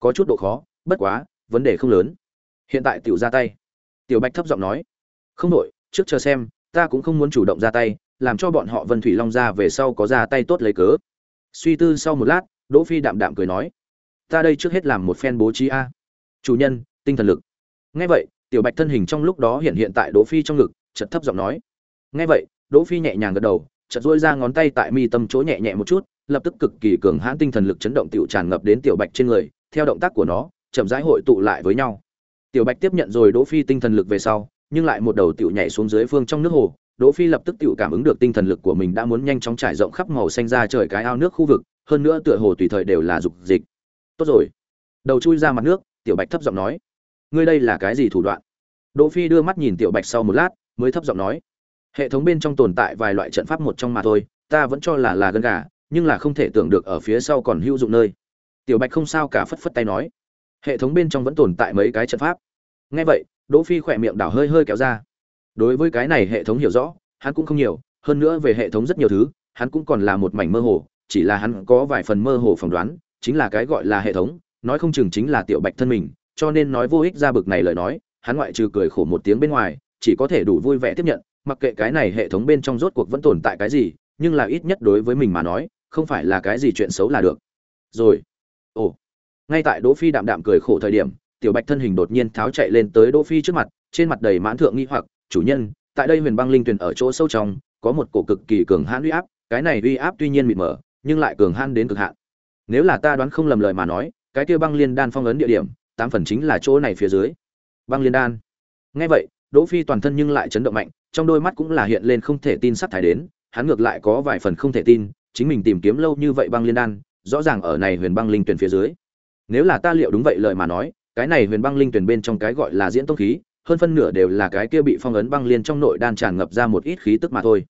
có chút độ khó, bất quá, vấn đề không lớn. Hiện tại tiểu ra tay. Tiểu bạch thấp giọng nói, không đội trước chờ xem, ta cũng không muốn chủ động ra tay, làm cho bọn họ vân thủy long ra về sau có ra tay tốt lấy cớ. Suy tư sau một lát, đỗ phi đạm đạm cười nói, ta đây trước hết làm một phen bố trí a. Chủ nhân, tinh thần lực. Nghe vậy, tiểu bạch thân hình trong lúc đó hiện hiện tại đỗ phi trong ngực, chợt thấp giọng nói, nghe vậy, đỗ phi nhẹ nhàng gật đầu, chợt duỗi ra ngón tay tại mi tâm chỗ nhẹ nhẹ một chút, lập tức cực kỳ cường hãn tinh thần lực chấn động tiểu tràn ngập đến tiểu bạch trên người theo động tác của nó, chậm rãi hội tụ lại với nhau. Tiểu bạch tiếp nhận rồi đỗ phi tinh thần lực về sau, nhưng lại một đầu tiểu nhảy xuống dưới phương trong nước hồ. Đỗ phi lập tức tiểu cảm ứng được tinh thần lực của mình đã muốn nhanh chóng trải rộng khắp màu xanh ra trời cái ao nước khu vực, hơn nữa tựa hồ tùy thời đều là dục dịch. Tốt rồi. Đầu chui ra mặt nước, tiểu bạch thấp giọng nói. Ngươi đây là cái gì thủ đoạn? Đỗ phi đưa mắt nhìn tiểu bạch sau một lát, mới thấp giọng nói. Hệ thống bên trong tồn tại vài loại trận pháp một trong mà thôi, ta vẫn cho là là gân gà, nhưng là không thể tưởng được ở phía sau còn hữu dụng nơi tiểu bạch không sao cả phất phất tay nói. Hệ thống bên trong vẫn tồn tại mấy cái trận pháp. Nghe vậy, đỗ phi khỏe miệng đảo hơi hơi kéo ra. Đối với cái này hệ thống hiểu rõ, hắn cũng không nhiều, hơn nữa về hệ thống rất nhiều thứ, hắn cũng còn là một mảnh mơ hồ, chỉ là hắn có vài phần mơ hồ phỏng đoán, chính là cái gọi là hệ thống, nói không chừng chính là tiểu bạch thân mình, cho nên nói vô ích ra bực này lời nói, hắn ngoại trừ cười khổ một tiếng bên ngoài, chỉ có thể đủ vui vẻ tiếp nhận, mặc kệ cái này hệ thống bên trong rốt cuộc vẫn tồn tại cái gì, nhưng là ít nhất đối với mình mà nói, không phải là cái gì chuyện xấu là được. Rồi ồ. Ngay tại đỗ phi đạm đạm cười khổ thời điểm, tiểu bạch thân hình đột nhiên tháo chạy lên tới đỗ phi trước mặt, trên mặt đầy mãn thượng nghi hoặc, chủ nhân, tại đây huyền băng linh tuyển ở chỗ sâu trong, có một cổ cực kỳ cường hãn uy áp, cái này uy áp tuy nhiên mịt mờ, nhưng lại cường hãn đến cực hạn. Nếu là ta đoán không lầm lời mà nói, cái kia băng liên đan phong ấn địa điểm, tám phần chính là chỗ này phía dưới. Băng liên đan. Nghe vậy, đỗ phi toàn thân nhưng lại chấn động mạnh, trong đôi mắt cũng là hiện lên không thể tin sắp thái đến, hắn ngược lại có vài phần không thể tin, chính mình tìm kiếm lâu như vậy băng liên đan rõ ràng ở này huyền băng linh tuyển phía dưới. Nếu là ta liệu đúng vậy lời mà nói, cái này huyền băng linh tuyển bên trong cái gọi là diễn tông khí, hơn phân nửa đều là cái kia bị phong ấn băng liên trong nội đan tràn ngập ra một ít khí tức mà thôi.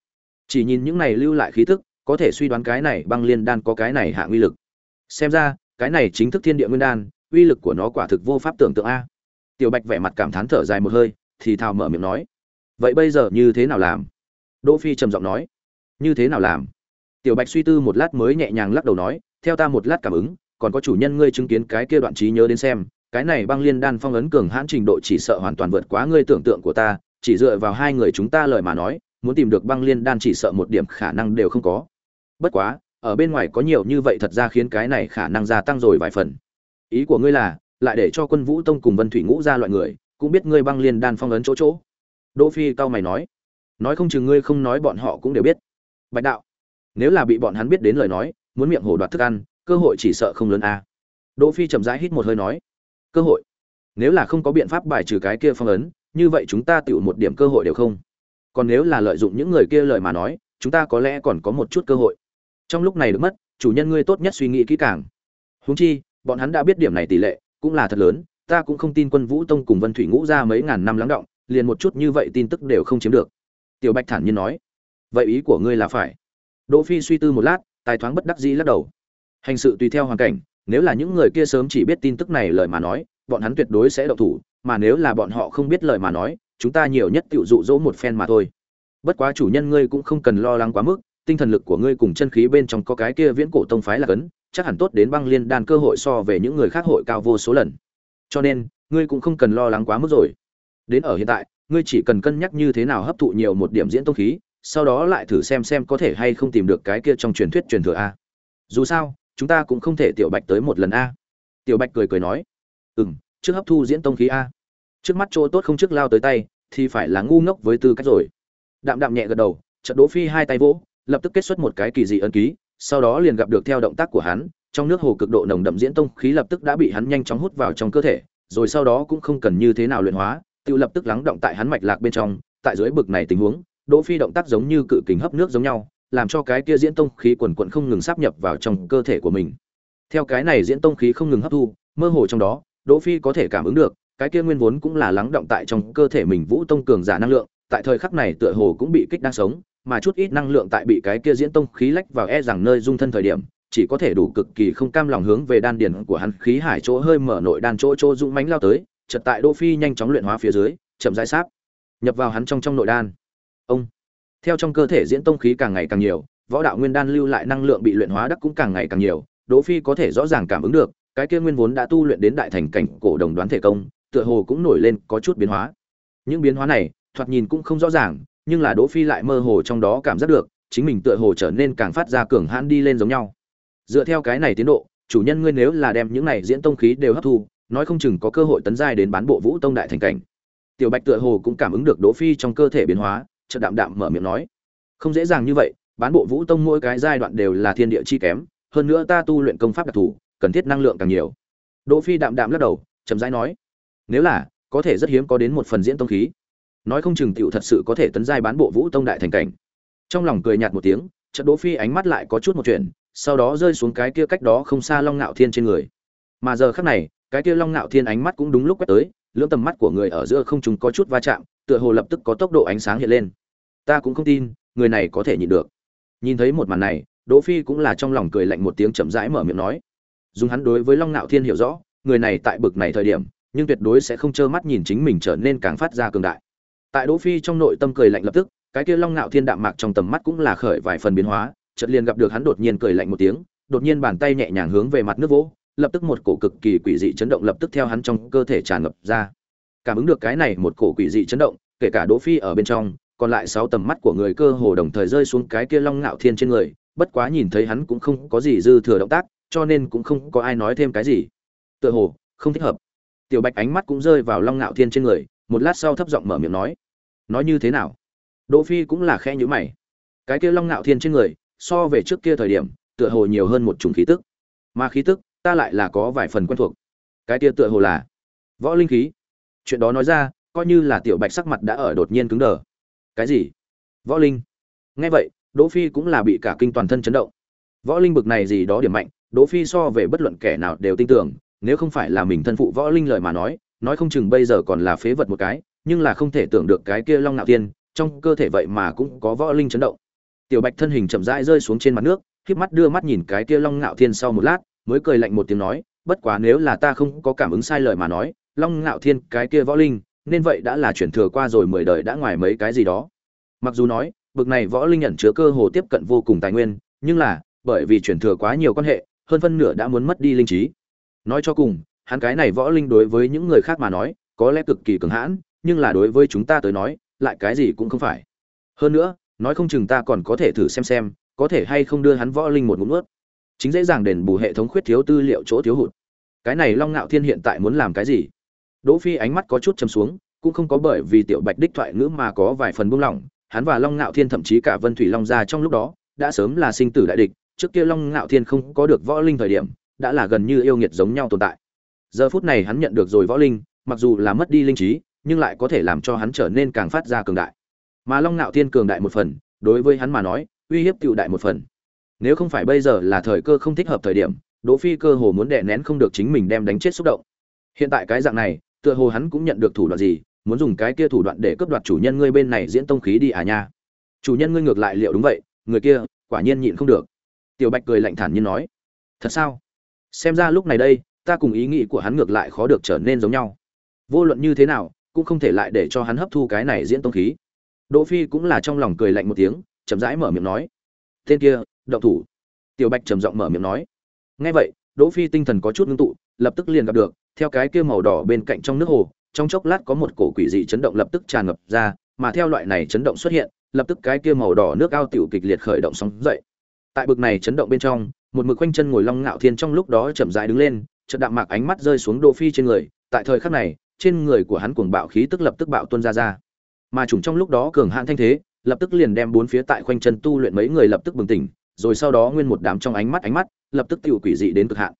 Chỉ nhìn những này lưu lại khí tức, có thể suy đoán cái này băng liên đan có cái này hạ uy lực. Xem ra, cái này chính thức thiên địa nguyên đan, uy lực của nó quả thực vô pháp tưởng tượng a. Tiểu bạch vẻ mặt cảm thán thở dài một hơi, thì thào mở miệng nói, vậy bây giờ như thế nào làm? Đỗ phi trầm giọng nói, như thế nào làm? Tiểu bạch suy tư một lát mới nhẹ nhàng lắc đầu nói theo ta một lát cảm ứng, còn có chủ nhân ngươi chứng kiến cái kia đoạn trí nhớ đến xem, cái này băng liên đan phong ấn cường hãn trình độ chỉ sợ hoàn toàn vượt quá ngươi tưởng tượng của ta, chỉ dựa vào hai người chúng ta lời mà nói, muốn tìm được băng liên đan chỉ sợ một điểm khả năng đều không có. Bất quá, ở bên ngoài có nhiều như vậy thật ra khiến cái này khả năng gia tăng rồi vài phần. Ý của ngươi là, lại để cho quân vũ tông cùng vân thủy ngũ ra loại người, cũng biết ngươi băng liên đan phong ấn chỗ chỗ. Đỗ phi cao mày nói. Nói không chừng ngươi không nói bọn họ cũng đều biết. Bạch đạo, nếu là bị bọn hắn biết đến lời nói muốn miệng hổ đoạt thức ăn, cơ hội chỉ sợ không lớn a. À. đỗ phi chậm rãi hít một hơi nói, cơ hội. Nếu là không có biện pháp bài trừ cái kia phong ấn, như vậy chúng ta tiểu một điểm cơ hội đều không. Còn nếu là lợi dụng những người kia lời mà nói, chúng ta có lẽ còn có một chút cơ hội. Trong lúc này được mất, chủ nhân ngươi tốt nhất suy nghĩ kỹ càng. Huống chi, bọn hắn đã biết điểm này tỷ lệ, cũng là thật lớn, ta cũng không tin quân vũ tông cùng vân thủy ngũ ra mấy ngàn năm lắng động, liền một chút như vậy tin tức đều không chiếm được. Tiểu bạch thản nhiên nói, vậy ý của ngươi là phải. Đỗ phi suy tư một lát tài thoáng bất đắc dĩ lắc đầu. Hành sự tùy theo hoàn cảnh, nếu là những người kia sớm chỉ biết tin tức này lời mà nói, bọn hắn tuyệt đối sẽ động thủ, mà nếu là bọn họ không biết lời mà nói, chúng ta nhiều nhất tự dụ dỗ một phen mà thôi. Bất quá chủ nhân ngươi cũng không cần lo lắng quá mức, tinh thần lực của ngươi cùng chân khí bên trong có cái kia viễn cổ tông phái là cấn, chắc hẳn tốt đến băng liên đan cơ hội so về những người khác hội cao vô số lần. Cho nên, ngươi cũng không cần lo lắng quá mức rồi. Đến ở hiện tại, ngươi chỉ cần cân nhắc như thế nào hấp thụ nhiều một điểm diễn tông khí sau đó lại thử xem xem có thể hay không tìm được cái kia trong truyền thuyết truyền thừa a. Dù sao, chúng ta cũng không thể tiểu bạch tới một lần a. Tiểu bạch cười cười nói ừ m trước hấp thu diễn tông khí a. Trước mắt chỗ tốt không trước lao tới tay, thì phải là ngu ngốc với tư cách rồi. Đạm đạm nhẹ gật đầu trận đỗ phi hai tay vỗ, lập tức kết xuất một cái kỳ dị ấn ký, sau đó liền gặp được theo động tác của hắn, trong nước hồ cực độ nồng đậm diễn tông khí lập tức đã bị hắn nhanh chóng hút vào trong cơ thể, rồi sau đó cũng không cần như thế nào luyện hóa, tự lập tức lắng động tại hắn mạch lạc bên trong, tại dưới bực này tình huống đỗ phi động tác giống như cự kình hấp nước giống nhau, làm cho cái kia diễn tông khí quần quần không ngừng sáp nhập vào trong cơ thể của mình. Theo cái này diễn tông khí không ngừng hấp thu, mơ hồ trong đó, đỗ phi có thể cảm ứng được, cái kia nguyên vốn cũng là lắng động tại trong cơ thể mình vũ tông cường giả năng lượng, tại thời khắc này tựa hồ cũng bị kích đang sống, mà chút ít năng lượng tại bị cái kia diễn tông khí lách vào e rằng nơi dung thân thời điểm, chỉ có thể đủ cực kỳ không cam lòng hướng về đan điền của hắn khí hải chỗ hơi mở nội đan chỗ chỗ dũng mãnh lao tới, chợt tại đỗ phi nhanh chóng luyện hóa phía dưới, chậm rãi sáp nhập vào hắn trong trong nội đan ông. Theo trong cơ thể diễn tông khí càng ngày càng nhiều, võ đạo nguyên đan lưu lại năng lượng bị luyện hóa đắc cũng càng ngày càng nhiều, đỗ phi có thể rõ ràng cảm ứng được, cái kia nguyên vốn đã tu luyện đến đại thành cảnh cổ đồng đoán thể công, tựa hồ cũng nổi lên có chút biến hóa. Những biến hóa này, thoạt nhìn cũng không rõ ràng, nhưng là đỗ phi lại mơ hồ trong đó cảm giác được, chính mình tựa hồ trở nên càng phát ra cường hãn đi lên giống nhau. Dựa theo cái này tiến độ, chủ nhân ngươi nếu là đem những này diễn tông khí đều hấp thu, nói không chừng có cơ hội tấn giai đến bán bộ vũ tông đại thành cảnh. Tiểu bạch tựa hồ cũng cảm ứng được đỗ phi trong cơ thể biến hóa chợt đạm đạm mở miệng nói. Không dễ dàng như vậy, bán bộ vũ tông mỗi cái giai đoạn đều là thiên địa chi kém, hơn nữa ta tu luyện công pháp đặc thù, cần thiết năng lượng càng nhiều. Đỗ phi đạm đạm lắc đầu, chậm rãi nói. Nếu là, có thể rất hiếm có đến một phần diễn tông khí. Nói không chừng tiểu thật sự có thể tấn giai bán bộ vũ tông đại thành cảnh. Trong lòng cười nhạt một tiếng, chợt đỗ phi ánh mắt lại có chút một chuyện, sau đó rơi xuống cái kia cách đó không xa long ngạo thiên trên người. Mà giờ khắc này, cái kia long ngạo thiên ánh mắt cũng đúng lúc quét tới, lưỡng tầm mắt của người ở giữa không chúng có chút va chạm, tựa hồ lập tức có tốc độ ánh sáng hiện lên ta cũng không tin, người này có thể nhịn được. Nhìn thấy một màn này, đỗ phi cũng là trong lòng cười lạnh một tiếng chậm rãi mở miệng nói. Dùng hắn đối với long Nạo thiên hiểu rõ, người này tại bực này thời điểm, nhưng tuyệt đối sẽ không trơ mắt nhìn chính mình trở nên càng phát ra cường đại. Tại đỗ phi trong nội tâm cười lạnh lập tức, cái kia long Nạo thiên đạm mạc trong tầm mắt cũng là khởi vài phần biến hóa, chợt liền gặp được hắn đột nhiên cười lạnh một tiếng, đột nhiên bàn tay nhẹ nhàng hướng về mặt nước vỗ, lập tức một cổ cực kỳ quỷ dị chấn động lập tức theo hắn trong cơ thể tràn ngập ra. Cảm ứng được cái này một cổ quỷ dị chấn động, kể cả đỗ phi ở bên trong còn lại sáu tầm mắt của người cơ hồ đồng thời rơi xuống cái kia long ngạo thiên trên người, bất quá nhìn thấy hắn cũng không có gì dư thừa động tác, cho nên cũng không có ai nói thêm cái gì. Tựa hồ, không thích hợp. Tiểu bạch ánh mắt cũng rơi vào long ngạo thiên trên người, một lát sau thấp giọng mở miệng nói nói như thế nào? Đỗ phi cũng là khẽ nhíu mày. Cái kia long ngạo thiên trên người, so về trước kia thời điểm, tựa hồ nhiều hơn một chủng khí tức. Mà khí tức, ta lại là có vài phần quen thuộc. Cái kia tựa hồ là võ linh khí. Chuyện đó nói ra, coi như là tiểu bạch sắc mặt đã ở đột nhiên cứng đờ cái gì? Võ linh. Nghe vậy, đỗ phi cũng là bị cả kinh toàn thân chấn động. Võ linh bực này gì đó điểm mạnh, đỗ phi so về bất luận kẻ nào đều tin tưởng, nếu không phải là mình thân phụ võ linh lời mà nói nói không chừng bây giờ còn là phế vật một cái, nhưng là không thể tưởng được cái kia long nạo tiên trong cơ thể vậy mà cũng có võ linh chấn động. Tiểu bạch thân hình chậm rãi rơi xuống trên mặt nước, khép mắt đưa mắt nhìn cái kia long ngạo thiên sau một lát, mới cười lạnh một tiếng nói, bất quá nếu là ta không có cảm ứng sai lời mà nói, long ngạo thiên, cái kia võ linh nên vậy đã là chuyển thừa qua rồi mười đời đã ngoài mấy cái gì đó. Mặc dù nói, bực này võ linh nhận chứa cơ hồ tiếp cận vô cùng tài nguyên, nhưng là, bởi vì chuyển thừa quá nhiều quan hệ, hơn phân nửa đã muốn mất đi linh trí. Nói cho cùng, hắn cái này võ linh đối với những người khác mà nói, có lẽ cực kỳ cường hãn, nhưng là đối với chúng ta tới nói, lại cái gì cũng không phải. Hơn nữa, nói không chừng ta còn có thể thử xem xem, có thể hay không đưa hắn võ linh một ngụm ướt chính dễ dàng đền bù hệ thống khuyết thiếu tư liệu chỗ thiếu hụt. Cái này long ngạo thiên hiện tại muốn làm cái gì? Đỗ phi ánh mắt có chút chầm xuống, cũng không có bởi vì tiểu bạch đích thoại ngữ mà có vài phần buông lỏng, hắn và long ngạo thiên thậm chí cả vân thủy long gia trong lúc đó, đã sớm là sinh tử đại địch, trước kia long ngạo thiên không có được võ linh thời điểm, đã là gần như yêu nghiệt giống nhau tồn tại. Giờ phút này hắn nhận được rồi võ linh, mặc dù là mất đi linh trí, nhưng lại có thể làm cho hắn trở nên càng phát ra cường đại. Mà long ngạo thiên cường đại một phần, đối với hắn mà nói, uy hiếp cựu đại một phần. Nếu không phải bây giờ là thời cơ không thích hợp thời điểm, đỗ phi cơ hồ muốn đè nén không được chính mình đem đánh chết xúc động. Hiện tại cái dạng này tựa hồ hắn cũng nhận được thủ đoạn gì, muốn dùng cái kia thủ đoạn để cướp đoạt chủ nhân ngươi bên này diễn tông khí đi à nha. Chủ nhân ngươi ngược lại liệu đúng vậy, người kia, quả nhiên nhịn không được. Tiểu bạch cười lạnh thản nhiên nói, thật sao? Xem ra lúc này đây, ta cùng ý nghĩ của hắn ngược lại khó được trở nên giống nhau. Vô luận như thế nào, cũng không thể lại để cho hắn hấp thu cái này diễn tông khí. Đỗ phi cũng là trong lòng cười lạnh một tiếng, chậm rãi mở miệng nói, tên kia, động thủ. Tiểu bạch trầm giọng mở miệng nói, nghe vậy, đỗ phi tinh thần có chút ngưng tụ, lập tức liền gặp được theo cái kia màu đỏ bên cạnh trong nước hồ, trong chốc lát có một cổ quỷ dị chấn động lập tức tràn ngập ra, mà theo loại này chấn động xuất hiện, lập tức cái kia màu đỏ nước ao tiểu kịch liệt khởi động sóng dậy. Tại bực này chấn động bên trong, một mực quanh chân ngồi long ngạo thiên trong lúc đó chậm rãi đứng lên, chợt đạm mạc ánh mắt rơi xuống đô phi trên người, tại thời khắc này, trên người của hắn cuồng bạo khí tức lập tức bạo tuôn ra ra. Mà trùng trong lúc đó cường hãn thanh thế, lập tức liền đem bốn phía tại khoanh chân tu luyện mấy người lập tức bừng tỉnh, rồi sau đó nguyên một đám trong ánh mắt ánh mắt, lập tức tiểu quỷ dị đến cực hạn.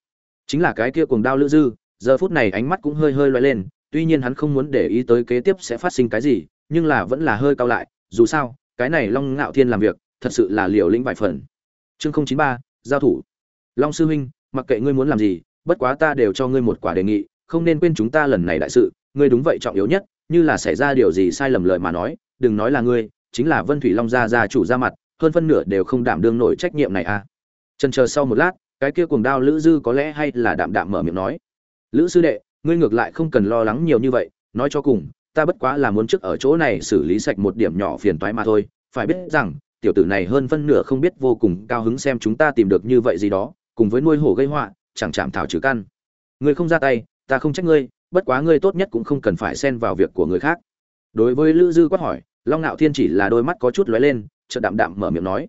Chính là cái kia cuồng đao lữ dư giờ phút này ánh mắt cũng hơi hơi loay lên, tuy nhiên hắn không muốn để ý tới kế tiếp sẽ phát sinh cái gì, nhưng là vẫn là hơi cao lại, dù sao, cái này long ngạo thiên làm việc, thật sự là liều lĩnh vài phần. Chương không chín ba, giao thủ. Long sư huynh, mặc kệ ngươi muốn làm gì, bất quá ta đều cho ngươi một quả đề nghị, không nên quên chúng ta lần này đại sự, ngươi đúng vậy trọng yếu nhất, như là xảy ra điều gì sai lầm lời mà nói, đừng nói là ngươi, chính là vân thủy long gia gia chủ ra mặt, hơn phân nửa đều không đảm đương nổi trách nhiệm này à. Trần chờ sau một lát, cái kia cuồng đao lữ dư có lẽ hay là đạm đạm mở miệng nói lữ sư đệ, ngươi ngược lại không cần lo lắng nhiều như vậy, nói cho cùng, ta bất quá là muốn trước ở chỗ này xử lý sạch một điểm nhỏ phiền toái mà thôi. Phải biết rằng, tiểu tử này hơn phân nửa không biết vô cùng cao hứng xem chúng ta tìm được như vậy gì đó, cùng với nuôi hổ gây họa, chẳng chạm thảo trừ căn. Ngươi không ra tay, ta không trách ngươi, bất quá ngươi tốt nhất cũng không cần phải xen vào việc của người khác. Đối với lữ dư quát hỏi, long nạo thiên chỉ là đôi mắt có chút lóe lên, chợt đạm đạm mở miệng nói.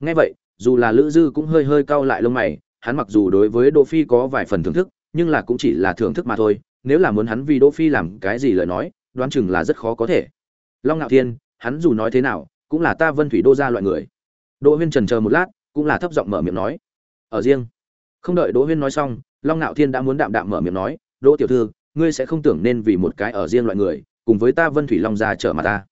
Nghe vậy, dù là lữ dư cũng hơi hơi cau lại lông mày, hắn mặc dù đối với đỗ phi có vài phần thưởng thức nhưng là cũng chỉ là thưởng thức mà thôi, nếu là muốn hắn vì đỗ phi làm cái gì lời nói, đoán chừng là rất khó có thể. Long nạo thiên, hắn dù nói thế nào, cũng là ta vân thủy đô gia loại người. Đỗ huyên trần chờ một lát, cũng là thấp giọng mở miệng nói. Ở riêng. Không đợi đỗ huyên nói xong, long nạo thiên đã muốn đạm đạm mở miệng nói, đỗ tiểu thư, ngươi sẽ không tưởng nên vì một cái ở riêng loại người, cùng với ta vân thủy long gia trở mặt ta.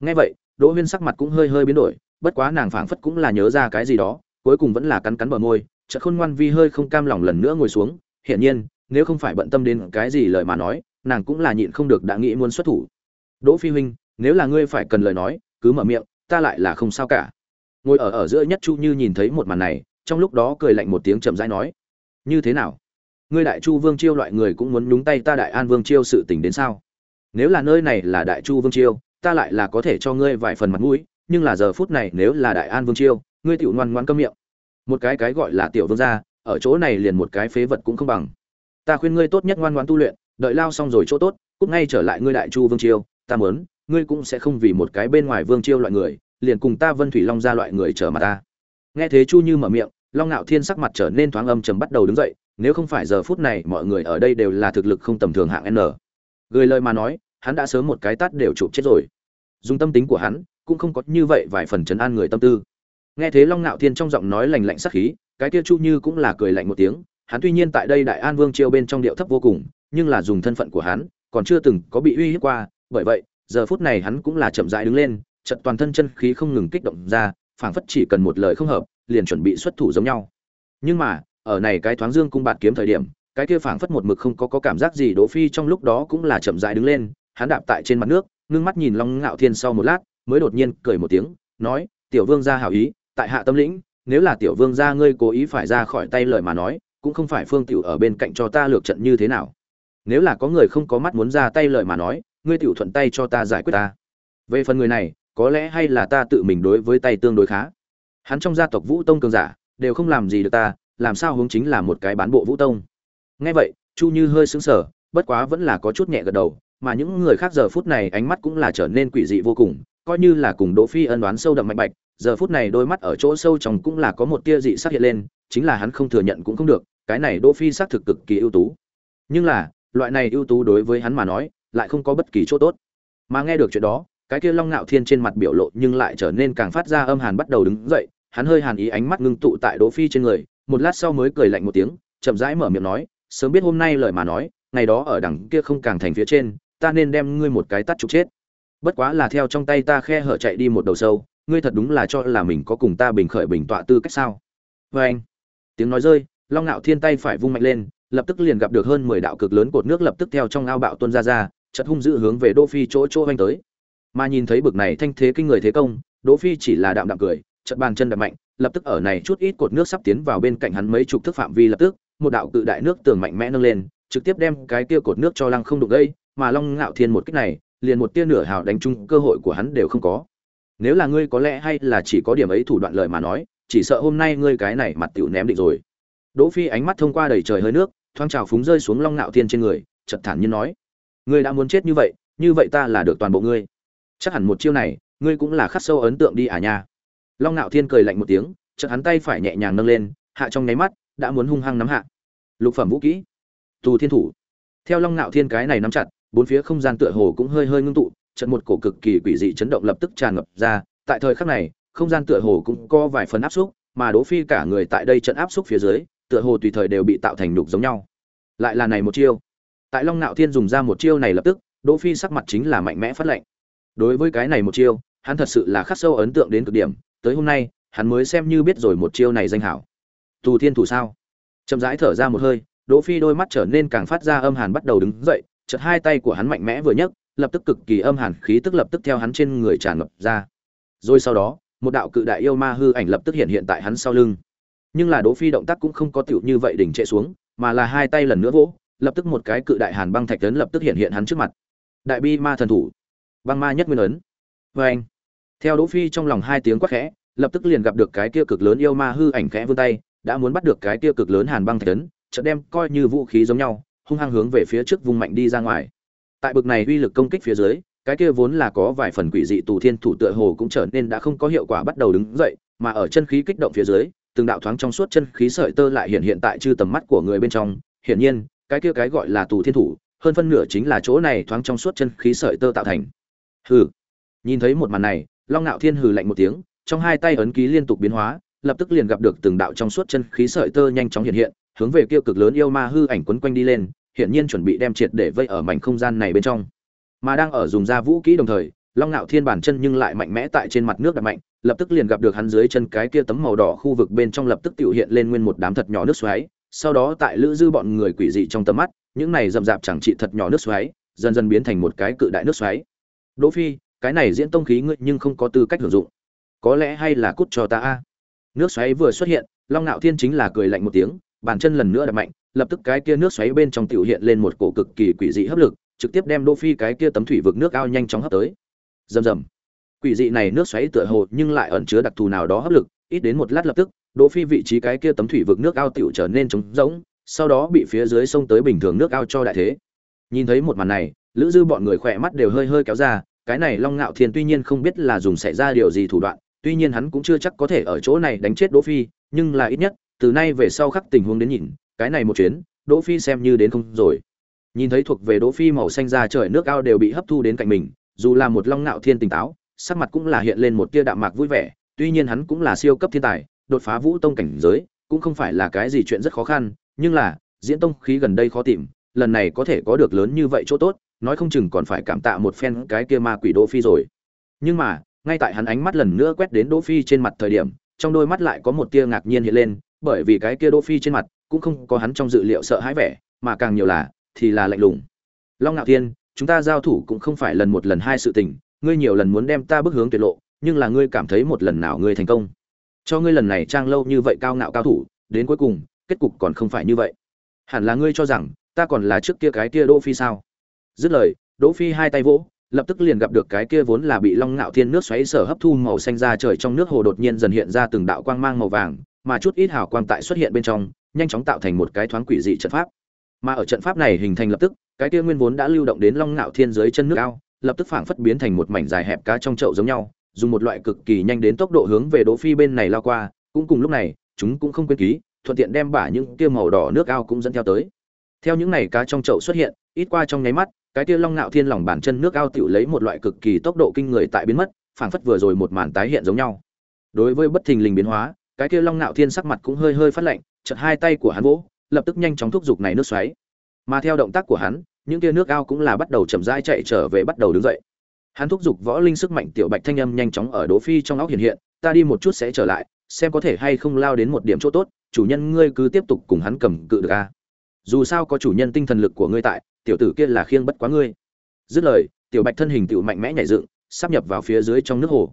Nghe vậy, đỗ huyên sắc mặt cũng hơi hơi biến đổi, bất quá nàng phảng phất cũng là nhớ ra cái gì đó, cuối cùng vẫn là cắn cắn bờ môi, chợt khôn ngoan vi hơi không cam lòng lần nữa ngồi xuống hiển nhiên, nếu không phải bận tâm đến cái gì lời mà nói, nàng cũng là nhịn không được đã nghĩ muốn xuất thủ. Đỗ phi huynh, nếu là ngươi phải cần lời nói, cứ mở miệng, ta lại là không sao cả. Ngồi ở ở giữa nhất chu như nhìn thấy một màn này, trong lúc đó cười lạnh một tiếng chậm rãi nói, như thế nào? Ngươi đại chu vương chiêu loại người cũng muốn nhúng tay ta đại an vương chiêu sự tình đến sao? Nếu là nơi này là đại chu vương chiêu, ta lại là có thể cho ngươi vài phần mặt mũi, nhưng là giờ phút này nếu là đại an vương chiêu, ngươi tiểu ngoan ngoãn câm miệng. Một cái cái gọi là tiểu vương gia ở chỗ này liền một cái phế vật cũng không bằng. Ta khuyên ngươi tốt nhất ngoan ngoãn tu luyện, đợi lao xong rồi chỗ tốt, cút ngay trở lại ngươi đại chu vương chiêu ta muốn, ngươi cũng sẽ không vì một cái bên ngoài vương chiêu loại người, liền cùng ta vân thủy long ra loại người trở mà ta. Nghe thế chu như mở miệng, long ngạo thiên sắc mặt trở nên thoáng âm trầm bắt đầu đứng dậy, nếu không phải giờ phút này mọi người ở đây đều là thực lực không tầm thường hạng n. Gửi lời mà nói, hắn đã sớm một cái tát đều chụp chết rồi. Dùng tâm tính của hắn, cũng không có như vậy vài phần chấn an người tâm tư. Nghe thế long ngạo thiên trong giọng nói lành lạnh sắc khí cái kia chu như cũng là cười lạnh một tiếng hắn tuy nhiên tại đây đại an vương chiêu bên trong điệu thấp vô cùng nhưng là dùng thân phận của hắn còn chưa từng có bị uy hiếp qua bởi vậy giờ phút này hắn cũng là chậm rãi đứng lên chợt toàn thân chân khí không ngừng kích động ra phảng phất chỉ cần một lời không hợp liền chuẩn bị xuất thủ giống nhau. Nhưng mà ở này cái thoáng dương cung bạt kiếm thời điểm cái kia phảng phất một mực không có, có cảm giác gì đỗ phi trong lúc đó cũng là chậm rãi đứng lên hắn đạp tại trên mặt nước ngưng mắt nhìn long ngạo thiên sau một lát mới đột nhiên cười một tiếng nói tiểu vương gia hảo ý tại hạ tâm lĩnh nếu là tiểu vương gia ngươi cố ý phải ra khỏi tay lời mà nói, cũng không phải phương tiểu ở bên cạnh cho ta lược trận như thế nào. Nếu là có người không có mắt muốn ra tay lời mà nói, ngươi tiểu thuận tay cho ta giải quyết ta. Về phần người này, có lẽ hay là ta tự mình đối với tay tương đối khá. Hắn trong gia tộc vũ tông cường giả, đều không làm gì được ta, làm sao hướng chính là một cái bán bộ vũ tông. Nghe vậy, chu như hơi sững sờ, bất quá vẫn là có chút nhẹ gật đầu, mà những người khác giờ phút này ánh mắt cũng là trở nên quỷ dị vô cùng, coi như là cùng đỗ phi ân đoán sâu đậm mạnh bạch giờ phút này đôi mắt ở chỗ sâu trong cũng là có một tia dị sắc hiện lên, chính là hắn không thừa nhận cũng không được, cái này đỗ phi xác thực cực kỳ ưu tú. Nhưng là, loại này ưu tú đối với hắn mà nói, lại không có bất kỳ chỗ tốt. Mà nghe được chuyện đó, cái kia long Nạo thiên trên mặt biểu lộ nhưng lại trở nên càng phát ra âm hàn bắt đầu đứng dậy, hắn hơi hàn ý ánh mắt ngưng tụ tại đỗ phi trên người, một lát sau mới cười lạnh một tiếng, chậm rãi mở miệng nói, sớm biết hôm nay lời mà nói, ngày đó ở đằng kia không càng thành phía trên, ta nên đem ngươi một cái tắt trục chết. Bất quá là theo trong tay ta khe hở chạy đi một đầu sâu ngươi thật đúng là cho là mình có cùng ta bình khởi bình tọa tư cách sao? Vê anh. Tiếng nói rơi, long ngạo thiên tay phải vung mạnh lên, lập tức liền gặp được hơn mười đạo cực lớn cột nước lập tức theo trong ao bạo tuôn ra ra chật hung dữ hướng về đỗ phi chỗ chỗ anh tới. Mà nhìn thấy bực này thanh thế kinh người thế công, đỗ phi chỉ là đạm đạm cười chật bàn chân đập mạnh, lập tức ở này chút ít cột nước sắp tiến vào bên cạnh hắn mấy chục thước phạm vi lập tức, một đạo cự đại nước tường mạnh mẽ nâng lên, trực tiếp đem cái kia cột nước cho lăng không đụng gây, mà long ngạo thiên một kích này, liền một tia nửa hào đánh chung cơ hội của hắn đều không có nếu là ngươi có lẽ hay là chỉ có điểm ấy thủ đoạn lợi mà nói, chỉ sợ hôm nay ngươi cái này mặt tiểu ném định rồi. Đỗ phi ánh mắt thông qua đầy trời hơi nước, thoáng trào phúng rơi xuống long ngạo thiên trên người, chợt thản nhiên nói, ngươi đã muốn chết như vậy như vậy ta là được toàn bộ ngươi. Chắc hẳn một chiêu này, ngươi cũng là khắc sâu ấn tượng đi à nha. Long ngạo thiên cười lạnh một tiếng, chợt hắn tay phải nhẹ nhàng nâng lên, hạ trong nháy mắt, đã muốn hung hăng nắm hạ. Lục phẩm vũ kỹ, tù thiên thủ. Theo long ngạo thiên cái này nắm chặt, bốn phía không gian tựa hồ cũng hơi hơi ngưng tụ trận một cổ cực kỳ quỷ dị chấn động lập tức tràn ngập ra, tại thời khắc này, không gian tựa hồ cũng có vài phần áp xúc, mà đỗ phi cả người tại đây trận áp xúc phía dưới, tựa hồ tùy thời đều bị tạo thành nhục giống nhau. Lại là này một chiêu. Tại long nạo thiên dùng ra một chiêu này lập tức, đỗ phi sắc mặt chính là mạnh mẽ phát lệnh. Đối với cái này một chiêu, hắn thật sự là khắc sâu ấn tượng đến cực điểm, tới hôm nay, hắn mới xem như biết rồi một chiêu này danh hảo. Tù thiên thủ sao? Chậm rãi thở ra một hơi, đỗ phi đôi mắt trở nên càng phát ra âm hàn bắt đầu đứng dậy, chợt hai tay của hắn mạnh mẽ vừa nhấc lập tức cực kỳ âm hàn khí tức lập tức theo hắn trên người tràn ngập ra. Rồi sau đó, một đạo cự đại yêu ma hư ảnh lập tức hiện hiện tại hắn sau lưng. Nhưng là đỗ phi động tác cũng không có tiểu như vậy đỉnh trệ xuống, mà là hai tay lần nữa vỗ, lập tức một cái cự đại hàn băng thạch tấn lập tức hiện hiện hắn trước mặt. Đại bi ma thần thủ, băng ma nhất nguyên ấn. Và anh theo đỗ phi trong lòng hai tiếng quát khẽ, lập tức liền gặp được cái kia cực lớn yêu ma hư ảnh khẽ vươn tay, đã muốn bắt được cái kia cực lớn hàn băng thạch tấn chợt đem coi như vũ khí giống nhau, hung hăng hướng về phía trước vung mạnh đi ra ngoài tại bực này uy lực công kích phía dưới, cái kia vốn là có vài phần quỷ dị tù thiên thủ tựa hồ cũng trở nên đã không có hiệu quả bắt đầu đứng dậy, mà ở chân khí kích động phía dưới, từng đạo thoáng trong suốt chân khí sợi tơ lại hiện hiện tại chư tầm mắt của người bên trong. Hiển nhiên, cái kia cái gọi là tù thiên thủ, hơn phân nửa chính là chỗ này thoáng trong suốt chân khí sợi tơ tạo thành. Hừ. Nhìn thấy một màn này, long nạo thiên hừ lạnh một tiếng, trong hai tay ấn ký liên tục biến hóa, lập tức liền gặp được từng đạo trong suốt chân khí sợi tơ nhanh chóng hiện hiện, hướng về kia cực lớn yêu ma hư ảnh quấn quanh đi lên hiển nhiên chuẩn bị đem triệt để vây ở mảnh không gian này bên trong. Mà đang ở dùng ra vũ kỹ đồng thời, long nạo thiên bản chân nhưng lại mạnh mẽ tại trên mặt nước đập mạnh, lập tức liền gặp được hắn dưới chân cái kia tấm màu đỏ khu vực bên trong lập tức tự hiện lên nguyên một đám thật nhỏ nước xoáy, sau đó tại lữ dư bọn người quỷ dị trong tầm mắt, những này rậm rạp chẳng trị thật nhỏ nước xoáy, dần dần biến thành một cái cự đại nước xoáy. Đỗ phi, cái này diễn tông khí ngươi nhưng không có tư cách hưởng dụng. Có lẽ hay là cút cho ta a. Nước xoáy vừa xuất hiện, long nạo thiên chính là cười lạnh một tiếng, bàn chân lần nữa đập mạnh lập tức cái kia nước xoáy bên trong tiểu hiện lên một cổ cực kỳ quỷ dị hấp lực, trực tiếp đem đỗ phi cái kia tấm thủy vực nước ao nhanh chóng hấp tới. Rầm rầm. Quỷ dị này nước xoáy tựa hồ nhưng lại ẩn chứa đặc thù nào đó hấp lực, ít đến một lát lập tức, đỗ phi vị trí cái kia tấm thủy vực nước ao tiểu trở nên trống rỗng, sau đó bị phía dưới sông tới bình thường nước ao cho đại thế. Nhìn thấy một màn này, lữ dư bọn người khỏe mắt đều hơi hơi kéo ra, cái này long ngạo thiên tuy nhiên không biết là dùng xảy ra điều gì thủ đoạn, tuy nhiên hắn cũng chưa chắc có thể ở chỗ này đánh chết đỗ phi, nhưng là ít nhất, từ nay về sau khắc tình huống đến nhìn cái này một chuyến, đỗ phi xem như đến không rồi. Nhìn thấy thuộc về đỗ phi màu xanh ra trời nước ao đều bị hấp thu đến cạnh mình, dù là một long Nạo thiên tỉnh táo, sắc mặt cũng là hiện lên một tia đạm mạc vui vẻ, tuy nhiên hắn cũng là siêu cấp thiên tài, đột phá vũ tông cảnh giới, cũng không phải là cái gì chuyện rất khó khăn, nhưng là, diễn tông khí gần đây khó tìm, lần này có thể có được lớn như vậy chỗ tốt, nói không chừng còn phải cảm tạ một phen cái kia ma quỷ đỗ phi rồi. Nhưng mà, ngay tại hắn ánh mắt lần nữa quét đến đỗ phi trên mặt thời điểm, trong đôi mắt lại có một tia ngạc nhiên hiện lên, bởi vì cái kia đỗ phi trên mặt cũng không có hắn trong dự liệu sợ hãi vẻ, mà càng nhiều là, thì là lạnh lùng. Long ngạo thiên, chúng ta giao thủ cũng không phải lần một lần hai sự tình, ngươi nhiều lần muốn đem ta bước hướng tuyệt lộ, nhưng là ngươi cảm thấy một lần nào ngươi thành công. Cho ngươi lần này trang lâu như vậy cao ngạo cao thủ, đến cuối cùng, kết cục còn không phải như vậy. Hẳn là ngươi cho rằng, ta còn là trước kia cái kia đỗ phi sao? Dứt lời, đỗ phi hai tay vỗ, lập tức liền gặp được cái kia vốn là bị long ngạo thiên nước xoáy sở hấp thu màu xanh ra trời trong nước hồ đột nhiên dần hiện ra từng đạo quang mang màu vàng, mà chút ít hào quang tại xuất hiện bên trong nhanh chóng tạo thành một cái thoáng quỷ dị trận pháp. Mà ở trận pháp này hình thành lập tức, cái kia nguyên vốn đã lưu động đến long ngạo thiên dưới chân nước ao, lập tức phảng phất biến thành một mảnh dài hẹp cá trong chậu giống nhau, dùng một loại cực kỳ nhanh đến tốc độ hướng về đỗ phi bên này lao qua, cũng cùng lúc này, chúng cũng không quên ký, thuận tiện đem bả những kia màu đỏ nước ao cũng dẫn theo tới. Theo những này cá trong chậu xuất hiện, ít qua trong nháy mắt, cái kia long ngạo thiên lòng bàn chân nước ao tiểu lấy một loại cực kỳ tốc độ kinh người tại biến mất, phảng phất vừa rồi một màn tái hiện giống nhau. Đối với bất thình lình biến hóa, cái kia long ngạo thiên sắc mặt cũng hơi hơi phát lạnh chật hai tay của hắn vỗ, lập tức nhanh chóng thúc giục này nước xoáy. Mà theo động tác của hắn, những tia nước ao cũng là bắt đầu chậm rãi chạy trở về bắt đầu đứng dậy. Hắn thúc giục võ linh sức mạnh tiểu bạch thanh âm nhanh chóng ở đỗ phi trong óc hiện hiện, ta đi một chút sẽ trở lại, xem có thể hay không lao đến một điểm chỗ tốt, chủ nhân ngươi cứ tiếp tục cùng hắn cầm cự được a dù sao có chủ nhân tinh thần lực của ngươi tại, tiểu tử kia là khiêng bất quá ngươi. Dứt lời, tiểu bạch thân hình tiểu mạnh mẽ nhảy dựng, sắp nhập vào phía dưới trong nước hồ.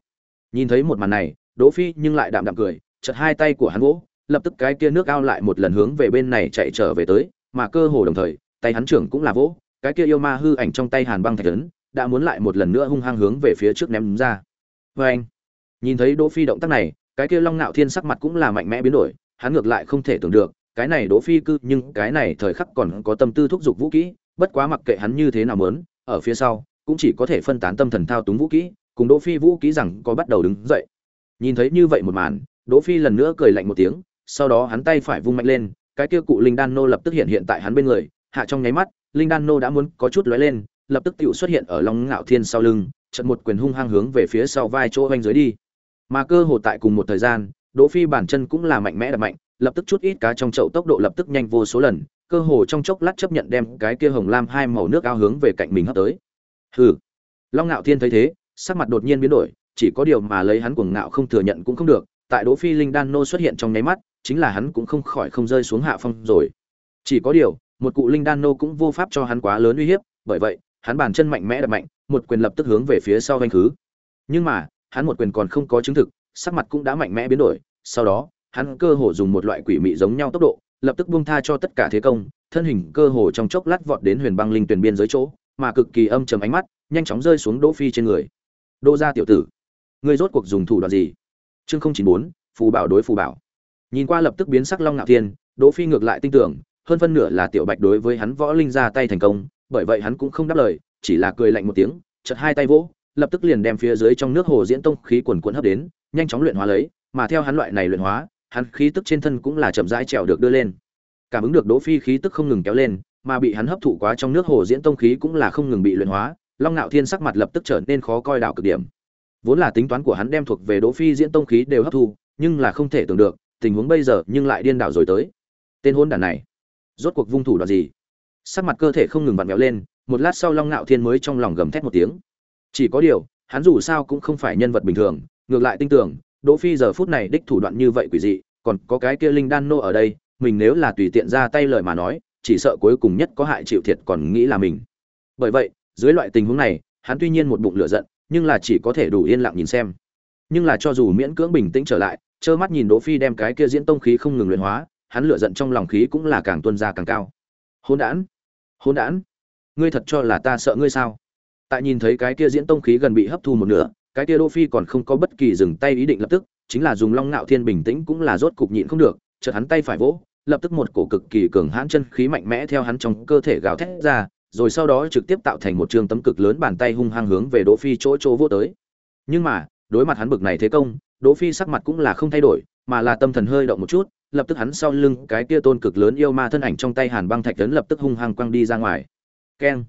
Nhìn thấy một màn này, đỗ phi nhưng lại đạm đạm cười chật hai tay của hắn vỗ lập tức cái kia nước ao lại một lần hướng về bên này chạy trở về tới, mà cơ hồ đồng thời, tay hắn trưởng cũng là vỗ, cái kia yêu ma hư ảnh trong tay hàn băng thạch lớn đã muốn lại một lần nữa hung hăng hướng về phía trước ném ra. Vê anh, nhìn thấy đỗ phi động tác này, cái kia long nạo thiên sắc mặt cũng là mạnh mẽ biến đổi, hắn ngược lại không thể tưởng được, cái này đỗ phi cư, nhưng cái này thời khắc còn có tâm tư thúc giục vũ kỹ, bất quá mặc kệ hắn như thế nào muốn, ở phía sau, cũng chỉ có thể phân tán tâm thần thao túng vũ kỹ, cùng đỗ phi vũ kỹ rằng có bắt đầu đứng dậy. Nhìn thấy như vậy một màn, đỗ phi lần nữa cười lạnh một tiếng sau đó hắn tay phải vung mạnh lên, cái kia cụ linh đan nô lập tức hiện hiện tại hắn bên người, hạ trong nháy mắt, linh đan nô đã muốn có chút lóe lên, lập tức tựu xuất hiện ở long ngạo thiên sau lưng trận một quyền hung hăng hướng về phía sau vai chỗ hoành dưới đi. Mà cơ hồ tại cùng một thời gian, đỗ phi bản chân cũng là mạnh mẽ đập mạnh, lập tức chút ít cá trong chậu tốc độ lập tức nhanh vô số lần, cơ hồ trong chốc lát chấp nhận đem cái kia hồng lam hai màu nước ao hướng về cạnh mình hấp tới. Hừ. Long ngạo thiên thấy thế, sắc mặt đột nhiên biến đổi, chỉ có điều mà lấy hắn cuồng ngạo không thừa nhận cũng không được, tại đỗ phi linh đan nô xuất hiện trong nháy mắt chính là hắn cũng không khỏi không rơi xuống hạ phong rồi. Chỉ có điều, một cụ linh đan nô cũng vô pháp cho hắn quá lớn uy hiếp, bởi vậy, hắn bàn chân mạnh mẽ đập mạnh, một quyền lập tức hướng về phía sau vanh khứ. Nhưng mà, hắn một quyền còn không có chứng thực, sắc mặt cũng đã mạnh mẽ biến đổi, sau đó, hắn cơ hồ dùng một loại quỷ mị giống nhau tốc độ, lập tức buông tha cho tất cả thế công, thân hình cơ hồ trong chốc lát vọt đến huyền băng linh tuyển biên giới chỗ, mà cực kỳ âm trầm ánh mắt, nhanh chóng rơi xuống đỗ phi trên người. Đô gia tiểu tử, ngươi rốt cuộc dùng thủ đoạn gì? Chương không chín bốn, phù bảo đối phù bảo nhìn qua lập tức biến sắc long ngạo thiên, đỗ phi ngược lại tin tưởng, hơn phân nửa là tiểu bạch đối với hắn võ linh ra tay thành công, bởi vậy hắn cũng không đáp lời, chỉ là cười lạnh một tiếng chật hai tay vỗ, lập tức liền đem phía dưới trong nước hồ diễn tông khí quần cuộn hấp đến, nhanh chóng luyện hóa lấy, mà theo hắn loại này luyện hóa, hắn khí tức trên thân cũng là chậm rãi trèo được đưa lên. Cảm ứng được đỗ phi khí tức không ngừng kéo lên, mà bị hắn hấp thụ quá trong nước hồ diễn tông khí cũng là không ngừng bị luyện hóa, long nạo thiên sắc mặt lập tức trở nên khó coi đạo cực điểm. Vốn là tính toán của hắn đem thuộc về đỗ phi diễn tông khí đều hấp thu, nhưng là không thể tưởng được tình huống bây giờ nhưng lại điên đảo rồi tới. Tên hôn đản này, rốt cuộc vung thủ đoạn gì? Sắc mặt cơ thể không ngừng vặn vẹo lên, một lát sau long nạo thiên mới trong lòng gầm thét một tiếng. Chỉ có điều, hắn dù sao cũng không phải nhân vật bình thường, ngược lại tin tưởng, đỗ phi giờ phút này đích thủ đoạn như vậy quỷ dị, còn có cái kia linh đan nô ở đây, mình nếu là tùy tiện ra tay lời mà nói, chỉ sợ cuối cùng nhất có hại chịu thiệt còn nghĩ là mình. Bởi vậy, dưới loại tình huống này, hắn tuy nhiên một bụng lửa giận, nhưng là chỉ có thể đủ yên lặng nhìn xem. Nhưng là cho dù miễn cưỡng bình tĩnh trở lại trơ mắt nhìn đỗ phi đem cái kia diễn tông khí không ngừng luyện hóa, hắn lửa giận trong lòng khí cũng là càng tuôn ra càng cao. Hỗn đản hỗn đản, ngươi thật cho là ta sợ ngươi sao? Tại nhìn thấy cái kia diễn tông khí gần bị hấp thu một nửa, cái kia đỗ phi còn không có bất kỳ dừng tay ý định lập tức, chính là dùng long nạo thiên bình tĩnh cũng là rốt cục nhịn không được, chợt hắn tay phải vỗ, lập tức một cổ cực kỳ cường hãn chân khí mạnh mẽ theo hắn trong cơ thể gào thét ra, rồi sau đó trực tiếp tạo thành một trường tấm cực lớn bàn tay hung hăng hướng về đỗ phi chỗ chỗ vô tới. Nhưng mà, đối mặt hắn bực này thế công đỗ phi sắc mặt cũng là không thay đổi, mà là tâm thần hơi động một chút, lập tức hắn sau lưng cái kia tôn cực lớn yêu ma thân ảnh trong tay hàn băng thạch lớn lập tức hung hăng quăng đi ra ngoài. Keng.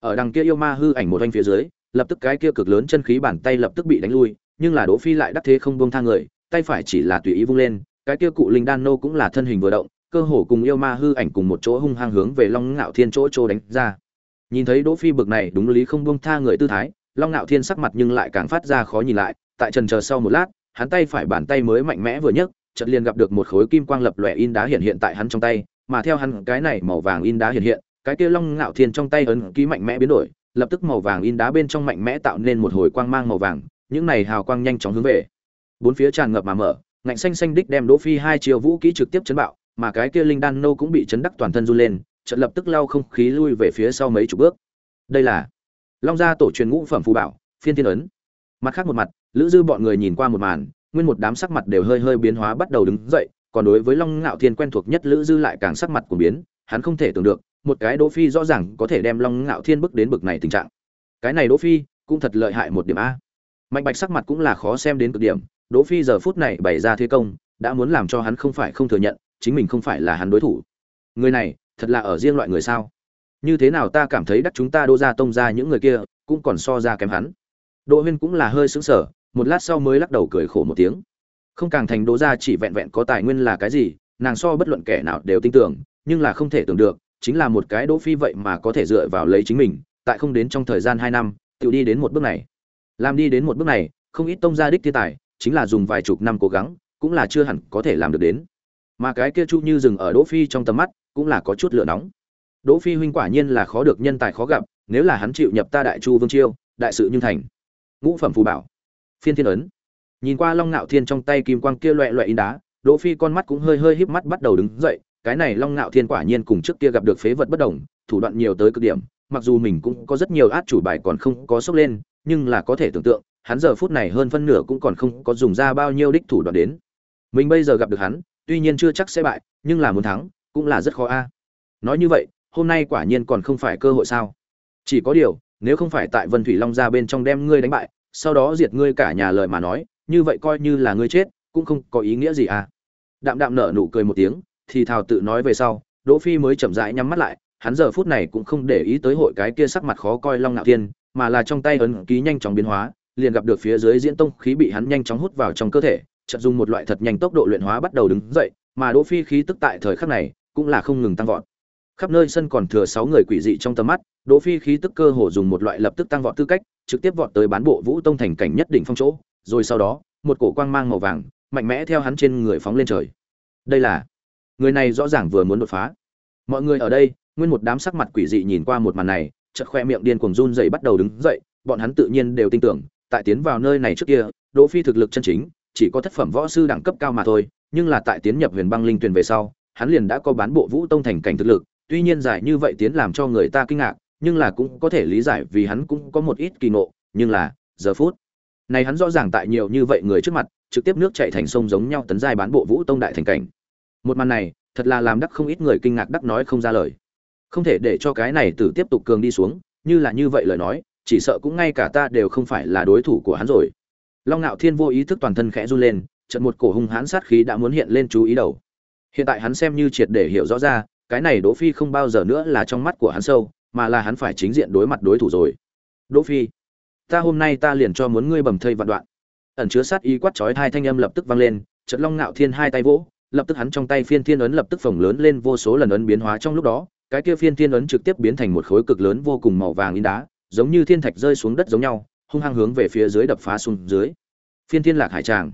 Ở đằng kia yêu ma hư ảnh một anh phía dưới, lập tức cái kia cực lớn chân khí bàn tay lập tức bị đánh lui, nhưng là đỗ phi lại đắc thế không buông tha người, tay phải chỉ là tùy ý vung lên, cái kia cụ linh đan nô cũng là thân hình vừa động, cơ hồ cùng yêu ma hư ảnh cùng một chỗ hung hăng hướng về long ngạo thiên chỗ chỗ đánh ra. Nhìn thấy đỗ phi bực này đúng lý không buông tha người tư thái, long ngạo thiên sắc mặt nhưng lại càng phát ra khó nhìn lại, tại trần chờ sau một lát hắn tay phải bàn tay mới mạnh mẽ vừa nhấc, chợt liền gặp được một khối kim quang lập lòe in đá hiện hiện tại hắn trong tay, mà theo hắn cái này màu vàng in đá hiện hiện, cái kia long ngạo thiên trong tay ấn ký mạnh mẽ biến đổi, lập tức màu vàng in đá bên trong mạnh mẽ tạo nên một hồi quang mang màu vàng, những này hào quang nhanh chóng hướng về. Bốn phía tràn ngập mà mở, ngạnh xanh xanh đích đem đỗ phi hai chiều vũ kỹ trực tiếp chấn bạo, mà cái kia linh đan nô cũng bị chấn đắc toàn thân run lên, chợt lập tức lao không khí lui về phía sau mấy chục bước. Đây là long gia tổ truyền ngũ phẩm phù bảo, phiên thiên ấn. Mặt khác một mặt lữ dư bọn người nhìn qua một màn, nguyên một đám sắc mặt đều hơi hơi biến hóa bắt đầu đứng dậy, còn đối với long ngạo thiên quen thuộc nhất lữ dư lại càng sắc mặt của biến, hắn không thể tưởng được, một cái đỗ phi rõ ràng có thể đem long ngạo thiên bước đến bực này tình trạng. Cái này đỗ phi cũng thật lợi hại một điểm a. Mạnh bạch sắc mặt cũng là khó xem đến cực điểm, đỗ phi giờ phút này bày ra thế công, đã muốn làm cho hắn không phải không thừa nhận, chính mình không phải là hắn đối thủ. Người này, thật là ở riêng loại người sao? Như thế nào ta cảm thấy đắc chúng ta đỗ ra tông ra những người kia, cũng còn so ra kém hắn. Đỗ huyên cũng là hơi sững sờ một lát sau mới lắc đầu cười khổ một tiếng. Không càng thành đỗ ra chỉ vẹn vẹn có tài nguyên là cái gì, nàng so bất luận kẻ nào đều tin tưởng, nhưng là không thể tưởng được, chính là một cái đỗ phi vậy mà có thể dựa vào lấy chính mình, tại không đến trong thời gian hai năm tự đi đến một bước này. Làm đi đến một bước này, không ít tông gia đích thiên tài, chính là dùng vài chục năm cố gắng, cũng là chưa hẳn có thể làm được đến. Mà cái kia chu như dừng ở đỗ phi trong tầm mắt, cũng là có chút lửa nóng. Đỗ phi huynh quả nhiên là khó được nhân tài khó gặp, nếu là hắn chịu nhập ta đại chu vương chiêu, đại sự như thành. Ngũ phẩm phù bảo phiên thiên ấn. Nhìn qua long ngạo thiên trong tay kim quang kia loẹ loẹ in đá, đỗ phi con mắt cũng hơi hơi híp mắt bắt đầu đứng dậy, cái này long ngạo thiên quả nhiên cùng trước kia gặp được phế vật bất đồng, thủ đoạn nhiều tới cực điểm, mặc dù mình cũng có rất nhiều át chủ bài còn không có sốc lên, nhưng là có thể tưởng tượng, hắn giờ phút này hơn phân nửa cũng còn không có dùng ra bao nhiêu đích thủ đoạn đến. Mình bây giờ gặp được hắn, tuy nhiên chưa chắc sẽ bại, nhưng là muốn thắng, cũng là rất khó a. Nói như vậy, hôm nay quả nhiên còn không phải cơ hội sao? Chỉ có điều, nếu không phải tại vân thủy long ra bên trong đem ngươi đánh bại sau đó diệt ngươi cả nhà lời mà nói, như vậy coi như là ngươi chết, cũng không có ý nghĩa gì à. Đạm đạm nở nụ cười một tiếng, thì thào tự nói về sau, đỗ phi mới chậm rãi nhắm mắt lại, hắn giờ phút này cũng không để ý tới hội cái kia sắc mặt khó coi long nạo thiên, mà là trong tay ấn ký nhanh chóng biến hóa, liền gặp được phía dưới diễn tông khí bị hắn nhanh chóng hút vào trong cơ thể, chợt dùng một loại thật nhanh tốc độ luyện hóa bắt đầu đứng dậy, mà đỗ phi khí tức tại thời khắc này cũng là không ngừng tăng vọt. Khắp nơi sân còn thừa sáu người quỷ dị trong tầm mắt đỗ phi khí tức cơ hồ dùng một loại lập tức tăng vọt tư cách, trực tiếp vọt tới bán bộ vũ tông thành cảnh nhất đỉnh phong chỗ, rồi sau đó, một cổ quang mang màu vàng, mạnh mẽ theo hắn trên người phóng lên trời. Đây là, người này rõ ràng vừa muốn đột phá. Mọi người ở đây, nguyên một đám sắc mặt quỷ dị nhìn qua một màn này, chợt khoe miệng điên cuồng run rẩy bắt đầu đứng dậy, bọn hắn tự nhiên đều tin tưởng, tại tiến vào nơi này trước kia, đỗ phi thực lực chân chính, chỉ có thất phẩm võ sư đẳng cấp cao mà thôi, nhưng là tại tiến nhập huyền băng linh tuyền về sau, hắn liền đã có bán bộ vũ tông thành cảnh thực lực, tuy nhiên giải như vậy tiến làm cho người ta kinh ngạc nhưng là cũng có thể lý giải vì hắn cũng có một ít kỳ ngộ, nhưng là, giờ phút này hắn rõ ràng tại nhiều như vậy người trước mặt, trực tiếp nước chảy thành sông giống nhau tấn giai bán bộ vũ tông đại thành cảnh. Một màn này, thật là làm đắc không ít người kinh ngạc đắc nói không ra lời. Không thể để cho cái này tử tiếp tục cường đi xuống, như là như vậy lời nói, chỉ sợ cũng ngay cả ta đều không phải là đối thủ của hắn rồi. Long Nạo thiên vô ý thức toàn thân khẽ run lên trận một cổ hung hãn sát khí đã muốn hiện lên chú ý đầu. Hiện tại hắn xem như triệt để hiểu rõ ra, cái này đỗ phi không bao giờ nữa là trong mắt của hắn sâu mà là hắn phải chính diện đối mặt đối thủ rồi. Đỗ phi, ta hôm nay ta liền cho muốn ngươi bầm thây vạn đoạn. Ẩn chứa sát ý quát chói hai thanh âm lập tức vang lên trận long ngạo thiên hai tay vỗ, lập tức hắn trong tay phiên thiên ấn lập tức phồng lớn lên vô số lần ấn biến hóa trong lúc đó, cái kia phiên thiên ấn trực tiếp biến thành một khối cực lớn vô cùng màu vàng in đá, giống như thiên thạch rơi xuống đất giống nhau, hung hăng hướng về phía dưới đập phá xuống dưới. Phiên thiên lạc hải tràng.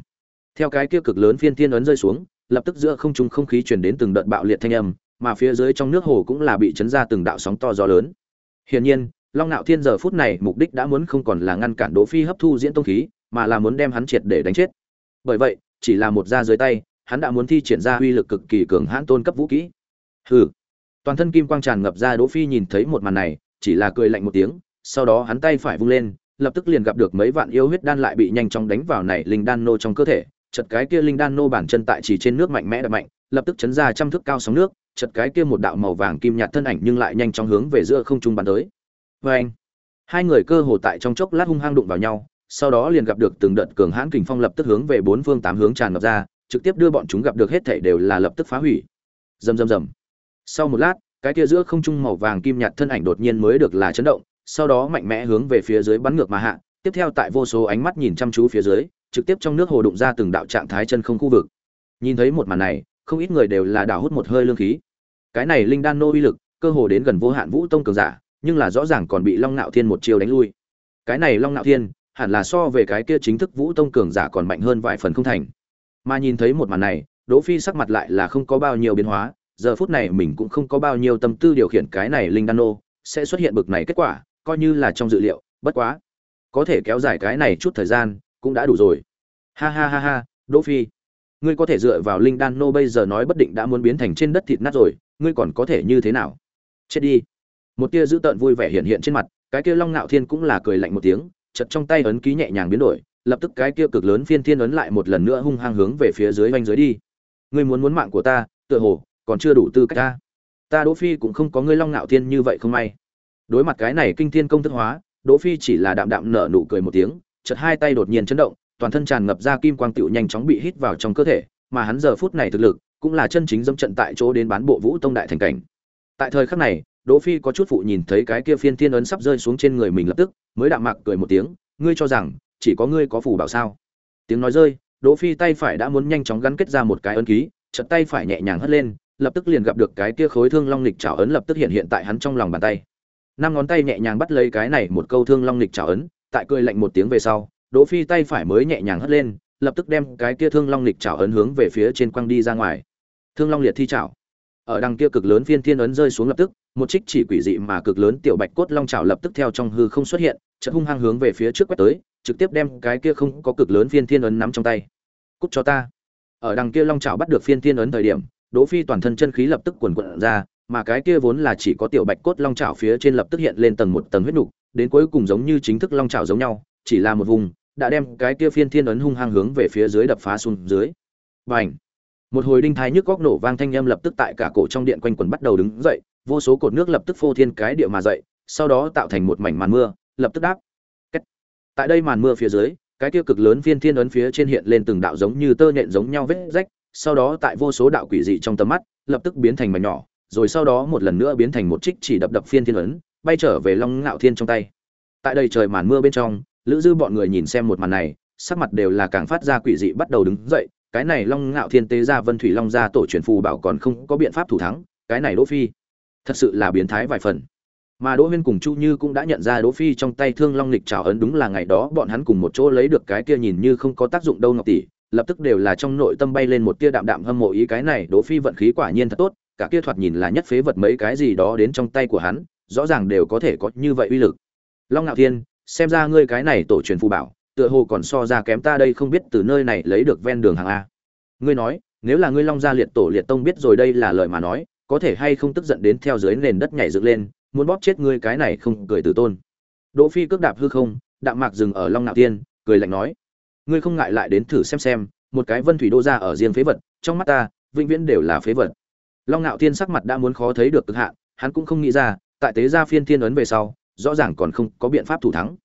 Theo cái kia cực lớn phiên thiên ấn rơi xuống, lập tức giữa không trung không khí truyền đến từng đợt bạo liệt thanh âm mà phía dưới trong nước hồ cũng là bị chấn ra từng đạo sóng to gió lớn. Hiển nhiên, long nạo thiên giờ phút này mục đích đã muốn không còn là ngăn cản đỗ phi hấp thu diễn tông khí, mà là muốn đem hắn triệt để đánh chết. Bởi vậy, chỉ là một ra dưới tay, hắn đã muốn thi triển ra uy lực cực kỳ cường hãn tôn cấp vũ kỹ. Hừ. Toàn thân kim quang tràn ngập ra, đỗ phi nhìn thấy một màn này, chỉ là cười lạnh một tiếng, sau đó hắn tay phải vung lên, lập tức liền gặp được mấy vạn yêu huyết đan lại bị nhanh chóng đánh vào này linh đan nô trong cơ thể. Chật cái kia linh đan nô bản chân tại chỉ trên nước mạnh mẽ đập mạnh, lập tức chấn ra trăm thước cao sóng nước chật cái kia một đạo màu vàng kim nhạt thân ảnh nhưng lại nhanh chóng hướng về giữa không trung bắn tới. Và anh, hai người cơ hồ tại trong chốc lát hung hăng đụng vào nhau, sau đó liền gặp được từng đợt cường hãn kình phong lập tức hướng về bốn phương tám hướng tràn ngập ra, trực tiếp đưa bọn chúng gặp được hết thảy đều là lập tức phá hủy. Rầm rầm rầm. Sau một lát, cái kia giữa không trung màu vàng kim nhạt thân ảnh đột nhiên mới được là chấn động, sau đó mạnh mẽ hướng về phía dưới bắn ngược mà hạ, tiếp theo tại vô số ánh mắt nhìn chăm chú phía dưới, trực tiếp trong nước hồ đụng ra từng đạo trạng thái chân không khu vực. Nhìn thấy một màn này, không ít người đều là đảo hút một hơi lương khí cái này linh đan nô uy lực, cơ hồ đến gần vô hạn vũ tông cường giả, nhưng là rõ ràng còn bị long nạo thiên một chiều đánh lui. Cái này long nạo thiên, hẳn là so về cái kia chính thức vũ tông cường giả còn mạnh hơn vài phần không thành. Mà nhìn thấy một màn này, đỗ phi sắc mặt lại là không có bao nhiêu biến hóa, giờ phút này mình cũng không có bao nhiêu tâm tư điều khiển cái này linh đan nô, sẽ xuất hiện bực này kết quả, coi như là trong dự liệu, bất quá, có thể kéo dài cái này chút thời gian, cũng đã đủ rồi. Ha ha ha ha, đỗ phi, ngươi có thể dựa vào linh đan nô bây giờ nói bất định đã muốn biến thành trên đất thịt nát rồi ngươi còn có thể như thế nào? Chết đi. Một tia dữ tợn vui vẻ hiện hiện trên mặt, cái kia long nạo thiên cũng là cười lạnh một tiếng chật trong tay ấn ký nhẹ nhàng biến đổi, lập tức cái kia cực lớn phiên thiên ấn lại một lần nữa hung hăng hướng về phía dưới oanh dưới đi. Ngươi muốn muốn mạng của ta, tựa hồ, còn chưa đủ tư cách ta. Ta đỗ phi cũng không có ngươi long nạo thiên như vậy không may. Đối mặt cái này kinh thiên công thức hóa, đỗ phi chỉ là đạm đạm nở nụ cười một tiếng chật hai tay đột nhiên chấn động, toàn thân tràn ngập ra kim quang tựu nhanh chóng bị hít vào trong cơ thể, mà hắn giờ phút này thực lực cũng là chân chính dâm trận tại chỗ đến bán bộ vũ tông đại thành cảnh. Tại thời khắc này, đỗ phi có chút phụ nhìn thấy cái kia phiên thiên ấn sắp rơi xuống trên người mình lập tức, mới đạm mạc cười một tiếng, ngươi cho rằng, chỉ có ngươi có phù bảo sao? Tiếng nói rơi, đỗ phi tay phải đã muốn nhanh chóng gắn kết ra một cái ấn ký, chợt tay phải nhẹ nhàng hất lên, lập tức liền gặp được cái kia khối thương long lịch trảo ấn lập tức hiện hiện tại hắn trong lòng bàn tay. Năm ngón tay nhẹ nhàng bắt lấy cái này một câu thương long lịch trảo ấn, tại cười lạnh một tiếng về sau, đỗ phi tay phải mới nhẹ nhàng hất lên, lập tức đem cái kia thương long lịch trảo ấn hướng về phía trên quăng đi ra ngoài thương long liệt thi trảo ở đằng kia cực lớn phiên thiên ấn rơi xuống lập tức, một trích chỉ quỷ dị mà cực lớn tiểu bạch cốt long trảo lập tức theo trong hư không xuất hiện, chợt hung hăng hướng về phía trước quét tới, trực tiếp đem cái kia không có cực lớn phiên thiên ấn nắm trong tay. Cút cho ta. Ở đằng kia long trảo bắt được phiên thiên ấn thời điểm, đỗ phi toàn thân chân khí lập tức cuồn cuộn ra, mà cái kia vốn là chỉ có tiểu bạch cốt long trảo phía trên lập tức hiện lên tầng một tầng huyết nục, đến cuối cùng giống như chính thức long trảo giống nhau, chỉ là một vùng, đã đem cái kia phiên thiên ấn hung hăng hướng về phía dưới đập phá xuống dưới. Bành! Một hồi đinh thái nhức góc nổ vang thanh âm lập tức tại cả cổ trong điện quanh quần bắt đầu đứng dậy, vô số cột nước lập tức phô thiên cái địa mà dậy, sau đó tạo thành một mảnh màn mưa, lập tức đáp Kết. tại đây màn mưa phía dưới, cái tiêu cực lớn phiên thiên ấn phía trên hiện lên từng đạo giống như tơ nhện giống nhau vết rách, sau đó tại vô số đạo quỷ dị trong tầm mắt, lập tức biến thành mảnh nhỏ, rồi sau đó một lần nữa biến thành một trích chỉ đập đập phiên thiên ấn, bay trở về long ngạo thiên trong tay tại đây trời màn mưa bên trong, lữ dư bọn người nhìn xem một màn này, sắc mặt đều là càng phát ra quỷ dị bắt đầu đứng dậy cái này long ngạo thiên tế ra vân thủy long ra tổ truyền phù bảo còn không có biện pháp thủ thắng, cái này đỗ phi. Thật sự là biến thái vài phần. Mà đỗ huyên cùng chu như cũng đã nhận ra đỗ phi trong tay thương long lịch trào ấn đúng là ngày đó bọn hắn cùng một chỗ lấy được cái kia nhìn như không có tác dụng đâu ngọc tỷ, lập tức đều là trong nội tâm bay lên một tia đạm đạm hâm mộ ý cái này đỗ phi vận khí quả nhiên thật tốt, cả kia thoạt nhìn là nhất phế vật mấy cái gì đó đến trong tay của hắn, rõ ràng đều có thể có như vậy uy lực. Long ngạo thiên, xem ra ngươi cái này tổ truyền phù bảo tựa hồ còn so ra kém ta đây không biết từ nơi này lấy được ven đường hàng a. Ngươi nói, nếu là ngươi long gia liệt tổ liệt tông biết rồi đây là lời mà nói, có thể hay không tức giận đến theo dưới nền đất nhảy dựng lên, muốn bóp chết ngươi cái này không cười từ tôn. Đỗ phi cước đạp hư không, đạm mạc dừng ở long nạo tiên, cười lạnh nói, ngươi không ngại lại đến thử xem xem, một cái vân thủy đô ra ở riêng phế vật, trong mắt ta, vĩnh viễn đều là phế vật. Long Nạo thiên sắc mặt đã muốn khó thấy được cực hạn, hắn cũng không nghĩ ra, tại tế gia phiên thiên ấn về sau, rõ ràng còn không có biện pháp thủ thắng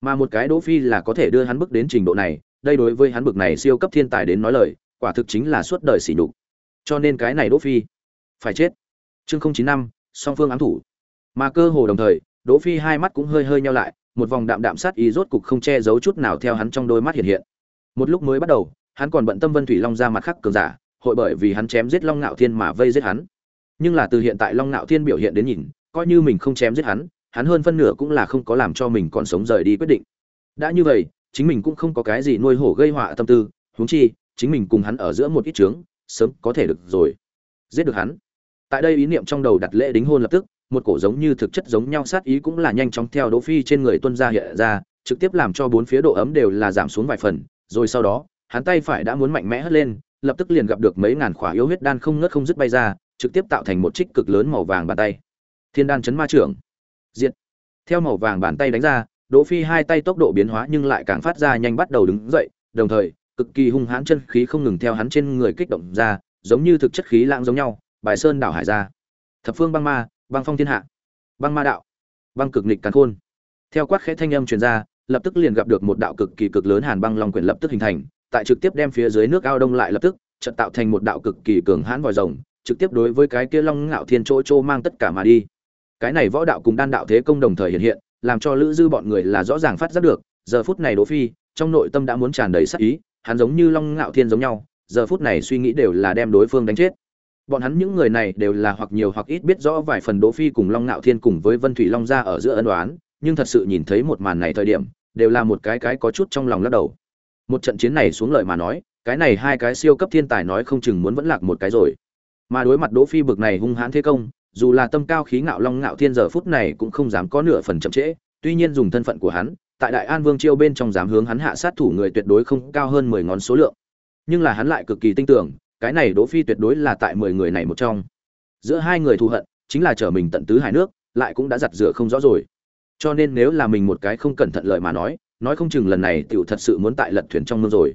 mà một cái đỗ phi là có thể đưa hắn bước đến trình độ này, đây đối với hắn bực này siêu cấp thiên tài đến nói lời, quả thực chính là suốt đời sỉ nhục. Cho nên cái này đỗ phi, phải chết. Chương không chín năm, song phương ám thủ. Mà cơ hồ đồng thời, đỗ phi hai mắt cũng hơi hơi nheo lại, một vòng đạm đạm sát ý rốt cục không che giấu chút nào theo hắn trong đôi mắt hiện hiện. Một lúc mới bắt đầu, hắn còn bận tâm vân thủy long ra mặt khắc cường giả, hội bởi vì hắn chém giết long ngạo thiên mà vây giết hắn. Nhưng là từ hiện tại long ngạo thiên biểu hiện đến nhìn, coi như mình không chém giết hắn hắn hơn phân nửa cũng là không có làm cho mình còn sống rời đi quyết định. Đã như vậy, chính mình cũng không có cái gì nuôi hổ gây họa tâm tư, huống chi, chính mình cùng hắn ở giữa một ít trướng sớm có thể được rồi. Giết được hắn. Tại đây ý niệm trong đầu đặt lễ đính hôn lập tức, một cổ giống như thực chất giống nhau sát ý cũng là nhanh chóng theo đỗ phi trên người tuân ra hiện ra, trực tiếp làm cho bốn phía độ ấm đều là giảm xuống vài phần, rồi sau đó, hắn tay phải đã muốn mạnh mẽ hất lên, lập tức liền gặp được mấy ngàn khỏa yếu huyết đan không ngớt không dứt bay ra, trực tiếp tạo thành một trích cực lớn màu vàng bàn tay. Thiên đan chấn ma trưởng. Diệt. theo màu vàng bàn tay đánh ra, đỗ phi hai tay tốc độ biến hóa nhưng lại càng phát ra nhanh bắt đầu đứng dậy, đồng thời, cực kỳ hung hãn chân khí không ngừng theo hắn trên người kích động ra, giống như thực chất khí lãng giống nhau, bài sơn đảo hải ra. Thập phương băng ma, băng phong thiên hạ, băng ma đạo, băng cực nghịch càn khôn. Theo quát khẽ thanh âm truyền ra, lập tức liền gặp được một đạo cực kỳ cực lớn hàn băng long quyển lập tức hình thành, tại trực tiếp đem phía dưới nước ao đông lại lập tức trận tạo thành một đạo cực kỳ cường hãn vòi rồng, trực tiếp đối với cái kia long ngạo thiên chỗ chỗ mang tất cả mà đi cái này võ đạo cùng đan đạo thế công đồng thời hiện hiện, làm cho lữ dư bọn người là rõ ràng phát giác được, giờ phút này đỗ phi, trong nội tâm đã muốn tràn đầy sát ý, hắn giống như long ngạo thiên giống nhau, giờ phút này suy nghĩ đều là đem đối phương đánh chết. Bọn hắn những người này đều là hoặc nhiều hoặc ít biết rõ vài phần đỗ phi cùng long ngạo thiên cùng với vân thủy long gia ở giữa ân đoán nhưng thật sự nhìn thấy một màn này thời điểm, đều là một cái cái có chút trong lòng lắc đầu. Một trận chiến này xuống lời mà nói, cái này hai cái siêu cấp thiên tài nói không chừng muốn vẫn lạc một cái rồi. Mà đối mặt đỗ phi bực này hung hãn thế công dù là tâm cao khí ngạo long ngạo thiên giờ phút này cũng không dám có nửa phần chậm trễ, tuy nhiên dùng thân phận của hắn, tại đại an vương chiêu bên trong dám hướng hắn hạ sát thủ người tuyệt đối không cao hơn mười ngón số lượng. Nhưng là hắn lại cực kỳ tin tưởng, cái này đỗ phi tuyệt đối là tại mười người này một trong. Giữa hai người thù hận, chính là trở mình tận tứ hải nước, lại cũng đã giặt rửa không rõ rồi. Cho nên nếu là mình một cái không cẩn thận lợi mà nói nói không chừng lần này tiểu thật sự muốn tại lật thuyền trong mương rồi.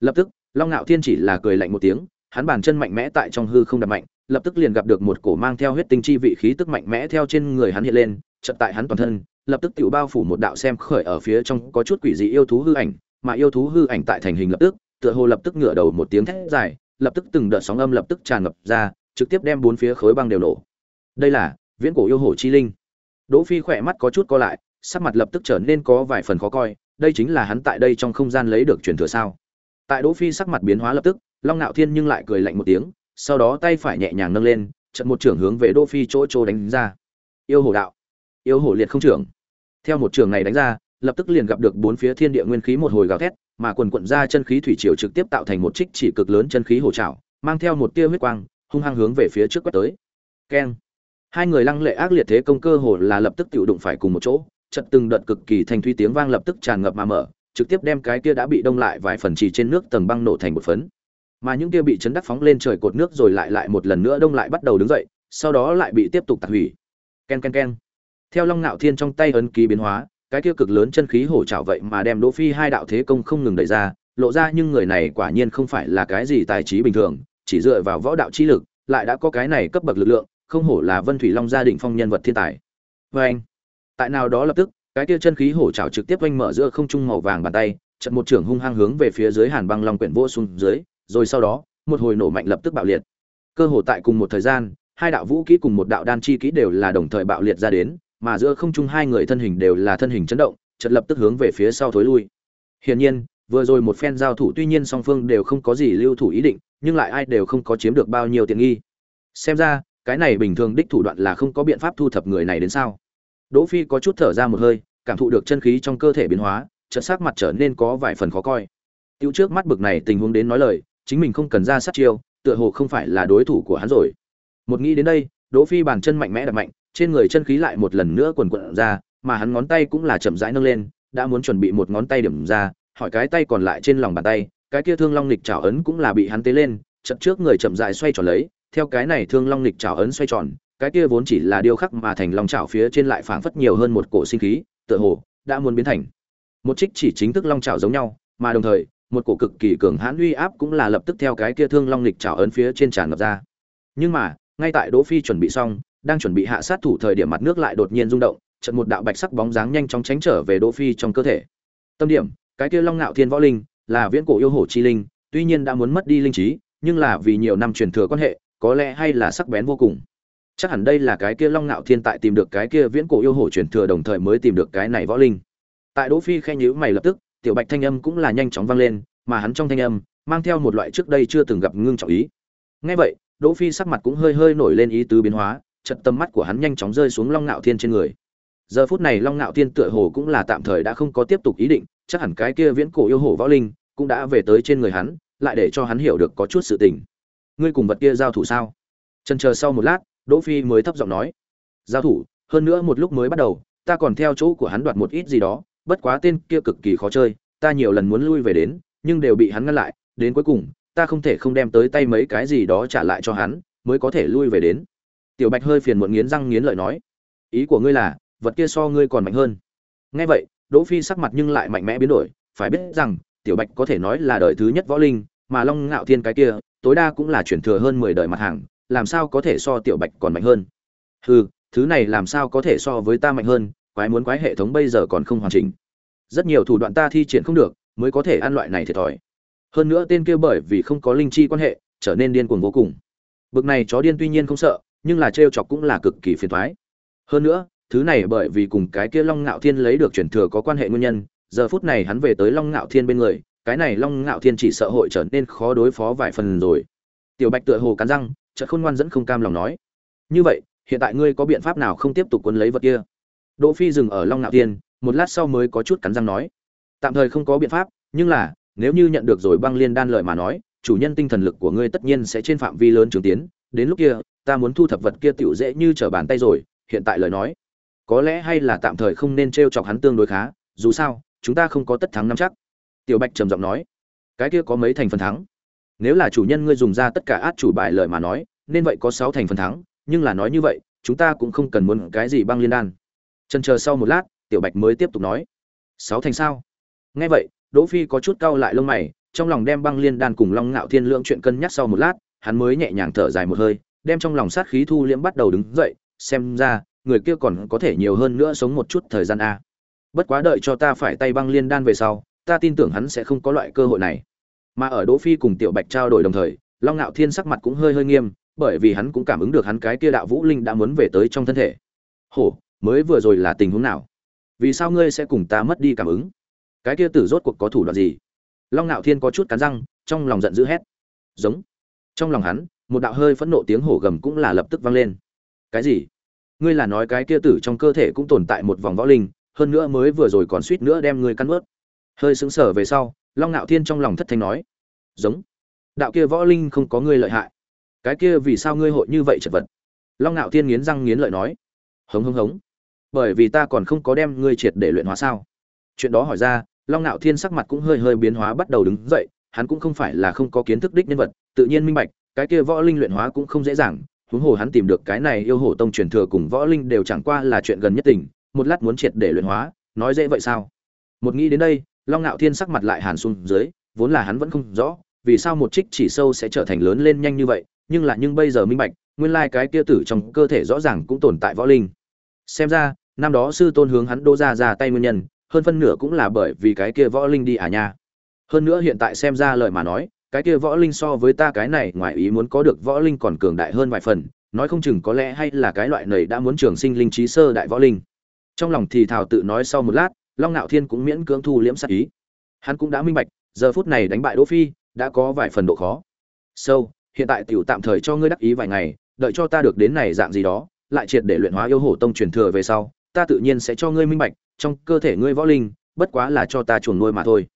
Lập tức, long ngạo thiên chỉ là cười lạnh một tiếng, hắn bàn chân mạnh mẽ tại trong hư không đập mạnh lập tức liền gặp được một cổ mang theo huyết tinh chi vị khí tức mạnh mẽ theo trên người hắn hiện lên, chợt tại hắn toàn thân, lập tức tiểu bao phủ một đạo xem khởi ở phía trong có chút quỷ dị yêu thú hư ảnh, mà yêu thú hư ảnh tại thành hình lập tức, tựa hồ lập tức ngửa đầu một tiếng thét dài, lập tức từng đợt sóng âm lập tức tràn ngập ra, trực tiếp đem bốn phía khối băng đều nổ. Đây là viễn cổ yêu hổ chi linh. Đỗ phi khỏe mắt có chút co lại, sắc mặt lập tức trở nên có vài phần khó coi, đây chính là hắn tại đây trong không gian lấy được truyền thừa sao? Tại đỗ phi sắc mặt biến hóa lập tức, long nạo thiên nhưng lại cười lạnh một tiếng sau đó tay phải nhẹ nhàng nâng lên trận một trưởng hướng về đỗ phi chỗ chỗ đánh ra. Yêu hổ đạo. Yêu hổ liệt không trưởng. Theo một trường này đánh ra, lập tức liền gặp được bốn phía thiên địa nguyên khí một hồi gào thét, mà quần quận ra chân khí thủy triều trực tiếp tạo thành một trích chỉ cực lớn chân khí hổ trảo, mang theo một tia huyết quang, hung hăng hướng về phía trước quét tới. Keng. Hai người lăng lệ ác liệt thế công cơ hồ là lập tức tự đụng phải cùng một chỗ trận từng đợt cực kỳ thanh thủy tiếng vang lập tức tràn ngập mà mở, trực tiếp đem cái kia đã bị đông lại vài phần trì trên nước tầng băng nổ thành một phấn mà những kia bị chấn đắc phóng lên trời cột nước rồi lại lại một lần nữa đông lại bắt đầu đứng dậy, sau đó lại bị tiếp tục tạc hủy. Ken ken ken theo long ngạo thiên trong tay ấn ký biến hóa, cái kia cực lớn chân khí hổ trảo vậy mà đem đỗ phi hai đạo thế công không ngừng đẩy ra, lộ ra nhưng người này quả nhiên không phải là cái gì tài trí bình thường, chỉ dựa vào võ đạo chi lực, lại đã có cái này cấp bậc lực lượng, không hổ là vân thủy long gia đình phong nhân vật thiên tài. Với anh, tại nào đó lập tức, cái kia chân khí hổ trảo trực tiếp oanh mở giữa không trung màu vàng bàn tay trận một trưởng hung hăng hướng về phía dưới hàn băng long quyển vô xuống dưới rồi sau đó, một hồi nổ mạnh lập tức bạo liệt. Cơ hồ tại cùng một thời gian, hai đạo vũ kỹ cùng một đạo đan chi kỹ đều là đồng thời bạo liệt ra đến, mà giữa không trung hai người thân hình đều là thân hình chấn động, chợt lập tức hướng về phía sau thối lui. Hiển nhiên, vừa rồi một phen giao thủ tuy nhiên song phương đều không có gì lưu thủ ý định, nhưng lại ai đều không có chiếm được bao nhiêu tiện nghi. Xem ra, cái này bình thường đích thủ đoạn là không có biện pháp thu thập người này đến sao? Đỗ phi có chút thở ra một hơi, cảm thụ được chân khí trong cơ thể biến hóa, chợt sắc mặt trở nên có vài phần khó coi. Tiêu trước mắt bực này tình huống đến nói lời chính mình không cần ra sát chiêu, tựa hồ không phải là đối thủ của hắn rồi. Một nghĩ đến đây, đỗ phi bàn chân mạnh mẽ đập mạnh, trên người chân khí lại một lần nữa quần quận ra, mà hắn ngón tay cũng là chậm rãi nâng lên, đã muốn chuẩn bị một ngón tay điểm ra, hỏi cái tay còn lại trên lòng bàn tay, cái kia thương long lịch trảo ấn cũng là bị hắn tế lên chậm trước người chậm rãi xoay tròn lấy, theo cái này thương long lịch trảo ấn xoay tròn, cái kia vốn chỉ là điêu khắc mà thành long trảo phía trên lại phảng phất nhiều hơn một cổ sinh khí, tựa hồ đã muốn biến thành. Một trích chỉ chính thức long trảo giống nhau, mà đồng thời một cổ cực kỳ cường hãn uy áp cũng là lập tức theo cái kia thương long lịch trào ấn phía trên tràn ngập ra. Nhưng mà, ngay tại đỗ phi chuẩn bị xong, đang chuẩn bị hạ sát thủ thời điểm mặt nước lại đột nhiên rung động, chợt một đạo bạch sắc bóng dáng nhanh chóng tránh trở về đỗ phi trong cơ thể. Tâm điểm, cái kia long ngạo thiên võ linh, là viễn cổ yêu hổ chi linh, tuy nhiên đã muốn mất đi linh trí, nhưng là vì nhiều năm truyền thừa quan hệ, có lẽ hay là sắc bén vô cùng. Chắc hẳn đây là cái kia long ngạo thiên tại tìm được cái kia viễn cổ yêu hổ truyền thừa đồng thời mới tìm được cái này võ linh. Tại đỗ phi khẽ nhíu mày lập tức tiểu bạch thanh âm cũng là nhanh chóng vang lên, mà hắn trong thanh âm mang theo một loại trước đây chưa từng gặp ngưng trọng ý. Nghe vậy, đỗ phi sắc mặt cũng hơi hơi nổi lên ý tứ biến hóa trận tâm mắt của hắn nhanh chóng rơi xuống long ngạo thiên trên người. Giờ phút này long ngạo thiên tựa hồ cũng là tạm thời đã không có tiếp tục ý định, chắc hẳn cái kia viễn cổ yêu hồ võ linh cũng đã về tới trên người hắn, lại để cho hắn hiểu được có chút sự tình. Ngươi cùng vật kia giao thủ sao? Chần chờ sau một lát, đỗ phi mới thấp giọng nói. Giao thủ, hơn nữa một lúc mới bắt đầu, ta còn theo chỗ của hắn đoạt một ít gì đó bất quá tên kia cực kỳ khó chơi, ta nhiều lần muốn lui về đến, nhưng đều bị hắn ngăn lại, đến cuối cùng, ta không thể không đem tới tay mấy cái gì đó trả lại cho hắn, mới có thể lui về đến. Tiểu bạch hơi phiền muộn nghiến răng nghiến lợi nói, ý của ngươi là, vật kia so ngươi còn mạnh hơn. Nghe vậy, đỗ phi sắc mặt nhưng lại mạnh mẽ biến đổi, phải biết rằng, tiểu bạch có thể nói là đời thứ nhất võ linh, mà long ngạo thiên cái kia, tối đa cũng là chuyển thừa hơn mười đời mặt hàng, làm sao có thể so tiểu bạch còn mạnh hơn? Hừ, thứ này làm sao có thể so với ta mạnh hơn quái muốn quái hệ thống bây giờ còn không hoàn chỉnh. Rất nhiều thủ đoạn ta thi triển không được, mới có thể ăn loại này thiệt thòi. Hơn nữa tên kia bởi vì không có linh chi quan hệ, trở nên điên cuồng vô cùng. Bực này chó điên tuy nhiên không sợ, nhưng là trêu chọc cũng là cực kỳ phiền toái. Hơn nữa, thứ này bởi vì cùng cái kia long ngạo thiên lấy được truyền thừa có quan hệ nguyên nhân, giờ phút này hắn về tới long ngạo thiên bên người, cái này long ngạo thiên chỉ sợ hội trở nên khó đối phó vài phần rồi. Tiểu bạch tựa hồ cắn răng, chợt khôn ngoan dẫn không cam lòng nói, như vậy, hiện tại ngươi có biện pháp nào không tiếp tục quân lấy vật kia? Đỗ phi dừng ở long Nạo thiên một lát sau mới có chút cắn răng nói. Tạm thời không có biện pháp, nhưng là, nếu như nhận được rồi băng liên đan lợi mà nói, chủ nhân tinh thần lực của ngươi tất nhiên sẽ trên phạm vi lớn trưởng tiến. Đến lúc kia, ta muốn thu thập vật kia tiểu dễ như trở bàn tay rồi, hiện tại lời nói. Có lẽ hay là tạm thời không nên trêu chọc hắn tương đối khá, dù sao, chúng ta không có tất thắng năm chắc. Tiểu bạch trầm giọng nói. Cái kia có mấy thành phần thắng? Nếu là chủ nhân ngươi dùng ra tất cả át chủ bài lời mà nói, nên vậy có sáu thành phần thắng, nhưng là nói như vậy, chúng ta cũng không cần muốn cái gì băng liên đan chần chờ sau một lát, tiểu bạch mới tiếp tục nói. Sáu thành sao? Nghe vậy, đỗ phi có chút cau lại lông mày, trong lòng đem băng liên đan cùng long ngạo thiên lượng chuyện cân nhắc sau một lát, hắn mới nhẹ nhàng thở dài một hơi, đem trong lòng sát khí thu liễm bắt đầu đứng dậy, xem ra, người kia còn có thể nhiều hơn nữa sống một chút thời gian a. Bất quá đợi cho ta phải tay băng liên đan về sau, ta tin tưởng hắn sẽ không có loại cơ hội này. Mà ở đỗ phi cùng tiểu bạch trao đổi đồng thời, long ngạo thiên sắc mặt cũng hơi hơi nghiêm, bởi vì hắn cũng cảm ứng được hắn cái kia đạo vũ linh đã muốn về tới trong thân thể. Hổ mới vừa rồi là tình huống nào? Vì sao ngươi sẽ cùng ta mất đi cảm ứng? Cái kia tử rốt cuộc có thủ đoạn gì? Long ngạo thiên có chút cắn răng, trong lòng giận dữ hét. Giống. Trong lòng hắn, một đạo hơi phẫn nộ tiếng hổ gầm cũng là lập tức vang lên. Cái gì? Ngươi là nói cái kia tử trong cơ thể cũng tồn tại một vòng võ linh, hơn nữa mới vừa rồi còn suýt nữa đem ngươi căn ướt hơi sững sờ về sau, long ngạo thiên trong lòng thất thanh nói. Giống. Đạo kia võ linh không có ngươi lợi hại. Cái kia vì sao ngươi hội như vậy chật vật? Long ngạo thiên nghiến răng nghiến lợi nói. Hống hống hống bởi vì ta còn không có đem ngươi triệt để luyện hóa sao? Chuyện đó hỏi ra, long ngạo thiên sắc mặt cũng hơi hơi biến hóa bắt đầu đứng dậy, hắn cũng không phải là không có kiến thức đích nhân vật, tự nhiên minh bạch, cái kia võ linh luyện hóa cũng không dễ dàng, huống hồ hắn tìm được cái này yêu hổ tông truyền thừa cùng võ linh đều chẳng qua là chuyện gần nhất tình, một lát muốn triệt để luyện hóa, nói dễ vậy sao? Một nghĩ đến đây, long ngạo thiên sắc mặt lại hàn xuống dưới, vốn là hắn vẫn không rõ, vì sao một trích chỉ sâu sẽ trở thành lớn lên nhanh như vậy, nhưng là nhưng bây giờ minh bạch, nguyên lai cái kia tử trong cơ thể rõ ràng cũng tồn tại võ linh xem ra năm đó sư tôn hướng hắn đô ra ra tay nguyên nhân hơn phân nửa cũng là bởi vì cái kia võ linh đi à nha. Hơn nữa hiện tại xem ra lời mà nói cái kia võ linh so với ta cái này ngoài ý muốn có được võ linh còn cường đại hơn vài phần nói không chừng có lẽ hay là cái loại này đã muốn trường sinh linh trí sơ đại võ linh. Trong lòng thì thảo tự nói sau một lát long ngạo thiên cũng miễn cưỡng thu liễm sát ý. Hắn cũng đã minh bạch giờ phút này đánh bại đỗ phi đã có vài phần độ khó. Sâu so, hiện tại tiểu tạm thời cho ngươi đắc ý vài ngày đợi cho ta được đến này dạng gì đó lại triệt để luyện hóa yêu hổ tông truyền thừa về sau, ta tự nhiên sẽ cho ngươi minh bạch, trong cơ thể ngươi võ linh, bất quá là cho ta chuồn nuôi mà thôi.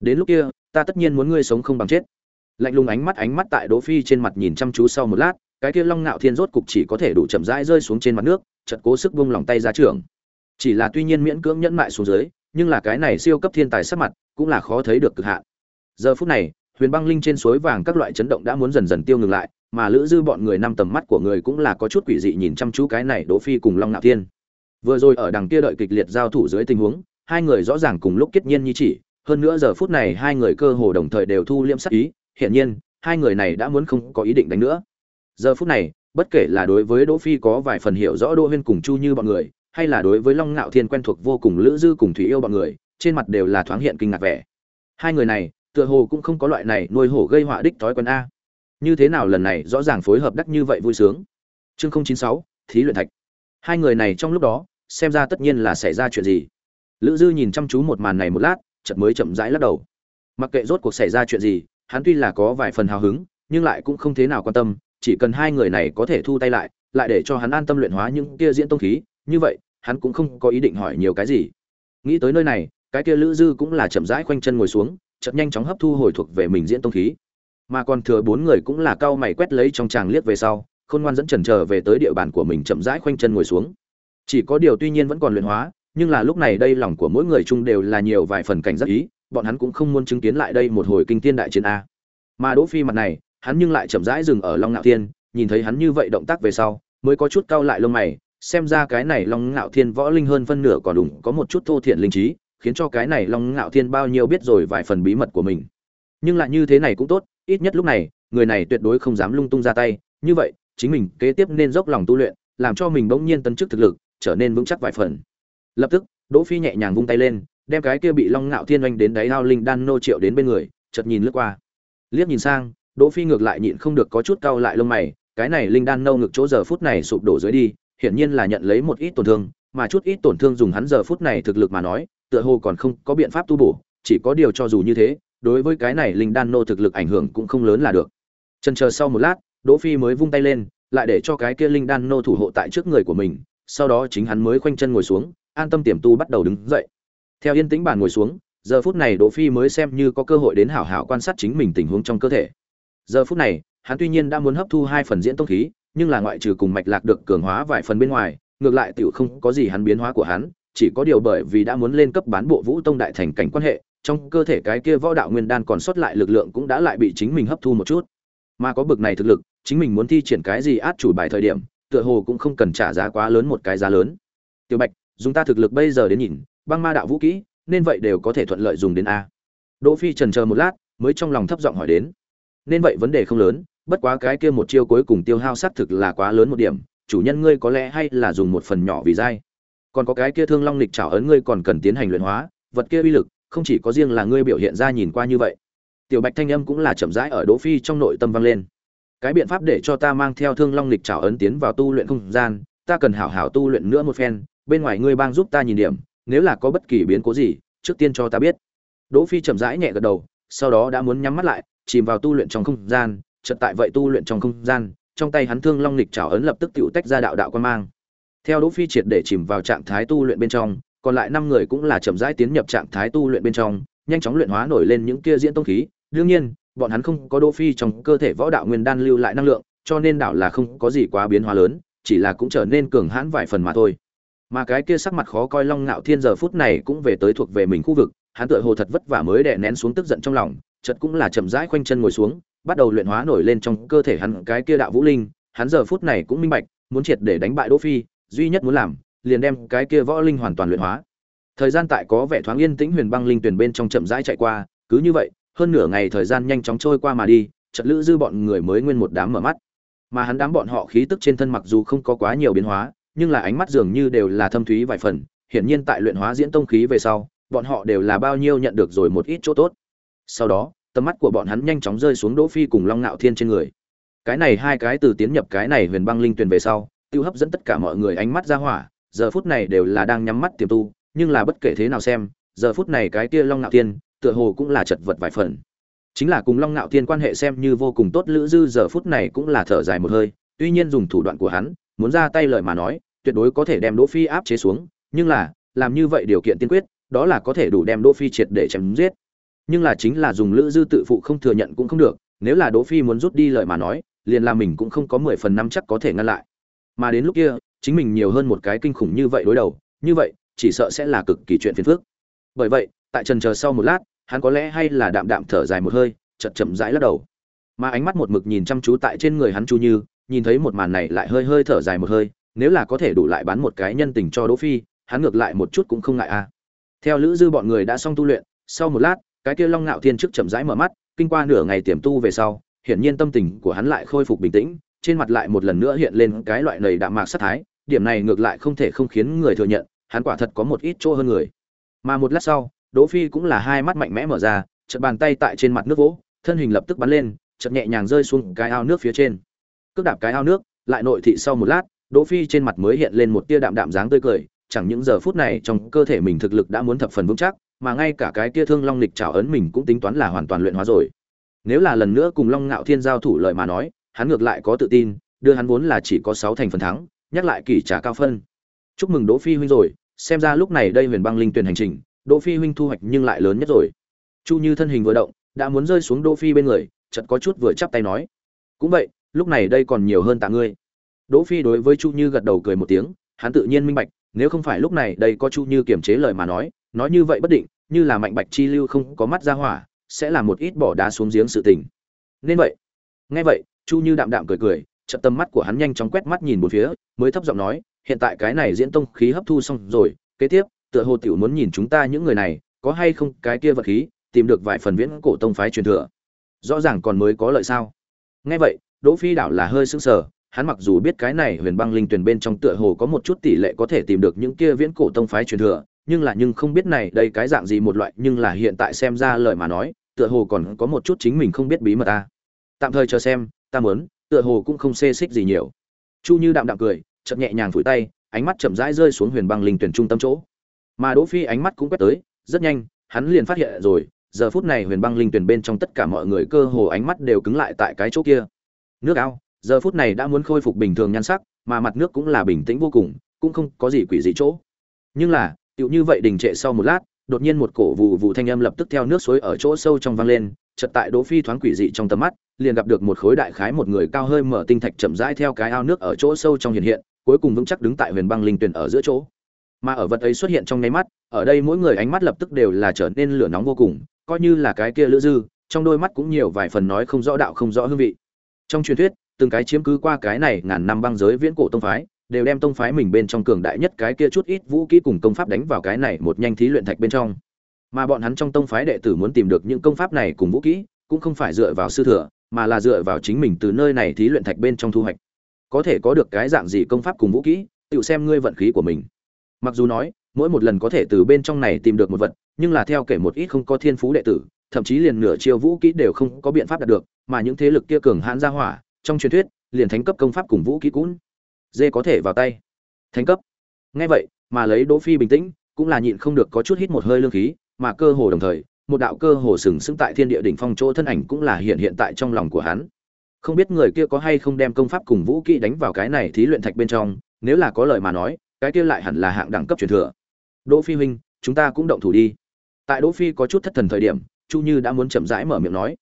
Đến lúc kia, ta tất nhiên muốn ngươi sống không bằng chết. Lạnh lùng ánh mắt ánh mắt tại đỗ phi trên mặt nhìn chăm chú sau một lát, cái kia long ngạo thiên rốt cục chỉ có thể đủ chậm rãi rơi xuống trên mặt nước, chợt cố sức buông lòng tay ra trưởng. chỉ là tuy nhiên miễn cưỡng nhẫn mại xuống dưới, nhưng là cái này siêu cấp thiên tài sắc mặt cũng là khó thấy được cực hạn. Giờ phút này, huyền băng linh trên suối vàng các loại chấn động đã muốn dần dần tiêu ngừng lại mà lữ dư bọn người năm tầm mắt của người cũng là có chút quỷ dị nhìn chăm chú cái này đỗ phi cùng long ngạo thiên. Vừa rồi ở đằng kia đợi kịch liệt giao thủ dưới tình huống, hai người rõ ràng cùng lúc kết nhiên như chỉ, hơn nữa giờ phút này hai người cơ hồ đồng thời đều thu liễm sắc ý, hiển nhiên, hai người này đã muốn không có ý định đánh nữa. Giờ phút này, bất kể là đối với đỗ phi có vài phần hiểu rõ đỗ huyên cùng chu như bọn người, hay là đối với long ngạo thiên quen thuộc vô cùng lữ dư cùng thủy yêu bọn người, trên mặt đều là thoáng hiện kinh ngạc vẻ. Hai người này, tựa hồ cũng không có loại này nuôi hổ gây họa đích thói quen a như thế nào lần này rõ ràng phối hợp đắc như vậy vui sướng? Chương không chín sáu, thí luyện thạch. Hai người này trong lúc đó, xem ra tất nhiên là xảy ra chuyện gì. Lữ dư nhìn chăm chú một màn này một lát, chợt mới chậm rãi lắc đầu. Mặc kệ rốt cuộc xảy ra chuyện gì, hắn tuy là có vài phần hào hứng, nhưng lại cũng không thế nào quan tâm, chỉ cần hai người này có thể thu tay lại lại để cho hắn an tâm luyện hóa những kia diễn tông khí, như vậy, hắn cũng không có ý định hỏi nhiều cái gì. Nghĩ tới nơi này, cái kia lữ dư cũng là chậm rãi khoanh chân ngồi xuống, chợt nhanh chóng hấp thu hồi thuộc về mình diễn tông khí mà còn thừa bốn người cũng là cao mày quét lấy trong tràng liếc về sau, khôn ngoan dẫn trần chờ về tới địa bàn của mình chậm rãi khoanh chân ngồi xuống. Chỉ có điều tuy nhiên vẫn còn luyện hóa, nhưng là lúc này đây lòng của mỗi người chung đều là nhiều vài phần cảnh giác ý, bọn hắn cũng không muốn chứng kiến lại đây một hồi kinh tiên đại chiến a. Mà đỗ phi mặt này, hắn nhưng lại chậm rãi dừng ở long ngạo thiên, nhìn thấy hắn như vậy động tác về sau, mới có chút cao lại lông mày, xem ra cái này long ngạo thiên võ linh hơn phân nửa còn đủ có một chút thô thiện linh trí, khiến cho cái này long ngạo thiên bao nhiêu biết rồi vài phần bí mật của mình. Nhưng lại như thế này cũng tốt ít nhất lúc này, người này tuyệt đối không dám lung tung ra tay. Như vậy, chính mình kế tiếp nên dốc lòng tu luyện, làm cho mình bỗng nhiên tấn chức thực lực, trở nên vững chắc vài phần. Lập tức, đỗ phi nhẹ nhàng vung tay lên, đem cái kia bị long ngạo thiên oanh đến đáy ao linh đan nô triệu đến bên người, chợt nhìn lướt qua. Liếc nhìn sang, đỗ phi ngược lại nhịn không được có chút cau lại lông mày, cái này linh đan nâu ngực chỗ giờ phút này sụp đổ dưới đi, hiển nhiên là nhận lấy một ít tổn thương, mà chút ít tổn thương dùng hắn giờ phút này thực lực mà nói, tựa hồ còn không có biện pháp tu bổ, chỉ có điều cho dù như thế đối với cái này linh đan nô thực lực ảnh hưởng cũng không lớn là được. Chần chờ sau một lát, đỗ phi mới vung tay lên, lại để cho cái kia linh đan nô thủ hộ tại trước người của mình, sau đó chính hắn mới khoanh chân ngồi xuống, an tâm tiềm tu bắt đầu đứng dậy. Theo yên tĩnh bàn ngồi xuống, giờ phút này đỗ phi mới xem như có cơ hội đến hảo hảo quan sát chính mình tình huống trong cơ thể. Giờ phút này, hắn tuy nhiên đã muốn hấp thu hai phần diễn tông khí, nhưng là ngoại trừ cùng mạch lạc được cường hóa vài phần bên ngoài, ngược lại tiểu không có gì hắn biến hóa của hắn, chỉ có điều bởi vì đã muốn lên cấp bán bộ vũ tông đại thành cảnh quan hệ trong cơ thể cái kia võ đạo nguyên đan còn sót lại lực lượng cũng đã lại bị chính mình hấp thu một chút. Mà có bực này thực lực, chính mình muốn thi triển cái gì át chủ bài thời điểm, tựa hồ cũng không cần trả giá quá lớn một cái giá lớn. Tiểu bạch, dùng ta thực lực bây giờ đến nhìn, băng ma đạo vũ kỹ, nên vậy đều có thể thuận lợi dùng đến a. Đỗ phi trần chờ một lát, mới trong lòng thấp giọng hỏi đến. Nên vậy vấn đề không lớn, bất quá cái kia một chiêu cuối cùng tiêu hao sát thực là quá lớn một điểm, chủ nhân ngươi có lẽ hay là dùng một phần nhỏ vì dai. Còn có cái kia thương long lịch trảo ấn ngươi còn cần tiến hành luyện hóa, vật kia uy lực không chỉ có riêng là ngươi biểu hiện ra nhìn qua như vậy. Tiểu bạch thanh âm cũng là chậm rãi ở đỗ phi trong nội tâm vang lên. Cái biện pháp để cho ta mang theo thương long lịch trảo ấn tiến vào tu luyện không gian, ta cần hảo hảo tu luyện nữa một phen, bên ngoài ngươi bang giúp ta nhìn điểm, nếu là có bất kỳ biến cố gì, trước tiên cho ta biết. Đỗ phi chậm rãi nhẹ gật đầu, sau đó đã muốn nhắm mắt lại, chìm vào tu luyện trong không gian, chợt tại vậy tu luyện trong không gian, trong tay hắn thương long lịch trảo ấn lập tức tựu tách ra đạo đạo quan mang. Theo đỗ phi triệt để chìm vào trạng thái tu luyện bên trong còn lại năm người cũng là chậm rãi tiến nhập trạng thái tu luyện bên trong, nhanh chóng luyện hóa nổi lên những kia diễn tông khí. Đương nhiên, bọn hắn không có đỗ phi trong cơ thể võ đạo nguyên đan lưu lại năng lượng, cho nên đảo là không có gì quá biến hóa lớn, chỉ là cũng trở nên cường hãn vài phần mà thôi. Mà cái kia sắc mặt khó coi long ngạo thiên giờ phút này cũng về tới thuộc về mình khu vực, hắn tựa hồ thật vất vả mới đè nén xuống tức giận trong lòng, chợt cũng là chậm rãi khoanh chân ngồi xuống, bắt đầu luyện hóa nổi lên trong cơ thể hắn cái kia đạo vũ linh. Hắn giờ phút này cũng minh bạch, muốn triệt để đánh bại đỗ phi, duy nhất muốn làm liền đem cái kia võ linh hoàn toàn luyện hóa. Thời gian tại có vẻ thoáng yên tĩnh huyền băng linh tuyển bên trong chậm rãi chạy qua, cứ như vậy, hơn nửa ngày thời gian nhanh chóng trôi qua mà đi, chợt lữ dư bọn người mới nguyên một đám mở mắt. Mà hắn đám bọn họ khí tức trên thân mặc dù không có quá nhiều biến hóa, nhưng là ánh mắt dường như đều là thâm thúy vài phần, hiển nhiên tại luyện hóa diễn tông khí về sau, bọn họ đều là bao nhiêu nhận được rồi một ít chỗ tốt. Sau đó, tầm mắt của bọn hắn nhanh chóng rơi xuống đỗ phi cùng long ngạo thiên trên người. Cái này hai cái từ tiến nhập cái này huyền băng linh tuyền về sau, tiêu hấp dẫn tất cả mọi người ánh mắt ra hỏa giờ phút này đều là đang nhắm mắt tiềm tu nhưng là bất kể thế nào xem giờ phút này cái kia long ngạo tiên, tựa hồ cũng là chật vật vài phần. Chính là cùng long ngạo tiên quan hệ xem như vô cùng tốt lữ dư giờ phút này cũng là thở dài một hơi tuy nhiên dùng thủ đoạn của hắn muốn ra tay lời mà nói tuyệt đối có thể đem đỗ phi áp chế xuống nhưng là làm như vậy điều kiện tiên quyết đó là có thể đủ đem đỗ phi triệt để chém giết. Nhưng là chính là dùng lữ dư tự phụ không thừa nhận cũng không được nếu là đỗ phi muốn rút đi lời mà nói liền là mình cũng không có mười phần năm chắc có thể ngăn lại. Mà đến lúc kia chính mình nhiều hơn một cái kinh khủng như vậy đối đầu, như vậy, chỉ sợ sẽ là cực kỳ chuyện phiền phức. Bởi vậy, tại trần chờ sau một lát, hắn có lẽ hay là đạm đạm thở dài một hơi, chậm chậm rãi lắc đầu. Mà ánh mắt một mực nhìn chăm chú tại trên người hắn chu như, nhìn thấy một màn này lại hơi hơi thở dài một hơi, nếu là có thể đủ lại bán một cái nhân tình cho đỗ phi, hắn ngược lại một chút cũng không ngại a. Theo lữ dư bọn người đã xong tu luyện, sau một lát, cái kia long ngạo thiên trước chậm rãi mở mắt, kinh qua nửa ngày tiềm tu về sau, hiển nhiên tâm tình của hắn lại khôi phục bình tĩnh trên mặt lại một lần nữa hiện lên cái loại nầy đạm mạc sát thái, điểm này ngược lại không thể không khiến người thừa nhận, hắn quả thật có một ít chỗ hơn người. Mà một lát sau, đỗ phi cũng là hai mắt mạnh mẽ mở ra, chợt bàn tay tại trên mặt nước vỗ, thân hình lập tức bắn lên, chợt nhẹ nhàng rơi xuống cái ao nước phía trên. Cước đạp cái ao nước, lại nội thị sau một lát, đỗ phi trên mặt mới hiện lên một tia đạm đạm dáng tươi cười, chẳng những giờ phút này trong cơ thể mình thực lực đã muốn thập phần vững chắc, mà ngay cả cái kia thương long lịch trảo ấn mình cũng tính toán là hoàn toàn luyện hóa rồi. Nếu là lần nữa cùng long ngạo thiên giao thủ lợi mà nói hắn ngược lại có tự tin, đưa hắn vốn là chỉ có sáu thành phần thắng, nhắc lại kỳ trả cao phân. Chúc mừng đỗ phi huynh rồi, xem ra lúc này đây huyền băng linh tuyển hành trình, đỗ phi huynh thu hoạch nhưng lại lớn nhất rồi. Chu như thân hình vừa động, đã muốn rơi xuống đỗ phi bên người, chợt có chút vừa chắp tay nói, cũng vậy, lúc này đây còn nhiều hơn tạ ngươi. Đỗ phi đối với chu như gật đầu cười một tiếng, hắn tự nhiên minh bạch, nếu không phải lúc này đây có chu như kiềm chế lời mà nói nói như vậy bất định, như là mạnh bạch chi lưu không có mắt ra hỏa, sẽ là một ít bỏ đá xuống giếng sự tình. Nên vậy. Nghe vậy chu như đạm đạm cười cười trận tâm mắt của hắn nhanh chóng quét mắt nhìn một phía, mới thấp giọng nói, hiện tại cái này diễn tông khí hấp thu xong rồi, kế tiếp, tựa hồ tiểu muốn nhìn chúng ta những người này, có hay không cái kia vật khí, tìm được vài phần viễn cổ tông phái truyền thừa. Rõ ràng còn mới có lợi sao? Nghe vậy, đỗ phi đảo là hơi sững sờ, hắn mặc dù biết cái này huyền băng linh tuyển bên trong tựa hồ có một chút tỷ lệ có thể tìm được những kia viễn cổ tông phái truyền thừa, nhưng là nhưng không biết này, đây cái dạng gì một loại, nhưng là hiện tại xem ra lời mà nói, tựa hồ còn có một chút chính mình không biết bí mật ta. Tạm thời chờ xem ta muốn, tựa hồ cũng không xê xích gì nhiều. Chu như đạm đạm cười chậm nhẹ nhàng phủi tay, ánh mắt chậm rãi rơi xuống huyền băng linh tuyển trung tâm chỗ. Mà đỗ phi ánh mắt cũng quét tới, rất nhanh, hắn liền phát hiện rồi, giờ phút này huyền băng linh tuyển bên trong tất cả mọi người cơ hồ ánh mắt đều cứng lại tại cái chỗ kia. Nước ao, giờ phút này đã muốn khôi phục bình thường nhan sắc, mà mặt nước cũng là bình tĩnh vô cùng, cũng không có gì quỷ dị chỗ. Nhưng là, tựu như vậy đình trệ sau một lát đột nhiên một cổ vụ vụ thanh âm lập tức theo nước suối ở chỗ sâu trong vang lên, chợt tại đỗ phi thoáng quỷ dị trong tầm mắt, liền gặp được một khối đại khái một người cao hơi mở tinh thạch chậm rãi theo cái ao nước ở chỗ sâu trong hiện hiện, cuối cùng vững chắc đứng tại huyền băng linh tuyển ở giữa chỗ. Mà ở vật ấy xuất hiện trong nháy mắt, ở đây mỗi người ánh mắt lập tức đều là trở nên lửa nóng vô cùng, coi như là cái kia lữ dư, trong đôi mắt cũng nhiều vài phần nói không rõ đạo không rõ hương vị. Trong truyền thuyết, từng cái chiếm cứ qua cái này ngàn năm băng giới viễn cổ tông phái đều đem tông phái mình bên trong cường đại nhất cái kia chút ít vũ kỹ cùng công pháp đánh vào cái này một nhanh thí luyện thạch bên trong mà bọn hắn trong tông phái đệ tử muốn tìm được những công pháp này cùng vũ kỹ, cũng không phải dựa vào sư thừa, mà là dựa vào chính mình từ nơi này thí luyện thạch bên trong thu hoạch có thể có được cái dạng gì công pháp cùng vũ kỹ, tự xem ngươi vận khí của mình mặc dù nói, mỗi một lần có thể từ bên trong này tìm được một vật, nhưng là theo kể một ít không có thiên phú đệ tử, thậm chí liền nửa chiêu vũ kỹ đều không có biện pháp đạt được, mà những thế lực kia cường hãn ra hỏa, trong truyền thuyết, liền thánh cấp công pháp cùng vũ kỹ cũng dê có thể vào tay. Thánh cấp. Nghe vậy, mà lấy đỗ phi bình tĩnh, cũng là nhịn không được có chút hít một hơi lương khí, mà cơ hồ đồng thời, một đạo cơ hồ sừng sững tại thiên địa đỉnh phong chỗ thân ảnh cũng là hiện hiện tại trong lòng của hắn. Không biết người kia có hay không đem công pháp cùng vũ kỹ đánh vào cái này thí luyện thạch bên trong, nếu là có lời mà nói, cái kia lại hẳn là hạng đẳng cấp truyền thừa. Đỗ phi huynh, chúng ta cũng động thủ đi. Tại đỗ phi có chút thất thần thời điểm, chu như đã muốn chậm rãi mở miệng nói.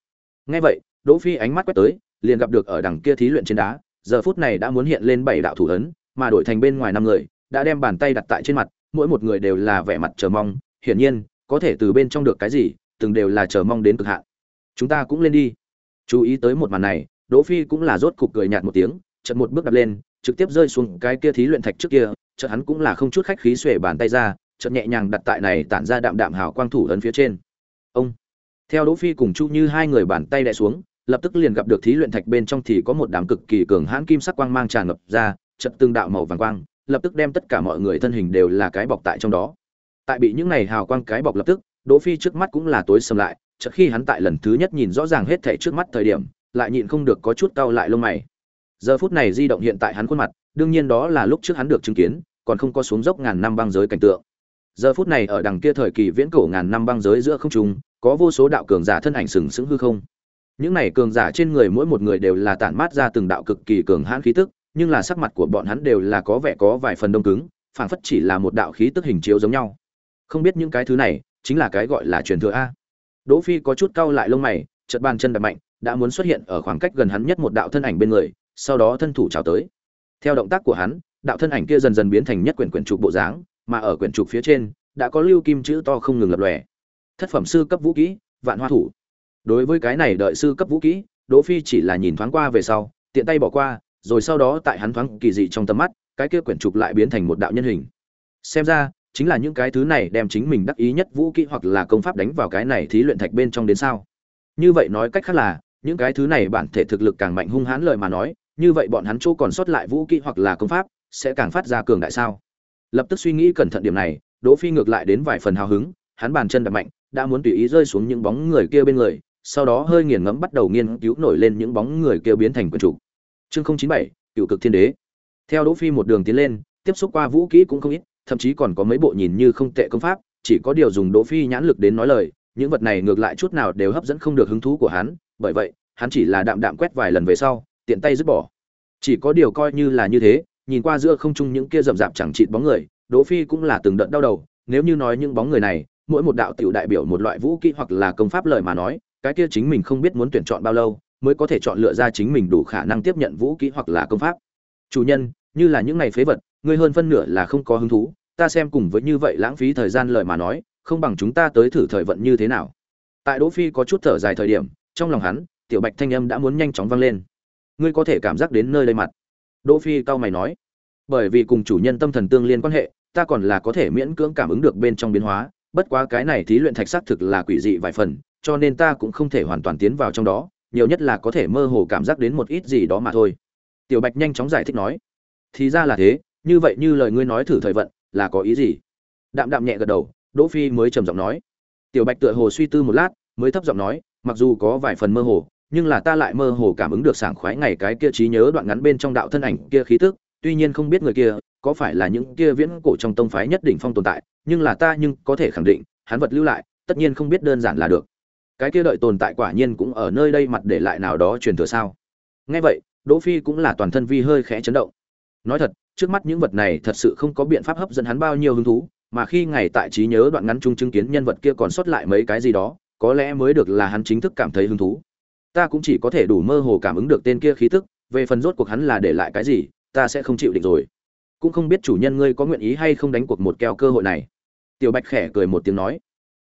Nghe vậy, đỗ phi ánh mắt quét tới, liền gặp được ở đằng kia thí luyện trên đá giờ phút này đã muốn hiện lên bảy đạo thủ ấn, mà đổi thành bên ngoài năm người, đã đem bàn tay đặt tại trên mặt, mỗi một người đều là vẻ mặt chờ mong. Hiển nhiên, có thể từ bên trong được cái gì, từng đều là chờ mong đến cực hạn. Chúng ta cũng lên đi. Chú ý tới một màn này, đỗ phi cũng là rốt cục cười nhạt một tiếng, chợt một bước đặt lên, trực tiếp rơi xuống cái kia thí luyện thạch trước kia, chợt hắn cũng là không chút khách khí xuề bàn tay ra, chợt nhẹ nhàng đặt tại này tản ra đạm đạm hào quang thủ ấn phía trên. Ông! Theo đỗ phi cùng chu như hai người bàn tay đè xuống lập tức liền gặp được thí luyện thạch bên trong thì có một đám cực kỳ cường hãn kim sắc quang mang tràn ngập ra chợt tương đạo màu vàng quang, lập tức đem tất cả mọi người thân hình đều là cái bọc tại trong đó. Tại bị những này hào quang cái bọc lập tức, đỗ phi trước mắt cũng là tối sầm lại, chợt khi hắn tại lần thứ nhất nhìn rõ ràng hết thảy trước mắt thời điểm, lại nhịn không được có chút cau lại lông mày. Giờ phút này di động hiện tại hắn khuôn mặt, đương nhiên đó là lúc trước hắn được chứng kiến, còn không có xuống dốc ngàn năm băng giới cảnh tượng. Giờ phút này ở đằng kia thời kỳ viễn cổ ngàn năm băng giới giữa không trung, có vô số đạo cường giả thân ảnh sừng sững hư không những này cường giả trên người mỗi một người đều là tản mát ra từng đạo cực kỳ cường hãn khí tức, nhưng là sắc mặt của bọn hắn đều là có vẻ có vài phần đông cứng, phảng phất chỉ là một đạo khí tức hình chiếu giống nhau. Không biết những cái thứ này chính là cái gọi là truyền thừa a. Đỗ phi có chút cau lại lông mày, chợt bàn chân đập mạnh, đã muốn xuất hiện ở khoảng cách gần hắn nhất một đạo thân ảnh bên người, sau đó thân thủ chào tới. Theo động tác của hắn, đạo thân ảnh kia dần dần biến thành nhất quyển quyển trục bộ dáng, mà ở quyển trục phía trên, đã có lưu kim chữ to không ngừng lập lòe. Thất phẩm sư cấp vũ kỹ, vạn hoa thủ đối với cái này đợi sư cấp vũ kỹ, đỗ phi chỉ là nhìn thoáng qua về sau, tiện tay bỏ qua, rồi sau đó tại hắn thoáng kỳ dị trong tầm mắt, cái kia quyển trục lại biến thành một đạo nhân hình. Xem ra, chính là những cái thứ này đem chính mình đắc ý nhất vũ kỹ hoặc là công pháp đánh vào cái này thí luyện thạch bên trong đến sao? Như vậy nói cách khác là, những cái thứ này bản thể thực lực càng mạnh hung hãn lời mà nói, như vậy bọn hắn chỗ còn sót lại vũ kỹ hoặc là công pháp, sẽ càng phát ra cường đại sao? Lập tức suy nghĩ cẩn thận điểm này, đỗ phi ngược lại đến vài phần hào hứng, hắn bàn chân đập mạnh, đã muốn tùy ý rơi xuống những bóng người kia bên người sau đó hơi nghiền ngẫm bắt đầu nghiên cứu nổi lên những bóng người kia biến thành quân chủ. Chương 097, cựu cực thiên đế. Theo đỗ phi một đường tiến lên tiếp xúc qua vũ kỹ cũng không ít thậm chí còn có mấy bộ nhìn như không tệ công pháp chỉ có điều dùng đỗ phi nhãn lực đến nói lời những vật này ngược lại chút nào đều hấp dẫn không được hứng thú của hắn bởi vậy hắn chỉ là đạm đạm quét vài lần về sau tiện tay dứt bỏ. Chỉ có điều coi như là như thế nhìn qua giữa không trung những kia rậm rạp chẳng chịt bóng người đỗ phi cũng là từng đợt đau đầu nếu như nói những bóng người này mỗi một đạo tiểu đại biểu một loại vũ kỹ hoặc là công pháp lời mà nói cái kia chính mình không biết muốn tuyển chọn bao lâu, mới có thể chọn lựa ra chính mình đủ khả năng tiếp nhận vũ kỹ hoặc là công pháp. Chủ nhân, như là những ngày phế vật, ngươi hơn phân nửa là không có hứng thú, ta xem cùng với như vậy lãng phí thời gian lời mà nói, không bằng chúng ta tới thử thời vận như thế nào. Tại đỗ phi có chút thở dài thời điểm, trong lòng hắn, tiểu bạch thanh âm đã muốn nhanh chóng vang lên. Ngươi có thể cảm giác đến nơi đây mặt. Đỗ phi cao mày nói, bởi vì cùng chủ nhân tâm thần tương liên quan hệ, ta còn là có thể miễn cưỡng cảm ứng được bên trong biến hóa, bất quá cái này thí luyện thạch sắc thực là quỷ dị vài phần cho nên ta cũng không thể hoàn toàn tiến vào trong đó, nhiều nhất là có thể mơ hồ cảm giác đến một ít gì đó mà thôi. Tiểu bạch nhanh chóng giải thích nói, thì ra là thế, như vậy như lời ngươi nói thử thời vận, là có ý gì? Đạm đạm nhẹ gật đầu, đỗ phi mới trầm giọng nói, tiểu bạch tựa hồ suy tư một lát, mới thấp giọng nói, mặc dù có vài phần mơ hồ, nhưng là ta lại mơ hồ cảm ứng được sảng khoái ngày cái kia trí nhớ đoạn ngắn bên trong đạo thân ảnh kia khí tức, tuy nhiên không biết người kia có phải là những kia viễn cổ trong tông phái nhất đỉnh phong tồn tại, nhưng là ta nhưng có thể khẳng định, hắn vật lưu lại, tất nhiên không biết đơn giản là được cái kia đợi tồn tại quả nhiên cũng ở nơi đây mặt để lại nào đó truyền thừa sao? Nghe vậy, đỗ phi cũng là toàn thân vi hơi khẽ chấn động. Nói thật, trước mắt những vật này thật sự không có biện pháp hấp dẫn hắn bao nhiêu hứng thú, mà khi ngày tại trí nhớ đoạn ngắn chung chứng kiến nhân vật kia còn sót lại mấy cái gì đó, có lẽ mới được là hắn chính thức cảm thấy hứng thú. Ta cũng chỉ có thể đủ mơ hồ cảm ứng được tên kia khí tức, về phần rốt cuộc hắn là để lại cái gì, ta sẽ không chịu định rồi. Cũng không biết chủ nhân ngươi có nguyện ý hay không đánh cuộc một keo cơ hội này. Tiểu bạch khẽ cười một tiếng nói,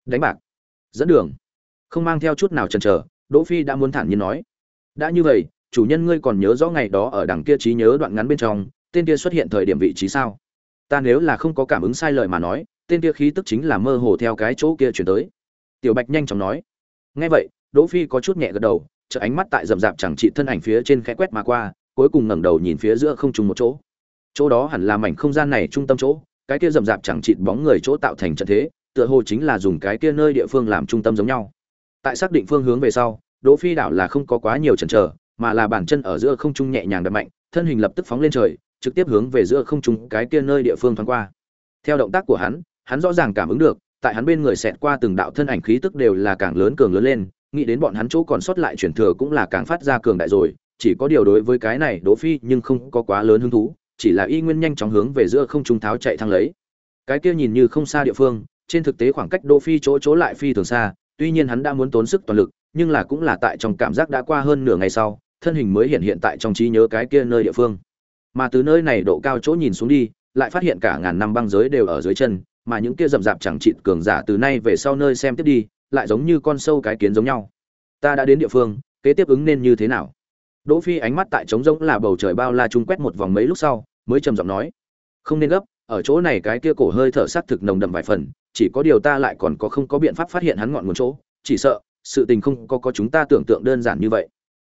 đánh bạc, dẫn đường không mang theo chút nào chần chờ, đỗ phi đã muốn thản nhiên nói. Đã như vậy, chủ nhân ngươi còn nhớ rõ ngày đó ở đằng kia trí nhớ đoạn ngắn bên trong, tên kia xuất hiện thời điểm vị trí sao? Ta nếu là không có cảm ứng sai lời mà nói, tên kia khí tức chính là mơ hồ theo cái chỗ kia chuyển tới. Tiểu bạch nhanh chóng nói. Nghe vậy, đỗ phi có chút nhẹ gật đầu chợ ánh mắt tại rầm rạp chẳng trị thân ảnh phía trên khẽ quét mà qua, cuối cùng ngẩng đầu nhìn phía giữa không trùng một chỗ. Chỗ đó hẳn là mảnh không gian này trung tâm chỗ, cái kia rầm rạp chẳng trị bóng người chỗ tạo thành trận thế, tựa hồ chính là dùng cái kia nơi địa phương làm trung tâm giống nhau tại xác định phương hướng về sau, đỗ phi đảo là không có quá nhiều chần chờ, mà là bản chân ở giữa không trung nhẹ nhàng đập mạnh, thân hình lập tức phóng lên trời, trực tiếp hướng về giữa không trung cái kia nơi địa phương thoáng qua. Theo động tác của hắn hắn rõ ràng cảm ứng được, tại hắn bên người xẹt qua từng đạo thân ảnh khí tức đều là càng lớn cường lớn lên, nghĩ đến bọn hắn chỗ còn sót lại chuyển thừa cũng là càng phát ra cường đại rồi, chỉ có điều đối với cái này đỗ phi nhưng không có quá lớn hứng thú, chỉ là y nguyên nhanh chóng hướng về giữa không trung tháo chạy thăng lấy. Cái kia nhìn như không xa địa phương, trên thực tế khoảng cách đỗ phi chỗ chỗ lại phi thường xa tuy nhiên hắn đã muốn tốn sức toàn lực, nhưng là cũng là tại trong cảm giác đã qua hơn nửa ngày sau, thân hình mới hiện hiện tại trong trí nhớ cái kia nơi địa phương. Mà từ nơi này độ cao chỗ nhìn xuống đi, lại phát hiện cả ngàn năm băng giới đều ở dưới chân, mà những kia rậm rạp chẳng chịt cường giả từ nay về sau nơi xem tiếp đi, lại giống như con sâu cái kiến giống nhau. Ta đã đến địa phương, kế tiếp ứng nên như thế nào? Đỗ phi ánh mắt tại trống rỗng là bầu trời bao la trung quét một vòng mấy lúc sau, mới trầm giọng nói. Không nên gấp ở chỗ này cái kia cổ hơi thở sát thực nồng đậm vài phần, chỉ có điều ta lại còn có không có biện pháp phát hiện hắn ngọn nguồn chỗ, chỉ sợ, sự tình không có có chúng ta tưởng tượng đơn giản như vậy.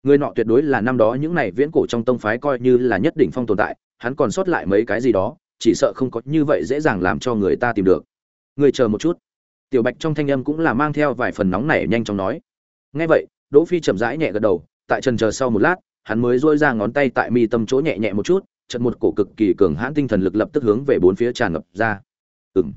Người nọ tuyệt đối là năm đó những này viễn cổ trong tông phái coi như là nhất đỉnh phong tồn tại, hắn còn sót lại mấy cái gì đó, chỉ sợ không có như vậy dễ dàng làm cho người ta tìm được. Người chờ một chút. Tiểu bạch trong thanh âm cũng là mang theo vài phần nóng nảy nhanh chóng nói. Nghe vậy, đỗ phi chậm rãi nhẹ gật đầu, tại trần chờ sau một lát, hắn mới duỗi ra ngón tay tại mi tâm chỗ nhẹ nhẹ một chút Trận một cổ cực kỳ cường hãn tinh thần lực lập tức hướng về bốn phía tràn ngập ra. Ừm.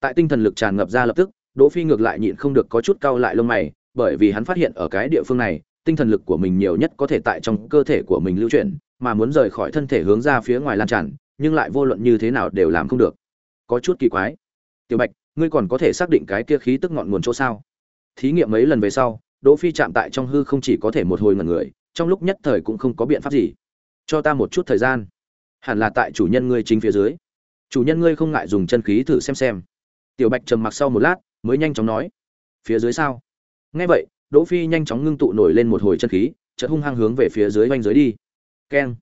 Tại tinh thần lực tràn ngập ra lập tức, đỗ phi ngược lại nhịn không được có chút cau lại lông mày, bởi vì hắn phát hiện ở cái địa phương này, tinh thần lực của mình nhiều nhất có thể tại trong cơ thể của mình lưu chuyển, mà muốn rời khỏi thân thể hướng ra phía ngoài lan tràn, nhưng lại vô luận như thế nào đều làm không được. Có chút kỳ quái. Tiểu bạch, ngươi còn có thể xác định cái kia khí tức ngọn nguồn chỗ sao? Thí nghiệm mấy lần về sau, đỗ phi chạm tại trong hư không chỉ có thể một hồi ngẩn người, trong lúc nhất thời cũng không có biện pháp gì. Cho ta một chút thời gian hẳn là tại chủ nhân ngươi chính phía dưới. Chủ nhân ngươi không ngại dùng chân khí thử xem xem. Tiểu bạch trầm mặc sau một lát, mới nhanh chóng nói, phía dưới sao? Nghe vậy, đỗ phi nhanh chóng ngưng tụ nổi lên một hồi chân khí, chợt hung hăng hướng về phía dưới vanh dưới đi. Keng.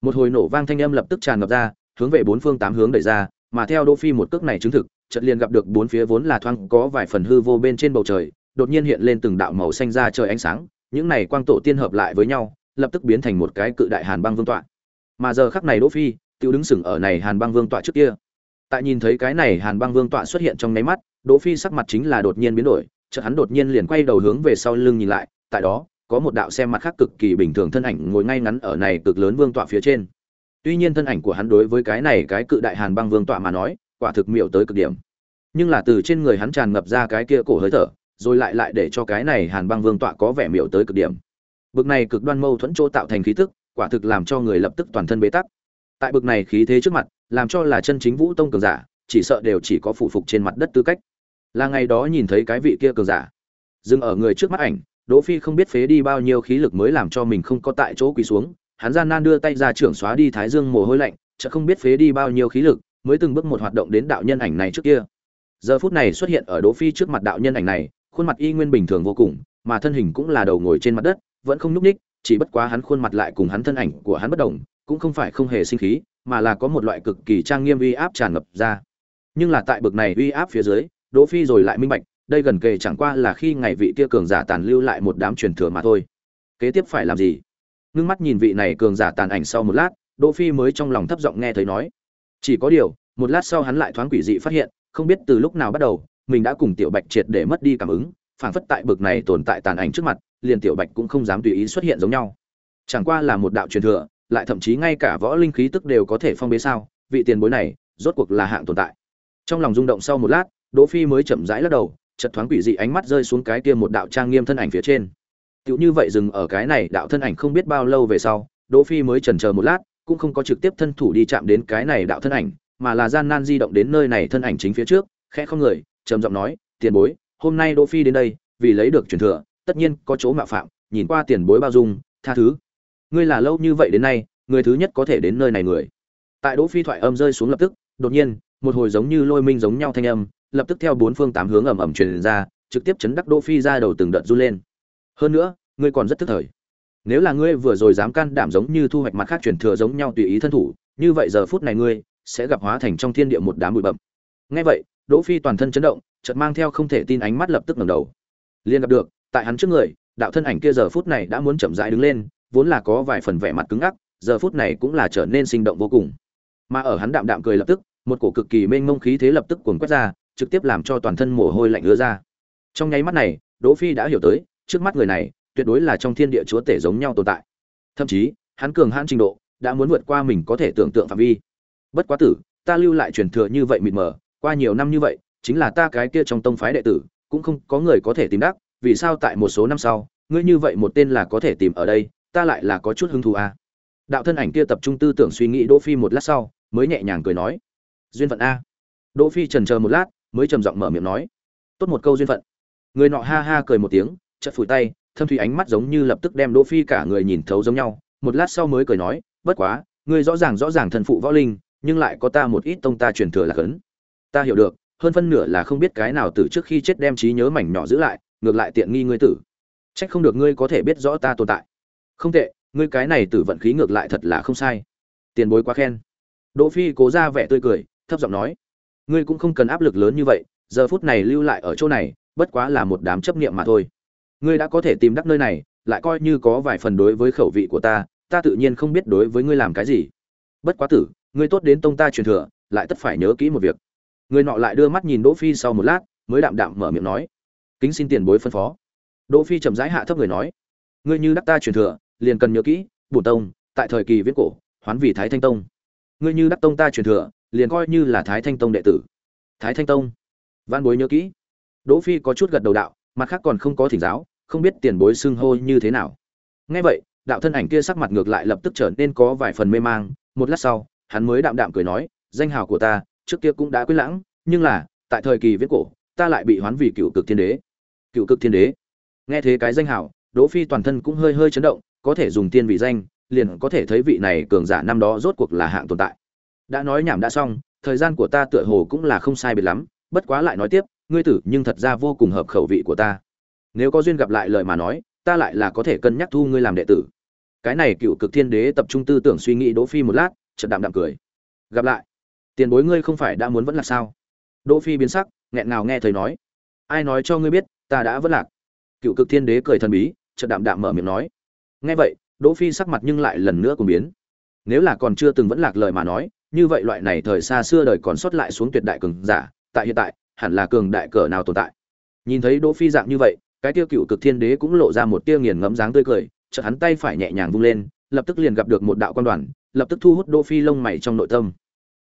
Một hồi nổ vang thanh âm lập tức tràn ngập ra, hướng về bốn phương tám hướng đẩy ra, mà theo đỗ phi một cước này chứng thực, chợt liền gặp được bốn phía vốn là thoáng có vài phần hư vô bên trên bầu trời, đột nhiên hiện lên từng đạo màu xanh ra trời ánh sáng, những này quang tổ tiên hợp lại với nhau, lập tức biến thành một cái cự đại hàn băng vương tọa mà giờ khắc này đỗ phi tự đứng sừng ở này hàn băng vương tọa trước kia. Tại nhìn thấy cái này hàn băng vương tọa xuất hiện trong nháy mắt, đỗ phi sắc mặt chính là đột nhiên biến đổi, chợt hắn đột nhiên liền quay đầu hướng về sau lưng nhìn lại, tại đó, có một đạo xem mặt khác cực kỳ bình thường thân ảnh ngồi ngay ngắn ở này cực lớn vương tọa phía trên. Tuy nhiên thân ảnh của hắn đối với cái này cái cự đại hàn băng vương tọa mà nói, quả thực miểu tới cực điểm. Nhưng là từ trên người hắn tràn ngập ra cái kia cổ hơi thở, rồi lại lại để cho cái này hàn băng vương tọa có vẻ miểu tới cực điểm. Bực này cực đoan mâu thuẫn chỗ tạo thành khí tức quả thực làm cho người lập tức toàn thân bế tắc. Tại bực này khí thế trước mặt, làm cho là chân chính vũ tông cường giả, chỉ sợ đều chỉ có phụ phục trên mặt đất tư cách. Là ngày đó nhìn thấy cái vị kia cường giả. Dừng ở người trước mắt ảnh, đỗ phi không biết phế đi bao nhiêu khí lực mới làm cho mình không có tại chỗ quỳ xuống. Hắn gian nan đưa tay ra trưởng xóa đi thái dương mồ hôi lạnh chợ không biết phế đi bao nhiêu khí lực, mới từng bước một hoạt động đến đạo nhân ảnh này trước kia. Giờ phút này xuất hiện ở đỗ phi trước mặt đạo nhân ảnh này, khuôn mặt y nguyên bình thường vô cùng, mà thân hình cũng là đầu ngồi trên mặt đất, vẫn không nhúc ních chỉ bất quá hắn khuôn mặt lại cùng hắn thân ảnh của hắn bất động, cũng không phải không hề sinh khí mà là có một loại cực kỳ trang nghiêm uy áp tràn ngập ra. Nhưng là tại bực này uy áp phía dưới đỗ phi rồi lại minh bạch đây gần kề chẳng qua là khi ngày vị kia cường giả tàn lưu lại một đám truyền thừa mà thôi. Kế tiếp phải làm gì? Ngưng mắt nhìn vị này cường giả tàn ảnh sau một lát đỗ phi mới trong lòng thấp giọng nghe thấy nói. Chỉ có điều một lát sau hắn lại thoáng quỷ dị phát hiện không biết từ lúc nào bắt đầu mình đã cùng tiểu bạch triệt để mất đi cảm ứng phảng phất tại bực này tồn tại tàn ảnh trước mặt liền tiểu bạch cũng không dám tùy ý xuất hiện giống nhau. Chẳng qua là một đạo truyền thừa, lại thậm chí ngay cả võ linh khí tức đều có thể phong bế sao, vị tiền bối này, rốt cuộc là hạng tồn tại. Trong lòng rung động sau một lát, đỗ phi mới chậm rãi lắc đầu, chợt thoáng quỷ dị ánh mắt rơi xuống cái kia một đạo trang nghiêm thân ảnh phía trên. Tựu như vậy dừng ở cái này đạo thân ảnh không biết bao lâu về sau, đỗ phi mới chần chờ một lát, cũng không có trực tiếp thân thủ đi chạm đến cái này đạo thân ảnh, mà là gian nan di động đến nơi này thân ảnh chính phía trước, khẽ không người, trầm giọng nói, tiền bối, hôm nay đỗ phi đến đây, vì lấy được truyền thừa tất nhiên có chỗ mạo phạm, nhìn qua tiền bối bao dung, tha thứ. Ngươi là lâu như vậy đến nay, người thứ nhất có thể đến nơi này người. Tại đỗ phi thoại âm rơi xuống lập tức, đột nhiên, một hồi giống như lôi minh giống nhau thanh âm, lập tức theo bốn phương tám hướng ầm ầm truyền ra, trực tiếp chấn đắc đỗ phi ra đầu từng đợt run lên. Hơn nữa, ngươi còn rất tức thời. Nếu là ngươi vừa rồi dám can đảm giống như thu hoạch mặt khác truyền thừa giống nhau tùy ý thân thủ, như vậy giờ phút này ngươi sẽ gặp hóa thành trong thiên địa một đám bụi bậm nghe vậy, đỗ phi toàn thân chấn động, chợt mang theo không thể tin ánh mắt lập tức ngẩng đầu. Liền gặp được tại hắn trước người, đạo thân ảnh kia giờ phút này đã muốn chậm rãi đứng lên, vốn là có vài phần vẻ mặt cứng ngắc, giờ phút này cũng là trở nên sinh động vô cùng. Mà ở hắn đạm đạm cười lập tức, một cổ cực kỳ mênh mông khí thế lập tức cuồng quét ra, trực tiếp làm cho toàn thân mồ hôi lạnh ứa ra. Trong nháy mắt này, đỗ phi đã hiểu tới, trước mắt người này, tuyệt đối là trong thiên địa chúa tể giống nhau tồn tại. Thậm chí, hắn cường hãn trình độ, đã muốn vượt qua mình có thể tưởng tượng phạm vi. Bất quá tử, ta lưu lại truyền thừa như vậy mịt mờ, qua nhiều năm như vậy, chính là ta cái kia trong tông phái đệ tử, cũng không có người có thể tìm đắc vì sao tại một số năm sau, ngươi như vậy một tên là có thể tìm ở đây, ta lại là có chút hứng thú à. đạo thân ảnh kia tập trung tư tưởng suy nghĩ đỗ phi một lát sau, mới nhẹ nhàng cười nói. Duyên phận a. Đỗ phi trần chờ một lát, mới trầm giọng mở miệng nói. Tốt một câu duyên phận. Người nọ ha ha cười một tiếng, chợt phủi tay, thâm thủy ánh mắt giống như lập tức đem đỗ phi cả người nhìn thấu giống nhau. Một lát sau mới cười nói, bất quá, ngươi rõ ràng rõ ràng thần phụ võ linh, nhưng lại có ta một ít tông ta truyền thừa là cấn ta hiểu được, hơn phân nửa là không biết cái nào từ trước khi chết đem trí nhớ mảnh nhỏ giữ lại ngược lại tiện nghi ngươi tử. Trách không được ngươi có thể biết rõ ta tồn tại. Không tệ, ngươi cái này tử vận khí ngược lại thật là không sai. Tiền bối quá khen. Đỗ phi cố ra vẻ tươi cười, thấp giọng nói, ngươi cũng không cần áp lực lớn như vậy, giờ phút này lưu lại ở chỗ này, bất quá là một đám chấp niệm mà thôi. Ngươi đã có thể tìm đắc nơi này, lại coi như có vài phần đối với khẩu vị của ta ta tự nhiên không biết đối với ngươi làm cái gì. Bất quá tử, ngươi tốt đến tông ta truyền thừa, lại tất phải nhớ kỹ một việc. Người nọ lại đưa mắt nhìn đỗ phi sau một lát, mới đạm đạm mở miệng nói kính xin tiền bối phân phó. Đỗ phi chậm rãi hạ thấp người nói, ngươi như đắc ta truyền thừa, liền cần nhớ kỹ bổn tông, tại thời kỳ viết cổ, hoán vì thái thanh tông. Ngươi như đắc tông ta truyền thừa, liền coi như là thái thanh tông đệ tử. Thái thanh tông? Văn bối nhớ kỹ. Đỗ phi có chút gật đầu đạo, mặt khác còn không có thỉnh giáo, không biết tiền bối xưng hô như thế nào. Nghe vậy, đạo thân ảnh kia sắc mặt ngược lại lập tức trở nên có vài phần mê mang, một lát sau, hắn mới đạm đạm cười nói, danh hào của ta, trước kia cũng đã quyết lãng, nhưng là, tại thời kỳ viết cổ ta lại bị hoán vì cựu cực thiên đế. Cựu cực thiên đế. Nghe thế cái danh hào đỗ phi toàn thân cũng hơi hơi chấn động, có thể dùng tiên vị danh, liền có thể thấy vị này cường giả năm đó rốt cuộc là hạng tồn tại. Đã nói nhảm đã xong, thời gian của ta tựa hồ cũng là không sai biệt lắm, bất quá lại nói tiếp, ngươi tử nhưng thật ra vô cùng hợp khẩu vị của ta. Nếu có duyên gặp lại lời mà nói, ta lại là có thể cân nhắc thu ngươi làm đệ tử. Cái này cựu cực thiên đế tập trung tư tưởng suy nghĩ đỗ phi một lát, chợt đạm đạm cười. Gặp lại. Tiền bối ngươi không phải đã muốn vẫn là sao? Đỗ phi biến sắc nghẹn ngào nghe thầy nói. Ai nói cho ngươi biết, ta đã vất lạc. Cựu cực thiên đế cười thần bí, chợt đạm đạm mở miệng nói. Nghe vậy, đỗ phi sắc mặt nhưng lại lần nữa cùng biến. Nếu là còn chưa từng vẫn lạc lời mà nói, như vậy loại này thời xa xưa đời còn sót lại xuống tuyệt đại cường giả, tại hiện tại, hẳn là cường đại cỡ nào tồn tại? Nhìn thấy đỗ phi dạng như vậy, cái tiêu cựu cực thiên đế cũng lộ ra một tia nghiền ngẫm dáng tươi cười, chợt hắn tay phải nhẹ nhàng vung lên, lập tức liền gặp được một đạo quan đoàn, lập tức thu hút đỗ phi lông mày trong nội tâm.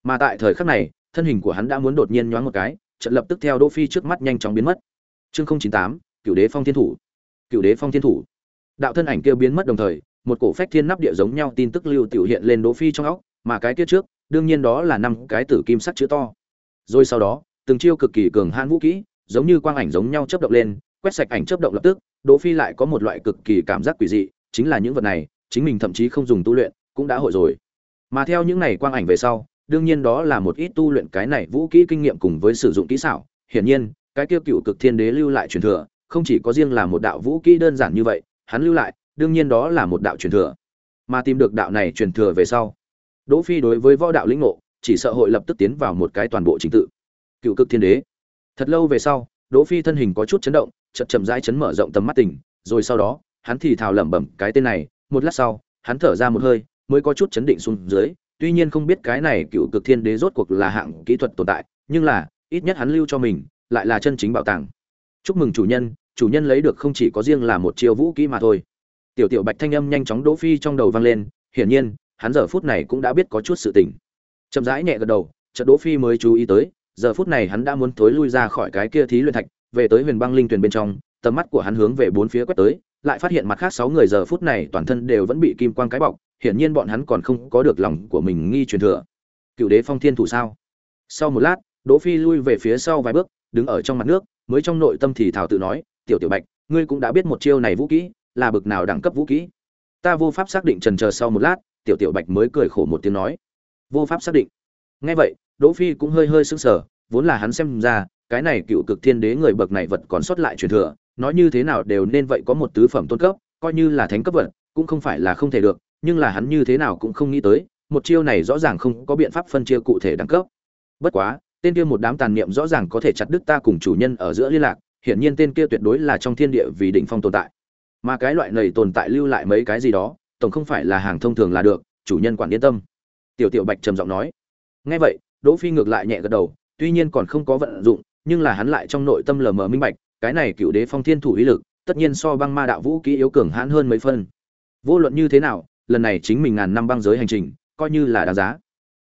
Mà tại thời khắc này, thân hình của hắn đã muốn đột nhiên nhoáng một cái trận lập tức theo đỗ phi trước mắt nhanh chóng biến mất. Chương 098, cựu đế phong thiên thủ. Cựu đế phong thiên thủ. Đạo thân ảnh kia biến mất đồng thời một cổ phách thiên nắp địa giống nhau tin tức lưu tiểu hiện lên đỗ phi trong óc mà cái kia trước đương nhiên đó là năm cái tử kim sắc chữ to. Rồi sau đó từng chiêu cực kỳ cường hãn vũ kỹ giống như quang ảnh giống nhau chớp động lên quét sạch ảnh chớp động lập tức đỗ phi lại có một loại cực kỳ cảm giác quỷ dị chính là những vật này chính mình thậm chí không dùng tu luyện cũng đã hội rồi. Mà theo những này quang ảnh về sau đương nhiên đó là một ít tu luyện cái này vũ kỹ kinh nghiệm cùng với sử dụng kỹ xảo. Hiển nhiên, cái kia cựu cực thiên đế lưu lại truyền thừa, không chỉ có riêng là một đạo vũ kỹ đơn giản như vậy, hắn lưu lại, đương nhiên đó là một đạo truyền thừa. Mà tìm được đạo này truyền thừa về sau, đỗ phi đối với võ đạo lĩnh ngộ, chỉ sợ hội lập tức tiến vào một cái toàn bộ chính tự. Cựu cực thiên đế. Thật lâu về sau, đỗ phi thân hình có chút chấn động, chậm chậm rãi chấn mở rộng tầm mắt tỉnh rồi sau đó, hắn thì thào lẩm bẩm cái tên này, một lát sau, hắn thở ra một hơi, mới có chút chấn định xuống dưới tuy nhiên không biết cái này cựu cực thiên đế rốt cuộc là hạng kỹ thuật tồn tại, nhưng là, ít nhất hắn lưu cho mình, lại là chân chính bảo tàng. Chúc mừng chủ nhân chủ nhân lấy được không chỉ có riêng là một chiêu vũ kỹ mà thôi. Tiểu tiểu bạch thanh âm nhanh chóng đỗ phi trong đầu vang lên, hiển nhiên, hắn giờ phút này cũng đã biết có chút sự tình. Chậm rãi nhẹ gật đầu, chợt đỗ phi mới chú ý tới, giờ phút này hắn đã muốn thối lui ra khỏi cái kia thí luyện thạch, về tới huyền băng linh tuyển bên trong, tầm mắt của hắn hướng về bốn phía quét tới, lại phát hiện mặt khác sáu người giờ phút này toàn thân đều vẫn bị kim quang cái bọc hiển nhiên bọn hắn còn không có được lòng của mình nghi truyền thừa. Cựu đế phong thiên thủ sao? Sau một lát, đỗ phi lui về phía sau vài bước, đứng ở trong mặt nước, mới trong nội tâm thì thảo tự nói, tiểu tiểu bạch, ngươi cũng đã biết một chiêu này vũ kỹ, là bực nào đẳng cấp vũ kỹ? Ta vô pháp xác định trần chờ sau một lát, tiểu tiểu bạch mới cười khổ một tiếng nói, vô pháp xác định. Nghe vậy, đỗ phi cũng hơi hơi sững sờ, vốn là hắn xem ra, cái này cựu cực thiên đế người bậc này vật còn sót lại truyền thừa, nói như thế nào đều nên vậy có một tứ phẩm tôn cấp, coi như là thánh cấp vật, cũng không phải là không thể được nhưng là hắn như thế nào cũng không nghĩ tới, một chiêu này rõ ràng không có biện pháp phân chia cụ thể đẳng cấp. Bất quá, tên kia một đám tàn niệm rõ ràng có thể chặt đứt ta cùng chủ nhân ở giữa liên lạc, hiển nhiên tên kia tuyệt đối là trong thiên địa vì đỉnh phong tồn tại. Mà cái loại này tồn tại lưu lại mấy cái gì đó, tổng không phải là hàng thông thường là được, chủ nhân quản yên tâm. Tiểu tiểu bạch trầm giọng nói. Nghe vậy, đỗ phi ngược lại nhẹ gật đầu, tuy nhiên còn không có vận dụng, nhưng là hắn lại trong nội tâm lờ mờ minh bạch, cái này cựu đế phong thiên thủ uy lực, tất nhiên so băng ma đạo vũ kỹ yếu cường hãn hơn mấy phân. Vô luận như thế nào lần này chính mình ngàn năm băng giới hành trình, coi như là đáng giá.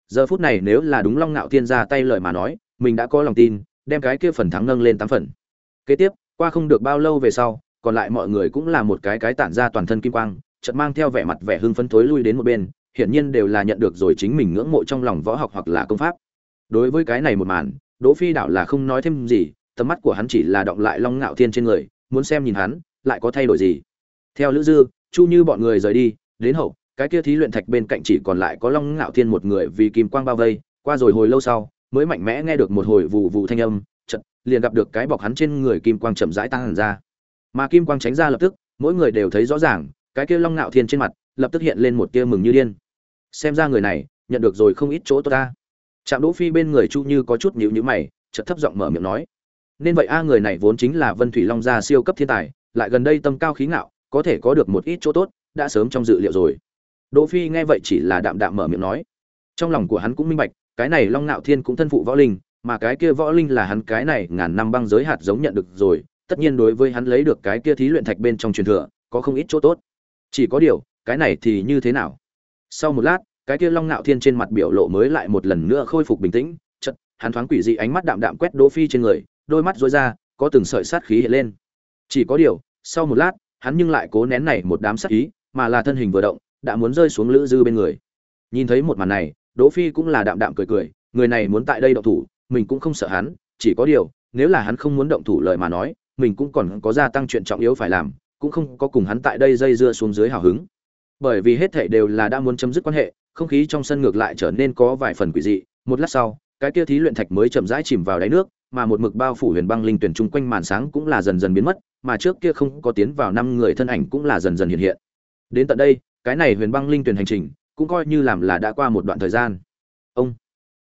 Giờ phút này nếu là đúng long ngạo thiên ra tay lời mà nói, mình đã có lòng tin, đem cái kia phần thắng nâng lên tám phần. Kế tiếp, qua không được bao lâu về sau, còn lại mọi người cũng là một cái cái tản ra toàn thân kim quang, chợt mang theo vẻ mặt vẻ hưng phấn thối lui đến một bên, hiển nhiên đều là nhận được rồi chính mình ngưỡng mộ trong lòng võ học hoặc là công pháp. Đối với cái này một màn, đỗ phi đảo là không nói thêm gì, tầm mắt của hắn chỉ là động lại long ngạo thiên trên người, muốn xem nhìn hắn, lại có thay đổi gì. Theo lữ dư, chu như bọn người rời đi đến hậu, cái kia thí luyện thạch bên cạnh chỉ còn lại có long ngạo thiên một người vì kim quang bao vây, qua rồi hồi lâu sau, mới mạnh mẽ nghe được một hồi vụ vụ thanh âm, chợt, liền gặp được cái bọc hắn trên người kim quang chậm rãi tăng hẳn ra. Mà kim quang tránh ra lập tức, mỗi người đều thấy rõ ràng, cái kia long ngạo thiên trên mặt, lập tức hiện lên một tia mừng như điên. Xem ra người này, nhận được rồi không ít chỗ tốt ta. Trạm đỗ phi bên người chu như có chút nhíu nhíu mày, chợt thấp giọng mở miệng nói. Nên vậy a, người này vốn chính là vân thủy long gia siêu cấp thiên tài, lại gần đây tâm cao khí ngạo, có thể có được một ít chỗ tốt đã sớm trong dự liệu rồi. Đỗ phi nghe vậy chỉ là đạm đạm mở miệng nói. Trong lòng của hắn cũng minh bạch, cái này long Nạo thiên cũng thân phụ võ linh, mà cái kia võ linh là hắn cái này ngàn năm băng giới hạt giống nhận được rồi, tất nhiên đối với hắn lấy được cái kia thí luyện thạch bên trong truyền thừa, có không ít chỗ tốt. Chỉ có điều, cái này thì như thế nào? Sau một lát, cái kia long Nạo thiên trên mặt biểu lộ mới lại một lần nữa khôi phục bình tĩnh chật hắn thoáng quỷ dị ánh mắt đạm đạm quét đỗ phi trên người, đôi mắt rối ra, có từng sợi sát khí hiện lên. Chỉ có điều, sau một lát, hắn nhưng lại cố nén này một đám sát khí mà là thân hình vừa động, đã muốn rơi xuống lữ dư bên người. Nhìn thấy một màn này, đỗ phi cũng là đạm đạm cười cười, người này muốn tại đây động thủ, mình cũng không sợ hắn, chỉ có điều, nếu là hắn không muốn động thủ lời mà nói, mình cũng còn có gia tăng chuyện trọng yếu phải làm, cũng không có cùng hắn tại đây dây dưa xuống dưới hào hứng. Bởi vì hết thảy đều là đã muốn chấm dứt quan hệ, không khí trong sân ngược lại trở nên có vài phần quỷ dị. Một lát sau, cái kia thí luyện thạch mới chậm rãi chìm vào đáy nước, mà một mực bao phủ huyền băng linh tuyển chung quanh màn sáng cũng là dần dần biến mất, mà trước kia không có tiến vào năm người thân ảnh cũng là dần dần hiện hiện đến tận đây, cái này huyền băng linh tuyển hành trình, cũng coi như làm là đã qua một đoạn thời gian. Ông.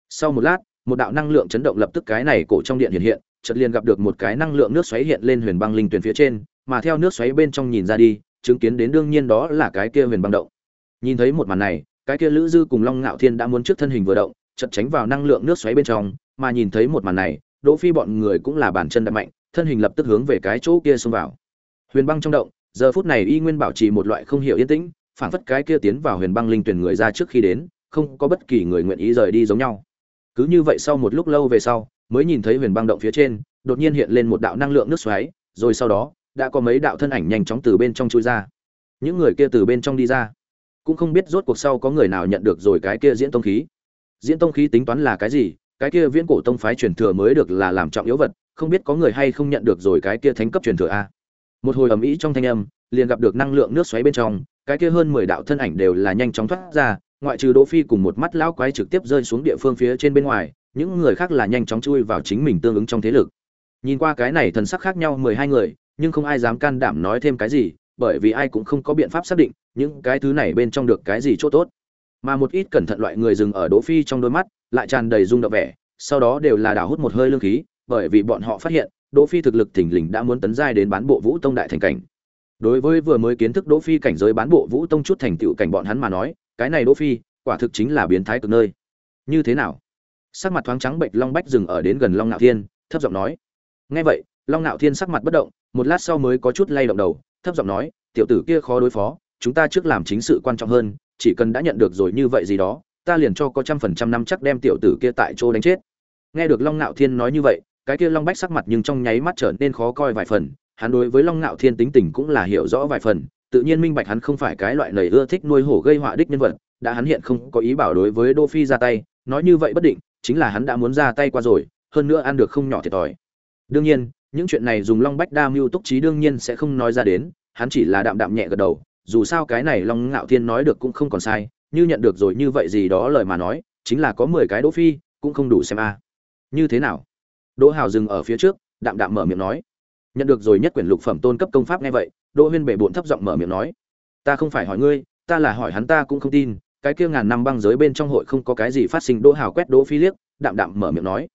Sau một lát, một đạo năng lượng chấn động lập tức cái này cổ trong điện hiện hiện, chợt liền gặp được một cái năng lượng nước xoáy hiện lên huyền băng linh tuyển phía trên, mà theo nước xoáy bên trong nhìn ra đi, chứng kiến đến đương nhiên đó là cái kia huyền băng động. Nhìn thấy một màn này, cái kia lữ dư cùng long ngạo thiên đã muốn trước thân hình vừa động, chợt tránh vào năng lượng nước xoáy bên trong, mà nhìn thấy một màn này, đỗ phi bọn người cũng là bản chân đập mạnh, thân hình lập tức hướng về cái chỗ kia xông vào. Huyền băng trong động giờ phút này y nguyên bảo trì một loại không hiểu yên tĩnh phản phất cái kia tiến vào huyền băng linh tuyển người ra trước khi đến, không có bất kỳ người nguyện ý rời đi giống nhau. Cứ như vậy sau một lúc lâu về sau, mới nhìn thấy huyền băng động phía trên, đột nhiên hiện lên một đạo năng lượng nước xoáy, rồi sau đó, đã có mấy đạo thân ảnh nhanh chóng từ bên trong chui ra. Những người kia từ bên trong đi ra. Cũng không biết rốt cuộc sau có người nào nhận được rồi cái kia diễn tông khí. Diễn tông khí tính toán là cái gì? Cái kia viễn cổ tông phái truyền thừa mới được là làm trọng yếu vật, không biết có người hay không nhận được rồi cái kia thánh cấp truyền thừa a một hồi ầm ĩ trong thanh âm, liền gặp được năng lượng nước xoáy bên trong, cái kia hơn mười đạo thân ảnh đều là nhanh chóng thoát ra, ngoại trừ đỗ phi cùng một mắt lão quái trực tiếp rơi xuống địa phương phía trên bên ngoài, những người khác là nhanh chóng chui vào chính mình tương ứng trong thế lực. Nhìn qua cái này thần sắc khác nhau mười hai người, nhưng không ai dám can đảm nói thêm cái gì, bởi vì ai cũng không có biện pháp xác định những cái thứ này bên trong được cái gì chỗ tốt. Mà một ít cẩn thận loại người dừng ở đỗ phi trong đôi mắt, lại tràn đầy rung động vẻ, sau đó đều là đảo hút một hơi lương khí, bởi vì bọn họ phát hiện đỗ phi thực lực thình lình đã muốn tấn giai đến bán bộ vũ tông đại thành cảnh. Đối với vừa mới kiến thức đỗ phi cảnh giới bán bộ vũ tông chút thành tựu cảnh bọn hắn mà nói, cái này đỗ phi, quả thực chính là biến thái cực nơi. Như thế nào? Sắc mặt thoáng trắng bệnh long bách dừng ở đến gần long nạo thiên, thấp giọng nói. Nghe vậy, long nạo thiên sắc mặt bất động, một lát sau mới có chút lay động đầu, thấp giọng nói, tiểu tử kia khó đối phó, chúng ta trước làm chính sự quan trọng hơn, chỉ cần đã nhận được rồi như vậy gì đó, ta liền cho có trăm phần trăm năm chắc đem tiểu tử kia tại chỗ đánh chết. Nghe được long nạo thiên nói như vậy cái kia long bách sắc mặt nhưng trong nháy mắt trở nên khó coi vài phần, hắn đối với long nạo thiên tính tình cũng là hiểu rõ vài phần, tự nhiên minh bạch hắn không phải cái loại lời ưa thích nuôi hổ gây họa đích nhân vật, đã hắn hiện không có ý bảo đối với đô phi ra tay, nói như vậy bất định, chính là hắn đã muốn ra tay qua rồi, hơn nữa ăn được không nhỏ thiệt thòi. Đương nhiên, những chuyện này dùng long bách đa mưu túc trí đương nhiên sẽ không nói ra đến, hắn chỉ là đạm đạm nhẹ gật đầu, dù sao cái này long ngạo thiên nói được cũng không còn sai, như nhận được rồi như vậy gì đó lời mà nói, chính là có mười cái đỗ phi, cũng không đủ xem a. Như thế nào? Đỗ hào dừng ở phía trước, đạm đạm mở miệng nói. Nhận được rồi nhất quyển lục phẩm tôn cấp công pháp nghe vậy, đỗ huyên bệ bộn thấp giọng mở miệng nói. Ta không phải hỏi ngươi, ta là hỏi hắn ta cũng không tin, cái kia ngàn năm băng giới bên trong hội không có cái gì phát sinh, đỗ hào quét đỗ phi liếc, đạm đạm mở miệng nói.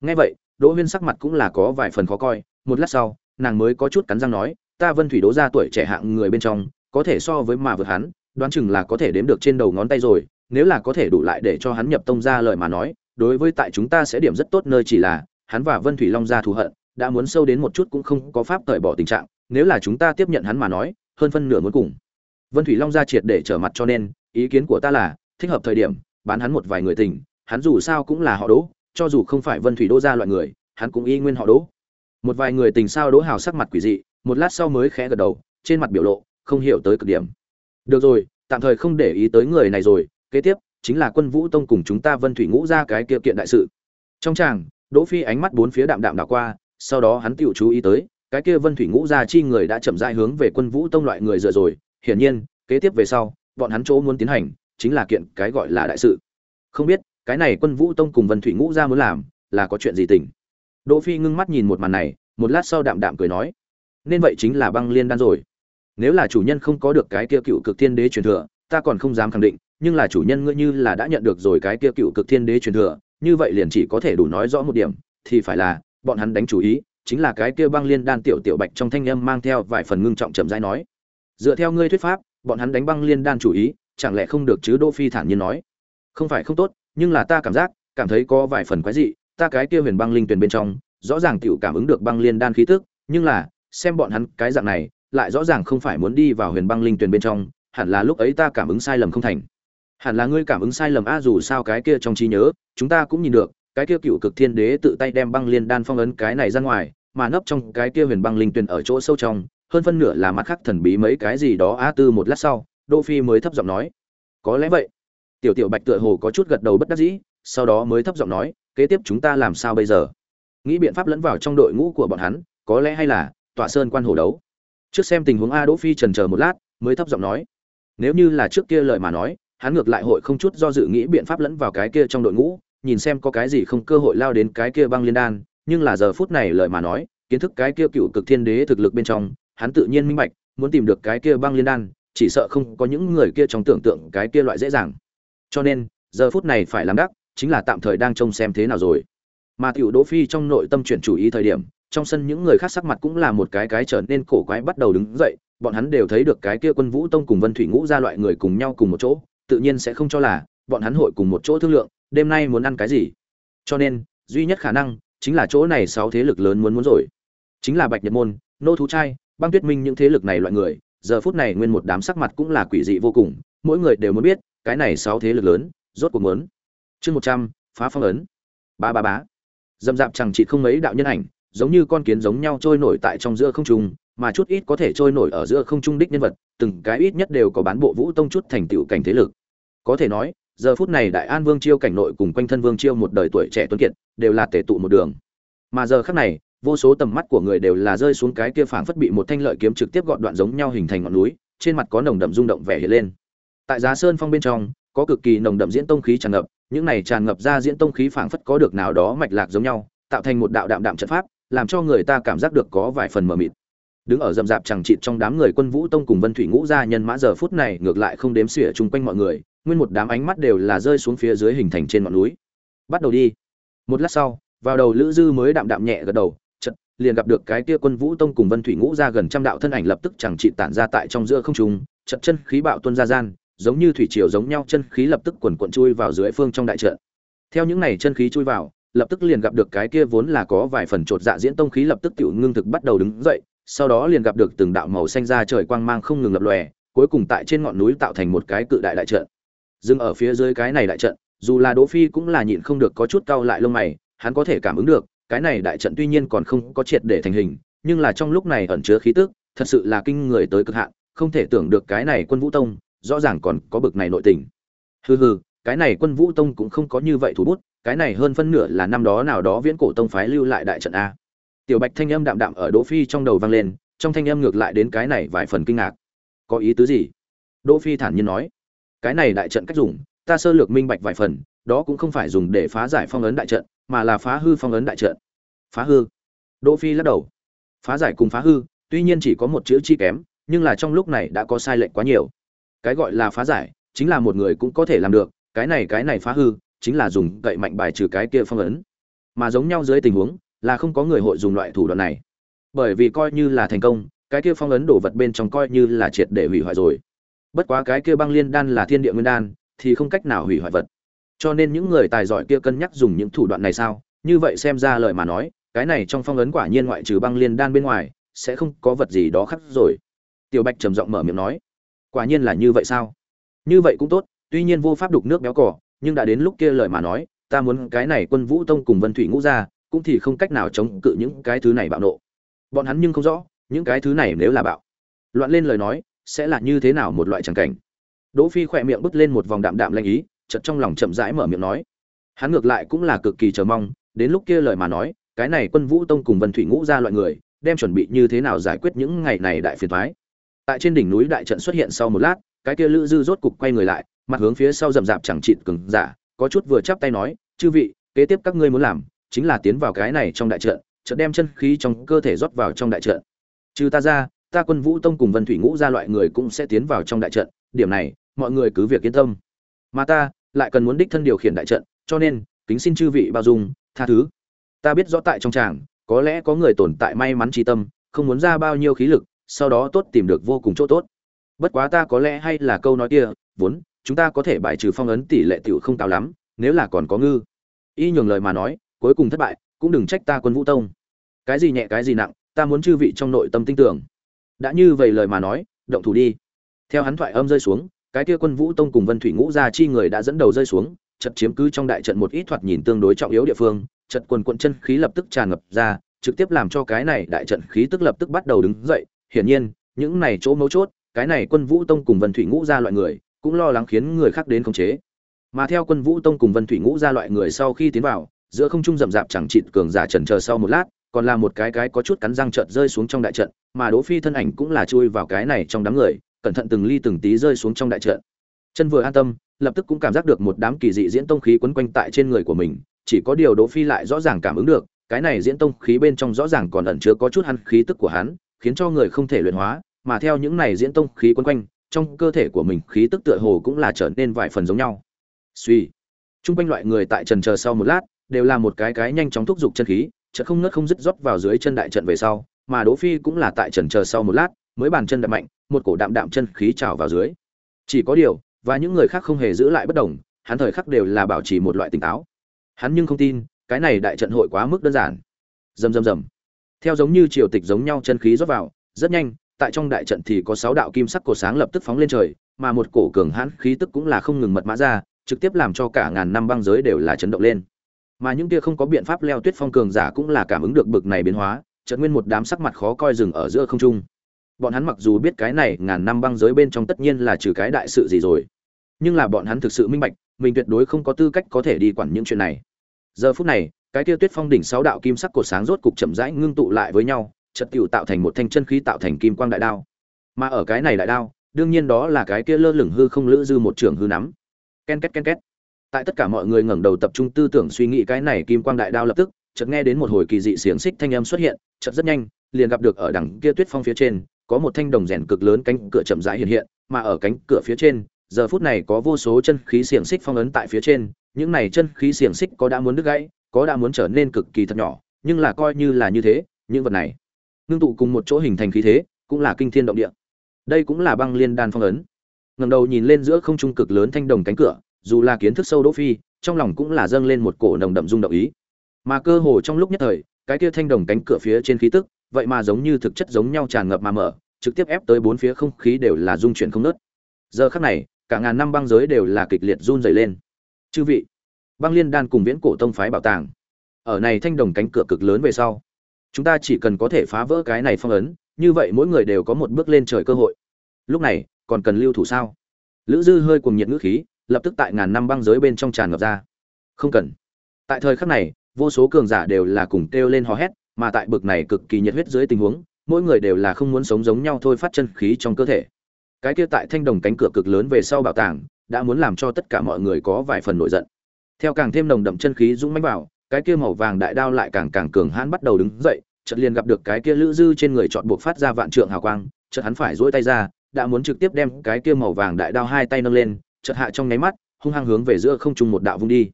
Nghe vậy, đỗ huyên sắc mặt cũng là có vài phần khó coi, một lát sau, nàng mới có chút cắn răng nói, ta vân thủy đỗ ra tuổi trẻ hạng người bên trong, có thể so với mà vượt hắn, đoán chừng là có thể đếm được trên đầu ngón tay rồi, nếu là có thể đủ lại để cho hắn nhập tông ra lời mà nói, đối với tại chúng ta sẽ điểm rất tốt, nơi chỉ là hắn và vân thủy long gia thù hận, đã muốn sâu đến một chút cũng không có pháp tẩy bỏ tình trạng, nếu là chúng ta tiếp nhận hắn mà nói, hơn phân nửa muốn cùng. Vân thủy long gia triệt để trở mặt cho nên, ý kiến của ta là, thích hợp thời điểm, bán hắn một vài người tình, hắn dù sao cũng là họ đỗ, cho dù không phải vân thủy đỗ gia loại người, hắn cũng y nguyên họ đỗ. Một vài người tình sao đỗ hào sắc mặt quỷ dị, một lát sau mới khẽ gật đầu, trên mặt biểu lộ, không hiểu tới cực điểm. Được rồi, tạm thời không để ý tới người này rồi, kế tiếp, chính là quân vũ tông cùng chúng ta vân thủy ngũ gia cái kia kiện đại sự. Trong tràng đỗ phi ánh mắt bốn phía đạm đạm đảo qua, sau đó hắn tự chú ý tới, cái kia vân thủy ngũ Gia chi người đã chậm rãi hướng về quân vũ tông loại người dựa rồi. Hiển nhiên, kế tiếp về sau, bọn hắn chỗ muốn tiến hành, chính là kiện cái gọi là đại sự. Không biết, cái này quân vũ tông cùng vân thủy ngũ Gia muốn làm, là có chuyện gì tình? Đỗ phi ngưng mắt nhìn một màn này, một lát sau đạm đạm cười nói, nên vậy chính là băng liên đan rồi. Nếu là chủ nhân không có được cái kia cựu cực thiên đế truyền thừa, ta còn không dám khẳng định, nhưng là chủ nhân ngươi như là đã nhận được rồi cái kia cựu cực thiên đế truyền thừa như vậy liền chỉ có thể đủ nói rõ một điểm, thì phải là, bọn hắn đánh chủ ý, chính là cái kia băng liên đan tiểu tiểu bạch trong thanh âm mang theo vài phần ngưng trọng chậm rãi nói. Dựa theo ngươi thuyết pháp, bọn hắn đánh băng liên đan chủ ý, chẳng lẽ không được chứ đỗ phi thản nhiên nói. Không phải không tốt, nhưng là ta cảm giác, cảm thấy có vài phần quái dị, ta cái kia huyền băng linh tuyển bên trong, rõ ràng tiểu cảm ứng được băng liên đan khí tức, nhưng là, xem bọn hắn cái dạng này, lại rõ ràng không phải muốn đi vào huyền băng linh tuyển bên trong, hẳn là lúc ấy ta cảm ứng sai lầm không thành hẳn là ngươi cảm ứng sai lầm a, dù sao cái kia trong trí nhớ, chúng ta cũng nhìn được, cái kia cựu cực thiên đế tự tay đem băng liên đan phong ấn cái này ra ngoài, mà nấp trong cái kia huyền băng linh tuyền ở chỗ sâu trong, hơn phân nửa là mặt khác thần bí mấy cái gì đó a, tư một lát sau, đỗ phi mới thấp giọng nói. Có lẽ vậy. Tiểu tiểu bạch tựa hồ có chút gật đầu bất đắc dĩ, sau đó mới thấp giọng nói, kế tiếp chúng ta làm sao bây giờ? Nghĩ biện pháp lẫn vào trong đội ngũ của bọn hắn, có lẽ hay là tỏa sơn quan hồ đấu. Trước xem tình huống a, đỗ phi trần chờ một lát, mới thấp giọng nói. Nếu như là trước kia lời mà nói hắn ngược lại hội không chút do dự nghĩ biện pháp lẫn vào cái kia trong đội ngũ, nhìn xem có cái gì không cơ hội lao đến cái kia băng liên đan, nhưng là giờ phút này lời mà nói, kiến thức cái kia cựu cực thiên đế thực lực bên trong, hắn tự nhiên minh bạch, muốn tìm được cái kia băng liên đan, chỉ sợ không có những người kia trong tưởng tượng cái kia loại dễ dàng. Cho nên, giờ phút này phải làm đắc, chính là tạm thời đang trông xem thế nào rồi. Mà tiểu đỗ phi trong nội tâm chuyển chủ ý thời điểm, trong sân những người khác sắc mặt cũng là một cái cái trở nên cổ quái bắt đầu đứng dậy, bọn hắn đều thấy được cái kia quân vũ tông cùng vân thủy ngũ ra loại người cùng nhau cùng một chỗ tự nhiên sẽ không cho là bọn hắn hội cùng một chỗ thương lượng, đêm nay muốn ăn cái gì. Cho nên, duy nhất khả năng chính là chỗ này sáu thế lực lớn muốn muốn rồi. Chính là bạch nhật môn, nô thú trai, băng tuyết minh những thế lực này loại người, giờ phút này nguyên một đám sắc mặt cũng là quỷ dị vô cùng, mỗi người đều muốn biết, cái này sáu thế lực lớn rốt cuộc muốn. Chương một trăm, phá phong ấn. Ba ba bá dâm dạp chẳng chị không mấy đạo nhân ảnh, giống như con kiến giống nhau trôi nổi tại trong giữa không trung mà chút ít có thể trôi nổi ở giữa không trung đích nhân vật, từng cái ít nhất đều có bán bộ vũ tông chút thành tựu cảnh thế lực. Có thể nói, giờ phút này đại an vương chiêu cảnh nội cùng quanh thân vương chiêu một đời tuổi trẻ tuấn kiệt, đều là tề tụ một đường. Mà giờ khắc này, vô số tầm mắt của người đều là rơi xuống cái kia phảng phất bị một thanh lợi kiếm trực tiếp gọn đoạn giống nhau hình thành ngọn núi, trên mặt có nồng đậm rung động vẻ hiện lên. Tại giá sơn phong bên trong, có cực kỳ nồng đậm diễn tông khí tràn ngập, những này tràn ngập ra diễn tông khí phảng phất có được nào đó mạch lạc giống nhau, tạo thành một đạo đạm đạm trận pháp, làm cho người ta cảm giác được có vài phần mờ mịt đứng ở rậm rạp chẳng chịt trong đám người quân vũ tông cùng vân thủy ngũ gia nhân mã giờ phút này ngược lại không đếm xỉa chung quanh mọi người, nguyên một đám ánh mắt đều là rơi xuống phía dưới hình thành trên ngọn núi. Bắt đầu đi. Một lát sau, vào đầu lữ dư mới đạm đạm nhẹ gật đầu chật liền gặp được cái kia quân vũ tông cùng vân thủy ngũ gia gần trăm đạo thân ảnh lập tức chẳng chịt tản ra tại trong giữa không trung chật chân khí bạo tuôn ra gian, giống như thủy triều giống nhau chân khí lập tức cuồn cuộn chui vào dưới phương trong đại trận. Theo những này chân khí chui vào, lập tức liền gặp được cái kia vốn là có vài phần trột dạ diễn tông khí lập tức tiểu ngưng thực bắt đầu đứng dậy sau đó liền gặp được từng đạo màu xanh ra trời quang mang không ngừng lập lòe, cuối cùng tại trên ngọn núi tạo thành một cái cự đại đại trận. Dừng ở phía dưới cái này đại trận, dù là đỗ phi cũng là nhịn không được có chút cau lại lông mày, hắn có thể cảm ứng được, cái này đại trận tuy nhiên còn không có triệt để thành hình, nhưng là trong lúc này ẩn chứa khí tức, thật sự là kinh người tới cực hạn, không thể tưởng được cái này quân vũ tông, rõ ràng còn có bực này nội tình. Hừ hừ, cái này quân vũ tông cũng không có như vậy thủ bút, cái này hơn phân nửa là năm đó nào đó viễn cổ tông phái lưu lại đại trận a tiểu bạch thanh âm đạm đạm ở đỗ phi trong đầu vang lên, trong thanh âm ngược lại đến cái này vài phần kinh ngạc. Có ý tứ gì? Đỗ phi thản nhiên nói. Cái này đại trận cách dùng, ta sơ lược minh bạch vài phần, đó cũng không phải dùng để phá giải phong ấn đại trận, mà là phá hư phong ấn đại trận. Phá hư? Đỗ phi lắc đầu. Phá giải cùng phá hư, tuy nhiên chỉ có một chữ chi kém, nhưng là trong lúc này đã có sai lệch quá nhiều. Cái gọi là phá giải, chính là một người cũng có thể làm được, cái này cái này phá hư, chính là dùng cậy mạnh bài trừ cái kia phong ấn. Mà giống nhau dưới tình huống là không có người hội dùng loại thủ đoạn này. Bởi vì coi như là thành công, cái kia phong ấn đổ vật bên trong coi như là triệt để hủy hoại rồi. Bất quá cái kia băng liên đan là thiên địa nguyên đan, thì không cách nào hủy hoại vật. Cho nên những người tài giỏi kia cân nhắc dùng những thủ đoạn này sao? Như vậy xem ra lời mà nói, cái này trong phong ấn quả nhiên ngoại trừ băng liên đan bên ngoài, sẽ không có vật gì đó khác rồi. Tiểu bạch trầm giọng mở miệng nói, quả nhiên là như vậy sao? Như vậy cũng tốt, tuy nhiên vô pháp đục nước béo cỏ nhưng đã đến lúc kia lời mà nói, ta muốn cái này quân vũ tông cùng vân thủy ngũ ra cũng thì không cách nào chống cự những cái thứ này bạo nộ. Bọn hắn nhưng không rõ, những cái thứ này nếu là bạo. Loạn lên lời nói, sẽ là như thế nào một loại tràng cảnh. Đỗ phi khỏe miệng bứt lên một vòng đạm đạm lanh ý, chợt trong lòng chậm rãi mở miệng nói. Hắn ngược lại cũng là cực kỳ chờ mong, đến lúc kia lời mà nói, cái này quân vũ tông cùng vân thủy ngũ ra loại người, đem chuẩn bị như thế nào giải quyết những ngày này đại phiền toái. Tại trên đỉnh núi đại trận xuất hiện sau một lát, cái kia lữ dư rốt cục quay người lại, mặt hướng phía sau rậm rạp chẳng chịt cứng giả, có chút vừa chắp tay nói, chư vị, kế tiếp các ngươi muốn làm chính là tiến vào cái này trong đại trận, chợt đem chân khí trong cơ thể rót vào trong đại trận. Trừ ta ra, ta quân vũ tông cùng vân thủy ngũ gia loại người cũng sẽ tiến vào trong đại trận, điểm này, mọi người cứ việc yên tâm. Mà ta, lại cần muốn đích thân điều khiển đại trận, cho nên, kính xin chư vị bao dung, tha thứ. Ta biết rõ tại trong tràng, có lẽ có người tồn tại may mắn trí tâm, không muốn ra bao nhiêu khí lực, sau đó tốt tìm được vô cùng chỗ tốt. Bất quá ta có lẽ hay là câu nói kia, vốn, chúng ta có thể bài trừ phong ấn tỷ lệ tiểu không cao lắm, nếu là còn có ngư. Y nhường lời mà nói cuối cùng thất bại, cũng đừng trách ta quân vũ tông. Cái gì nhẹ, cái gì nặng, ta muốn chư vị trong nội tâm tin tưởng. Đã như vậy lời mà nói, động thủ đi. Theo hắn thoại âm rơi xuống, cái kia quân vũ tông cùng vân thủy ngũ gia chi người đã dẫn đầu rơi xuống, chật chiếm cứ trong đại trận một ít thoạt nhìn tương đối trọng yếu địa phương, chật quần quận chân khí lập tức tràn ngập ra, trực tiếp làm cho cái này đại trận khí tức lập tức bắt đầu đứng dậy. Hiển nhiên, những này chỗ mấu chốt, cái này quân vũ tông cùng vân thủy ngũ gia loại người, cũng lo lắng khiến người khác đến khống chế. Mà theo quân vũ tông cùng vân thủy ngũ gia loại người sau khi tiến vào giữa không trung rậm rạp chẳng chịt cường giả trần chờ sau một lát còn là một cái cái có chút cắn răng chợt rơi xuống trong đại trận mà đỗ phi thân ảnh cũng là chui vào cái này trong đám người cẩn thận từng ly từng tí rơi xuống trong đại trận. Chân vừa an tâm lập tức cũng cảm giác được một đám kỳ dị diễn tông khí quấn quanh tại trên người của mình chỉ có điều đỗ phi lại rõ ràng cảm ứng được cái này diễn tông khí bên trong rõ ràng còn ẩn chứa có chút hắn khí tức của hắn khiến cho người không thể luyện hóa mà theo những này diễn tông khí quấn quanh trong cơ thể của mình khí tức tựa hồ cũng là trở nên vài phần giống nhau. Suy Trung quanh loại người tại trần chờ sau một lát, đều là một cái cái nhanh chóng thúc giục chân khí, chợt không ngớt không dứt rót vào dưới chân đại trận về sau, mà Đỗ Phi cũng là tại trần chờ sau một lát, mới bàn chân đạp mạnh, một cổ đạm đạm chân khí trào vào dưới. Chỉ có điều, và những người khác không hề giữ lại bất động, hắn thời khắc đều là bảo trì một loại tỉnh táo. Hắn nhưng không tin, cái này đại trận hội quá mức đơn giản. Rầm rầm rầm. Theo giống như triều tịch giống nhau chân khí rót vào, rất nhanh, tại trong đại trận thì có sáu đạo kim sắc cổ sáng lập tức phóng lên trời, mà một cổ cường hãn khí tức cũng là không ngừng mật mã ra, trực tiếp làm cho cả ngàn năm băng giới đều là chấn động lên. Mà những kia không có biện pháp leo tuyết phong cường giả cũng là cảm ứng được bực này biến hóa, chợt nguyên một đám sắc mặt khó coi dừng ở giữa không trung. Bọn hắn mặc dù biết cái này ngàn năm băng giới bên trong tất nhiên là trừ cái đại sự gì rồi, nhưng là bọn hắn thực sự minh bạch, mình tuyệt đối không có tư cách có thể đi quản những chuyện này. Giờ phút này, cái kia tuyết phong đỉnh sáu đạo kim sắc cột sáng rốt cục chậm rãi ngưng tụ lại với nhau, chợt cựu tạo thành một thanh chân khí tạo thành kim quang đại đao. Mà ở cái này đại đao, đương nhiên đó là cái kia lơ lửng hư không lữ dư một trường hư nắm. Ken két ken két. Tại tất cả mọi người ngẩng đầu tập trung tư tưởng suy nghĩ cái này kim quang đại đao lập tức, chợt nghe đến một hồi kỳ dị xiềng xích thanh âm xuất hiện, chợt rất nhanh, liền gặp được ở đằng kia tuyết phong phía trên, có một thanh đồng rèn cực lớn cánh cửa chậm rãi hiện hiện, mà ở cánh cửa phía trên, giờ phút này có vô số chân khí xiềng xích phong ấn tại phía trên, những này chân khí xiềng xích có đã muốn đứt gãy, có đã muốn trở nên cực kỳ thật nhỏ, nhưng là coi như là như thế, những vật này ngưng tụ cùng một chỗ hình thành khí thế, cũng là kinh thiên động địa. Đây cũng là băng liên đan phong ấn. Ngẩng đầu nhìn lên giữa không trung cực lớn thanh đồng cánh cửa, dù là kiến thức sâu Đỗ Phi, trong lòng cũng là dâng lên một cổ nồng đậm rung động ý. Mà cơ hồ trong lúc nhất thời, cái kia thanh đồng cánh cửa phía trên khí tức, vậy mà giống như thực chất giống nhau tràn ngập mà mở, trực tiếp ép tới bốn phía không khí đều là rung chuyển không ngớt. Giờ khắc này, cả ngàn năm băng giới đều là kịch liệt run rẩy lên. Chư vị, băng liên đan cùng viễn cổ tông phái bảo tàng, ở này thanh đồng cánh cửa cực lớn về sau, chúng ta chỉ cần có thể phá vỡ cái này phong ấn, như vậy mỗi người đều có một bước lên trời cơ hội. Lúc này, còn cần lưu thủ sao? Lữ Dư hơi cuồng nhiệt ngữ khí, lập tức tại ngàn năm băng giới bên trong tràn ngập ra. Không cần. Tại thời khắc này, vô số cường giả đều là cùng kêu lên hò hét, mà tại bực này cực kỳ nhiệt huyết dưới tình huống, mỗi người đều là không muốn sống giống nhau thôi phát chân khí trong cơ thể. Cái kia tại thanh đồng cánh cửa cực lớn về sau bảo tàng, đã muốn làm cho tất cả mọi người có vài phần nổi giận. Theo càng thêm nồng đậm chân khí dũng mãnh vào, cái kia màu vàng đại đao lại càng càng cường hãn bắt đầu đứng dậy, chợt liền gặp được cái kia lữ dư trên người chọn buộc phát ra vạn trượng hào quang, chợt hắn phải duỗi tay ra, đã muốn trực tiếp đem cái kia màu vàng đại đao hai tay nâng lên, chợt hạ trong nháy mắt, hung hăng hướng về giữa không trung một đạo vung đi.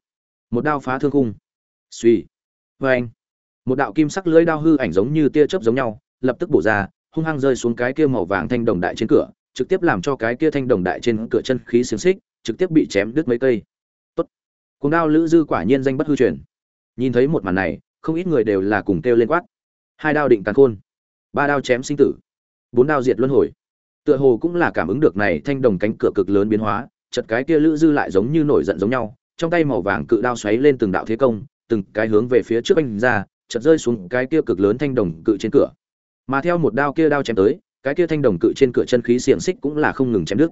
Một đao phá thương khung. Suy. Oeng. Vâng. Một đạo kim sắc lưỡi đao hư ảnh giống như tia chớp giống nhau, lập tức bổ ra, hung hăng rơi xuống cái kia màu vàng thanh đồng đại trên cửa, trực tiếp làm cho cái kia thanh đồng đại trên cửa chân khí xiềng xích, trực tiếp bị chém đứt mấy cây. Tốt. Cùng đao lữ dư quả nhiên danh bất hư truyền. Nhìn thấy một màn này, không ít người đều là cùng kêu lên quát. Hai đao định tàn khôn, ba đao chém sinh tử, bốn đao diệt luân hồi. Tựa hồ cũng là cảm ứng được này thanh đồng cánh cửa cực lớn biến hóa, chợt cái kia lữ dư lại giống như nổi giận giống nhau, trong tay màu vàng cự đao xoáy lên từng đạo thế công, từng cái hướng về phía trước anh ra, chợt rơi xuống cái kia cực lớn thanh đồng cự trên cửa. Mà theo một đao kia đao chém tới, cái kia thanh đồng cự trên cửa chân khí xiềng xích cũng là không ngừng chém đứt.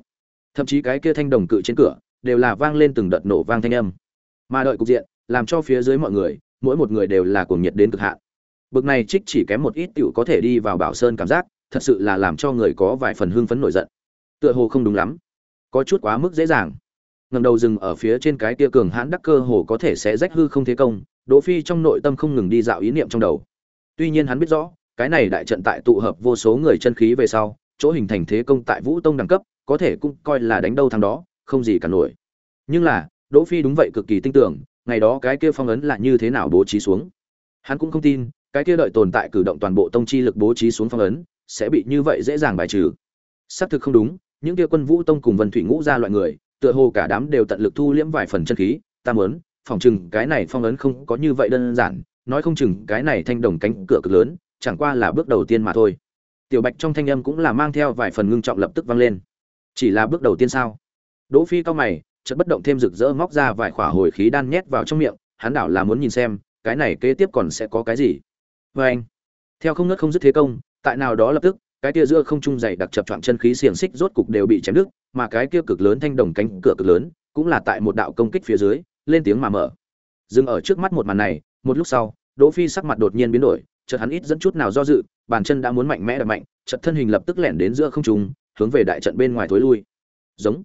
Thậm chí cái kia thanh đồng cự trên cửa đều là vang lên từng đợt nổ vang thanh âm. Mà đợi cục diện, làm cho phía dưới mọi người, mỗi một người đều là cuồng nhiệt đến cực hạn. Bực này trích chỉ kém một ít tiểu có thể đi vào bảo sơn cảm giác, thật sự là làm cho người có vài phần hưng phấn nổi giận. Tựa hồ không đúng lắm, có chút quá mức dễ dàng. Ngẩng đầu dừng ở phía trên cái kia cường hãn đắc cơ hồ có thể sẽ rách hư không thế công, Đỗ Phi trong nội tâm không ngừng đi dạo ý niệm trong đầu. Tuy nhiên hắn biết rõ, cái này đại trận tại tụ hợp vô số người chân khí về sau, chỗ hình thành thế công tại Vũ Tông đẳng cấp, có thể cũng coi là đánh đâu thắng đó, không gì cả nổi. Nhưng là, Đỗ Phi đúng vậy cực kỳ tin tưởng, ngày đó cái kia phong ấn là như thế nào bố trí xuống. Hắn cũng không tin, cái kia đợi tồn tại cử động toàn bộ tông chi lực bố trí xuống phong ấn, sẽ bị như vậy dễ dàng bài trừ. Xác thực không đúng, những kia quân Vũ Tông cùng Vân Thủy Ngũ gia loại người, tựa hồ cả đám đều tận lực thu liễm vài phần chân khí, ta muốn, phòng chừng cái này phong ấn không có như vậy đơn giản, nói không chừng cái này thanh đồng cánh cửa cực lớn, chẳng qua là bước đầu tiên mà thôi. Tiểu Bạch trong thanh âm cũng là mang theo vài phần ngưng trọng lập tức vang lên. Chỉ là bước đầu tiên sao? Đỗ Phi cao mày, chợt bất động thêm rực rỡ móc ra vài khỏa hồi khí đan nhét vào trong miệng, hắn đảo là muốn nhìn xem, cái này kế tiếp còn sẽ có cái gì. Vô anh, theo không ngớt không dứt thế công, tại nào đó lập tức, cái kia giữa không trung dày đặc chập choạng chân khí xiềng xích rốt cục đều bị chém đứt, mà cái kia cực lớn thanh đồng cánh cửa cực lớn, cũng là tại một đạo công kích phía dưới, lên tiếng mà mở. Dừng ở trước mắt một màn này, một lúc sau, Đỗ Phi sắc mặt đột nhiên biến đổi, chợt hắn ít dẫn chút nào do dự, bàn chân đã muốn mạnh mẽ đạp mạnh, chợt thân hình lập tức lẻn đến giữa không trung, hướng về đại trận bên ngoài thối lui. Giống.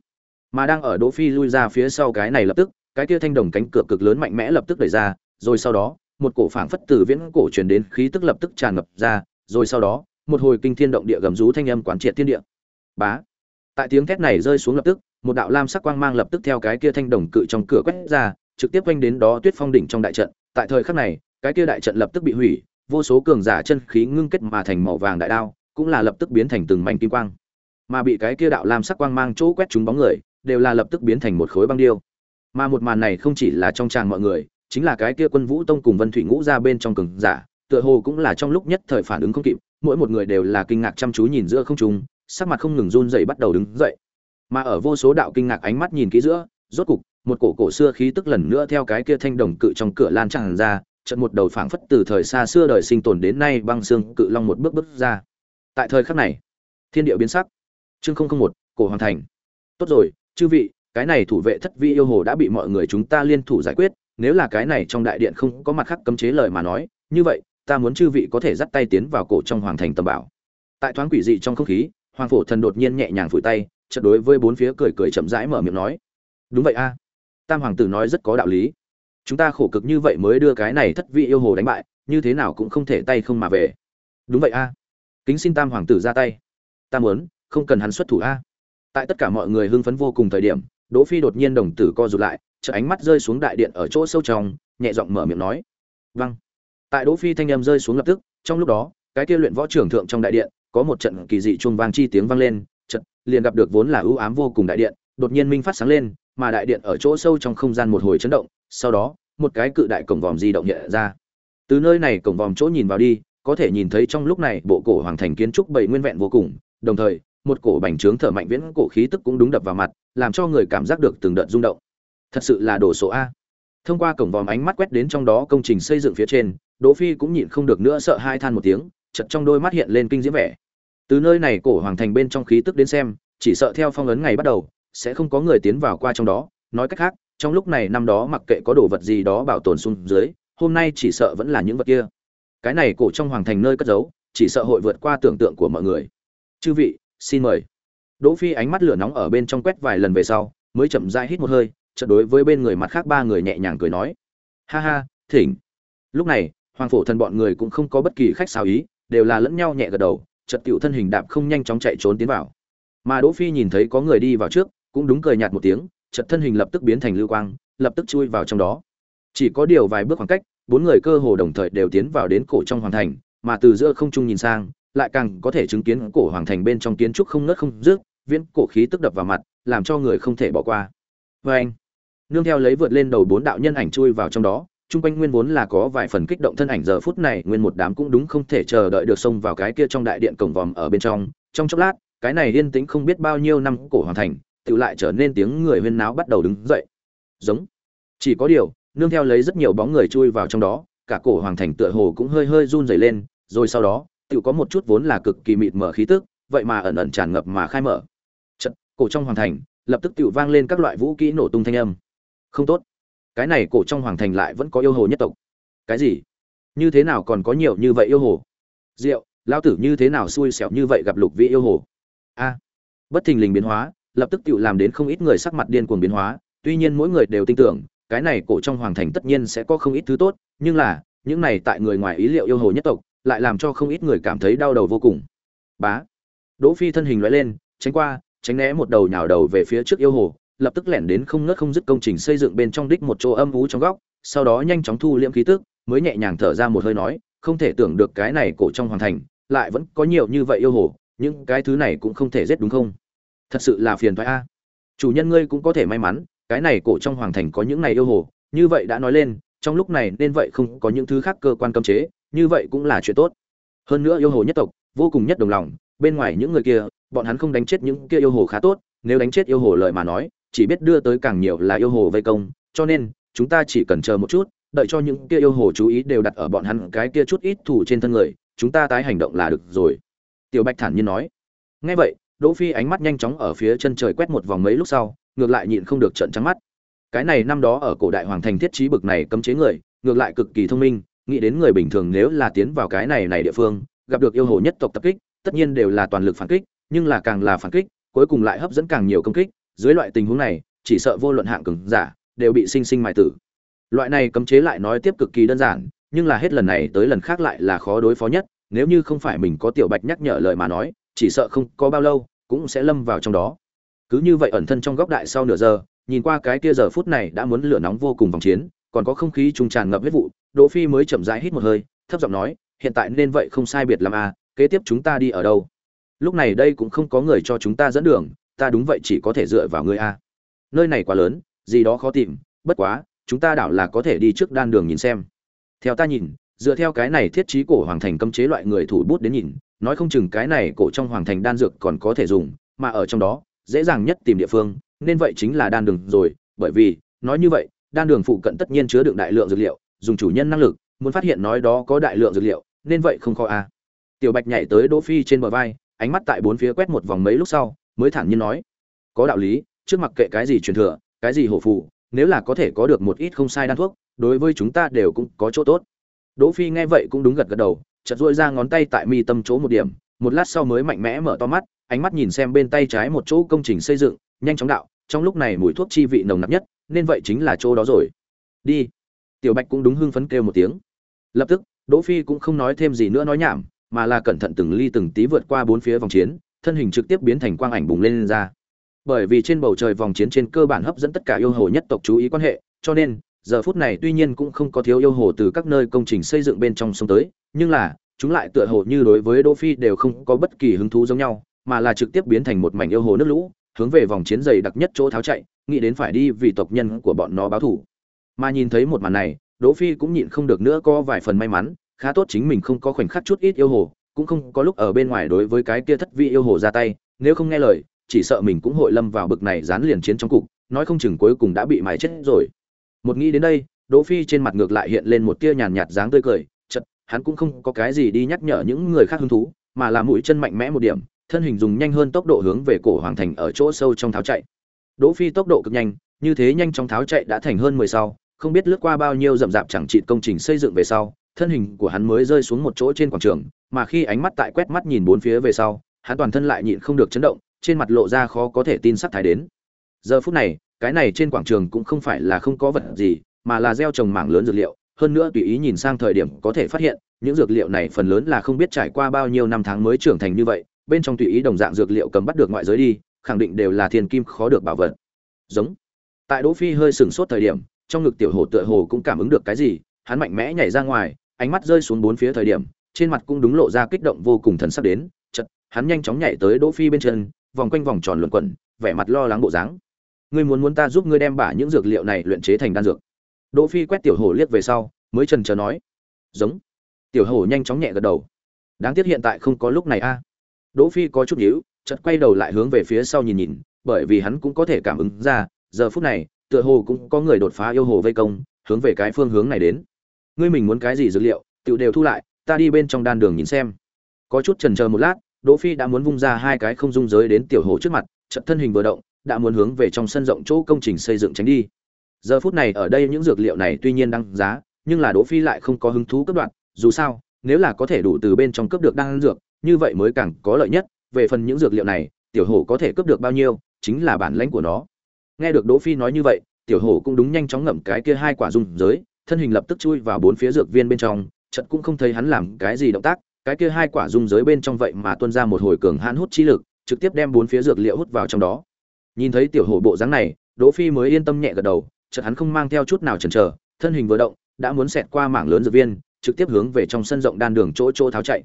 Mà đang ở Đỗ Phi lui ra phía sau cái này lập tức, cái kia thanh đồng cánh cửa cực lớn mạnh mẽ lập tức đẩy ra, rồi sau đó, một cổ phảng phất từ viễn cổ truyền đến khí tức lập tức tràn ngập ra, rồi sau đó, một hồi kinh thiên động địa gầm rú thanh âm quán triệt thiên địa. Bá. Tại tiếng thét này rơi xuống lập tức, một đạo lam sắc quang mang lập tức theo cái kia thanh đồng cự trong cửa quét ra, trực tiếp quanh đến đó tuyết phong đỉnh trong đại trận tại thời khắc này cái kia đại trận lập tức bị hủy vô số cường giả chân khí ngưng kết mà thành màu vàng đại đao cũng là lập tức biến thành từng mảnh kim quang mà bị cái kia đạo lam sắc quang mang chỗ quét trúng bóng người đều là lập tức biến thành một khối băng điêu mà một màn này không chỉ là trong tràng mọi người chính là cái kia quân vũ tông cùng vân thủy ngũ ra bên trong cường giả tựa hồ cũng là trong lúc nhất thời phản ứng không kịp mỗi một người đều là kinh ngạc chăm chú nhìn giữa không trung, sắc mặt không ngừng run rẩy bắt đầu đứng dậy. Mà ở vô số đạo kinh ngạc ánh mắt nhìn kỹ giữa, rốt cục, một cổ cổ xưa khí tức lần nữa theo cái kia thanh đồng cự trong cửa lan tràn ra trận một đầu phảng phất từ thời xa xưa đời sinh tồn đến nay băng xương cự long một bước bước ra. Tại thời khắc này, thiên địa biến sắc. Chương không không một, cổ hoàng thành. Tốt rồi, chư vị, cái này thủ vệ thất vi yêu hồ đã bị mọi người chúng ta liên thủ giải quyết, nếu là cái này trong đại điện không có mặt khác cấm chế lời mà nói, như vậy ta muốn chư vị có thể dắt tay tiến vào cổ trong hoàng thành tầm bảo. Tại thoáng quỷ dị trong không khí, hoàng phổ thần đột nhiên nhẹ nhàng phủi tay, chợt đối với bốn phía cười cười chậm rãi mở miệng nói, đúng vậy a. Tam hoàng tử nói rất có đạo lý. Chúng ta khổ cực như vậy mới đưa cái này thất vị yêu hồ đánh bại, như thế nào cũng không thể tay không mà về. Đúng vậy a. Kính xin tam hoàng tử ra tay. Ta muốn, không cần hắn xuất thủ a. Tại tất cả mọi người hưng phấn vô cùng thời điểm, đỗ phi đột nhiên đồng tử co rụt lại chợ ánh mắt rơi xuống đại điện ở chỗ sâu trong, nhẹ giọng mở miệng nói vâng tại đỗ phi thanh âm rơi xuống lập tức, trong lúc đó, cái kia luyện võ trưởng thượng trong đại điện, có một trận kỳ dị chuông vang chi tiếng vang lên trận liền gặp được vốn là ưu ám vô cùng đại điện, đột nhiên minh phát sáng lên, mà đại điện ở chỗ sâu trong không gian một hồi chấn động, sau đó, một cái cự đại cổng vòm di động hiện ra. Từ nơi này cổng vòm chỗ nhìn vào đi, có thể nhìn thấy trong lúc này bộ cổ hoàng thành kiến trúc bảy nguyên vẹn vô cùng, đồng thời, một cổ bành trướng thở mạnh viễn cổ khí tức cũng đúng đập vào mặt, làm cho người cảm giác được từng đợt rung động. Thật sự là đồ số a. Thông qua cổng vòm ánh mắt quét đến trong đó công trình xây dựng phía trên đỗ phi cũng nhịn không được nữa sợ hai than một tiếng, chợt trong đôi mắt hiện lên kinh diễm vẻ. Từ nơi này cổ hoàng thành bên trong khí tức đến xem, chỉ sợ theo phong ấn ngày bắt đầu, sẽ không có người tiến vào qua trong đó. Nói cách khác, trong lúc này năm đó mặc kệ có đồ vật gì đó bảo tồn xuống dưới, hôm nay chỉ sợ vẫn là những vật kia. Cái này cổ trong hoàng thành nơi cất giấu, chỉ sợ hội vượt qua tưởng tượng của mọi người. Chư vị, xin mời. Đỗ phi ánh mắt lửa nóng ở bên trong quét vài lần về sau, mới chậm rãi hít một hơi, chợt đối với bên người mặt khác ba người nhẹ nhàng cười nói. Ha ha, thỉnh. Lúc này hoàng phổ thần bọn người cũng không có bất kỳ khách xào ý, đều là lẫn nhau nhẹ gật đầu trật tiểu thân hình đạp không nhanh chóng chạy trốn tiến vào. Mà đỗ phi nhìn thấy có người đi vào trước, cũng đúng cười nhạt một tiếng trật thân hình lập tức biến thành lưu quang, lập tức chui vào trong đó. Chỉ có điều vài bước khoảng cách, bốn người cơ hồ đồng thời đều tiến vào đến cổ trong hoàng thành, mà từ giữa không trung nhìn sang, lại càng có thể chứng kiến cổ hoàng thành bên trong kiến trúc không nứt không rước, viễn cổ khí tức đập vào mặt, làm cho người không thể bỏ qua. Vê anh nương theo lấy vượt lên đầu bốn đạo nhân ảnh chui vào trong đó chung quanh nguyên vốn là có vài phần kích động thân ảnh, giờ phút này nguyên một đám cũng đúng không thể chờ đợi được xông vào cái kia trong đại điện cổng vòm ở bên trong. Trong chốc lát, cái này yên tĩnh không biết bao nhiêu năm cổ hoàn thành tự lại trở nên tiếng người huyên náo bắt đầu đứng dậy. Giống. Chỉ có điều, nương theo lấy rất nhiều bóng người chui vào trong đó, cả cổ hoàng thành tựa hồ cũng hơi hơi run rẩy lên, rồi sau đó tự có một chút vốn là cực kỳ mịt mở khí tức, vậy mà ẩn ẩn tràn ngập mà khai mở. Trận cổ trong hoàng thành, lập tức tự vang lên các loại vũ kỹ nổ tung thanh âm. Không tốt cái này cổ trong hoàng thành lại vẫn có yêu hồ nhất tộc. Cái gì? Như thế nào còn có nhiều như vậy yêu hồ? Diệu lao tử như thế nào xui xẻo như vậy gặp lục vị yêu hồ? A, bất thình lình biến hóa, lập tức tự làm đến không ít người sắc mặt điên cuồng biến hóa, tuy nhiên mỗi người đều tin tưởng, cái này cổ trong hoàng thành tất nhiên sẽ có không ít thứ tốt, nhưng là, những này tại người ngoài ý liệu yêu hồ nhất tộc, lại làm cho không ít người cảm thấy đau đầu vô cùng. Bá, đỗ phi thân hình lóe lên, tránh qua, tránh né một đầu nhào đầu về phía trước yêu hồ lập tức lẻn đến không ngớt không dứt công trình xây dựng bên trong đích một chỗ âm u trong góc, sau đó nhanh chóng thu liễm khí tức, mới nhẹ nhàng thở ra một hơi nói, không thể tưởng được cái này cổ trong hoàng thành, lại vẫn có nhiều như vậy yêu hồ, những cái thứ này cũng không thể giết đúng không? Thật sự là phiền toái a. Chủ nhân ngươi cũng có thể may mắn, cái này cổ trong hoàng thành có những này yêu hồ, như vậy đã nói lên, trong lúc này nên vậy không có những thứ khác cơ quan cấm chế, như vậy cũng là chuyện tốt. Hơn nữa yêu hồ nhất tộc, vô cùng nhất đồng lòng, bên ngoài những người kia, bọn hắn không đánh chết những kia yêu hồ khá tốt, nếu đánh chết yêu hồ lời mà nói chỉ biết đưa tới càng nhiều là yêu hồ vây công, cho nên, chúng ta chỉ cần chờ một chút, đợi cho những kia yêu hồ chú ý đều đặt ở bọn hắn cái kia chút ít thủ trên thân người, chúng ta tái hành động là được rồi. Tiểu bạch thản nhiên nói. Nghe vậy, đỗ phi ánh mắt nhanh chóng ở phía chân trời quét một vòng mấy lúc sau, ngược lại nhịn không được trợn trắng mắt. Cái này năm đó ở cổ đại hoàng thành thiết trí bực này cấm chế người, ngược lại cực kỳ thông minh, nghĩ đến người bình thường nếu là tiến vào cái này này địa phương, gặp được yêu hồ nhất tộc tập kích, tất nhiên đều là toàn lực phản kích, nhưng là càng là phản kích, cuối cùng lại hấp dẫn càng nhiều công kích dưới loại tình huống này chỉ sợ vô luận hạng cường giả đều bị sinh sinh mài tử. Loại này cấm chế lại nói tiếp cực kỳ đơn giản nhưng là hết lần này tới lần khác lại là khó đối phó nhất nếu như không phải mình có tiểu bạch nhắc nhở lời mà nói chỉ sợ không có bao lâu cũng sẽ lâm vào trong đó. Cứ như vậy ẩn thân trong góc đại sau nửa giờ nhìn qua cái kia giờ phút này đã muốn lửa nóng vô cùng vòng chiến còn có không khí trùng tràn ngập huyết vụ đỗ phi mới chậm rãi hít một hơi thấp giọng nói hiện tại nên vậy không sai biệt làm à, kế tiếp chúng ta đi ở đâu? Lúc này đây cũng không có người cho chúng ta dẫn đường ta đúng vậy chỉ có thể dựa vào ngươi a. Nơi này quá lớn, gì đó khó tìm, bất quá, chúng ta đảo là có thể đi trước đan đường nhìn xem. Theo ta nhìn, dựa theo cái này thiết trí cổ hoàng thành cấm chế loại người thủ bút đến nhìn, nói không chừng cái này cổ trong hoàng thành đan dược còn có thể dùng, mà ở trong đó, dễ dàng nhất tìm địa phương, nên vậy chính là đan đường rồi, bởi vì, nói như vậy, đan đường phụ cận tất nhiên chứa đựng đại lượng dược liệu, dùng chủ nhân năng lực, muốn phát hiện nói đó có đại lượng dược liệu, nên vậy không khó a. Tiểu bạch nhảy tới đỗ phi trên bờ vai, ánh mắt tại bốn phía quét một vòng mấy lúc sau mới thản nhiên nói, có đạo lý, trước mặc kệ cái gì truyền thừa, cái gì hổ phù, nếu là có thể có được một ít không sai đan thuốc, đối với chúng ta đều cũng có chỗ tốt. Đỗ phi nghe vậy cũng đúng gật gật đầu, chợt duỗi ra ngón tay tại mi tâm chỗ một điểm, một lát sau mới mạnh mẽ mở to mắt, ánh mắt nhìn xem bên tay trái một chỗ công trình xây dựng, nhanh chóng đạo, trong lúc này mùi thuốc chi vị nồng nặc nhất, nên vậy chính là chỗ đó rồi. Đi. Tiểu bạch cũng đúng hưng phấn kêu một tiếng. Lập tức, đỗ phi cũng không nói thêm gì nữa nói nhảm, mà là cẩn thận từng ly từng tí vượt qua bốn phía vòng chiến thân hình trực tiếp biến thành quang ảnh bùng lên, lên ra. Bởi vì trên bầu trời vòng chiến trên cơ bản hấp dẫn tất cả yêu hồ nhất tộc chú ý quan hệ cho nên giờ phút này tuy nhiên cũng không có thiếu yêu hồ từ các nơi công trình xây dựng bên trong sông tới nhưng là chúng lại tựa hồ như đối với đỗ phi đều không có bất kỳ hứng thú giống nhau mà là trực tiếp biến thành một mảnh yêu hồ nước lũ hướng về vòng chiến dày đặc nhất chỗ tháo chạy nghĩ đến phải đi vì tộc nhân của bọn nó báo thù. Mà nhìn thấy một màn này đỗ phi cũng nhịn không được nữa có vài phần may mắn khá tốt chính mình không có khoảnh khắc chút ít yêu hồ cũng không có lúc ở bên ngoài đối với cái kia thất vị yêu hồ ra tay, nếu không nghe lời, chỉ sợ mình cũng hội lâm vào bực này dán liền chiến trong cục, nói không chừng cuối cùng đã bị mài chết rồi. Một nghĩ đến đây, đỗ phi trên mặt ngược lại hiện lên một tia nhàn nhạt dáng tươi cười chật hắn cũng không có cái gì đi nhắc nhở những người khác hứng thú, mà là mũi chân mạnh mẽ một điểm, thân hình dùng nhanh hơn tốc độ hướng về cổ hoàng thành ở chỗ sâu trong tháo chạy. Đỗ phi tốc độ cực nhanh, như thế nhanh trong tháo chạy đã thành hơn mười sau, không biết lướt qua bao nhiêu rậm rạp chẳng trị công trình xây dựng về sau, thân hình của hắn mới rơi xuống một chỗ trên quảng trường mà khi ánh mắt tại quét mắt nhìn bốn phía về sau, hắn toàn thân lại nhịn không được chấn động, trên mặt lộ ra khó có thể tin sắc thái đến. Giờ phút này, cái này trên quảng trường cũng không phải là không có vật gì, mà là gieo trồng mảng lớn dược liệu. Hơn nữa tùy ý nhìn sang thời điểm có thể phát hiện, những dược liệu này phần lớn là không biết trải qua bao nhiêu năm tháng mới trưởng thành như vậy, bên trong tùy ý đồng dạng dược liệu cầm bắt được ngoại giới đi, khẳng định đều là thiên kim khó được bảo vật. Giống. Tại đỗ phi hơi sừng sốt thời điểm, trong ngực tiểu hồ tựa hồ cũng cảm ứng được cái gì, hắn mạnh mẽ nhảy ra ngoài, ánh mắt rơi xuống bốn phía thời điểm trên mặt cũng đúng lộ ra kích động vô cùng thần sắc đến chật hắn nhanh chóng nhảy tới đỗ phi bên chân, vòng quanh vòng tròn luẩn quẩn, vẻ mặt lo lắng bộ dáng. Ngươi muốn muốn ta giúp ngươi đem bả những dược liệu này luyện chế thành đan dược? Đỗ phi quét tiểu hổ liếc về sau, mới chần chờ nói. Giống. Tiểu hổ nhanh chóng nhẹ gật đầu. Đáng tiếc hiện tại không có lúc này a. Đỗ phi có chút nhíu, chợt quay đầu lại hướng về phía sau nhìn nhìn, bởi vì hắn cũng có thể cảm ứng ra, giờ phút này, tựa hồ cũng có người đột phá yêu hồ vây công, hướng về cái phương hướng này đến. Ngươi mình muốn cái gì dược liệu, tiểu đều thu lại ta đi bên trong đan đường nhìn xem. Có chút chần chờ một lát, đỗ phi đã muốn vung ra hai cái không dung giới đến tiểu hồ trước mặt, chợt thân hình vừa động, đã muốn hướng về trong sân rộng chỗ công trình xây dựng tránh đi. Giờ phút này ở đây những dược liệu này tuy nhiên đăng giá, nhưng là đỗ phi lại không có hứng thú cấp đoạn, dù sao, nếu là có thể đủ từ bên trong cấp được đan dược, như vậy mới càng có lợi nhất, về phần những dược liệu này, tiểu hổ có thể cấp được bao nhiêu, chính là bản lãnh của nó. Nghe được đỗ phi nói như vậy, tiểu hổ cũng đúng nhanh chóng ngậm cái kia hai quả dung giới, thân hình lập tức chui vào bốn phía dược viên bên trong chợt cũng không thấy hắn làm cái gì động tác, cái kia hai quả dung giới bên trong vậy mà tuôn ra một hồi cường hãn hút chi lực, trực tiếp đem bốn phía dược liệu hút vào trong đó. Nhìn thấy tiểu hổ bộ dáng này, đỗ phi mới yên tâm nhẹ gật đầu, chợt hắn không mang theo chút nào chần chờ, thân hình vừa động, đã muốn xẹt qua mảng lớn dược viên, trực tiếp hướng về trong sân rộng đan đường chỗ chỗ tháo chạy.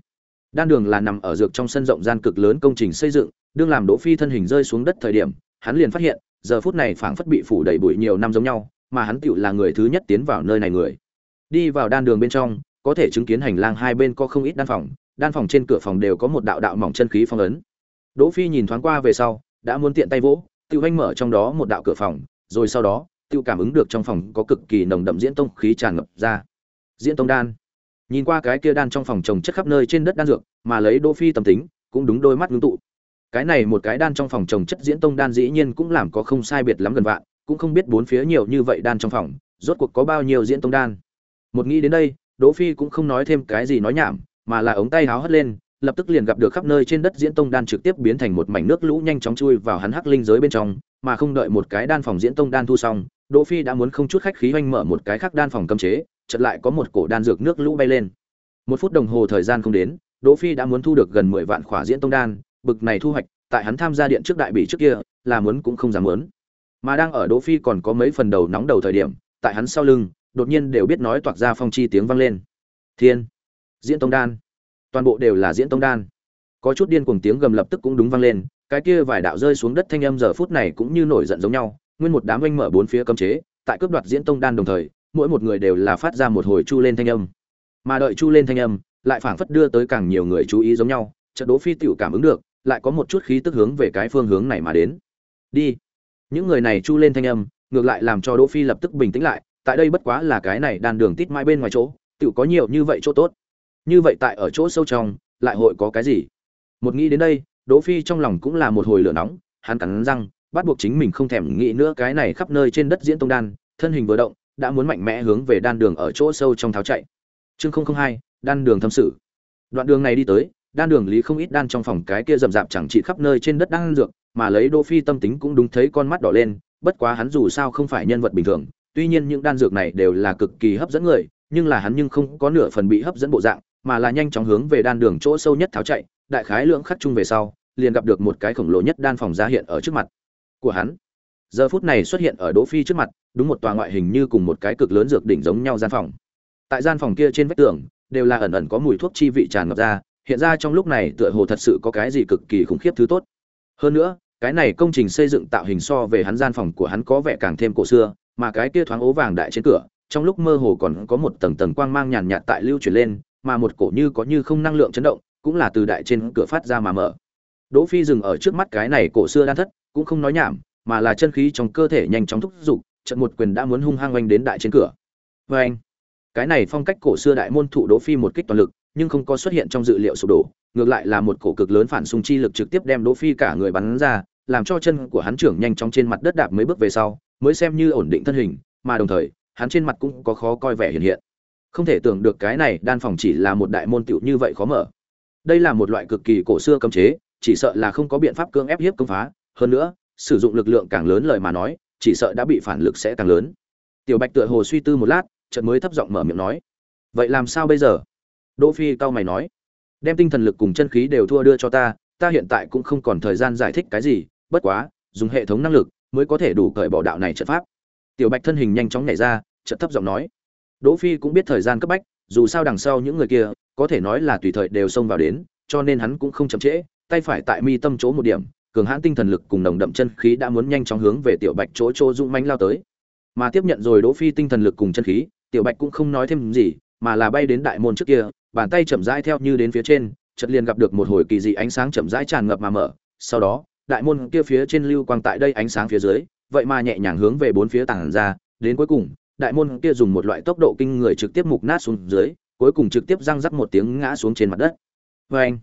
Đan đường là nằm ở dược trong sân rộng gian cực lớn công trình xây dựng, đương làm đỗ phi thân hình rơi xuống đất thời điểm, hắn liền phát hiện, giờ phút này phảng phất bị phủ đầy bụi nhiều năm giống nhau, mà hắn tựu là người thứ nhất tiến vào nơi này người. Đi vào đan đường bên trong có thể chứng kiến hành lang hai bên có không ít đan phòng đan phòng trên cửa phòng đều có một đạo đạo mỏng chân khí phong ấn. Đỗ phi nhìn thoáng qua về sau, đã muốn tiện tay vỗ tự anh mở trong đó một đạo cửa phòng, rồi sau đó tự cảm ứng được trong phòng có cực kỳ nồng đậm diễn tông khí tràn ngập ra. Diễn tông đan. Nhìn qua cái kia đan trong phòng trồng chất khắp nơi trên đất đan dược, mà lấy đỗ phi tâm tính, cũng đúng đôi mắt ngưng tụ. Cái này một cái đan trong phòng trồng chất diễn tông đan dĩ nhiên cũng làm có không sai biệt lắm gần vạn, cũng không biết bốn phía nhiều như vậy đan trong phòng, rốt cuộc có bao nhiêu diễn tông đan. Một nghĩ đến đây đỗ phi cũng không nói thêm cái gì nói nhảm, mà là ống tay háo hất lên, lập tức liền gặp được khắp nơi trên đất diễn tông đan trực tiếp biến thành một mảnh nước lũ nhanh chóng chui vào hắn hắc linh giới bên trong, mà không đợi một cái đan phòng diễn tông đan thu xong, đỗ phi đã muốn không chút khách khí hoanh mở một cái khác đan phòng cấm chế, chợt lại có một cổ đan dược nước lũ bay lên. Một phút đồng hồ thời gian không đến, đỗ phi đã muốn thu được gần mười vạn khỏa diễn tông đan, bực này thu hoạch, tại hắn tham gia điện trước đại bị trước kia, là muốn cũng không dám muốn. Mà đang ở đỗ phi còn có mấy phần đầu nóng đầu thời điểm, tại hắn sau lưng đột nhiên đều biết nói toạc ra phong chi tiếng vang lên. Thiên, diễn tông đan. Toàn bộ đều là diễn tông đan. Có chút điên cuồng tiếng gầm lập tức cũng đúng vang lên, cái kia vài đạo rơi xuống đất thanh âm giờ phút này cũng như nổi giận giống nhau, nguyên một đám anh mở bốn phía cấm chế, tại cướp đoạt diễn tông đan đồng thời, mỗi một người đều là phát ra một hồi chu lên thanh âm. Mà đợi chu lên thanh âm, lại phảng phất đưa tới càng nhiều người chú ý giống nhau trận đỗ phi tiểu cảm ứng được, lại có một chút khí tức hướng về cái phương hướng này mà đến. Đi. Những người này chu lên thanh âm, ngược lại làm cho đỗ phi lập tức bình tĩnh lại tại đây bất quá là cái này đan đường tít mai bên ngoài chỗ tự có nhiều như vậy chỗ tốt. Như vậy tại ở chỗ sâu trong, lại hội có cái gì? Một nghĩ đến đây, đỗ phi trong lòng cũng là một hồi lửa nóng, hắn cắn răng, bắt buộc chính mình không thèm nghĩ nữa cái này khắp nơi trên đất diễn tông đan, thân hình vừa động, đã muốn mạnh mẽ hướng về đan đường ở chỗ sâu trong tháo chạy. Chương không không hai, đan đường thâm sự. Đoạn đường này đi tới, đan đường lý không ít đan trong phòng cái kia rậm rạp chẳng trị khắp nơi trên đất đang dược, mà lấy đỗ phi tâm tính cũng đúng thấy con mắt đỏ lên, bất quá hắn dù sao không phải nhân vật bình thường tuy nhiên những đan dược này đều là cực kỳ hấp dẫn người, nhưng là hắn nhưng không có nửa phần bị hấp dẫn bộ dạng, mà là nhanh chóng hướng về đan đường chỗ sâu nhất tháo chạy, đại khái lượng khắc chung về sau, liền gặp được một cái khổng lồ nhất đan phòng ra hiện ở trước mặt của hắn. Giờ phút này xuất hiện ở đỗ phi trước mặt, đúng một tòa ngoại hình như cùng một cái cực lớn dược đỉnh giống nhau gian phòng. Tại gian phòng kia trên vách tường, đều là ẩn ẩn có mùi thuốc chi vị tràn ngập ra, hiện ra trong lúc này tựa hồ thật sự có cái gì cực kỳ khủng khiếp thứ tốt. Hơn nữa, cái này công trình xây dựng tạo hình so về hắn gian phòng của hắn có vẻ càng thêm cổ xưa mà cái kia thoáng ố vàng đại trên cửa, trong lúc mơ hồ còn có một tầng tầng quang mang nhàn nhạt tại lưu chuyển lên, mà một cổ như có như không năng lượng chấn động, cũng là từ đại trên cửa phát ra mà mở. Đỗ phi dừng ở trước mắt cái này cổ xưa đan thất, cũng không nói nhảm, mà là chân khí trong cơ thể nhanh chóng thúc giục, trận một quyền đã muốn hung hăng oanh đến đại trên cửa. Với anh cái này phong cách cổ xưa đại môn thụ đỗ phi một kích toàn lực, nhưng không có xuất hiện trong dự liệu sụp đổ, ngược lại là một cổ cực lớn phản xung chi lực trực tiếp đem đỗ phi cả người bắn ra, làm cho chân của hắn trưởng nhanh chóng trên mặt đất đạp mấy bước về sau mới xem như ổn định thân hình, mà đồng thời, hắn trên mặt cũng có khó coi vẻ hiện hiện. Không thể tưởng được cái này đan phòng chỉ là một đại môn tiểu như vậy khó mở. Đây là một loại cực kỳ cổ xưa cấm chế, chỉ sợ là không có biện pháp cưỡng ép hiếp công phá. Hơn nữa, sử dụng lực lượng càng lớn lời mà nói, chỉ sợ đã bị phản lực sẽ càng lớn. Tiểu bạch tựa hồ suy tư một lát, chợt mới thấp giọng mở miệng nói, vậy làm sao bây giờ? Đỗ phi cau mày nói, đem tinh thần lực cùng chân khí đều thua đưa cho ta ta hiện tại cũng không còn thời gian giải thích cái gì, bất quá, dùng hệ thống năng lực mới có thể đủ cởi bỏ đạo này trận pháp. Tiểu bạch thân hình nhanh chóng nhảy ra trận thấp giọng nói. Đỗ phi cũng biết thời gian cấp bách, dù sao đằng sau những người kia, có thể nói là tùy thời đều xông vào đến, cho nên hắn cũng không chậm trễ, tay phải tại mi tâm chỗ một điểm, cường hãn tinh thần lực cùng nồng đậm chân khí đã muốn nhanh chóng hướng về tiểu bạch chỗ chỗ dũng mãnh lao tới. Mà tiếp nhận rồi đỗ phi tinh thần lực cùng chân khí, tiểu bạch cũng không nói thêm gì, mà là bay đến đại môn trước kia, bàn tay chậm rãi theo như đến phía trên, chợt liền gặp được một hồi kỳ dị ánh sáng chậm rãi tràn ngập mà mở, sau đó đại môn kia phía trên lưu quang tại đây ánh sáng phía dưới, vậy mà nhẹ nhàng hướng về bốn phía tản ra, đến cuối cùng, đại môn kia dùng một loại tốc độ kinh người trực tiếp mục nát xuống dưới, cuối cùng trực tiếp răng rắc một tiếng ngã xuống trên mặt đất. Oeng.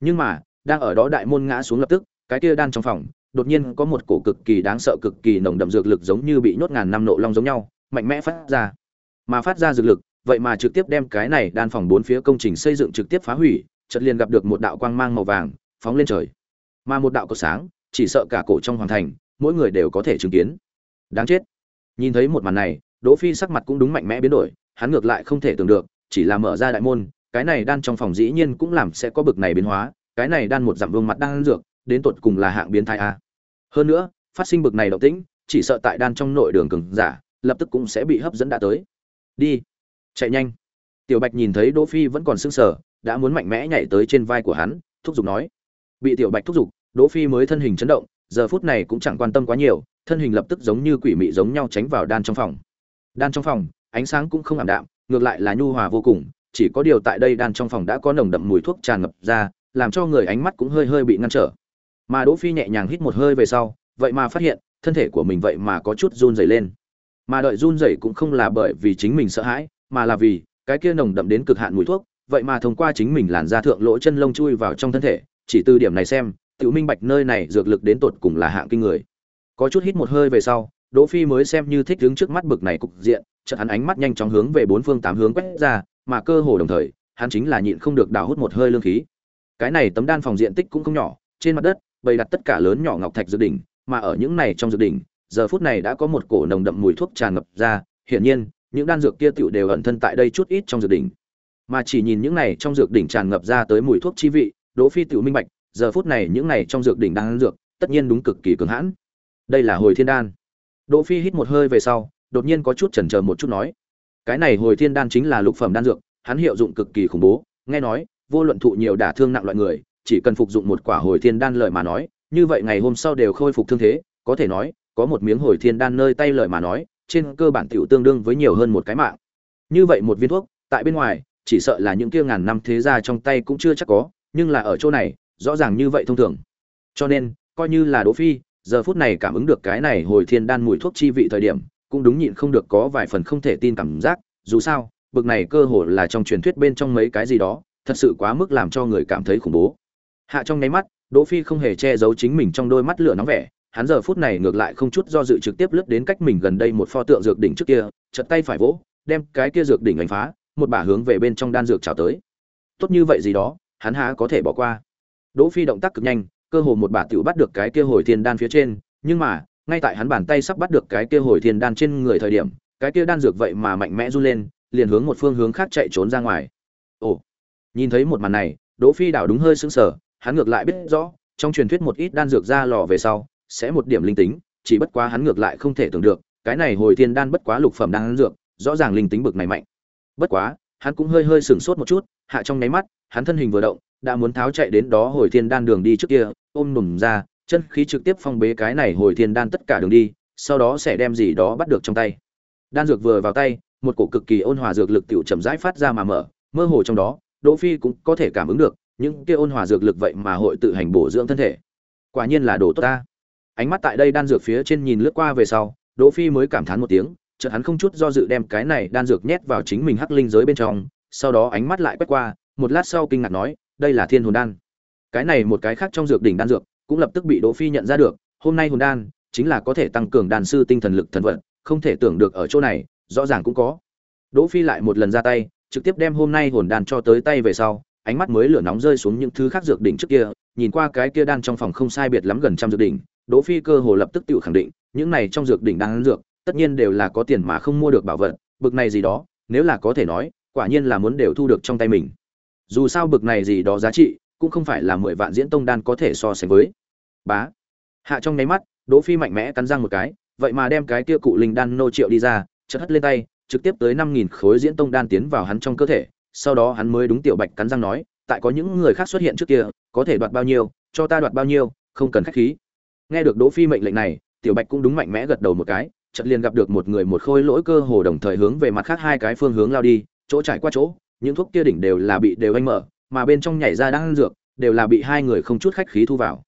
nhưng mà, đang ở đó đại môn ngã xuống lập tức, cái kia đan trong phòng, đột nhiên có một cổ cực kỳ đáng sợ cực kỳ nồng đậm dược lực giống như bị nhốt ngàn năm nộ long giống nhau, mạnh mẽ phát ra. Mà phát ra dược lực, vậy mà trực tiếp đem cái này đan phòng bốn phía công trình xây dựng trực tiếp phá hủy, chợt liền gặp được một đạo quang mang màu vàng, phóng lên trời mà một đạo cột sáng, chỉ sợ cả cổ trong hoàng thành, mỗi người đều có thể chứng kiến. Đáng chết. Nhìn thấy một màn này, đỗ phi sắc mặt cũng đúng mạnh mẽ biến đổi, hắn ngược lại không thể tưởng được, chỉ là mở ra đại môn, cái này đan trong phòng dĩ nhiên cũng làm sẽ có bực này biến hóa, cái này đan một dặm vương mặt đang dược, đến tột cùng là hạng biến thái a. Hơn nữa, phát sinh bực này động tĩnh, chỉ sợ tại đan trong nội đường cường giả, lập tức cũng sẽ bị hấp dẫn đã tới. Đi. Chạy nhanh. Tiểu bạch nhìn thấy đỗ phi vẫn còn sưng sờ, đã muốn mạnh mẽ nhảy tới trên vai của hắn, thúc giục nói bị tiểu bạch thúc giục, đỗ phi mới thân hình chấn động, giờ phút này cũng chẳng quan tâm quá nhiều, thân hình lập tức giống như quỷ mị giống nhau tránh vào đan trong phòng. Đan trong phòng, ánh sáng cũng không ảm đạm, ngược lại là nhu hòa vô cùng, chỉ có điều tại đây đan trong phòng đã có nồng đậm mùi thuốc tràn ngập ra, làm cho người ánh mắt cũng hơi hơi bị ngăn trở. Mà đỗ phi nhẹ nhàng hít một hơi về sau, vậy mà phát hiện, thân thể của mình vậy mà có chút run rẩy lên. Mà đợi run rẩy cũng không là bởi vì chính mình sợ hãi, mà là vì cái kia nồng đậm đến cực hạn mùi thuốc, vậy mà thông qua chính mình làn da thượng lỗ chân lông chui vào trong thân thể chỉ từ điểm này xem tự minh bạch nơi này dược lực đến tột cùng là hạng kinh người. Có chút hít một hơi về sau, đỗ phi mới xem như thích đứng trước mắt bực này cục diện, chợt hắn ánh mắt nhanh chóng hướng về bốn phương tám hướng quét ra, mà cơ hồ đồng thời, hắn chính là nhịn không được đào hút một hơi lương khí. Cái này tấm đan phòng diện tích cũng không nhỏ, trên mặt đất bày đặt tất cả lớn nhỏ ngọc thạch dược đỉnh, mà ở những này trong dược đỉnh, giờ phút này đã có một cổ nồng đậm mùi thuốc tràn ngập ra, hiển nhiên, những đan dược kia tựu đều ẩn thân tại đây chút ít trong dược đỉnh. Mà chỉ nhìn những này trong dược đỉnh tràn ngập ra tới mùi thuốc chi vị đỗ phi tiểu minh bạch giờ phút này những này trong dược đỉnh đang dược tất nhiên đúng cực kỳ cường hãn đây là hồi thiên đan Đỗ Phi hít một hơi về sau, đột nhiên có chút chần chờ một chút nói, cái này hồi thiên đan chính là lục phẩm đan dược, hắn hiệu dụng cực kỳ khủng bố, nghe nói, vô luận thụ nhiều đả thương nặng loại người, chỉ cần phục dụng một quả hồi thiên đan lợi mà nói, như vậy ngày hôm sau đều khôi phục thương thế, có thể nói, có một miếng hồi thiên đan nơi tay lợi mà nói, trên cơ bản tiểu tương đương với nhiều hơn một cái mạng. Như vậy một viên thuốc, tại bên ngoài, chỉ sợ là những kia ngàn năm thế gia trong tay cũng chưa chắc có, nhưng là ở chỗ này, rõ ràng như vậy thông thường. Cho nên, coi như là Đỗ Phi, giờ phút này cảm ứng được cái này hồi thiên đan mùi thuốc chi vị thời điểm, cũng đúng nhịn không được có vài phần không thể tin cảm giác, dù sao, bực này cơ hồ là trong truyền thuyết bên trong mấy cái gì đó, thật sự quá mức làm cho người cảm thấy khủng bố. Hạ trong nháy mắt, Đỗ Phi không hề che giấu chính mình trong đôi mắt lửa nóng vẻ, hắn giờ phút này ngược lại không chút do dự trực tiếp lướt đến cách mình gần đây một pho tượng dược đỉnh trước kia, chật tay phải vỗ, đem cái kia dược đỉnh đánh phá, một bả hướng về bên trong đan dược chào tới. Tốt như vậy gì đó, hắn há có thể bỏ qua. Đỗ Phi động tác cực nhanh, cơ hồ một bà tiểu bắt được cái kia hồi thiên đan phía trên, nhưng mà, ngay tại hắn bàn tay sắp bắt được cái kia hồi thiên đan trên người thời điểm, cái kia đan dược vậy mà mạnh mẽ run lên, liền hướng một phương hướng khác chạy trốn ra ngoài. Ồ. Nhìn thấy một màn này, Đỗ Phi đảo đúng hơi sững sờ, hắn ngược lại biết rõ, trong truyền thuyết một ít đan dược ra lò về sau, sẽ một điểm linh tính, chỉ bất quá hắn ngược lại không thể tưởng được, cái này hồi thiên đan bất quá lục phẩm đan dược, rõ ràng linh tính bực này mạnh. Bất quá, hắn cũng hơi hơi sửng sốt một chút, hạ trong nháy mắt, hắn thân hình vừa động, đã muốn tháo chạy đến đó hồi thiên đan đường đi trước kia, ôm nùm ra, chân khí trực tiếp phong bế cái này hồi thiên đan tất cả đường đi, sau đó sẽ đem gì đó bắt được trong tay. Đan dược vừa vào tay, một cổ cực kỳ ôn hòa dược lực tiểu chậm rãi phát ra mà mở, mơ hồ trong đó, Đỗ Phi cũng có thể cảm ứng được, những kia ôn hòa dược lực vậy mà hội tự hành bổ dưỡng thân thể. Quả nhiên là đồ tốt ta. Ánh mắt tại đây đan dược phía trên nhìn lướt qua về sau, Đỗ Phi mới cảm thán một tiếng, chợt hắn không chút do dự đem cái này đan dược nhét vào chính mình hắc linh giới bên trong, sau đó ánh mắt lại quét qua, một lát sau kinh ngạc nói, đây là Thiên Hồn đan. Cái này một cái khác trong dược đỉnh đan dược, cũng lập tức bị Đỗ Phi nhận ra được, hôm nay hồn đan chính là có thể tăng cường đan sư tinh thần lực thần vận, không thể tưởng được ở chỗ này, rõ ràng cũng có. Đỗ Phi lại một lần ra tay, trực tiếp đem hôm nay hồn đan cho tới tay về sau, ánh mắt mới lửa nóng rơi xuống những thứ khác dược đỉnh trước kia, nhìn qua cái kia đan trong phòng không sai biệt lắm gần trăm dược đỉnh, Đỗ Phi cơ hồ lập tức tự khẳng định, những này trong dược đỉnh đan dược, tất nhiên đều là có tiền mà không mua được bảo vật, bực này gì đó, nếu là có thể nói, quả nhiên là muốn đều thu được trong tay mình. Dù sao bực này gì đó giá trị, cũng không phải là mười vạn diễn tông đan có thể so sánh với. Bá. Hạ trong nháy mắt, Đỗ Phi mạnh mẽ cắn răng một cái, vậy mà đem cái kia cụ linh đan nô triệu đi ra, chợt hất lên tay, trực tiếp tới 5000 khối diễn tông đan tiến vào hắn trong cơ thể, sau đó hắn mới đúng tiểu Bạch cắn răng nói, tại có những người khác xuất hiện trước kia, có thể đoạt bao nhiêu, cho ta đoạt bao nhiêu, không cần khách khí. Nghe được Đỗ Phi mệnh lệnh này, tiểu Bạch cũng đúng mạnh mẽ gật đầu một cái, chợt liền gặp được một người một khôi lỗi cơ hồ đồng thời hướng về mặt khác hai cái phương hướng lao đi, chỗ trải qua chỗ, những thuốc kia đỉnh đều là bị đều anh mở, mà bên trong nhảy ra đang dược, đều là bị hai người không chút khách khí thu vào.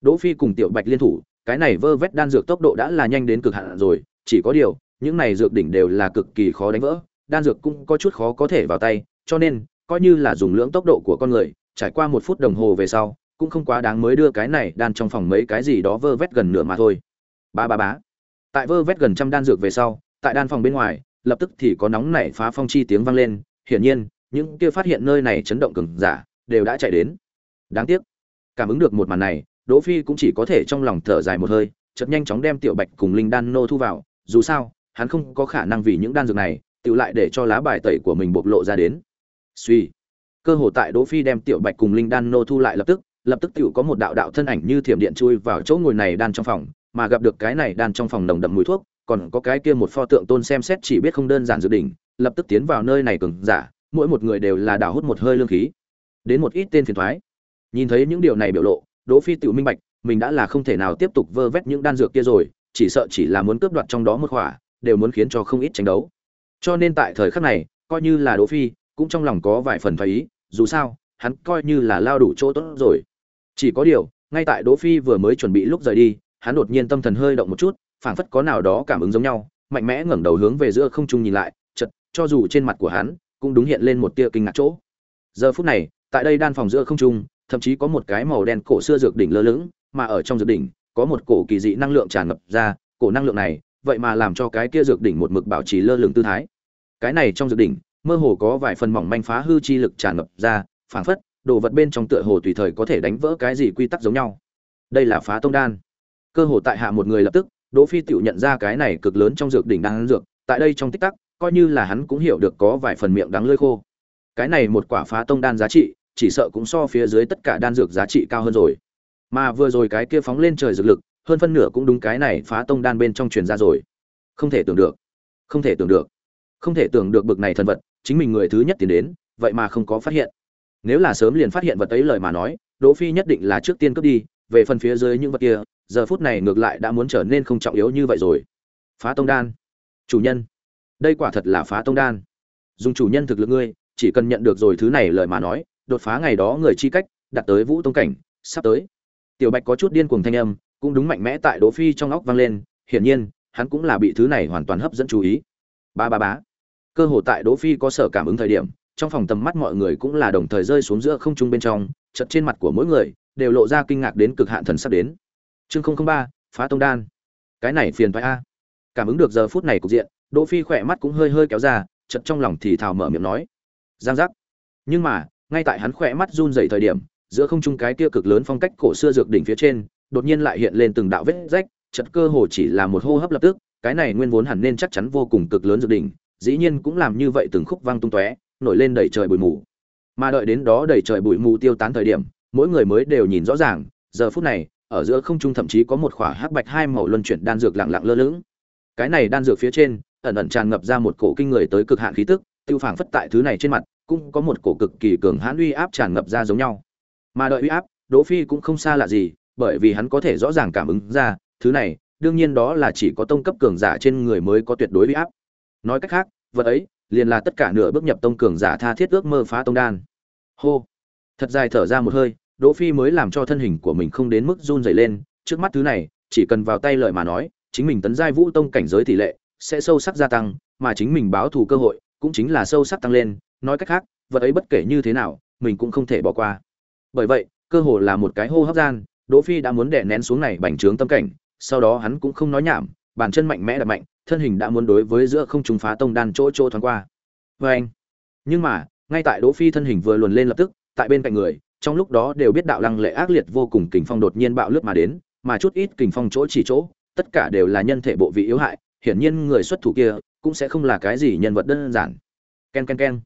Đỗ Phi cùng Tiểu Bạch liên thủ, cái này vơ vét đan dược tốc độ đã là nhanh đến cực hạn rồi, chỉ có điều, những này dược đỉnh đều là cực kỳ khó đánh vỡ, đan dược cũng có chút khó có thể vào tay, cho nên, coi như là dùng lưỡng tốc độ của con người, trải qua một phút đồng hồ về sau, cũng không quá đáng mới đưa cái này đan trong phòng mấy cái gì đó vơ vét gần nửa mà thôi. Ba ba bá. Tại vơ vét gần trăm đan dược về sau, tại đan phòng bên ngoài, lập tức thì có nóng nảy phá phong chi tiếng vang lên, hiển nhiên, những kia phát hiện nơi này chấn động cường giả, đều đã chạy đến. Đáng tiếc, cảm ứng được một màn này, Đỗ Phi cũng chỉ có thể trong lòng thở dài một hơi, chợt nhanh chóng đem Tiểu Bạch cùng Linh Đan nô thu vào, dù sao, hắn không có khả năng vì những đan dược này, tự lại để cho lá bài tẩy của mình bộc lộ ra đến. Suy, cơ hồ tại Đỗ Phi đem Tiểu Bạch cùng Linh Đan nô thu lại lập tức, lập tức tiểu có một đạo đạo thân ảnh như thiểm điện chui vào chỗ ngồi này đan trong phòng, mà gặp được cái này đan trong phòng nồng đậm mùi thuốc, còn có cái kia một pho tượng tôn xem xét chỉ biết không đơn giản dự định, lập tức tiến vào nơi này cường giả, mỗi một người đều là đào hút một hơi lương khí. Đến một ít tên phiền toái. Nhìn thấy những điều này biểu lộ, Đỗ Phi tự minh bạch, mình đã là không thể nào tiếp tục vơ vét những đan dược kia rồi, chỉ sợ chỉ là muốn cướp đoạt trong đó một khỏa, đều muốn khiến cho không ít tranh đấu. Cho nên tại thời khắc này, coi như là Đỗ Phi, cũng trong lòng có vài phần thoái ý, dù sao, hắn coi như là lao đủ chỗ tốt rồi. Chỉ có điều, ngay tại Đỗ Phi vừa mới chuẩn bị lúc rời đi, hắn đột nhiên tâm thần hơi động một chút, phảng phất có nào đó cảm ứng giống nhau, mạnh mẽ ngẩng đầu hướng về giữa không trung nhìn lại, cho dù trên mặt của hắn cũng đúng hiện lên một tia kinh ngạc chỗ. Giờ phút này, tại đây đan phòng giữa không trung, thậm chí có một cái màu đen cổ xưa dược đỉnh lơ lửng, mà ở trong dược đỉnh có một cổ kỳ dị năng lượng tràn ngập ra, cổ năng lượng này, vậy mà làm cho cái kia dược đỉnh một mực bảo trì lơ lửng tư thái. Cái này trong dược đỉnh, mơ hồ có vài phần mỏng manh phá hư chi lực tràn ngập ra, phảng phất đồ vật bên trong tựa hồ tùy thời có thể đánh vỡ cái gì quy tắc giống nhau. Đây là phá tông đan. Cơ hồ tại hạ một người lập tức, Đỗ Phi tiểu nhận ra cái này cực lớn trong dược đỉnh đang dược, tại đây trong tích tắc, coi như là hắn cũng hiểu được có vài phần miệng đắng lơi khô. Cái này một quả phá tông đan giá trị, chỉ sợ cũng so phía dưới tất cả đan dược giá trị cao hơn rồi. Mà vừa rồi cái kia phóng lên trời dược lực, hơn phân nửa cũng đúng cái này phá tông đan bên trong truyền ra rồi. Không thể tưởng được. Không thể tưởng được. Không thể tưởng được bực này thần vật chính mình người thứ nhất tiến đến vậy mà không có phát hiện. Nếu là sớm liền phát hiện vật ấy lời mà nói đỗ phi nhất định là trước tiên cướp đi về phần phía dưới những vật kia giờ phút này ngược lại đã muốn trở nên không trọng yếu như vậy rồi. Phá tông đan. Chủ nhân đây quả thật là phá tông đan. Dùng chủ nhân thực lực ngươi, chỉ cần nhận được rồi thứ này lời mà nói, đột phá ngày đó người chi cách, đạt tới vũ tông cảnh, sắp tới. Tiểu bạch có chút điên cuồng thanh âm, cũng đúng mạnh mẽ tại đỗ phi trong óc vang lên, hiển nhiên, hắn cũng là bị thứ này hoàn toàn hấp dẫn chú ý. Ba ba bá cơ hồ tại đỗ phi có sở cảm ứng thời điểm, trong phòng tầm mắt mọi người cũng là đồng thời rơi xuống giữa không trung bên trong, chợt trên mặt của mỗi người, đều lộ ra kinh ngạc đến cực hạn thần sắp đến. Chương không không ba, phá tông đan. Cái này phiền phải a. Cảm ứng được giờ phút này cục diện đỗ phi khỏe mắt cũng hơi hơi kéo ra, chợt trong lòng thì thào mở miệng nói. Giang giác. Nhưng mà, ngay tại hắn khỏe mắt run rẩy thời điểm, giữa không trung cái kia cực lớn phong cách cổ xưa dược đỉnh phía trên, đột nhiên lại hiện lên từng đạo vết rách, chợt cơ hồ chỉ là một hô hấp lập tức, cái này nguyên vốn hẳn nên chắc chắn vô cùng cực lớn dược đỉnh, dĩ nhiên cũng làm như vậy từng khúc vang tung tóe, nổi lên đầy trời bụi mù. Mà đợi đến đó đầy trời bụi mù tiêu tán thời điểm, mỗi người mới đều nhìn rõ ràng, giờ phút này, ở giữa không trung thậm chí có một khỏa hắc bạch hai màu luân chuyển đan dược lặng lặng lơ lửng. Cái này đan dược phía trên ẩn ẩn tràn ngập ra một cổ kinh người tới cực hạn khí tức, tiêu phảng phất tại thứ này trên mặt, cũng có một cổ cực kỳ cường hãn uy áp tràn ngập ra giống nhau. Mà đợi uy áp, đỗ phi cũng không xa lạ gì, bởi vì hắn có thể rõ ràng cảm ứng ra, thứ này, đương nhiên đó là chỉ có tông cấp cường giả trên người mới có tuyệt đối uy áp. Nói cách khác, vật ấy, liền là tất cả nửa bước nhập tông cường giả tha thiết ước mơ phá tông đan. Hô! Thật dài thở ra một hơi, đỗ phi mới làm cho thân hình của mình không đến mức run rẩy lên, trước mắt thứ này, chỉ cần vào tay lợi mà nói, chính mình tấn giai vũ tông cảnh giới tỷ lệ sẽ sâu sắc gia tăng, mà chính mình báo thù cơ hội cũng chính là sâu sắc tăng lên. Nói cách khác, vật ấy bất kể như thế nào, mình cũng không thể bỏ qua. Bởi vậy, cơ hội là một cái hô hấp gian, đỗ phi đã muốn đè nén xuống này bành trướng tâm cảnh, sau đó hắn cũng không nói nhảm, bàn chân mạnh mẽ đạp mạnh, thân hình đã muốn đối với giữa không trung phá tông đan chỗ chỗ thoáng qua. Và anh, nhưng mà, ngay tại đỗ phi thân hình vừa luồn lên lập tức, tại bên cạnh người, trong lúc đó đều biết đạo lăng lệ ác liệt vô cùng kình phong đột nhiên bạo lướt mà đến, mà chút ít kình phong chỗ chỉ chỗ, tất cả đều là nhân thể bộ vị yếu hại hiển nhiên người xuất thủ kia cũng sẽ không là cái gì nhân vật đơn giản. Ken ken ken.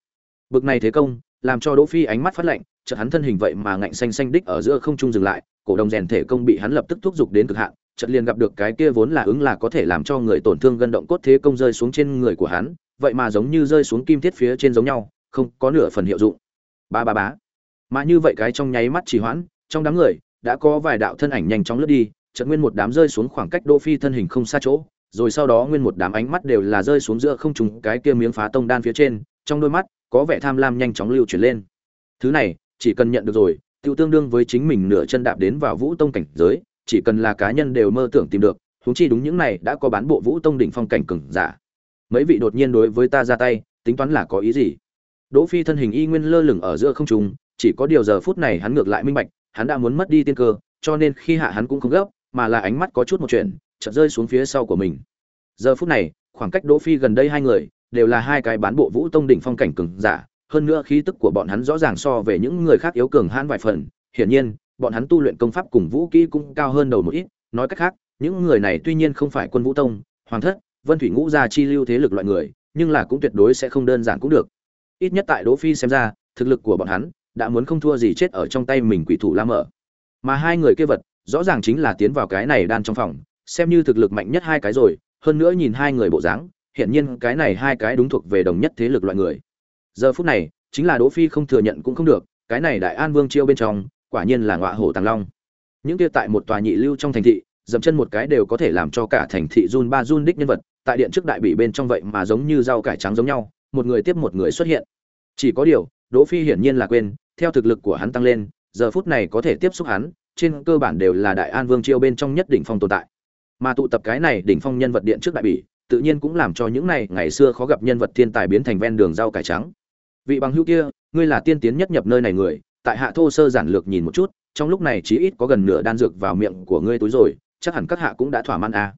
Bực này thế công làm cho đỗ phi ánh mắt phát lạnh chợt hắn thân hình vậy mà ngạnh xanh xanh đích ở giữa không trung dừng lại cổ đồng rèn thể công bị hắn lập tức thúc giục đến cực hạn chợt liền gặp được cái kia vốn là ứng là có thể làm cho người tổn thương gân động cốt thế công rơi xuống trên người của hắn vậy mà giống như rơi xuống kim thiết phía trên giống nhau không có nửa phần hiệu dụng. Ba ba bá mà như vậy cái trong nháy mắt chỉ hoãn trong đám người đã có vài đạo thân ảnh nhanh chóng lướt đi chợt nguyên một đám rơi xuống khoảng cách Đỗ Phi thân hình không xa chỗ, rồi sau đó nguyên một đám ánh mắt đều là rơi xuống giữa không trung cái kia miếng phá tông đan phía trên, trong đôi mắt có vẻ tham lam nhanh chóng lưu chuyển lên. Thứ này, chỉ cần nhận được rồi, tự tương đương với chính mình nửa chân đạp đến vào Vũ tông cảnh giới, chỉ cần là cá nhân đều mơ tưởng tìm được, huống chi đúng những này đã có bán bộ Vũ tông đỉnh phong cảnh cường giả. Mấy vị đột nhiên đối với ta ra tay, tính toán là có ý gì? Đỗ Phi thân hình y nguyên lơ lửng ở giữa không trung, chỉ có điều giờ phút này hắn ngược lại minh bạch, hắn đã muốn mất đi tiên cơ, cho nên khi hạ hắn cũng không gấp, mà là ánh mắt có chút một chuyện, chợt rơi xuống phía sau của mình. Giờ phút này, khoảng cách Đỗ Phi gần đây hai người, đều là hai cái bán bộ Vũ Tông đỉnh phong cảnh cường giả, hơn nữa khí tức của bọn hắn rõ ràng so về những người khác yếu cường hãn vài phần, hiển nhiên, bọn hắn tu luyện công pháp cùng vũ kỹ cũng cao hơn đầu một ít, nói cách khác, những người này tuy nhiên không phải quân Vũ Tông, hoàng thất, Vân Thủy Ngũ gia chi lưu thế lực loại người, nhưng là cũng tuyệt đối sẽ không đơn giản cũng được. Ít nhất tại Đỗ Phi xem ra, thực lực của bọn hắn đã muốn không thua gì chết ở trong tay mình quỷ thủ La Mở. Mà hai người kia vật, rõ ràng chính là tiến vào cái này đan trong phòng xem như thực lực mạnh nhất hai cái rồi, hơn nữa nhìn hai người bộ dáng hiện nhiên cái này hai cái đúng thuộc về đồng nhất thế lực loại người. Giờ phút này, chính là đỗ phi không thừa nhận cũng không được, cái này đại an vương chiêu bên trong, quả nhiên là ngọa hổ tàng long. Những kia tại một tòa nhị lưu trong thành thị, dậm chân một cái đều có thể làm cho cả thành thị run ba run đích nhân vật, tại điện trước đại bị bên trong vậy mà giống như rau cải trắng giống nhau, một người tiếp một người xuất hiện. Chỉ có điều, đỗ phi hiển nhiên là quên, theo thực lực của hắn tăng lên, giờ phút này có thể tiếp xúc hắn, trên cơ bản đều là đại an vương chiêu bên trong nhất đỉnh phong tồn tại mà tụ tập cái này đỉnh phong nhân vật điện trước đại bỉ, tự nhiên cũng làm cho những này ngày xưa khó gặp nhân vật thiên tài biến thành ven đường rau cải trắng vị bằng hữu kia, ngươi là tiên tiến nhất nhập nơi này người, tại hạ thô sơ giản lược nhìn một chút, trong lúc này chí ít có gần nửa đan dược vào miệng của ngươi túi rồi, chắc hẳn các hạ cũng đã thỏa mãn à.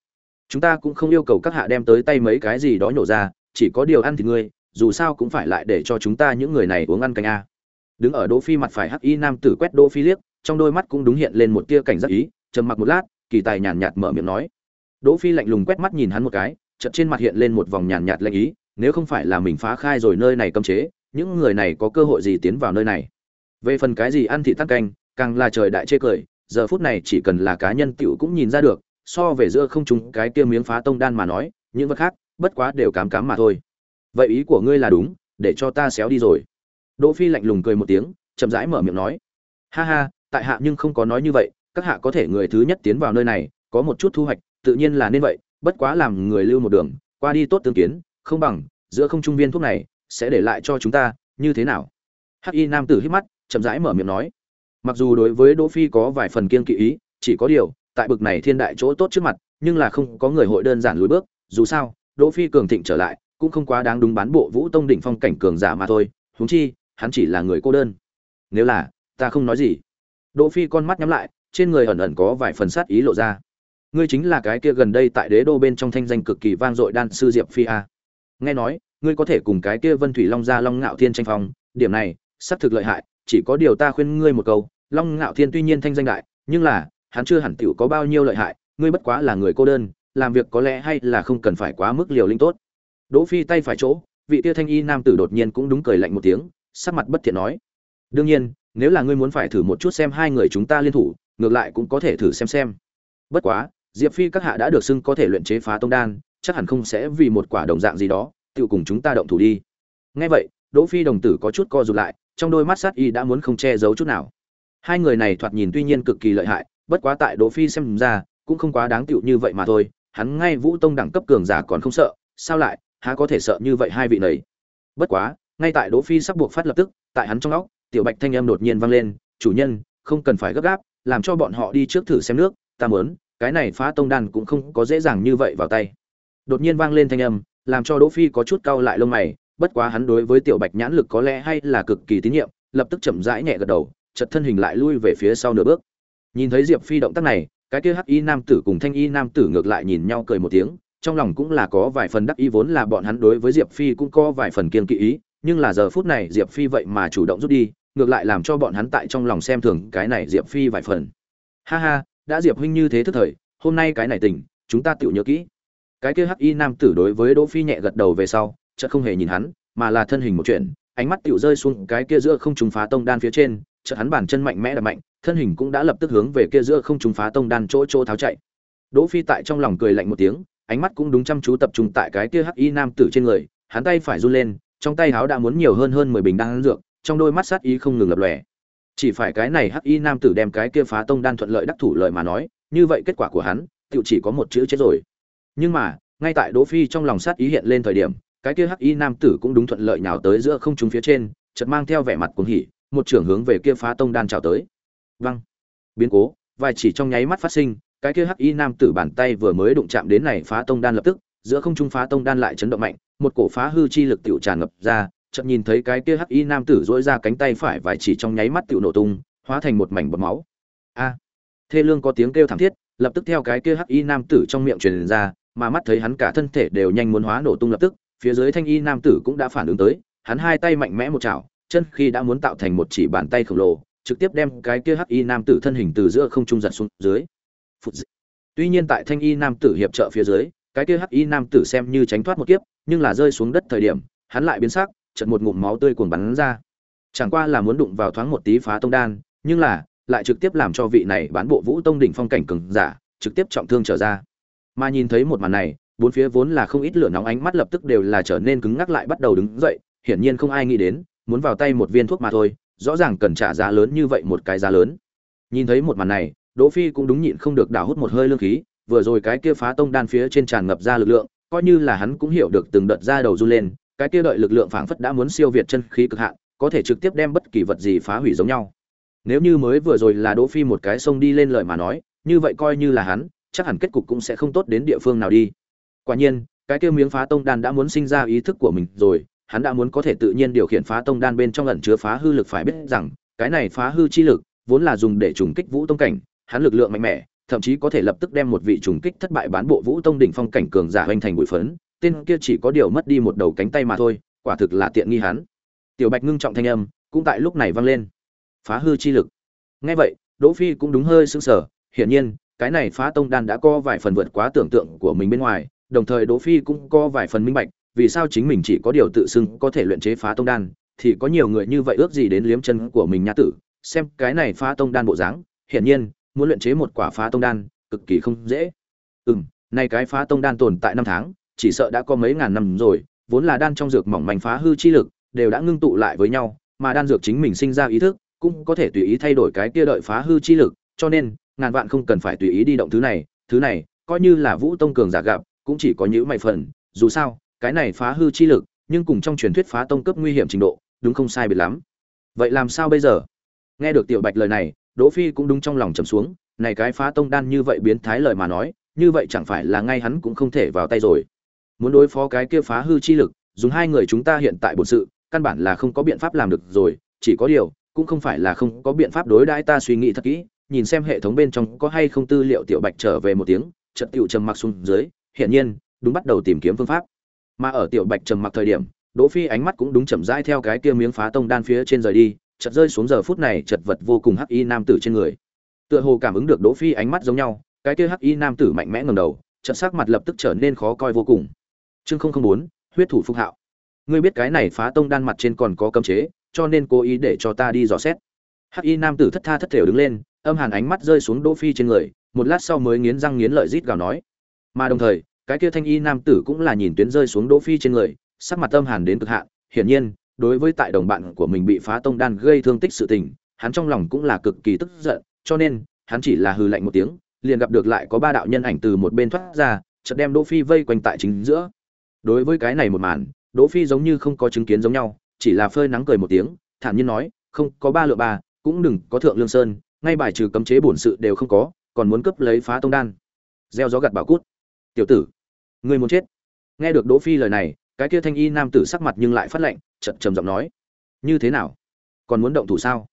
chúng ta cũng không yêu cầu các hạ đem tới tay mấy cái gì đó nhổ ra, chỉ có điều ăn thì ngươi, dù sao cũng phải lại để cho chúng ta những người này uống ăn canh a đứng ở đỗ phi mặt phải hắc y nam tử quét đỗ phi liếc, trong đôi mắt cũng đúng hiện lên một tia cảnh giác ý, trầm mặc một lát kỳ tài nhàn nhạt mở miệng nói. Đỗ phi lạnh lùng quét mắt nhìn hắn một cái, chợt trên mặt hiện lên một vòng nhàn nhạt lạnh ý, nếu không phải là mình phá khai rồi nơi này cấm chế, những người này có cơ hội gì tiến vào nơi này? Về phần cái gì ăn thị tắc canh, càng là trời đại chê cười, giờ phút này chỉ cần là cá nhân tiểu cũng nhìn ra được, so về giữa không trung cái kia miếng phá tông đan mà nói, những vật khác, bất quá đều cám cám mà thôi. Vậy ý của ngươi là đúng, để cho ta xéo đi rồi. Đỗ phi lạnh lùng cười một tiếng, chậm rãi mở miệng nói. Ha ha, tại hạ nhưng không có nói như vậy các hạ có thể người thứ nhất tiến vào nơi này, có một chút thu hoạch, tự nhiên là nên vậy, bất quá làm người lưu một đường, qua đi tốt tương kiến, không bằng, giữa không trung viên thuốc này, sẽ để lại cho chúng ta, như thế nào? Hắc y nam tử hít mắt, chậm rãi mở miệng nói. Mặc dù đối với đỗ phi có vài phần kiên kỵ ý, chỉ có điều, tại bực này thiên đại chỗ tốt trước mặt, nhưng là không có người hội đơn giản lùi bước, dù sao, đỗ phi cường thịnh trở lại, cũng không quá đáng đúng bán bộ vũ tông đỉnh phong cảnh cường giả mà thôi, huống chi, hắn chỉ là người cô đơn. Nếu là, ta không nói gì. Đỗ phi con mắt nhắm lại trên người ẩn ẩn có vài phần sát ý lộ ra. Ngươi chính là cái kia gần đây tại đế đô bên trong thanh danh cực kỳ vang dội đan sư diệp phi a. Nghe nói, ngươi có thể cùng cái kia vân thủy long gia long ngạo thiên tranh phong, điểm này sắp thực lợi hại, chỉ có điều ta khuyên ngươi một câu, long ngạo thiên tuy nhiên thanh danh đại, nhưng là, hắn chưa hẳn tiểu có bao nhiêu lợi hại, ngươi bất quá là người cô đơn, làm việc có lẽ hay là không cần phải quá mức liều linh tốt. Đỗ phi tay phải chỗ, vị tia thanh y nam tử đột nhiên cũng đúng cười lạnh một tiếng, sắc mặt bất thiện nói. Đương nhiên, nếu là ngươi muốn phải thử một chút xem hai người chúng ta liên thủ ngược lại cũng có thể thử xem xem. Bất quá, diệp phi các hạ đã được xưng có thể luyện chế phá tông đan, chắc hẳn không sẽ vì một quả đồng dạng gì đó tự cùng chúng ta động thủ đi. Nghe vậy, đỗ phi đồng tử có chút co rụt lại, trong đôi mắt sát y đã muốn không che giấu chút nào. Hai người này thoạt nhìn tuy nhiên cực kỳ lợi hại, bất quá tại đỗ phi xem ra, cũng không quá đáng tựu như vậy mà thôi, hắn ngay vũ tông đẳng cấp cường giả còn không sợ, sao lại, há có thể sợ như vậy hai vị này? Bất quá, ngay tại đỗ phi sắp buộc phát lập tức, tại hắn trong óc, tiểu bạch thanh âm đột nhiên vang lên, chủ nhân, không cần phải gấp gáp làm cho bọn họ đi trước thử xem nước, ta muốn, cái này phá tông đan cũng không có dễ dàng như vậy vào tay. Đột nhiên vang lên thanh âm, làm cho đỗ phi có chút cau lại lông mày, bất quá hắn đối với tiểu bạch nhãn lực có lẽ hay là cực kỳ tín nhiệm, lập tức chậm rãi nhẹ gật đầu, chợt thân hình lại lui về phía sau nửa bước. Nhìn thấy diệp phi động tác này, cái kia hắc y nam tử cùng thanh y nam tử ngược lại nhìn nhau cười một tiếng, trong lòng cũng là có vài phần đắc ý, vốn là bọn hắn đối với diệp phi cũng có vài phần kiên kỵ ý, nhưng là giờ phút này diệp phi vậy mà chủ động rút đi ngược lại làm cho bọn hắn tại trong lòng xem thường cái này diệp phi vài phần. Ha ha, đã diệp huynh như thế thức thời, hôm nay cái này tỉnh chúng ta tự nhớ kỹ. Cái kia hắc y nam tử đối với đỗ phi nhẹ gật đầu về sau, chợt không hề nhìn hắn, mà là thân hình một chuyện, ánh mắt tiểu rơi xuống cái kia giữa không trùng phá tông đan phía trên, chợt hắn bản chân mạnh mẽ đập mạnh, thân hình cũng đã lập tức hướng về kia giữa không trùng phá tông đan chỗ chỗ tháo chạy. Đỗ phi tại trong lòng cười lạnh một tiếng, ánh mắt cũng đúng chăm chú tập trung tại cái kia hắc y nam tử trên người, hắn tay phải run lên, trong tay háo đã muốn nhiều hơn hơn mười bình đan dược trong đôi mắt sát ý không ngừng lập lòe. Chỉ phải cái này hắc y nam tử đem cái kia phá tông đan thuận lợi đắc thủ lợi mà nói, như vậy kết quả của hắn tự chỉ có một chữ chết rồi. Nhưng mà, ngay tại đỗ phi trong lòng sát ý hiện lên thời điểm, cái kia hắc y nam tử cũng đúng thuận lợi nhào tới giữa không trung phía trên, chợt mang theo vẻ mặt cuồng hỉ, một trưởng hướng về kia phá tông đan chào tới. Văng biến cố, vài chỉ trong nháy mắt phát sinh, cái kia hắc y nam tử bàn tay vừa mới đụng chạm đến này phá tông đan lập tức, giữa không trung phá tông đan lại chấn động mạnh, một cổ phá hư chi lực tiểu tràn ngập ra chợt nhìn thấy cái kia hắc y nam tử dỗi ra cánh tay phải vài chỉ trong nháy mắt tựu nổ tung, hóa thành một mảnh bọt máu. A! Thê lương có tiếng kêu thảm thiết, lập tức theo cái kia hắc y nam tử trong miệng truyền ra, mà mắt thấy hắn cả thân thể đều nhanh muốn hóa nổ tung lập tức, phía dưới thanh y nam tử cũng đã phản ứng tới, hắn hai tay mạnh mẽ một chảo, chân khi đã muốn tạo thành một chỉ bàn tay khổng lồ, trực tiếp đem cái kia hắc y nam tử thân hình từ giữa không trung giật xuống dưới. Phụt dị. tuy nhiên tại thanh y nam tử hiệp trợ phía dưới, cái kia hắc y nam tử xem như tránh thoát một kiếp, nhưng là rơi xuống đất thời điểm, hắn lại biến sắc chợt một ngụm máu tươi cuồng bắn ra. Chẳng qua là muốn đụng vào thoáng một tí phá tông đan, nhưng là, lại trực tiếp làm cho vị này bán bộ vũ tông đỉnh phong cảnh cường giả, trực tiếp trọng thương trở ra. Mà nhìn thấy một màn này, bốn phía vốn là không ít lửa nóng ánh mắt lập tức đều là trở nên cứng ngắc lại bắt đầu đứng dậy, hiển nhiên không ai nghĩ đến, muốn vào tay một viên thuốc mà thôi, rõ ràng cần trả giá lớn như vậy một cái giá lớn. Nhìn thấy một màn này, đỗ phi cũng đúng nhịn không được đào hút một hơi lương khí, vừa rồi cái kia phá tông đan phía trên tràn ngập ra lực lượng, coi như là hắn cũng hiểu được từng đợt ra đầu run lên cái kia đợi lực lượng phảng phất đã muốn siêu việt chân khí cực hạn, có thể trực tiếp đem bất kỳ vật gì phá hủy giống nhau. Nếu như mới vừa rồi là đỗ phi một cái sông đi lên lời mà nói, như vậy coi như là hắn, chắc hẳn kết cục cũng sẽ không tốt đến địa phương nào đi. Quả nhiên, cái kia miếng phá tông đan đã muốn sinh ra ý thức của mình rồi, hắn đã muốn có thể tự nhiên điều khiển phá tông đan bên trong ẩn chứa phá hư lực phải biết rằng, cái này phá hư chi lực vốn là dùng để trùng kích vũ tông cảnh, hắn lực lượng mạnh mẽ, thậm chí có thể lập tức đem một vị trùng kích thất bại bán bộ vũ tông đỉnh phong cảnh cường giả hoành thành bụi phấn tên kia chỉ có điều mất đi một đầu cánh tay mà thôi quả thực là tiện nghi hắn. Tiểu bạch ngưng trọng thanh âm cũng tại lúc này vang lên. Phá hư chi lực. Nghe vậy đỗ phi cũng đúng hơi sững sờ hiển nhiên cái này phá tông đan đã có vài phần vượt quá tưởng tượng của mình bên ngoài đồng thời đỗ phi cũng có vài phần minh bạch vì sao chính mình chỉ có điều tự xưng có thể luyện chế phá tông đan thì có nhiều người như vậy ước gì đến liếm chân của mình nha tử xem cái này phá tông đan bộ dáng hiển nhiên muốn luyện chế một quả phá tông đan cực kỳ không dễ. Ừm, này cái phá tông đan tồn tại năm tháng, chỉ sợ đã có mấy ngàn năm rồi, vốn là đan trong dược mỏng manh phá hư chi lực, đều đã ngưng tụ lại với nhau, mà đan dược chính mình sinh ra ý thức, cũng có thể tùy ý thay đổi cái kia đợi phá hư chi lực, cho nên, ngàn vạn không cần phải tùy ý đi động thứ này, thứ này, coi như là Vũ Tông cường giả gặp, cũng chỉ có những mày phần, dù sao, cái này phá hư chi lực, nhưng cùng trong truyền thuyết phá tông cấp nguy hiểm trình độ, đúng không sai biệt lắm. Vậy làm sao bây giờ? Nghe được Tiểu Bạch lời này, Đỗ Phi cũng đúng trong lòng trầm xuống, này cái phá tông đan như vậy biến thái lời mà nói, như vậy chẳng phải là ngay hắn cũng không thể vào tay rồi. Muốn đối phó cái kia phá hư chi lực, dùng hai người chúng ta hiện tại bổn sự, căn bản là không có biện pháp làm được rồi, chỉ có điều, cũng không phải là không có biện pháp đối đãi ta suy nghĩ thật kỹ, nhìn xem hệ thống bên trong có hay không tư liệu tiểu Bạch trở về một tiếng, chợt tiểu trầm mặc xuống dưới, hiển nhiên, đúng bắt đầu tìm kiếm phương pháp. Mà ở tiểu Bạch trầm mặc thời điểm, Đỗ Phi ánh mắt cũng đúng chậm rãi theo cái kia miếng phá tông đan phía trên rời đi, chợt rơi xuống giờ phút này chật vật vô cùng hắc y nam tử trên người. Tựa hồ cảm ứng được Đỗ Phi ánh mắt giống nhau, cái kia hắc y nam tử mạnh mẽ ngẩng đầu, chợt sắc mặt lập tức trở nên khó coi vô cùng. Chương 004, huyết thủ phục hạo. Ngươi biết cái này phá tông đan mặt trên còn có cấm chế, cho nên cố ý để cho ta đi dò xét. Hắc y nam tử thất tha thất thểu đứng lên, âm hàn ánh mắt rơi xuống Đỗ Phi trên người, một lát sau mới nghiến răng nghiến lợi rít gào nói. Mà đồng thời, cái kia thanh y nam tử cũng là nhìn tuyến rơi xuống Đỗ Phi trên người, sắc mặt âm hàn đến cực hạn, hiển nhiên, đối với tại đồng bạn của mình bị phá tông đan gây thương tích sự tình, hắn trong lòng cũng là cực kỳ tức giận, cho nên, hắn chỉ là hừ lạnh một tiếng, liền gặp được lại có ba đạo nhân ảnh từ một bên thoát ra, chợt đem Đỗ Phi vây quanh tại chính giữa. Đối với cái này một màn, Đỗ Phi giống như không có chứng kiến giống nhau, chỉ là phơi nắng cười một tiếng, thản nhiên nói, "Không, có ba lượng ba, cũng đừng có thượng lương sơn, ngay bài trừ cấm chế bổn sự đều không có, còn muốn cướp lấy phá tông đan." Gieo gió gặt bảo cút. "Tiểu tử, ngươi muốn chết." Nghe được Đỗ Phi lời này, cái kia thanh y nam tử sắc mặt nhưng lại phát lệnh chậm trầm giọng nói: "Như thế nào? Còn muốn động thủ sao?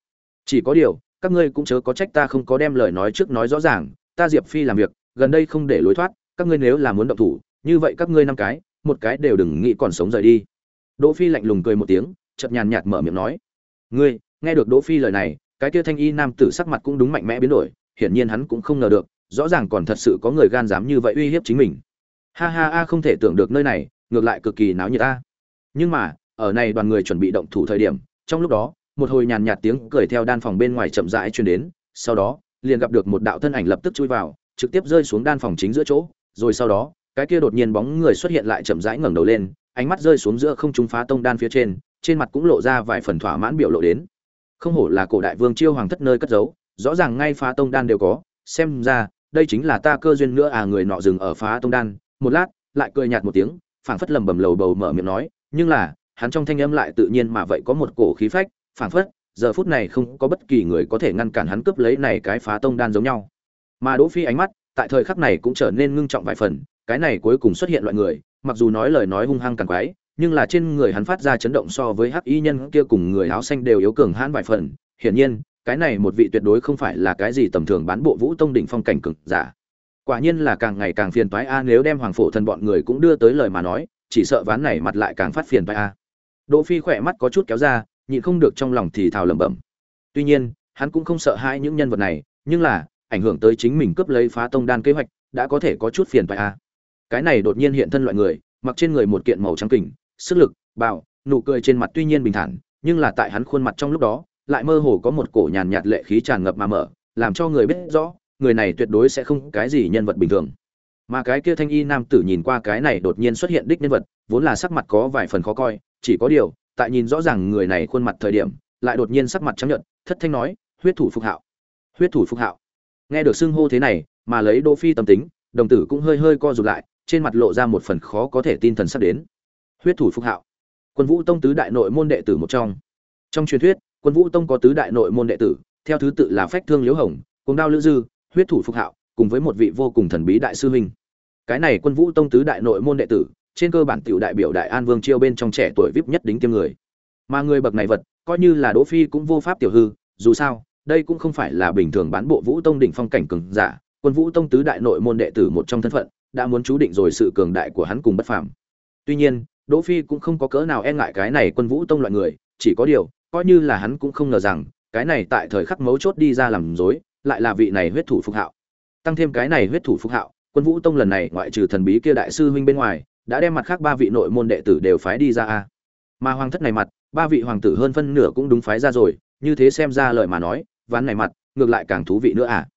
Chỉ có điều, các ngươi cũng chớ có trách ta không có đem lời nói trước nói rõ ràng, ta Diệp Phi làm việc, gần đây không để lối thoát, các ngươi nếu là muốn động thủ, như vậy các ngươi năm cái, một cái đều đừng nghĩ còn sống rời đi." Đỗ Phi lạnh lùng cười một tiếng, chợt nhàn nhạt mở miệng nói: "Ngươi?" Nghe được Đỗ Phi lời này, cái kia thanh y nam tử sắc mặt cũng đúng mạnh mẽ biến đổi, hiển nhiên hắn cũng không ngờ được, rõ ràng còn thật sự có người gan dám như vậy uy hiếp chính mình. Ha ha a không thể tưởng được nơi này, ngược lại cực kỳ náo nhiệt ta. Nhưng mà, ở này đoàn người chuẩn bị động thủ thời điểm, trong lúc đó, một hồi nhàn nhạt tiếng cười theo đan phòng bên ngoài chậm rãi truyền đến, sau đó, liền gặp được một đạo thân ảnh lập tức chui vào, trực tiếp rơi xuống đan phòng chính giữa chỗ, rồi sau đó, cái kia đột nhiên bóng người xuất hiện lại chậm rãi ngẩng đầu lên, ánh mắt rơi xuống giữa không trung phá tông đan phía trên, trên mặt cũng lộ ra vài phần thỏa mãn biểu lộ đến. Không hổ là cổ đại vương chiêu hoàng thất nơi cất giấu, rõ ràng ngay phá tông đan đều có, xem ra, đây chính là ta cơ duyên nữa à người nọ dừng ở phá tông đan, một lát, lại cười nhạt một tiếng, phảng phất lầm bầm lầu bầu mở miệng nói, nhưng là, hắn trong thanh âm lại tự nhiên mà vậy có một cổ khí phách, phảng phất, giờ phút này không có bất kỳ người có thể ngăn cản hắn cướp lấy này cái phá tông đan giống nhau. Mà Đỗ Phi ánh mắt, tại thời khắc này cũng trở nên ngưng trọng vài phần, cái này cuối cùng xuất hiện loại người, mặc dù nói lời nói hung hăng càng quái, nhưng là trên người hắn phát ra chấn động so với hắc y nhân kia cùng người áo xanh đều yếu cường hãn vài phần, hiển nhiên, cái này một vị tuyệt đối không phải là cái gì tầm thường bán bộ vũ tông đỉnh phong cảnh cực giả. Quả nhiên là càng ngày càng phiền toái a nếu đem hoàng phổ thần bọn người cũng đưa tới lời mà nói, chỉ sợ ván này mặt lại càng phát phiền toái a. Đỗ Phi khỏe mắt có chút kéo ra, nhịn không được trong lòng thì thào lẩm bẩm. Tuy nhiên, hắn cũng không sợ hãi những nhân vật này, nhưng là, ảnh hưởng tới chính mình cướp lấy phá tông đan kế hoạch, đã có thể có chút phiền phải a. À. Cái này đột nhiên hiện thân loại người, mặc trên người một kiện màu trắng kình, sức lực, bạo, nụ cười trên mặt tuy nhiên bình thản, nhưng là tại hắn khuôn mặt trong lúc đó, lại mơ hồ có một cổ nhàn nhạt lệ khí tràn ngập mà mở, làm cho người biết rõ, người này tuyệt đối sẽ không cái gì nhân vật bình thường. Mà cái kia thanh y nam tử nhìn qua cái này đột nhiên xuất hiện đích nhân vật, vốn là sắc mặt có vài phần khó coi, chỉ có điều, tại nhìn rõ ràng người này khuôn mặt thời điểm, lại đột nhiên sắc mặt trắng nhợt, thất thanh nói, "Huyết thủ phục hạo." Huyết thủ phục hạo. Nghe được xưng hô thế này, mà lấy Đỗ Phi tâm tính, đồng tử cũng hơi hơi co rụt lại, trên mặt lộ ra một phần khó có thể tin thần sắp đến. Huyết thủ phục hạo. Quân Vũ Tông tứ đại nội môn đệ tử một trong. Trong truyền thuyết, Quân Vũ Tông có tứ đại nội môn đệ tử, theo thứ tự là Phách Thương Liễu Hồng, Cung Đao Lữ Dư, Huyết thủ phục hạo, cùng với một vị vô cùng thần bí đại sư huynh. Cái này Quân Vũ Tông tứ đại nội môn đệ tử, trên cơ bản tiểu đại biểu đại an vương chiêu bên trong trẻ tuổi vip nhất đính tiêm người mà người bậc này vật coi như là đỗ phi cũng vô pháp tiểu hư dù sao đây cũng không phải là bình thường bán bộ vũ tông đỉnh phong cảnh cường giả quân vũ tông tứ đại nội môn đệ tử một trong thân phận đã muốn chú định rồi sự cường đại của hắn cùng bất phàm. Tuy nhiên, đỗ phi cũng không có cỡ nào e ngại cái này quân vũ tông loại người, chỉ có điều, coi như là hắn cũng không ngờ rằng, cái này tại thời khắc mấu chốt đi ra làm dối lại là vị này huyết thủ phục hạo. Tăng thêm cái này huyết thủ phục hạo, quân vũ tông lần này ngoại trừ thần bí kia đại sư huynh bên ngoài, đã đem mặt khác ba vị nội môn đệ tử đều phái đi ra a. Mà hoàng thất này mặt, ba vị hoàng tử hơn phân nửa cũng đúng phái ra rồi, như thế xem ra lời mà nói, ván này mặt, ngược lại càng thú vị nữa à.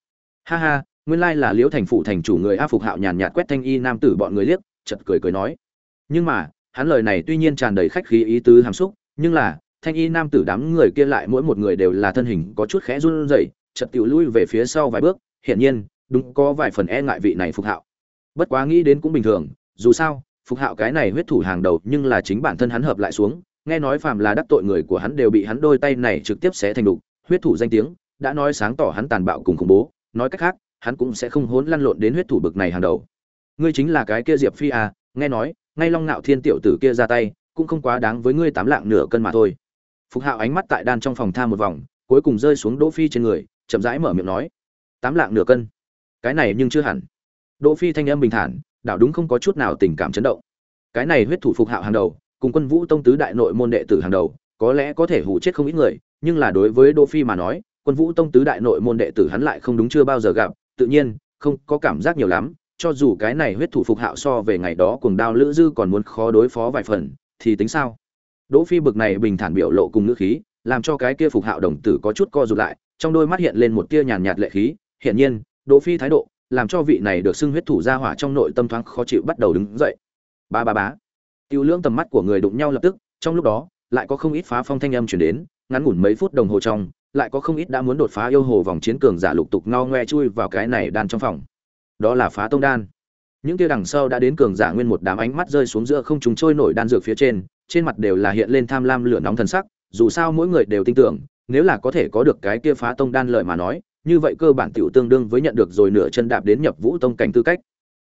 Ha ha nguyên lai là liễu thành phụ thành chủ người a phục hạo nhàn nhạt quét thanh y nam tử bọn người liếc chật cười cười nói. Nhưng mà, hắn lời này tuy nhiên tràn đầy khách khí ý tứ hàm xúc, nhưng là, thanh y nam tử đám người kia lại mỗi một người đều là thân hình có chút khẽ run rẩy chật tiểu lui về phía sau vài bước, hiển nhiên, đúng có vài phần e ngại vị này phục hạo. Bất quá nghĩ đến cũng bình thường, dù sao, phục hạo cái này huyết thủ hàng đầu nhưng là chính bản thân hắn hợp lại xuống, nghe nói phàm là đắc tội người của hắn đều bị hắn đôi tay này trực tiếp xé thành đục, huyết thủ danh tiếng, đã nói sáng tỏ hắn tàn bạo cùng khủng bố, nói cách khác hắn cũng sẽ không hốn lăn lộn đến huyết thủ bực này hàng đầu. Ngươi chính là cái kia diệp phi à nghe nói, ngay long nạo thiên tiểu tử kia ra tay, cũng không quá đáng với ngươi tám lạng nửa cân mà thôi. Phục hạo ánh mắt tại đan trong phòng tha một vòng, cuối cùng rơi xuống đỗ phi trên người, chậm rãi mở miệng nói, tám lạng nửa cân? Cái này nhưng chưa hẳn. Đỗ phi thanh âm bình thản, đảo đúng không có chút nào tình cảm chấn động. Cái này huyết thủ phục hạo hàng đầu, cùng quân vũ tông tứ đại nội môn đệ tử hàng đầu, có lẽ có thể hủ chết không ít người, nhưng là đối với đỗ phi mà nói, quân vũ tông tứ đại nội môn đệ tử hắn lại không đúng chưa bao giờ gặp tự nhiên, không có cảm giác nhiều lắm, cho dù cái này huyết thủ phục hạo so về ngày đó cuồng đao lữ dư còn muốn khó đối phó vài phần, thì tính sao? Đỗ phi bực này bình thản biểu lộ cùng ngữ khí, làm cho cái kia phục hạo đồng tử có chút co rụt lại, trong đôi mắt hiện lên một tia nhàn nhạt lệ khí. Hiển nhiên, đỗ phi thái độ, làm cho vị này được xưng huyết thủ ra hỏa trong nội tâm thoáng khó chịu bắt đầu đứng dậy. Ba ba bá tiêu lưỡng tầm mắt của người đụng nhau lập tức, trong lúc đó, lại có không ít phá phong thanh âm truyền đến, ngắn ngủn mấy phút đồng hồ trong lại có không ít đã muốn đột phá yêu hồ vòng chiến cường giả lục tục ngao ngoe chui vào cái này đan trong phòng. Đó là phá tông đan. Những kia đằng sau đã đến cường giả nguyên một đám ánh mắt rơi xuống giữa không chúng trôi nổi đan dược phía trên trên mặt đều là hiện lên tham lam lửa nóng thần sắc, dù sao mỗi người đều tin tưởng, nếu là có thể có được cái kia phá tông đan lợi mà nói, như vậy cơ bản tiểu tương đương với nhận được rồi nửa chân đạp đến nhập vũ tông cảnh tư cách.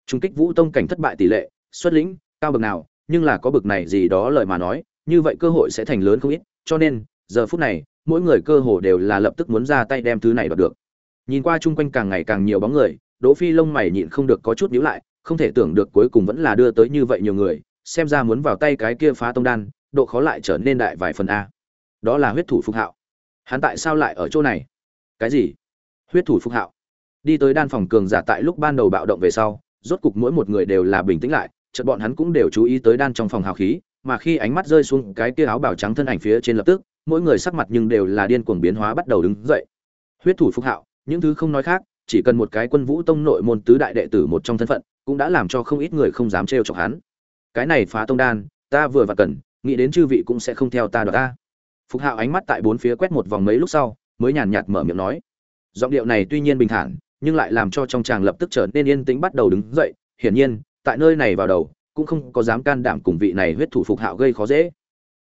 Trung kích vũ tông cảnh thất bại tỷ lệ, xuất lĩnh, cao bậc nào, nhưng là có bậc này gì đó lợi mà nói, như vậy cơ hội sẽ thành lớn không ít, cho nên, giờ phút này mỗi người cơ hồ đều là lập tức muốn ra tay đem thứ này đoạt được. Nhìn qua chung quanh càng ngày càng nhiều bóng người, đỗ phi lông mày nhịn không được có chút nhíu lại, không thể tưởng được cuối cùng vẫn là đưa tới như vậy nhiều người, xem ra muốn vào tay cái kia phá tông đan, độ khó lại trở nên đại vài phần a. Đó là huyết thủ phục hạo. Hắn tại sao lại ở chỗ này? Cái gì? Huyết thủ phục hạo. Đi tới đan phòng cường giả tại lúc ban đầu bạo động về sau, rốt cục mỗi một người đều là bình tĩnh lại, chợt bọn hắn cũng đều chú ý tới đan trong phòng hào khí, mà khi ánh mắt rơi xuống cái kia áo bào trắng thân ảnh phía trên lập tức mỗi người sắc mặt nhưng đều là điên cuồng biến hóa bắt đầu đứng dậy. Huyết thủ phục hạo, những thứ không nói khác, chỉ cần một cái quân vũ tông nội môn tứ đại đệ tử một trong thân phận, cũng đã làm cho không ít người không dám trêu chọc hắn. Cái này phá tông đan, ta vừa và cần, nghĩ đến chư vị cũng sẽ không theo ta đoạt ta. Phục hạo ánh mắt tại bốn phía quét một vòng mấy lúc sau, mới nhàn nhạt mở miệng nói. Giọng điệu này tuy nhiên bình thản, nhưng lại làm cho trong chàng lập tức trở nên yên tĩnh bắt đầu đứng dậy. Hiển nhiên, tại nơi này vào đầu, cũng không có dám can đảm cùng vị này huyết thủ phục hạo gây khó dễ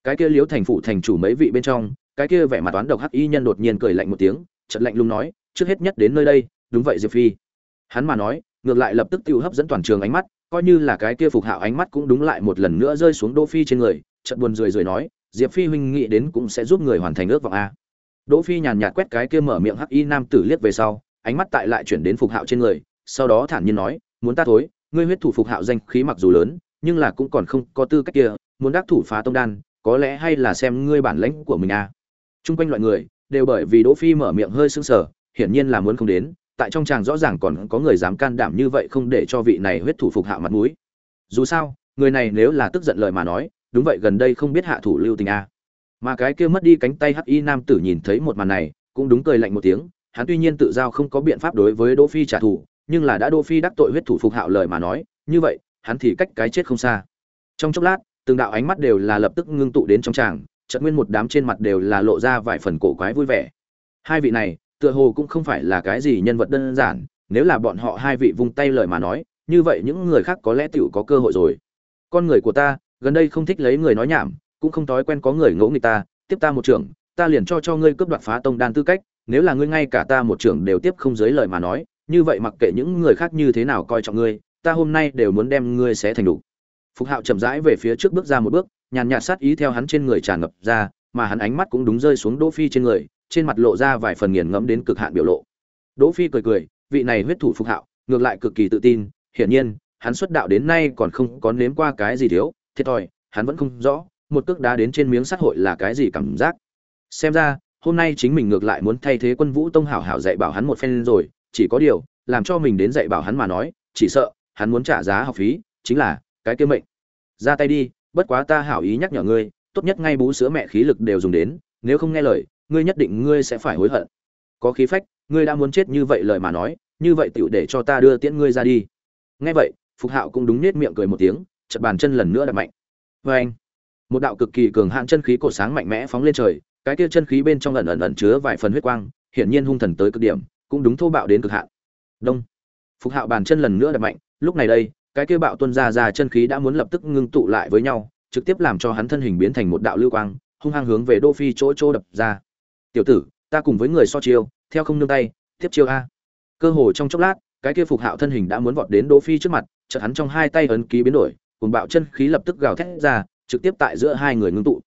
cái kia liếu thành phủ thành chủ mấy vị bên trong, cái kia vẻ mặt toán độc hắc y nhân đột nhiên cười lạnh một tiếng trận lạnh lùng nói, trước hết nhất đến nơi đây, đúng vậy diệp phi. Hắn mà nói, ngược lại lập tức tiêu hấp dẫn toàn trường ánh mắt, coi như là cái kia phục hạo ánh mắt cũng đúng lại một lần nữa rơi xuống đỗ phi trên người trận buồn rười rười nói, diệp phi huynh nghĩ đến cũng sẽ giúp người hoàn thành ước vọng a. Đỗ phi nhàn nhạt quét cái kia mở miệng hắc y nam tử liếc về sau, ánh mắt tại lại chuyển đến phục hạo trên người, sau đó thản nhiên nói, muốn ta thối, ngươi huyết thủ phục hạo danh khí mặc dù lớn, nhưng là cũng còn không có tư cách kia, muốn đắc thủ phá tông đan có lẽ hay là xem ngươi bản lãnh của mình a trung quanh loại người, đều bởi vì đỗ phi mở miệng hơi sưng sờ, hiển nhiên là muốn không đến, tại trong tràng rõ ràng còn có người dám can đảm như vậy không để cho vị này huyết thủ phục hạ mặt mũi. Dù sao, người này nếu là tức giận lời mà nói, đúng vậy gần đây không biết hạ thủ lưu tình a mà cái kia mất đi cánh tay hắc y nam tử nhìn thấy một màn này, cũng đúng cười lạnh một tiếng, hắn tuy nhiên tự giao không có biện pháp đối với đỗ phi trả thù, nhưng là đã đỗ phi đắc tội huyết thủ phục hạo lời mà nói, như vậy, hắn thì cách cái chết không xa. Trong chốc lát từng đạo ánh mắt đều là lập tức ngưng tụ đến trong tràng, chợt nguyên một đám trên mặt đều là lộ ra vài phần cổ quái vui vẻ. Hai vị này, tựa hồ cũng không phải là cái gì nhân vật đơn giản, nếu là bọn họ hai vị vung tay lời mà nói, như vậy những người khác có lẽ tựu có cơ hội rồi. Con người của ta, gần đây không thích lấy người nói nhảm, cũng không thói quen có người ngỗ nghịch ta, tiếp ta một trưởng, ta liền cho cho ngươi cướp đoạt phá tông đan tư cách, nếu là ngươi ngay cả ta một trưởng đều tiếp không dưới lời mà nói, như vậy mặc kệ những người khác như thế nào coi trọng ngươi, ta hôm nay đều muốn đem ngươi xé thành đủ phục hạo chậm rãi về phía trước bước ra một bước, nhàn nhạt sát ý theo hắn trên người tràn ngập ra, mà hắn ánh mắt cũng đúng rơi xuống đỗ phi trên người, trên mặt lộ ra vài phần nghiền ngẫm đến cực hạn biểu lộ. Đỗ phi cười cười, vị này huyết thủ phục hạo, ngược lại cực kỳ tự tin, hiển nhiên, hắn xuất đạo đến nay còn không có nếm qua cái gì thiếu, thiệt thòi, hắn vẫn không rõ, một cước đá đến trên miếng sắt hội là cái gì cảm giác. Xem ra, hôm nay chính mình ngược lại muốn thay thế quân vũ tông hảo hảo dạy bảo hắn một phen rồi, chỉ có điều, làm cho mình đến dạy bảo hắn mà nói, chỉ sợ, hắn muốn trả giá học phí, chính là cái kia mệnh. Ra tay đi, bất quá ta hảo ý nhắc nhở ngươi, tốt nhất ngay bú sữa mẹ khí lực đều dùng đến, nếu không nghe lời, ngươi nhất định ngươi sẽ phải hối hận. Có khí phách, ngươi đã muốn chết như vậy lời mà nói, như vậy tiểu để cho ta đưa tiễn ngươi ra đi. Nghe vậy, phục hạo cũng đúng nết miệng cười một tiếng chật bàn chân lần nữa đập mạnh. Vê anh, một đạo cực kỳ cường hạn chân khí cổ sáng mạnh mẽ phóng lên trời, cái kia chân khí bên trong ẩn ẩn ẩn chứa vài phần huyết quang, hiển nhiên hung thần tới cực điểm, cũng đúng thô bạo đến cực hạn. Đông. Phục hạo bàn chân lần nữa đập mạnh, lúc này đây cái kia bạo tuân ra ra chân khí đã muốn lập tức ngưng tụ lại với nhau, trực tiếp làm cho hắn thân hình biến thành một đạo lưu quang, hung hăng hướng về đô phi chỗ chỗ đập ra. Tiểu tử, ta cùng với người so chiêu, theo không nương tay, tiếp chiêu a. Cơ hồ trong chốc lát, cái kia phục hạo thân hình đã muốn vọt đến đỗ phi trước mặt, chợt hắn trong hai tay ấn ký biến đổi cùng bạo chân khí lập tức gào thét ra, trực tiếp tại giữa hai người ngưng tụ.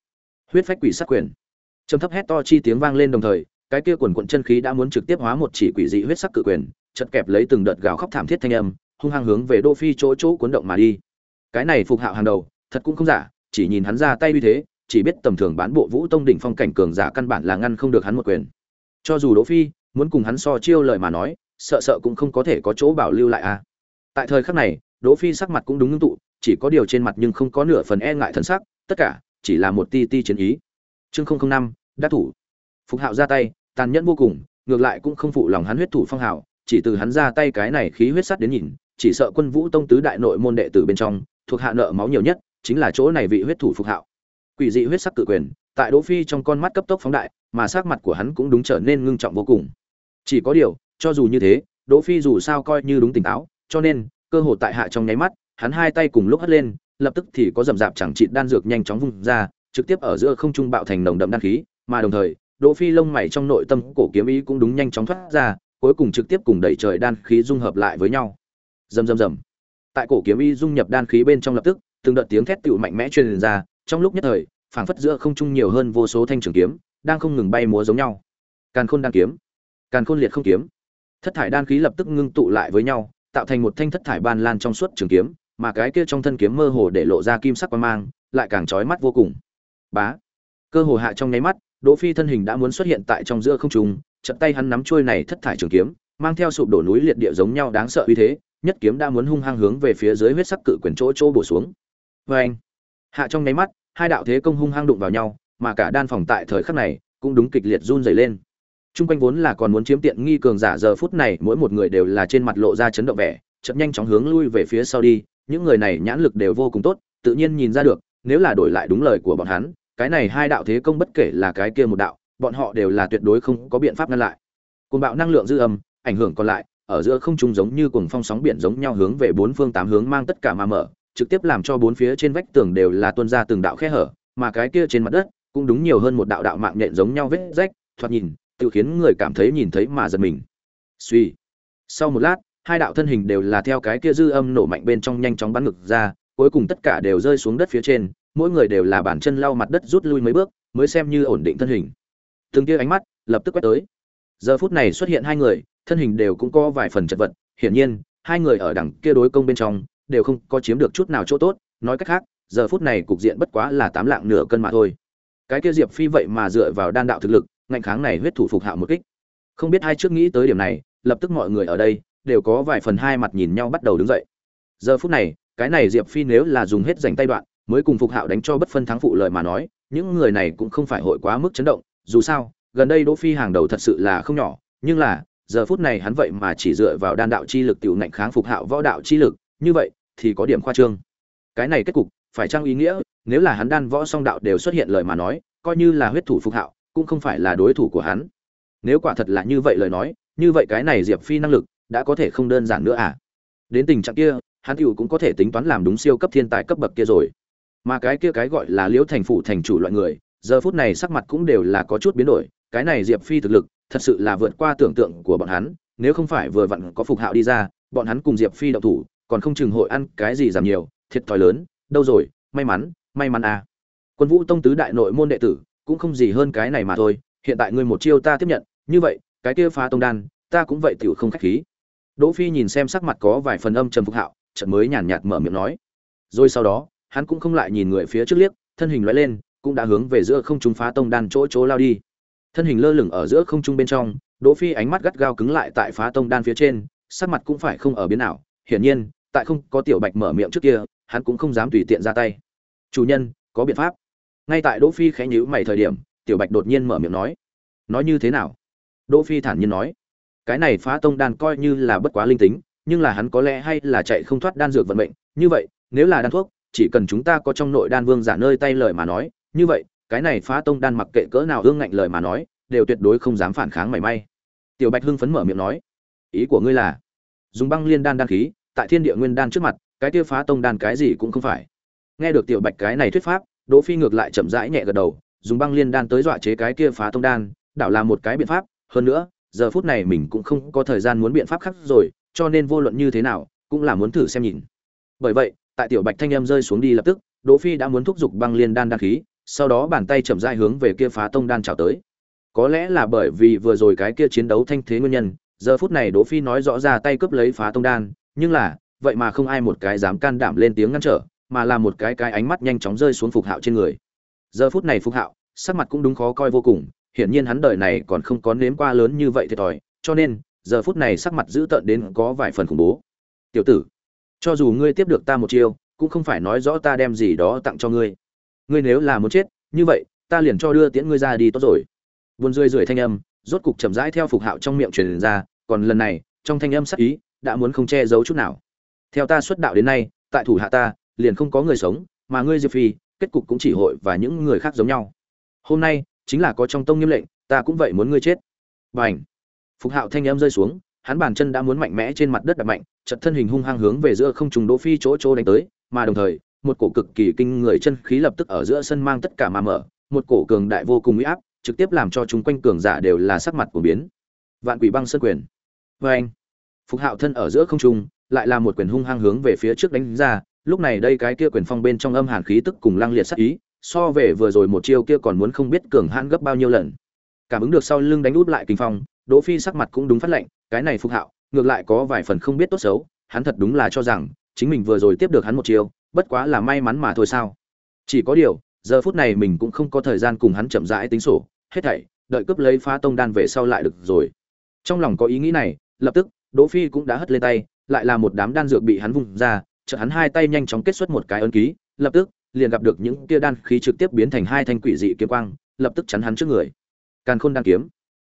Huyết phách quỷ sát quyền. Trầm thấp hét to chi tiếng vang lên đồng thời, cái kia quần quận chân khí đã muốn trực tiếp hóa một chỉ quỷ dị huyết sắc cự quyền chật kẹp lấy từng đợt gào khóc thảm thiết thanh âm hung hăng hướng về đỗ phi chỗ chỗ cuốn động mà đi. Cái này phục hạo hàng đầu, thật cũng không giả, chỉ nhìn hắn ra tay như thế, chỉ biết tầm thường bán bộ vũ tông đỉnh phong cảnh cường giả căn bản là ngăn không được hắn một quyền. Cho dù đỗ phi muốn cùng hắn so chiêu lời mà nói, sợ sợ cũng không có thể có chỗ bảo lưu lại a à. tại thời khắc này, đỗ phi sắc mặt cũng đúng ngưng tụ, chỉ có điều trên mặt nhưng không có nửa phần e ngại thần sắc, tất cả chỉ là một ti ti chiến ý. Chương không không năm, đắc thủ. Phục hạo ra tay, tàn nhẫn vô cùng, ngược lại cũng không phụ lòng hắn huyết thủ phong hào, chỉ từ hắn ra tay cái này khí huyết sắt đến nhìn chỉ sợ quân vũ tông tứ đại nội môn đệ tử bên trong, thuộc hạ nợ máu nhiều nhất, chính là chỗ này vị huyết thủ phục hạo. Quỷ dị huyết sắc cự quyền, tại đỗ phi trong con mắt cấp tốc phóng đại, mà sắc mặt của hắn cũng đúng trở nên ngưng trọng vô cùng. Chỉ có điều, cho dù như thế, đỗ phi dù sao coi như đúng tỉnh táo, cho nên, cơ hội tại hạ trong nháy mắt, hắn hai tay cùng lúc hất lên, lập tức thì có dầm dạp chẳng trị đan dược nhanh chóng vung ra, trực tiếp ở giữa không trung bạo thành nồng đậm đan khí, mà đồng thời, đỗ phi lông mày trong nội tâm cổ kiếm ý cũng đúng nhanh chóng thoát ra, cuối cùng trực tiếp cùng đẩy trời đan khí dung hợp lại với nhau rầm rầm rầm. Tại cổ kiếm y dung nhập đan khí bên trong lập tức, từng đợt tiếng thét tựu mạnh mẽ truyền ra, trong lúc nhất thời, phảng phất giữa không trung nhiều hơn vô số thanh trường kiếm, đang không ngừng bay múa giống nhau. Càn khôn đan kiếm, càn khôn liệt không kiếm. Thất thải đan khí lập tức ngưng tụ lại với nhau, tạo thành một thanh thất thải ban lan trong suốt trường kiếm, mà cái kia trong thân kiếm mơ hồ để lộ ra kim sắc quang mang, lại càng chói mắt vô cùng. Bá! Cơ hồ hạ trong nháy mắt, đỗ phi thân hình đã muốn xuất hiện tại trong giữa không trung, chợt tay hắn nắm chuôi này thất thải trường kiếm, mang theo sụp đổ núi liệt địa giống nhau đáng sợ uy thế nhất kiếm đã muốn hung hăng hướng về phía dưới huyết sắc cự quyền chỗ chỗ bổ xuống. Và anh hạ trong nháy mắt hai đạo thế công hung hăng đụng vào nhau mà cả đan phòng tại thời khắc này cũng đúng kịch liệt run rẩy lên. Trung quanh vốn là còn muốn chiếm tiện nghi cường giả giờ phút này mỗi một người đều là trên mặt lộ ra chấn động vẻ, chậm nhanh chóng hướng lui về phía sau đi, những người này nhãn lực đều vô cùng tốt, tự nhiên nhìn ra được, nếu là đổi lại đúng lời của bọn hắn, cái này hai đạo thế công bất kể là cái kia một đạo, bọn họ đều là tuyệt đối không có biện pháp ngăn lại. Cuồng bạo năng lượng dư âm, ảnh hưởng còn lại, ở giữa không trung giống như cuồng phong sóng biển giống nhau hướng về bốn phương tám hướng mang tất cả mà mở, trực tiếp làm cho bốn phía trên vách tường đều là tuôn ra từng đạo khe hở, mà cái kia trên mặt đất cũng đúng nhiều hơn một đạo đạo mạng nhện giống nhau vết rách, thoạt nhìn, tự khiến người cảm thấy nhìn thấy mà giật mình. Suy. Sau một lát, hai đạo thân hình đều là theo cái kia dư âm nổ mạnh bên trong nhanh chóng bắn ngực ra, cuối cùng tất cả đều rơi xuống đất phía trên, mỗi người đều là bản chân lau mặt đất rút lui mấy bước, mới xem như ổn định thân hình. Từng kia ánh mắt lập tức quét tới. Giờ phút này xuất hiện hai người, thân hình đều cũng có vài phần chật vật, hiển nhiên, hai người ở đằng kia đối công bên trong đều không có chiếm được chút nào chỗ tốt, nói cách khác, giờ phút này cục diện bất quá là tám lạng nửa cân mà thôi. Cái kia Diệp Phi vậy mà dựa vào đan đạo thực lực, ngạnh kháng này huyết thủ phục hạo một kích không biết hai trước nghĩ tới điểm này lập tức mọi người ở đây đều có vài phần hai mặt nhìn nhau bắt đầu đứng dậy giờ phút này cái này diệp phi nếu là dùng hết dành tay đoạn mới cùng phục hạo đánh cho bất phân thắng phụ lời mà nói những người này cũng không phải hội quá mức chấn động dù sao gần đây đỗ phi hàng đầu thật sự là không nhỏ nhưng là giờ phút này hắn vậy mà chỉ dựa vào đan đạo chi lực tiểu ngạnh kháng phục hạo võ đạo chi lực, như vậy thì có điểm khoa trương. Cái này kết cục, phải trang ý nghĩa, nếu là hắn đan võ song đạo đều xuất hiện lời mà nói, coi như là huyết thủ phục hạo, cũng không phải là đối thủ của hắn. Nếu quả thật là như vậy lời nói, như vậy cái này diệp phi năng lực đã có thể không đơn giản nữa à? Đến tình trạng kia, hắn tiểu cũng có thể tính toán làm đúng siêu cấp thiên tài cấp bậc kia rồi. Mà cái kia cái gọi là liễu thành phủ thành chủ loại người, giờ phút này sắc mặt cũng đều là có chút biến đổi, cái này diệp phi thực lực thật sự là vượt qua tưởng tượng của bọn hắn, nếu không phải vừa vặn có phục hạo đi ra, bọn hắn cùng diệp phi đậu thủ, còn không chừng hội ăn cái gì giảm nhiều, thiệt thòi lớn, đâu rồi, may mắn may mắn à. Quân vũ tông tứ đại nội môn đệ tử, cũng không gì hơn cái này mà thôi, hiện tại ngươi một chiêu ta tiếp nhận, như vậy, cái kia phá tông đan, ta cũng vậy tiểu không khách khí. Đỗ phi nhìn xem sắc mặt có vài phần âm trầm phục hạo, chợt mới nhàn nhạt mở miệng nói. Rồi sau đó, hắn cũng không lại nhìn người phía trước liếc, thân hình lóe lên, cũng đã hướng về giữa không trung phá tông đan chỗ chỗ lao đi thân hình lơ lửng ở giữa không trung bên trong, đỗ phi ánh mắt gắt gao cứng lại tại phá tông đan phía trên, sắc mặt cũng phải không ở biến nào hiển nhiên, tại không có tiểu bạch mở miệng trước kia, hắn cũng không dám tùy tiện ra tay. Chủ nhân, có biện pháp. Ngay tại đỗ phi khẽ nhíu mày thời điểm, tiểu bạch đột nhiên mở miệng nói. Nói như thế nào? Đỗ phi thản nhiên nói. Cái này phá tông đan coi như là bất quá linh tính, nhưng là hắn có lẽ hay là chạy không thoát đan dược vận mệnh. Như vậy, nếu là đan thuốc, chỉ cần chúng ta có trong nội đan vương giả nơi tay lời mà nói, như vậy cái này phá tông đan mặc kệ cỡ nào hương ngạnh lời mà nói, đều tuyệt đối không dám phản kháng mảy may. Tiểu bạch hưng phấn mở miệng nói, ý của ngươi là, dùng băng liên đan đan khí, tại thiên địa nguyên đan trước mặt, cái kia phá tông đan cái gì cũng không phải. Nghe được tiểu bạch cái này thuyết pháp, đỗ phi ngược lại chậm rãi nhẹ gật đầu, dùng băng liên đan tới dọa chế cái kia phá tông đan, đảo là một cái biện pháp, hơn nữa, giờ phút này mình cũng không có thời gian muốn biện pháp khác rồi, cho nên vô luận như thế nào, cũng là muốn thử xem nhìn. Bởi vậy, tại tiểu bạch thanh em rơi xuống đi lập tức, đỗ phi đã muốn thúc giục băng liên đan đan khí sau đó bàn tay chậm rãi hướng về kia phá tông đan chào tới. Có lẽ là bởi vì vừa rồi cái kia chiến đấu thanh thế nguyên nhân, giờ phút này đỗ phi nói rõ ra tay cướp lấy phá tông đan, nhưng là, vậy mà không ai một cái dám can đảm lên tiếng ngăn trở, mà là một cái cái ánh mắt nhanh chóng rơi xuống phục hạo trên người. Giờ phút này phục hạo, sắc mặt cũng đúng khó coi vô cùng, hiển nhiên hắn đời này còn không có nếm qua lớn như vậy thiệt thòi, cho nên, giờ phút này sắc mặt dữ tợn đến có vài phần khủng bố. Tiểu tử, cho dù ngươi tiếp được ta một chiêu, cũng không phải nói rõ ta đem gì đó tặng cho ngươi ngươi nếu là muốn chết, như vậy, ta liền cho đưa tiễn ngươi ra đi tốt rồi. Buồn rười rượi thanh âm, rốt cục chậm rãi theo phục hạo trong miệng truyền ra, còn lần này, trong thanh âm sắc ý, đã muốn không che giấu chút nào. Theo ta xuất đạo đến nay, tại thủ hạ ta, liền không có người sống, mà ngươi diệp phi, kết cục cũng chỉ hội và những người khác giống nhau. Hôm nay, chính là có trong tông nghiêm lệnh, ta cũng vậy muốn ngươi chết. B à phục hạo thanh âm rơi xuống, hắn bàn chân đã muốn mạnh mẽ trên mặt đất đập mạnh chật thân hình hung hăng hướng về giữa không trùng đỗ phi chỗ chỗ đánh tới, mà đồng thời một cổ cực kỳ kinh người chân khí lập tức ở giữa sân mang tất cả mà mở, một cổ cường đại vô cùng uy áp, trực tiếp làm cho chúng quanh cường giả đều là sắc mặt của biến. Vạn quỷ băng sơn quyền. Vê anh, phục hạo thân ở giữa không trung, lại là một quyền hung hăng hướng về phía trước đánh ra, lúc này đây cái kia quyền phong bên trong âm hàn khí tức cùng lăng liệt sắc ý, so về vừa rồi một chiêu kia còn muốn không biết cường hãn gấp bao nhiêu lần. Cảm ứng được sau lưng đánh út lại kinh phong, đỗ phi sắc mặt cũng đúng phát lệnh, cái này phục hạo, ngược lại có vài phần không biết tốt xấu, hắn thật đúng là cho rằng, chính mình vừa rồi tiếp được hắn một chiêu bất quá là may mắn mà thôi sao chỉ có điều giờ phút này mình cũng không có thời gian cùng hắn chậm rãi tính sổ hết thảy đợi cướp lấy phá tông đan về sau lại được rồi trong lòng có ý nghĩ này lập tức đỗ phi cũng đã hất lên tay lại là một đám đan dược bị hắn vung ra chợt hắn hai tay nhanh chóng kết xuất một cái ấn ký lập tức liền gặp được những kia đan khí trực tiếp biến thành hai thanh quỷ dị kiếm quang, lập tức chắn hắn trước người. Càn Khôn đan kiếm,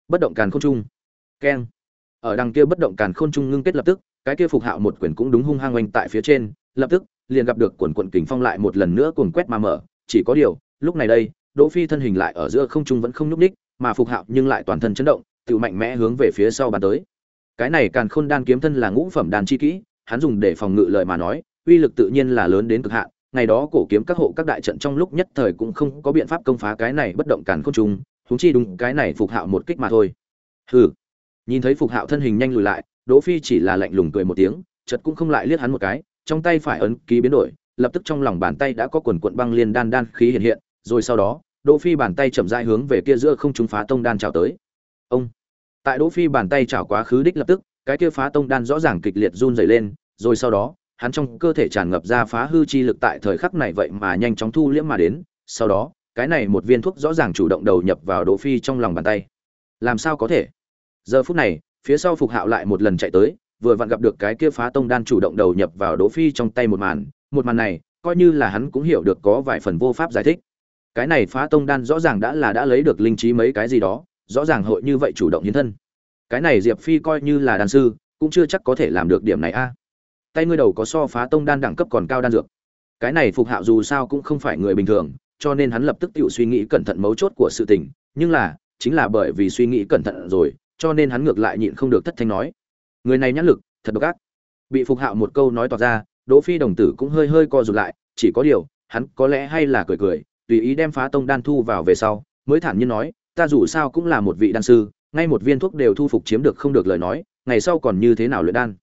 bất động càn khôn trung. Keng. Ở đằng kia bất động càn khôn trung ngưng kết lập tức, cái kia phục hạo một quyền cũng đúng hung hăng oanh tại phía trên, lập tức liền gặp được quần quần kình phong lại một lần nữa cuồng quét mà mở, chỉ có điều, lúc này đây, Đỗ Phi thân hình lại ở giữa không trung vẫn không nhúc nhích, mà phục hạo nhưng lại toàn thân chấn động, tự mạnh mẽ hướng về phía sau bàn tới. Cái này Càn Khôn đan kiếm thân là ngũ phẩm đan chi kỹ, hắn dùng để phòng ngự lời mà nói, uy lực tự nhiên là lớn đến cực hạn, ngày đó cổ kiếm các hộ các đại trận trong lúc nhất thời cũng không có biện pháp công phá cái này bất động càn khôn trùng, huống chi đúng cái này phục hạo một kích mà thôi. Hừ. Nhìn thấy phục hạo thân hình nhanh lùi lại, Đỗ Phi chỉ là lạnh lùng cười một tiếng, chợt cũng không lại liếc hắn một cái, trong tay phải ấn ký biến đổi, lập tức trong lòng bàn tay đã có quần cuộn băng liên đan đan khí hiện hiện, rồi sau đó, Đỗ Phi bàn tay chậm rãi hướng về kia giữa không trung phá tông đan chào tới. Ông. Tại Đỗ Phi bàn tay chảo quá khứ đích lập tức, cái kia phá tông đan rõ ràng kịch liệt run rẩy lên, rồi sau đó, hắn trong cơ thể tràn ngập ra phá hư chi lực tại thời khắc này vậy mà nhanh chóng thu liễm mà đến, sau đó, cái này một viên thuốc rõ ràng chủ động đầu nhập vào Đỗ Phi trong lòng bàn tay. Làm sao có thể? Giờ phút này, phía sau Phục Hạo lại một lần chạy tới, vừa vặn gặp được cái kia phá tông đan chủ động đầu nhập vào Đỗ Phi trong tay một màn, một màn này, coi như là hắn cũng hiểu được có vài phần vô pháp giải thích. Cái này phá tông đan rõ ràng đã là đã lấy được linh trí mấy cái gì đó, rõ ràng hội như vậy chủ động hiến thân. Cái này Diệp Phi coi như là đan sư, cũng chưa chắc có thể làm được điểm này a tay ngươi đầu có so phá tông đan đẳng cấp còn cao đan dược cái này phục hạo dù sao cũng không phải người bình thường cho nên hắn lập tức tự suy nghĩ cẩn thận mấu chốt của sự tình nhưng là chính là bởi vì suy nghĩ cẩn thận rồi cho nên hắn ngược lại nhịn không được thất thanh nói người này nhãn lực, thật độc ác. Bị phục hạo một câu nói tỏ ra, đỗ phi đồng tử cũng hơi hơi co rụt lại, chỉ có điều, hắn có lẽ hay là cười cười, tùy ý đem phá tông đan thu vào về sau, mới thản nhiên nói, ta dù sao cũng là một vị đan sư, ngay một viên thuốc đều thu phục chiếm được không được lời nói, ngày sau còn như thế nào luyện đan?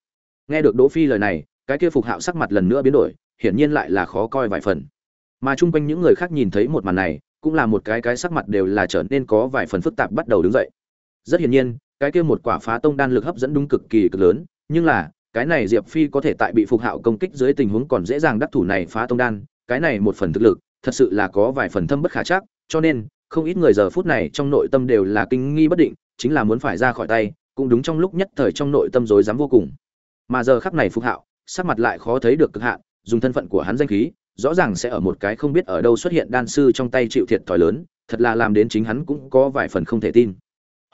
Nghe được đỗ phi lời này, cái kia phục hạo sắc mặt lần nữa biến đổi, hiển nhiên lại là khó coi vài phần. Mà chung quanh những người khác nhìn thấy một màn này, cũng là một cái cái sắc mặt đều là trở nên có vài phần phức tạp bắt đầu đứng dậy. Rất hiển nhiên cái kia một quả phá tông đan lực hấp dẫn đúng cực kỳ cực lớn, nhưng là, cái này diệp phi có thể tại bị phục hạo công kích dưới tình huống còn dễ dàng đắc thủ này phá tông đan, cái này một phần thực lực, thật sự là có vài phần thâm bất khả chắc, cho nên, không ít người giờ phút này trong nội tâm đều là kinh nghi bất định, chính là muốn phải ra khỏi tay, cũng đúng trong lúc nhất thời trong nội tâm rối rắm vô cùng. Mà giờ khắc này phục hạo, sắc mặt lại khó thấy được cực hạn, dùng thân phận của hắn danh khí, rõ ràng sẽ ở một cái không biết ở đâu xuất hiện đan sư trong tay chịu thiệt thòi lớn, thật là làm đến chính hắn cũng có vài phần không thể tin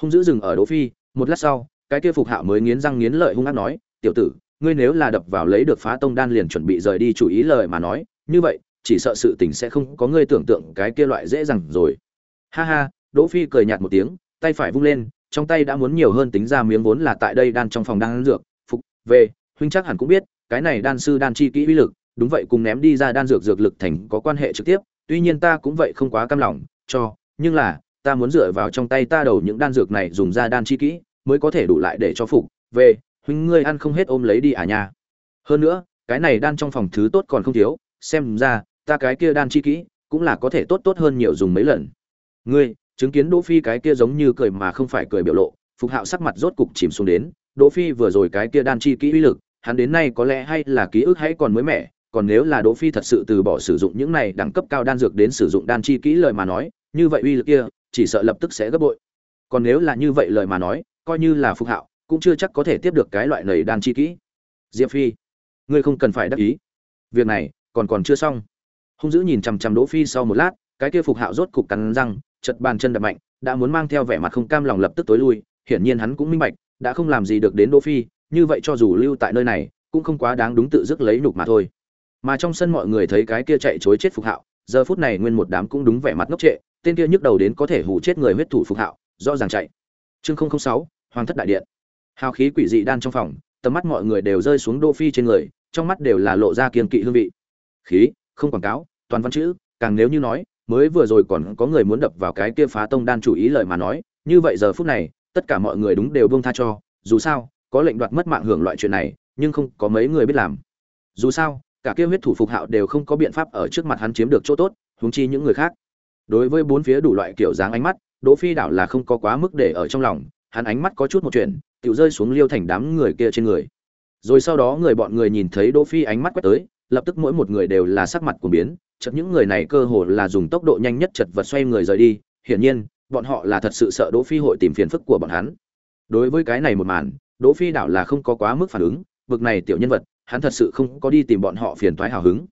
hung dữ dừng ở đỗ phi, một lát sau, cái kia phục hạo mới nghiến răng nghiến lợi hung ác nói, tiểu tử, ngươi nếu là đập vào lấy được phá tông đan liền chuẩn bị rời đi chủ ý lời mà nói, như vậy, chỉ sợ sự tình sẽ không có ngươi tưởng tượng cái kia loại dễ dàng rồi. Ha ha, đỗ phi cười nhạt một tiếng, tay phải vung lên, trong tay đã muốn nhiều hơn tính ra miếng vốn là tại đây đan trong phòng đan dược, phục, về, huynh chắc hẳn cũng biết, cái này đan sư đan chi kỹ uy lực, đúng vậy cùng ném đi ra đan dược dược lực thành có quan hệ trực tiếp, tuy nhiên ta cũng vậy không quá cam lòng, cho, nhưng là ta muốn dựa vào trong tay ta đầu những đan dược này dùng ra đan chi kỹ, mới có thể đủ lại để cho phục. Về, huynh ngươi ăn không hết ôm lấy đi à nha. Hơn nữa, cái này đan trong phòng thứ tốt còn không thiếu, xem ra, ta cái kia đan chi kỹ, cũng là có thể tốt tốt hơn nhiều dùng mấy lần. Ngươi, chứng kiến đỗ phi cái kia giống như cười mà không phải cười biểu lộ, phục hạo sắc mặt rốt cục chìm xuống đến, đỗ phi vừa rồi cái kia đan chi kỹ uy lực, hắn đến nay có lẽ hay là ký ức hay còn mới mẻ, còn nếu là đỗ phi thật sự từ bỏ sử dụng những này đẳng cấp cao đan dược đến sử dụng đan chi kỹ lời mà nói, như vậy uy lực kia chỉ sợ lập tức sẽ gấp bội. Còn nếu là như vậy lời mà nói, coi như là phục hạo, cũng chưa chắc có thể tiếp được cái loại lầy đan chi kỹ. Diệp phi, ngươi không cần phải đắc ý. Việc này, còn còn chưa xong. Hung dữ nhìn chằm chằm đỗ phi sau một lát, cái kia phục hạo rốt cục cắn răng, chật bàn chân đập mạnh, đã muốn mang theo vẻ mặt không cam lòng lập tức tối lui, hiển nhiên hắn cũng minh bạch, đã không làm gì được đến đỗ phi, như vậy cho dù lưu tại nơi này, cũng không quá đáng đúng tự dứt lấy nhục mà thôi. Mà trong sân mọi người thấy cái kia chạy chối chết phục hạo, giờ phút này nguyên một đám cũng đúng vẻ mặt ngốc trệ tên kia nhức đầu đến có thể hù chết người huyết thủ phục hạo, rõ ràng chạy. Chương sáu, hoàng thất đại điện. Hào khí quỷ dị đan trong phòng, tầm mắt mọi người đều rơi xuống đô phi trên người, trong mắt đều là lộ ra kiên kỵ hương vị. Khí, không quảng cáo, toàn văn chữ, càng nếu như nói, mới vừa rồi còn có người muốn đập vào cái kia phá tông đan chủ ý lời mà nói, như vậy giờ phút này, tất cả mọi người đúng đều buông tha cho, dù sao, có lệnh đoạt mất mạng hưởng loại chuyện này, nhưng không có mấy người biết làm. Dù sao, cả kia huyết thủ phục hạo đều không có biện pháp ở trước mặt hắn chiếm được chỗ tốt, huống chi những người khác đối với bốn phía đủ loại kiểu dáng ánh mắt, đỗ phi đảo là không có quá mức để ở trong lòng, hắn ánh mắt có chút một chuyện tự rơi xuống liêu thành đám người kia trên người. Rồi sau đó người bọn người nhìn thấy đỗ phi ánh mắt quét tới, lập tức mỗi một người đều là sắc mặt của biến, chợt những người này cơ hồ là dùng tốc độ nhanh nhất chật vật xoay người rời đi, hiển nhiên, bọn họ là thật sự sợ đỗ phi hội tìm phiền phức của bọn hắn. Đối với cái này một màn, đỗ phi đảo là không có quá mức phản ứng vực này tiểu nhân vật, hắn thật sự không có đi tìm bọn họ phiền toái hào hứng.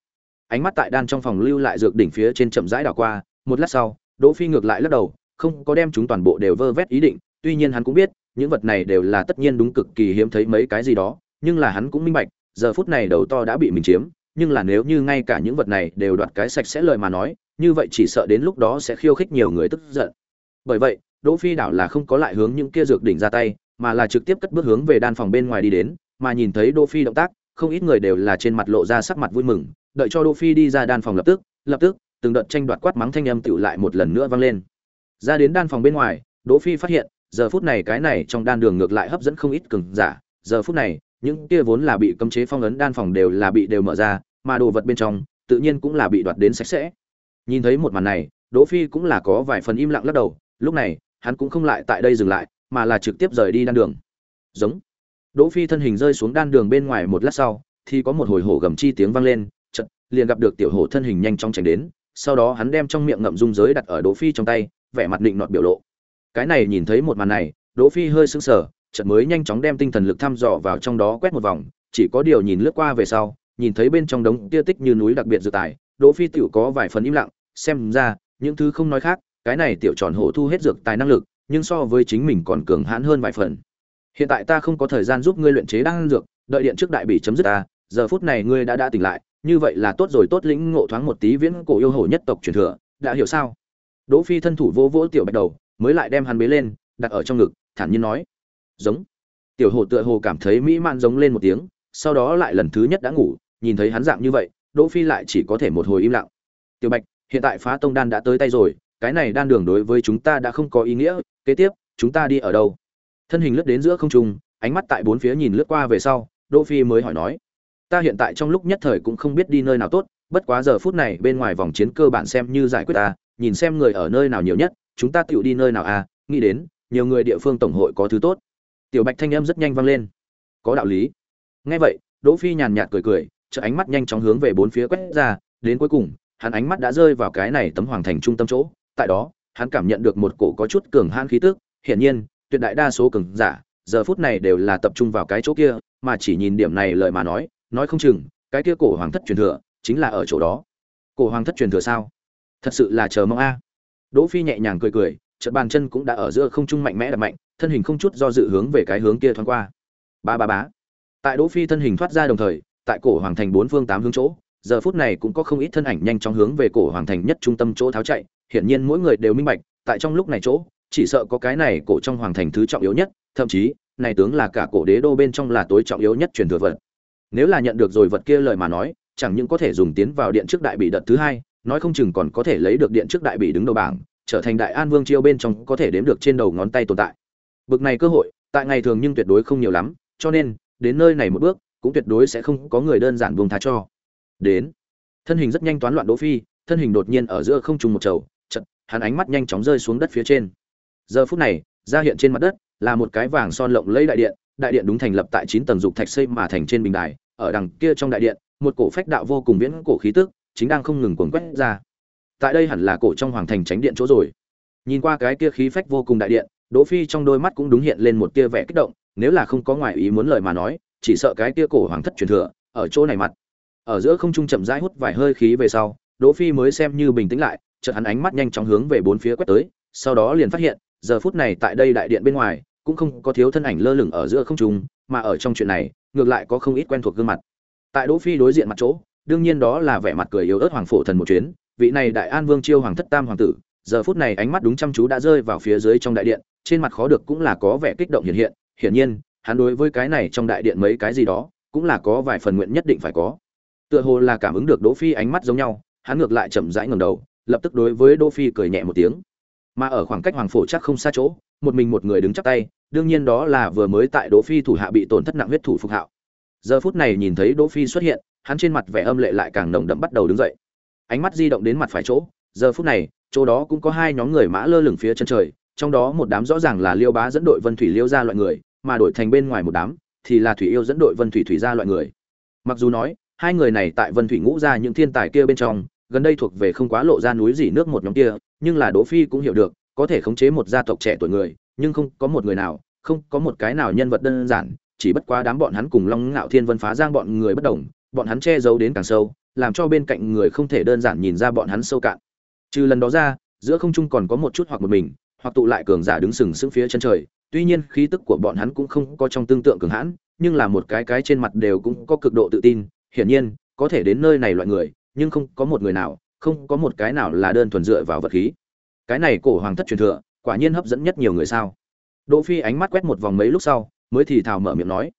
Ánh mắt tại đan trong phòng lưu lại dược đỉnh phía trên chậm rãi đảo qua một lát sau, đỗ phi ngược lại lắc đầu, không có đem chúng toàn bộ đều vơ vét ý định, tuy nhiên hắn cũng biết, những vật này đều là tất nhiên đúng cực kỳ hiếm thấy mấy cái gì đó, nhưng là hắn cũng minh bạch, giờ phút này đầu to đã bị mình chiếm, nhưng là nếu như ngay cả những vật này đều đoạt cái sạch sẽ lời mà nói, như vậy chỉ sợ đến lúc đó sẽ khiêu khích nhiều người tức giận. Bởi vậy, đỗ phi đảo là không có lại hướng những kia dược đỉnh ra tay, mà là trực tiếp cất bước hướng về đan phòng bên ngoài đi đến, mà nhìn thấy đỗ phi động tác, không ít người đều là trên mặt lộ ra sắc mặt vui mừng, đợi cho đỗ phi đi ra đan phòng lập tức lập tức từng đợt tranh đoạt quát mắng thanh âm tựu lại một lần nữa vang lên. Ra đến đan phòng bên ngoài, đỗ phi phát hiện, giờ phút này cái này trong đan đường ngược lại hấp dẫn không ít cường giả. Giờ phút này, những kia vốn là bị cấm chế phong ấn đan phòng đều là bị đều mở ra, mà đồ vật bên trong, tự nhiên cũng là bị đoạt đến sạch sẽ. Nhìn thấy một màn này, đỗ phi cũng là có vài phần im lặng lắc đầu, lúc này, hắn cũng không lại tại đây dừng lại, mà là trực tiếp rời đi đan đường. Giống. Đỗ phi thân hình rơi xuống đan đường bên ngoài một lát sau, thì có một hồi hổ gầm chi tiếng vang lên, chợt, liền gặp được tiểu hổ thân hình nhanh chóng chạy đến sau đó hắn đem trong miệng ngậm dung giới đặt ở đỗ phi trong tay, vẻ mặt định nọt biểu lộ. Cái này nhìn thấy một màn này, đỗ phi hơi sững sờ, chợt mới nhanh chóng đem tinh thần lực thăm dò vào trong đó quét một vòng, chỉ có điều nhìn lướt qua về sau, nhìn thấy bên trong đống tia tích như núi đặc biệt dự tài, đỗ phi tiểu có vài phần im lặng, xem ra, những thứ không nói khác, cái này tiểu tròn hổ thu hết dược tài năng lực, nhưng so với chính mình còn cường hãn hơn vài phần. Hiện tại ta không có thời gian giúp ngươi luyện chế đan dược, đợi điện trước đại bị chấm dứt ta, giờ phút này ngươi đã đã tỉnh lại như vậy là tốt rồi, tốt lĩnh ngộ thoáng một tí viễn cổ yêu hổ nhất tộc truyền thừa, đã hiểu sao? Đỗ phi thân thủ vô vỗ tiểu bạch đầu, mới lại đem hắn bế lên, đặt ở trong ngực, thản nhiên nói. Giống. Tiểu hổ tựa hồ cảm thấy mỹ man giống lên một tiếng, sau đó lại lần thứ nhất đã ngủ, nhìn thấy hắn dạng như vậy, đỗ phi lại chỉ có thể một hồi im lặng. Tiểu bạch, hiện tại phá tông đan đã tới tay rồi, cái này đan đường đối với chúng ta đã không có ý nghĩa, kế tiếp, chúng ta đi ở đâu? Thân hình lướt đến giữa không trung, ánh mắt tại bốn phía nhìn lướt qua về sau, đỗ phi mới hỏi nói ta hiện tại trong lúc nhất thời cũng không biết đi nơi nào tốt, bất quá giờ phút này bên ngoài vòng chiến cơ bản xem như giải quyết ta, nhìn xem người ở nơi nào nhiều nhất, chúng ta tựu đi nơi nào à nghĩ đến, nhiều người địa phương tổng hội có thứ tốt. Tiểu bạch thanh âm rất nhanh vang lên. Có đạo lý. Nghe vậy, đỗ phi nhàn nhạt cười cười chợ ánh mắt nhanh chóng hướng về bốn phía quét ra, đến cuối cùng, hắn ánh mắt đã rơi vào cái này tấm hoàng thành trung tâm chỗ. Tại đó, hắn cảm nhận được một cổ có chút cường hãn khí tức. Hiển nhiên, tuyệt đại đa số cường giả, giờ phút này đều là tập trung vào cái chỗ kia, mà chỉ nhìn điểm này lời mà nói nói không chừng, cái kia cổ hoàng thất truyền thừa chính là ở chỗ đó. Cổ hoàng thất truyền thừa sao? Thật sự là chờ mong a. Đỗ phi nhẹ nhàng cười cười, chợt bàn chân cũng đã ở giữa không trung mạnh mẽ đập mạnh, thân hình không chút do dự hướng về cái hướng kia thoáng qua. Ba ba bá tại đỗ phi thân hình thoát ra đồng thời, tại cổ hoàng thành bốn phương tám hướng chỗ, giờ phút này cũng có không ít thân ảnh nhanh chóng hướng về cổ hoàng thành nhất trung tâm chỗ tháo chạy, hiển nhiên mỗi người đều minh bạch, tại trong lúc này chỗ, chỉ sợ có cái này cổ trong hoàng thành thứ trọng yếu nhất, thậm chí, này tướng là cả cổ đế đô bên trong là tối trọng yếu nhất truyền thừa vật nếu là nhận được rồi vật kia lời mà nói, chẳng những có thể dùng tiến vào điện trước đại bị đợt thứ hai, nói không chừng còn có thể lấy được điện trước đại bị đứng đầu bảng, trở thành đại an vương chiêu bên trong có thể đếm được trên đầu ngón tay tồn tại. Bực này cơ hội, tại ngày thường nhưng tuyệt đối không nhiều lắm, cho nên, đến nơi này một bước, cũng tuyệt đối sẽ không có người đơn giản buông tha cho. Đến, thân hình rất nhanh toán loạn đỗ phi, thân hình đột nhiên ở giữa không trùng một chầu chật hắn ánh mắt nhanh chóng rơi xuống đất phía trên. Giờ phút này, ra hiện trên mặt đất, là một cái vàng son lộng lẫy đại điện đại điện đúng thành lập tại chín tầng dục thạch xây mà thành trên bình đài, ở đằng kia trong đại điện, một cổ phách đạo vô cùng viễn cổ khí tức, chính đang không ngừng cuồng quét ra. Tại đây hẳn là cổ trong hoàng thành tránh điện chỗ rồi. Nhìn qua cái kia khí phách vô cùng đại điện, đỗ phi trong đôi mắt cũng đúng hiện lên một tia vẻ kích động, nếu là không có ngoại ý muốn lời mà nói, chỉ sợ cái kia cổ hoàng thất truyền thừa, ở chỗ này mặt. Ở giữa không trung chậm rãi hút vài hơi khí về sau, đỗ phi mới xem như bình tĩnh lại, chợt hắn ánh mắt nhanh chóng hướng về bốn phía quét tới, sau đó liền phát hiện, giờ phút này tại đây đại điện bên ngoài cũng không có thiếu thân ảnh lơ lửng ở giữa không trung, mà ở trong chuyện này, ngược lại có không ít quen thuộc gương mặt. Tại đỗ phi đối diện mặt chỗ, đương nhiên đó là vẻ mặt cười yếu ớt hoàng phổ thần một chuyến, vị này đại an vương chiêu hoàng thất tam hoàng tử, giờ phút này ánh mắt đúng chăm chú đã rơi vào phía dưới trong đại điện, trên mặt khó được cũng là có vẻ kích động hiện hiện, hiển nhiên, hắn đối với cái này trong đại điện mấy cái gì đó, cũng là có vài phần nguyện nhất định phải có. Tựa hồ là cảm ứng được đỗ phi ánh mắt giống nhau, hắn ngược lại chậm rãi ngẩng đầu, lập tức đối với đỗ phi cười nhẹ một tiếng. Mà ở khoảng cách hoàng phổ chắc không xa chỗ một mình một người đứng chắp tay, đương nhiên đó là vừa mới tại đỗ phi thủ hạ bị tổn thất nặng huyết thủ phục hạo. Giờ phút này nhìn thấy đỗ phi xuất hiện, hắn trên mặt vẻ âm lệ lại càng nồng đậm bắt đầu đứng dậy. Ánh mắt di động đến mặt phải chỗ, giờ phút này, chỗ đó cũng có hai nhóm người mã lơ lửng phía chân trời, trong đó một đám rõ ràng là liêu bá dẫn đội vân thủy liêu ra loại người, mà đổi thành bên ngoài một đám, thì là thủy yêu dẫn đội vân thủy thủy ra loại người. Mặc dù nói, hai người này tại vân thủy ngũ ra những thiên tài kia bên trong, gần đây thuộc về không quá lộ ra núi gì nước một nhóm kia, nhưng là đỗ phi cũng hiểu được có thể khống chế một gia tộc trẻ tuổi người, nhưng không có một người nào, không có một cái nào nhân vật đơn giản, chỉ bất quá đám bọn hắn cùng long ngạo thiên vân phá giang bọn người bất đồng, bọn hắn che giấu đến càng sâu, làm cho bên cạnh người không thể đơn giản nhìn ra bọn hắn sâu cạn. Trừ lần đó ra, giữa không trung còn có một chút hoặc một mình, hoặc tụ lại cường giả đứng sừng sững phía chân trời, tuy nhiên khí tức của bọn hắn cũng không có trong tương tượng cường hãn, nhưng là một cái cái trên mặt đều cũng có cực độ tự tin, hiển nhiên, có thể đến nơi này loại người, nhưng không có một người nào, không có một cái nào là đơn thuần dựa vào vật khí cái này cổ hoàng thất truyền thừa, quả nhiên hấp dẫn nhất nhiều người sao? Đỗ phi ánh mắt quét một vòng mấy lúc sau, mới thì thào mở miệng nói,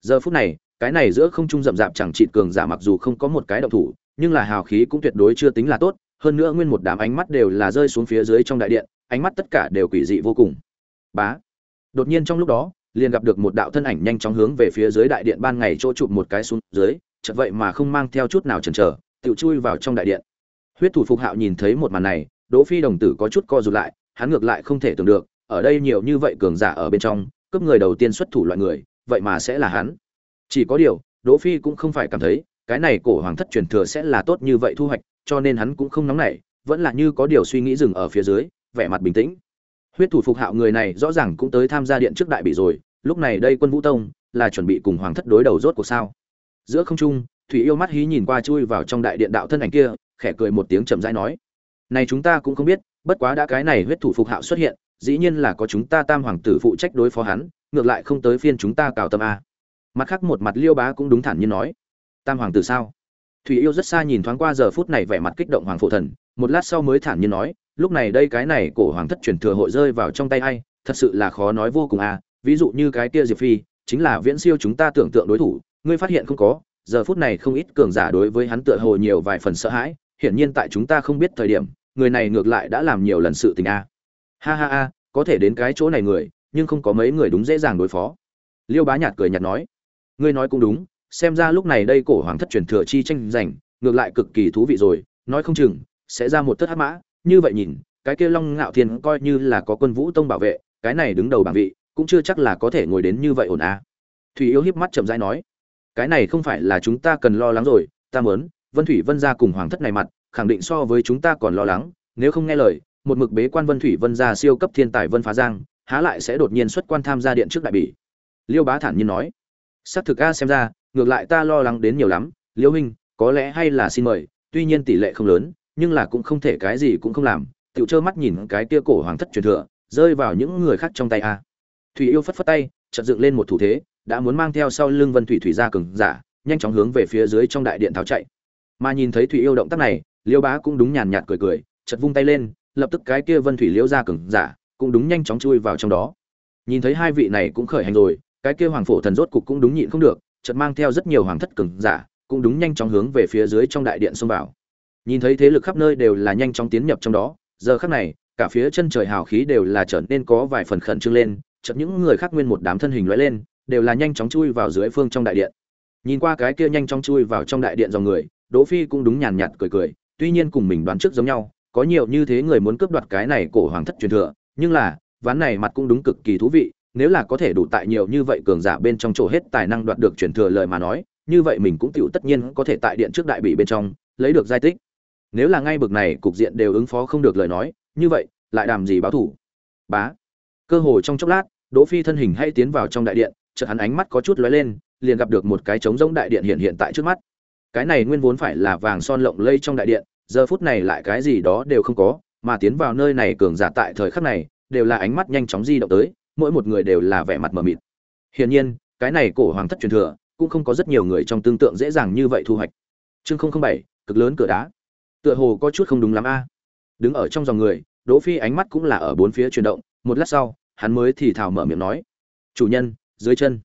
giờ phút này, cái này giữa không trung rậm rạp chẳng trị cường giả mặc dù không có một cái động thủ, nhưng là hào khí cũng tuyệt đối chưa tính là tốt, hơn nữa nguyên một đám ánh mắt đều là rơi xuống phía dưới trong đại điện, ánh mắt tất cả đều quỷ dị vô cùng. Bá. Đột nhiên trong lúc đó, liền gặp được một đạo thân ảnh nhanh chóng hướng về phía dưới đại điện ban ngày chỗ chụp một cái xuống dưới, chợt vậy mà không mang theo chút nào chần chờ, tự chui vào trong đại điện. Huyết thủ phục hạo nhìn thấy một màn này đỗ phi đồng tử có chút co rụt lại, hắn ngược lại không thể tưởng được, ở đây nhiều như vậy cường giả ở bên trong, cướp người đầu tiên xuất thủ loại người, vậy mà sẽ là hắn. Chỉ có điều, đỗ phi cũng không phải cảm thấy, cái này cổ hoàng thất truyền thừa sẽ là tốt như vậy thu hoạch, cho nên hắn cũng không nóng nảy, vẫn là như có điều suy nghĩ dừng ở phía dưới, vẻ mặt bình tĩnh. Huyết thủ phục hạo người này rõ ràng cũng tới tham gia điện trước đại bị rồi, lúc này đây quân vũ tông là chuẩn bị cùng hoàng thất đối đầu rốt cuộc sao? Giữa không trung, thủy yêu mắt hí nhìn qua chui vào trong đại điện đạo thân ảnh kia, khẽ cười một tiếng chậm rãi nói này chúng ta cũng không biết, bất quá đã cái này huyết thủ phục hạo xuất hiện, dĩ nhiên là có chúng ta tam hoàng tử phụ trách đối phó hắn, ngược lại không tới phiên chúng ta cào tâm a. Mặt khác một mặt liêu bá cũng đúng thản nhiên nói. Tam hoàng tử sao? Thủy yêu rất xa nhìn thoáng qua giờ phút này vẻ mặt kích động hoàng phụ thần, một lát sau mới thản nhiên nói, lúc này đây cái này cổ hoàng thất truyền thừa hội rơi vào trong tay ai, thật sự là khó nói vô cùng a, ví dụ như cái kia diệp phi, chính là viễn siêu chúng ta tưởng tượng đối thủ, ngươi phát hiện không có, giờ phút này không ít cường giả đối với hắn tựa hồ nhiều vài phần sợ hãi hiển nhiên tại chúng ta không biết thời điểm, người này ngược lại đã làm nhiều lần sự tình a. Ha ha ha, có thể đến cái chỗ này người, nhưng không có mấy người đúng dễ dàng đối phó. Liêu bá nhạt cười nhạt nói, ngươi nói cũng đúng, xem ra lúc này đây cổ hoàng thất truyền thừa chi tranh giành, ngược lại cực kỳ thú vị rồi, nói không chừng, sẽ ra một thất hắc mã. Như vậy nhìn, cái kia long ngạo thiên coi như là có quân vũ tông bảo vệ, cái này đứng đầu bảng vị, cũng chưa chắc là có thể ngồi đến như vậy ổn à thủy yêu hiếp mắt chậm rãi nói, cái này không phải là chúng ta cần lo lắng rồi, ta muốn vân thủy vân gia cùng hoàng thất này mặt, khẳng định so với chúng ta còn lo lắng, nếu không nghe lời, một mực bế quan vân thủy vân gia siêu cấp thiên tài vân phá giang, há lại sẽ đột nhiên xuất quan tham gia điện trước đại bỉ. Liêu bá thản nhiên nói, xác thực a, xem ra, ngược lại ta lo lắng đến nhiều lắm, liêu huynh, có lẽ hay là xin mời, tuy nhiên tỷ lệ không lớn, nhưng là cũng không thể cái gì cũng không làm. Tự trơ mắt nhìn cái kia cổ hoàng thất truyền thừa, rơi vào những người khác trong tay a. Thủy yêu phất phất tay, chợt dựng lên một thủ thế, đã muốn mang theo sau lưng vân thủy thủy ra cường giả, nhanh chóng hướng về phía dưới trong đại điện tháo chạy mà nhìn thấy thủy yêu động tác này, liêu bá cũng đúng nhàn nhạt cười cười, chợt vung tay lên, lập tức cái kia vân thủy liễu ra cừng giả, cũng đúng nhanh chóng chui vào trong đó. Nhìn thấy hai vị này cũng khởi hành rồi, cái kia hoàng phổ thần rốt cục cũng đúng nhịn không được, chợt mang theo rất nhiều hoàng thất cường giả, cũng đúng nhanh chóng hướng về phía dưới trong đại điện xông vào. Nhìn thấy thế lực khắp nơi đều là nhanh chóng tiến nhập trong đó, giờ khắc này, cả phía chân trời hào khí đều là trở nên có vài phần khẩn trương lên, chợt những người khác nguyên một đám thân hình lóe lên, đều là nhanh chóng chui vào dưới phương trong đại điện. Nhìn qua cái kia nhanh chóng chui vào trong đại điện dòng người đỗ phi cũng đúng nhàn nhạt cười cười, tuy nhiên cùng mình đoán trước giống nhau, có nhiều như thế người muốn cướp đoạt cái này cổ hoàng thất truyền thừa, nhưng là, ván này mặt cũng đúng cực kỳ thú vị, nếu là có thể đủ tại nhiều như vậy cường giả bên trong chỗ hết tài năng đoạt được truyền thừa lời mà nói, như vậy mình cũng tựu tất nhiên có thể tại điện trước đại bị bên trong, lấy được giai tích. Nếu là ngay bực này, cục diện đều ứng phó không được lời nói, như vậy, lại đàm gì báo thủ? Bá. Cơ hội trong chốc lát, đỗ phi thân hình hay tiến vào trong đại điện, chợt hắn ánh mắt có chút lóe lên, liền gặp được một cái trống rỗng đại điện hiện hiện tại trước mắt cái này nguyên vốn phải là vàng son lộng lây trong đại điện, giờ phút này lại cái gì đó đều không có, mà tiến vào nơi này cường giả tại thời khắc này, đều là ánh mắt nhanh chóng di động tới, mỗi một người đều là vẻ mặt mờ mịt. Hiển nhiên, cái này cổ hoàng thất truyền thừa, cũng không có rất nhiều người trong tương tượng dễ dàng như vậy thu hoạch. Chương không không bảy, cực lớn cửa đá. Tựa hồ có chút không đúng lắm a. Đứng ở trong dòng người, đỗ phi ánh mắt cũng là ở bốn phía chuyển động, một lát sau, hắn mới thì thào mở miệng nói, chủ nhân, dưới chân.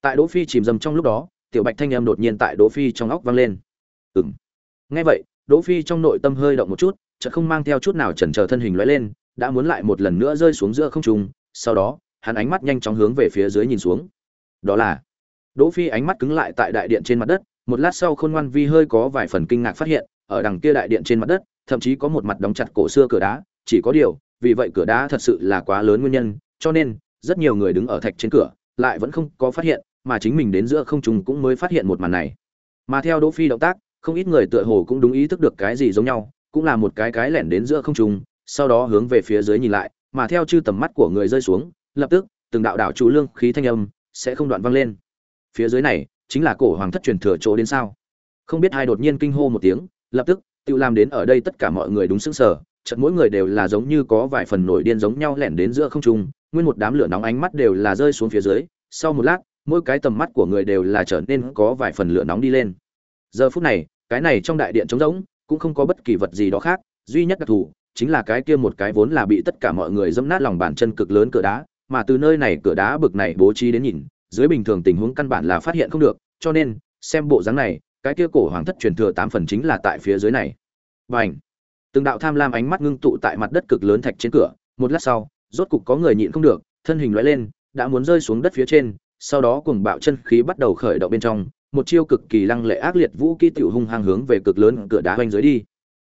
Tại đỗ phi chìm dầm trong lúc đó tiểu bạch thanh em đột nhiên tại đỗ phi trong óc vang lên. Ừm. Nghe vậy, đỗ phi trong nội tâm hơi động một chút, chợt không mang theo chút nào chần chờ thân hình lóe lên, đã muốn lại một lần nữa rơi xuống giữa không trung, sau đó, hắn ánh mắt nhanh chóng hướng về phía dưới nhìn xuống. Đó là, đỗ phi ánh mắt cứng lại tại đại điện trên mặt đất, một lát sau khôn ngoan vi hơi có vài phần kinh ngạc phát hiện, ở đằng kia đại điện trên mặt đất, thậm chí có một mặt đóng chặt cổ xưa cửa đá, chỉ có điều, vì vậy cửa đá thật sự là quá lớn nguyên nhân, cho nên, rất nhiều người đứng ở thạch trên cửa, lại vẫn không có phát hiện mà chính mình đến giữa không trung cũng mới phát hiện một màn này. Mà theo đỗ phi động tác, không ít người tựa hồ cũng đúng ý thức được cái gì giống nhau, cũng là một cái cái lẻn đến giữa không trung, sau đó hướng về phía dưới nhìn lại, mà theo chư tầm mắt của người rơi xuống, lập tức, từng đạo đạo chủ lương khí thanh âm sẽ không đoạn vang lên. Phía dưới này, chính là cổ hoàng thất truyền thừa chỗ đến sao? Không biết ai đột nhiên kinh hô một tiếng, lập tức, tự làm đến ở đây tất cả mọi người đúng sững sờ, chợt mỗi người đều là giống như có vài phần nổi điên giống nhau lẻn đến giữa không trung, nguyên một đám lửa nóng ánh mắt đều là rơi xuống phía dưới, sau một lát mỗi cái tầm mắt của người đều là trở nên có vài phần lửa nóng đi lên. Giờ phút này, cái này trong đại điện trống rỗng, cũng không có bất kỳ vật gì đó khác, duy nhất đặc thù chính là cái kia một cái vốn là bị tất cả mọi người dẫm nát lòng bàn chân cực lớn cửa đá, mà từ nơi này cửa đá bực này bố trí đến nhìn, dưới bình thường tình huống căn bản là phát hiện không được, cho nên, xem bộ dáng này, cái kia cổ hoàng thất truyền thừa tám phần chính là tại phía dưới này. Và ảnh từng đạo tham lam ánh mắt ngưng tụ tại mặt đất cực lớn thạch trên cửa, một lát sau, rốt cục có người nhịn không được, thân hình lóe lên, đã muốn rơi xuống đất phía trên sau đó cùng bạo chân khí bắt đầu khởi động bên trong, một chiêu cực kỳ lăng lệ ác liệt vũ kỹ tiểu hung hăng hướng về cực lớn cửa đá hoành dưới đi.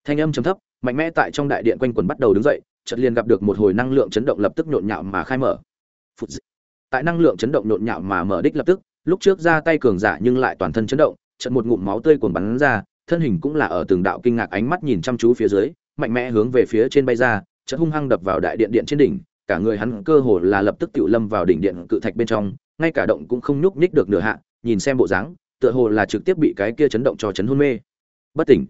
Thanh âm trầm thấp, mạnh mẽ tại trong đại điện quanh quần bắt đầu đứng dậy, chợt liền gặp được một hồi năng lượng chấn động lập tức nhộn nhạo mà khai mở. Phụt tại năng lượng chấn động nhộn nhạo mà mở đích lập tức, lúc trước ra tay cường giả nhưng lại toàn thân chấn động, chợt một ngụm máu tươi cuồn bắn ra, thân hình cũng là ở từng đạo kinh ngạc ánh mắt nhìn chăm chú phía dưới, mạnh mẽ hướng về phía trên bay ra, chợt hung hăng đập vào đại điện điện trên đỉnh, cả người hắn cơ hồ là lập tức tiểu lâm vào đỉnh điện cự thạch bên trong ngay cả động cũng không nhúc nhích được nửa hạ, nhìn xem bộ dáng, tựa hồ là trực tiếp bị cái kia chấn động cho chấn hôn mê. Bất tỉnh.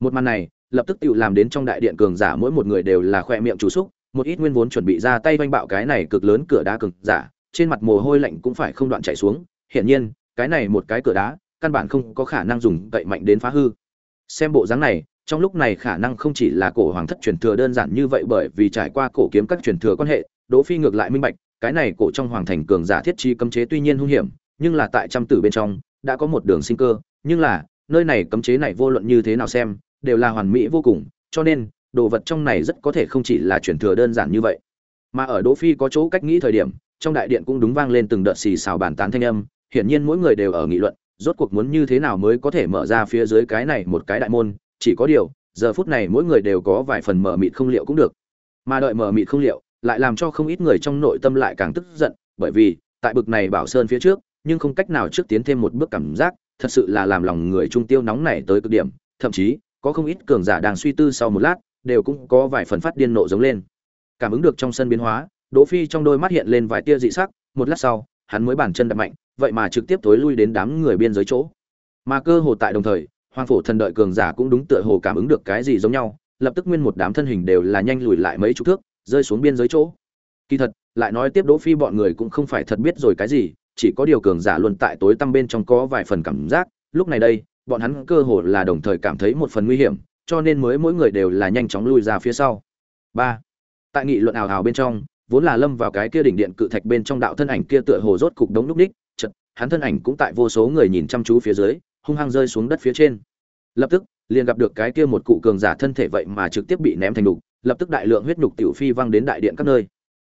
Một màn này, lập tức tự làm đến trong đại điện cường giả mỗi một người đều là khoe miệng chủ xúc, một ít nguyên vốn chuẩn bị ra tay vanh bạo cái này cực lớn cửa đá cực giả, trên mặt mồ hôi lạnh cũng phải không đoạn chảy xuống. Hiển nhiên, cái này một cái cửa đá, căn bản không có khả năng dùng cậy mạnh đến phá hư. Xem bộ dáng này, trong lúc này khả năng không chỉ là cổ hoàng thất truyền thừa đơn giản như vậy bởi vì trải qua cổ kiếm các truyền thừa quan hệ, đỗ phi ngược lại minh bạch cái này cổ trong hoàng thành cường giả thiết trí cấm chế tuy nhiên hung hiểm, nhưng là tại trăm tử bên trong, đã có một đường sinh cơ, nhưng là, nơi này cấm chế này vô luận như thế nào xem, đều là hoàn mỹ vô cùng, cho nên, đồ vật trong này rất có thể không chỉ là truyền thừa đơn giản như vậy. Mà ở đỗ phi có chỗ cách nghĩ thời điểm, trong đại điện cũng đúng vang lên từng đợt xì xào bàn tán thanh âm, hiển nhiên mỗi người đều ở nghị luận, rốt cuộc muốn như thế nào mới có thể mở ra phía dưới cái này một cái đại môn, chỉ có điều, giờ phút này mỗi người đều có vài phần mở mịt không liệu cũng được. Mà đợi mở mịt không liệu lại làm cho không ít người trong nội tâm lại càng tức giận, bởi vì, tại bực này bảo sơn phía trước, nhưng không cách nào trước tiến thêm một bước cảm giác, thật sự là làm lòng người trung tiêu nóng này tới cực điểm, thậm chí, có không ít cường giả đang suy tư sau một lát, đều cũng có vài phần phát điên nộ giống lên. Cảm ứng được trong sân biến hóa, đỗ phi trong đôi mắt hiện lên vài tia dị sắc, một lát sau, hắn mới bàn chân đập mạnh, vậy mà trực tiếp tối lui đến đám người biên giới chỗ. Mà cơ hồ tại đồng thời hoàng phổ thần đợi cường giả cũng đúng tựa hồ cảm ứng được cái gì giống nhau, lập tức nguyên một đám thân hình đều là nhanh lùi lại mấy chục thước rơi xuống biên giới chỗ. Kỳ thật, lại nói tiếp đỗ phi bọn người cũng không phải thật biết rồi cái gì, chỉ có điều cường giả luôn tại tối tăm bên trong có vài phần cảm giác. Lúc này đây, bọn hắn cơ hồ là đồng thời cảm thấy một phần nguy hiểm, cho nên mới mỗi người đều là nhanh chóng lui ra phía sau. Ba, tại nghị luận ảo ảo bên trong, vốn là lâm vào cái kia đỉnh điện cự thạch bên trong đạo thân ảnh kia tựa hồ rốt cục đống núc đích chật hắn thân ảnh cũng tại vô số người nhìn chăm chú phía dưới, hung hăng rơi xuống đất phía trên. Lập tức, liền gặp được cái kia một cụ cường giả thân thể vậy mà trực tiếp bị ném thành đục lập tức đại lượng huyết nhục tiểu phi văng đến đại điện các nơi.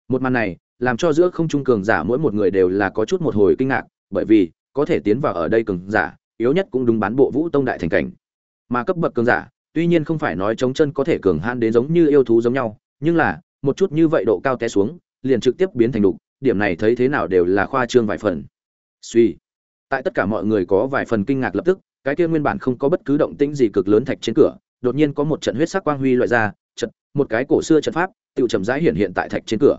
Một màn này, làm cho giữa không trung cường giả mỗi một người đều là có chút một hồi kinh ngạc, bởi vì, có thể tiến vào ở đây cường giả, yếu nhất cũng đúng bán bộ vũ tông đại thành cảnh. Mà cấp bậc cường giả, tuy nhiên không phải nói chống chân có thể cường han đến giống như yêu thú giống nhau, nhưng là, một chút như vậy độ cao té xuống, liền trực tiếp biến thành đục, điểm này thấy thế nào đều là khoa trương vài phần. Suy. Tại tất cả mọi người có vài phần kinh ngạc lập tức, cái kia nguyên bản không có bất cứ động tĩnh gì cực lớn thạch trên cửa, đột nhiên có một trận huyết sắc quang huy loại ra trận, một cái cổ xưa trận pháp tự chậm rãi hiện hiện tại thạch trên cửa.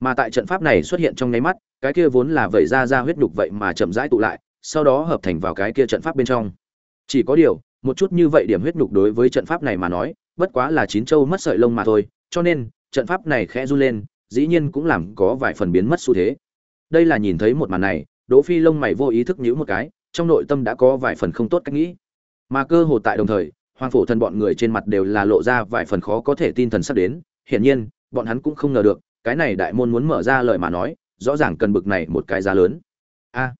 Mà tại trận pháp này xuất hiện trong nháy mắt, cái kia vốn là vẩy ra ra huyết đục vậy mà chậm rãi tụ lại, sau đó hợp thành vào cái kia trận pháp bên trong. Chỉ có điều, một chút như vậy điểm huyết nhục đối với trận pháp này mà nói, bất quá là chín châu mất sợi lông mà thôi, cho nên, trận pháp này khẽ run lên, dĩ nhiên cũng làm có vài phần biến mất xu thế. Đây là nhìn thấy một màn này, đỗ phi lông mày vô ý thức nhíu một cái, trong nội tâm đã có vài phần không tốt cách nghĩ. Mà cơ hồ tại đồng thời hoàng phổ thần bọn người trên mặt đều là lộ ra vài phần khó có thể tin thần sắp đến. Hiển nhiên, bọn hắn cũng không ngờ được, cái này đại môn muốn mở ra lời mà nói, rõ ràng cần bực này một cái giá lớn. A.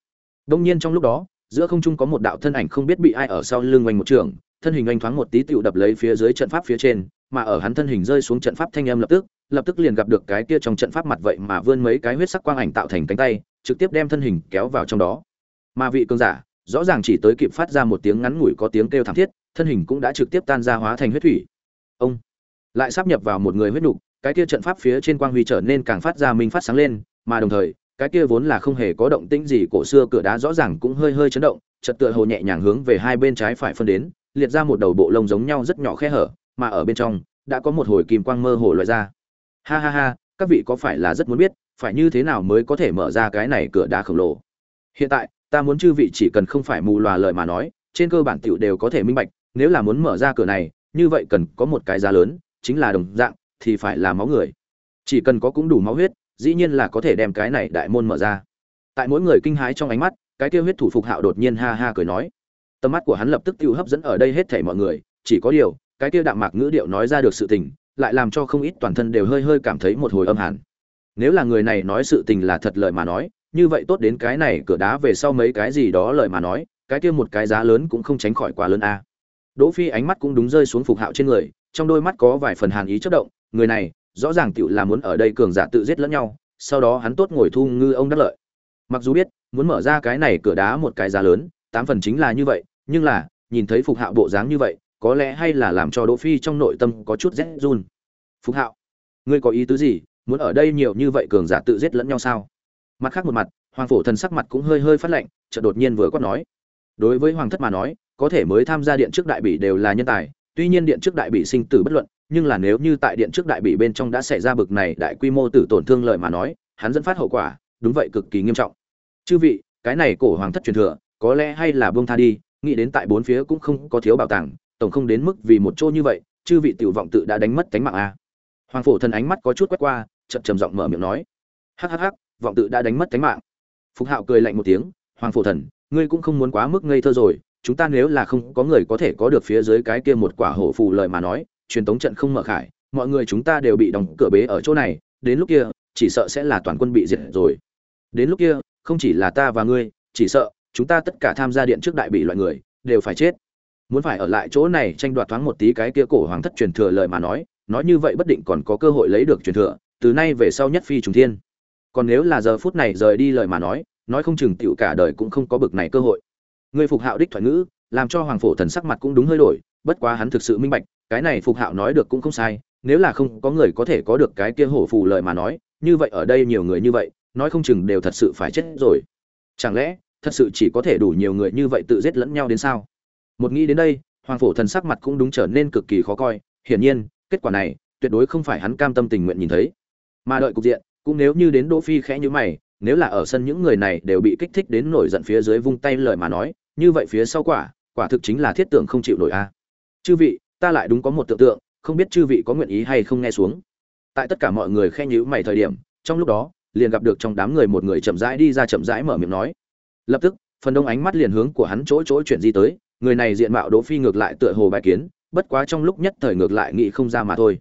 Đông nhiên trong lúc đó, giữa không trung có một đạo thân ảnh không biết bị ai ở sau lưng oanh một trường, thân hình anh thoáng một tí tựu đập lấy phía dưới trận pháp phía trên, mà ở hắn thân hình rơi xuống trận pháp thanh âm lập tức lập tức liền gặp được cái kia trong trận pháp mặt vậy mà vươn mấy cái huyết sắc quang ảnh tạo thành cánh tay, trực tiếp đem thân hình kéo vào trong đó. Mà vị cường giả, rõ ràng chỉ tới kịp phát ra một tiếng ngắn ngủi có tiếng kêu thảm thiết thân hình cũng đã trực tiếp tan ra hóa thành huyết thủy. Ông lại sắp nhập vào một người huyết nục, cái kia trận pháp phía trên quang huy trở nên càng phát ra minh phát sáng lên, mà đồng thời, cái kia vốn là không hề có động tĩnh gì cổ xưa cửa đá rõ ràng cũng hơi hơi chấn động, chợt tựa hồ nhẹ nhàng hướng về hai bên trái phải phân đến, liệt ra một đầu bộ lông giống nhau rất nhỏ khe hở, mà ở bên trong đã có một hồi kim quang mơ hồ loại ra. Ha ha ha, các vị có phải là rất muốn biết, phải như thế nào mới có thể mở ra cái này cửa đá khổng lồ? Hiện tại, ta muốn chư vị chỉ cần không phải mù lòa lời mà nói, trên cơ bản tiểu đều có thể minh bạch nếu là muốn mở ra cửa này, như vậy cần có một cái giá lớn, chính là đồng dạng, thì phải là máu người. Chỉ cần có cũng đủ máu huyết, dĩ nhiên là có thể đem cái này đại môn mở ra. Tại mỗi người kinh hãi trong ánh mắt, cái tiêu huyết thủ phục hạo đột nhiên ha ha cười nói. Tầm mắt của hắn lập tức tiêu hấp dẫn ở đây hết thảy mọi người, chỉ có điều, cái tiêu đạm mạc ngữ điệu nói ra được sự tình, lại làm cho không ít toàn thân đều hơi hơi cảm thấy một hồi âm hàn. Nếu là người này nói sự tình là thật lời mà nói, như vậy tốt đến cái này cửa đá về sau mấy cái gì đó lời mà nói, cái kia một cái giá lớn cũng không tránh khỏi quá lớn a đỗ phi ánh mắt cũng đúng rơi xuống phục hạo trên người, trong đôi mắt có vài phần hàn ý chớp động, người này, rõ ràng tiểu là muốn ở đây cường giả tự giết lẫn nhau, sau đó hắn tốt ngồi thu ngư ông đắc lợi. Mặc dù biết, muốn mở ra cái này cửa đá một cái giá lớn, tám phần chính là như vậy, nhưng là, nhìn thấy phục hạo bộ dáng như vậy, có lẽ hay là làm cho đỗ phi trong nội tâm có chút rét run. Phục hạo, ngươi có ý tứ gì, muốn ở đây nhiều như vậy cường giả tự giết lẫn nhau sao? Mặt khác một mặt, hoàng phổ thần sắc mặt cũng hơi hơi phát lạnh, chợt đột nhiên vừa quát nói. Đối với hoàng thất mà nói có thể mới tham gia điện trước đại bị đều là nhân tài, tuy nhiên điện trước đại bị sinh tử bất luận, nhưng là nếu như tại điện trước đại bị bên trong đã xảy ra bực này đại quy mô tử tổn thương lợi mà nói, hắn dẫn phát hậu quả, đúng vậy cực kỳ nghiêm trọng. Chư vị, cái này cổ hoàng thất truyền thừa, có lẽ hay là buông tha đi, nghĩ đến tại bốn phía cũng không có thiếu bảo tàng, tổng không đến mức vì một chỗ như vậy, chư vị tiểu vọng tự đã đánh mất cánh mạng a. Hoàng phổ thần ánh mắt có chút quét qua, chậm trầm giọng mở miệng nói. Hắc hắc hắc, vọng tự đã đánh mất cánh mạng. Phục hạo cười lạnh một tiếng, hoàng phổ thần, ngươi cũng không muốn quá mức ngây thơ rồi chúng ta nếu là không có người có thể có được phía dưới cái kia một quả hổ phù lời mà nói, truyền tống trận không mở khải, mọi người chúng ta đều bị đóng cửa bế ở chỗ này, đến lúc kia, chỉ sợ sẽ là toàn quân bị diệt rồi. Đến lúc kia, không chỉ là ta và ngươi, chỉ sợ, chúng ta tất cả tham gia điện trước đại bị loại người, đều phải chết. Muốn phải ở lại chỗ này tranh đoạt thoáng một tí cái kia cổ hoàng thất truyền thừa lời mà nói nói như vậy bất định còn có cơ hội lấy được truyền thừa, từ nay về sau nhất phi trùng thiên. Còn nếu là giờ phút này rời đi lời mà nói nói không chừng tựu cả đời cũng không có bực này cơ hội người phục hạo đích thoại ngữ, làm cho hoàng phổ thần sắc mặt cũng đúng hơi đổi, bất quá hắn thực sự minh bạch, cái này phục hạo nói được cũng không sai, nếu là không có người có thể có được cái kia hổ phù lời mà nói, như vậy ở đây nhiều người như vậy, nói không chừng đều thật sự phải chết rồi. Chẳng lẽ, thật sự chỉ có thể đủ nhiều người như vậy tự giết lẫn nhau đến sao? Một nghĩ đến đây, hoàng phổ thần sắc mặt cũng đúng trở nên cực kỳ khó coi, hiển nhiên, kết quả này, tuyệt đối không phải hắn cam tâm tình nguyện nhìn thấy. Mà đợi cục diện, cũng nếu như đến đỗ phi khẽ như mày nếu là ở sân những người này đều bị kích thích đến nổi giận phía dưới vung tay lời mà nói, như vậy phía sau quả quả thực chính là thiết tưởng không chịu nổi a. Chư vị, ta lại đúng có một tưởng tượng, không biết chư vị có nguyện ý hay không nghe xuống. Tại tất cả mọi người khen nhíu mày thời điểm, trong lúc đó, liền gặp được trong đám người một người chậm rãi đi ra chậm rãi mở miệng nói. Lập tức, phần đông ánh mắt liền hướng của hắn chỗ chỗ chuyện gì tới, người này diện mạo đỗ phi ngược lại tựa hồ bài kiến, bất quá trong lúc nhất thời ngược lại nghĩ không ra mà thôi.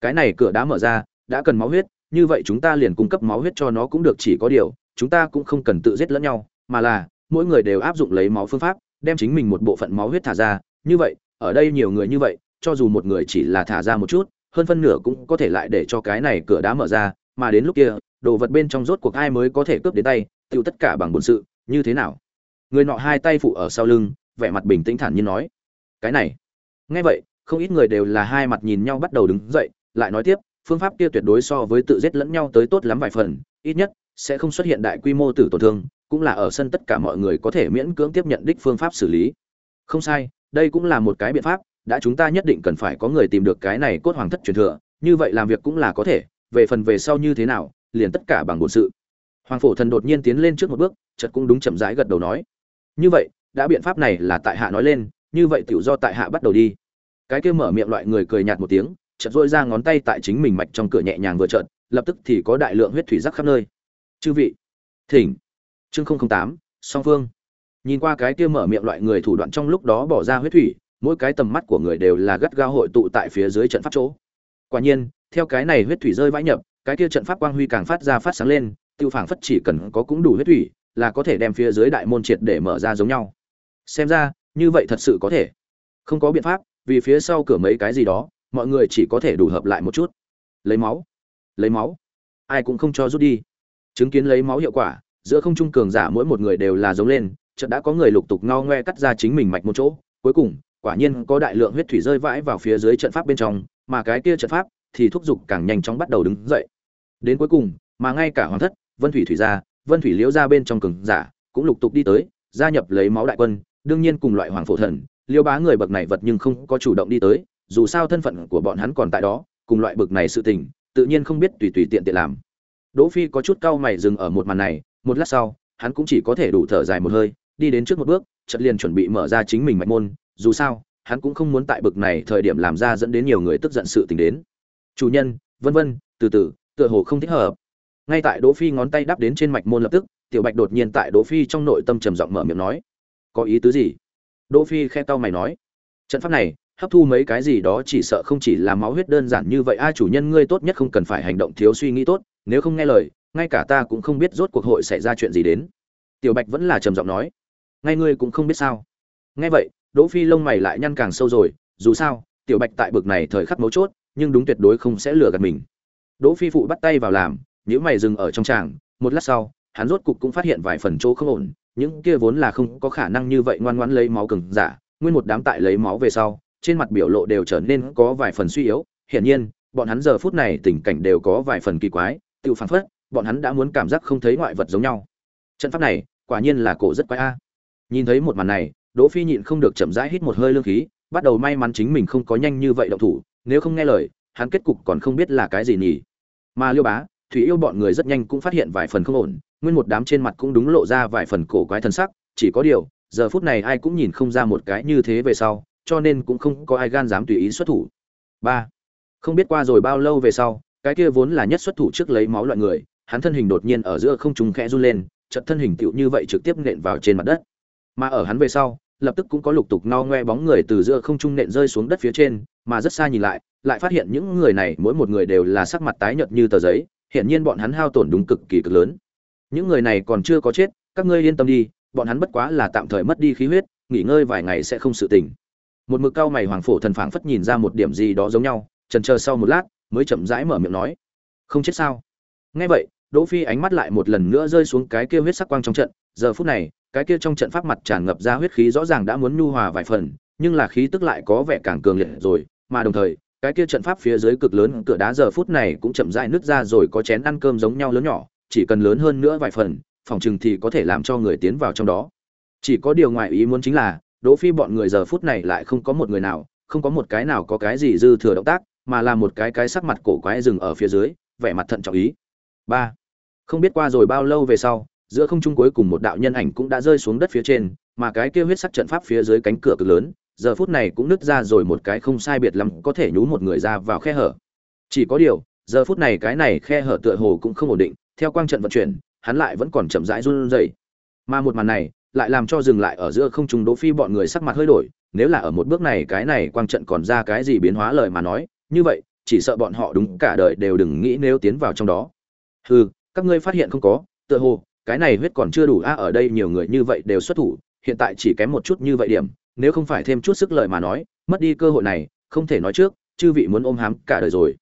Cái này cửa đã mở ra, đã cần máu huyết như vậy chúng ta liền cung cấp máu huyết cho nó cũng được, chỉ có điều, chúng ta cũng không cần tự giết lẫn nhau, mà là, mỗi người đều áp dụng lấy máu phương pháp, đem chính mình một bộ phận máu huyết thả ra. Như vậy, ở đây nhiều người như vậy, cho dù một người chỉ là thả ra một chút, hơn phân nửa cũng có thể lại để cho cái này cửa đá mở ra, mà đến lúc kia, đồ vật bên trong rốt cuộc ai mới có thể cướp đến tay, tiêu tất cả bằng bổn sự, như thế nào? Người nọ hai tay phụ ở sau lưng, vẻ mặt bình tĩnh thản nhiên nói. Cái này. Nghe vậy, không ít người đều là hai mặt nhìn nhau bắt đầu đứng dậy, lại nói tiếp phương pháp kia tuyệt đối so với tự giết lẫn nhau tới tốt lắm vài phần, ít nhất, sẽ không xuất hiện đại quy mô tử tổn thương, cũng là ở sân tất cả mọi người có thể miễn cưỡng tiếp nhận đích phương pháp xử lý. Không sai, đây cũng là một cái biện pháp, đã chúng ta nhất định cần phải có người tìm được cái này cốt hoàng thất truyền thừa, như vậy làm việc cũng là có thể, về phần về sau như thế nào, liền tất cả bằng bổn sự. Hoàng phổ thần đột nhiên tiến lên trước một bước, chợt cũng đúng chậm rãi gật đầu nói. Như vậy, đã biện pháp này là tại hạ nói lên, như vậy tiểu do tại hạ bắt đầu đi. Cái kia mở miệng loại người cười nhạt một tiếng chợt dội ra ngón tay tại chính mình mạch trong cửa nhẹ nhàng vừa chợt, lập tức thì có đại lượng huyết thủy rắc khắp nơi. Chư vị, thỉnh. Chương tám, song phương. Nhìn qua cái kia mở miệng loại người thủ đoạn trong lúc đó bỏ ra huyết thủy, mỗi cái tầm mắt của người đều là gắt gao hội tụ tại phía dưới trận pháp chỗ. Quả nhiên, theo cái này huyết thủy rơi vãi nhập, cái kia trận pháp quang huy càng phát ra phát sáng lên, tiêu phảng phất chỉ cần có cũng đủ huyết thủy, là có thể đem phía dưới đại môn triệt để mở ra giống nhau. Xem ra, như vậy thật sự có thể. Không có biện pháp, vì phía sau cửa mấy cái gì đó mọi người chỉ có thể đủ hợp lại một chút. Lấy máu. Lấy máu. Ai cũng không cho rút đi. Chứng kiến lấy máu hiệu quả, giữa không trung cường giả mỗi một người đều là giống lên, chợt đã có người lục tục ngao ngoe cắt ra chính mình mạch một chỗ. Cuối cùng, quả nhiên có đại lượng huyết thủy rơi vãi vào phía dưới trận pháp bên trong, mà cái kia trận pháp thì thúc giục càng nhanh chóng bắt đầu đứng dậy. Đến cuối cùng, mà ngay cả hoàng thất, vân thủy thủy ra vân thủy liễu ra bên trong cường giả cũng lục tục đi tới, gia nhập lấy máu đại quân, đương nhiên cùng loại hoàng phổ thần liêu bá người bậc này vật nhưng không có chủ động đi tới dù sao thân phận của bọn hắn còn tại đó, cùng loại bậc này sự tình, tự nhiên không biết tùy tùy tiện tiện làm. Đỗ phi có chút cau mày dừng ở một màn này, một lát sau, hắn cũng chỉ có thể đủ thở dài một hơi, đi đến trước một bước, chợt liền chuẩn bị mở ra chính mình mạch môn, dù sao, hắn cũng không muốn tại bậc này thời điểm làm ra dẫn đến nhiều người tức giận sự tình đến. Chủ nhân, vân vân, từ từ, tựa hồ không thích hợp. Ngay tại đỗ phi ngón tay đắp đến trên mạch môn lập tức, tiểu bạch đột nhiên tại đỗ phi trong nội tâm trầm giọng mở miệng nói, có ý tứ gì? Đỗ phi khe tao mày nói, trận pháp này hấp thu mấy cái gì đó chỉ sợ không chỉ là máu huyết đơn giản như vậy. A, chủ nhân ngươi tốt nhất không cần phải hành động thiếu suy nghĩ tốt, nếu không nghe lời, ngay cả ta cũng không biết rốt cuộc hội xảy ra chuyện gì đến. Tiểu bạch vẫn là trầm giọng nói, ngay ngươi cũng không biết sao. Nghe vậy, đỗ phi lông mày lại nhăn càng sâu rồi, dù sao, tiểu bạch tại bực này thời khắc mấu chốt, nhưng đúng tuyệt đối không sẽ lừa gạt mình. Đỗ phi phụ bắt tay vào làm những mày dừng ở trong tràng, một lát sau, hắn rốt cục cũng phát hiện vài phần chỗ không ổn, những kia vốn là không có khả năng như vậy ngoan ngoãn lấy máu cứng giả, nguyên một đám tại lấy máu về sau trên mặt biểu lộ đều trở nên có vài phần suy yếu. Hiển nhiên, bọn hắn giờ phút này tình cảnh đều có vài phần kỳ quái, tự phản phất, bọn hắn đã muốn cảm giác không thấy ngoại vật giống nhau. Trận pháp này, quả nhiên là cổ rất quái a. Nhìn thấy một màn này, đỗ phi nhịn không được chậm rãi hít một hơi lương khí, bắt đầu may mắn chính mình không có nhanh như vậy động thủ, nếu không nghe lời, hắn kết cục còn không biết là cái gì nhỉ. Mà liêu bá, thủy yêu bọn người rất nhanh cũng phát hiện vài phần không ổn, nguyên một đám trên mặt cũng đúng lộ ra vài phần cổ quái thần sắc, chỉ có điều, giờ phút này ai cũng nhìn không ra một cái như thế về sau cho nên cũng không có ai gan dám tùy ý xuất thủ. Ba, không biết qua rồi bao lâu về sau, cái kia vốn là nhất xuất thủ trước lấy máu loại người, hắn thân hình đột nhiên ở giữa không trung khẽ run lên, chợt thân hình tựu như vậy trực tiếp nện vào trên mặt đất. Mà ở hắn về sau, lập tức cũng có lục tục no ngoe bóng người từ giữa không trung nện rơi xuống đất phía trên, mà rất xa nhìn lại lại phát hiện những người này mỗi một người đều là sắc mặt tái nhợt như tờ giấy, hiển nhiên bọn hắn hao tổn đúng cực kỳ cực lớn. Những người này còn chưa có chết, các ngươi yên tâm đi, bọn hắn bất quá là tạm thời mất đi khí huyết, nghỉ ngơi vài ngày sẽ không sự tỉnh một mực cao mày hoàng phổ thần phảng phất nhìn ra một điểm gì đó giống nhau trần chờ sau một lát, mới chậm rãi mở miệng nói. Không chết sao? Nghe vậy, đỗ phi ánh mắt lại một lần nữa rơi xuống cái kia huyết sắc quang trong trận. Giờ phút này, cái kia trong trận pháp mặt tràn ngập ra huyết khí rõ ràng đã muốn nhu hòa vài phần, nhưng là khí tức lại có vẻ càng cường liệt rồi, mà đồng thời, cái kia trận pháp phía dưới cực lớn cửa đá giờ phút này cũng chậm rãi nứt ra rồi có chén ăn cơm giống nhau lớn nhỏ, chỉ cần lớn hơn nữa vài phần, phòng chừng thì có thể làm cho người tiến vào trong đó. Chỉ có điều ngoại ý muốn chính là đỗ phi bọn người giờ phút này lại không có một người nào, không có một cái nào có cái gì dư thừa động tác, mà là một cái cái sắc mặt cổ quái dừng ở phía dưới, vẻ mặt thận trọng ý. Ba. Không biết qua rồi bao lâu về sau, giữa không trung cuối cùng một đạo nhân ảnh cũng đã rơi xuống đất phía trên, mà cái kia huyết sắc trận pháp phía dưới cánh cửa cực lớn, giờ phút này cũng nứt ra rồi một cái không sai biệt lắm có thể nhú một người ra vào khe hở. Chỉ có điều, giờ phút này cái này khe hở tựa hồ cũng không ổn định, theo quang trận vận chuyển, hắn lại vẫn còn chậm rãi run rẩy. Mà một màn này lại làm cho dừng lại ở giữa không trung đỗ phi bọn người sắc mặt hơi đổi, nếu là ở một bước này, cái này quang trận còn ra cái gì biến hóa lời mà nói, như vậy, chỉ sợ bọn họ đúng cả đời đều đừng nghĩ nếu tiến vào trong đó. Hừ, các ngươi phát hiện không có, tựa hồ, cái này huyết còn chưa đủ, a, ở đây nhiều người như vậy đều xuất thủ, hiện tại chỉ kém một chút như vậy điểm, nếu không phải thêm chút sức lợi mà nói, mất đi cơ hội này, không thể nói trước, chư vị muốn ôm hám cả đời rồi.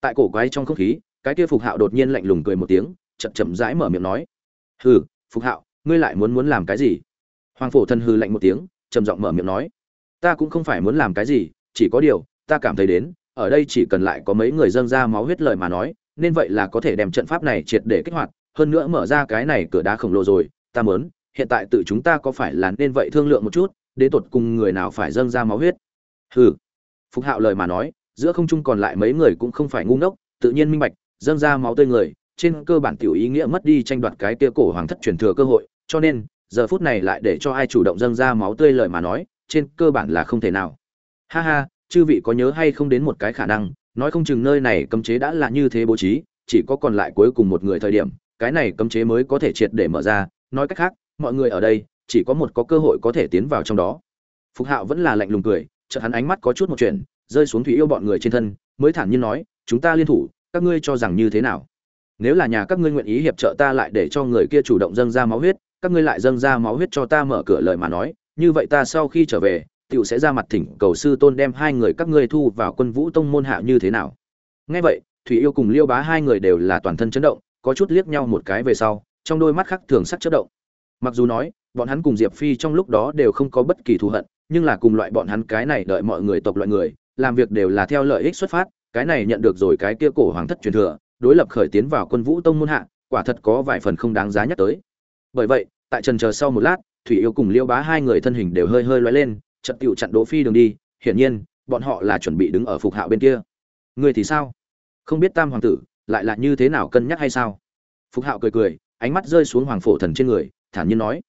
Tại cổ quái trong không khí, cái kia phục hạo đột nhiên lạnh lùng cười một tiếng, chậm chậm rãi mở miệng nói. Hừ, phục hạo ngươi lại muốn muốn làm cái gì? Hoàng phổ thần hư lạnh một tiếng, trầm giọng mở miệng nói, ta cũng không phải muốn làm cái gì, chỉ có điều, ta cảm thấy đến, ở đây chỉ cần lại có mấy người dâng ra máu huyết lời mà nói, nên vậy là có thể đem trận pháp này triệt để kích hoạt, hơn nữa mở ra cái này cửa đá khổng lồ rồi, ta mớn hiện tại tự chúng ta có phải là nên vậy thương lượng một chút, đến tột cùng người nào phải dâng ra máu huyết? Hừ. Phục hạo lời mà nói, giữa không trung còn lại mấy người cũng không phải ngu ngốc, tự nhiên minh bạch, dâng ra máu tươi người trên cơ bản tiểu ý nghĩa mất đi tranh đoạt cái kia cổ hoàng thất truyền thừa cơ hội, cho nên, giờ phút này lại để cho ai chủ động dâng ra máu tươi lời mà nói, trên cơ bản là không thể nào. Ha ha, chư vị có nhớ hay không đến một cái khả năng, nói không chừng nơi này cấm chế đã là như thế bố trí, chỉ có còn lại cuối cùng một người thời điểm, cái này cấm chế mới có thể triệt để mở ra. Nói cách khác, mọi người ở đây, chỉ có một có cơ hội có thể tiến vào trong đó. Phục hạo vẫn là lạnh lùng cười, chợt hắn ánh mắt có chút một chuyện, rơi xuống thủy yêu bọn người trên thân, mới thản nhiên nói, chúng ta liên thủ, các ngươi cho rằng như thế nào? Nếu là nhà các ngươi nguyện ý hiệp trợ ta lại để cho người kia chủ động dâng ra máu huyết, các ngươi lại dâng ra máu huyết cho ta mở cửa lời mà nói, như vậy ta sau khi trở về, tiểu sẽ ra mặt thỉnh cầu sư tôn đem hai người các ngươi thu vào quân vũ tông môn hạ như thế nào. Nghe vậy, thủy yêu cùng liêu bá hai người đều là toàn thân chấn động, có chút liếc nhau một cái về sau, trong đôi mắt khác thường sắc chớp động. Mặc dù nói, bọn hắn cùng diệp phi trong lúc đó đều không có bất kỳ thù hận, nhưng là cùng loại bọn hắn cái này đợi mọi người tộc loại người, làm việc đều là theo lợi ích xuất phát, cái này nhận được rồi cái kia cổ hoàng thất truyền thừa đối lập khởi tiến vào quân vũ tông môn hạ, quả thật có vài phần không đáng giá nhắc tới. Bởi vậy, tại trần chờ sau một lát, thủy yêu cùng liêu bá hai người thân hình đều hơi hơi loay lên chật tựu chặn đỗ phi đường đi, hiển nhiên, bọn họ là chuẩn bị đứng ở phục hạo bên kia. Người thì sao? Không biết tam hoàng tử, lại là như thế nào cân nhắc hay sao? Phục hạo cười cười, ánh mắt rơi xuống hoàng phổ thần trên người, thản nhiên nói.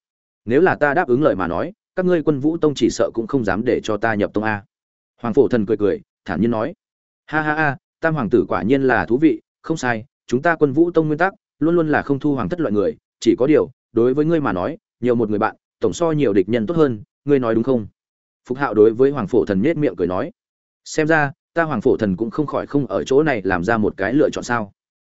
Nếu là ta đáp ứng lời mà nói, các ngươi quân vũ tông chỉ sợ cũng không dám để cho ta nhập tông a. Hoàng phổ thần cười cười, thản nhiên nói. Ha ha ha, tam hoàng tử quả nhiên là thú vị không sai, chúng ta quân vũ tông nguyên tắc, luôn luôn là không thu hoàng thất loại người, chỉ có điều, đối với ngươi mà nói, nhiều một người bạn, tổng so nhiều địch nhân tốt hơn, ngươi nói đúng không? Phục hạo đối với hoàng phổ thần nhếch miệng cười nói. Xem ra, ta hoàng phổ thần cũng không khỏi không ở chỗ này làm ra một cái lựa chọn sao.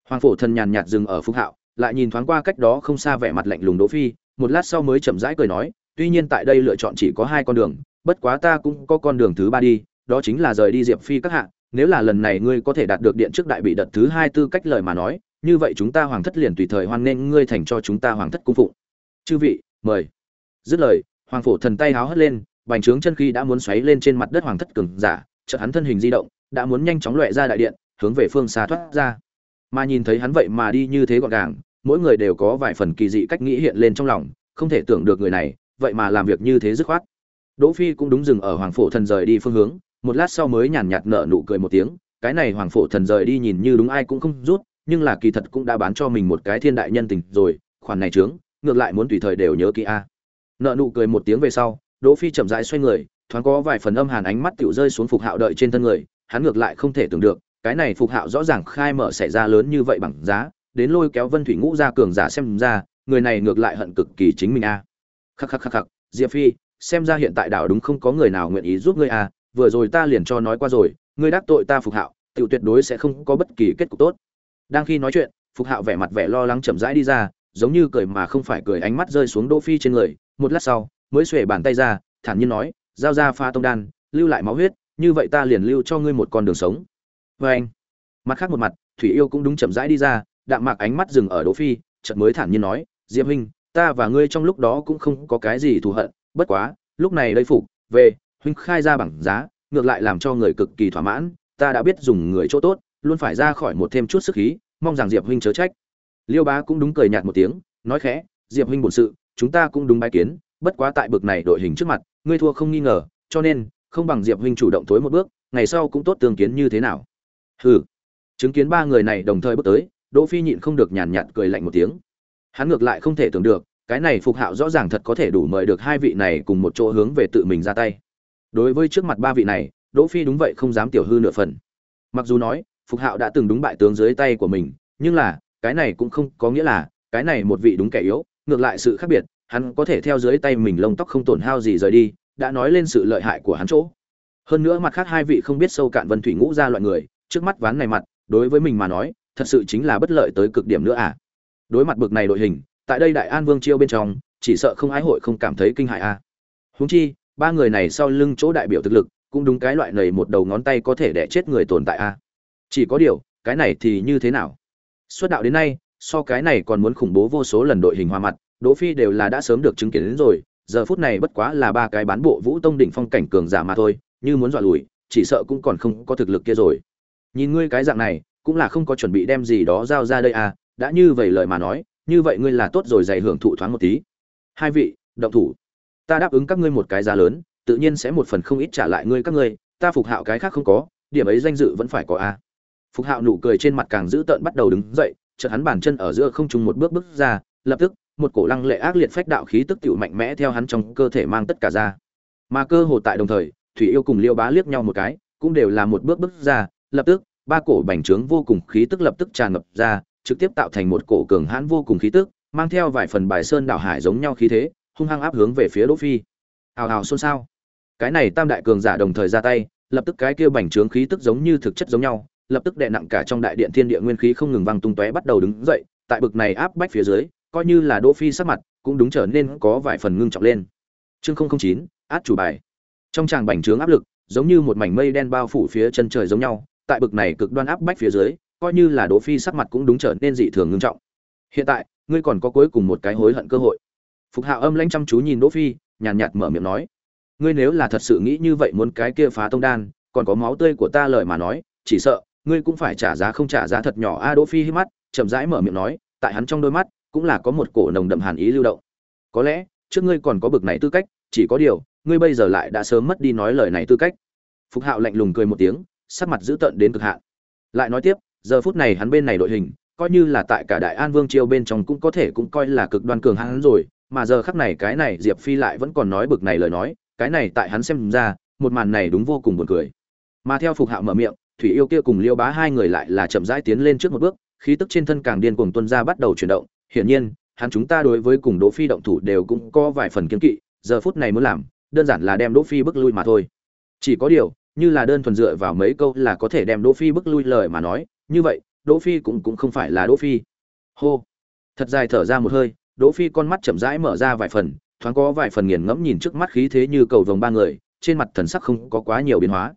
Hoàng phổ thần nhàn nhạt dừng ở phục hạo, lại nhìn thoáng qua cách đó không xa vẻ mặt lạnh lùng đỗ phi, một lát sau mới chậm rãi cười nói, tuy nhiên tại đây lựa chọn chỉ có hai con đường, bất quá ta cũng có con đường thứ ba đi, đó chính là rời đi diệp phi các hạ nếu là lần này ngươi có thể đạt được điện trước đại bị đợt thứ hai tư cách lời mà nói, như vậy chúng ta hoàng thất liền tùy thời hoan nghênh ngươi thành cho chúng ta hoàng thất cung phụng. Chư vị, mời. Dứt lời, hoàng phổ thần tay háo hất lên, bành trướng chân khí đã muốn xoáy lên trên mặt đất hoàng thất cường giả, chợt hắn thân hình di động, đã muốn nhanh chóng loẹ ra đại điện, hướng về phương xa thoát ra. Mà nhìn thấy hắn vậy mà đi như thế gọn gàng, mỗi người đều có vài phần kỳ dị cách nghĩ hiện lên trong lòng, không thể tưởng được người này, vậy mà làm việc như thế dứt khoát. Đỗ phi cũng đúng dừng ở hoàng phổ thần rời đi phương hướng một lát sau mới nhàn nhạt nở nụ cười một tiếng, cái này hoàng phổ thần rời đi nhìn như đúng ai cũng không rút, nhưng là kỳ thật cũng đã bán cho mình một cái thiên đại nhân tình rồi, khoản này trướng ngược lại muốn tùy thời đều nhớ kỹ a. Nợ nụ cười một tiếng về sau, đỗ phi chậm rãi xoay người, thoáng có vài phần âm hàn ánh mắt tiểu rơi xuống phục hạo đợi trên thân người, hắn ngược lại không thể tưởng được, cái này phục hạo rõ ràng khai mở xảy ra lớn như vậy bằng giá, đến lôi kéo vân thủy ngũ ra cường giả xem ra, người này ngược lại hận cực kỳ chính mình a. Khắc khắc khắc khắc, diệp phi, xem ra hiện tại đảo đúng không có người nào nguyện ý giúp ngươi a vừa rồi ta liền cho nói qua rồi, ngươi đắc tội ta phục hạo tự tuyệt đối sẽ không có bất kỳ kết cục tốt. Đang khi nói chuyện, phục hạo vẻ mặt vẻ lo lắng chậm rãi đi ra, giống như cười mà không phải cười ánh mắt rơi xuống đỗ phi trên người. Một lát sau, mới xuề bàn tay ra, thản nhiên nói, giao ra pha tông đan, lưu lại máu huyết, như vậy ta liền lưu cho ngươi một con đường sống. Với anh, mặt khác một mặt, thủy yêu cũng đúng chậm rãi đi ra, đạm mạc ánh mắt dừng ở đỗ phi, chợt mới thản nhiên nói, diệp huynh, ta và ngươi trong lúc đó cũng không có cái gì thù hận, bất quá, lúc này đây phục, về huynh khai ra bằng giá, ngược lại làm cho người cực kỳ thỏa mãn, ta đã biết dùng người chỗ tốt, luôn phải ra khỏi một thêm chút sức khí, mong rằng diệp huynh chớ trách. Liêu bá cũng đúng cười nhạt một tiếng, nói khẽ, diệp huynh bổn sự, chúng ta cũng đúng bái kiến, bất quá tại bực này đội hình trước mặt, ngươi thua không nghi ngờ, cho nên, không bằng diệp huynh chủ động tối một bước, ngày sau cũng tốt tương kiến như thế nào. Hừ. Chứng kiến ba người này đồng thời bước tới, đỗ phi nhịn không được nhàn nhạt cười lạnh một tiếng. Hắn ngược lại không thể tưởng được, cái này phục hạo rõ ràng thật có thể đủ mời được hai vị này cùng một chỗ hướng về tự mình ra tay đối với trước mặt ba vị này, đỗ phi đúng vậy không dám tiểu hư nửa phần. Mặc dù nói, phục hạo đã từng đúng bại tướng dưới tay của mình, nhưng là, cái này cũng không có nghĩa là, cái này một vị đúng kẻ yếu, ngược lại sự khác biệt, hắn có thể theo dưới tay mình lông tóc không tổn hao gì rời đi, đã nói lên sự lợi hại của hắn chỗ. Hơn nữa mặt khác hai vị không biết sâu cạn vân thủy ngũ ra loại người, trước mắt ván này mặt, đối với mình mà nói, thật sự chính là bất lợi tới cực điểm nữa à. Đối mặt bực này đội hình, tại đây đại an vương chiêu bên trong, chỉ sợ không ái hội không cảm thấy kinh hại à. Huống chi ba người này sau lưng chỗ đại biểu thực lực, cũng đúng cái loại này một đầu ngón tay có thể đẻ chết người tồn tại à chỉ có điều, cái này thì như thế nào? Xuất đạo đến nay, so cái này còn muốn khủng bố vô số lần đội hình hòa mặt, đỗ phi đều là đã sớm được chứng kiến đến rồi, giờ phút này bất quá là ba cái bán bộ vũ tông đỉnh phong cảnh cường giả mà thôi, như muốn dọa lùi, chỉ sợ cũng còn không có thực lực kia rồi. Nhìn ngươi cái dạng này, cũng là không có chuẩn bị đem gì đó giao ra đây à đã như vậy lời mà nói, như vậy ngươi là tốt rồi dày hưởng thụ thoáng một tí. Hai vị, động thủ ta đáp ứng các ngươi một cái giá lớn, tự nhiên sẽ một phần không ít trả lại ngươi các ngươi, ta phục hạo cái khác không có, điểm ấy danh dự vẫn phải có a à. phục hạo nụ cười trên mặt càng dữ tợn bắt đầu đứng dậy, chợt hắn bàn chân ở giữa không trung một bước bước ra, lập tức, một cổ lăng lệ ác liệt phách đạo khí tức tiểu mạnh mẽ theo hắn trong cơ thể mang tất cả ra mà cơ hồ tại đồng thời, thủy yêu cùng liêu bá liếc nhau một cái, cũng đều là một bước bước ra, lập tức, ba cổ bành trướng vô cùng khí tức lập tức tràn ngập ra, trực tiếp tạo thành một cổ cường hãn vô cùng khí tức, mang theo vài phần bài sơn đảo hải giống nhau khí thế hung hăng áp hướng về phía đỗ phi. Hào hào xôn xao. Cái này tam đại cường giả đồng thời ra tay lập tức cái kia bành trướng khí tức giống như thực chất giống nhau lập tức đè nặng cả trong đại điện thiên địa nguyên khí không ngừng vang tung tóe bắt đầu đứng dậy tại bực này áp bách phía dưới coi như là đỗ phi sắc mặt cũng đúng trở nên có vài phần ngưng trọng lên. Chương 009, át chủ bài. Trong tràng bành trướng áp lực giống như một mảnh mây đen bao phủ phía chân trời giống nhau tại bực này cực đoan áp bách phía dưới coi như là đỗ phi sắc mặt cũng đúng trở nên dị thường ngưng trọng. Hiện tại ngươi còn có cuối cùng một cái hối hận cơ hội phục hạo âm lãnh chăm chú nhìn đỗ phi, nhàn nhạt mở miệng nói, ngươi nếu là thật sự nghĩ như vậy muốn cái kia phá tông đan, còn có máu tươi của ta lời mà nói, chỉ sợ, ngươi cũng phải trả giá không trả giá thật nhỏ. A đỗ phi hít mắt, chậm rãi mở miệng nói, tại hắn trong đôi mắt, cũng là có một cổ nồng đậm hàn ý lưu động. Có lẽ, trước ngươi còn có bực này tư cách, chỉ có điều, ngươi bây giờ lại đã sớm mất đi nói lời này tư cách. Phục hạo lạnh lùng cười một tiếng, sắc mặt dữ tợn đến cực hạn. Lại nói tiếp, giờ phút này hắn bên này đội hình, coi như là tại cả đại an vương triều bên trong cũng có thể cũng coi là cực đoan cường hắn rồi mà giờ khắc này cái này diệp phi lại vẫn còn nói bực này lời nói, cái này tại hắn xem ra, một màn này đúng vô cùng buồn cười. Mà theo phục hạo mở miệng, thủy yêu kia cùng liêu bá hai người lại là chậm rãi tiến lên trước một bước, khí tức trên thân càng điên cuồng tuân ra bắt đầu chuyển động. Hiển nhiên, hắn chúng ta đối với cùng đỗ phi động thủ đều cũng có vài phần kiên kỵ, giờ phút này muốn làm, đơn giản là đem đỗ phi bước lui mà thôi. Chỉ có điều, như là đơn thuần dựa vào mấy câu là có thể đem đỗ phi bước lui lời mà nói, như vậy, đỗ phi cũng cũng không phải là đỗ phi. Hô. Thật dài thở ra một hơi đỗ phi con mắt chậm rãi mở ra vài phần, thoáng có vài phần nghiền ngẫm nhìn trước mắt khí thế như cầu vồng ba người, trên mặt thần sắc không có quá nhiều biến hóa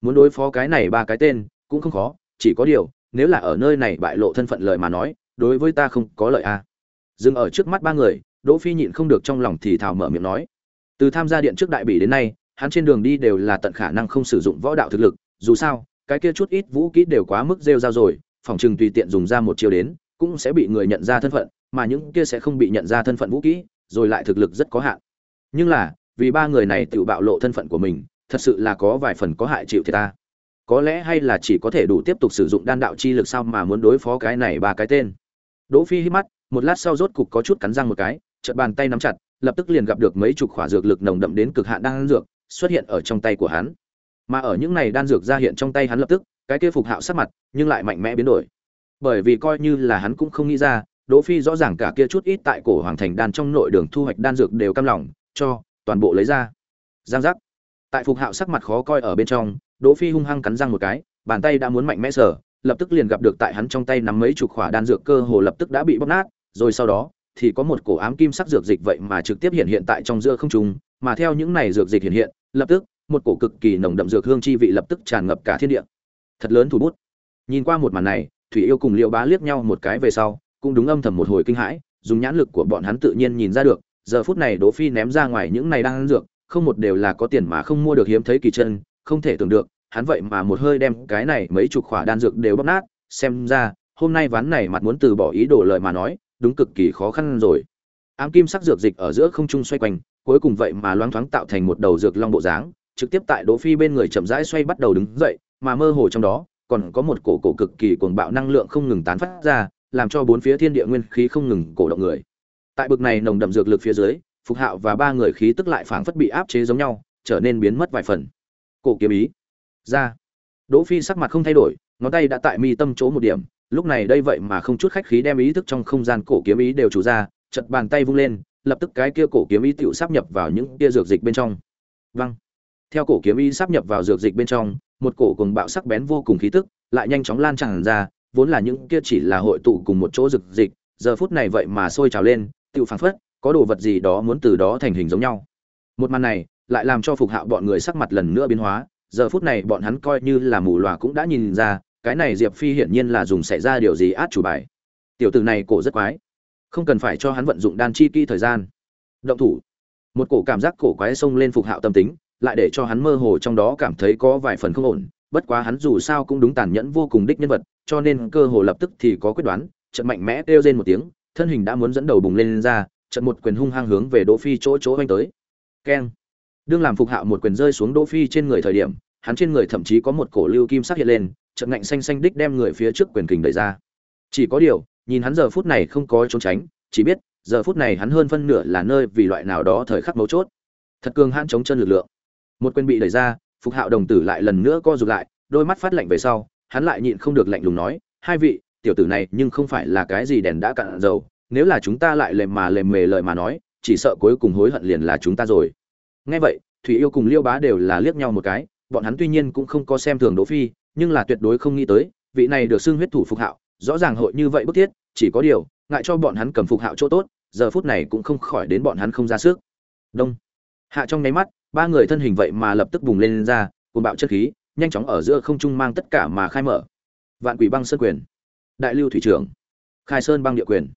muốn đối phó cái này ba cái tên, cũng không khó, chỉ có điều, nếu là ở nơi này bại lộ thân phận lời mà nói, đối với ta không có lợi a à. dừng ở trước mắt ba người, đỗ phi nhịn không được trong lòng thì thào mở miệng nói từ tham gia điện trước đại bỉ đến nay, hắn trên đường đi đều là tận khả năng không sử dụng võ đạo thực lực, dù sao, cái kia chút ít vũ kỹ đều quá mức rêu rao rồi, phòng trường tùy tiện dùng ra một chiêu đến, cũng sẽ bị người nhận ra thân phận mà những kia sẽ không bị nhận ra thân phận vũ kỹ, rồi lại thực lực rất có hạn. Nhưng là, vì ba người này tự bạo lộ thân phận của mình, thật sự là có vài phần có hại chịu thiệt ta. Có lẽ hay là chỉ có thể đủ tiếp tục sử dụng đan đạo chi lực sao mà muốn đối phó cái này ba cái tên. Đỗ phi hít mắt, một lát sau rốt cục có chút cắn răng một cái, chợt bàn tay nắm chặt, lập tức liền gặp được mấy chục khỏa dược lực nồng đậm đến cực hạn đan dược xuất hiện ở trong tay của hắn. Mà ở những này đan dược ra hiện trong tay hắn lập tức, cái kia phục hạo sắc mặt, nhưng lại mạnh mẽ biến đổi. Bởi vì coi như là hắn cũng không nghĩ ra đỗ phi rõ ràng cả kia chút ít tại cổ hoàng thành đan trong nội đường thu hoạch đan dược đều cam lòng, cho toàn bộ lấy ra. Giang giác. Tại phục hạo sắc mặt khó coi ở bên trong, đỗ phi hung hăng cắn răng một cái, bàn tay đã muốn mạnh mẽ sở lập tức liền gặp được tại hắn trong tay nắm mấy chục khỏa đan dược cơ hồ lập tức đã bị bóc nát, rồi sau đó thì có một cổ ám kim sắc dược dịch vậy mà trực tiếp hiện hiện tại trong giữa không trung, mà theo những này dược dịch hiện hiện, lập tức một cổ cực kỳ nồng đậm dược hương chi vị lập tức tràn ngập cả thiên địa. Thật lớn thủ bút. Nhìn qua một màn này, thủy yêu cùng liệu bá liếc nhau một cái về sau cũng đúng âm thầm một hồi kinh hãi, dùng nhãn lực của bọn hắn tự nhiên nhìn ra được, giờ phút này đỗ phi ném ra ngoài những này đang ăn dược, không một đều là có tiền mà không mua được hiếm thấy kỳ chân, không thể tưởng được, hắn vậy mà một hơi đem cái này mấy chục khỏa đan dược đều bóp nát, xem ra, hôm nay ván này mặt muốn từ bỏ ý đồ lời mà nói, đúng cực kỳ khó khăn rồi. Ám kim sắc dược dịch ở giữa không trung xoay quanh, cuối cùng vậy mà loáng thoáng tạo thành một đầu dược long bộ dáng, trực tiếp tại đỗ phi bên người chậm rãi xoay bắt đầu đứng dậy, mà mơ hồ trong đó, còn có một cổ cổ cực kỳ cuồng bạo năng lượng không ngừng tán phát ra làm cho bốn phía thiên địa nguyên khí không ngừng cổ động người. Tại bực này nồng đậm dược lực phía dưới, phục hạo và ba người khí tức lại phảng phất bị áp chế giống nhau, trở nên biến mất vài phần. Cổ kiếm ý. Ra. Đỗ phi sắc mặt không thay đổi, ngón tay đã tại mi tâm chỗ một điểm, lúc này đây vậy mà không chút khách khí đem ý thức trong không gian cổ kiếm ý đều chủ ra, chật bàn tay vung lên, lập tức cái kia cổ kiếm ý tựu sắp nhập vào những kia dược dịch bên trong. Văng theo cổ kiếm ý sắp nhập vào dược dịch bên trong, một cổ cùng bạo sắc bén vô cùng khí tức, lại nhanh chóng lan tràn ra vốn là những kia chỉ là hội tụ cùng một chỗ rực dịch giờ phút này vậy mà sôi trào lên tiêu phảng phất, có đồ vật gì đó muốn từ đó thành hình giống nhau. Một màn này, lại làm cho phục hạo bọn người sắc mặt lần nữa biến hóa, giờ phút này bọn hắn coi như là mù lòa cũng đã nhìn ra, cái này diệp phi hiển nhiên là dùng xảy ra điều gì át chủ bài. Tiểu tử này cổ rất quái, không cần phải cho hắn vận dụng đan chi kỹ thời gian. Động thủ. Một cổ cảm giác cổ quái xông lên phục hạo tâm tính, lại để cho hắn mơ hồ trong đó cảm thấy có vài phần không ổn, bất quá hắn dù sao cũng đúng tàn nhẫn vô cùng đích nhân vật cho nên cơ hồ lập tức thì có quyết đoán trận mạnh mẽ kêu lên một tiếng thân hình đã muốn dẫn đầu bùng lên, lên ra trận một quyền hung hăng hướng về đỗ phi chỗ chỗ anh tới. Keng. Đương làm phục hạo một quyền rơi xuống đỗ phi trên người thời điểm hắn trên người thậm chí có một cổ lưu kim sắc hiện lên trận ngạnh xanh xanh đích đem người phía trước quyền kình đẩy ra. Chỉ có điều nhìn hắn giờ phút này không có trốn tránh chỉ biết giờ phút này hắn hơn phân nửa là nơi vì loại nào đó thời khắc mấu chốt. Thật cường hãn chống chân lực lượng. Một quyền bị đẩy ra phục hạo đồng tử lại lần nữa co rụt lại đôi mắt phát lạnh về sau hắn lại nhịn không được lạnh lùng nói hai vị tiểu tử này nhưng không phải là cái gì đèn đã cạn dầu nếu là chúng ta lại lèm mà lèm mề lời mà nói chỉ sợ cuối cùng hối hận liền là chúng ta rồi. Nghe vậy thủy yêu cùng liêu bá đều là liếc nhau một cái bọn hắn tuy nhiên cũng không có xem thường đỗ phi nhưng là tuyệt đối không nghĩ tới vị này được xưng huyết thủ phục hạo rõ ràng hội như vậy bức thiết chỉ có điều ngại cho bọn hắn cầm phục hạo chỗ tốt giờ phút này cũng không khỏi đến bọn hắn không ra sức. Đông. Hạ trong nháy mắt ba người thân hình vậy mà lập tức bùng lên, lên ra cuồng bạo chất khí nhanh chóng ở giữa không trung mang tất cả mà khai mở. Vạn quỷ băng sơn quyền, đại lưu thủy trưởng, khai sơn băng địa quyền.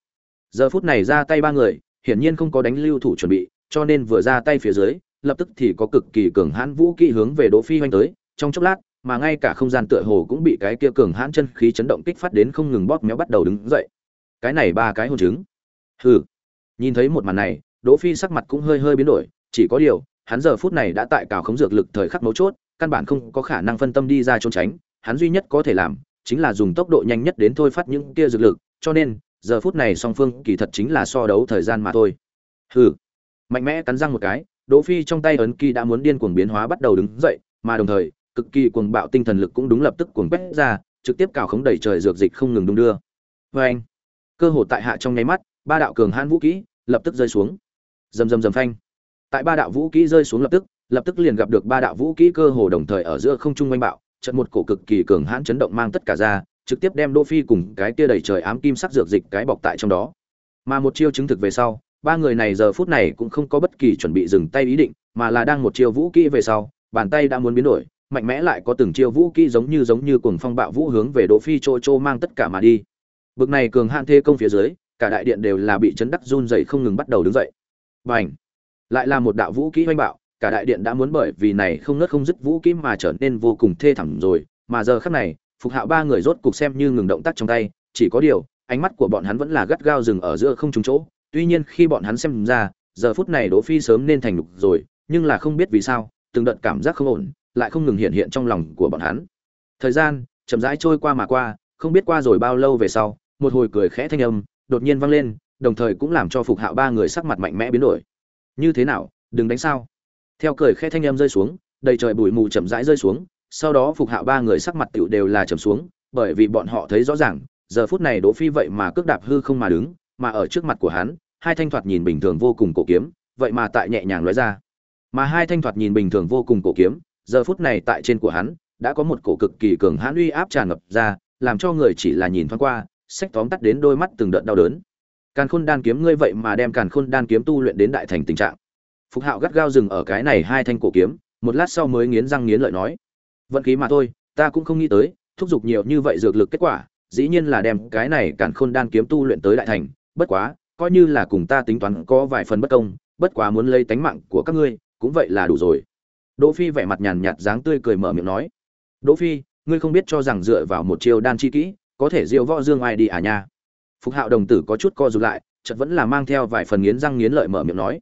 Giờ phút này ra tay ba người, hiển nhiên không có đánh lưu thủ chuẩn bị, cho nên vừa ra tay phía dưới, lập tức thì có cực kỳ cường hãn vũ kỹ hướng về đỗ phi hoành tới. Trong chốc lát, mà ngay cả không gian tựa hồ cũng bị cái kia cường hãn chân khí chấn động kích phát đến không ngừng bóp méo bắt đầu đứng dậy. Cái này ba cái hồn chứng. Hừ. Nhìn thấy một màn này, đỗ phi sắc mặt cũng hơi hơi biến đổi, chỉ có điều, hắn giờ phút này đã tại cào khống dược lực thời khắc mấu chốt căn bản không có khả năng phân tâm đi ra trốn tránh, hắn duy nhất có thể làm chính là dùng tốc độ nhanh nhất đến thôi phát những kia dược lực, cho nên, giờ phút này song phương kỳ thật chính là so đấu thời gian mà thôi. Hừ. Mạnh mẽ cắn răng một cái, đỗ phi trong tay ấn kỳ đã muốn điên cuồng biến hóa bắt đầu đứng dậy, mà đồng thời, cực kỳ cuồng bạo tinh thần lực cũng đúng lập tức cuồng quét ra, trực tiếp cào khống đẩy trời dược dịch không ngừng đung đưa. Với anh, cơ hồ tại hạ trong nháy mắt, ba đạo cường hãn vũ kỹ lập tức rơi xuống. Rầm rầm rầm phanh. Tại ba đạo vũ kỹ rơi xuống lập tức lập tức liền gặp được ba đạo vũ kỹ cơ hồ đồng thời ở giữa không trung oanh bạo trận một cổ cực kỳ cường hãn chấn động mang tất cả ra trực tiếp đem Đỗ Phi cùng cái kia đầy trời ám kim sắc dược dịch cái bọc tại trong đó. Mà một chiêu chứng thực về sau, ba người này giờ phút này cũng không có bất kỳ chuẩn bị dừng tay ý định, mà là đang một chiêu vũ kỹ về sau, bàn tay đã muốn biến đổi, mạnh mẽ lại có từng chiêu vũ kỹ giống như giống như cuồng phong bạo vũ hướng về Đỗ Phi chỗ chỗ mang tất cả mà đi. Bực này cường hạn thế công phía dưới, cả đại điện đều là bị chấn đắc run rẩy không ngừng bắt đầu đứng dậy. Bành! Lại là một đạo vũ kỹ hoành bạo, cả đại điện đã muốn bởi vì này không ngớt không dứt vũ kỹ mà trở nên vô cùng thê thảm rồi, mà giờ khắc này, phục hạo ba người rốt cục xem như ngừng động tác trong tay chỉ có điều ánh mắt của bọn hắn vẫn là gắt gao dừng ở giữa không trúng chỗ tuy nhiên khi bọn hắn xem ra giờ phút này đỗ phi sớm nên thành lục rồi nhưng là không biết vì sao từng đợt cảm giác không ổn lại không ngừng hiện hiện trong lòng của bọn hắn. Thời gian chậm rãi trôi qua mà qua không biết qua rồi bao lâu về sau một hồi cười khẽ thanh âm đột nhiên vang lên đồng thời cũng làm cho phục hạo ba người sắc mặt mạnh mẽ biến đổi. Như thế nào đừng đánh sao? Theo cười khẽ thanh em rơi xuống, đầy trời bụi mù chậm rãi rơi xuống, sau đó phục hạo ba người sắc mặt tiểu đều là trầm xuống, bởi vì bọn họ thấy rõ ràng, giờ phút này đỗ phi vậy mà cước đạp hư không mà đứng, mà ở trước mặt của hắn, hai thanh thoạt nhìn bình thường vô cùng cổ kiếm, vậy mà tại nhẹ nhàng lóe ra. Mà hai thanh thoạt nhìn bình thường vô cùng cổ kiếm, giờ phút này tại trên của hắn, đã có một cổ cực kỳ cường hãn uy áp tràn ngập ra, làm cho người chỉ là nhìn thoáng qua sách tóm tắt đến đôi mắt từng đợt đau đớn. Càn khôn đan kiếm ngươi vậy mà đem càn khôn đan kiếm tu luyện đến đại thành tình trạng phục hạo gắt gao dừng ở cái này hai thanh cổ kiếm, một lát sau mới nghiến răng nghiến lợi nói, vận khí mà thôi, ta cũng không nghĩ tới, thúc giục nhiều như vậy dược lực kết quả, dĩ nhiên là đem cái này cản khôn đan kiếm tu luyện tới đại thành, bất quá, coi như là cùng ta tính toán có vài phần bất công, bất quá muốn lấy tánh mạng của các ngươi, cũng vậy là đủ rồi. Đỗ phi vẻ mặt nhàn nhạt dáng tươi cười mở miệng nói, đỗ phi, ngươi không biết cho rằng dựa vào một chiêu đan chi kỹ, có thể diêu võ dương ai đi à nha? Phục hạo đồng tử có chút co rụt lại, chợt vẫn là mang theo vài phần nghiến răng nghiến lợi mở miệng nói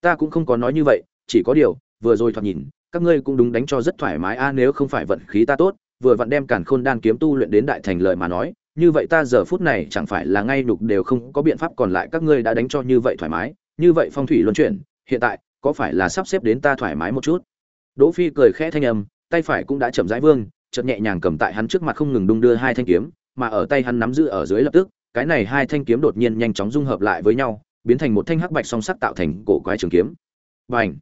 ta cũng không có nói như vậy chỉ có điều vừa rồi thoạt nhìn các ngươi cũng đúng đánh cho rất thoải mái a nếu không phải vận khí ta tốt, vừa vặn đem Càn Khôn đan kiếm tu luyện đến đại thành lợi mà nói, như vậy ta giờ phút này chẳng phải là ngay nhục đều không có biện pháp còn lại các ngươi đã đánh cho như vậy thoải mái, như vậy phong thủy luân chuyển, hiện tại có phải là sắp xếp đến ta thoải mái một chút. Đỗ Phi cười khẽ thanh âm, tay phải cũng đã chậm rãi vương, chợt nhẹ nhàng cầm tại hắn trước mặt không ngừng đung đưa hai thanh kiếm, mà ở tay hắn nắm giữ ở dưới lập tức, cái này hai thanh kiếm đột nhiên nhanh chóng dung hợp lại với nhau, biến thành một thanh hắc bạch song sắc tạo thành cổ quái trường kiếm. Bành!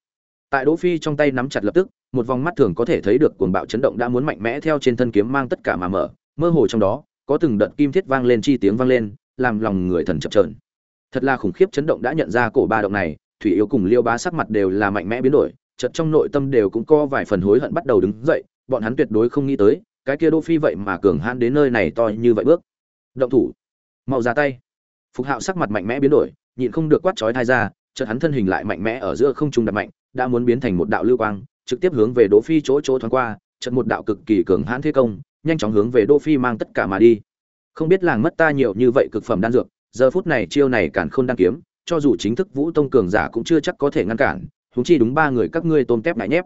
Tại Đỗ Phi trong tay nắm chặt lập tức, một vòng mắt thường có thể thấy được cuồng bạo chấn động đã muốn mạnh mẽ theo trên thân kiếm mang tất cả mà mở, mơ hồ trong đó, có từng đợt kim thiết vang lên chi tiếng vang lên, làm lòng người thần chập chờn. Thật là khủng khiếp chấn động đã nhận ra cổ ba động này, Thủy Yêu cùng Liêu Bá sắc mặt đều là mạnh mẽ biến đổi, chợt trong nội tâm đều cũng có vài phần hối hận bắt đầu đứng dậy, bọn hắn tuyệt đối không nghĩ tới, cái kia Đỗ Phi vậy mà cường hãn đến nơi này to như vậy bước. Động thủ, mau ra tay. Phục Hạo sắc mặt mạnh mẽ biến đổi, nhịn không được quát chói thai ra, chợt hắn thân hình lại mạnh mẽ ở giữa không trung đập mạnh, đã muốn biến thành một đạo lưu quang, trực tiếp hướng về Đỗ Phi chỗ chỗ thoáng qua, chợt một đạo cực kỳ cường hãn thế công, nhanh chóng hướng về Đỗ Phi mang tất cả mà đi. Không biết làng mất ta nhiều như vậy cực phẩm đan dược, giờ phút này chiêu này cản khôn đan kiếm, cho dù chính thức Vũ Tông cường giả cũng chưa chắc có thể ngăn cản, huống chi đúng ba người các ngươi tôm tép ngại nhép.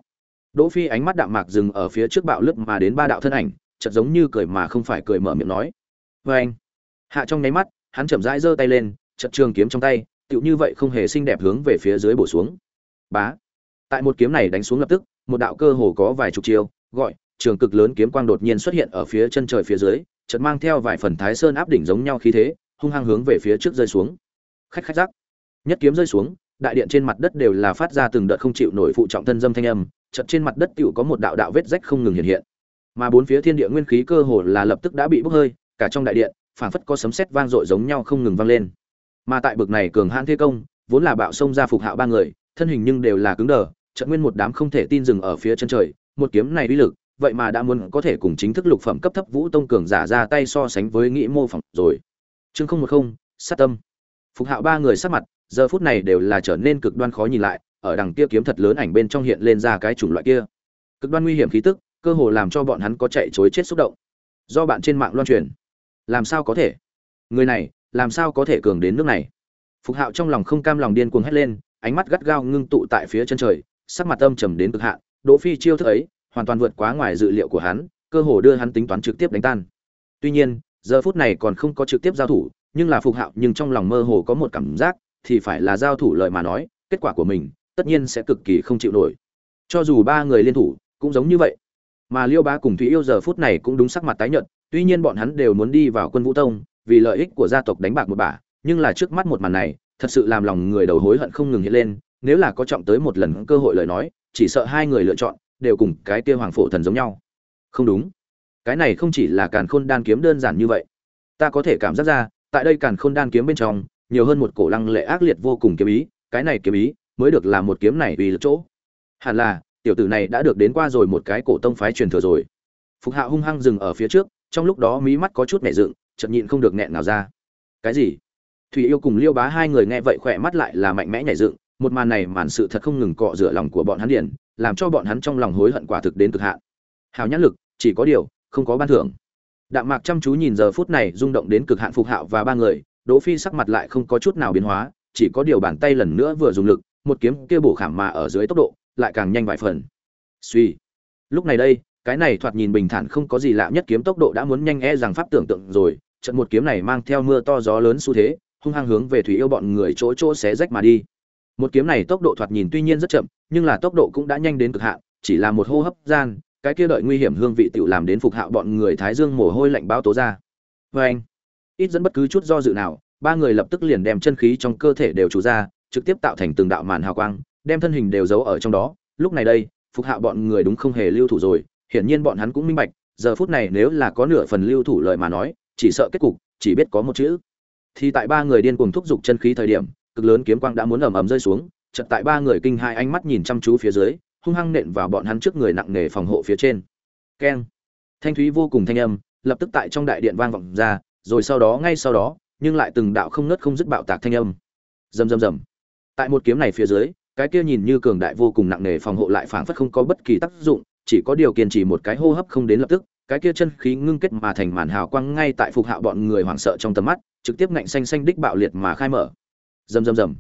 Đỗ Phi ánh mắt đạm mạc dừng ở phía trước bạo lướt mà đến ba đạo thân ảnh, chợt giống như cười mà không phải cười mở miệng nói. "Và anh." Hạ trong nháy mắt, hắn chậm rãi giơ tay lên, trận trường kiếm trong tay, tựu như vậy không hề xinh đẹp hướng về phía dưới bổ xuống. Bá. Tại một kiếm này đánh xuống lập tức, một đạo cơ hồ có vài chục chiêu, gọi, trường cực lớn kiếm quang đột nhiên xuất hiện ở phía chân trời phía dưới, chợt mang theo vài phần thái sơn áp đỉnh giống nhau khí thế, hung hăng hướng về phía trước rơi xuống. Khách khách rắc. Nhất kiếm rơi xuống, đại điện trên mặt đất đều là phát ra từng đợt không chịu nổi phụ trọng thân dâm thanh âm, chợt trên mặt đất tựu có một đạo đạo vết rách không ngừng hiện hiện. Mà bốn phía thiên địa nguyên khí cơ hồ là lập tức đã bị bốc hơi, cả trong đại điện, phảng phất có sấm sét vang dội giống nhau không ngừng vang lên. Mà tại bực này cường hãn thế công, vốn là bạo sông ra phục hạo ba người, thân hình nhưng đều là cứng đờ, trận nguyên một đám không thể tin dừng ở phía chân trời, một kiếm này uy lực, vậy mà đã muốn có thể cùng chính thức lục phẩm cấp thấp vũ tông cường giả ra tay so sánh với nghĩ mô phỏng rồi. Chương không một không, sát tâm. Phục hạo ba người sát mặt, giờ phút này đều là trở nên cực đoan khó nhìn lại, ở đằng kia kiếm thật lớn ảnh bên trong hiện lên ra cái chủng loại kia. Cực đoan nguy hiểm khí tức, cơ hồ làm cho bọn hắn có chạy chối chết xúc động. Do bạn trên mạng loan truyền, làm sao có thể? Người này, làm sao có thể cường đến nước này? Phục Hạo trong lòng không cam lòng điên cuồng hét lên, ánh mắt gắt gao ngưng tụ tại phía chân trời, sắc mặt âm trầm đến cực hạn, Đỗ Phi chiêu thức ấy, hoàn toàn vượt quá ngoài dự liệu của hắn, cơ hồ đưa hắn tính toán trực tiếp đánh tan. Tuy nhiên, giờ phút này còn không có trực tiếp giao thủ, nhưng là Phục Hạo nhưng trong lòng mơ hồ có một cảm giác, thì phải là giao thủ lời mà nói, kết quả của mình tất nhiên sẽ cực kỳ không chịu nổi. Cho dù ba người liên thủ, cũng giống như vậy. Mà Liêu Bá cùng Thúy Yêu giờ phút này cũng đúng sắc mặt tái nhợt, tuy nhiên bọn hắn đều muốn đi vào Quân Vũ Tông, vì lợi ích của gia tộc đánh bạc một bả, nhưng là trước mắt một màn này, thật sự làm lòng người đầu hối hận không ngừng hiện lên, nếu là có trọng tới một lần cơ hội lời nói, chỉ sợ hai người lựa chọn đều cùng cái kia hoàng phổ thần giống nhau. Không đúng, cái này không chỉ là Càn Khôn đan kiếm đơn giản như vậy. Ta có thể cảm giác ra, tại đây Càn Khôn đan kiếm bên trong, nhiều hơn một cổ lăng lệ ác liệt vô cùng kiếm ý, cái này kiếm ý mới được là một kiếm này vì lực chỗ. Hẳn là, tiểu tử này đã được đến qua rồi một cái cổ tông phái truyền thừa rồi. Phục Hạ hung hăng dừng ở phía trước, trong lúc đó mí mắt có chút mẹ dựng, chợt nhịn không được nghẹn nào ra. Cái gì? Thủy Yêu cùng Liêu Bá hai người nghe vậy khỏe mắt lại là mạnh mẽ nhảy dựng, một màn này màn sự thật không ngừng cọ rửa lòng của bọn hắn điển, làm cho bọn hắn trong lòng hối hận quả thực đến cực hạn. Hào nhãn lực, chỉ có điều, không có ban thưởng. Đạm Mạc chăm chú nhìn giờ phút này rung động đến cực hạn Phục Hạo và ba người, Đỗ Phi sắc mặt lại không có chút nào biến hóa, chỉ có điều bàn tay lần nữa vừa dùng lực, một kiếm kia bổ khảm mà ở dưới tốc độ, lại càng nhanh vài phần. Suy. Lúc này đây, cái này thoạt nhìn bình thản không có gì lạ nhất kiếm tốc độ đã muốn nhanh e rằng pháp tưởng tượng rồi, trận một kiếm này mang theo mưa to gió lớn xu thế, hung hăng hướng về thủy yêu bọn người chỗ chỗ xé rách mà đi. Một kiếm này tốc độ thoạt nhìn tuy nhiên rất chậm, nhưng là tốc độ cũng đã nhanh đến cực hạn, chỉ là một hô hấp gian, cái kia đợi nguy hiểm hương vị tiểu làm đến phục hạo bọn người thái dương mồ hôi lạnh báo tố ra. Và anh, ít dẫn bất cứ chút do dự nào, ba người lập tức liền đem chân khí trong cơ thể đều chủ ra, trực tiếp tạo thành từng đạo màn hào quang, đem thân hình đều giấu ở trong đó. Lúc này đây, phục hạo bọn người đúng không hề lưu thủ rồi, hiển nhiên bọn hắn cũng minh bạch, giờ phút này nếu là có nửa phần lưu thủ lời mà nói, chỉ sợ kết cục chỉ biết có một chữ. Thì tại ba người điên cuồng thúc giục chân khí thời điểm, cực lớn kiếm quang đã muốn ầm ầm rơi xuống, chợt tại ba người kinh hai ánh mắt nhìn chăm chú phía dưới, hung hăng nện vào bọn hắn trước người nặng nề phòng hộ phía trên. Keng. Thanh thúy vô cùng thanh âm, lập tức tại trong đại điện vang vọng ra, rồi sau đó ngay sau đó, nhưng lại từng đạo không ngớt không dứt bạo tạc thanh âm. Rầm rầm rầm. Tại một kiếm này phía dưới, cái kia nhìn như cường đại vô cùng nặng nề phòng hộ lại phảng phất không có bất kỳ tác dụng, chỉ có điều kiên trì một cái hô hấp không đến lập tức, cái kia chân khí ngưng kết mà thành màn hào quang ngay tại phục hạo bọn người hoảng sợ trong tầm mắt, trực tiếp ngạnh xanh xanh đích bạo liệt mà khai mở. Rầm rầm rầm.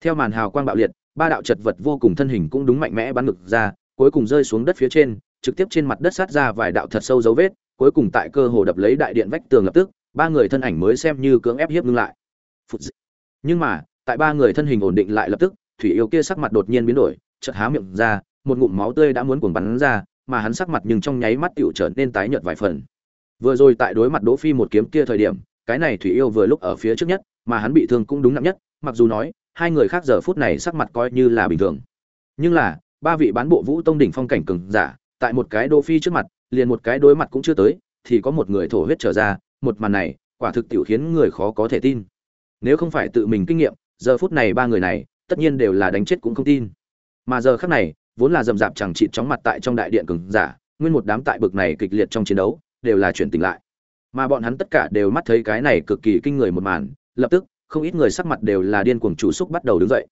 Theo màn hào quang bạo liệt, ba đạo chật vật vô cùng thân hình cũng đúng mạnh mẽ bắn ngược ra, cuối cùng rơi xuống đất phía trên, trực tiếp trên mặt đất sát ra vài đạo thật sâu dấu vết, cuối cùng tại cơ hồ đập lấy đại điện vách tường lập tức, ba người thân ảnh mới xem như cưỡng ép hiếp ngưng lại. Phụt. Nhưng mà, tại ba người thân hình ổn định lại lập tức, thủy yêu kia sắc mặt đột nhiên biến đổi, chợt há miệng ra, một ngụm máu tươi đã muốn cuồng bắn ra, mà hắn sắc mặt nhưng trong nháy mắt tựu trở nên tái nhợt vài phần. Vừa rồi tại đối mặt đỗ phi một kiếm kia thời điểm, cái này thủy yêu vừa lúc ở phía trước nhất, mà hắn bị thương cũng đúng nặng nhất, mặc dù nói, hai người khác giờ phút này sắc mặt coi như là bình thường. Nhưng là, ba vị bán bộ vũ tông đỉnh phong cảnh cường giả, tại một cái đỗ phi trước mặt, liền một cái đối mặt cũng chưa tới, thì có một người thổ huyết trở ra, một màn này, quả thực tiểu khiến người khó có thể tin. Nếu không phải tự mình kinh nghiệm, giờ phút này ba người này, tất nhiên đều là đánh chết cũng không tin. Mà giờ khắc này vốn là dầm dạp chẳng chịt chóng mặt tại trong đại điện cường giả, nguyên một đám tại bực này kịch liệt trong chiến đấu, đều là chuyển tỉnh lại. Mà bọn hắn tất cả đều mắt thấy cái này cực kỳ kinh người một màn, lập tức, không ít người sắc mặt đều là điên cuồng chủ xúc bắt đầu đứng dậy.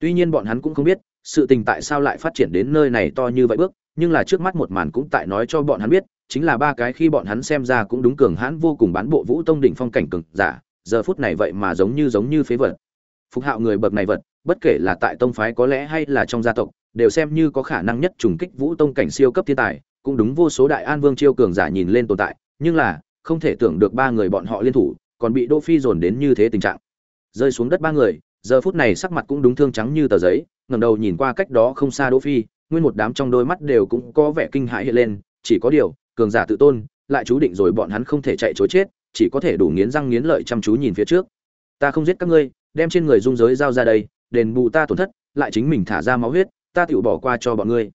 Tuy nhiên bọn hắn cũng không biết, sự tình tại sao lại phát triển đến nơi này to như vậy bước, nhưng là trước mắt một màn cũng tại nói cho bọn hắn biết, chính là ba cái khi bọn hắn xem ra cũng đúng cường hãn vô cùng bán bộ vũ tông đỉnh phong cảnh cường giả, giờ phút này vậy mà giống như giống như phế vật. Phục hạo người bậc này vật bất kể là tại tông phái có lẽ hay là trong gia tộc, đều xem như có khả năng nhất trùng kích vũ tông cảnh siêu cấp thiên tài, cũng đúng vô số đại an vương chiêu cường giả nhìn lên tồn tại, nhưng là, không thể tưởng được ba người bọn họ liên thủ, còn bị đỗ phi dồn đến như thế tình trạng. Rơi xuống đất ba người, giờ phút này sắc mặt cũng đúng thương trắng như tờ giấy, ngẩng đầu nhìn qua cách đó không xa đỗ phi, nguyên một đám trong đôi mắt đều cũng có vẻ kinh hãi hiện lên, chỉ có điều, cường giả tự tôn, lại chú định rồi bọn hắn không thể chạy trối chết, chỉ có thể đủ nghiến răng nghiến lợi chăm chú nhìn phía trước. Ta không giết các ngươi, đem trên người dung giới giao ra đây đền bù ta tổn thất, lại chính mình thả ra máu huyết, ta tự bỏ qua cho bọn ngươi.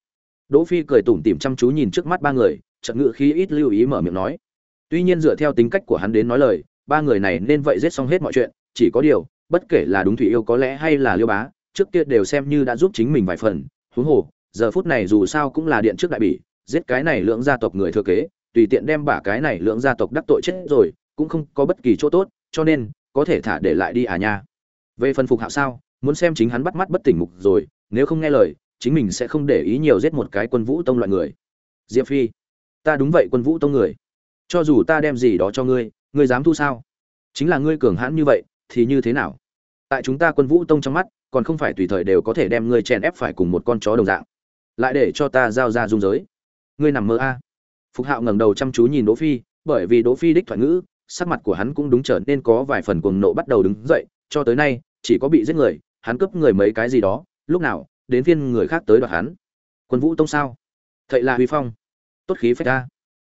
Đỗ phi cười tủm tỉm chăm chú nhìn trước mắt ba người, chợt ngự khí ít lưu ý mở miệng nói. Tuy nhiên dựa theo tính cách của hắn đến nói lời, ba người này nên vậy giết xong hết mọi chuyện, chỉ có điều, bất kể là đúng thủy yêu có lẽ hay là liêu bá, trước kia đều xem như đã giúp chính mình vài phần, huống hồ, giờ phút này dù sao cũng là điện trước đại bỉ, giết cái này lưỡng gia tộc người thừa kế, tùy tiện đem bả cái này lưỡng gia tộc đắc tội chết rồi, cũng không có bất kỳ chỗ tốt, cho nên, có thể thả để lại đi à nha. Về phần phục hạo sao? Muốn xem chính hắn bắt mắt bất tỉnh mục rồi, nếu không nghe lời, chính mình sẽ không để ý nhiều giết một cái quân vũ tông loại người. Diệp phi, ta đúng vậy quân vũ tông người. Cho dù ta đem gì đó cho ngươi ngươi dám thu sao? Chính là ngươi cường hãn như vậy, thì như thế nào? Tại chúng ta quân vũ tông trong mắt, còn không phải tùy thời đều có thể đem ngươi chèn ép phải cùng một con chó đồng dạng. Lại để cho ta giao ra dung giới. Ngươi nằm mơ a. À. phục hạo ngẩng đầu chăm chú nhìn đỗ phi, bởi vì đỗ phi đích thoại ngữ, sắc mặt của hắn cũng đúng trở nên có vài phần cuồng nộ bắt đầu đứng dậy, cho tới nay, chỉ có bị giết người hắn cướp người mấy cái gì đó, lúc nào, đến phiên người khác tới đoạt hắn. Quân vũ tông sao? Thậy là huy phong. Tốt khí phách ta.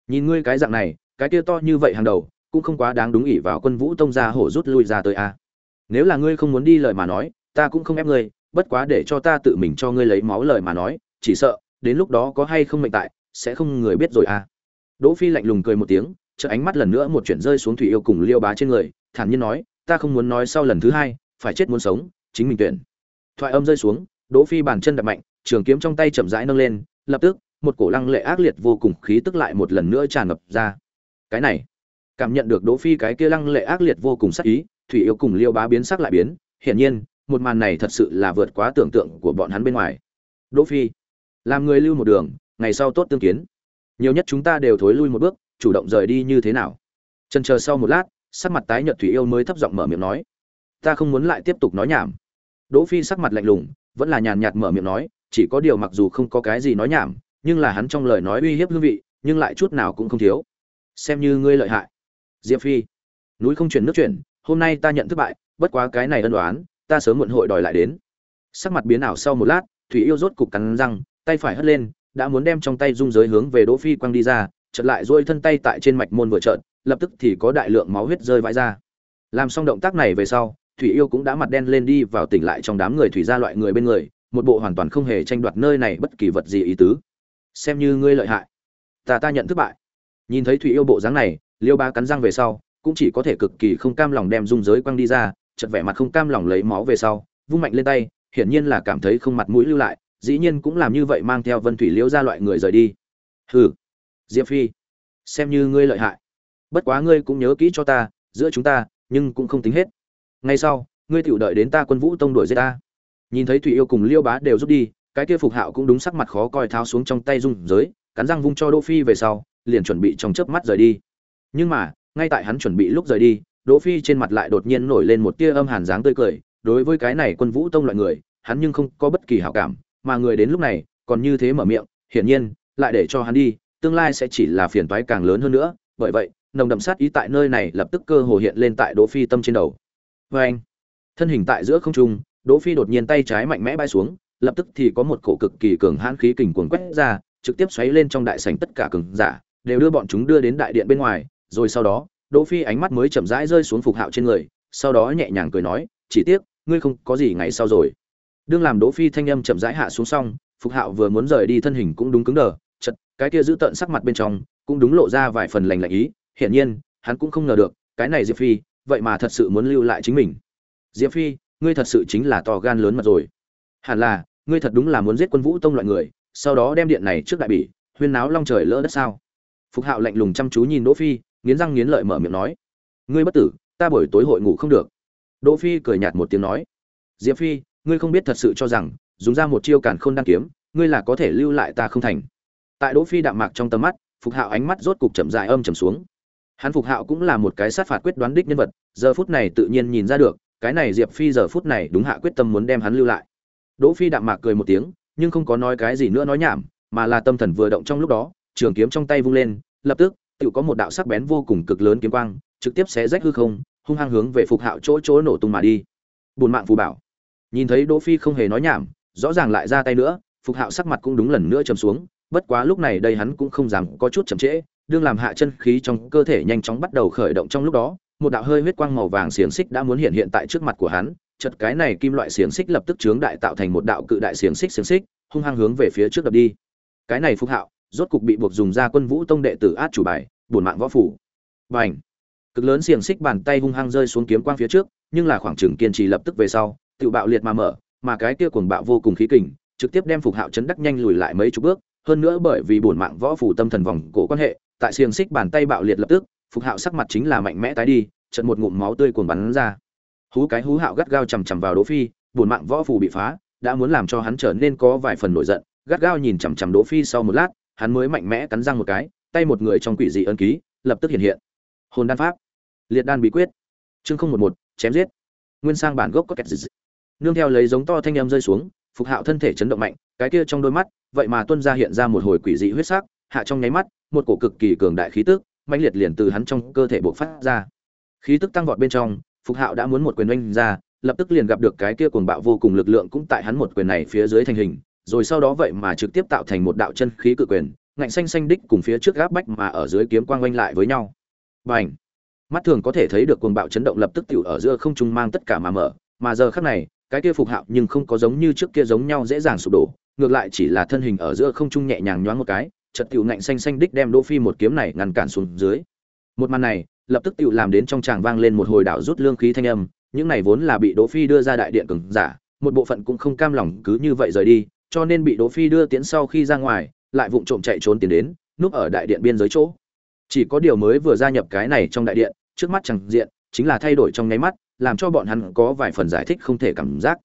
Nhìn ngươi cái dạng này, cái kia to như vậy hàng đầu, cũng không quá đáng đúng ỉ vào quân vũ tông ra hổ rút lui ra tới a. Nếu là ngươi không muốn đi lời mà nói, ta cũng không ép ngươi, bất quá để cho ta tự mình cho ngươi lấy máu lời mà nói, chỉ sợ, đến lúc đó có hay không mệnh tại, sẽ không người biết rồi à đỗ phi lạnh lùng cười một tiếng chợ ánh mắt lần nữa một chuyển rơi xuống thủy yêu cùng liêu bá trên người, thản nhiên nói, ta không muốn nói sau lần thứ hai, phải chết muốn sống chính mình tuyển. Thoại âm rơi xuống, đỗ phi bàn chân đập mạnh, trường kiếm trong tay chậm rãi nâng lên, lập tức, một cổ lăng lệ ác liệt vô cùng khí tức lại một lần nữa tràn ngập ra. Cái này, cảm nhận được đỗ phi cái kia lăng lệ ác liệt vô cùng sắc ý, thủy yêu cùng liêu bá biến sắc lại biến, hiển nhiên, một màn này thật sự là vượt quá tưởng tượng của bọn hắn bên ngoài. Đỗ phi, làm người lưu một đường, ngày sau tốt tương kiến. Nhiều nhất chúng ta đều thối lui một bước, chủ động rời đi như thế nào? Chân chờ sau một lát, sắc mặt tái nhợt thủy yêu mới thấp giọng mở miệng nói ta không muốn lại tiếp tục nói nhảm. Đỗ phi sắc mặt lạnh lùng, vẫn là nhàn nhạt mở miệng nói, chỉ có điều mặc dù không có cái gì nói nhảm, nhưng là hắn trong lời nói uy hiếp hương vị, nhưng lại chút nào cũng không thiếu. Xem như ngươi lợi hại. Diệp phi, núi không chuyển nước chuyển, hôm nay ta nhận thất bại, bất quá cái này ân đoán ta sớm muộn hội đòi lại đến. Sắc mặt biến ảo sau một lát, thủy yêu rốt cục cắn răng, tay phải hất lên, đã muốn đem trong tay dung giới hướng về đỗ phi quăng đi ra, chợt lại duỗi thân tay tại trên mạch môn vừa trợn lập tức thì có đại lượng máu huyết rơi vãi ra. Làm xong động tác này về sau thủy yêu cũng đã mặt đen lên đi vào tỉnh lại trong đám người thủy gia loại người bên người, một bộ hoàn toàn không hề tranh đoạt nơi này bất kỳ vật gì ý tứ. Xem như ngươi lợi hại. Ta ta nhận thất bại. Nhìn thấy thủy yêu bộ dáng này, liêu ba cắn răng về sau, cũng chỉ có thể cực kỳ không cam lòng đem dung giới quăng đi ra chật vẻ mặt không cam lòng lấy máu về sau, vung mạnh lên tay, hiển nhiên là cảm thấy không mặt mũi lưu lại, dĩ nhiên cũng làm như vậy mang theo vân thủy liễu ra loại người rời đi. Hừ. Diệp phi, xem như ngươi lợi hại. Bất quá ngươi cũng nhớ kỹ cho ta, giữa chúng ta, nhưng cũng không tính hết ngay sau, ngươi tiểu đợi đến ta quân vũ tông đuổi giết ta. Nhìn thấy thủy yêu cùng liêu bá đều rút đi, cái kia phục hạo cũng đúng sắc mặt khó coi tháo xuống trong tay dung giới, cắn răng vung cho đỗ phi về sau, liền chuẩn bị trong chớp mắt rời đi. Nhưng mà, ngay tại hắn chuẩn bị lúc rời đi, đỗ phi trên mặt lại đột nhiên nổi lên một tia âm hàn dáng tươi cười. Đối với cái này quân vũ tông loại người, hắn nhưng không có bất kỳ hảo cảm, mà người đến lúc này, còn như thế mở miệng, hiển nhiên, lại để cho hắn đi, tương lai sẽ chỉ là phiền toái càng lớn hơn nữa. Bởi vậy, nồng đậm sát ý tại nơi này lập tức cơ hồ hiện lên tại đỗ phi tâm trên đầu. Và anh thân hình tại giữa không trung đỗ phi đột nhiên tay trái mạnh mẽ bay xuống lập tức thì có một cổ cực kỳ cường hãn khí kình cuồn quét ra trực tiếp xoáy lên trong đại sảnh tất cả cường giả, đều đưa bọn chúng đưa đến đại điện bên ngoài, rồi sau đó, Đỗ Phi ánh mắt mới chậm rãi rơi xuống Phục Hạo trên người, sau đó nhẹ nhàng cười nói, "Chỉ tiếc, ngươi không có gì ngày sau rồi." Đương làm Đỗ Phi thanh âm chậm rãi hạ xuống xong, Phục Hạo vừa muốn rời đi thân hình cũng đúng cứng đờ, chật, cái kia giữ tận sắc mặt bên trong, cũng đúng lộ ra vài phần lạnh lạnh ý, hiển nhiên, hắn cũng không ngờ được, cái này Diệp Phi, vậy mà thật sự muốn lưu lại chính mình. Diệp Phi, ngươi thật sự chính là to gan lớn mật rồi. Hẳn là, ngươi thật đúng là muốn giết Quân Vũ Tông loại người, sau đó đem điện này trước đại bỉ, huyên náo long trời lỡ đất sao? Phục Hạo lạnh lùng chăm chú nhìn Đỗ Phi, nghiến răng nghiến lợi mở miệng nói: "Ngươi bất tử, ta buổi tối hội ngủ không được." Đỗ Phi cười nhạt một tiếng nói: "Diệp Phi, ngươi không biết thật sự cho rằng, dùng ra một chiêu càn khôn đan kiếm, ngươi là có thể lưu lại ta không thành." Tại Đỗ Phi đạm mạc trong tầm mắt, Phục Hạo ánh mắt rốt cục chậm dài âm trầm xuống. Hắn Phục Hạo cũng là một cái sát phạt quyết đoán đích nhân vật, giờ phút này tự nhiên nhìn ra được, cái này Diệp Phi giờ phút này đúng hạ quyết tâm muốn đem hắn lưu lại. Đỗ Phi đạm mạc cười một tiếng, nhưng không có nói cái gì nữa nói nhảm, mà là tâm thần vừa động trong lúc đó, trường kiếm trong tay vung lên, lập tức, tự có một đạo sắc bén vô cùng cực lớn kiếm quang, trực tiếp xé rách hư không, hung hăng hướng về Phục Hạo chỗ chỗ nổ tung mà đi. Buồn mạng phù bảo. Nhìn thấy Đỗ Phi không hề nói nhảm, rõ ràng lại ra tay nữa, Phục Hạo sắc mặt cũng đúng lần nữa trầm xuống, bất quá lúc này đây hắn cũng không dám có chút chậm trễ, đương làm hạ chân khí trong cơ thể nhanh chóng bắt đầu khởi động trong lúc đó, một đạo hơi huyết quang màu vàng xiềng xích đã muốn hiện hiện tại trước mặt của hắn, chật cái này kim loại xiềng xích lập tức chướng đại tạo thành một đạo cự đại xiềng xích xiềng xích, hung hăng hướng về phía trước đập đi. Cái này Phục Hạo, rốt cục bị buộc dùng ra Quân Vũ Tông đệ tử át chủ bài, buồn mạng võ phủ. Bành! Cực lớn xiềng xích bàn tay hung hăng rơi xuống kiếm quang phía trước, nhưng là khoảng chừng kiên trì lập tức về sau, tự bạo liệt mà mở, mà cái kia cuồng bạo vô cùng khí kình, trực tiếp đem Phục Hạo chấn đắc nhanh lùi lại mấy chục bước, hơn nữa bởi vì buồn mạng võ phủ tâm thần vòng cổ quan hệ, tại xiềng xích bàn tay bạo liệt lập tức, Phục Hạo sắc mặt chính là mạnh mẽ tái đi, trận một ngụm máu tươi cuồn bắn ra. Hú cái hú Hạo gắt gao chầm chằm vào Đỗ Phi, buồn mạng võ phù bị phá, đã muốn làm cho hắn trở nên có vài phần nổi giận, gắt gao nhìn chằm chằm Đỗ Phi sau một lát, hắn mới mạnh mẽ cắn răng một cái, tay một người trong quỷ dị ân ký, lập tức hiện hiện. Hồn đan pháp, liệt đan bí quyết. Chương không một một chém giết. Nguyên sang bản gốc có kẹt dịch Nương theo lấy giống to thanh âm rơi xuống, Phục Hạo thân thể chấn động mạnh, cái kia trong đôi mắt, vậy mà tuôn ra hiện ra một hồi quỷ dị huyết sắc, hạ trong nháy mắt, một cổ cực kỳ cường đại khí tức, mãnh liệt liền từ hắn trong cơ thể bộc phát ra. Khí tức tăng vọt bên trong, Phục Hạo đã muốn một quyền oanh ra, lập tức liền gặp được cái kia cuồng bạo vô cùng lực lượng cũng tại hắn một quyền này phía dưới thành hình, rồi sau đó vậy mà trực tiếp tạo thành một đạo chân khí cự quyền, ngạnh xanh xanh đích cùng phía trước gáp bách mà ở dưới kiếm quang oanh lại với nhau. Bành! Mắt thường có thể thấy được cuồng bạo chấn động lập tức tiểu ở giữa không trung mang tất cả mà mở, mà giờ khắc này, cái kia Phục Hạo nhưng không có giống như trước kia giống nhau dễ dàng sụp đổ, ngược lại chỉ là thân hình ở giữa không trung nhẹ nhàng nhoáng một cái, chợt tiểu ngạnh xanh xanh đích đem Đỗ Phi một kiếm này ngăn cản xuống dưới. Một màn này, lập tức tiểu làm đến trong tràng vang lên một hồi đạo rút lương khí thanh âm, những này vốn là bị Đỗ Phi đưa ra đại điện cường giả, một bộ phận cũng không cam lòng cứ như vậy rời đi, cho nên bị Đỗ Phi đưa tiến sau khi ra ngoài, lại vụng trộm chạy trốn tiến đến, núp ở đại điện biên giới chỗ. Chỉ có điều mới vừa gia nhập cái này trong đại điện, trước mắt chẳng diện, chính là thay đổi trong nháy mắt, làm cho bọn hắn có vài phần giải thích không thể cảm giác.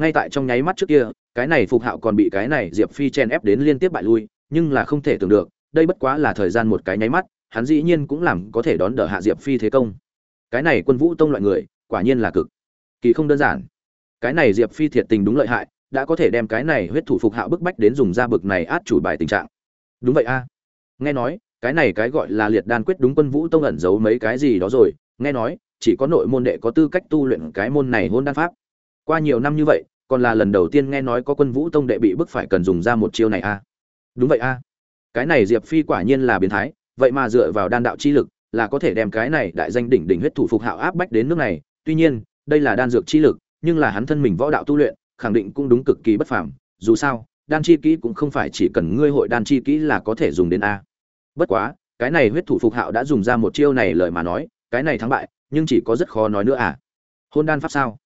Ngay tại trong nháy mắt trước kia, cái này Phục Hạo còn bị cái này Diệp Phi chen ép đến liên tiếp bại lui, nhưng là không thể tưởng được, đây bất quá là thời gian một cái nháy mắt, hắn dĩ nhiên cũng làm có thể đón đỡ hạ Diệp Phi thế công. Cái này Quân Vũ Tông loại người, quả nhiên là cực kỳ không đơn giản. Cái này Diệp Phi thiệt tình đúng lợi hại, đã có thể đem cái này huyết thủ phục Hạo bức bách đến dùng ra bực này át chủ bài tình trạng. Đúng vậy a. Nghe nói, cái này cái gọi là liệt đan quyết đúng Quân Vũ Tông ẩn giấu mấy cái gì đó rồi, nghe nói, chỉ có nội môn đệ có tư cách tu luyện cái môn này hôn đan pháp. Qua nhiều năm như vậy, còn là lần đầu tiên nghe nói có Quân Vũ Tông đệ bị bức phải cần dùng ra một chiêu này a. Đúng vậy a. Cái này Diệp Phi quả nhiên là biến thái, vậy mà dựa vào đan đạo chi lực, là có thể đem cái này đại danh đỉnh đỉnh huyết thủ phục hạo áp bách đến nước này, tuy nhiên, đây là đan dược chi lực, nhưng là hắn thân mình võ đạo tu luyện, khẳng định cũng đúng cực kỳ bất phàm, dù sao, đan chi kỹ cũng không phải chỉ cần ngươi hội đan chi kỹ là có thể dùng đến a. Bất quá, cái này huyết thủ phục hạo đã dùng ra một chiêu này lời mà nói, cái này thắng bại, nhưng chỉ có rất khó nói nữa à. Hôn đan pháp sao?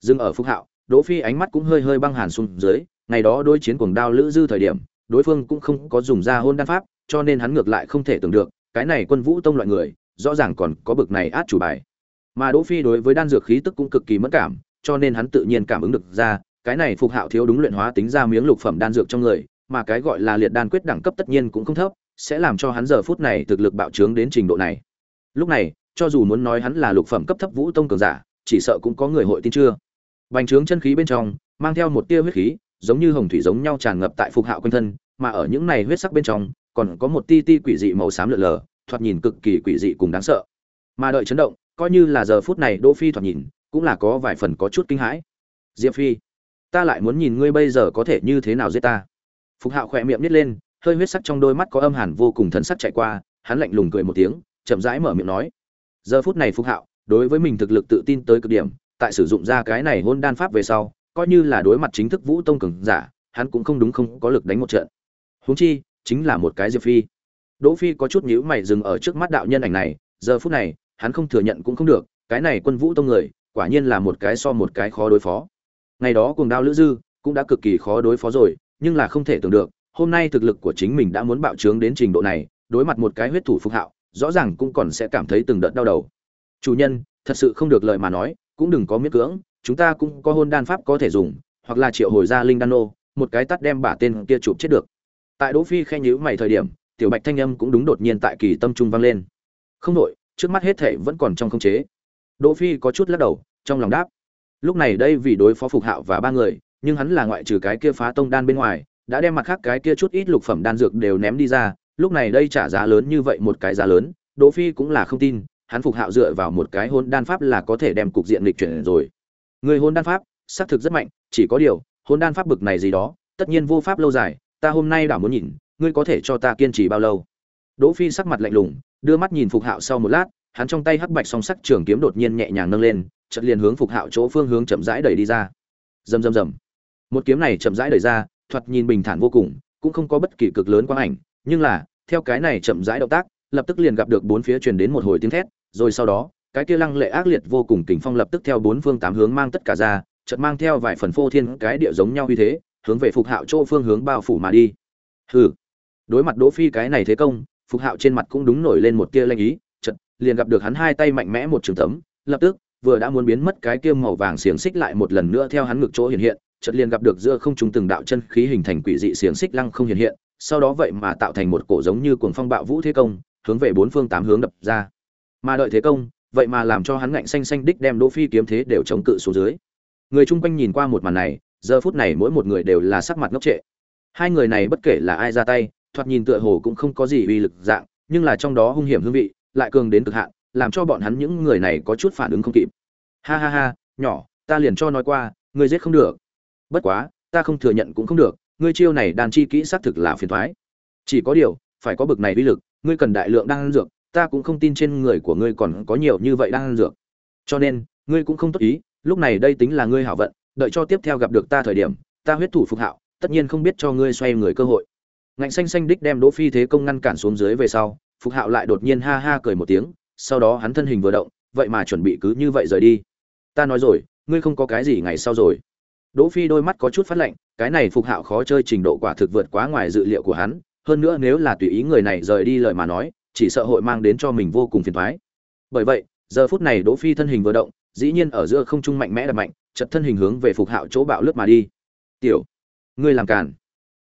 Dừng ở phục hạo, Đỗ Phi ánh mắt cũng hơi hơi băng hàn xuống dưới, ngày đó đối chiến cuồng đao lữ dư thời điểm, đối phương cũng không có dùng ra hôn đan pháp, cho nên hắn ngược lại không thể tưởng được, cái này Quân Vũ Tông loại người, rõ ràng còn có bực này át chủ bài. Mà Đỗ Phi đối với đan dược khí tức cũng cực kỳ mất cảm, cho nên hắn tự nhiên cảm ứng được ra, cái này Phục Hạo thiếu đúng luyện hóa tính ra miếng lục phẩm đan dược trong người, mà cái gọi là liệt đan quyết đẳng cấp tất nhiên cũng không thấp, sẽ làm cho hắn giờ phút này thực lực bạo trướng đến trình độ này. Lúc này, cho dù muốn nói hắn là lục phẩm cấp thấp Vũ Tông cường giả, chỉ sợ cũng có người hội tin chưa. Bành trướng chân khí bên trong, mang theo một tia huyết khí, giống như hồng thủy giống nhau tràn ngập tại Phục Hạo quanh thân, mà ở những này huyết sắc bên trong, còn có một ti ti quỷ dị màu xám lượn lờ, thoạt nhìn cực kỳ quỷ dị cùng đáng sợ. Mà đợi chấn động, coi như là giờ phút này Đỗ Phi thoạt nhìn, cũng là có vài phần có chút kinh hãi. Diệp Phi, ta lại muốn nhìn ngươi bây giờ có thể như thế nào giết ta. Phục Hạo khẽ miệng nít lên, hơi huyết sắc trong đôi mắt có âm hàn vô cùng thần sắc chạy qua hắn lạnh lùng cười một tiếng chậm rãi mở miệng nói giờ phút này phục hạo đối với mình thực lực tự tin tới cực điểm tại sử dụng ra cái này hôn đan pháp về sau coi như là đối mặt chính thức vũ tông cường giả, hắn cũng không đúng không có lực đánh một trận. Huống chi, chính là một cái diệp phi. Đỗ phi có chút nhíu mày dừng ở trước mắt đạo nhân ảnh này, giờ phút này, hắn không thừa nhận cũng không được, cái này quân vũ tông người, quả nhiên là một cái so một cái khó đối phó. Ngày đó cuồng đao lữ dư, cũng đã cực kỳ khó đối phó rồi, nhưng là không thể tưởng được, hôm nay thực lực của chính mình đã muốn bạo trướng đến trình độ này, đối mặt một cái huyết thủ phục hạo, rõ ràng cũng còn sẽ cảm thấy từng đợt đau đầu. Chủ nhân, thật sự không được lời mà nói, cũng đừng có miễn cưỡng chúng ta cũng có hôn đan pháp có thể dùng, hoặc là triệu hồi ra linh đan nô, một cái tắt đem bả tên kia chụp chết được. Tại đỗ phi khen nhíu mày thời điểm, tiểu bạch thanh âm cũng đúng đột nhiên tại kỳ tâm trung vang lên. Không đội trước mắt hết thể vẫn còn trong không chế. Đỗ phi có chút lắc đầu, trong lòng đáp. Lúc này đây vì đối phó phục hạo và ba người, nhưng hắn là ngoại trừ cái kia phá tông đan bên ngoài, đã đem mặt khác cái kia chút ít lục phẩm đan dược đều ném đi ra, lúc này đây trả giá lớn như vậy một cái giá lớn, đỗ phi cũng là không tin, hắn phục hạo dựa vào một cái hôn đan pháp là có thể đem cục diện lịch chuyển rồi người hôn đan pháp, xác thực rất mạnh, chỉ có điều, hôn đan pháp bực này gì đó, tất nhiên vô pháp lâu dài, ta hôm nay đã muốn nhìn, ngươi có thể cho ta kiên trì bao lâu? Đỗ phi sắc mặt lạnh lùng, đưa mắt nhìn phục hạo sau một lát, hắn trong tay hắc bạch song sắc trường kiếm đột nhiên nhẹ nhàng nâng lên, chợt liền hướng phục hạo chỗ phương hướng chậm rãi đẩy đi ra. Rầm rầm rầm. Một kiếm này chậm rãi đẩy ra, thoạt nhìn bình thản vô cùng, cũng không có bất kỳ cực lớn quang ảnh, nhưng là, theo cái này chậm rãi động tác, lập tức liền gặp được bốn phía truyền đến một hồi tiếng thét, rồi sau đó cái kia lăng lệ ác liệt vô cùng kình phong lập tức theo bốn phương tám hướng mang tất cả ra, chợt mang theo vài phần phô thiên cái địa giống nhau như thế, hướng về phục hạo chỗ phương hướng bao phủ mà đi. Hừ. Đối mặt đỗ phi cái này thế công, phục hạo trên mặt cũng đúng nổi lên một tia lanh ý, chợt liền gặp được hắn hai tay mạnh mẽ một trường tấm lập tức, vừa đã muốn biến mất cái kia màu vàng xiềng xích lại một lần nữa theo hắn ngực chỗ hiện hiện, chợt liền gặp được giữa không trung từng đạo chân khí hình thành quỷ dị xiềng xích lăng không hiện hiện, sau đó vậy mà tạo thành một cổ giống như cuồng phong bạo vũ thế công, hướng về bốn phương tám hướng đập ra. Mà đợi thế công vậy mà làm cho hắn ngạnh xanh xanh đích đem đỗ phi kiếm thế đều chống cự xuống dưới. Người chung quanh nhìn qua một màn này, giờ phút này mỗi một người đều là sắc mặt ngốc trệ. Hai người này bất kể là ai ra tay, thoạt nhìn tựa hồ cũng không có gì uy lực dạng, nhưng là trong đó hung hiểm hương vị, lại cường đến cực hạn, làm cho bọn hắn những người này có chút phản ứng không kịp. Ha ha ha, nhỏ, ta liền cho nói qua, ngươi giết không được. Bất quá, ta không thừa nhận cũng không được, ngươi chiêu này đàn chi kỹ xác thực là phiền thoái. Chỉ có điều, phải có bực này uy lực, ngươi cần đại lượng đan dược ta cũng không tin trên người của ngươi còn có nhiều như vậy đan dược. Cho nên, ngươi cũng không tốt ý, lúc này đây tính là ngươi hảo vận, đợi cho tiếp theo gặp được ta thời điểm, ta huyết thủ phục hạo, tất nhiên không biết cho ngươi xoay người cơ hội. Ngạnh xanh xanh đích đem đỗ phi thế công ngăn cản xuống dưới về sau, phục hạo lại đột nhiên ha ha cười một tiếng, sau đó hắn thân hình vừa động, vậy mà chuẩn bị cứ như vậy rời đi. Ta nói rồi, ngươi không có cái gì ngày sau rồi. Đỗ phi đôi mắt có chút phát lạnh, cái này phục hạo khó chơi trình độ quả thực vượt quá ngoài dự liệu của hắn, hơn nữa nếu là tùy ý người này rời đi lời mà nói chỉ sợ hội mang đến cho mình vô cùng phiền toái bởi vậy, giờ phút này đỗ phi thân hình vừa động, dĩ nhiên ở giữa không trung mạnh mẽ đập mạnh, chật thân hình hướng về phục hạo chỗ bạo lướt mà đi. Tiểu, ngươi làm cản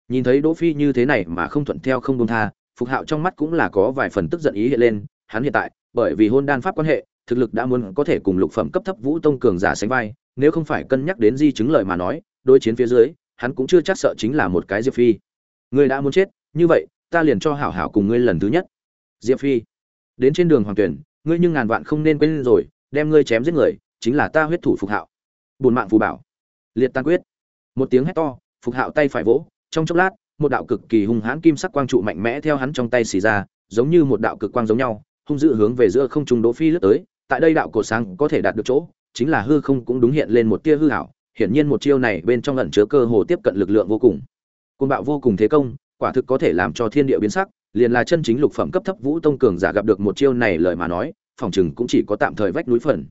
nhìn thấy đỗ phi như thế này mà không thuận theo không buông tha, phục hạo trong mắt cũng là có vài phần tức giận ý hiện lên, hắn hiện tại, bởi vì hôn đan pháp quan hệ, thực lực đã muốn có thể cùng lục phẩm cấp thấp vũ tông cường giả sánh vai, nếu không phải cân nhắc đến di chứng lời mà nói, đối chiến phía dưới, hắn cũng chưa chắc sợ chính là một cái diệp phi. Ngươi đã muốn chết, như vậy, ta liền cho hảo hảo cùng ngươi lần thứ nhất diệp phi. Đến trên đường hoàng tuyển, ngươi nhưng ngàn vạn không nên quên rồi, đem ngươi chém giết người, chính là ta huyết thủ phục hạo. Bùn mạng phù bảo. Liệt tan quyết. Một tiếng hét to, phục hạo tay phải vỗ, trong chốc lát, một đạo cực kỳ hung hãn kim sắc quang trụ mạnh mẽ theo hắn trong tay xì ra, giống như một đạo cực quang giống nhau, hung dữ hướng về giữa không trung đỗ phi lướt tới, tại đây đạo cổ sáng có thể đạt được chỗ, chính là hư không cũng đúng hiện lên một tia hư hảo, hiển nhiên một chiêu này bên trong ẩn chứa cơ hồ tiếp cận lực lượng vô cùng. Côn bạo vô cùng thế công, quả thực có thể làm cho thiên địa biến sắc liền là chân chính lục phẩm cấp thấp vũ tông cường giả gặp được một chiêu này lời mà nói, phòng chừng cũng chỉ có tạm thời vách núi phần.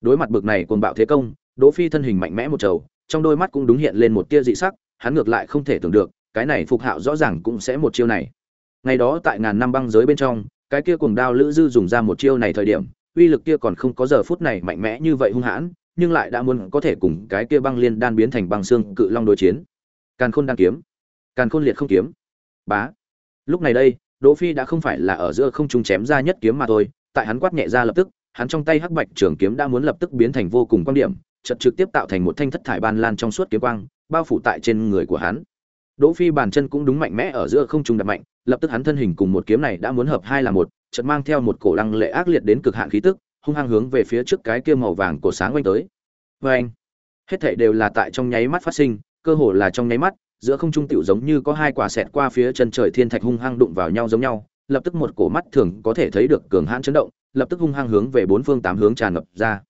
Đối mặt bực này cuồng bạo thế công, đỗ phi thân hình mạnh mẽ một trầu, trong đôi mắt cũng đúng hiện lên một tia dị sắc, hắn ngược lại không thể tưởng được, cái này phục hạo rõ ràng cũng sẽ một chiêu này. Ngày đó tại ngàn năm băng giới bên trong, cái kia cuồng đao lữ dư dùng ra một chiêu này thời điểm, uy lực kia còn không có giờ phút này mạnh mẽ như vậy hung hãn, nhưng lại đã muốn có thể cùng cái kia băng liên đan biến thành băng xương cự long đối chiến. Càn khôn đan kiếm. Càn khôn liệt không kiếm. Bá. Lúc này đây đỗ phi đã không phải là ở giữa không trung chém ra nhất kiếm mà thôi, tại hắn quát nhẹ ra lập tức, hắn trong tay hắc bạch trường kiếm đã muốn lập tức biến thành vô cùng quan điểm, chợt trực tiếp tạo thành một thanh thất thải ban lan trong suốt kiếm quang, bao phủ tại trên người của hắn. Đỗ phi bàn chân cũng đúng mạnh mẽ ở giữa không trung đập mạnh, lập tức hắn thân hình cùng một kiếm này đã muốn hợp hai là một, chợt mang theo một cổ lăng lệ ác liệt đến cực hạn khí tức, hung hăng hướng về phía trước cái kia màu vàng của sáng quanh tới. Với anh hết thảy đều là tại trong nháy mắt phát sinh, cơ hồ là trong nháy mắt giữa không trung tiểu giống như có hai quả xẹt qua phía chân trời thiên thạch hung hăng đụng vào nhau giống nhau, lập tức một cổ mắt thường có thể thấy được cường hãn chấn động, lập tức hung hăng hướng về bốn phương tám hướng tràn ngập ra.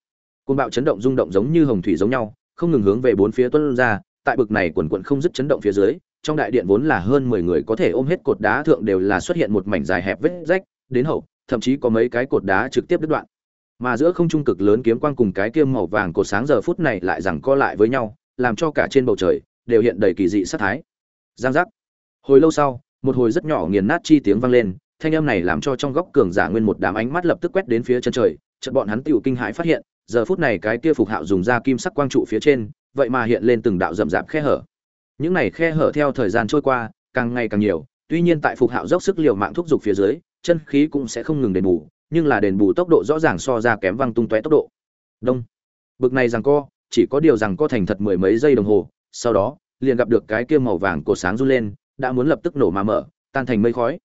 Cơn bạo chấn động rung động giống như hồng thủy giống nhau, không ngừng hướng về bốn phía tuôn ra, tại bực này quần quần không dứt chấn động phía dưới, trong đại điện vốn là hơn 10 người có thể ôm hết cột đá thượng đều là xuất hiện một mảnh dài hẹp vết rách, đến hậu, thậm chí có mấy cái cột đá trực tiếp đứt đoạn. Mà giữa không trung cực lớn kiếm quang cùng cái kiếm màu vàng cột sáng giờ phút này lại rằng co lại với nhau, làm cho cả trên bầu trời đều hiện đầy kỳ dị sát thái. Giang giác. Hồi lâu sau, một hồi rất nhỏ nghiền nát chi tiếng vang lên, thanh âm này làm cho trong góc cường giả nguyên một đám ánh mắt lập tức quét đến phía chân trời, chợt bọn hắn tiểu kinh hãi phát hiện, giờ phút này cái kia phục hạo dùng ra kim sắc quang trụ phía trên, vậy mà hiện lên từng đạo rậm rạp khe hở. Những này khe hở theo thời gian trôi qua, càng ngày càng nhiều, tuy nhiên tại phục hạo dốc sức liều mạng thúc dục phía dưới, chân khí cũng sẽ không ngừng đền bù, nhưng là đền bù tốc độ rõ ràng so ra kém văng tung tóe tốc độ. Đông. Bực này rằng co, chỉ có điều rằng co thành thật mười mấy giây đồng hồ, sau đó, liền gặp được cái kia màu vàng cổ sáng run lên, đã muốn lập tức nổ mà mở, tan thành mây khói.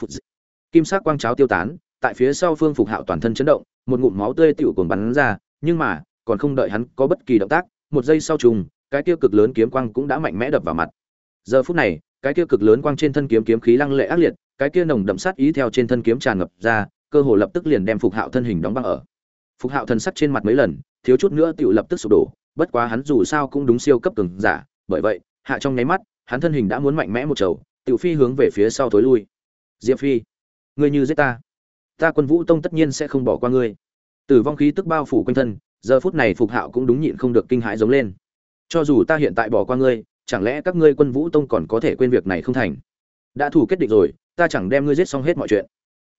Phụt dị. Kim sắc quang cháo tiêu tán, tại phía sau Phương Phục Hạo toàn thân chấn động, một ngụm máu tươi tiểu cồn bắn ra, nhưng mà, còn không đợi hắn có bất kỳ động tác, một giây sau trùng, cái kia cực lớn kiếm quang cũng đã mạnh mẽ đập vào mặt. Giờ phút này, cái kia cực lớn quang trên thân kiếm kiếm khí lăng lệ ác liệt, cái kia nồng đậm sát ý theo trên thân kiếm tràn ngập ra, cơ hồ lập tức liền đem Phục Hạo thân hình đóng băng ở. Phục Hạo thân sắc trên mặt mấy lần, thiếu chút nữa tiểu lập tức sụp đổ, bất quá hắn dù sao cũng đúng siêu cấp cường giả, bởi vậy, hạ trong nháy mắt, hắn thân hình đã muốn mạnh mẽ một trầu, tiểu phi hướng về phía sau tối lui. Diệp Phi, ngươi như giết ta, ta Quân Vũ Tông tất nhiên sẽ không bỏ qua ngươi. Tử vong khí tức bao phủ quanh thân, giờ phút này Phục Hạo cũng đúng nhịn không được kinh hãi giống lên. Cho dù ta hiện tại bỏ qua ngươi, chẳng lẽ các ngươi Quân Vũ Tông còn có thể quên việc này không thành? Đã thủ kết định rồi, ta chẳng đem ngươi giết xong hết mọi chuyện.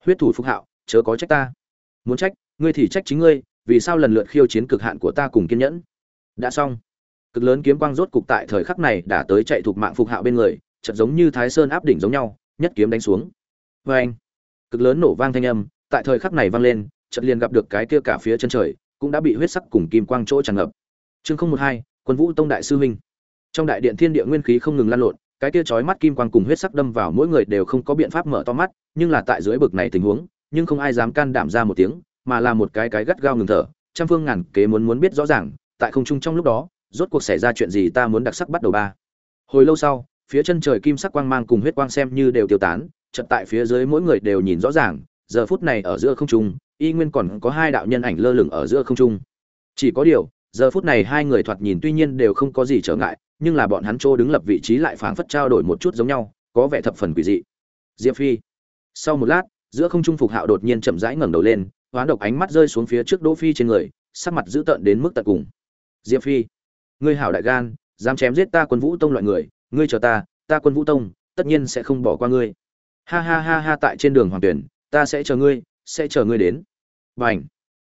Huyết thủ Phục Hạo, chớ có trách ta. Muốn trách, ngươi thì trách chính ngươi, vì sao lần lượt khiêu chiến cực hạn của ta cùng kiên nhẫn? Đã xong. Cực lớn kiếm quang rốt cục tại thời khắc này đã tới chạy thuộc mạng Phục Hạo bên người, chật giống như Thái Sơn áp đỉnh giống nhau, nhất kiếm đánh xuống. Oeng! Cực lớn nổ vang thanh âm, tại thời khắc này vang lên, chợt liền gặp được cái kia cả phía chân trời, cũng đã bị huyết sắc cùng kim quang chỗ tràn ngập. Chương không một hai, Quân Vũ Tông đại sư huynh. Trong đại điện thiên địa nguyên khí không ngừng lan lộn, cái kia chói mắt kim quang cùng huyết sắc đâm vào mỗi người đều không có biện pháp mở to mắt, nhưng là tại dưới bực này tình huống, nhưng không ai dám can đảm ra một tiếng, mà là một cái cái gắt gao ngừng thở, trăm phương ngàn kế muốn muốn biết rõ ràng, tại không trung trong lúc đó, rốt cuộc xảy ra chuyện gì ta muốn đặc sắc bắt đầu ba. Hồi lâu sau, phía chân trời kim sắc quang mang cùng huyết quang xem như đều tiêu tán, chợt tại phía dưới mỗi người đều nhìn rõ ràng, giờ phút này ở giữa không trung, y nguyên còn có hai đạo nhân ảnh lơ lửng ở giữa không trung. Chỉ có điều, giờ phút này hai người thoạt nhìn tuy nhiên đều không có gì trở ngại, nhưng là bọn hắn trô đứng lập vị trí lại phảng phất trao đổi một chút giống nhau, có vẻ thập phần quỷ dị. Diệp Phi. Sau một lát, giữa không trung phục hạo đột nhiên chậm rãi ngẩng đầu lên, hoán độc ánh mắt rơi xuống phía trước Đỗ Phi trên người, sắc mặt dữ tợn đến mức tận cùng. Diệp Phi, ngươi hảo đại gan, dám chém giết ta Quân Vũ Tông loại người, ngươi chờ ta, ta Quân Vũ Tông, tất nhiên sẽ không bỏ qua ngươi. Ha ha ha ha tại trên đường hoàng tuyển, ta sẽ chờ ngươi, sẽ chờ ngươi đến. Bảnh,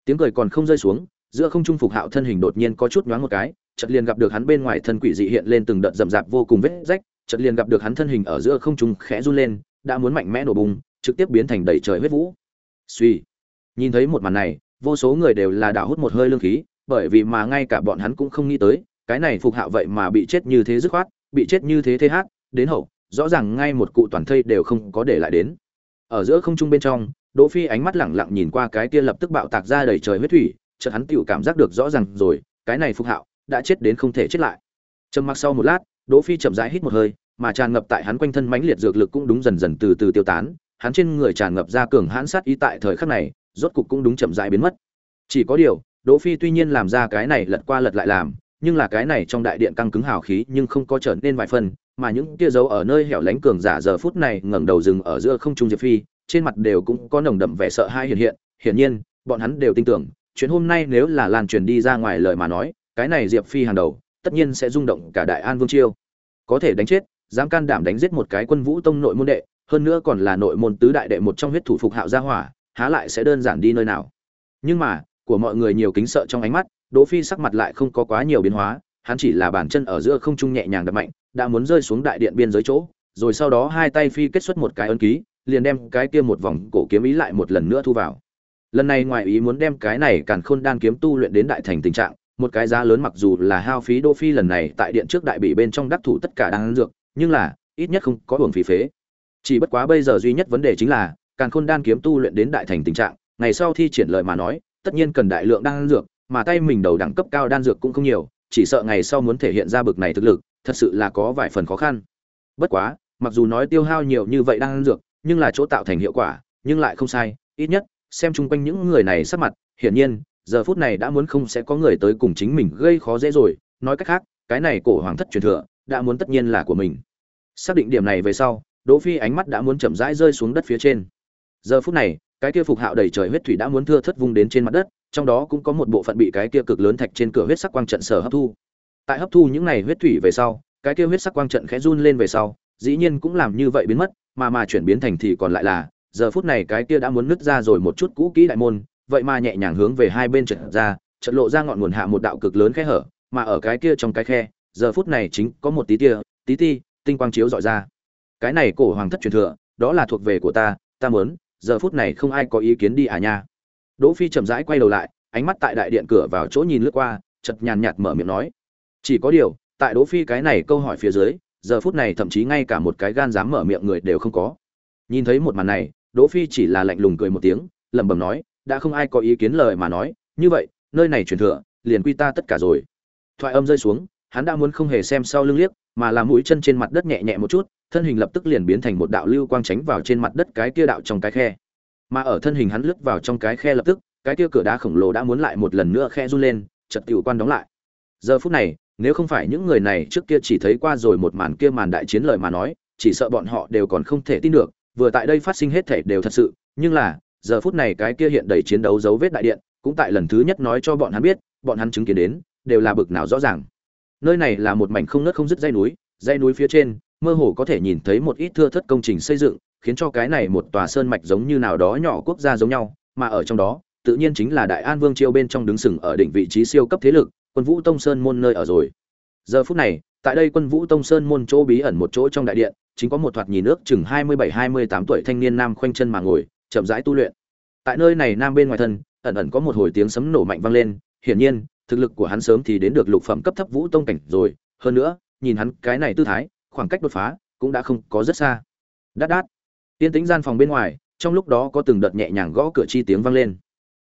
Tiếng cười còn không rơi xuống, giữa không trung phục hạo thân hình đột nhiên có chút nhoáng một cái, chợt liền gặp được hắn bên ngoài thân quỷ dị hiện lên từng đợt rậm rạp vô cùng vết rách, chợt liền gặp được hắn thân hình ở giữa không trung khẽ run lên, đã muốn mạnh mẽ nổ bùng, trực tiếp biến thành đầy trời huyết vũ. Suy. Nhìn thấy một màn này, vô số người đều là đảo hút một hơi lương khí, bởi vì mà ngay cả bọn hắn cũng không nghĩ tới, cái này phục hạo vậy mà bị chết như thế dứt khoát, bị chết như thế thế hát, đến hậu, rõ ràng ngay một cụ toàn thây đều không có để lại đến. Ở giữa không trung bên trong, Đỗ Phi ánh mắt lẳng lặng nhìn qua cái kia lập tức bạo tạc ra đầy trời huyết thủy, chợt hắn tiểu cảm giác được rõ ràng rồi, cái này phục hạo đã chết đến không thể chết lại. Trầm mặc sau một lát, Đỗ Phi chậm rãi hít một hơi, mà tràn ngập tại hắn quanh thân mãnh liệt dược lực cũng đúng dần dần từ từ tiêu tán, hắn trên người tràn ngập ra cường hãn sát ý tại thời khắc này, rốt cục cũng đúng chậm rãi biến mất. Chỉ có điều, Đỗ Phi tuy nhiên làm ra cái này lật qua lật lại làm, nhưng là cái này trong đại điện căng cứng hào khí nhưng không có trở nên vài phần, mà những kia dấu ở nơi hẻo lánh cường giả giờ phút này ngẩng đầu dừng ở giữa không trung Diệp Phi, trên mặt đều cũng có nồng đậm vẻ sợ hãi hiện hiện, hiển nhiên, bọn hắn đều tin tưởng, chuyện hôm nay nếu là lan truyền đi ra ngoài lời mà nói, cái này Diệp Phi hàng đầu, tất nhiên sẽ rung động cả Đại An Vương triều. Có thể đánh chết, dám can đảm đánh giết một cái Quân Vũ Tông nội môn đệ, hơn nữa còn là nội môn tứ đại đệ một trong huyết thủ phục hạo gia hỏa, há lại sẽ đơn giản đi nơi nào. Nhưng mà, của mọi người nhiều kính sợ trong ánh mắt, Đỗ Phi sắc mặt lại không có quá nhiều biến hóa, hắn chỉ là bàn chân ở giữa không trung nhẹ nhàng đập mạnh, đã muốn rơi xuống đại điện biên giới chỗ, rồi sau đó hai tay phi kết xuất một cái ấn ký, liền đem cái kia một vòng cổ kiếm ý lại một lần nữa thu vào. Lần này ngoài ý muốn đem cái này càn khôn đan kiếm tu luyện đến đại thành tình trạng, một cái giá lớn mặc dù là hao phí Đỗ Phi lần này tại điện trước đại bị bên trong đắc thủ tất cả đang dược, nhưng là ít nhất không có uổng phí phế. Chỉ bất quá bây giờ duy nhất vấn đề chính là, càn khôn đan kiếm tu luyện đến đại thành tình trạng, ngày sau thi triển lời mà nói, tất nhiên cần đại lượng đan dược, mà tay mình đầu đẳng cấp cao đan dược cũng không nhiều, chỉ sợ ngày sau muốn thể hiện ra bực này thực lực, thật sự là có vài phần khó khăn. Bất quá mặc dù nói tiêu hao nhiều như vậy đan dược nhưng là chỗ tạo thành hiệu quả nhưng lại không sai ít nhất xem chung quanh những người này sắc mặt hiển nhiên giờ phút này đã muốn không sẽ có người tới cùng chính mình gây khó dễ rồi nói cách khác cái này cổ hoàng thất truyền thừa đã muốn tất nhiên là của mình. Xác định điểm này về sau đỗ phi ánh mắt đã muốn chậm rãi rơi xuống đất phía trên. Giờ phút này cái kia phục hạo đầy trời huyết thủy đã muốn thưa thất vung đến trên mặt đất, trong đó cũng có một bộ phận bị cái kia cực lớn thạch trên cửa huyết sắc quang trận sở hấp thu. Tại hấp thu những này huyết thủy về sau, cái kia huyết sắc quang trận khẽ run lên về sau, dĩ nhiên cũng làm như vậy biến mất, mà mà chuyển biến thành thì còn lại là, giờ phút này cái kia đã muốn nứt ra rồi một chút cũ kỹ đại môn, vậy mà nhẹ nhàng hướng về hai bên trận ra trận lộ ra ngọn nguồn hạ một đạo cực lớn khe hở, mà ở cái kia trong cái khe, giờ phút này chính có một tí tia, tí ti, tinh quang chiếu dọi ra. Cái này cổ hoàng thất truyền thừa, đó là thuộc về của ta ta muốn giờ phút này không ai có ý kiến đi à nha. Đỗ phi chậm rãi quay đầu lại, ánh mắt tại đại điện cửa vào chỗ nhìn lướt qua, chợt nhàn nhạt mở miệng nói. Chỉ có điều, tại đỗ phi cái này câu hỏi phía dưới, giờ phút này thậm chí ngay cả một cái gan dám mở miệng người đều không có. Nhìn thấy một màn này, đỗ phi chỉ là lạnh lùng cười một tiếng, lẩm bẩm nói, đã không ai có ý kiến lời mà nói, như vậy, nơi này truyền thừa, liền quy ta tất cả rồi. Thoại âm rơi xuống, hắn đã muốn không hề xem sau lưng liếc, mà là mũi chân trên mặt đất nhẹ nhẹ một chút thân hình lập tức liền biến thành một đạo lưu quang tránh vào trên mặt đất cái kia đạo trong cái khe. Mà ở thân hình hắn lướt vào trong cái khe lập tức, cái kia cửa đá khổng lồ đã muốn lại một lần nữa khe run lên, chợt tiểu quan đóng lại. Giờ phút này, nếu không phải những người này trước kia chỉ thấy qua rồi một màn kia màn đại chiến lời mà nói, chỉ sợ bọn họ đều còn không thể tin được, vừa tại đây phát sinh hết thể đều thật sự, nhưng là, giờ phút này cái kia hiện đầy chiến đấu dấu vết đại điện, cũng tại lần thứ nhất nói cho bọn hắn biết, bọn hắn chứng kiến đến, đều là bực nào rõ ràng. Nơi này là một mảnh không nớt không dứt dây núi dây núi phía trên mơ hồ có thể nhìn thấy một ít thưa thất công trình xây dựng, khiến cho cái này một tòa sơn mạch giống như nào đó nhỏ quốc gia giống nhau, mà ở trong đó, tự nhiên chính là đại an vương triều bên trong đứng sừng ở đỉnh vị trí siêu cấp thế lực, quân vũ tông sơn môn nơi ở rồi. Giờ phút này, tại đây quân vũ tông sơn môn chỗ bí ẩn một chỗ trong đại điện, chính có một thoạt nhìn nước chừng hai mươi bảy, hai mươi tám tuổi thanh niên nam khoanh chân mà ngồi, chậm rãi tu luyện. Tại nơi này nam bên ngoài thân, ẩn ẩn có một hồi tiếng sấm nổ mạnh vang lên, hiển nhiên, thực lực của hắn sớm thì đến được lục phẩm cấp thấp vũ tông cảnh rồi. Hơn nữa, nhìn hắn cái này tư thái khoảng cách đột phá cũng đã không có rất xa. Đát đát. Tiên tĩnh gian phòng bên ngoài, trong lúc đó có từng đợt nhẹ nhàng gõ cửa chi tiếng vang lên.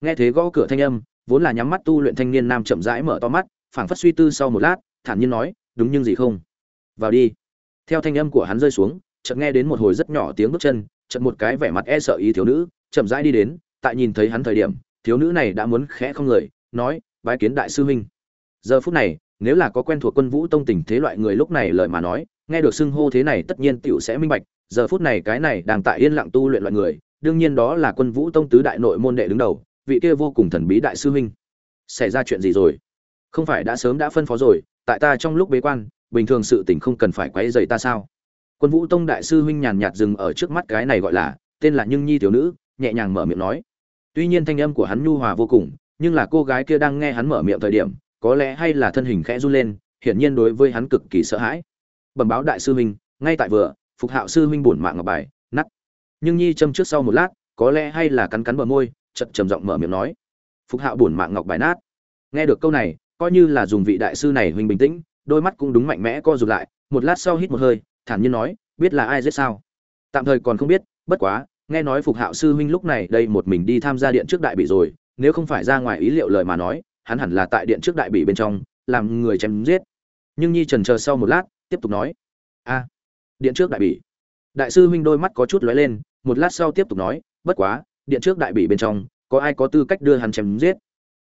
Nghe thế gõ cửa thanh âm, vốn là nhắm mắt tu luyện thanh niên nam chậm rãi mở to mắt, phảng phất suy tư sau một lát, thản nhiên nói, đúng nhưng gì không? Vào đi. Theo thanh âm của hắn rơi xuống, chợt nghe đến một hồi rất nhỏ tiếng bước chân, chợt một cái vẻ mặt e sợ ý thiếu nữ, chậm rãi đi đến, tại nhìn thấy hắn thời điểm, thiếu nữ này đã muốn khẽ không người, nói, bái kiến đại sư huynh. Giờ phút này, nếu là có quen thuộc quân vũ tông tình thế loại người lúc này lời mà nói nghe được xưng hô thế này tất nhiên tiểu sẽ minh bạch, giờ phút này cái này đang tại yên lặng tu luyện loại người, đương nhiên đó là quân vũ tông tứ đại nội môn đệ đứng đầu, vị kia vô cùng thần bí đại sư huynh. Xảy ra chuyện gì rồi? Không phải đã sớm đã phân phó rồi, tại ta trong lúc bế quan, bình thường sự tình không cần phải quấy rầy ta sao? Quân vũ tông đại sư huynh nhàn nhạt dừng ở trước mắt cái này gọi là, tên là nhưng nhi tiểu nữ, nhẹ nhàng mở miệng nói. Tuy nhiên thanh âm của hắn nhu hòa vô cùng, nhưng là cô gái kia đang nghe hắn mở miệng thời điểm, có lẽ hay là thân hình khẽ run lên, hiển nhiên đối với hắn cực kỳ sợ hãi bẩm báo đại sư huynh, ngay tại vừa, phục hạo sư huynh bổn mạng ngọc bài nắt nhưng nhi châm trước sau một lát, có lẽ hay là cắn cắn bờ môi chật trầm giọng mở miệng nói. Phục hạo bổn mạng ngọc bài nát. Nghe được câu này, coi như là dùng vị đại sư này huynh bình tĩnh, đôi mắt cũng đúng mạnh mẽ co rụt lại, một lát sau hít một hơi, thản nhiên nói, biết là ai giết sao? Tạm thời còn không biết, bất quá, nghe nói phục hạo sư huynh lúc này đây một mình đi tham gia điện trước đại bị rồi, nếu không phải ra ngoài ý liệu lời mà nói, hắn hẳn là tại điện trước đại bị bên trong, làm người chém giết. Nhưng nhi trần chờ sau một lát tiếp tục nói. A, điện trước đại bỉ. Đại sư huynh đôi mắt có chút lóe lên, một lát sau tiếp tục nói, bất quá, điện trước đại bỉ bên trong, có ai có tư cách đưa hắn chém giết?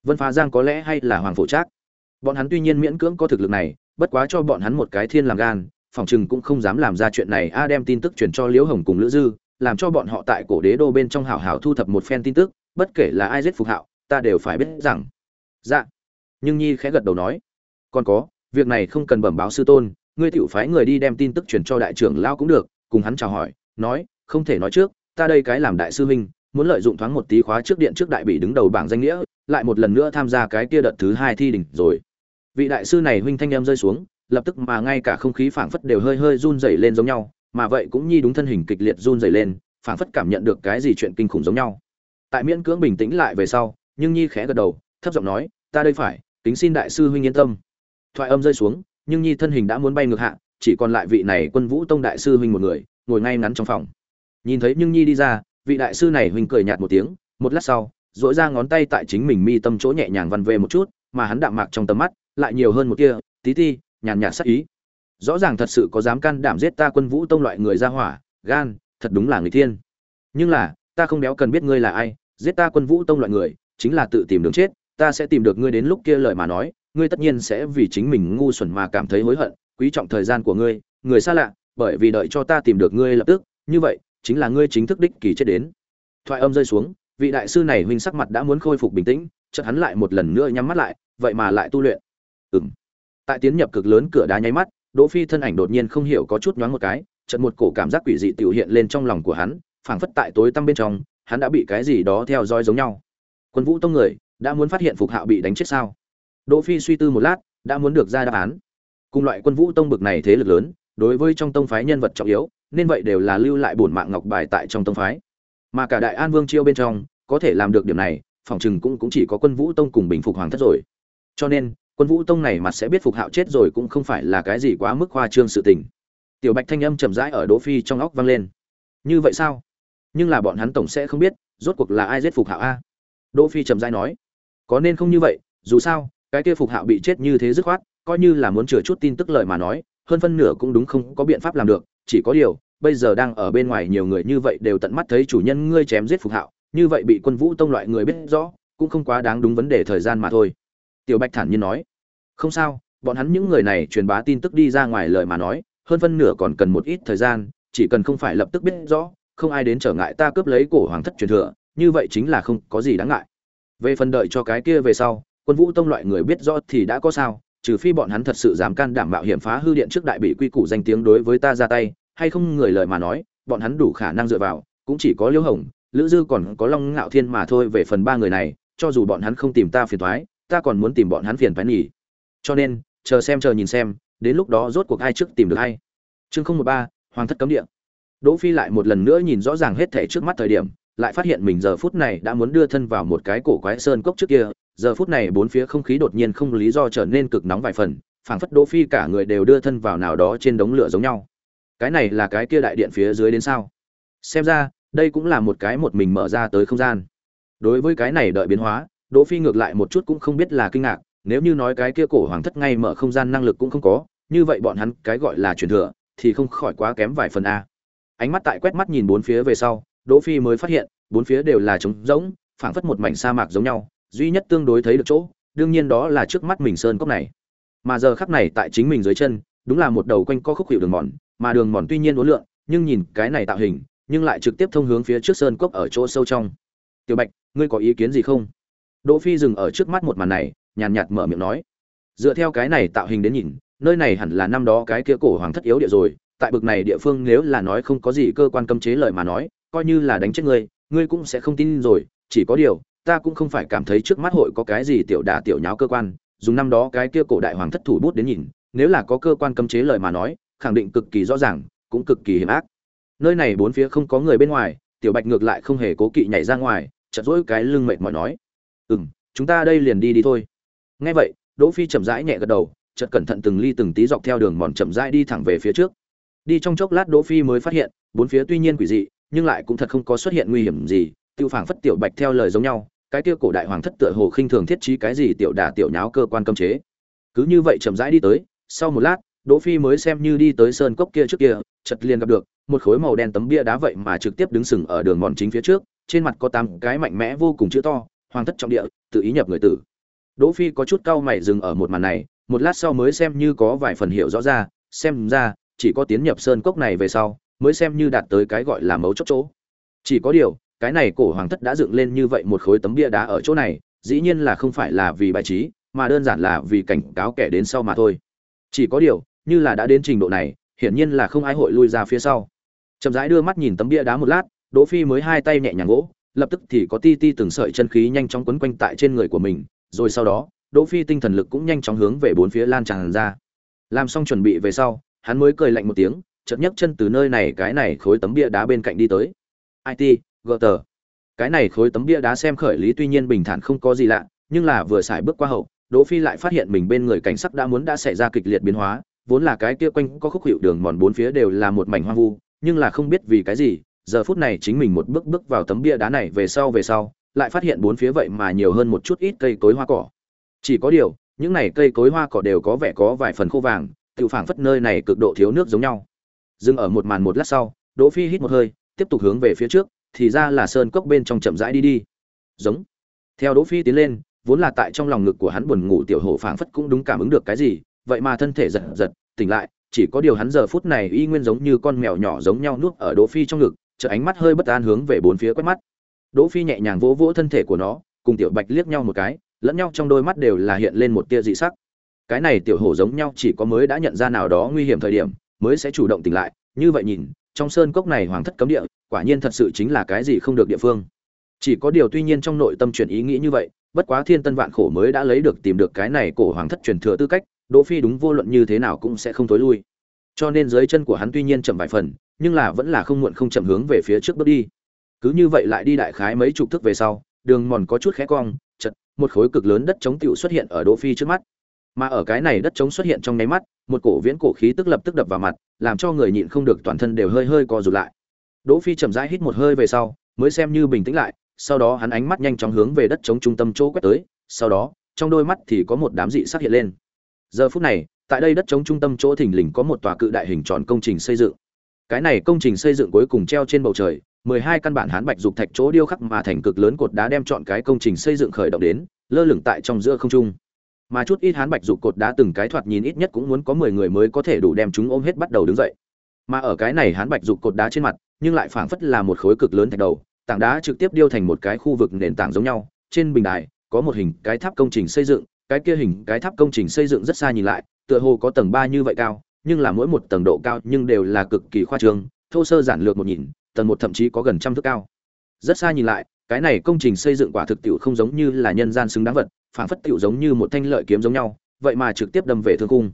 Vân phá giang có lẽ hay là hoàng phổ trác? Bọn hắn tuy nhiên miễn cưỡng có thực lực này, bất quá cho bọn hắn một cái thiên làm gan, phòng chừng cũng không dám làm ra chuyện này. A đem tin tức truyền cho liễu hồng cùng lữ dư, làm cho bọn họ tại cổ đế đô bên trong hảo hảo thu thập một phen tin tức, bất kể là ai giết phục hạo, ta đều phải biết rằng. Dạ. Nhưng nhi khẽ gật đầu nói. Còn có, việc này không cần bẩm báo sư tôn ngươi tiểu phái người đi đem tin tức truyền cho đại trưởng lao cũng được, cùng hắn chào hỏi, nói, không thể nói trước, ta đây cái làm đại sư huynh, muốn lợi dụng thoáng một tí khóa trước điện trước đại bị đứng đầu bảng danh nghĩa, lại một lần nữa tham gia cái kia đợt thứ hai thi đỉnh rồi. Vị đại sư này huynh thanh em rơi xuống, lập tức mà ngay cả không khí phảng phất đều hơi hơi run rẩy lên giống nhau, mà vậy cũng nhi đúng thân hình kịch liệt run rẩy lên, phảng phất cảm nhận được cái gì chuyện kinh khủng giống nhau. Tại miễn cưỡng bình tĩnh lại về sau, nhưng nhi khẽ gật đầu, thấp giọng nói, ta đây phải, kính xin đại sư huynh yên tâm. Thoại âm rơi xuống nhưng nhi thân hình đã muốn bay ngược hạ, chỉ còn lại vị này quân vũ tông đại sư huynh một người, ngồi ngay ngắn trong phòng. Nhìn thấy nhưng nhi đi ra, vị đại sư này huynh cười nhạt một tiếng, một lát sau dỗi ra ngón tay tại chính mình mi tâm chỗ nhẹ nhàng văn về một chút, mà hắn đạm mạc trong tầm mắt, lại nhiều hơn một kia tí ti, nhàn nhạt sắc ý. Rõ ràng thật sự có dám can đảm giết ta quân vũ tông loại người ra hỏa, gan, thật đúng là người thiên. Nhưng là, ta không đéo cần biết ngươi là ai, giết ta quân vũ tông loại người, chính là tự tìm đường chết, ta sẽ tìm được ngươi đến lúc kia lời mà nói ngươi tất nhiên sẽ vì chính mình ngu xuẩn mà cảm thấy hối hận, quý trọng thời gian của ngươi, người xa lạ, bởi vì đợi cho ta tìm được ngươi lập tức, như vậy, chính là ngươi chính thức đích kỳ chết đến. Thoại âm rơi xuống, vị đại sư này huynh sắc mặt đã muốn khôi phục bình tĩnh, chợt hắn lại một lần nữa nhắm mắt lại, vậy mà lại tu luyện. Ừm. Tại tiến nhập cực lớn cửa đá nháy mắt, đỗ phi thân ảnh đột nhiên không hiểu có chút nhoáng một cái, chợt một cổ cảm giác quỷ dị tiểu hiện lên trong lòng của hắn, phảng phất tại tối tăm bên trong, hắn đã bị cái gì đó theo dõi giống nhau. Quân vũ tông người, đã muốn phát hiện phục hạo bị đánh chết sao? Đỗ phi suy tư một lát, đã muốn được ra đáp án. Cùng loại quân vũ tông bực này thế lực lớn, đối với trong tông phái nhân vật trọng yếu, nên vậy đều là lưu lại bổn mạng ngọc bài tại trong tông phái. Mà cả đại an vương chiêu bên trong, có thể làm được điểm này, phòng chừng cũng cũng chỉ có quân vũ tông cùng bình phục hoàng thất rồi. Cho nên, quân vũ tông này mặt sẽ biết phục hạo chết rồi cũng không phải là cái gì quá mức khoa trương sự tình. Tiểu bạch thanh âm trầm rãi ở đỗ phi trong óc vang lên. Như vậy sao? Nhưng là bọn hắn tổng sẽ không biết, rốt cuộc là ai giết phục hạo a? Đỗ phi trầm rãi nói. Có nên không như vậy, dù sao cái kia phục hạo bị chết như thế dứt khoát, coi như là muốn chừa chút tin tức lời mà nói, hơn phân nửa cũng đúng không có biện pháp làm được, chỉ có điều, bây giờ đang ở bên ngoài nhiều người như vậy đều tận mắt thấy chủ nhân ngươi chém giết phục hạo, như vậy bị quân vũ tông loại người biết rõ, cũng không quá đáng đúng vấn đề thời gian mà thôi. Tiểu bạch thản nhiên nói, không sao, bọn hắn những người này truyền bá tin tức đi ra ngoài lời mà nói, hơn phân nửa còn cần một ít thời gian, chỉ cần không phải lập tức biết rõ, không ai đến trở ngại ta cướp lấy cổ hoàng thất truyền thừa, như vậy chính là không có gì đáng ngại. Về phần đợi cho cái kia về sau quân vũ tông loại người biết rõ thì đã có sao, trừ phi bọn hắn thật sự dám can đảm mạo hiểm phá hư điện trước đại bị quy củ danh tiếng đối với ta ra tay, hay không người lời mà nói, bọn hắn đủ khả năng dựa vào, cũng chỉ có liễu hồng, lữ dư còn có long ngạo thiên mà thôi về phần ba người này, cho dù bọn hắn không tìm ta phiền toái, ta còn muốn tìm bọn hắn phiền toái nhỉ. Cho nên, chờ xem chờ nhìn xem, đến lúc đó rốt cuộc ai trước tìm được hay chương không một ba, hoàng thất cấm địa. Đỗ phi lại một lần nữa nhìn rõ ràng hết thể trước mắt thời điểm, lại phát hiện mình giờ phút này đã muốn đưa thân vào một cái cổ quái sơn cốc trước kia giờ phút này bốn phía không khí đột nhiên không lý do trở nên cực nóng vài phần, phảng phất đỗ phi cả người đều đưa thân vào nào đó trên đống lửa giống nhau. Cái này là cái kia đại điện phía dưới đến sao? Xem ra, đây cũng là một cái một mình mở ra tới không gian. Đối với cái này đợi biến hóa, đỗ phi ngược lại một chút cũng không biết là kinh ngạc, nếu như nói cái kia cổ hoàng thất ngay mở không gian năng lực cũng không có, như vậy bọn hắn cái gọi là truyền thừa thì không khỏi quá kém vài phần a. Ánh mắt tại quét mắt nhìn bốn phía về sau, đỗ phi mới phát hiện, bốn phía đều là trống rỗng, phảng phất một mảnh sa mạc giống nhau duy nhất tương đối thấy được chỗ, đương nhiên đó là trước mắt mình sơn cốc này. Mà giờ khắc này tại chính mình dưới chân, đúng là một đầu quanh co khúc hiệu đường mòn, mà đường mòn tuy nhiên uốn lượn, nhưng nhìn cái này tạo hình, nhưng lại trực tiếp thông hướng phía trước sơn cốc ở chỗ sâu trong. Tiểu bạch, ngươi có ý kiến gì không? Đỗ phi dừng ở trước mắt một màn này, nhàn nhạt mở miệng nói. Dựa theo cái này tạo hình đến nhìn, nơi này hẳn là năm đó cái kia cổ hoàng thất yếu địa rồi, tại bực này địa phương nếu là nói không có gì cơ quan cấm chế lợi mà nói, coi như là đánh chết ngươi ngươi cũng sẽ không tin rồi, chỉ có điều ta cũng không phải cảm thấy trước mắt hội có cái gì tiểu đả tiểu nháo cơ quan, dùng năm đó cái kia cổ đại hoàng thất thủ bút đến nhìn, nếu là có cơ quan cấm chế lời mà nói, khẳng định cực kỳ rõ ràng, cũng cực kỳ hiểm ác. Nơi này bốn phía không có người bên ngoài, tiểu bạch ngược lại không hề cố kỵ nhảy ra ngoài, chợt rỗi cái lưng mệt mỏi nói ừ m chúng ta đây liền đi đi thôi. Nghe vậy, đỗ phi chậm rãi nhẹ gật đầu chật cẩn thận từng ly từng tí dọc theo đường mòn chậm rãi đi thẳng về phía trước. Đi trong chốc lát đỗ phi mới phát hiện, bốn phía tuy nhiên quỷ dị, nhưng lại cũng thật không có xuất hiện nguy hiểm gì, tiêu phảng phất tiểu bạch theo lời giống nhau cái kia cổ đại hoàng thất tựa hồ khinh thường thiết trí cái gì tiểu đả tiểu nháo cơ quan cấm chế. Cứ như vậy chậm rãi đi tới, sau một lát, đỗ phi mới xem như đi tới sơn cốc kia trước kia, chợt liền gặp được, một khối màu đen tấm bia đá vậy mà trực tiếp đứng sừng ở đường mòn chính phía trước, trên mặt có tám cái mạnh mẽ vô cùng chữ to, hoàng thất trọng địa, tự ý nhập người tử. Đỗ phi có chút cau mày dừng ở một màn này, một lát sau mới xem như có vài phần hiểu rõ ra, xem ra, chỉ có tiến nhập sơn cốc này về sau, mới xem như đạt tới cái gọi là mấu chốt chỗ. Chỉ có điều cái này cổ hoàng thất đã dựng lên như vậy một khối tấm bia đá ở chỗ này, dĩ nhiên là không phải là vì bài trí, mà đơn giản là vì cảnh cáo kẻ đến sau mà thôi. Chỉ có điều, như là đã đến trình độ này, hiển nhiên là không ai hội lui ra phía sau. Chậm rãi đưa mắt nhìn tấm bia đá một lát, đỗ phi mới hai tay nhẹ nhàng gỗ, lập tức thì có ti ti từng sợi chân khí nhanh chóng quấn quanh tại trên người của mình, rồi sau đó, đỗ phi tinh thần lực cũng nhanh chóng hướng về bốn phía lan tràn ra. Làm xong chuẩn bị về sau, hắn mới cười lạnh một tiếng, chợt nhấc chân từ nơi này cái này khối tấm bia đá bên cạnh đi tới. It gờ tờ cái này khối tấm bia đá xem khởi lý tuy nhiên bình thản không có gì lạ, nhưng là vừa xài bước qua hậu, đỗ phi lại phát hiện mình bên người cảnh sắc đã muốn đã xảy ra kịch liệt biến hóa, vốn là cái kia quanh có khúc hiệu đường mòn bốn phía đều là một mảnh hoang vu, nhưng là không biết vì cái gì, giờ phút này chính mình một bước bước vào tấm bia đá này về sau về sau, lại phát hiện bốn phía vậy mà nhiều hơn một chút ít cây cối hoa cỏ. Chỉ có điều, những này cây cối hoa cỏ đều có vẻ có vài phần khô vàng tự phảng phất nơi này cực độ thiếu nước giống nhau. Dừng ở một màn một lát sau, đỗ phi hít một hơi, tiếp tục hướng về phía trước thì ra là sơn cốc bên trong chậm rãi đi đi. Giống. Theo đỗ phi tiến lên, vốn là tại trong lòng ngực của hắn buồn ngủ tiểu hổ phảng phất cũng đúng cảm ứng được cái gì, vậy mà thân thể giật giật, tỉnh lại, chỉ có điều hắn giờ phút này y nguyên giống như con mèo nhỏ giống nhau nuốt ở đỗ phi trong ngực chợ ánh mắt hơi bất an hướng về bốn phía quét mắt. Đỗ phi nhẹ nhàng vỗ vỗ thân thể của nó, cùng tiểu bạch liếc nhau một cái, lẫn nhau trong đôi mắt đều là hiện lên một tia dị sắc. Cái này tiểu hổ giống nhau chỉ có mới đã nhận ra nào đó nguy hiểm thời điểm, mới sẽ chủ động tỉnh lại, như vậy nhìn trong sơn cốc này hoàng thất cấm địa, quả nhiên thật sự chính là cái gì không được địa phương. Chỉ có điều tuy nhiên trong nội tâm chuyển ý nghĩ như vậy, bất quá thiên tân vạn khổ mới đã lấy được tìm được cái này cổ hoàng thất truyền thừa tư cách, đỗ phi đúng vô luận như thế nào cũng sẽ không tối lui. Cho nên dưới chân của hắn tuy nhiên chậm vài phần, nhưng là vẫn là không muộn không chậm hướng về phía trước bước đi. Cứ như vậy lại đi đại khái mấy chục thước về sau, đường mòn có chút khẽ cong, chật, một khối cực lớn đất chống tựu xuất hiện ở đỗ phi trước mắt mà ở cái này đất chống xuất hiện trong nháy mắt, một cổ viễn cổ khí tức lập tức đập vào mặt, làm cho người nhịn không được toàn thân đều hơi hơi co rụt lại. Đỗ phi chậm rãi hít một hơi về sau, mới xem như bình tĩnh lại, sau đó hắn ánh mắt nhanh chóng hướng về đất chống trung tâm chỗ quét tới, sau đó, trong đôi mắt thì có một đám dị sắc hiện lên. Giờ phút này, tại đây đất chống trung tâm chỗ thình lình có một tòa cự đại hình tròn công trình xây dựng. Cái này công trình xây dựng cuối cùng treo trên bầu trời, mười hai căn bản hán bạch dục thạch chỗ điêu khắc mà thành cực lớn cột đá đem chọn cái công trình xây dựng khởi động đến, lơ lửng tại trong giữa không trung mà chút ít hán bạch dục cột đá từng cái thoạt nhìn ít nhất cũng muốn có mười người mới có thể đủ đem chúng ôm hết bắt đầu đứng dậy. Mà ở cái này hán bạch dục cột đá trên mặt, nhưng lại phảng phất là một khối cực lớn thạch đầu, tảng đá trực tiếp điêu thành một cái khu vực nền tảng giống nhau. Trên bình đài, có một hình cái tháp công trình xây dựng, cái kia hình cái tháp công trình xây dựng rất xa nhìn lại, tựa hồ có tầng ba như vậy cao, nhưng là mỗi một tầng độ cao nhưng đều là cực kỳ khoa trương, thô sơ giản lược một nhìn, tầng một thậm chí có gần trăm thước cao. Rất xa nhìn lại, cái này công trình xây dựng quả thực tiệu không giống như là nhân gian xứng đáng vật phản phất tiểu giống như một thanh lợi kiếm giống nhau, vậy mà trực tiếp đâm về thương cung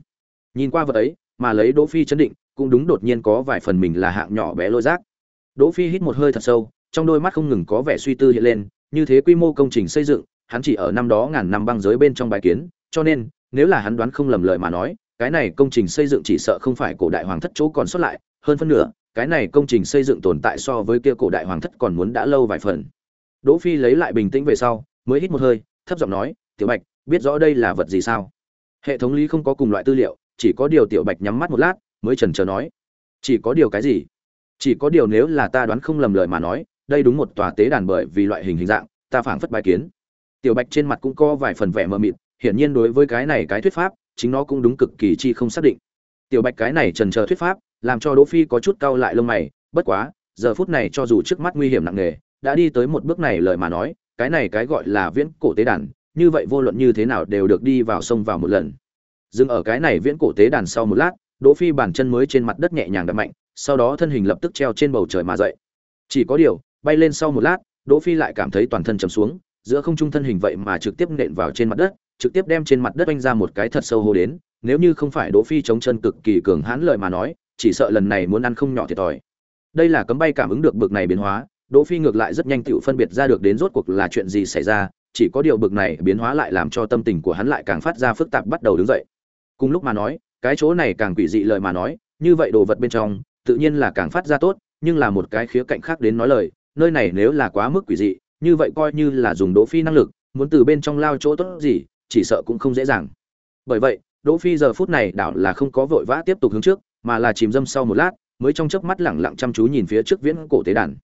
nhìn qua vật ấy, mà lấy đỗ phi chấn định, cũng đúng đột nhiên có vài phần mình là hạng nhỏ bé lôi rác đỗ phi hít một hơi thật sâu, trong đôi mắt không ngừng có vẻ suy tư hiện lên, như thế quy mô công trình xây dựng, hắn chỉ ở năm đó ngàn năm băng giới bên trong bài kiến, cho nên, nếu là hắn đoán không lầm lời mà nói, cái này công trình xây dựng chỉ sợ không phải cổ đại hoàng thất chỗ còn xuất lại, hơn phân nửa, cái này công trình xây dựng tồn tại so với kia cổ đại hoàng thất còn muốn đã lâu vài phần. Đỗ phi lấy lại bình tĩnh về sau, mới hít một hơi, thấp giọng nói tiểu bạch, biết rõ đây là vật gì sao? Hệ thống lý không có cùng loại tư liệu, chỉ có điều tiểu bạch nhắm mắt một lát, mới chần chờ nói. Chỉ có điều cái gì? Chỉ có điều nếu là ta đoán không lầm lời mà nói, đây đúng một tòa tế đàn bởi vì loại hình hình dạng, ta phảng phất bài kiến. Tiểu bạch trên mặt cũng có vài phần vẻ mờ mịt, hiển nhiên đối với cái này cái thuyết pháp, chính nó cũng đúng cực kỳ chi không xác định. Tiểu bạch cái này trần chờ thuyết pháp, làm cho đỗ phi có chút cau lại lông mày, bất quá, giờ phút này cho dù trước mắt nguy hiểm nặng nề, đã đi tới một bước này lời mà nói, cái này cái gọi là viễn cổ tế đàn như vậy vô luận như thế nào đều được đi vào sông vào một lần. Dừng ở cái này viễn cổ tế đàn sau một lát, đỗ phi bàn chân mới trên mặt đất nhẹ nhàng đập mạnh, sau đó thân hình lập tức treo trên bầu trời mà dậy. Chỉ có điều, bay lên sau một lát, đỗ phi lại cảm thấy toàn thân trầm xuống, giữa không trung thân hình vậy mà trực tiếp nện vào trên mặt đất, trực tiếp đem trên mặt đất oanh ra một cái thật sâu hô đến, nếu như không phải đỗ phi chống chân cực kỳ cường hãn lợi mà nói, chỉ sợ lần này muốn ăn không nhỏ thiệt thòi. Đây là cấm bay cảm ứng được bực này biến hóa, đỗ phi ngược lại rất nhanh tự phân biệt ra được đến rốt cuộc là chuyện gì xảy ra chỉ có điều bực này biến hóa lại làm cho tâm tình của hắn lại càng phát ra phức tạp bắt đầu đứng dậy. Cùng lúc mà nói, cái chỗ này càng quỷ dị lời mà nói, như vậy đồ vật bên trong, tự nhiên là càng phát ra tốt, nhưng là một cái khía cạnh khác đến nói lời, nơi này nếu là quá mức quỷ dị, như vậy coi như là dùng đỗ phi năng lực, muốn từ bên trong lao chỗ tốt gì, chỉ sợ cũng không dễ dàng. Bởi vậy, đỗ phi giờ phút này đảo là không có vội vã tiếp tục hướng trước, mà là chìm dâm sau một lát, mới trong chớp mắt lẳng lặng chăm chú nhìn phía trước viễn cổ tế đàn.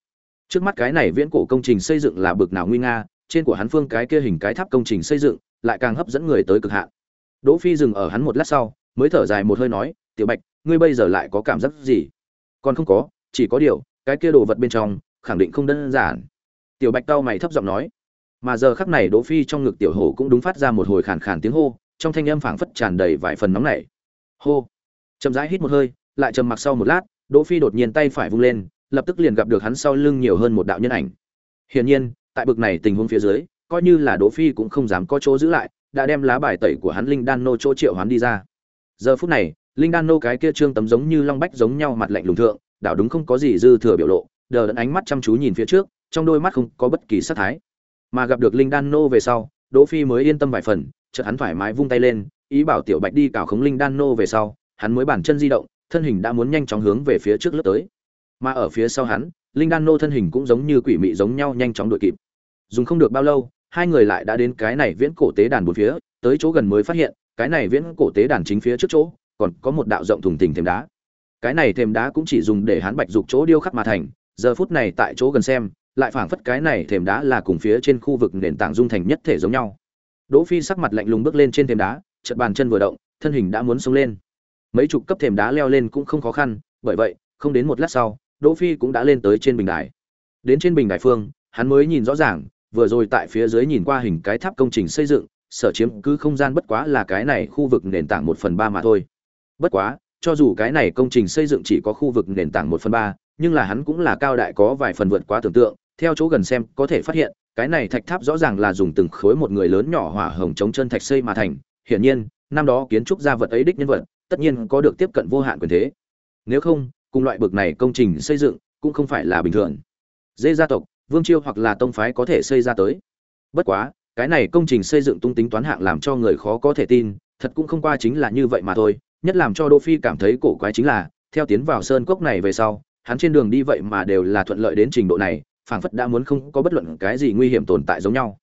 Trước mắt cái này viễn cổ công trình xây dựng là bực nào nguy nga trên của hắn phương cái kia hình cái tháp công trình xây dựng lại càng hấp dẫn người tới cực hạn. Đỗ phi dừng ở hắn một lát sau, mới thở dài một hơi nói, tiểu bạch, ngươi bây giờ lại có cảm giác gì? Còn không có, chỉ có điều, cái kia đồ vật bên trong, khẳng định không đơn giản. Tiểu bạch cao mày thấp giọng nói. Mà giờ khắc này đỗ phi trong ngực tiểu hổ cũng đúng phát ra một hồi khàn khàn tiếng hô, trong thanh âm phảng phất tràn đầy vài phần nóng nảy. Hô. Chậm rãi hít một hơi, lại trầm mặc sau một lát, đỗ phi đột nhiên tay phải vung lên, lập tức liền gặp được hắn sau lưng nhiều hơn một đạo nhân ảnh. Hiển nhiên tại bực này tình huống phía dưới, coi như là đỗ phi cũng không dám có chỗ giữ lại, đã đem lá bài tẩy của hắn linh đan nô chỗ triệu hoán đi ra. Giờ phút này, linh đan nô cái kia trương tấm giống như long bách giống nhau mặt lạnh lùng thượng, đảo đúng không có gì dư thừa biểu lộ, đờ đẫn ánh mắt chăm chú nhìn phía trước, trong đôi mắt không có bất kỳ sát thái. Mà gặp được linh đan nô về sau, đỗ phi mới yên tâm vài phần, chợt hắn thoải mái vung tay lên, ý bảo tiểu bạch đi cào khống linh đan nô về sau, hắn mới bản chân di động, thân hình đã muốn nhanh chóng hướng về phía trước lướt tới. Mà ở phía sau hắn, linh đan nô thân hình cũng giống như quỷ mị giống nhau nhanh chóng đuổi kịp dùng không được bao lâu, hai người lại đã đến cái này viễn cổ tế đàn bốn phía, tới chỗ gần mới phát hiện, cái này viễn cổ tế đàn chính phía trước chỗ, còn có một đạo rộng thùng thình thềm đá. Cái này thềm đá cũng chỉ dùng để hắn bạch dục chỗ điêu khắc mà thành, giờ phút này tại chỗ gần xem, lại phảng phất cái này thềm đá là cùng phía trên khu vực nền tảng dung thành nhất thể giống nhau. Đỗ phi sắc mặt lạnh lùng bước lên trên thềm đá, chợt bàn chân vừa động, thân hình đã muốn xuống lên. Mấy chục cấp thềm đá leo lên cũng không khó khăn, bởi vậy, không đến một lát sau, đỗ phi cũng đã lên tới trên bình đài. Đến trên bình đài phương, hắn mới nhìn rõ ràng vừa rồi tại phía dưới nhìn qua hình cái tháp công trình xây dựng, sở chiếm cứ không gian bất quá là cái này khu vực nền tảng một phần ba mà thôi. Bất quá, cho dù cái này công trình xây dựng chỉ có khu vực nền tảng một phần ba, nhưng là hắn cũng là cao đại có vài phần vượt quá tưởng tượng, theo chỗ gần xem có thể phát hiện, cái này thạch tháp rõ ràng là dùng từng khối một người lớn nhỏ hỏa hồng chống chân thạch xây mà thành. Hiển nhiên, năm đó kiến trúc gia vật ấy đích nhân vật, tất nhiên có được tiếp cận vô hạn quyền thế. Nếu không, cùng loại bực này công trình xây dựng cũng không phải là bình thường. Dê gia tộc vương chiêu hoặc là tông phái có thể xây ra tới. Bất quá, cái này công trình xây dựng tung tính toán hạng làm cho người khó có thể tin, thật cũng không qua chính là như vậy mà thôi, nhất làm cho đỗ phi cảm thấy cổ quái chính là, theo tiến vào sơn cốc này về sau, hắn trên đường đi vậy mà đều là thuận lợi đến trình độ này, phảng phất đã muốn không có bất luận cái gì nguy hiểm tồn tại giống nhau.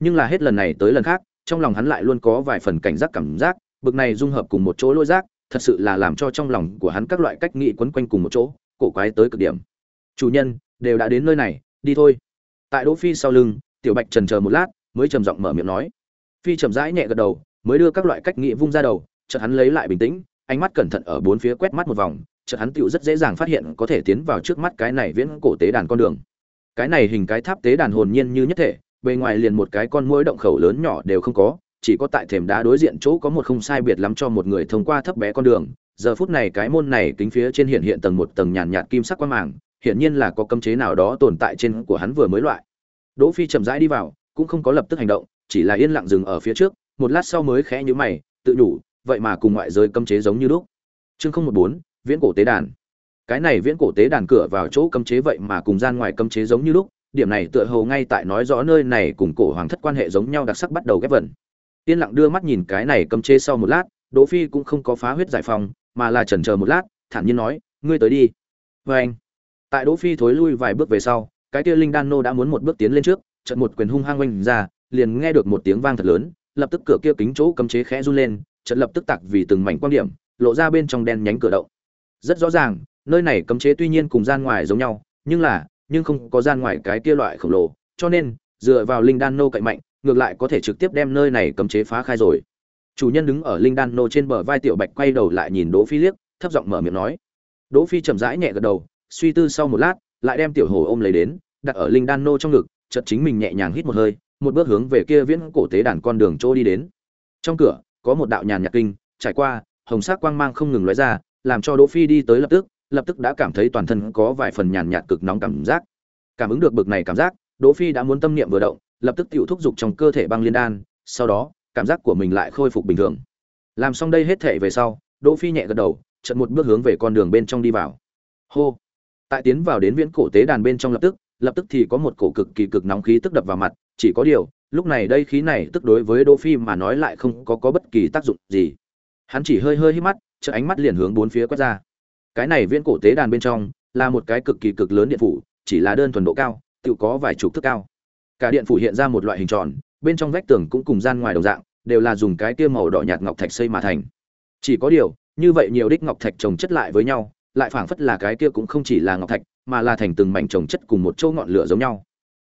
Nhưng là hết lần này tới lần khác, trong lòng hắn lại luôn có vài phần cảnh giác cảm giác, bực này dung hợp cùng một chỗ lôi giác, thật sự là làm cho trong lòng của hắn các loại cách nghĩ quấn quanh cùng một chỗ, cổ quái tới cực điểm. Chủ nhân, đều đã đến nơi này đi thôi. Tại đỗ phi sau lưng, tiểu bạch trần chờ một lát, mới trầm giọng mở miệng nói. Phi trầm rãi nhẹ gật đầu, mới đưa các loại cách nghĩ vung ra đầu, chợt hắn lấy lại bình tĩnh, ánh mắt cẩn thận ở bốn phía quét mắt một vòng, chợt hắn tựu rất dễ dàng phát hiện có thể tiến vào trước mắt cái này viễn cổ tế đàn con đường. Cái này hình cái tháp tế đàn hồn nhiên như nhất thể, bề ngoài liền một cái con mũi động khẩu lớn nhỏ đều không có, chỉ có tại thềm đá đối diện chỗ có một không sai biệt lắm cho một người thông qua thấp bé con đường. Giờ phút này cái môn này kính phía trên hiện hiện tầng một tầng nhàn nhạt kim sắc quang màng hiển nhiên là có cấm chế nào đó tồn tại trên của hắn vừa mới loại. Đỗ phi chậm rãi đi vào, cũng không có lập tức hành động, chỉ là yên lặng dừng ở phía trước, một lát sau mới khẽ nhíu mày, tự đủ vậy mà cùng ngoại giới cấm chế giống như lúc. Chương không một bốn, viễn cổ tế đàn. Cái này viễn cổ tế đàn cửa vào chỗ cấm chế vậy mà cùng gian ngoài cấm chế giống như lúc, điểm này tựa hồ ngay tại nói rõ nơi này cùng cổ hoàng thất quan hệ giống nhau đặc sắc bắt đầu ghép vần. Yên lặng đưa mắt nhìn cái này cấm chế sau một lát, đỗ phi cũng không có phá huyết giải phòng mà là chần chờ một lát, thản nhiên nói, ngươi tới đi. Với anh tại đỗ phi thối lui vài bước về sau, cái kia linh đan nô đã muốn một bước tiến lên trước, chợt một quyền hung hăng oanh ra, liền nghe được một tiếng vang thật lớn, lập tức cửa kia kính chỗ cấm chế khẽ run lên, chợt lập tức tạc vì từng mảnh quan điểm, lộ ra bên trong đen nhánh cửa động. Rất rõ ràng, nơi này cấm chế tuy nhiên cùng gian ngoài giống nhau, nhưng là, nhưng không có gian ngoài cái kia loại khổng lồ, cho nên, dựa vào linh đan nô cậy mạnh, ngược lại có thể trực tiếp đem nơi này cấm chế phá khai rồi. Chủ nhân đứng ở linh đan nô trên bờ vai tiểu bạch quay đầu lại nhìn đỗ phi liếc, thấp giọng mở miệng nói. Đỗ phi chậm rãi nhẹ gật đầu suy tư sau một lát, lại đem tiểu hồ ôm lấy đến, đặt ở linh đan nô trong ngực, chợt chính mình nhẹ nhàng hít một hơi, một bước hướng về kia viễn cổ tế đàn con đường chỗ đi đến. Trong cửa, có một đạo nhàn nhạc kinh, trải qua, hồng sắc quang mang không ngừng lóe ra, làm cho đỗ phi đi tới lập tức lập tức đã cảm thấy toàn thân có vài phần nhàn nhạt cực nóng cảm giác. Cảm ứng được bực này cảm giác, đỗ phi đã muốn tâm niệm vừa động, lập tức tiểu thúc dục trong cơ thể băng liên đan, sau đó, cảm giác của mình lại khôi phục bình thường. Làm xong đây hết thể về sau, đỗ phi nhẹ gật đầu, chợt một bước hướng về con đường bên trong đi vào. Hô! Tại tiến vào đến viễn cổ tế đàn bên trong lập tức lập tức thì có một cổ cực kỳ cực nóng khí tức đập vào mặt, chỉ có điều, lúc này đây khí này tức đối với đỗ phi mà nói lại không có có bất kỳ tác dụng gì. Hắn chỉ hơi hơi hít mắt chợ ánh mắt liền hướng bốn phía quét ra. Cái này viễn cổ tế đàn bên trong, là một cái cực kỳ cực lớn điện phủ, chỉ là đơn thuần độ cao, tự có vài chục thước cao. Cả điện phủ hiện ra một loại hình tròn, bên trong vách tường cũng cùng gian ngoài đồng dạng, đều là dùng cái kia màu đỏ nhạt ngọc thạch xây mà thành. Chỉ có điều, như vậy nhiều đích ngọc thạch trồng chất lại với nhau lại phảng phất là cái kia cũng không chỉ là ngọc thạch, mà là thành từng mảnh trồng chất cùng một châu ngọn lửa giống nhau.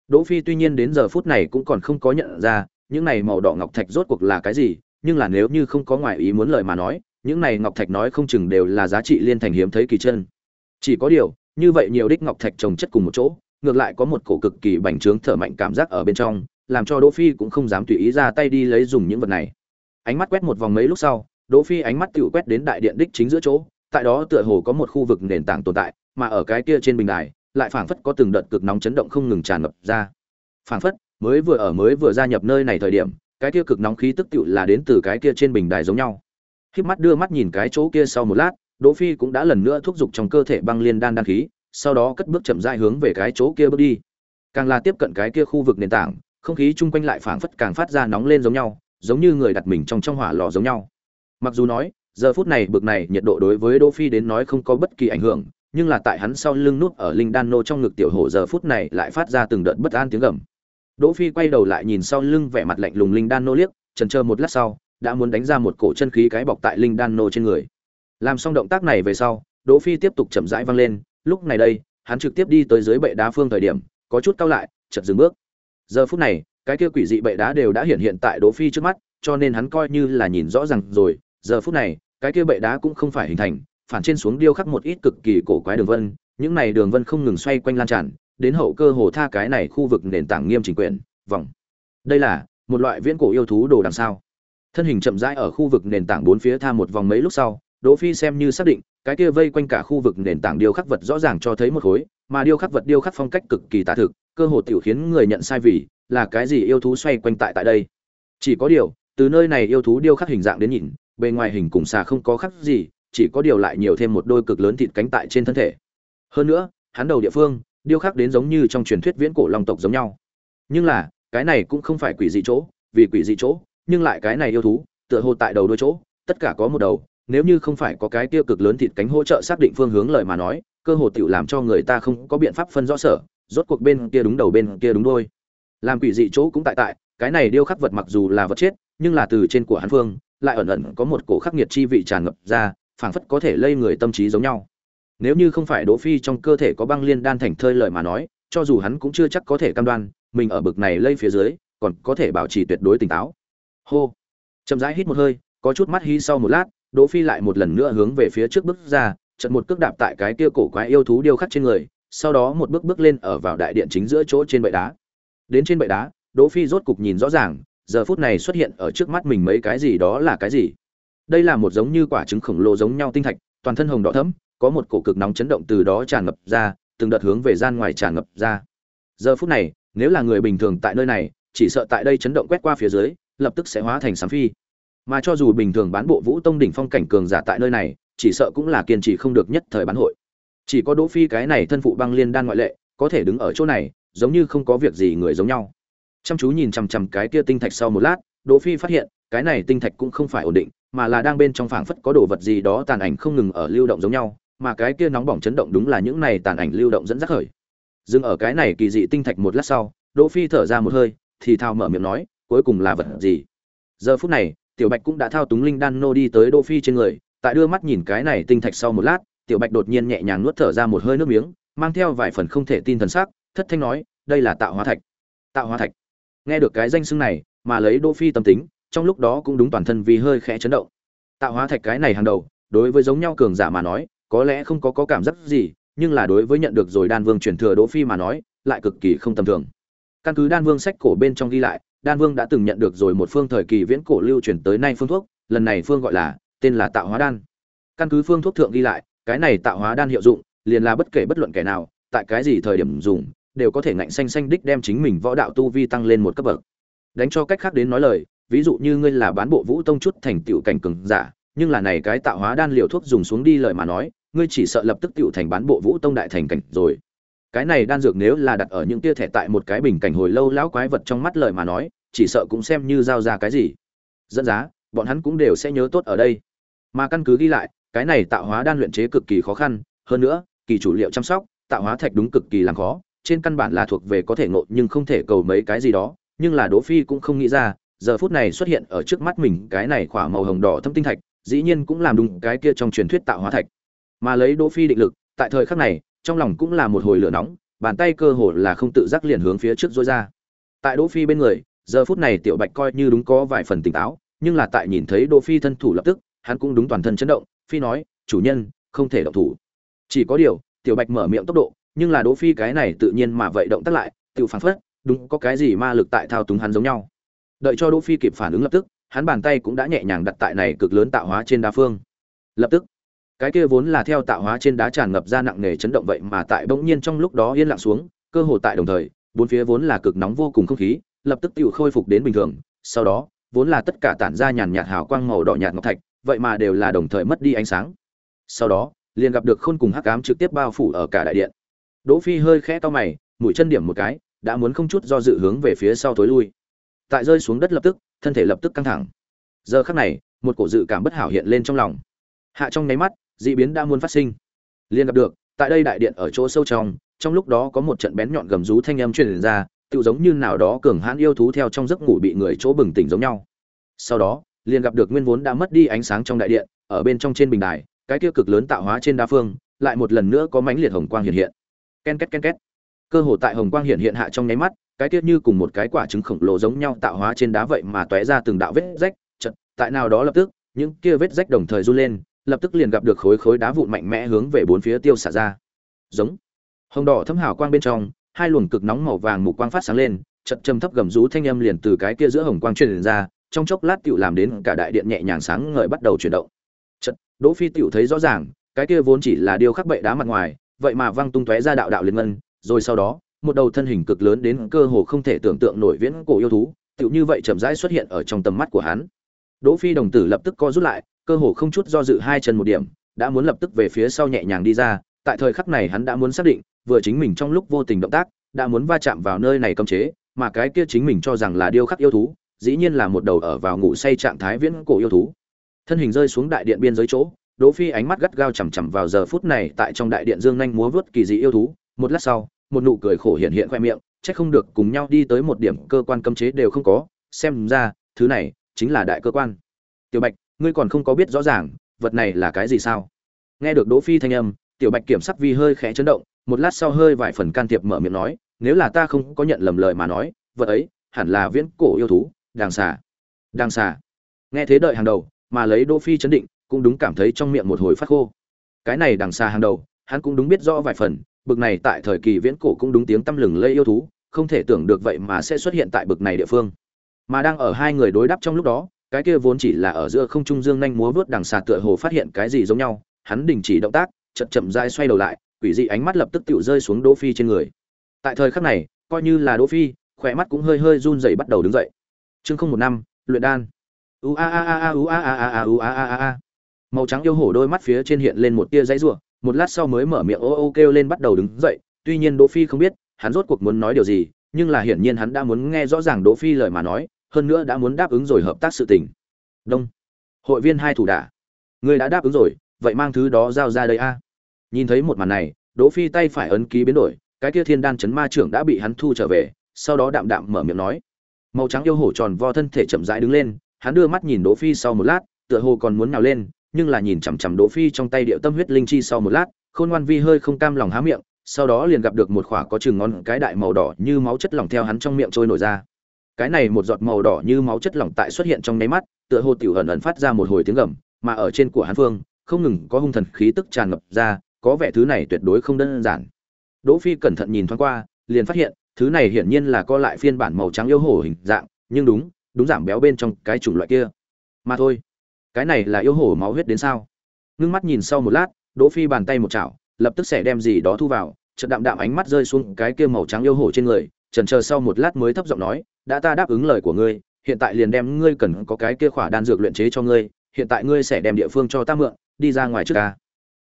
Đỗ phi tuy nhiên đến giờ phút này cũng còn không có nhận ra, những này màu đỏ ngọc thạch rốt cuộc là cái gì, nhưng là nếu như không có ngoại ý muốn lời mà nói, những này ngọc thạch nói không chừng đều là giá trị liên thành hiếm thấy kỳ chân. Chỉ có điều, như vậy nhiều đích ngọc thạch trồng chất cùng một chỗ, ngược lại có một cổ cực kỳ bành trướng thở mạnh cảm giác ở bên trong, làm cho đỗ phi cũng không dám tùy ý ra tay đi lấy dùng những vật này. Ánh mắt quét một vòng mấy lúc sau, đỗ phi ánh mắt tự quét đến đại điện đích chính giữa chỗ tại đó tựa hồ có một khu vực nền tảng tồn tại mà ở cái kia trên bình đài lại phảng phất có từng đợt cực nóng chấn động không ngừng tràn ngập ra phảng phất mới vừa ở mới vừa gia nhập nơi này thời điểm cái kia cực nóng khí tức tựu là đến từ cái kia trên bình đài giống nhau Khiếp mắt đưa mắt nhìn cái chỗ kia sau một lát, Đỗ Phi cũng đã lần nữa thúc giục trong cơ thể băng liên đan đan khí, sau đó cất bước chậm rãi hướng về cái chỗ kia bước đi. Càng là tiếp cận cái kia khu vực nền tảng, không khí chung quanh lại phảng phất càng phát ra nóng lên giống nhau, giống như người đặt mình trong trong hỏa lò giống nhau. Mặc dù nói, giờ phút này bực này nhiệt độ đối với Đỗ Phi đến nói không có bất kỳ ảnh hưởng, nhưng là tại hắn sau lưng nút ở linh đan nô trong ngực tiểu hổ giờ phút này lại phát ra từng đợt bất an tiếng gầm. Đỗ Phi quay đầu lại nhìn sau lưng vẻ mặt lạnh lùng linh đan nô liếc, chần chờ một lát sau, đã muốn đánh ra một cổ chân khí cái bọc tại linh đan nô trên người làm xong động tác này về sau đỗ phi tiếp tục chậm rãi văng lên lúc này đây hắn trực tiếp đi tới dưới bệ đá phương thời điểm có chút cao lại chợt dừng bước giờ phút này cái kia quỷ dị bệ đá đều đã hiện hiện tại đỗ phi trước mắt cho nên hắn coi như là nhìn rõ ràng rồi giờ phút này cái kia bệ đá cũng không phải hình thành phản trên xuống điêu khắc một ít cực kỳ cổ quái đường vân những này đường vân không ngừng xoay quanh lan tràn đến hậu cơ hồ tha cái này khu vực nền tảng nghiêm chỉnh quyển vòng. Đây là một loại viễn cổ yêu thú đồ đằng sau, thân hình chậm rãi ở khu vực nền tảng bốn phía tha một vòng mấy lúc sau đỗ phi xem như xác định cái kia vây quanh cả khu vực nền tảng điêu khắc vật rõ ràng cho thấy một khối mà điêu khắc vật điêu khắc phong cách cực kỳ tả thực cơ hồ tiểu khiến người nhận sai vì là cái gì yêu thú xoay quanh tại tại đây. Chỉ có điều từ nơi này yêu thú điêu khắc hình dạng đến nhìn bề ngoài hình cùng xà không có khác gì, chỉ có điều lại nhiều thêm một đôi cực lớn thịt cánh tại trên thân thể. Hơn nữa, hắn đầu địa phương, điêu khắc đến giống như trong truyền thuyết viễn cổ long tộc giống nhau. Nhưng là, cái này cũng không phải quỷ dị chỗ, vì quỷ dị chỗ, nhưng lại cái này yêu thú, tựa hồ tại đầu đôi chỗ, tất cả có một đầu, nếu như không phải có cái tiêu cực lớn thịt cánh hỗ trợ xác định phương hướng lời mà nói, cơ hồ tiểu làm cho người ta không có biện pháp phân rõ sở, rốt cuộc bên kia đúng đầu bên kia đúng đôi làm quỷ dị chỗ cũng tại tại, cái này điêu khắc vật mặc dù là vật chết, nhưng là từ trên của hắn phương lại ẩn ẩn có một cổ khắc nghiệt chi vị tràn ngập ra, phảng phất có thể lây người tâm trí giống nhau. Nếu như không phải đỗ phi trong cơ thể có băng liên đan thành thơi lời mà nói, cho dù hắn cũng chưa chắc có thể cam đoan, mình ở bực này lây phía dưới, còn có thể bảo trì tuyệt đối tỉnh táo. Hô. Chậm rãi hít một hơi, có chút mắt hí sau một lát, đỗ phi lại một lần nữa hướng về phía trước bước ra, chợt một cước đạp tại cái kia cổ quái yêu thú điêu khắc trên người, sau đó một bước bước lên ở vào đại điện chính giữa chỗ trên bệ đá. Đến trên bệ đá, đỗ phi rốt cục nhìn rõ ràng giờ phút này xuất hiện ở trước mắt mình mấy cái gì đó là cái gì? Đây là một giống như quả trứng khổng lồ giống nhau tinh thạch, toàn thân hồng đỏ thẫm, có một cổ cực nóng chấn động từ đó tràn ngập ra, từng đợt hướng về gian ngoài tràn ngập ra. Giờ phút này, nếu là người bình thường tại nơi này, chỉ sợ tại đây chấn động quét qua phía dưới, lập tức sẽ hóa thành sám phi. Mà cho dù bình thường bán bộ vũ tông đỉnh phong cảnh cường giả tại nơi này, chỉ sợ cũng là kiên trì không được nhất thời bán hội. Chỉ có đỗ phi cái này thân phụ băng liên đan ngoại lệ, có thể đứng ở chỗ này, giống như không có việc gì người giống nhau chăm chú nhìn chằm chằm cái kia tinh thạch sau một lát, đỗ phi phát hiện, cái này tinh thạch cũng không phải ổn định, mà là đang bên trong phảng phất có đồ vật gì đó tàn ảnh không ngừng ở lưu động giống nhau, mà cái kia nóng bỏng chấn động đúng là những này tàn ảnh lưu động dẫn dắt khởi. Dừng ở cái này kỳ dị tinh thạch một lát sau, đỗ phi thở ra một hơi, thì thao mở miệng nói, cuối cùng là vật gì? Giờ phút này, tiểu bạch cũng đã thao túng linh đan nô đi tới đỗ phi trên người, tại đưa mắt nhìn cái này tinh thạch sau một lát, tiểu bạch đột nhiên nhẹ nhàng nuốt thở ra một hơi nước miếng, mang theo vài phần không thể tin thần sắc, thất thanh nói, đây là tạo hóa thạch. Tạo hóa thạch nghe được cái danh xưng này, mà lấy đỗ phi tâm tính, trong lúc đó cũng đúng toàn thân vì hơi khẽ chấn động. Tạo hóa thạch cái này hàng đầu, đối với giống nhau cường giả mà nói, có lẽ không có có cảm giác gì, nhưng là đối với nhận được rồi đan vương truyền thừa đỗ phi mà nói, lại cực kỳ không tầm thường. Căn cứ đan vương sách cổ bên trong ghi lại, đan vương đã từng nhận được rồi một phương thời kỳ viễn cổ lưu truyền tới nay phương thuốc, lần này phương gọi là, tên là tạo hóa đan. Căn cứ phương thuốc thượng ghi lại, cái này tạo hóa đan hiệu dụng, liền là bất kể bất luận kẻ nào, tại cái gì thời điểm dùng đều có thể ngạnh xanh xanh đích đem chính mình võ đạo tu vi tăng lên một cấp bậc. Đánh cho cách khác đến nói lời, ví dụ như ngươi là bán bộ vũ tông chút thành tựu cảnh cường giả, nhưng là này cái tạo hóa đan liều thuốc dùng xuống đi lời mà nói, ngươi chỉ sợ lập tức tựu thành bán bộ vũ tông đại thành cảnh rồi. Cái này đan dược nếu là đặt ở những tia thẻ tại một cái bình cảnh hồi lâu lão quái vật trong mắt lời mà nói, chỉ sợ cũng xem như giao ra cái gì. Dẫn giá, bọn hắn cũng đều sẽ nhớ tốt ở đây. Mà căn cứ ghi lại, cái này tạo hóa đan luyện chế cực kỳ khó khăn, hơn nữa, kỳ chủ liệu chăm sóc, tạo hóa thạch đúng cực kỳ làm khó trên căn bản là thuộc về có thể ngộ nhưng không thể cầu mấy cái gì đó, nhưng là đỗ phi cũng không nghĩ ra, giờ phút này xuất hiện ở trước mắt mình cái này khỏa màu hồng đỏ thâm tinh thạch, dĩ nhiên cũng làm đúng cái kia trong truyền thuyết tạo hóa thạch. Mà lấy đỗ phi định lực, tại thời khắc này, trong lòng cũng là một hồi lửa nóng, bàn tay cơ hồ là không tự giác liền hướng phía trước rối ra. Tại đỗ phi bên người, giờ phút này tiểu bạch coi như đúng có vài phần tỉnh táo, nhưng là tại nhìn thấy đỗ phi thân thủ lập tức, hắn cũng đúng toàn thân chấn động, phi nói, chủ nhân, không thể động thủ. Chỉ có điều, tiểu bạch mở miệng tốc độ nhưng là đỗ phi cái này tự nhiên mà vậy động tác lại tự phản phất, đúng, có cái gì ma lực tại thao túng hắn giống nhau. Đợi cho đỗ phi kịp phản ứng lập tức, hắn bàn tay cũng đã nhẹ nhàng đặt tại này cực lớn tạo hóa trên đá phương. Lập tức, cái kia vốn là theo tạo hóa trên đá tràn ngập ra nặng nề chấn động vậy mà tại bỗng nhiên trong lúc đó yên lặng xuống, cơ hồ tại đồng thời, bốn phía vốn là cực nóng vô cùng không khí, lập tức tự khôi phục đến bình thường, sau đó, vốn là tất cả tản ra nhàn nhạt hào quang màu đỏ nhạt ngọc thạch, vậy mà đều là đồng thời mất đi ánh sáng. Sau đó, liền gặp được khôn cùng hắc ám trực tiếp bao phủ ở cả đại điện đỗ phi hơi khẽ to mày, mũi chân điểm một cái, đã muốn không chút do dự hướng về phía sau tối lui. Tại rơi xuống đất lập tức, thân thể lập tức căng thẳng. Giờ khắc này, một cổ dự cảm bất hảo hiện lên trong lòng. Hạ trong nháy mắt dị biến đã muốn phát sinh. Liên gặp được, tại đây đại điện ở chỗ sâu trong trong lúc đó có một trận bén nhọn gầm rú thanh âm truyền ra, tựu giống như nào đó cường hãn yêu thú theo trong giấc ngủ bị người chỗ bừng tỉnh giống nhau. Sau đó, liền gặp được nguyên vốn đã mất đi ánh sáng trong đại điện, ở bên trong trên bình đài, cái kia cực lớn tạo hóa trên đa phương, lại một lần nữa có mãnh liệt hồng quang hiện hiện ken két ken két. Cơ hồ tại hồng quang hiện hiện hạ trong nháy mắt, cái tiết như cùng một cái quả trứng khổng lồ giống nhau tạo hóa trên đá vậy mà tóe ra từng đạo vết rách. Chật tại nào đó lập tức, những kia vết rách đồng thời run lên, lập tức liền gặp được khối khối đá vụn mạnh mẽ hướng về bốn phía tiêu xả ra. Giống. Hồng đỏ thâm hào quang bên trong, hai luồng cực nóng màu vàng mục quang phát sáng lên chật trầm thấp gầm rú thanh âm liền từ cái kia giữa hồng quang truyền ra, trong chốc lát tựu làm đến cả đại điện nhẹ nhàng sáng ngời bắt đầu chuyển động. Chật đỗ phi tựu thấy rõ ràng, cái kia vốn chỉ là điều khắc bệ đá mặt ngoài vậy mà văng tung tóe ra đạo đạo liên ngân, rồi sau đó, một đầu thân hình cực lớn đến cơ hồ không thể tưởng tượng nổi viễn cổ yêu thú, tựu như vậy chậm rãi xuất hiện ở trong tầm mắt của hắn. Đỗ phi đồng tử lập tức co rút lại, cơ hồ không chút do dự hai chân một điểm, đã muốn lập tức về phía sau nhẹ nhàng đi ra, tại thời khắc này hắn đã muốn xác định, vừa chính mình trong lúc vô tình động tác, đã muốn va chạm vào nơi này cấm chế, mà cái kia chính mình cho rằng là điêu khắc yêu thú, dĩ nhiên là một đầu ở vào ngủ say trạng thái viễn cổ yêu thú. Thân hình rơi xuống đại điện biên giới chỗ đỗ phi ánh mắt gắt gao chằm chằm vào giờ phút này tại trong đại điện dương nhanh múa vút kỳ dị yêu thú. Một lát sau, một nụ cười khổ hiện hiện khoe miệng, chắc không được cùng nhau đi tới một điểm cơ quan cấm chế đều không có. Xem ra, thứ này chính là đại cơ quan. Tiểu bạch, ngươi còn không có biết rõ ràng, vật này là cái gì sao? Nghe được đỗ phi thanh âm, tiểu bạch kiểm sắc vi hơi khẽ chấn động, một lát sau hơi vài phần can thiệp mở miệng nói, nếu là ta không có nhận lầm lời mà nói, vật ấy hẳn là viễn cổ yêu thú, đàng xà. Đàng xà. Nghe thế đợi hàng đầu, mà lấy đỗ phi chấn định cũng đúng cảm thấy trong miệng một hồi phát khô. Cái này đằng xa hàng đầu, hắn cũng đúng biết rõ vài phần, bực này tại thời kỳ viễn cổ cũng đúng tiếng tâm lừng lây yêu thú, không thể tưởng được vậy mà sẽ xuất hiện tại bực này địa phương. Mà đang ở hai người đối đáp trong lúc đó, cái kia vốn chỉ là ở giữa không trung dương nhanh múa vớt đằng xà tựa hồ phát hiện cái gì giống nhau, hắn đình chỉ động tác, chậm chậm dai xoay đầu lại, quỷ dị ánh mắt lập tức tựu rơi xuống đỗ phi trên người. Tại thời khắc này, coi như là đỗ phi, khỏe mắt cũng hơi hơi run rẩy bắt đầu đứng dậy. Chương không một năm, luyện đan. U a a a a, u a a a a, u a a a a màu trắng yêu hổ đôi mắt phía trên hiện lên một tia dãy rủa, một lát sau mới mở miệng ô ô kêu lên bắt đầu đứng dậy, tuy nhiên đỗ phi không biết, hắn rốt cuộc muốn nói điều gì, nhưng là hiển nhiên hắn đã muốn nghe rõ ràng đỗ phi lời mà nói, hơn nữa đã muốn đáp ứng rồi hợp tác sự tình. Đông. Hội viên hai thủ đả. Ngươi đã đáp ứng rồi, vậy mang thứ đó giao ra đây a. Nhìn thấy một màn này, đỗ phi tay phải ấn ký biến đổi, cái kia thiên đan chấn ma trưởng đã bị hắn thu trở về, sau đó đạm đạm mở miệng nói. Màu trắng yêu hổ tròn vo thân thể chậm rãi đứng lên, hắn đưa mắt nhìn đỗ phi sau một lát, tựa hồ còn muốn nhào lên nhưng là nhìn chằm chằm đỗ phi trong tay điệu tâm huyết linh chi sau một lát, khôn ngoan vi hơi không cam lòng há miệng, sau đó liền gặp được một khỏa có chừng ngón cái đại màu đỏ như máu chất lỏng theo hắn trong miệng trôi nổi ra. Cái này một giọt màu đỏ như máu chất lỏng tại xuất hiện trong nháy mắt, tựa hồ tiểu ẩn ẩn phát ra một hồi tiếng gầm, mà ở trên của hắn phương, không ngừng có hung thần khí tức tràn ngập ra, có vẻ thứ này tuyệt đối không đơn giản. Đỗ phi cẩn thận nhìn thoáng qua, liền phát hiện, thứ này hiển nhiên là co lại phiên bản màu trắng yêu hổ hình dạng, nhưng đúng đúng giảm béo bên trong cái chủng loại kia. Mà thôi cái này là yêu hổ máu huyết đến sao? Ngưng mắt nhìn sau một lát, đỗ phi bàn tay một chảo, lập tức sẽ đem gì đó thu vào, chợt đạm đạm ánh mắt rơi xuống cái kia màu trắng yêu hổ trên người, chần chờ sau một lát mới thấp giọng nói, đã ta đáp ứng lời của ngươi, hiện tại liền đem ngươi cần có cái kia khỏa đan dược luyện chế cho ngươi, hiện tại ngươi sẽ đem địa phương cho ta mượn, đi ra ngoài trước ta.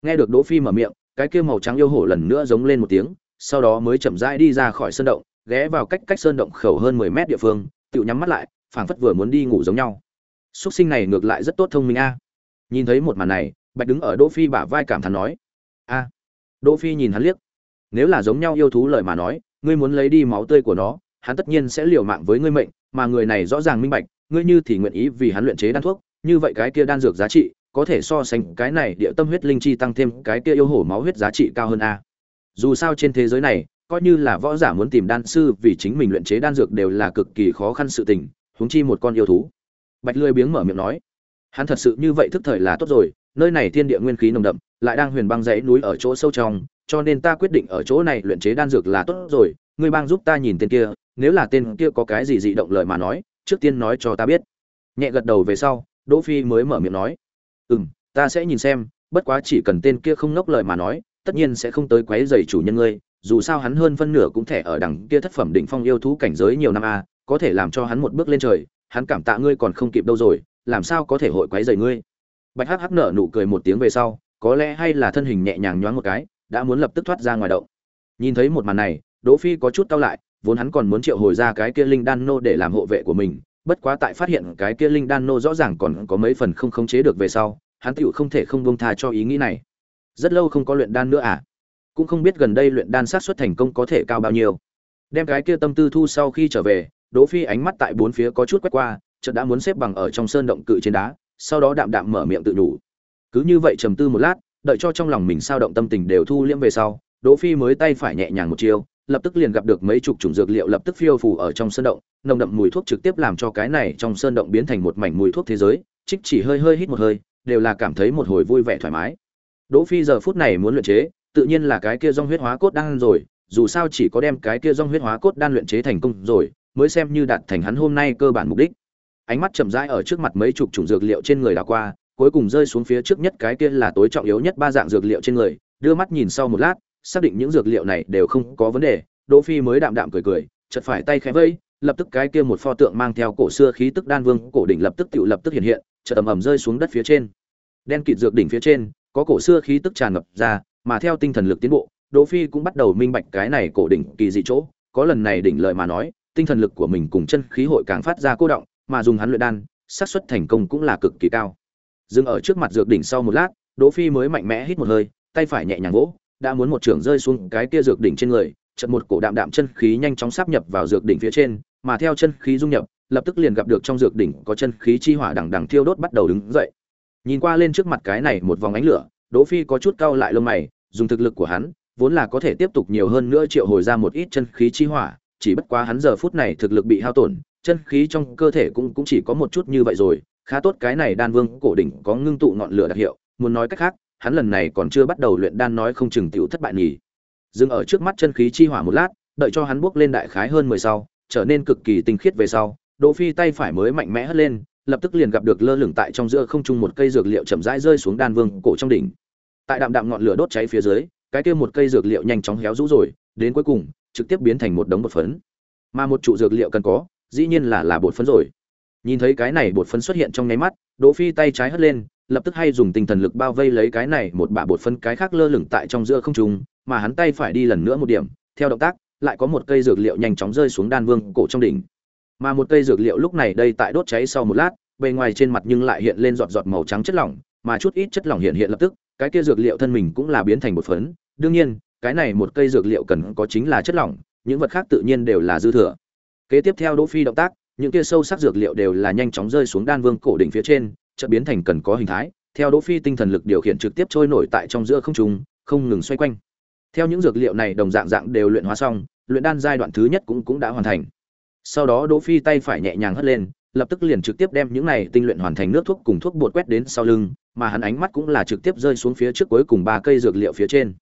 Nghe được đỗ phi mở miệng, cái kia màu trắng yêu hổ lần nữa giống lên một tiếng, sau đó mới chậm rãi đi ra khỏi sơn động, ghé vào cách cách sơn động khẩu hơn 10 mét địa phương, tự nhắm mắt lại, phảng phất vừa muốn đi ngủ giống nhau xuất sinh này ngược lại rất tốt thông minh a. Nhìn thấy một màn này, bạch đứng ở đỗ phi bả vai cảm thán nói, a. Đỗ phi nhìn hắn liếc, nếu là giống nhau yêu thú lời mà nói, ngươi muốn lấy đi máu tươi của nó, hắn tất nhiên sẽ liều mạng với ngươi mệnh, mà người này rõ ràng minh bạch, ngươi như thì nguyện ý vì hắn luyện chế đan thuốc, như vậy cái kia đan dược giá trị có thể so sánh cái này địa tâm huyết linh chi tăng thêm cái kia yêu hổ máu huyết giá trị cao hơn a. Dù sao trên thế giới này, coi như là võ giả muốn tìm đan sư vì chính mình luyện chế đan dược đều là cực kỳ khó khăn sự tình, huống chi một con yêu thú bạch lười biếng mở miệng nói, hắn thật sự như vậy thức thời là tốt rồi, nơi này thiên địa nguyên khí nồng đậm, lại đang huyền băng dãy núi ở chỗ sâu trong, cho nên ta quyết định ở chỗ này luyện chế đan dược là tốt rồi. Ngươi bang giúp ta nhìn tên kia, nếu là tên kia có cái gì dị động lời mà nói, trước tiên nói cho ta biết. Nhẹ gật đầu về sau, đỗ phi mới mở miệng nói ừ ta sẽ nhìn xem, bất quá chỉ cần tên kia không ngốc lời mà nói, tất nhiên sẽ không tới quấy rầy chủ nhân ngươi, dù sao hắn hơn phân nửa cũng thể ở đằng kia thất phẩm đỉnh phong yêu thú cảnh giới nhiều năm a, có thể làm cho hắn một bước lên trời hắn cảm tạ ngươi còn không kịp đâu rồi, làm sao có thể hội quấy rầy ngươi? Bạch hắc hắc nở nụ cười một tiếng về sau, có lẽ hay là thân hình nhẹ nhàng nhoáng một cái, đã muốn lập tức thoát ra ngoài động. Nhìn thấy một màn này, đỗ phi có chút cau lại, vốn hắn còn muốn triệu hồi ra cái kia linh đan nô để làm hộ vệ của mình, bất quá tại phát hiện cái kia linh đan nô rõ ràng còn có mấy phần không khống chế được về sau, hắn tựu không thể không buông tha cho ý nghĩ này. Rất lâu không có luyện đan nữa à? Cũng không biết gần đây luyện đan sát xuất thành công có thể cao bao nhiêu. Đem cái kia tâm tư thu sau khi trở về đỗ phi ánh mắt tại bốn phía có chút quét qua, chợt đã muốn xếp bằng ở trong sơn động cự trên đá, sau đó đạm đạm mở miệng tự nhủ. Cứ như vậy trầm tư một lát, đợi cho trong lòng mình sao động tâm tình đều thu liễm về sau, đỗ phi mới tay phải nhẹ nhàng một chiêu, lập tức liền gặp được mấy chục chủng dược liệu lập tức phiêu phù ở trong sơn động, nồng đậm mùi thuốc trực tiếp làm cho cái này trong sơn động biến thành một mảnh mùi thuốc thế giới, trích chỉ hơi hơi hít một hơi, đều là cảm thấy một hồi vui vẻ thoải mái. Đỗ phi giờ phút này muốn luyện chế, tự nhiên là cái kia rong huyết hóa cốt đang rồi, dù sao chỉ có đem cái kia rong huyết hóa cốt đan luyện chế thành công rồi mới xem như đạt thành hắn hôm nay cơ bản mục đích. Ánh mắt chậm rãi ở trước mặt mấy chục chủng dược liệu trên người đảo qua, cuối cùng rơi xuống phía trước nhất cái kia là tối trọng yếu nhất ba dạng dược liệu trên người, đưa mắt nhìn sau một lát, xác định những dược liệu này đều không có vấn đề, đỗ phi mới đạm đạm cười cười, chợt phải tay khẽ vẫy, lập tức cái kia một pho tượng mang theo cổ xưa khí tức đan vương, cổ đỉnh lập tức tự lập tức hiện hiện, chợt ầm ầm rơi xuống đất phía trên. Đen kịt dược đỉnh phía trên, có cổ xưa khí tức tràn ngập ra, mà theo tinh thần lực tiến bộ, đỗ phi cũng bắt đầu minh bạch cái này cổ đỉnh kỳ dị chỗ, có lần này đỉnh lợi mà nói tinh thần lực của mình cùng chân khí hội càng phát ra cô động, mà dùng hắn luyện đan, xác suất thành công cũng là cực kỳ cao. Dừng ở trước mặt dược đỉnh sau một lát, đỗ phi mới mạnh mẽ hít một hơi, tay phải nhẹ nhàng vỗ, đã muốn một trường rơi xuống cái kia dược đỉnh trên người, chợt một cổ đạm đạm chân khí nhanh chóng sáp nhập vào dược đỉnh phía trên, mà theo chân khí dung nhập, lập tức liền gặp được trong dược đỉnh có chân khí chi hỏa đằng đằng thiêu đốt bắt đầu đứng dậy. Nhìn qua lên trước mặt cái này một vòng ánh lửa, đỗ phi có chút cau lại lông mày, dùng thực lực của hắn, vốn là có thể tiếp tục nhiều hơn nữa triệu hồi ra một ít chân khí chi hỏa chỉ bất quá hắn giờ phút này thực lực bị hao tổn, chân khí trong cơ thể cũng cũng chỉ có một chút như vậy rồi. Khá tốt cái này đan vương cổ đỉnh có ngưng tụ ngọn lửa đặc hiệu, muốn nói cách khác, hắn lần này còn chưa bắt đầu luyện đan nói không chừng tiểu thất bại nhỉ. Dừng ở trước mắt chân khí chi hỏa một lát, đợi cho hắn bước lên đại khái hơn mười sau, trở nên cực kỳ tinh khiết về sau, đỗ phi tay phải mới mạnh mẽ hất lên, lập tức liền gặp được lơ lửng tại trong giữa không trung một cây dược liệu chậm rãi rơi xuống đan vương cổ trong đỉnh. Tại đạm đạm ngọn lửa đốt cháy phía dưới, cái kia một cây dược liệu nhanh chóng héo rũ rồi, đến cuối cùng trực tiếp biến thành một đống bột phấn. Mà một trụ dược liệu cần có, dĩ nhiên là là bột phấn rồi. Nhìn thấy cái này bột phấn xuất hiện trong nháy mắt, đỗ phi tay trái hất lên, lập tức hay dùng tinh thần lực bao vây lấy cái này một bả bột phấn cái khác lơ lửng tại trong giữa không trung, mà hắn tay phải đi lần nữa một điểm, theo động tác, lại có một cây dược liệu nhanh chóng rơi xuống đan vương cổ trong đỉnh. Mà một cây dược liệu lúc này đây tại đốt cháy sau một lát, bề ngoài trên mặt nhưng lại hiện lên giọt giọt màu trắng chất lỏng, mà chút ít chất lỏng hiện hiện lập tức, cái kia dược liệu thân mình cũng là biến thành bột phấn. Đương nhiên cái này một cây dược liệu cần có chính là chất lỏng, những vật khác tự nhiên đều là dư thừa. Kế tiếp theo đỗ phi động tác, những kia sâu sắc dược liệu đều là nhanh chóng rơi xuống đan vương cổ đỉnh phía trên, chợt biến thành cần có hình thái, theo đỗ phi tinh thần lực điều khiển trực tiếp trôi nổi tại trong giữa không trung, không ngừng xoay quanh. Theo những dược liệu này đồng dạng dạng đều luyện hóa xong, luyện đan giai đoạn thứ nhất cũng cũng đã hoàn thành. Sau đó đỗ phi tay phải nhẹ nhàng hất lên, lập tức liền trực tiếp đem những này tinh luyện hoàn thành nước thuốc cùng thuốc bột quét đến sau lưng, mà hắn ánh mắt cũng là trực tiếp rơi xuống phía trước cuối cùng ba cây dược liệu phía trên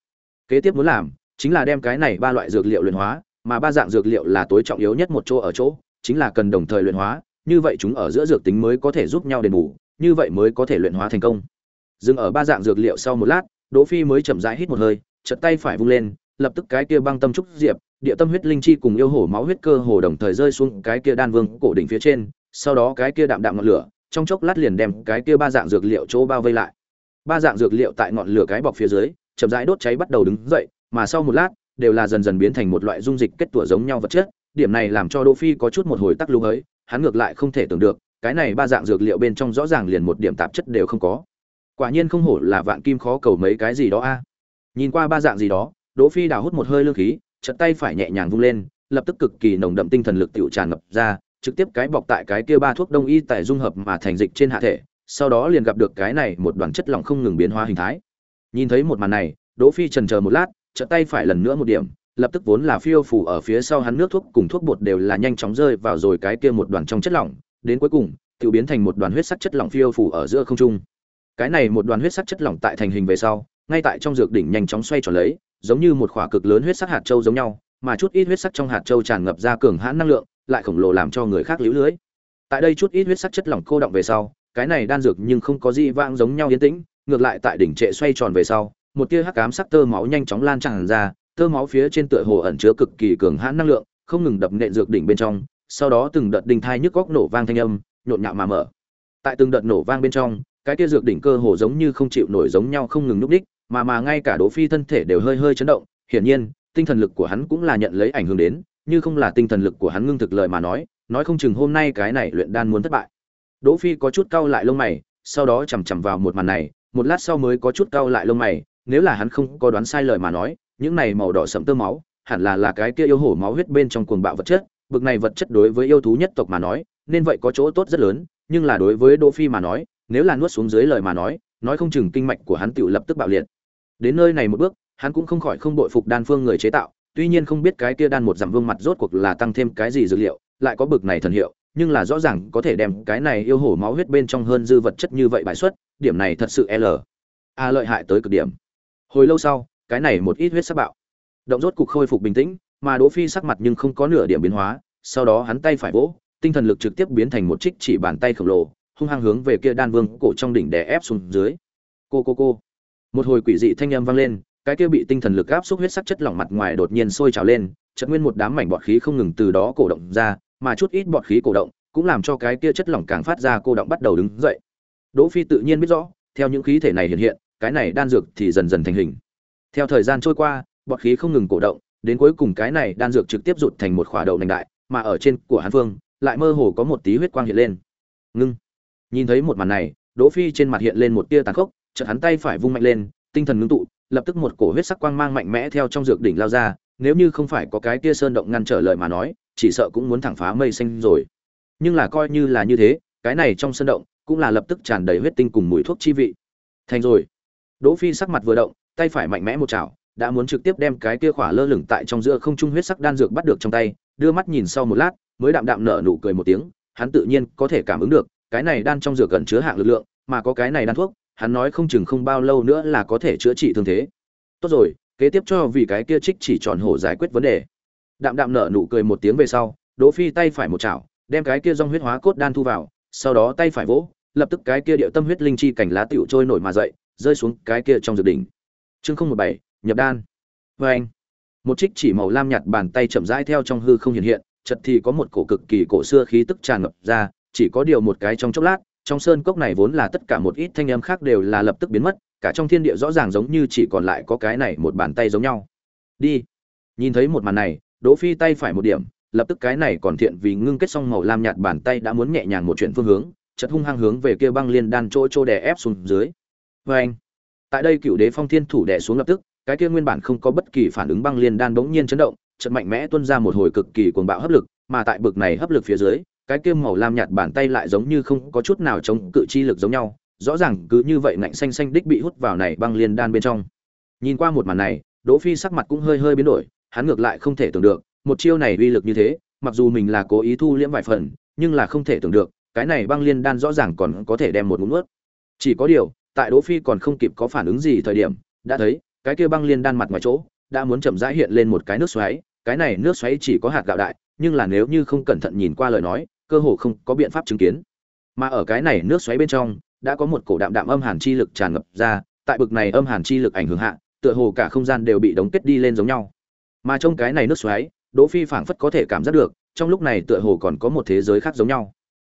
kế tiếp muốn làm, chính là đem cái này ba loại dược liệu luyện hóa, mà ba dạng dược liệu là tối trọng yếu nhất một chỗ ở chỗ, chính là cần đồng thời luyện hóa, như vậy chúng ở giữa dược tính mới có thể giúp nhau đền bù, như vậy mới có thể luyện hóa thành công. Dừng ở ba dạng dược liệu sau một lát, đỗ phi mới chậm rãi hít một hơi, chợt tay phải vung lên, lập tức cái kia băng tâm trúc diệp, địa tâm huyết linh chi cùng yêu hổ máu huyết cơ hồ đồng thời rơi xuống cái kia đan vương cổ đỉnh phía trên, sau đó cái kia đạm đạm ngọn lửa, trong chốc lát liền đem cái kia ba dạng dược liệu chỗ bao vây lại. Ba dạng dược liệu tại ngọn lửa cái bọc phía dưới chậm rãi đốt cháy bắt đầu đứng dậy, mà sau một lát, đều là dần dần biến thành một loại dung dịch kết tủa giống nhau vật chất. Điểm này làm cho đỗ phi có chút một hồi tắc lung ấy, hắn ngược lại không thể tưởng được, cái này ba dạng dược liệu bên trong rõ ràng liền một điểm tạp chất đều không có. Quả nhiên không hổ là vạn kim khó cầu mấy cái gì đó a. À. Nhìn qua ba dạng gì đó, đỗ phi đào hút một hơi lương khí, chợt tay phải nhẹ nhàng vung lên, lập tức cực kỳ nồng đậm tinh thần lực tiểu tràn ngập ra, trực tiếp cái bọc tại cái kia ba thuốc đông y tại dung hợp mà thành dịch trên hạ thể, sau đó liền gặp được cái này một đoàn chất lỏng không ngừng biến hóa hình thái nhìn thấy một màn này, đỗ phi trần chờ một lát, chợt tay phải lần nữa một điểm, lập tức vốn là phiêu phủ ở phía sau hắn nước thuốc cùng thuốc bột đều là nhanh chóng rơi vào rồi cái kia một đoàn trong chất lỏng, đến cuối cùng tiêu biến thành một đoàn huyết sắc chất lỏng phiêu phủ ở giữa không trung. Cái này một đoàn huyết sắc chất lỏng tại thành hình về sau, ngay tại trong dược đỉnh nhanh chóng xoay tròn lấy, giống như một khỏa cực lớn huyết sắc hạt châu giống nhau, mà chút ít huyết sắc trong hạt châu tràn ngập ra cường hãn năng lượng, lại khổng lồ làm cho người khác liễu lưới. Tại đây chút ít huyết sắc chất lỏng cô động về sau, cái này đan dược nhưng không có gì vang giống nhau yên tĩnh ngược lại tại đỉnh trệ xoay tròn về sau một tia hắc ám sắc tơ máu nhanh chóng lan tràn ra tơ máu phía trên tựa hồ ẩn chứa cực kỳ cường hãn năng lượng không ngừng đập nện dược đỉnh bên trong sau đó từng đợt đinh thai nhức góc nổ vang thanh âm nhộn nhạo mà mở tại từng đợt nổ vang bên trong cái tia dược đỉnh cơ hồ giống như không chịu nổi giống nhau không ngừng núp đích mà mà ngay cả Đỗ Phi thân thể đều hơi hơi chấn động, hiển nhiên, tinh thần lực của hắn cũng là nhận lấy ảnh hưởng đến, như không là tinh thần lực của hắn ngưng thực lời mà nói, nói không chừng hôm nay cái này luyện đan muốn thất bại. Đỗ Phi có chút cau lại lông mày, sau đó chầm chậm vào một màn này, một lát sau mới có chút cau lại lông mày, nếu là hắn không có đoán sai lời mà nói, những này màu đỏ sẫm tơ máu, hẳn là là cái kia yêu hổ máu huyết bên trong cuồng bạo vật chất, bực này vật chất đối với yêu thú nhất tộc mà nói, nên vậy có chỗ tốt rất lớn, nhưng là đối với Đỗ Phi mà nói, nếu là nuốt xuống dưới lời mà nói, nói không chừng kinh mạch của hắn tự lập tức bạo liệt. Đến nơi này một bước hắn cũng không khỏi không bội phục đan phương người chế tạo tuy nhiên không biết cái kia đan một dặm vương mặt rốt cuộc là tăng thêm cái gì dữ liệu lại có bực này thần hiệu nhưng là rõ ràng có thể đem cái này yêu hổ máu huyết bên trong hơn dư vật chất như vậy bài xuất điểm này thật sự l. A lợi hại tới cực điểm. Hồi lâu sau, cái này một ít huyết sắc bạo. Động rốt cục khôi phục bình tĩnh, mà đỗ phi sắc mặt nhưng không có nửa điểm biến hóa, sau đó hắn tay phải vỗ, tinh thần lực trực tiếp biến thành một trích chỉ bàn tay khổng lồ, hung hăng hướng về kia đan vương cổ trong đỉnh đè ép xuống dưới. Cô cô cô. Một hồi quỷ dị thanh âm vang lên, cái kia bị tinh thần lực áp xúc huyết sắc chất lỏng mặt ngoài đột nhiên sôi trào lên, chợt nguyên một đám mảnh bọt khí không ngừng từ đó cổ động ra, mà chút ít bọt khí cổ động, cũng làm cho cái kia chất lỏng càng phát ra cô động bắt đầu đứng dậy đỗ phi tự nhiên biết rõ, theo những khí thể này hiện hiện, cái này đan dược thì dần dần thành hình. Theo thời gian trôi qua, bọt khí không ngừng cổ động, đến cuối cùng cái này đan dược trực tiếp rụt thành một khỏa đậu nành đại, mà ở trên của hàn vương lại mơ hồ có một tí huyết quang hiện lên. Ngưng. Nhìn thấy một màn này, đỗ phi trên mặt hiện lên một tia tàn khốc, chợt hắn tay phải vung mạnh lên, tinh thần ngưng tụ, lập tức một cổ huyết sắc quang mang mạnh mẽ theo trong dược đỉnh lao ra, nếu như không phải có cái tia sơn động ngăn trở lời mà nói, chỉ sợ cũng muốn thẳng phá mây xanh rồi. Nhưng là coi như là như thế, cái này trong sơn động cũng là lập tức tràn đầy huyết tinh cùng mùi thuốc chi vị. Thành rồi. Đỗ phi sắc mặt vừa động, tay phải mạnh mẽ một chảo, đã muốn trực tiếp đem cái kia khỏa lơ lửng tại trong giữa không trung huyết sắc đan dược bắt được trong tay, đưa mắt nhìn sau một lát, mới đạm đạm nở nụ cười một tiếng, hắn tự nhiên có thể cảm ứng được, cái này đan trong dược gần chứa hạng lực lượng, mà có cái này đan thuốc, hắn nói không chừng không bao lâu nữa là có thể chữa trị thương thế. Tốt rồi, kế tiếp cho vì cái kia trích chỉ tròn hổ giải quyết vấn đề. Đạm đạm nở nụ cười một tiếng về sau, đỗ phi tay phải một chảo, đem cái kia dòng huyết hóa cốt đan thu vào, sau đó tay phải vỗ lập tức cái kia điệu tâm huyết linh chi cảnh lá tiểu trôi nổi mà dậy, rơi xuống cái kia trong dược đỉnh. Chương không một bảy, nhập đan. Và anh, một trích chỉ màu lam nhạt bàn tay chậm rãi theo trong hư không hiện hiện, chợt thì có một cổ cực kỳ cổ xưa khí tức tràn ngập ra, chỉ có điều một cái trong chốc lát, trong sơn cốc này vốn là tất cả một ít thanh âm khác đều là lập tức biến mất, cả trong thiên địa rõ ràng giống như chỉ còn lại có cái này một bàn tay giống nhau. Đi. Nhìn thấy một màn này, đỗ phi tay phải một điểm, lập tức cái này còn thiện vì ngưng kết xong màu lam nhạt bàn tay đã muốn nhẹ nhàng một chuyện phương hướng chật hung hăng hướng về kia băng liên đan chỗ chỗ đè ép xuống dưới. Với anh, tại đây cựu đế phong thiên thủ đè xuống lập tức, cái kia nguyên bản không có bất kỳ phản ứng băng liên đan bỗng nhiên chấn động, chợt mạnh mẽ tuôn ra một hồi cực kỳ cuồng bạo hấp lực, mà tại bực này hấp lực phía dưới, cái kia màu lam nhạt bàn tay lại giống như không có chút nào chống cự chi lực giống nhau, rõ ràng cứ như vậy ngạnh xanh xanh đích bị hút vào này băng liên đan bên trong. Nhìn qua một màn này, đỗ phi sắc mặt cũng hơi hơi biến đổi, hắn ngược lại không thể tưởng được, một chiêu này uy lực như thế, mặc dù mình là cố ý thu liễm vài phần, nhưng là không thể tưởng được cái này băng liên đan rõ ràng còn có thể đem một ngụm nuốt. Chỉ có điều, tại đỗ phi còn không kịp có phản ứng gì thời điểm, đã thấy, cái kia băng liên đan mặt ngoài chỗ, đã muốn chậm rãi hiện lên một cái nước xoáy. Cái này nước xoáy chỉ có hạt gạo đại, nhưng là nếu như không cẩn thận nhìn qua lời nói, cơ hồ không có biện pháp chứng kiến. Mà ở cái này nước xoáy bên trong, đã có một cổ đạm đạm âm hàn chi lực tràn ngập ra, tại bực này âm hàn chi lực ảnh hưởng hạ, tựa hồ cả không gian đều bị đóng kết đi lên giống nhau. Mà trong cái này nước xoáy, đỗ phi phảng phất có thể cảm giác được, trong lúc này tựa hồ còn có một thế giới khác giống nhau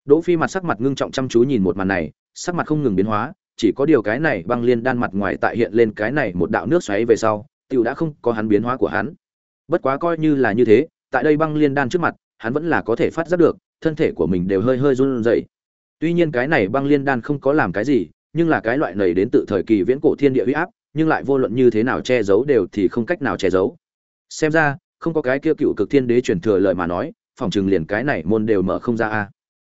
đỗ phi mặt sắc mặt ngưng trọng chăm chú nhìn một màn này, sắc mặt không ngừng biến hóa, chỉ có điều cái này băng liên đan mặt ngoài tại hiện lên cái này một đạo nước xoáy về sau, tiểu đã không có hắn biến hóa của hắn. Bất quá coi như là như thế, tại đây băng liên đan trước mặt, hắn vẫn là có thể phát giác được, thân thể của mình đều hơi hơi run rẩy. Tuy nhiên cái này băng liên đan không có làm cái gì, nhưng là cái loại này đến từ thời kỳ viễn cổ thiên địa uy áp, nhưng lại vô luận như thế nào che giấu đều thì không cách nào che giấu. Xem ra, không có cái kia cựu cực thiên đế truyền thừa lời mà nói, phòng trường liền cái này môn đều mở không ra a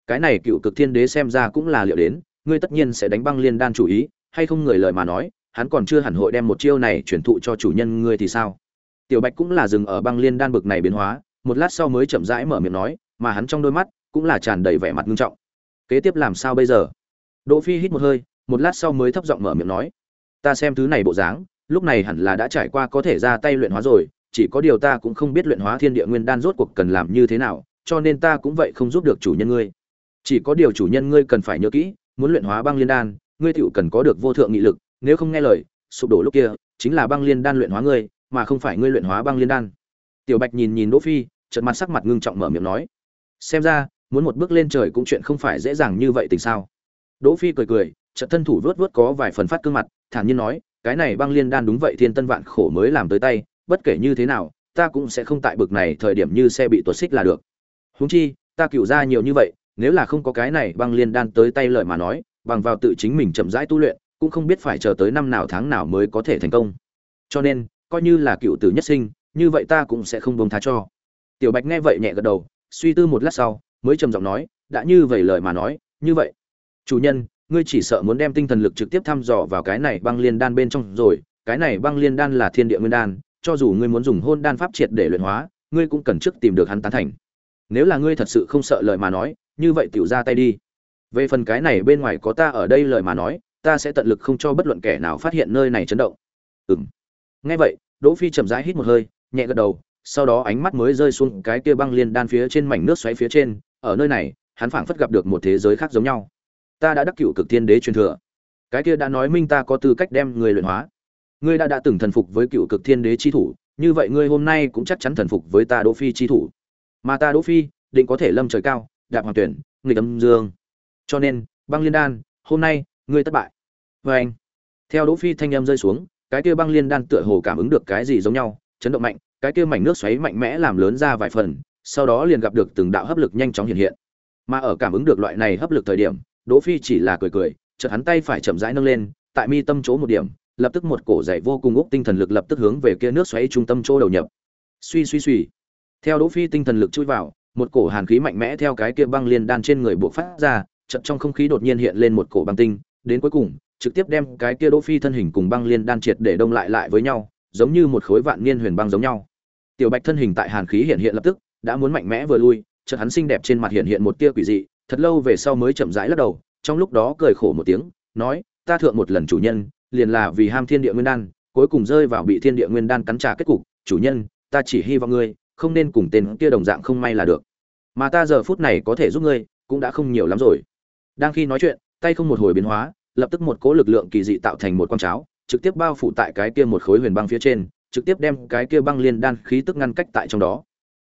cái này cựu cực thiên đế xem ra cũng là liệu đến, ngươi tất nhiên sẽ đánh băng liên đan chủ ý, hay không người lời mà nói, hắn còn chưa hẳn hội đem một chiêu này truyền thụ cho chủ nhân ngươi thì sao? Tiểu bạch cũng là dừng ở băng liên đan bực này biến hóa, một lát sau mới chậm rãi mở miệng nói, mà hắn trong đôi mắt cũng là tràn đầy vẻ mặt nghiêm trọng. Kế tiếp làm sao bây giờ? Đỗ phi hít một hơi, một lát sau mới thấp giọng mở miệng nói, ta xem thứ này bộ dáng, lúc này hẳn là đã trải qua có thể ra tay luyện hóa rồi, chỉ có điều ta cũng không biết luyện hóa thiên địa nguyên đan rốt cuộc cần làm như thế nào, cho nên ta cũng vậy không giúp được chủ nhân ngươi chỉ có điều chủ nhân ngươi cần phải nhớ kỹ, muốn luyện hóa băng liên đan, ngươi tựu cần có được vô thượng nghị lực, nếu không nghe lời, sụp đổ lúc kia, chính là băng liên đan luyện hóa ngươi, mà không phải ngươi luyện hóa băng liên đan. Tiểu bạch nhìn nhìn đỗ phi, chợt mặt sắc mặt ngưng trọng mở miệng nói, xem ra, muốn một bước lên trời cũng chuyện không phải dễ dàng như vậy tình sao? Đỗ phi cười cười, chợt thân thủ vớt vớt có vài phần phát cương mặt, thản nhiên nói, cái này băng liên đan đúng vậy thiên tân vạn khổ mới làm tới tay, bất kể như thế nào, ta cũng sẽ không tại bực này thời điểm như xe bị tuột xích là được. Huống chi, ta cựu ra nhiều như vậy nếu là không có cái này băng liên đan tới tay lợi mà nói, bằng vào tự chính mình chậm rãi tu luyện, cũng không biết phải chờ tới năm nào tháng nào mới có thể thành công. Cho nên, coi như là cựu tử nhất sinh, như vậy ta cũng sẽ không bông tha cho. Tiểu bạch nghe vậy nhẹ gật đầu, suy tư một lát sau, mới trầm giọng nói, đã như vậy lời mà nói, như vậy. Chủ nhân, ngươi chỉ sợ muốn đem tinh thần lực trực tiếp thăm dò vào cái này băng liên đan bên trong rồi, cái này băng liên đan là thiên địa nguyên đan, cho dù ngươi muốn dùng hôn đan pháp triệt để luyện hóa, ngươi cũng cần trước tìm được hắn tán thành. Nếu là ngươi thật sự không sợ lời mà nói như vậy tiểu ra tay đi. Về phần cái này bên ngoài có ta ở đây lời mà nói, ta sẽ tận lực không cho bất luận kẻ nào phát hiện nơi này chấn động. Ừng nghe vậy, đỗ phi chậm rãi hít một hơi, nhẹ gật đầu, sau đó ánh mắt mới rơi xuống cái kia băng liên đan phía trên mảnh nước xoáy phía trên, ở nơi này, hắn phảng phất gặp được một thế giới khác giống nhau. Ta đã đắc cựu cực thiên đế truyền thừa. Cái kia đã nói minh ta có tư cách đem người luyện hóa. Ngươi đã đã từng thần phục với cựu cực thiên đế chi thủ, như vậy ngươi hôm nay cũng chắc chắn thần phục với ta đỗ phi chi thủ. Mà ta đỗ phi, định có thể lâm trời cao đạp hoàng tuyển người âm dương. Cho nên, băng liên đan, hôm nay, ngươi thất bại. Vê anh, theo đỗ phi thanh âm rơi xuống, cái kia băng liên đan tựa hồ cảm ứng được cái gì giống nhau, chấn động mạnh, cái kia mảnh nước xoáy mạnh mẽ làm lớn ra vài phần, sau đó liền gặp được từng đạo hấp lực nhanh chóng hiện hiện. Mà ở cảm ứng được loại này hấp lực thời điểm, đỗ phi chỉ là cười cười, chợt hắn tay phải chậm rãi nâng lên, tại mi tâm chỗ một điểm, lập tức một cổ dày vô cùng úc tinh thần lực lập tức hướng về kia nước xoáy trung tâm chỗ đầu nhập. Suy suy suy. Theo đỗ phi tinh thần lực chui vào một cổ hàn khí mạnh mẽ theo cái kia băng liên đan trên người buộc phát ra chậm trong không khí đột nhiên hiện lên một cổ băng tinh, đến cuối cùng, trực tiếp đem cái kia đỗ phi thân hình cùng băng liên đan triệt để đông lại lại với nhau, giống như một khối vạn niên huyền băng giống nhau. Tiểu bạch thân hình tại hàn khí hiện hiện lập tức, đã muốn mạnh mẽ vừa lui, chợt hắn xinh đẹp trên mặt hiện hiện một tia quỷ dị, thật lâu về sau mới chậm rãi lắc đầu, trong lúc đó cười khổ một tiếng, nói, ta thượng một lần chủ nhân, liền là vì ham thiên địa nguyên đan, cuối cùng rơi vào bị thiên địa nguyên đan cắn trả kết cục, chủ nhân, ta chỉ hy vọng ngươi không nên cùng tên kia đồng dạng không may là được. Mà ta giờ phút này có thể giúp ngươi, cũng đã không nhiều lắm rồi. Đang khi nói chuyện, tay không một hồi biến hóa, lập tức một cỗ lực lượng kỳ dị tạo thành một con cháo, trực tiếp bao phủ tại cái kia một khối huyền băng phía trên, trực tiếp đem cái kia băng liên đan khí tức ngăn cách tại trong đó.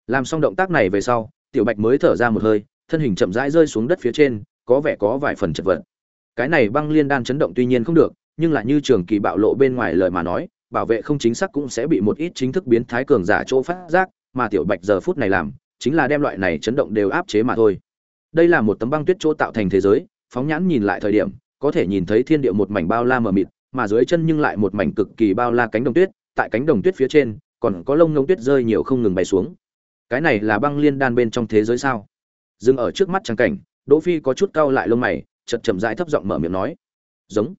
Làm xong động tác này về sau, tiểu bạch mới thở ra một hơi, thân hình chậm rãi rơi xuống đất phía trên, có vẻ có vài phần chật vật. Cái này băng liên đan chấn động tuy nhiên không được, nhưng là như trường kỳ bạo lộ bên ngoài lời mà nói, bảo vệ không chính xác cũng sẽ bị một ít chính thức biến thái cường giả chỗ phát giác mà tiểu bạch giờ phút này làm, chính là đem loại này chấn động đều áp chế mà thôi. Đây là một tấm băng tuyết chỗ tạo thành thế giới, phóng nhãn nhìn lại thời điểm, có thể nhìn thấy thiên địa một mảnh bao la mờ mịt, mà dưới chân nhưng lại một mảnh cực kỳ bao la cánh đồng tuyết, tại cánh đồng tuyết phía trên, còn có lông ngông tuyết rơi nhiều không ngừng bay xuống. Cái này là băng liên đan bên trong thế giới sao? Dừng ở trước mắt trang cảnh, đỗ phi có chút cau lại lông mày, chậm chậm rãi thấp giọng mở miệng nói. Giống.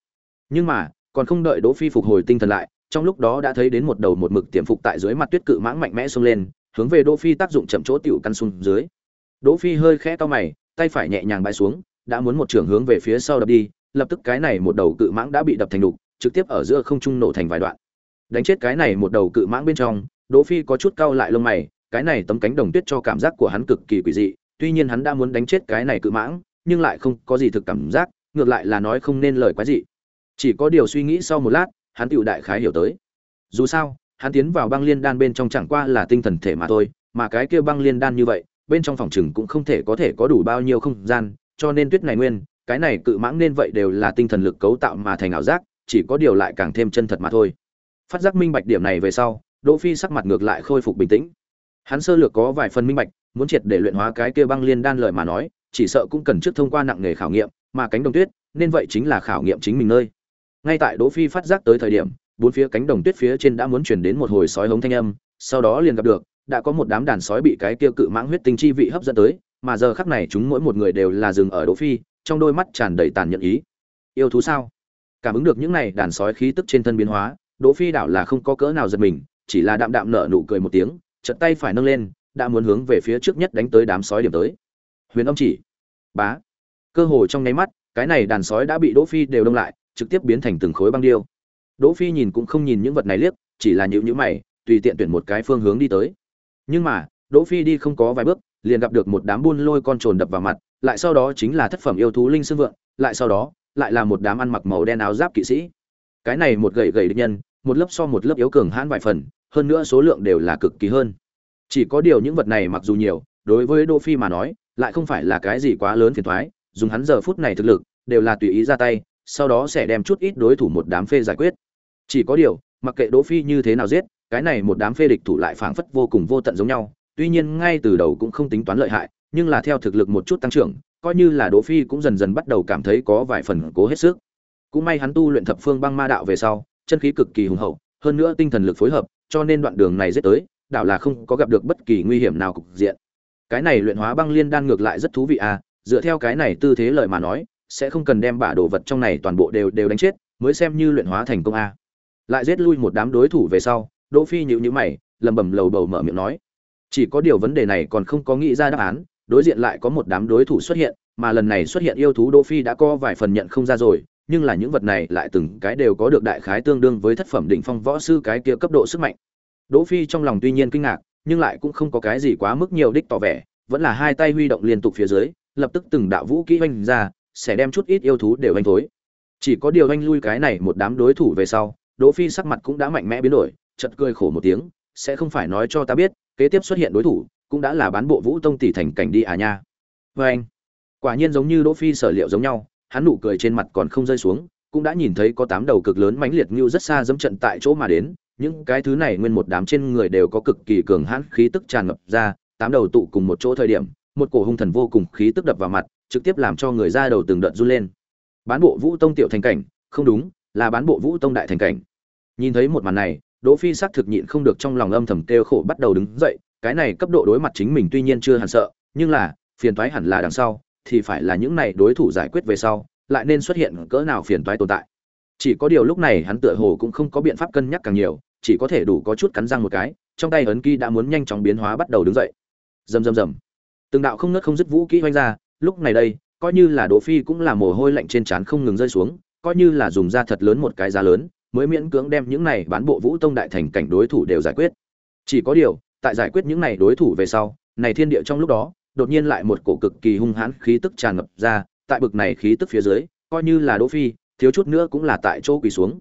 Nhưng mà, còn không đợi đỗ phi phục hồi tinh thần lại, trong lúc đó đã thấy đến một đầu một mực tiềm phục tại dưới mặt tuyết cự mãng mạnh mẽ xông lên hướng về đỗ phi tác dụng chậm chỗ tiểu căn xuống dưới. Đỗ phi hơi khẽ cau mày, tay phải nhẹ nhàng bay xuống, đã muốn một trường hướng về phía sau đập đi, lập tức cái này một đầu cự mãng đã bị đập thành đục, trực tiếp ở giữa không trung nổ thành vài đoạn. Đánh chết cái này một đầu cự mãng bên trong, đỗ phi có chút cau lại lông mày, cái này tấm cánh đồng tuyết cho cảm giác của hắn cực kỳ quỷ dị, tuy nhiên hắn đã muốn đánh chết cái này cự mãng, nhưng lại không có gì thực cảm giác, ngược lại là nói không nên lời quá dị. Chỉ có điều suy nghĩ sau một lát, hắn tiểu đại khái hiểu tới. Dù sao hắn tiến vào băng liên đan bên trong chẳng qua là tinh thần thể mà thôi, mà cái kia băng liên đan như vậy, bên trong phòng trừng cũng không thể có thể có đủ bao nhiêu không gian, cho nên tuyết này nguyên, cái này cự mãng nên vậy đều là tinh thần lực cấu tạo mà thành ảo giác, chỉ có điều lại càng thêm chân thật mà thôi. Phát giác minh bạch điểm này về sau, đỗ phi sắc mặt ngược lại khôi phục bình tĩnh. Hắn sơ lược có vài phần minh bạch, muốn triệt để luyện hóa cái kia băng liên đan lời mà nói, chỉ sợ cũng cần trước thông qua nặng nghề khảo nghiệm, mà cánh đồng tuyết, nên vậy chính là khảo nghiệm chính mình nơi. Ngay tại đỗ phi phát giác tới thời điểm bốn phía cánh đồng tuyết phía trên đã muốn chuyển đến một hồi sói hống thanh âm, sau đó liền gặp được, đã có một đám đàn sói bị cái kia cự mãng huyết tinh chi vị hấp dẫn tới, mà giờ khắc này chúng mỗi một người đều là dừng ở đỗ phi, trong đôi mắt tràn đầy tàn nhẫn ý. Yêu thú sao? Cảm ứng được những này đàn sói khí tức trên thân biến hóa, đỗ phi đảo là không có cỡ nào giật mình, chỉ là đạm đạm nở nụ cười một tiếng, chợt tay phải nâng lên, đã muốn hướng về phía trước nhất đánh tới đám sói điểm tới. Huyền âm chỉ. Bá. Cơ hồ trong nháy mắt, cái này đàn sói đã bị đỗ phi đều đông lại, trực tiếp biến thành từng khối băng điêu đỗ phi nhìn cũng không nhìn những vật này liếc, chỉ là nhíu nhíu mày, tùy tiện tuyển một cái phương hướng đi tới. Nhưng mà, đỗ phi đi không có vài bước, liền gặp được một đám buôn lôi con trồn đập vào mặt, lại sau đó chính là thất phẩm yêu thú linh sư vượng, lại sau đó, lại là một đám ăn mặc màu đen áo giáp kỵ sĩ. Cái này một gậy gậy địch nhân, một lớp so một lớp yếu cường hãn vài phần, hơn nữa số lượng đều là cực kỳ hơn. Chỉ có điều những vật này mặc dù nhiều, đối với đỗ phi mà nói, lại không phải là cái gì quá lớn phiền toái, dùng hắn giờ phút này thực lực, đều là tùy ý ra tay, sau đó sẽ đem chút ít đối thủ một đám phê giải quyết chỉ có điều, mặc kệ đỗ phi như thế nào giết, cái này một đám phê địch thủ lại phảng phất vô cùng vô tận giống nhau. Tuy nhiên ngay từ đầu cũng không tính toán lợi hại, nhưng là theo thực lực một chút tăng trưởng, coi như là đỗ phi cũng dần dần bắt đầu cảm thấy có vài phần cố hết sức. Cũng may hắn tu luyện thập phương băng ma đạo về sau, chân khí cực kỳ hùng hậu, hơn nữa tinh thần lực phối hợp, cho nên đoạn đường này giết tới, đạo là không có gặp được bất kỳ nguy hiểm nào cục diện. Cái này luyện hóa băng liên đan ngược lại rất thú vị à dựa theo cái này tư thế lợi mà nói, sẽ không cần đem bả đồ vật trong này toàn bộ đều đều đánh chết, mới xem như luyện hóa thành công a lại giết lui một đám đối thủ về sau, đỗ phi nhíu nhíu mày lầm bầm lầu bầu mở miệng nói, chỉ có điều vấn đề này còn không có nghĩ ra đáp án, đối diện lại có một đám đối thủ xuất hiện, mà lần này xuất hiện yêu thú đỗ phi đã có vài phần nhận không ra rồi, nhưng là những vật này lại từng cái đều có được đại khái tương đương với thất phẩm đỉnh phong võ sư cái kia cấp độ sức mạnh. Đỗ phi trong lòng tuy nhiên kinh ngạc, nhưng lại cũng không có cái gì quá mức nhiều đích tỏ vẻ, vẫn là hai tay huy động liên tục phía dưới, lập tức từng đạo vũ kỹ oanh ra, sẽ đem chút ít yêu thú đều oanh thối. Chỉ có điều oanh lui cái này một đám đối thủ về sau đỗ phi sắc mặt cũng đã mạnh mẽ biến đổi, chợt cười khổ một tiếng, sẽ không phải nói cho ta biết, kế tiếp xuất hiện đối thủ cũng đã là bán bộ vũ tông tỷ thành cảnh đi à nha. Và anh, quả nhiên giống như đỗ phi sở liệu giống nhau, hắn nụ cười trên mặt còn không rơi xuống, cũng đã nhìn thấy có tám đầu cực lớn mãnh liệt như rất xa dẫm trận tại chỗ mà đến, những cái thứ này nguyên một đám trên người đều có cực kỳ cường hãn khí tức tràn ngập ra, tám đầu tụ cùng một chỗ thời điểm, một cổ hung thần vô cùng khí tức đập vào mặt, trực tiếp làm cho người ra đầu từng đợt run lên. Bán bộ vũ tông tiểu thành cảnh, không đúng, là bán bộ vũ tông đại thành cảnh nhìn thấy một màn này, đỗ phi sắc thực nhịn không được trong lòng âm thầm kêu khổ bắt đầu đứng dậy, cái này cấp độ đối mặt chính mình tuy nhiên chưa hẳn sợ, nhưng là, phiền toái hẳn là đằng sau, thì phải là những này đối thủ giải quyết về sau, lại nên xuất hiện cỡ nào phiền toái tồn tại. Chỉ có điều lúc này hắn tựa hồ cũng không có biện pháp cân nhắc càng nhiều, chỉ có thể đủ có chút cắn răng một cái, trong tay ấn ký đã muốn nhanh chóng biến hóa bắt đầu đứng dậy. Rầm rầm rầm. Từng đạo không nứt không dứt vũ kỹ hoành ra, lúc này đây, coi như là đỗ phi cũng là mồ hôi lạnh trên trán không ngừng rơi xuống, coi như là dùng ra thật lớn một cái giá lớn mới miễn cưỡng đem những này bán bộ vũ tông đại thành cảnh đối thủ đều giải quyết. Chỉ có điều, tại giải quyết những này đối thủ về sau, này thiên địa trong lúc đó, đột nhiên lại một cổ cực kỳ hung hãn khí tức tràn ngập ra, tại bực này khí tức phía dưới, coi như là đỗ phi, thiếu chút nữa cũng là tại chỗ quỳ xuống.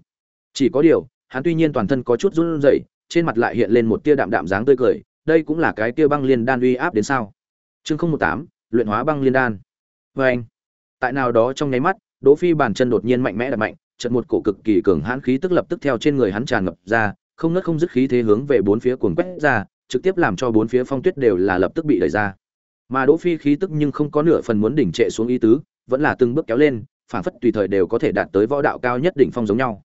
Chỉ có điều, hắn tuy nhiên toàn thân có chút run rẩy, trên mặt lại hiện lên một tia đạm đạm dáng tươi cười, đây cũng là cái tia băng liên đan uy áp đến sao? Chương không một tám, luyện hóa băng liên đan. Vê anh tại nào đó trong nháy mắt, đỗ phi bàn chân đột nhiên mạnh mẽ đập mạnh chợt một cổ cực kỳ cường hãn khí tức lập tức theo trên người hắn tràn ngập ra, không nứt không dứt khí thế hướng về bốn phía cuồn quét ra, trực tiếp làm cho bốn phía phong tuyết đều là lập tức bị đẩy ra. Mà đỗ phi khí tức nhưng không có nửa phần muốn đỉnh trệ xuống ý tứ, vẫn là từng bước kéo lên phản phất tùy thời đều có thể đạt tới võ đạo cao nhất đỉnh phong giống nhau.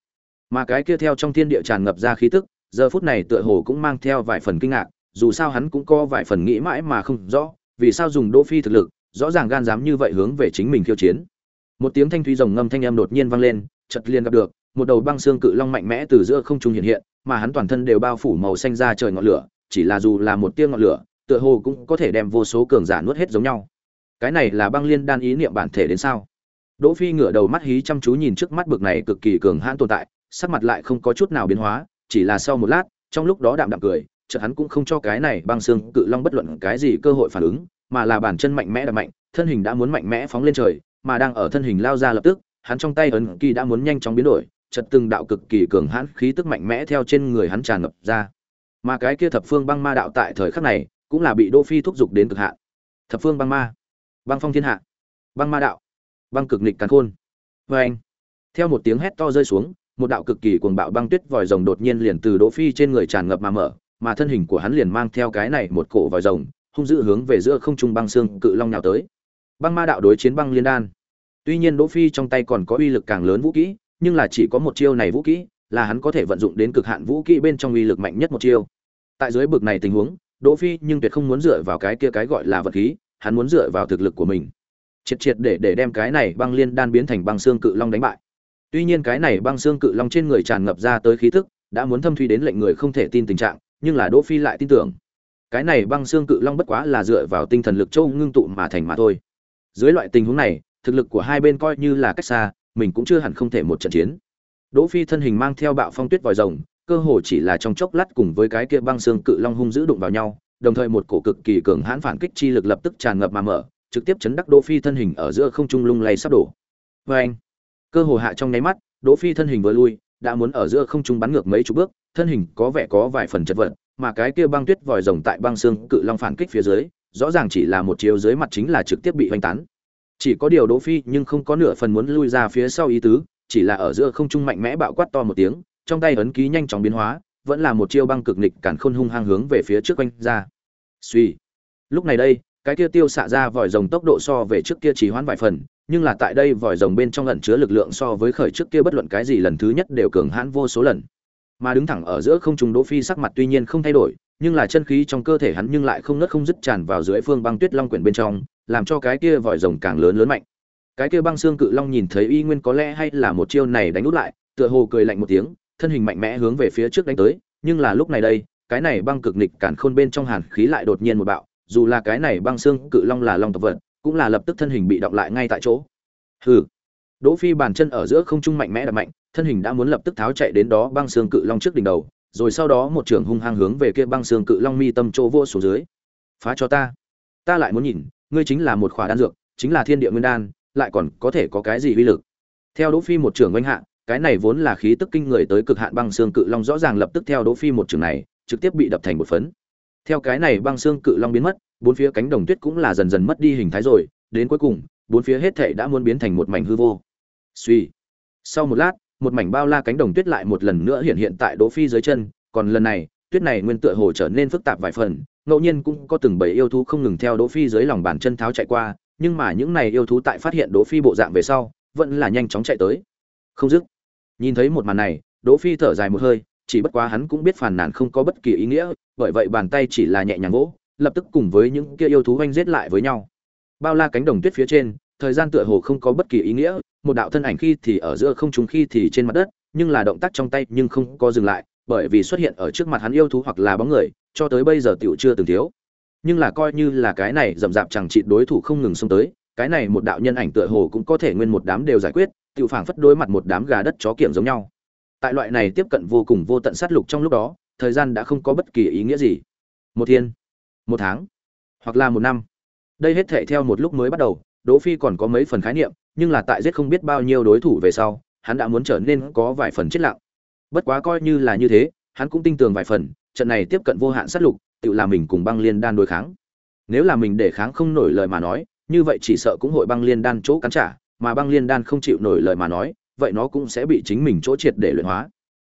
Mà cái kia theo trong thiên địa tràn ngập ra khí tức, giờ phút này tựa hồ cũng mang theo vài phần kinh ngạc, dù sao hắn cũng có vài phần nghĩ mãi mà không rõ, vì sao dùng đỗ phi thực lực, rõ ràng gan dám như vậy hướng về chính mình khiêu chiến. Một tiếng thanh thúy rồng ngâm thanh âm đột nhiên vang lên chợt liền gặp được, một đầu băng xương cự long mạnh mẽ từ giữa không trung hiện hiện, mà hắn toàn thân đều bao phủ màu xanh ra trời ngọn lửa, chỉ là dù là một tia ngọn lửa, tựa hồ cũng có thể đem vô số cường giả nuốt hết giống nhau. Cái này là băng liên đan ý niệm bản thể đến sao? Đỗ phi ngửa đầu mắt hí chăm chú nhìn trước mắt bực này cực kỳ cường hãn tồn tại, sắc mặt lại không có chút nào biến hóa, chỉ là sau một lát, trong lúc đó đạm đạm cười, chợt hắn cũng không cho cái này băng xương cự long bất luận cái gì cơ hội phản ứng, mà là bản chân mạnh mẽ đập mạnh, thân hình đã muốn mạnh mẽ phóng lên trời, mà đang ở thân hình lao ra lập tức hắn trong tay ấn kỳ đã muốn nhanh chóng biến đổi, chợt từng đạo cực kỳ cường hãn khí tức mạnh mẽ theo trên người hắn tràn ngập ra. Mà cái kia thập phương băng ma đạo tại thời khắc này cũng là bị đỗ phi thúc giục đến cực hạn. Thập phương băng ma, băng phong thiên hạ, băng ma đạo, băng cực nghịch càn khôn. Vê anh, theo một tiếng hét to rơi xuống, một đạo cực kỳ cuồng bạo băng tuyết vòi rồng đột nhiên liền từ đỗ phi trên người tràn ngập mà mở, mà thân hình của hắn liền mang theo cái này một cổ vòi rồng, hung dữ hướng về giữa không trung băng xương cự long nhào tới. Băng ma đạo đối chiến băng liên đan tuy nhiên đỗ phi trong tay còn có uy lực càng lớn vũ kỹ, nhưng là chỉ có một chiêu này vũ kỹ, là hắn có thể vận dụng đến cực hạn vũ kỹ bên trong uy lực mạnh nhất một chiêu. Tại dưới bực này tình huống, đỗ phi nhưng tuyệt không muốn dựa vào cái kia cái gọi là vật khí, hắn muốn dựa vào thực lực của mình. Triệt triệt để để đem cái này băng liên đan biến thành băng xương cự long đánh bại. Tuy nhiên cái này băng xương cự long trên người tràn ngập ra tới khí tức, đã muốn thâm thuy đến lệnh người không thể tin tình trạng, nhưng là đỗ phi lại tin tưởng. Cái này băng xương cự long bất quá là dựa vào tinh thần lực châu ngưng tụ mà thành mà thôi. Dưới loại tình huống này thực lực của hai bên coi như là cách xa mình cũng chưa hẳn không thể một trận chiến đỗ phi thân hình mang theo bạo phong tuyết vòi rồng cơ hồ chỉ là trong chốc lát cùng với cái kia băng xương cự long hung dữ đụng vào nhau đồng thời một cổ cực kỳ cường hãn phản kích chi lực lập tức tràn ngập mà mở trực tiếp chấn đắc Đỗ Phi thân hình ở giữa không trung lung lay sắp đổ. Và anh, cơ hồ hạ trong nháy mắt, Đỗ Phi thân hình vừa lui, đã muốn ở giữa không trung bắn ngược mấy chục bước, thân hình có vẻ có vài phần chật vật, mà cái kia băng tuyết vòi rồng tại băng xương cự long phản kích phía dưới, rõ ràng chỉ là một chiều dưới mặt chính là trực tiếp bị hoành tán. Chỉ có điều Đỗ Phi nhưng không có nửa phần muốn lui ra phía sau ý tứ, chỉ là ở giữa không trung mạnh mẽ bạo quát to một tiếng, trong tay ấn ký nhanh chóng biến hóa, vẫn là một chiêu băng cực nghịch cản khôn hung hăng hướng về phía trước quanh ra. Suy. Lúc này đây, cái kia tiêu xạ ra vòi rồng tốc độ so về trước kia chỉ hoãn vài phần, nhưng là tại đây vòi rồng bên trong ẩn chứa lực lượng so với khởi trước kia bất luận cái gì lần thứ nhất đều cường hãn vô số lần. Mà đứng thẳng ở giữa không trung Đỗ Phi sắc mặt tuy nhiên không thay đổi, nhưng là chân khí trong cơ thể hắn nhưng lại không nứt không dứt tràn vào dưới phương băng tuyết long quyển bên trong, làm cho cái kia vòi rồng càng lớn lớn mạnh. cái kia băng xương cự long nhìn thấy y nguyên có lẽ hay là một chiêu này đánh út lại, tựa hồ cười lạnh một tiếng, thân hình mạnh mẽ hướng về phía trước đánh tới, nhưng là lúc này đây, cái này băng cực nịch cản khôn bên trong hàn khí lại đột nhiên một bạo, dù là cái này băng xương cự long là long tộc vật, cũng là lập tức thân hình bị động lại ngay tại chỗ. Hừ. Đỗ phi bàn chân ở giữa không trung mạnh mẽ đập mạnh, thân hình đã muốn lập tức tháo chạy đến đó băng xương cự long trước đỉnh đầu, rồi sau đó một trường hung hăng hướng về kia băng xương cự long mi tâm chỗ vô xuống dưới. Phá cho ta. Ta lại muốn nhìn ngươi chính là một khỏa đan dược, chính là thiên địa nguyên đan, lại còn có thể có cái gì uy lực? Theo đỗ phi một trường oanh hạ, cái này vốn là khí tức kinh người tới cực hạn băng xương cự long rõ ràng lập tức theo đỗ phi một trường này, trực tiếp bị đập thành một phấn. Theo cái này băng xương cự long biến mất, bốn phía cánh đồng tuyết cũng là dần dần mất đi hình thái rồi, đến cuối cùng, bốn phía hết thảy đã muốn biến thành một mảnh hư vô. Suy sau một lát, một mảnh bao la cánh đồng tuyết lại một lần nữa hiện hiện tại đỗ phi dưới chân, còn lần này, tuyết này nguyên tựa hồ trở nên phức tạp vài phần ngẫu nhiên cũng có từng bầy yêu thú không ngừng theo đỗ phi dưới lòng bàn chân tháo chạy qua, nhưng mà những này yêu thú tại phát hiện đỗ phi bộ dạng về sau, vẫn là nhanh chóng chạy tới. Không dứt. Nhìn thấy một màn này, đỗ phi thở dài một hơi, chỉ bất quá hắn cũng biết phàn nàn không có bất kỳ ý nghĩa, bởi vậy bàn tay chỉ là nhẹ nhàng vỗ, lập tức cùng với những kia yêu thú oanh giết lại với nhau. Bao la cánh đồng tuyết phía trên, thời gian tựa hồ không có bất kỳ ý nghĩa, một đạo thân ảnh khi thì ở giữa không trung khi thì trên mặt đất, nhưng là động tác trong tay nhưng không có dừng lại, bởi vì xuất hiện ở trước mặt hắn yêu thú hoặc là bóng người cho tới bây giờ tiểu chưa từng thiếu. Nhưng là coi như là cái này rầm rạp chẳng trị đối thủ không ngừng xông tới, cái này một đạo nhân ảnh tựa hồ cũng có thể nguyên một đám đều giải quyết, tiểu phảng phất đối mặt một đám gà đất chó kiểm giống nhau. Tại loại này tiếp cận vô cùng vô tận sát lục trong lúc đó, thời gian đã không có bất kỳ ý nghĩa gì. Một thiên, một tháng, hoặc là một năm. Đây hết thể theo một lúc mới bắt đầu, đỗ phi còn có mấy phần khái niệm, nhưng là tại giết không biết bao nhiêu đối thủ về sau, hắn đã muốn trở nên có vài phần chết lặng. Bất quá coi như là như thế, hắn cũng tin tưởng vài phần trận này tiếp cận vô hạn sát lục, tự là mình cùng băng liên đan đối kháng. Nếu là mình để kháng không nổi lời mà nói, như vậy chỉ sợ cũng hội băng liên đan chỗ cắn trả, mà băng liên đan không chịu nổi lời mà nói, vậy nó cũng sẽ bị chính mình chỗ triệt để luyện hóa.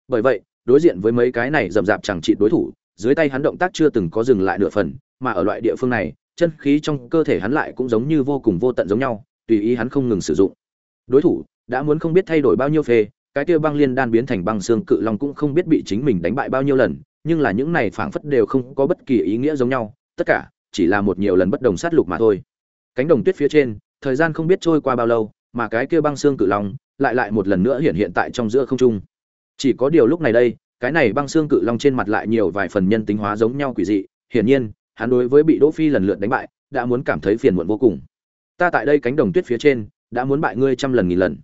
Bởi vậy, đối diện với mấy cái này dầm dạp chẳng trị đối thủ, dưới tay hắn động tác chưa từng có dừng lại nửa phần, mà ở loại địa phương này, chân khí trong cơ thể hắn lại cũng giống như vô cùng vô tận giống nhau, tùy ý hắn không ngừng sử dụng. Đối thủ đã muốn không biết thay đổi bao nhiêu phê, cái kia băng liên đan biến thành băng xương cự long cũng không biết bị chính mình đánh bại bao nhiêu lần nhưng là những này phảng phất đều không có bất kỳ ý nghĩa giống nhau, tất cả chỉ là một nhiều lần bất đồng sát lục mà thôi. Cánh đồng tuyết phía trên, thời gian không biết trôi qua bao lâu, mà cái kia băng xương cự long lại lại một lần nữa hiện hiện tại trong giữa không trung. Chỉ có điều lúc này đây, cái này băng xương cự long trên mặt lại nhiều vài phần nhân tính hóa giống nhau quỷ dị, hiển nhiên, hắn đối với bị đỗ phi lần lượt đánh bại, đã muốn cảm thấy phiền muộn vô cùng. Ta tại đây cánh đồng tuyết phía trên, đã muốn bại ngươi trăm lần nghìn lần.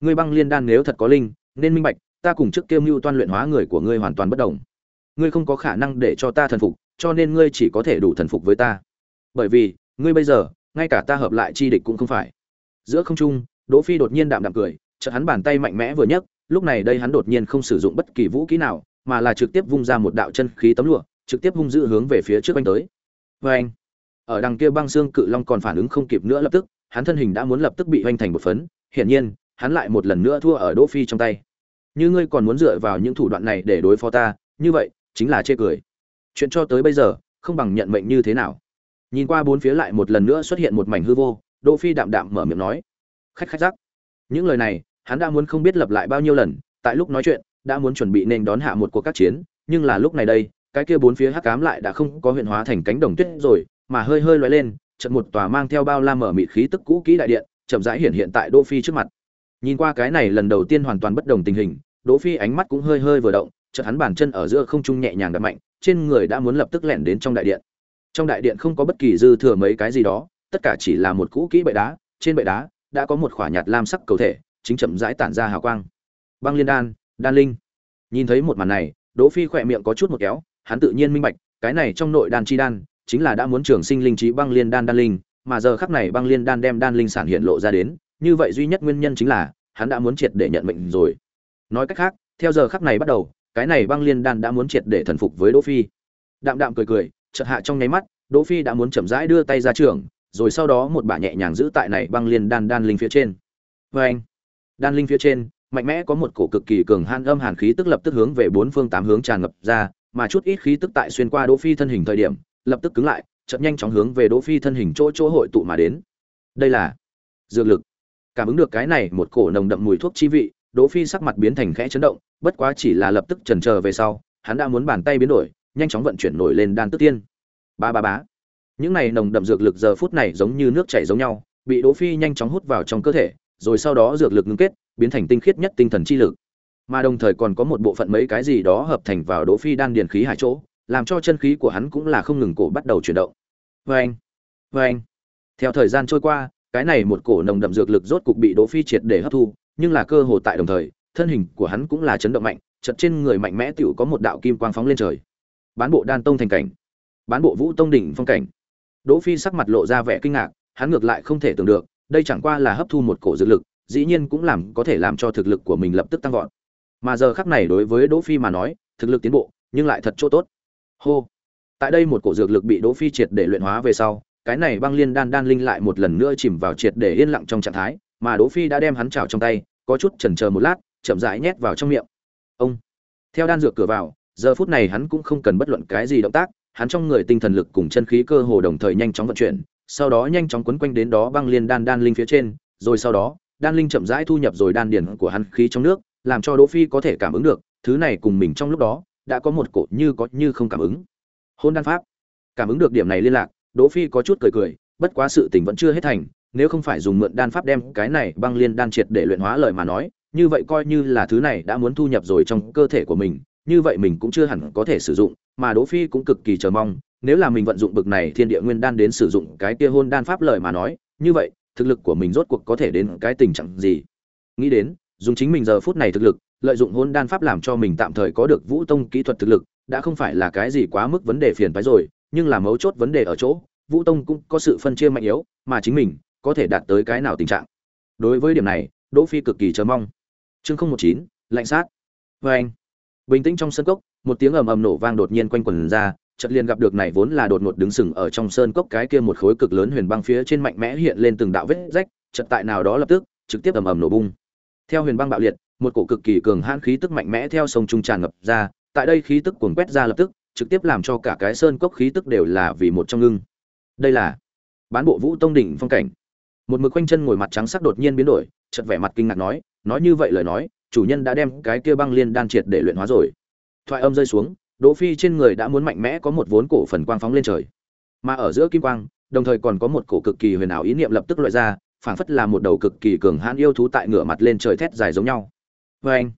Ngươi băng liên đan nếu thật có linh, nên minh bạch, ta cùng trước kia mưu toan luyện hóa người của ngươi hoàn toàn bất đồng ngươi không có khả năng để cho ta thần phục, cho nên ngươi chỉ có thể đủ thần phục với ta. Bởi vì, ngươi bây giờ, ngay cả ta hợp lại chi địch cũng không phải. Giữa không trung, đỗ phi đột nhiên đạm đạm cười, chợt hắn bàn tay mạnh mẽ vừa nhấc, lúc này đây hắn đột nhiên không sử dụng bất kỳ vũ khí nào, mà là trực tiếp vung ra một đạo chân khí tấm lụa, trực tiếp hung dữ hướng về phía trước anh tới. Vê anh, ở đằng kia băng xương cự long còn phản ứng không kịp nữa lập tức, hắn thân hình đã muốn lập tức bị hoành thành một phấn, hiển nhiên, hắn lại một lần nữa thua ở đỗ phi trong tay. Như ngươi còn muốn dựa vào những thủ đoạn này để đối phó ta, như vậy chính là chê cười. Chuyện cho tới bây giờ, không bằng nhận mệnh như thế nào. Nhìn qua bốn phía lại một lần nữa xuất hiện một mảnh hư vô, đỗ phi đạm đạm mở miệng nói. Khách khách giác những lời này, hắn đã muốn không biết lặp lại bao nhiêu lần, tại lúc nói chuyện, đã muốn chuẩn bị nên đón hạ một cuộc các chiến, nhưng là lúc này đây, cái kia bốn phía hắc ám lại đã không có huyện hóa thành cánh đồng tuyết rồi, mà hơi hơi lóe lên trận một tòa mang theo bao la mở mịt khí tức cũ kỹ đại điện, chậm rãi hiện hiện tại đỗ phi trước mặt. Nhìn qua cái này lần đầu tiên hoàn toàn bất đồng tình hình, đỗ phi ánh mắt cũng hơi hơi vừa động chợt hắn bàn chân ở giữa không trung nhẹ nhàng đập mạnh, trên người đã muốn lập tức lẻn đến trong đại điện. Trong đại điện không có bất kỳ dư thừa mấy cái gì đó, tất cả chỉ là một cũ kỹ bệ đá, trên bệ đá đã có một khỏa nhạt lam sắc cầu thể, chính chậm rãi tản ra hào quang. Băng liên đan đan linh. Nhìn thấy một màn này, đỗ phi khỏe miệng có chút một kéo, hắn tự nhiên minh bạch, cái này trong nội đan chi đan, chính là đã muốn trường sinh linh trí băng liên đan đan linh, mà giờ khắc này băng liên đan đem đan linh sản hiện lộ ra đến, như vậy duy nhất nguyên nhân chính là, hắn đã muốn triệt để nhận mệnh rồi. Nói cách khác, theo giờ khắc này bắt đầu cái này băng liên đan đã muốn triệt để thần phục với đỗ phi. Đạm đạm cười cười, chợt hạ trong nháy mắt, đỗ phi đã muốn chậm rãi đưa tay ra trường, rồi sau đó một bả nhẹ nhàng giữ tại này băng liên đan đan linh phía trên. Với anh, đan linh phía trên, mạnh mẽ có một cổ cực kỳ cường hàn âm hàn khí tức lập tức hướng về bốn phương tám hướng tràn ngập ra, mà chút ít khí tức tại xuyên qua đỗ phi thân hình thời điểm, lập tức cứng lại, chợt nhanh chóng hướng về đỗ phi thân hình chỗ chỗ hội tụ mà đến. Đây là dược lực. Cảm ứng được cái này một cổ nồng đậm mùi thuốc chi vị, đỗ phi sắc mặt biến thành khẽ chấn động bất quá chỉ là lập tức chần chờ về sau hắn đã muốn bàn tay biến đổi nhanh chóng vận chuyển nổi lên đan tức tiên ba ba bá những này nồng đậm dược lực giờ phút này giống như nước chảy giống nhau bị Đỗ Phi nhanh chóng hút vào trong cơ thể, rồi sau đó dược lực ngưng kết, biến thành tinh khiết nhất tinh thần chi lực. Mà đồng thời còn có một bộ phận mấy cái gì đó hợp thành vào Đỗ Phi đan điền khí hải chỗ, làm cho chân khí của hắn cũng là không ngừng cổ bắt đầu chuyển động. Oeng, oeng. Theo thời gian trôi qua, cái này một cổ nồng đậm dược lực rốt cục bị Đỗ Phi triệt để hấp thu, nhưng là cơ hồ tại đồng thời, thân hình của hắn cũng là chấn động mạnh, chợt trên người mạnh mẽ tiểu có một đạo kim quang phóng lên trời. Bán bộ đan tông thành cảnh, bán bộ vũ tông đỉnh phong cảnh. Đỗ Phi sắc mặt lộ ra vẻ kinh ngạc, hắn ngược lại không thể tưởng được, đây chẳng qua là hấp thu một cổ dược lực, dĩ nhiên cũng làm có thể làm cho thực lực của mình lập tức tăng vọt. Mà giờ khắc này đối với Đỗ Phi mà nói, thực lực tiến bộ, nhưng lại thật chỗ tốt. Hô. Tại đây một cổ dược lực bị Đỗ Phi triệt để luyện hóa về sau, cái này băng liên đan đan linh lại một lần nữa chìm vào triệt để yên lặng trong trạng thái, mà Đỗ Phi đã đem hắn trảo trong tay, có chút chần chờ một lát, chậm rãi nhét vào trong miệng. Ông. Theo đan dược cửa vào, giờ phút này hắn cũng không cần bất luận cái gì động tác, hắn trong người tinh thần lực cùng chân khí cơ hồ đồng thời nhanh chóng vận chuyển, sau đó nhanh chóng quấn quanh đến đó băng liên đan đan linh phía trên, rồi sau đó, đan linh chậm rãi thu nhập rồi đan điển của hắn khí trong nước, làm cho Đỗ Phi có thể cảm ứng được, thứ này cùng mình trong lúc đó đã có một cột như có như không cảm ứng. Hôn đan pháp. Cảm ứng được điểm này liên lạc, Đỗ Phi có chút cười cười, bất quá sự tình vẫn chưa hết thành, nếu không phải dùng mượn đan pháp đem cái này băng liên đan triệt để luyện hóa lời mà nói, như vậy coi như là thứ này đã muốn thu nhập rồi trong cơ thể của mình, như vậy mình cũng chưa hẳn có thể sử dụng, mà Đỗ Phi cũng cực kỳ chờ mong, nếu là mình vận dụng bực này thiên địa nguyên đan đến sử dụng cái kia hôn đan pháp lời mà nói, như vậy, thực lực của mình rốt cuộc có thể đến cái tình trạng gì? Nghĩ đến, dùng chính mình giờ phút này thực lực, lợi dụng hôn đan pháp làm cho mình tạm thời có được vũ tông kỹ thuật thực lực, đã không phải là cái gì quá mức vấn đề phiền phức rồi, nhưng là mấu chốt vấn đề ở chỗ, vũ tông cũng có sự phân chia mạnh yếu, mà chính mình có thể đạt tới cái nào tình trạng. Đối với điểm này, Đỗ Phi cực kỳ chờ mong. Chương 019, lạnh sát. vê anh. Bình tĩnh trong sân cốc, một tiếng ầm ầm nổ vang đột nhiên quanh quẩn ra, chợt liền gặp được này vốn là đột ngột đứng sừng ở trong sơn cốc cái kia một khối cực lớn huyền băng phía trên mạnh mẽ hiện lên từng đạo vết rách, chợt tại nào đó lập tức trực tiếp ầm ầm nổ bung. Theo huyền băng bạo liệt, một cổ cực kỳ cường hãn khí tức mạnh mẽ theo sông trung tràn ngập ra, tại đây khí tức cuồng quét ra lập tức, trực tiếp làm cho cả cái sơn cốc khí tức đều là vì một trong ngưng. Đây là bán bộ vũ tông đỉnh phong cảnh. Một mực quanh chân ngồi mặt trắng sắc đột nhiên biến đổi, chợt vẻ mặt kinh ngạc nói, nói như vậy lời nói, chủ nhân đã đem cái kia băng liên đan triệt để luyện hóa rồi. Thoại âm rơi xuống, Đỗ Phi trên người đã muốn mạnh mẽ có một vốn cổ phần quang phóng lên trời. Mà ở giữa kim quang, đồng thời còn có một cổ cực kỳ huyền ảo ý niệm lập tức loại ra, phảng phất là một đầu cực kỳ cường hãn yêu thú tại ngửa mặt lên trời thét dài giống nhau. với anh,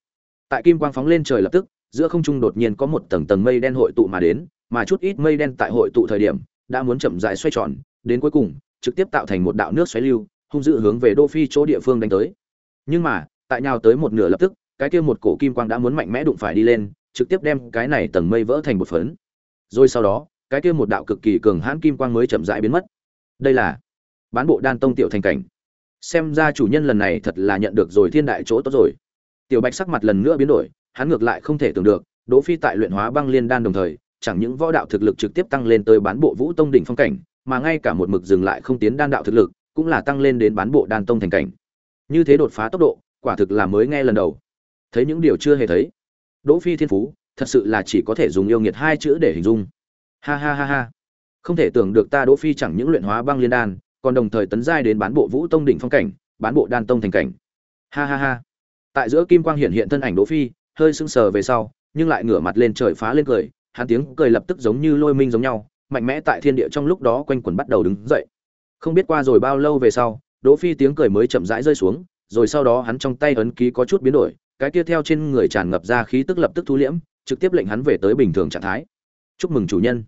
tại kim quang phóng lên trời lập tức, giữa không trung đột nhiên có một tầng tầng mây đen hội tụ mà đến, mà chút ít mây đen tại hội tụ thời điểm, đã muốn chậm rãi xoay tròn, đến cuối cùng, trực tiếp tạo thành một đạo nước xoáy lưu, hung dữ hướng về Đỗ Phi chỗ địa phương đánh tới. Nhưng mà, tại nhào tới một nửa lập tức, cái kia một cổ kim quang đã muốn mạnh mẽ đụng phải đi lên, trực tiếp đem cái này tầng mây vỡ thành một phấn. Rồi sau đó, cái kia một đạo cực kỳ cường hãn kim quang mới chậm rãi biến mất. Đây là bán bộ đan tông tiểu thành cảnh. Xem ra chủ nhân lần này thật là nhận được rồi thiên đại chỗ tốt rồi. Tiểu Bạch sắc mặt lần nữa biến đổi, hắn ngược lại không thể tưởng được, Đỗ Phi tại luyện hóa băng liên đan đồng thời, chẳng những võ đạo thực lực trực tiếp tăng lên tới bán bộ vũ tông đỉnh phong cảnh, mà ngay cả một mực dừng lại không tiến đan đạo thực lực, cũng là tăng lên đến bán bộ đan tông thành cảnh. Như thế đột phá tốc độ, quả thực là mới nghe lần đầu. Thấy những điều chưa hề thấy. Đỗ Phi thiên phú, thật sự là chỉ có thể dùng yêu nghiệt hai chữ để hình dung. Ha ha ha ha. Không thể tưởng được ta Đỗ Phi chẳng những luyện hóa băng liên đan, còn đồng thời tấn giai đến bán bộ vũ tông đỉnh phong cảnh, bán bộ đan tông thành cảnh. Ha ha ha. Tại giữa kim quang hiện hiện thân ảnh Đỗ Phi, hơi sững sờ về sau, nhưng lại ngửa mặt lên trời phá lên cười, hắn tiếng cười lập tức giống như lôi minh giống nhau, mạnh mẽ tại thiên địa trong lúc đó quanh quẩn bắt đầu đứng dậy. Không biết qua rồi bao lâu về sau, Đỗ Phi tiếng cười mới chậm rãi rơi xuống, rồi sau đó hắn trong tay ấn ký có chút biến đổi, cái kia theo trên người tràn ngập ra khí tức lập tức thu liễm, trực tiếp lệnh hắn về tới bình thường trạng thái. Chúc mừng chủ nhân.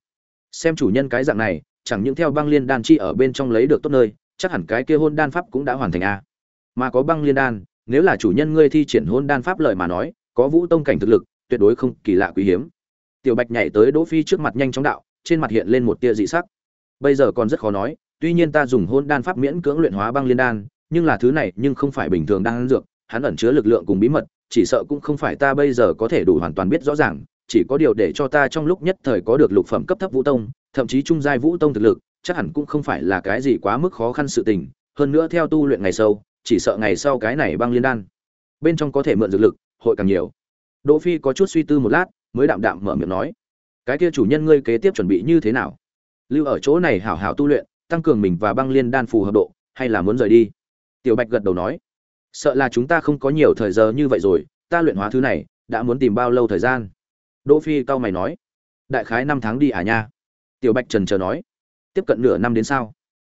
Xem chủ nhân cái dạng này, chẳng những theo băng liên đan chi ở bên trong lấy được tốt nơi, chắc hẳn cái kia hôn đan pháp cũng đã hoàn thành a. Mà có băng liên đan, nếu là chủ nhân ngươi thi triển hôn đan pháp lợi mà nói, có vũ tông cảnh thực lực, tuyệt đối không kỳ lạ quý hiếm. Tiểu Bạch nhảy tới Đỗ Phi trước mặt nhanh chóng đạo, trên mặt hiện lên một tia dị sắc. Bây giờ còn rất khó nói, tuy nhiên ta dùng hôn đan pháp miễn cưỡng luyện hóa băng liên đan, nhưng là thứ này nhưng không phải bình thường đang ăn dược, hắn ẩn chứa lực lượng cùng bí mật, chỉ sợ cũng không phải ta bây giờ có thể đủ hoàn toàn biết rõ ràng, chỉ có điều để cho ta trong lúc nhất thời có được lục phẩm cấp thấp vũ tông, thậm chí trung giai vũ tông thực lực, chắc hẳn cũng không phải là cái gì quá mức khó khăn sự tình, hơn nữa theo tu luyện ngày sâu, chỉ sợ ngày sau cái này băng liên đan, bên trong có thể mượn dược lực, hội càng nhiều. Đỗ Phi có chút suy tư một lát, mới đạm đạm mở miệng nói: "Cái kia chủ nhân ngươi kế tiếp chuẩn bị như thế nào? Lưu ở chỗ này hảo hảo tu luyện, tăng cường mình và băng liên đan phù hợp độ, hay là muốn rời đi?" Tiểu Bạch gật đầu nói: "Sợ là chúng ta không có nhiều thời giờ như vậy rồi, ta luyện hóa thứ này, đã muốn tìm bao lâu thời gian?" Đỗ Phi cao mày nói: "Đại khái 5 tháng đi à nha." Tiểu Bạch trần chờ nói: "Tiếp cận nửa năm đến sao?"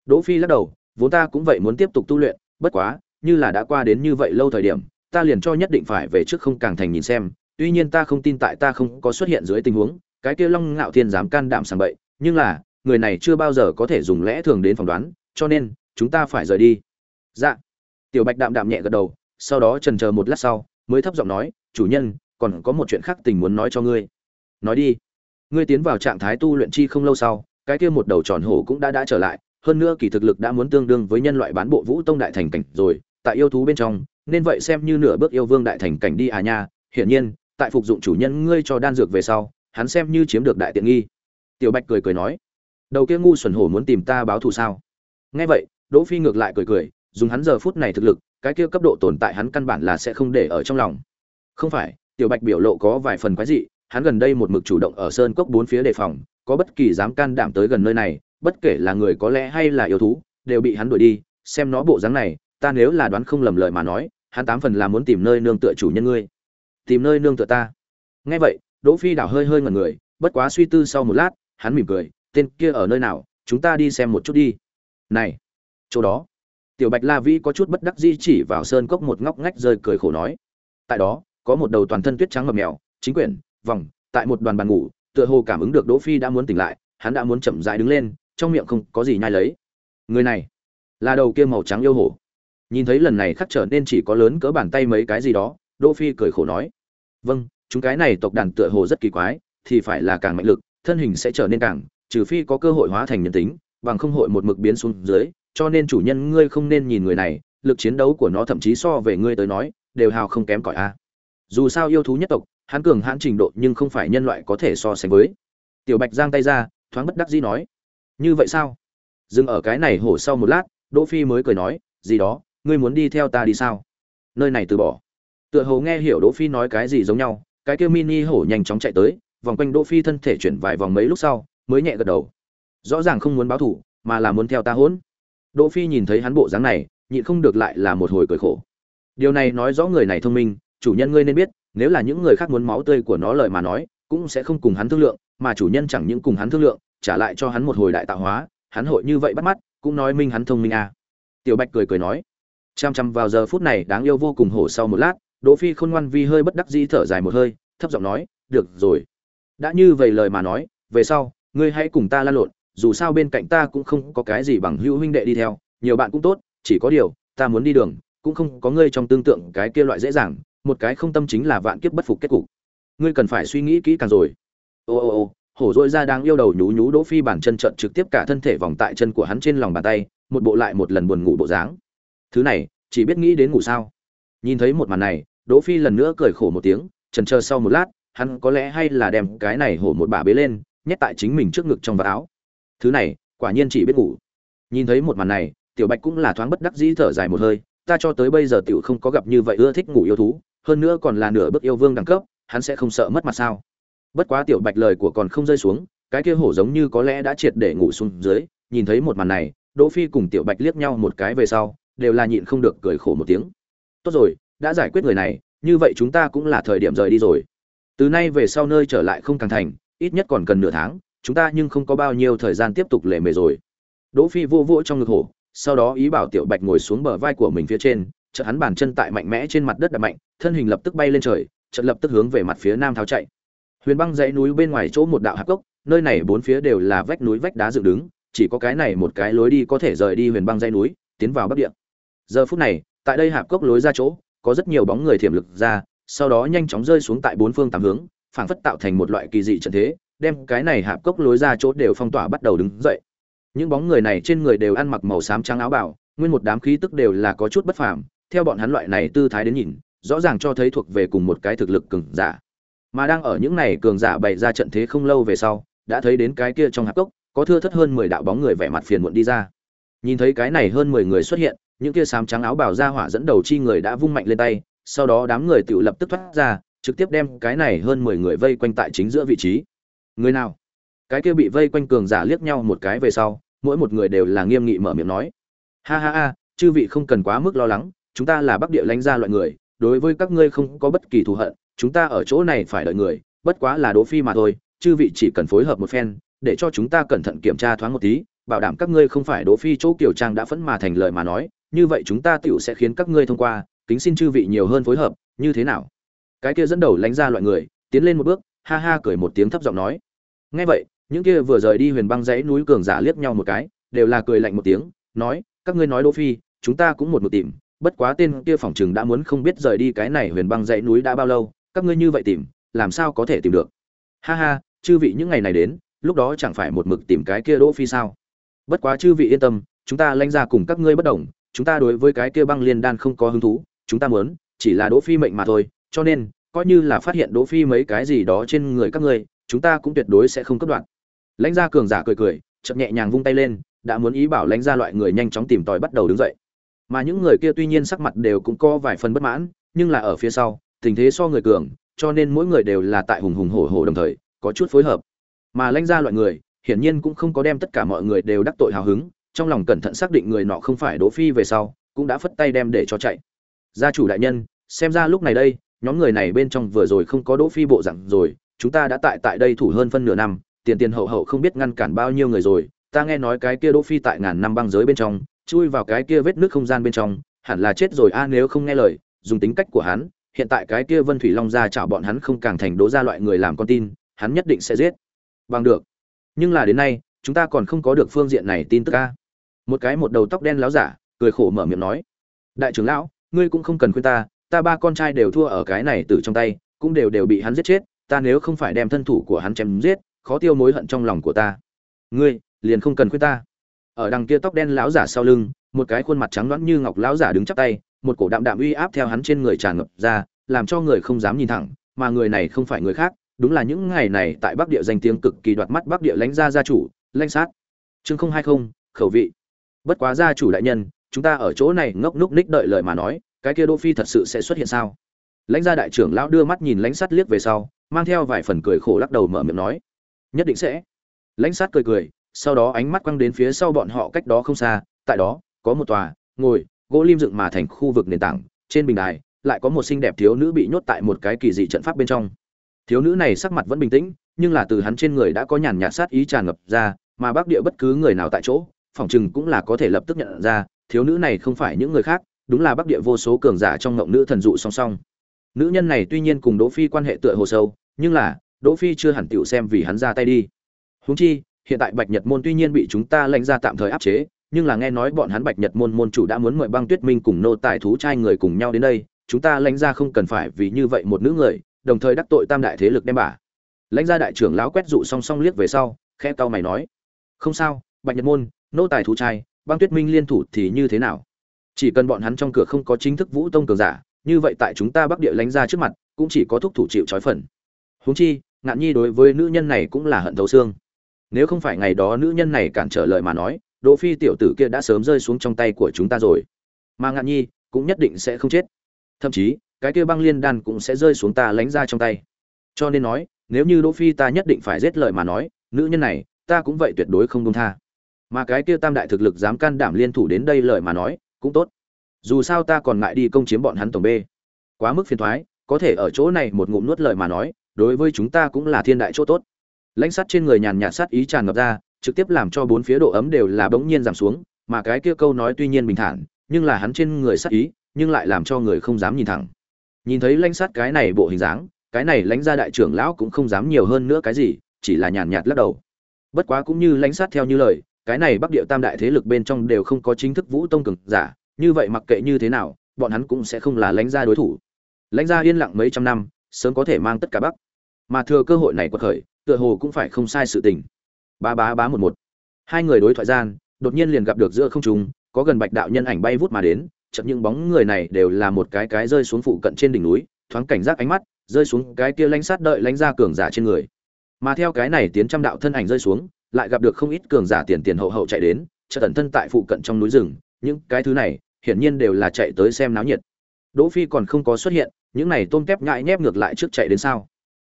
Đỗ Phi lắc đầu, vốn ta cũng vậy muốn tiếp tục tu luyện bất quá như là đã qua đến như vậy lâu thời điểm ta liền cho nhất định phải về trước không càng thành nhìn xem tuy nhiên ta không tin tại ta không có xuất hiện dưới tình huống cái kia long ngạo thiên dám can đảm sàng bậy nhưng là người này chưa bao giờ có thể dùng lẽ thường đến phỏng đoán cho nên chúng ta phải rời đi dạ. Tiểu bạch đạm đạm nhẹ gật đầu, sau đó trần chờ một lát sau, mới thấp giọng nói, chủ nhân, còn có một chuyện khác tình muốn nói cho ngươi. Nói đi. Ngươi tiến vào trạng thái tu luyện chi không lâu sau, cái kia một đầu tròn hổ cũng đã đã trở lại, hơn nữa kỳ thực lực đã muốn tương đương với nhân loại bán bộ vũ tông đại thành cảnh rồi, tại yêu thú bên trong, nên vậy xem như nửa bước yêu vương đại thành cảnh đi à nha. Hiển nhiên, tại phục dụng chủ nhân ngươi cho đan dược về sau, hắn xem như chiếm được đại tiện nghi. Tiểu bạch cười cười nói, đầu kia ngu xuẩn hổ muốn tìm ta báo thù sao? Nghe vậy, đỗ phi ngược lại cười cười dùng hắn giờ phút này thực lực, cái kia cấp độ tồn tại hắn căn bản là sẽ không để ở trong lòng. Không phải, tiểu bạch biểu lộ có vài phần quái dị, hắn gần đây một mực chủ động ở sơn cốc bốn phía đề phòng, có bất kỳ dám can đảm tới gần nơi này, bất kể là người có lẽ hay là yêu thú, đều bị hắn đuổi đi, xem nó bộ dáng này, ta nếu là đoán không lầm lời mà nói, hắn tám phần là muốn tìm nơi nương tựa chủ nhân ngươi. Tìm nơi nương tựa ta. Nghe vậy, đỗ phi đảo hơi hơi ngẩn người, bất quá suy tư sau một lát, hắn mỉm cười, tên kia ở nơi nào? Chúng ta đi xem một chút đi. Này, chỗ đó tiểu bạch la vĩ có chút bất đắc dĩ chỉ vào sơn cốc một ngóc ngách rơi cười khổ nói. Tại đó, có một đầu toàn thân tuyết trắng mập mèo, chính quyển, vòng, tại một đoàn bàn ngủ, tựa hồ cảm ứng được đỗ phi đã muốn tỉnh lại, hắn đã muốn chậm rãi đứng lên, trong miệng không có gì nhai lấy. Người này, là đầu kia màu trắng yêu hổ. Nhìn thấy lần này khắc trở nên chỉ có lớn cỡ bàn tay mấy cái gì đó, đỗ phi cười khổ nói. Vâng chúng cái này tộc đàn tựa hồ rất kỳ quái, thì phải là càng mạnh lực, thân hình sẽ trở nên càng, trừ phi có cơ hội hóa thành nhân tính, bằng không hội một mực biến xuống dưới cho nên chủ nhân ngươi không nên nhìn người này, lực chiến đấu của nó thậm chí so về ngươi tới nói, đều hào không kém cỏi a. Dù sao yêu thú nhất tộc, hắn cường hãn trình độ nhưng không phải nhân loại có thể so sánh với. Tiểu bạch giang tay ra, thoáng bất đắc dĩ nói, như vậy sao? Dừng ở cái này hổ sau một lát, đỗ phi mới cười nói, gì đó, ngươi muốn đi theo ta đi sao? Nơi này từ bỏ. Tựa hồ nghe hiểu đỗ phi nói cái gì giống nhau, cái kia mini hổ nhanh chóng chạy tới, vòng quanh đỗ phi thân thể chuyển vài vòng mấy lúc sau, mới nhẹ gật đầu. Rõ ràng không muốn báo thủ mà là muốn theo ta hỗn đỗ phi nhìn thấy hắn bộ dáng này, nhịn không được lại là một hồi cười khổ điều này nói rõ người này thông minh, chủ nhân ngươi nên biết, nếu là những người khác muốn máu tươi của nó lời mà nói, cũng sẽ không cùng hắn thương lượng, mà chủ nhân chẳng những cùng hắn thương lượng, trả lại cho hắn một hồi đại tạo hóa, hắn hội như vậy bắt mắt, cũng nói minh hắn thông minh à. tiểu bạch cười cười nói, chăm chăm vào giờ phút này đáng yêu vô cùng hổ sau một lát, đỗ phi khôn ngoan vi hơi bất đắc dĩ thở dài một hơi, thấp giọng nói, được rồi đã như vậy lời mà nói, về sau, ngươi hãy cùng ta lan lộn dù sao bên cạnh ta cũng không có cái gì bằng hữu huynh đệ đi theo, nhiều bạn cũng tốt, chỉ có điều, ta muốn đi đường, cũng không có ngươi trong tương tượng cái kia loại dễ dàng, một cái không tâm chính là vạn kiếp bất phục kết cục. Ngươi cần phải suy nghĩ kỹ càng rồi. Ô ô ô, hổ dội ra đang yêu đầu nhú nhú đỗ phi bản chân trận trực tiếp cả thân thể vòng tại chân của hắn trên lòng bàn tay, một bộ lại một lần buồn ngủ bộ dáng. Thứ này, chỉ biết nghĩ đến ngủ sao? Nhìn thấy một màn này, đỗ phi lần nữa cười khổ một tiếng chần chờ sau một lát, hắn có lẽ hay là đem cái này hổ một bà bế lên, nhét tại chính mình trước ngực trong vạt áo thứ này, quả nhiên chỉ biết ngủ. Nhìn thấy một màn này, tiểu bạch cũng là thoáng bất đắc dĩ thở dài một hơi, ta cho tới bây giờ tiểu không có gặp như vậy ưa thích ngủ yêu thú, hơn nữa còn là nửa bước yêu vương đẳng cấp, hắn sẽ không sợ mất mặt sao? Bất quá tiểu bạch lời của còn không rơi xuống, cái kia hổ giống như có lẽ đã triệt để ngủ xuống dưới, nhìn thấy một màn này, đỗ phi cùng tiểu bạch liếc nhau một cái về sau, đều là nhịn không được cười khổ một tiếng. Tốt rồi, đã giải quyết người này, như vậy chúng ta cũng là thời điểm rời đi rồi. Từ nay về sau nơi trở lại không càng thành, ít nhất còn cần nửa tháng chúng ta nhưng không có bao nhiêu thời gian tiếp tục lề mề rồi. Đỗ phi vô vỗ trong ngực hổ, sau đó ý bảo tiểu bạch ngồi xuống bờ vai của mình phía trên, chợt hắn bàn chân tại mạnh mẽ trên mặt đất đập mạnh, thân hình lập tức bay lên trời, chợt lập tức hướng về mặt phía nam tháo chạy. Huyền băng dãy núi bên ngoài chỗ một đạo hạp cốc, nơi này bốn phía đều là vách núi vách đá dựng đứng, chỉ có cái này một cái lối đi có thể rời đi huyền băng dãy núi, tiến vào bắc địa. Giờ phút này, tại đây hạp cốc lối ra chỗ, có rất nhiều bóng người thiểm lực ra, sau đó nhanh chóng rơi xuống tại bốn phương tám hướng, phảng phất tạo thành một loại kỳ dị trận thế đem cái này hạp cốc lối ra chỗ đều phong tỏa bắt đầu đứng dậy. Những bóng người này trên người đều ăn mặc màu xám trắng áo bào, nguyên một đám khí tức đều là có chút bất phàm, theo bọn hắn loại này tư thái đến nhìn, rõ ràng cho thấy thuộc về cùng một cái thực lực cường giả. Mà đang ở những này cường giả bày ra trận thế không lâu về sau, đã thấy đến cái kia trong hạp cốc, có thưa thất hơn mười đạo bóng người vẻ mặt phiền muộn đi ra. Nhìn thấy cái này hơn mười người xuất hiện, những kia xám trắng áo bào ra hỏa dẫn đầu chi người đã vung mạnh lên tay, sau đó đám người tự lập tức thoát ra, trực tiếp đem cái này hơn mười người vây quanh tại chính giữa vị trí người nào? Cái kia bị vây quanh cường giả liếc nhau một cái về sau, mỗi một người đều là nghiêm nghị mở miệng nói. Ha ha ha, chư vị không cần quá mức lo lắng, chúng ta là bắc địa lánh gia loại người, đối với các ngươi không có bất kỳ thù hận, chúng ta ở chỗ này phải đợi người, bất quá là đỗ phi mà thôi, chư vị chỉ cần phối hợp một phen, để cho chúng ta cẩn thận kiểm tra thoáng một tí, bảo đảm các ngươi không phải đỗ phi chỗ kiểu trang đã phẫn mà thành lời mà nói, như vậy chúng ta tiểu sẽ khiến các ngươi thông qua, kính xin chư vị nhiều hơn phối hợp, như thế nào? Cái kia dẫn đầu lánh ra loại người, tiến lên một bước, ha ha cười một tiếng thấp giọng nói nghe vậy, những kia vừa rời đi huyền băng dãy núi cường giả liếc nhau một cái, đều là cười lạnh một tiếng, nói, các ngươi nói đỗ phi, chúng ta cũng một một tìm, bất quá tên kia phỏng chừng đã muốn không biết rời đi cái này huyền băng dãy núi đã bao lâu, các ngươi như vậy tìm, làm sao có thể tìm được? Ha ha, chư vị những ngày này đến, lúc đó chẳng phải một mực tìm cái kia đỗ phi sao? Bất quá chư vị yên tâm, chúng ta lãnh ra cùng các ngươi bất đồng, chúng ta đối với cái kia băng liên đan không có hứng thú, chúng ta muốn, chỉ là đỗ phi mệnh mà thôi, cho nên, coi như là phát hiện đỗ phi mấy cái gì đó trên người các ngươi chúng ta cũng tuyệt đối sẽ không cắt đoạn lãnh gia cường giả cười cười chậm nhẹ nhàng vung tay lên, đã muốn ý bảo lãnh gia loại người nhanh chóng tìm tòi bắt đầu đứng dậy. Mà những người kia tuy nhiên sắc mặt đều cũng có vài phần bất mãn, nhưng là ở phía sau, tình thế so người cường, cho nên mỗi người đều là tại hùng hùng hổ hổ đồng thời, có chút phối hợp. Mà lãnh gia loại người, hiển nhiên cũng không có đem tất cả mọi người đều đắc tội hào hứng, trong lòng cẩn thận xác định người nọ không phải đỗ phi về sau, cũng đã phất tay đem để cho chạy. Gia chủ đại nhân, xem ra lúc này đây, nhóm người này bên trong vừa rồi không có đỗ phi bộ dạng rồi chúng ta đã tại tại đây thủ hơn phân nửa năm, tiền tiền hậu hậu không biết ngăn cản bao nhiêu người rồi, ta nghe nói cái kia đỗ phi tại ngàn năm băng giới bên trong, chui vào cái kia vết nước không gian bên trong, hẳn là chết rồi, a, nếu không nghe lời, dùng tính cách của hắn, hiện tại cái kia vân thủy long ra chảo bọn hắn không càng thành đố ra loại người làm con tin, hắn nhất định sẽ giết. Bằng được. Nhưng là đến nay, chúng ta còn không có được phương diện này tin tức, a. Một cái một đầu tóc đen láo giả, cười khổ mở miệng nói. Đại trưởng lão, ngươi cũng không cần khuyên ta ta ba con trai đều thua ở cái này từ trong tay, cũng đều đều bị hắn giết chết ta nếu không phải đem thân thủ của hắn chém giết, khó tiêu mối hận trong lòng của ta. Ngươi, liền không cần khuyên ta. Ở đằng kia tóc đen lão giả sau lưng, một cái khuôn mặt trắng loãng như ngọc lão giả đứng chắp tay, một cổ đạm đạm uy áp theo hắn trên người tràn ngập ra, làm cho người không dám nhìn thẳng, mà người này không phải người khác, đúng là những ngày này tại bắc địa danh tiếng cực kỳ đoạt mắt bắc địa lãnh gia gia chủ, lãnh sát. Chương không hai không, khẩu vị. Bất quá gia chủ đại nhân, chúng ta ở chỗ này ngốc núc ních đợi lời mà nói, cái kia đỗ phi thật sự sẽ xuất hiện sao? Lãnh gia đại trưởng lão đưa mắt nhìn lãnh sát liếc về sau mang theo vài phần cười khổ lắc đầu mở miệng nói, nhất định sẽ. Lãnh sát cười cười, sau đó ánh mắt quăng đến phía sau bọn họ cách đó không xa, tại đó, có một tòa, ngồi, gỗ lim dựng mà thành khu vực nền tảng, trên bình đài, lại có một xinh đẹp thiếu nữ bị nhốt tại một cái kỳ dị trận pháp bên trong. Thiếu nữ này sắc mặt vẫn bình tĩnh, nhưng là từ hắn trên người đã có nhàn nhạt sát ý tràn ngập ra, mà bắc địa bất cứ người nào tại chỗ, phỏng chừng cũng là có thể lập tức nhận ra, thiếu nữ này không phải những người khác, đúng là bắc địa vô số cường giả trong ngộng nữ thần dụ song song. Nữ nhân này tuy nhiên cùng đỗ phi quan hệ tựa hồ sâu nhưng là, đỗ phi chưa hẳn tiểu xem vì hắn ra tay đi. Huống chi, hiện tại bạch nhật môn tuy nhiên bị chúng ta lãnh ra tạm thời áp chế, nhưng là nghe nói bọn hắn bạch nhật môn môn chủ đã muốn mời băng tuyết minh cùng nô tài thú trai người cùng nhau đến đây, chúng ta lãnh ra không cần phải vì như vậy một nữ người, đồng thời đắc tội tam đại thế lực đem bà. lãnh gia đại trưởng lão quét dụ song song liếc về sau, khẽ cau mày nói, không sao, bạch nhật môn, nô tài thú trai, băng tuyết minh liên thủ thì như thế nào? Chỉ cần bọn hắn trong cửa không có chính thức vũ tông cường giả, như vậy tại chúng ta bắc địa lãnh ra trước mặt, cũng chỉ có thúc thủ chịu trói phần huống chi, ngạn nhi đối với nữ nhân này cũng là hận thấu xương. Nếu không phải ngày đó nữ nhân này cản trở lời mà nói, đỗ phi tiểu tử kia đã sớm rơi xuống trong tay của chúng ta rồi. Mà ngạn nhi cũng nhất định sẽ không chết. Thậm chí, cái kia băng liên đan cũng sẽ rơi xuống ta lánh ra trong tay. Cho nên nói, nếu như đỗ phi ta nhất định phải giết lời mà nói, nữ nhân này, ta cũng vậy tuyệt đối không buông tha. Mà cái kia tam đại thực lực dám can đảm liên thủ đến đây lời mà nói, cũng tốt. Dù sao ta còn ngại đi công chiếm bọn hắn tổng b quá mức phiền thoái, có thể ở chỗ này một ngụm nuốt lời mà nói đối với chúng ta cũng là thiên đại chỗ tốt. Lãnh sắt trên người nhàn nhạt sát ý tràn ngập ra, trực tiếp làm cho bốn phía độ ấm đều là bỗng nhiên giảm xuống, mà cái kia câu nói tuy nhiên bình thản, nhưng là hắn trên người sát ý, nhưng lại làm cho người không dám nhìn thẳng. Nhìn thấy lãnh sát cái này bộ hình dáng, cái này lãnh gia đại trưởng lão cũng không dám nhiều hơn nữa cái gì, chỉ là nhàn nhạt lắc đầu. Bất quá cũng như lãnh sát theo như lời, cái này bắc địa tam đại thế lực bên trong đều không có chính thức vũ tông cường giả, như vậy mặc kệ như thế nào, bọn hắn cũng sẽ không là lãnh gia đối thủ. Lãnh gia yên lặng mấy trăm năm sớm có thể mang tất cả bắc mà thừa cơ hội này quật khởi, tựa hồ cũng phải không sai sự tình. Ba bá bá một một. Hai người đối thoại gian, đột nhiên liền gặp được giữa không trung, có gần bạch đạo nhân ảnh bay vút mà đến chậm những bóng người này đều là một cái cái rơi xuống phụ cận trên đỉnh núi, thoáng cảnh giác ánh mắt, rơi xuống cái kia lãnh sát đợi lãnh gia cường giả trên người. Mà theo cái này tiến trăm đạo thân ảnh rơi xuống, lại gặp được không ít cường giả tiền tiền hậu hậu chạy đến, chợt ẩn thân tại phụ cận trong núi rừng, những cái thứ này, hiển nhiên đều là chạy tới xem náo nhiệt đỗ phi còn không có xuất hiện, những này tôm tép nhại nhép ngược lại trước chạy đến sao?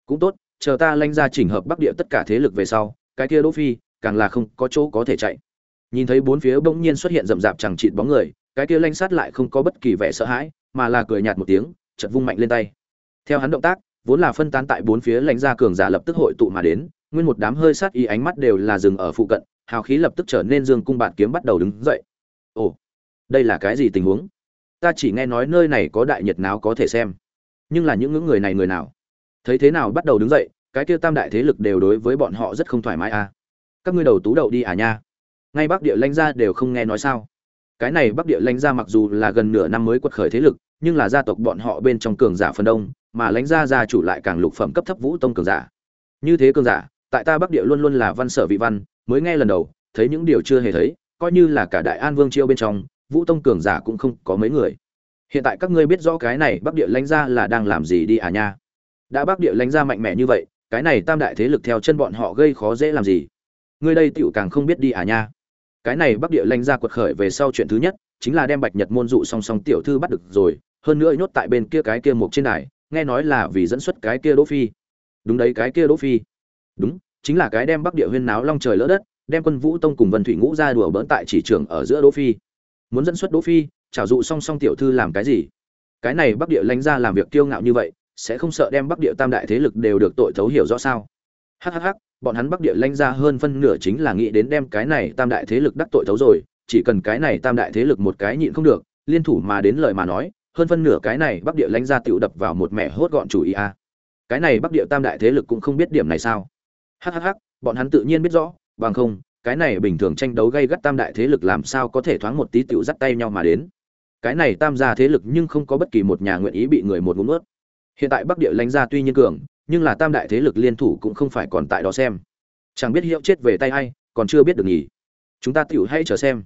Cũng tốt, chờ ta lanh ra chỉnh hợp bắc địa tất cả thế lực về sau, cái kia đỗ phi, càng là không có chỗ có thể chạy. Nhìn thấy bốn phía bỗng nhiên xuất hiện rậm rạp chẳng chịt bóng người, cái kia lanh sát lại không có bất kỳ vẻ sợ hãi, mà là cười nhạt một tiếng, chợt vung mạnh lên tay. Theo hắn động tác, vốn là phân tán tại bốn phía lãnh gia cường giả lập tức hội tụ mà đến, nguyên một đám hơi sát y ánh mắt đều là dừng ở phụ cận, hào khí lập tức trở nên dương cung bạn kiếm bắt đầu đứng dậy. Ồ, đây là cái gì tình huống? Ta chỉ nghe nói nơi này có đại nhật nào có thể xem. Nhưng là những ngưỡng người này người nào? Thấy thế nào bắt đầu đứng dậy, cái kia tam đại thế lực đều đối với bọn họ rất không thoải mái à? Các ngươi đầu tú đậu đi à nha? Ngay bắc địa lãnh gia đều không nghe nói sao? Cái này bắc địa lãnh gia mặc dù là gần nửa năm mới quật khởi thế lực, nhưng là gia tộc bọn họ bên trong cường giả phần đông, mà lãnh gia gia chủ lại càng lục phẩm cấp thấp vũ tông cường giả. Như thế cường giả, tại ta bắc địa luôn luôn là văn sở vị văn, mới nghe lần đầu, thấy những điều chưa hề thấy, coi như là cả đại an vương chiêu bên trong vũ tông cường giả cũng không có mấy người. Hiện tại các ngươi biết rõ cái này bắc địa lãnh gia là đang làm gì đi à nha? Đã bắc địa lãnh gia mạnh mẽ như vậy, cái này tam đại thế lực theo chân bọn họ gây khó dễ làm gì? Ngươi đây tựu càng không biết đi à nha? Cái này bắc địa lãnh gia quật khởi về sau chuyện thứ nhất, chính là đem bạch nhật môn dụ song song tiểu thư bắt được rồi, hơn nữa nhốt tại bên kia cái kia một trên đài, nghe nói là vì dẫn xuất cái kia đỗ phi. Đúng đấy, cái kia đỗ phi. Đúng, chính là cái đem bắc địa huyên náo long trời lỡ đất, đem quân vũ tông cùng vân thủy ngũ ra đùa bỡn tại chỉ trường ở giữa đỗ phi muốn dẫn xuất đỗ phi chảo dụ song song tiểu thư làm cái gì. Cái này bắc địa lãnh gia làm việc kiêu ngạo như vậy, sẽ không sợ đem bắc địa tam đại thế lực đều được tội thấu hiểu rõ sao? Hhh bọn hắn bắc địa lãnh gia hơn phân nửa chính là nghĩ đến đem cái này tam đại thế lực đắc tội thấu rồi, chỉ cần cái này tam đại thế lực một cái nhịn không được, liên thủ mà đến lời mà nói, hơn phân nửa cái này bắc địa lãnh gia tựu đập vào một mẹ hốt gọn chủ ý a cái này bắc địa tam đại thế lực cũng không biết điểm này sao? Hhh bọn hắn tự nhiên biết rõ, bằng không cái này bình thường tranh đấu gây gắt tam đại thế lực làm sao có thể thoáng một tí tiểu dắt tay nhau mà đến? Cái này tam gia thế lực nhưng không có bất kỳ một nhà nguyện ý bị người một ngụm ướt hiện tại bắc địa lãnh gia tuy nhiên cường, nhưng là tam đại thế lực liên thủ cũng không phải còn tại đó xem. Chẳng biết hiệu chết về tay hay còn chưa biết được nhỉ. Chúng ta tiểu hay chờ xem.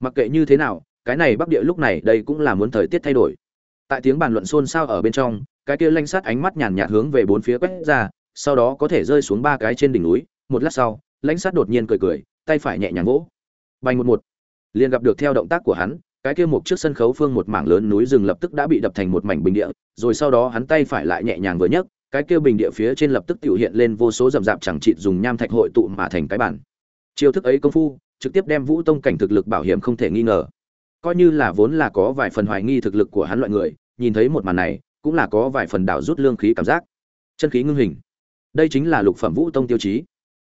Mặc kệ như thế nào, cái này bắc địa lúc này đây cũng là muốn thời tiết thay đổi. Tại tiếng bàn luận xôn xao ở bên trong, cái kia lanh sát ánh mắt nhàn nhạt hướng về bốn phía quét ra, sau đó có thể rơi xuống ba cái trên đỉnh núi. Một lát sau lãnh sát đột nhiên cười cười tay phải nhẹ nhàng vỗ. Bay một một. Liền gặp được theo động tác của hắn, cái kia một trước sân khấu phương một mảng lớn núi rừng lập tức đã bị đập thành một mảnh bình địa, rồi sau đó hắn tay phải lại nhẹ nhàng vừa nhấc, cái kia bình địa phía trên lập tức tiểu hiện lên vô số rậm rạp chẳng chịt dùng nham thạch hội tụ mà thành cái bản chiêu thức ấy công phu, trực tiếp đem vũ tông cảnh thực lực bảo hiểm không thể nghi ngờ. Coi như là vốn là có vài phần hoài nghi thực lực của hắn loại người, nhìn thấy một màn này, cũng là có vài phần đảo rút lương khí cảm giác. Chân khí ngưng hình. Đây chính là lục phẩm vũ tông tiêu chí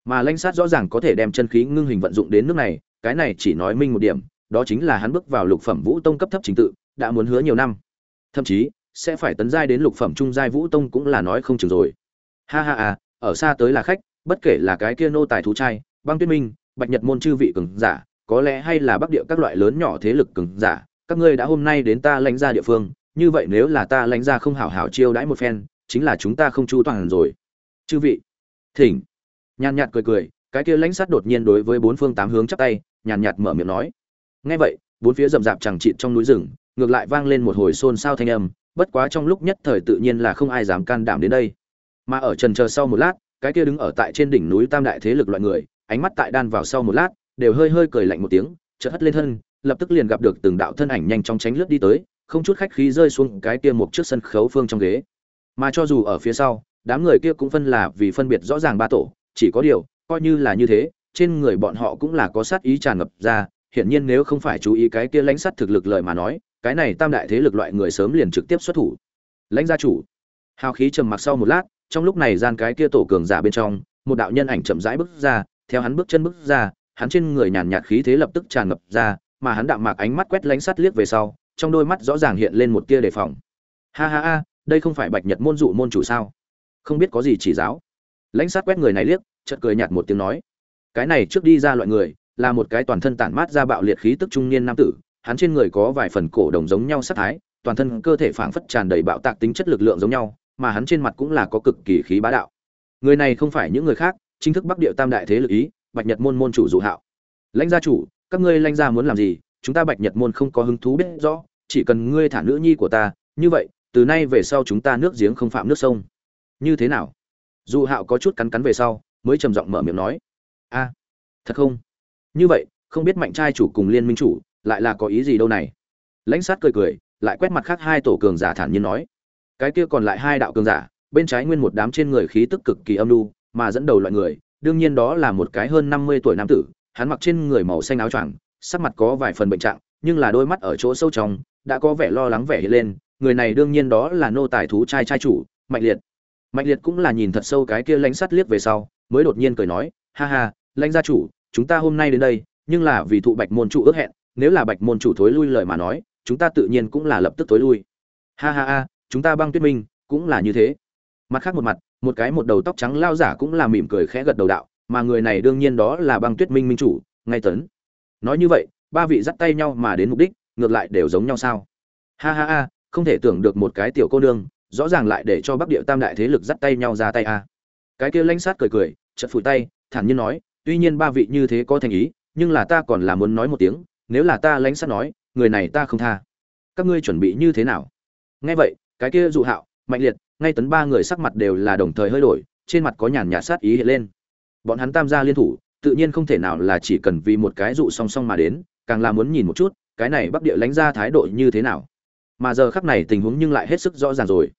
mà lãnh sát rõ ràng có thể đem chân khí ngưng hình vận dụng đến nước này, cái này chỉ nói minh một điểm, đó chính là hắn bước vào lục phẩm vũ tông cấp thấp trình tự, đã muốn hứa nhiều năm. Thậm chí, sẽ phải tấn giai đến lục phẩm trung giai vũ tông cũng là nói không chừng rồi. Ha ha à ở xa tới là khách, bất kể là cái kia nô tài thú trai, băng tuyết minh, bạch nhật môn chư vị cường giả, có lẽ hay là bắc địa các loại lớn nhỏ thế lực cường giả, các ngươi đã hôm nay đến ta lãnh ra địa phương, như vậy nếu là ta lãnh ra không hảo hảo chiêu đãi một phen, chính là chúng ta không chu toàn rồi. Chư vị, thỉnh nhàn nhạt cười cười, cái kia lãnh sát đột nhiên đối với bốn phương tám hướng chắp tay, nhàn nhạt mở miệng nói. Nghe vậy, bốn phía rậm rạp chẳng trịn trong núi rừng, ngược lại vang lên một hồi xôn xao thanh âm, bất quá trong lúc nhất thời tự nhiên là không ai dám can đảm đến đây. Mà ở trần chờ sau một lát, cái kia đứng ở tại trên đỉnh núi tam đại thế lực loại người, ánh mắt tại đan vào sau một lát, đều hơi hơi cười lạnh một tiếng, chợt hất lên thân, lập tức liền gặp được từng đạo thân ảnh nhanh chóng tránh lướt đi tới, không chút khách khí rơi xuống cái kia một trước sân khấu phương trong ghế. Mà cho dù ở phía sau, đám người kia cũng phân là vì phân biệt rõ ràng ba tổ chỉ có điều, coi như là như thế, trên người bọn họ cũng là có sát ý tràn ngập ra, hiển nhiên nếu không phải chú ý cái kia lãnh sát thực lực lời mà nói, cái này tam đại thế lực loại người sớm liền trực tiếp xuất thủ. Lãnh gia chủ. Hào khí trầm mặc sau một lát, trong lúc này gian cái kia tổ cường giả bên trong, một đạo nhân ảnh chậm rãi bước ra, theo hắn bước chân bước ra, hắn trên người nhàn nhạt khí thế lập tức tràn ngập ra, mà hắn đạm mạc ánh mắt quét lãnh sát liếc về sau, trong đôi mắt rõ ràng hiện lên một tia đề phòng. Ha ha ha, đây không phải bạch nhật môn dụ môn chủ sao? Không biết có gì chỉ giáo lãnh sát quét người này liếc, chợt cười nhạt một tiếng nói, cái này trước đi ra loại người, là một cái toàn thân tản mát ra bạo liệt khí tức trung niên nam tử, hắn trên người có vài phần cổ đồng giống nhau sát thái, toàn thân cơ thể phảng phất tràn đầy bạo tạc tính chất lực lượng giống nhau, mà hắn trên mặt cũng là có cực kỳ khí bá đạo. Người này không phải những người khác, chính thức bắc địa tam đại thế lực ý, bạch nhật môn môn chủ dụ hạo. Lãnh gia chủ, các ngươi lãnh gia muốn làm gì? Chúng ta bạch nhật môn không có hứng thú biết rõ, chỉ cần ngươi thả nữ nhi của ta, như vậy, từ nay về sau chúng ta nước giếng không phạm nước sông. Như thế nào? Dù hạo có chút cắn cắn về sau, mới trầm giọng mở miệng nói, a, thật không? Như vậy, không biết mạnh trai chủ cùng liên minh chủ lại là có ý gì đâu này? Lãnh sát cười cười, lại quét mặt khác hai tổ cường giả thản nhiên nói, cái kia còn lại hai đạo cường giả, bên trái nguyên một đám trên người khí tức cực kỳ âm lưu mà dẫn đầu loại người, đương nhiên đó là một cái hơn năm mươi tuổi nam tử, hắn mặc trên người màu xanh áo choàng, sắc mặt có vài phần bệnh trạng, nhưng là đôi mắt ở chỗ sâu trong, đã có vẻ lo lắng vẻ hiện lên, người này đương nhiên đó là nô tài thú trai trai chủ, mạnh liệt mạnh liệt cũng là nhìn thật sâu cái kia lãnh sắt liếc về sau, mới đột nhiên cười nói, ha ha, lãnh gia chủ, chúng ta hôm nay đến đây, nhưng là vì thụ bạch môn chủ ước hẹn, nếu là bạch môn chủ thối lui lời mà nói, chúng ta tự nhiên cũng là lập tức thối lui. Ha ha ha, chúng ta băng tuyết minh cũng là như thế. Mặt khác một mặt, một cái một đầu tóc trắng lao giả cũng là mỉm cười khẽ gật đầu đạo, mà người này đương nhiên đó là băng tuyết minh minh chủ, ngay tấn. Nói như vậy, ba vị dắt tay nhau mà đến mục đích, ngược lại đều giống nhau sao? Ha ha ha, không thể tưởng được một cái tiểu cô nương rõ ràng lại để cho bắc địa tam đại thế lực dắt tay nhau ra tay a. Cái kia lãnh sát cười cười chật phủi tay, thản nhiên nói, tuy nhiên ba vị như thế có thành ý, nhưng là ta còn là muốn nói một tiếng, nếu là ta lãnh sát nói, người này ta không tha. Các ngươi chuẩn bị như thế nào? Nghe vậy, cái kia dụ hạo, mạnh liệt, ngay tấn ba người sắc mặt đều là đồng thời hơi đổi, trên mặt có nhàn nhạt sát ý hiện lên. Bọn hắn tam gia liên thủ, tự nhiên không thể nào là chỉ cần vì một cái dụ song song mà đến, càng là muốn nhìn một chút, cái này bắc địa lãnh ra thái độ như thế nào mà giờ khắc này tình huống nhưng lại hết sức rõ ràng rồi.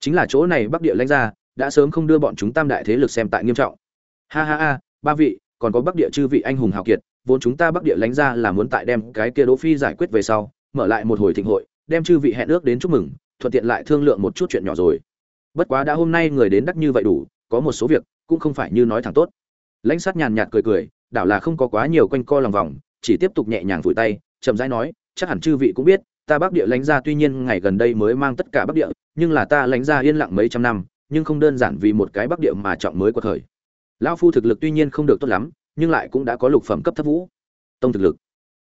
Chính là chỗ này bắc địa lãnh ra đã sớm không đưa bọn chúng tam đại thế lực xem tại nghiêm trọng. Ha ha ha, ba vị, còn có bắc địa chư vị anh hùng hào kiệt, vốn chúng ta bắc địa lãnh ra là muốn tại đem cái kia đỗ phi giải quyết về sau, mở lại một hồi thịnh hội, đem chư vị hẹn ước đến chúc mừng, thuận tiện lại thương lượng một chút chuyện nhỏ rồi. Bất quá đã hôm nay người đến đắc như vậy đủ, có một số việc cũng không phải như nói thẳng tốt. Lãnh sát nhàn nhạt cười cười, đảo là không có quá nhiều quanh co lòng vòng, chỉ tiếp tục nhẹ nhàng vùi tay, chậm rãi nói, chắc hẳn chư vị cũng biết ta bắc địa lãnh gia tuy nhiên ngày gần đây mới mang tất cả bắc địa, nhưng là ta lãnh gia yên lặng mấy trăm năm, nhưng không đơn giản vì một cái bắc địa mà trọng mới của thời lão phu thực lực tuy nhiên không được tốt lắm, nhưng lại cũng đã có lục phẩm cấp thấp vũ. Tông thực lực.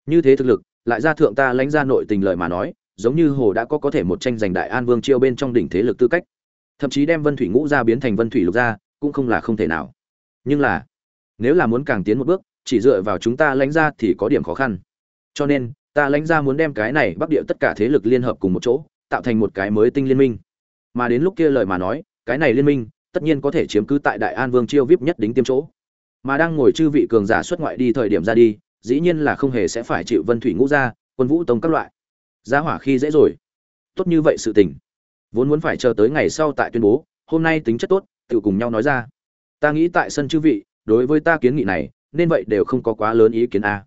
Như thế thực lực, lại ra thượng ta lãnh gia nội tình lợi mà nói, giống như hồ đã có có thể một tranh giành đại an vương chiêu bên trong đỉnh thế lực tư cách. Thậm chí đem vân thủy ngũ gia biến thành vân thủy lục gia, cũng không là không thể nào. Nhưng là, nếu là muốn càng tiến một bước, chỉ dựa vào chúng ta lãnh gia thì có điểm khó khăn. Cho nên ta lãnh gia muốn đem cái này bắc địa tất cả thế lực liên hợp cùng một chỗ, tạo thành một cái mới tinh liên minh. Mà đến lúc kia lời mà nói, cái này liên minh, tất nhiên có thể chiếm cứ tại đại an vương chiêu vip nhất đính tiêm chỗ. Mà đang ngồi chư vị cường giả xuất ngoại đi thời điểm ra đi, dĩ nhiên là không hề sẽ phải chịu vân thủy ngũ gia, quân vũ tông các loại. Giá hỏa khi dễ rồi. Tốt như vậy sự tình. Vốn muốn phải chờ tới ngày sau tại tuyên bố, hôm nay tính chất tốt, tự cùng nhau nói ra. Ta nghĩ tại sân chư vị, đối với ta kiến nghị này, nên vậy đều không có quá lớn ý kiến a.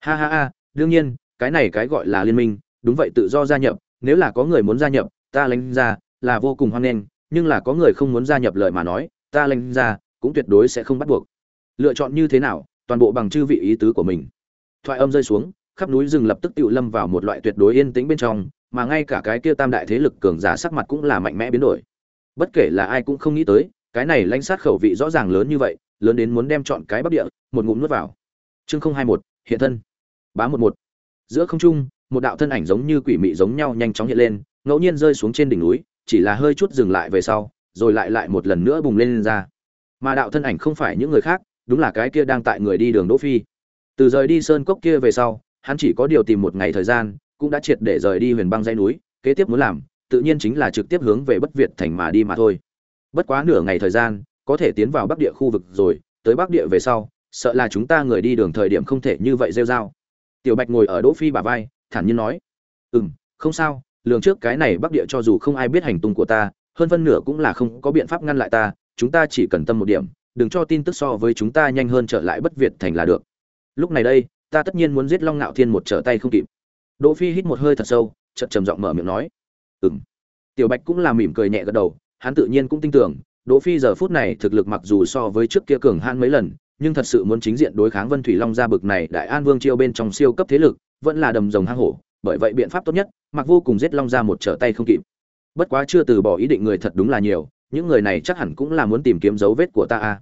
Ha ha ha, đương nhiên cái này cái gọi là liên minh, đúng vậy tự do gia nhập, nếu là có người muốn gia nhập, ta lãnh ra, là vô cùng hoan nghênh, nhưng là có người không muốn gia nhập lời mà nói, ta lãnh ra, cũng tuyệt đối sẽ không bắt buộc. Lựa chọn như thế nào, toàn bộ bằng chư vị ý tứ của mình. Thoại âm rơi xuống, khắp núi rừng lập tức tự lâm vào một loại tuyệt đối yên tĩnh bên trong, mà ngay cả cái kia tam đại thế lực cường giả sắc mặt cũng là mạnh mẽ biến đổi. Bất kể là ai cũng không nghĩ tới, cái này lãnh sát khẩu vị rõ ràng lớn như vậy, lớn đến muốn đem chọn cái bắc địa, một ngụm nuốt vào. Chương không hai một, hiện thân. Bá một một giữa không trung một đạo thân ảnh giống như quỷ mị giống nhau nhanh chóng hiện lên ngẫu nhiên rơi xuống trên đỉnh núi chỉ là hơi chút dừng lại về sau rồi lại lại một lần nữa bùng lên, lên ra. Mà đạo thân ảnh không phải những người khác đúng là cái kia đang tại người đi đường đỗ phi. Từ rời đi sơn cốc kia về sau hắn chỉ có điều tìm một ngày thời gian cũng đã triệt để rời đi huyền băng dãy núi kế tiếp muốn làm tự nhiên chính là trực tiếp hướng về bất việt thành mà đi mà thôi. Bất quá nửa ngày thời gian có thể tiến vào bắc địa khu vực rồi tới bắc địa về sau sợ là chúng ta người đi đường thời điểm không thể như vậy rêu rao tiểu bạch ngồi ở đỗ phi bà vai, thản nhiên nói, ừm, không sao, lường trước cái này bắc địa cho dù không ai biết hành tung của ta, hơn phân nửa cũng là không có biện pháp ngăn lại ta, chúng ta chỉ cần tâm một điểm, đừng cho tin tức so với chúng ta nhanh hơn trở lại bất việt thành là được. Lúc này đây, ta tất nhiên muốn giết long Ngạo thiên một trở tay không kịp. Đỗ phi hít một hơi thật sâu, chậm trầm giọng mở miệng nói, ừm. Tiểu bạch cũng là mỉm cười nhẹ gật đầu, hắn tự nhiên cũng tin tưởng, đỗ phi giờ phút này thực lực mặc dù so với trước kia cường hãn mấy lần nhưng thật sự muốn chính diện đối kháng vân thủy long gia bực này đại an vương chiêu bên trong siêu cấp thế lực, vẫn là đầm rồng hang hổ, bởi vậy biện pháp tốt nhất, mặc vô cùng giết long gia một trở tay không kịp. Bất quá chưa từ bỏ ý định người thật đúng là nhiều, những người này chắc hẳn cũng là muốn tìm kiếm dấu vết của ta a.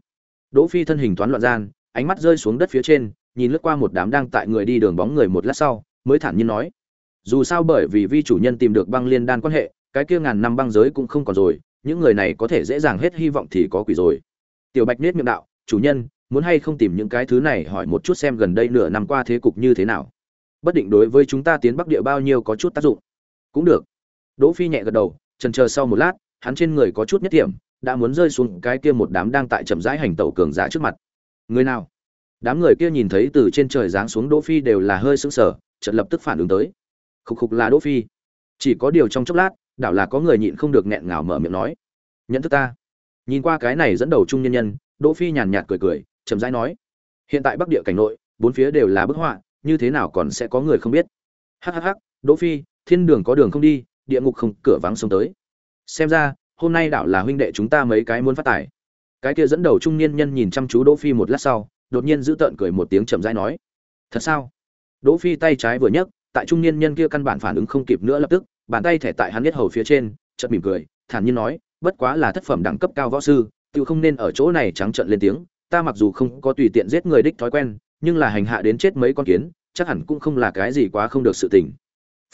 Đỗ phi thân hình toán loạn gian, ánh mắt rơi xuống đất phía trên, nhìn lướt qua một đám đang tại người đi đường bóng người một lát sau, mới thản nhiên nói. Dù sao bởi vì vi chủ nhân tìm được băng liên đan quan hệ, cái kia ngàn năm băng giới cũng không còn rồi, những người này có thể dễ dàng hết hy vọng thì có quỷ rồi. Tiểu bạch nết miệng đạo, chủ nhân muốn hay không tìm những cái thứ này hỏi một chút xem gần đây nửa năm qua thế cục như thế nào. Bất định đối với chúng ta tiến bắc địa bao nhiêu có chút tác dụng. Cũng được. Đỗ phi nhẹ gật đầu trần chờ sau một lát, hắn trên người có chút nhất điểm, đã muốn rơi xuống cái kia một đám đang tại chậm rãi hành tẩu cường giả trước mặt. Người nào? Đám người kia nhìn thấy từ trên trời giáng xuống đỗ phi đều là hơi sững sờ, chợt lập tức phản ứng tới. Khục khục là đỗ phi. Chỉ có điều trong chốc lát, đảo là có người nhịn không được nghẹn ngào mở miệng nói. Nhận thức ta. Nhìn qua cái này dẫn đầu trung nhân nhân, đỗ phi nhàn nhạt cười cười chậm rãi nói, hiện tại bắc địa cảnh nội, bốn phía đều là bức họa, như thế nào còn sẽ có người không biết? Hhh đỗ phi, thiên đường có đường không đi, địa ngục không, cửa vắng sông tới. Xem ra, hôm nay đảo là huynh đệ chúng ta mấy cái muốn phát tài. Cái kia dẫn đầu trung niên nhân nhìn chăm chú đỗ phi một lát sau, đột nhiên giữ tợn cười một tiếng chậm rãi nói, thật sao? Đỗ phi tay trái vừa nhấc, tại trung niên nhân kia căn bản phản ứng không kịp nữa lập tức, bàn tay thẻ tại hắn biết hầu phía trên, chợt mỉm cười, thản nhiên nói, bất quá là thất phẩm đẳng cấp cao võ sư tự không nên ở chỗ này trắng trợn lên tiếng ta mặc dù không có tùy tiện giết người đích thói quen, nhưng là hành hạ đến chết mấy con kiến, chắc hẳn cũng không là cái gì quá không được sự tình.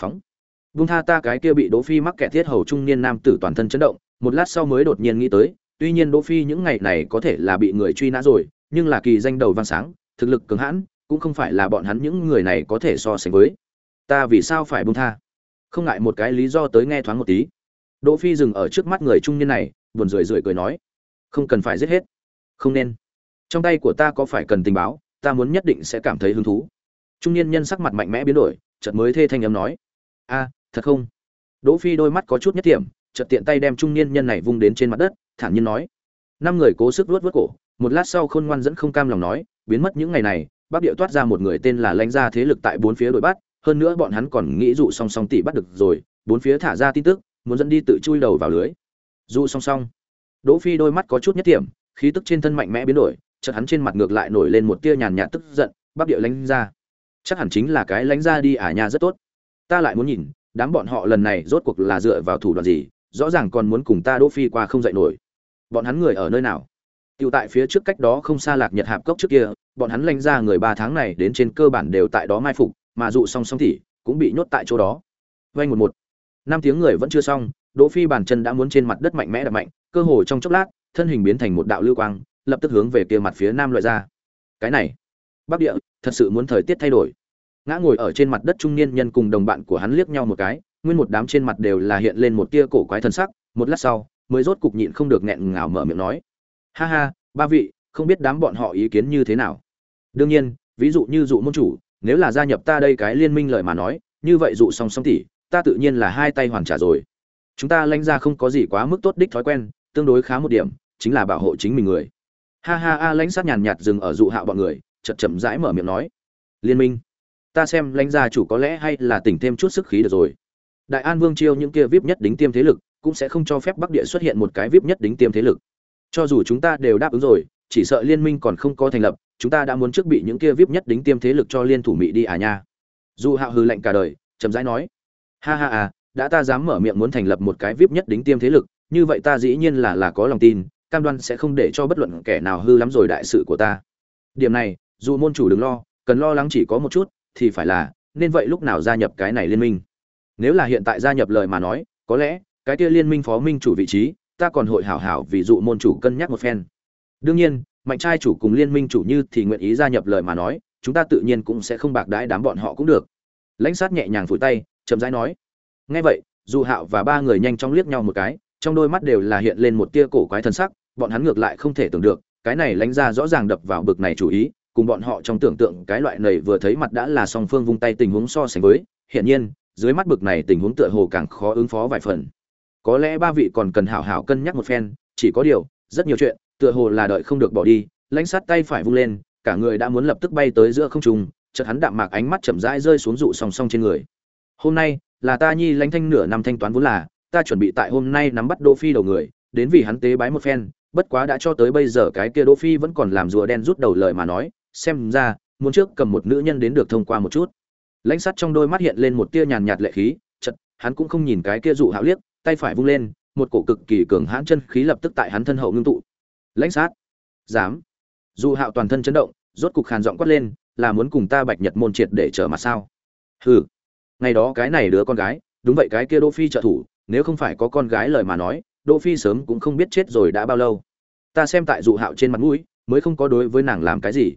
Phóng. Vung tha ta cái kia bị đỗ phi mắc kẹt thiết hầu trung niên nam tử toàn thân chấn động, một lát sau mới đột nhiên nghĩ tới, tuy nhiên đỗ phi những ngày này có thể là bị người truy nã rồi, nhưng là kỳ danh đầu vang sáng, thực lực cứng hãn, cũng không phải là bọn hắn những người này có thể so sánh với. Ta vì sao phải buông tha? Không ngại một cái lý do tới nghe thoáng một tí. Đỗ phi dừng ở trước mắt người trung niên này, buồn rười rượi cười nói, không cần phải giết hết. Không nên trong tay của ta có phải cần tình báo, ta muốn nhất định sẽ cảm thấy hứng thú. Trung niên nhân sắc mặt mạnh mẽ biến đổi, chợt mới thê thanh âm nói. A, thật không? Đỗ phi đôi mắt có chút nhất điểm chợt tiện tay đem trung niên nhân này vung đến trên mặt đất, thản nhiên nói. Năm người cố sức vuốt vuốt cổ, một lát sau khôn ngoan dẫn không cam lòng nói, biến mất những ngày này bắc địa toát ra một người tên là lãnh gia thế lực tại bốn phía đuổi bắt, hơn nữa bọn hắn còn nghĩ dụ song song tỷ bắt được rồi, bốn phía thả ra tin tức, muốn dẫn đi tự chui đầu vào lưới. Dụ song song. Đỗ phi đôi mắt có chút nhất điểm khí tức trên thân mạnh mẽ biến đổi chợt hắn trên mặt ngược lại nổi lên một tia nhàn nhạt tức giận bắc địa lánh ra. chắc hẳn chính là cái lánh ra đi à nhà rất tốt ta lại muốn nhìn đám bọn họ lần này rốt cuộc là dựa vào thủ đoạn gì rõ ràng còn muốn cùng ta đỗ phi qua không dậy nổi bọn hắn người ở nơi nào Tiểu tại phía trước cách đó không xa Lạc Nhật Hạp cốc trước kia, bọn hắn lánh ra người ba tháng này đến trên cơ bản đều tại đó mai phục, mà dụ song song thì cũng bị nhốt tại chỗ đó. vay một một, năm tiếng người vẫn chưa xong, Đỗ Phi bàn chân đã muốn trên mặt đất mạnh mẽ đập mạnh, cơ hồ trong chốc lát, thân hình biến thành một đạo lưu quang, lập tức hướng về kia mặt phía nam loại ra. Cái này, Bắc Địa, thật sự muốn thời tiết thay đổi. Ngã ngồi ở trên mặt đất trung niên nhân cùng đồng bạn của hắn liếc nhau một cái, nguyên một đám trên mặt đều là hiện lên một tia cổ quái thân sắc, một lát sau, mới rốt cục nhịn không được nghẹn ngào mở miệng nói: ha ha ba vị không biết đám bọn họ ý kiến như thế nào đương nhiên ví dụ như dụ môn chủ nếu là gia nhập ta đây cái liên minh lợi mà nói như vậy dụ song song tỷ ta tự nhiên là hai tay hoàn trả rồi chúng ta lãnh ra không có gì quá mức tốt đích thói quen tương đối khá một điểm chính là bảo hộ chính mình người ha ha a lãnh sát nhàn nhạt dừng ở dụ hạ bọn người chật chậm rãi mở miệng nói. Liên minh, ta xem lãnh gia chủ có lẽ hay là tỉnh thêm chút sức khí được rồi. Đại an vương chiêu những kia vip nhất đính tiêm thế lực, cũng sẽ không cho phép bắc địa xuất hiện một cái vip nhất đính tiêm thế lực. Cho dù chúng ta đều đáp ứng rồi, chỉ sợ liên minh còn không có thành lập, chúng ta đã muốn trước bị những kia vip nhất đính tiêm thế lực cho liên thủ mỹ đi à nha. Dù hạ hư lệnh cả đời, chậm rãi nói. Ha ha à đã ta dám mở miệng muốn thành lập một cái vip nhất đính tiêm thế lực, như vậy ta dĩ nhiên là là có lòng tin cam đoan sẽ không để cho bất luận kẻ nào hư lắm rồi đại sự của ta. Điểm này, dù môn chủ đừng lo, cần lo lắng chỉ có một chút, thì phải là, nên vậy lúc nào gia nhập cái này liên minh? Nếu là hiện tại gia nhập lời mà nói, có lẽ, cái kia liên minh phó minh chủ vị trí, ta còn hội hảo hảo vì dụ môn chủ cân nhắc một phen. Đương nhiên, mạnh trai chủ cùng liên minh chủ như thì nguyện ý gia nhập lời mà nói, chúng ta tự nhiên cũng sẽ không bạc đãi đám bọn họ cũng được. Lãnh sát nhẹ nhàng phủi tay, chậm rãi nói. Nghe vậy, dù hạo và ba người nhanh chóng liếc nhau một cái trong đôi mắt đều là hiện lên một tia cổ quái thân sắc, bọn hắn ngược lại không thể tưởng được, cái này lãnh ra rõ ràng đập vào bực này chủ ý, cùng bọn họ trong tưởng tượng cái loại này vừa thấy mặt đã là song phương vung tay tình huống so sánh với hiện nhiên, dưới mắt bực này tình huống tựa hồ càng khó ứng phó vài phần. Có lẽ ba vị còn cần hảo hảo cân nhắc một phen, chỉ có điều, rất nhiều chuyện, tựa hồ là đợi không được bỏ đi, lãnh sát tay phải vung lên, cả người đã muốn lập tức bay tới giữa không trung, chợt hắn đạm mạc ánh mắt chậm rãi rơi xuống dụ song song trên người. Hôm nay, là ta nhi lãnh thanh nửa năm thanh toán vốn là ta chuẩn bị tại hôm nay nắm bắt đỗ phi đầu người, đến vì hắn tế bái một phen, bất quá đã cho tới bây giờ cái kia đỗ phi vẫn còn làm rùa đen rút đầu lời mà nói, xem ra, muốn trước cầm một nữ nhân đến được thông qua một chút. Lãnh sắt trong đôi mắt hiện lên một tia nhàn nhạt lệ khí, chợt, hắn cũng không nhìn cái kia dụ hạo liếc, tay phải vung lên, một cổ cực kỳ cường hãn chân khí lập tức tại hắn thân hậu ngưng tụ. Lãnh sát dám. Dụ hạo toàn thân chấn động, rốt cục khàn giọng quát lên, là muốn cùng ta bạch nhật môn triệt để trở mặt sao? Hừ. Ngày đó cái này đứa con gái, đúng vậy cái kia đỗ phi trợ thủ nếu không phải có con gái lời mà nói, đỗ phi sớm cũng không biết chết rồi đã bao lâu. Ta xem tại dụ hạo trên mặt mũi, mới không có đối với nàng làm cái gì.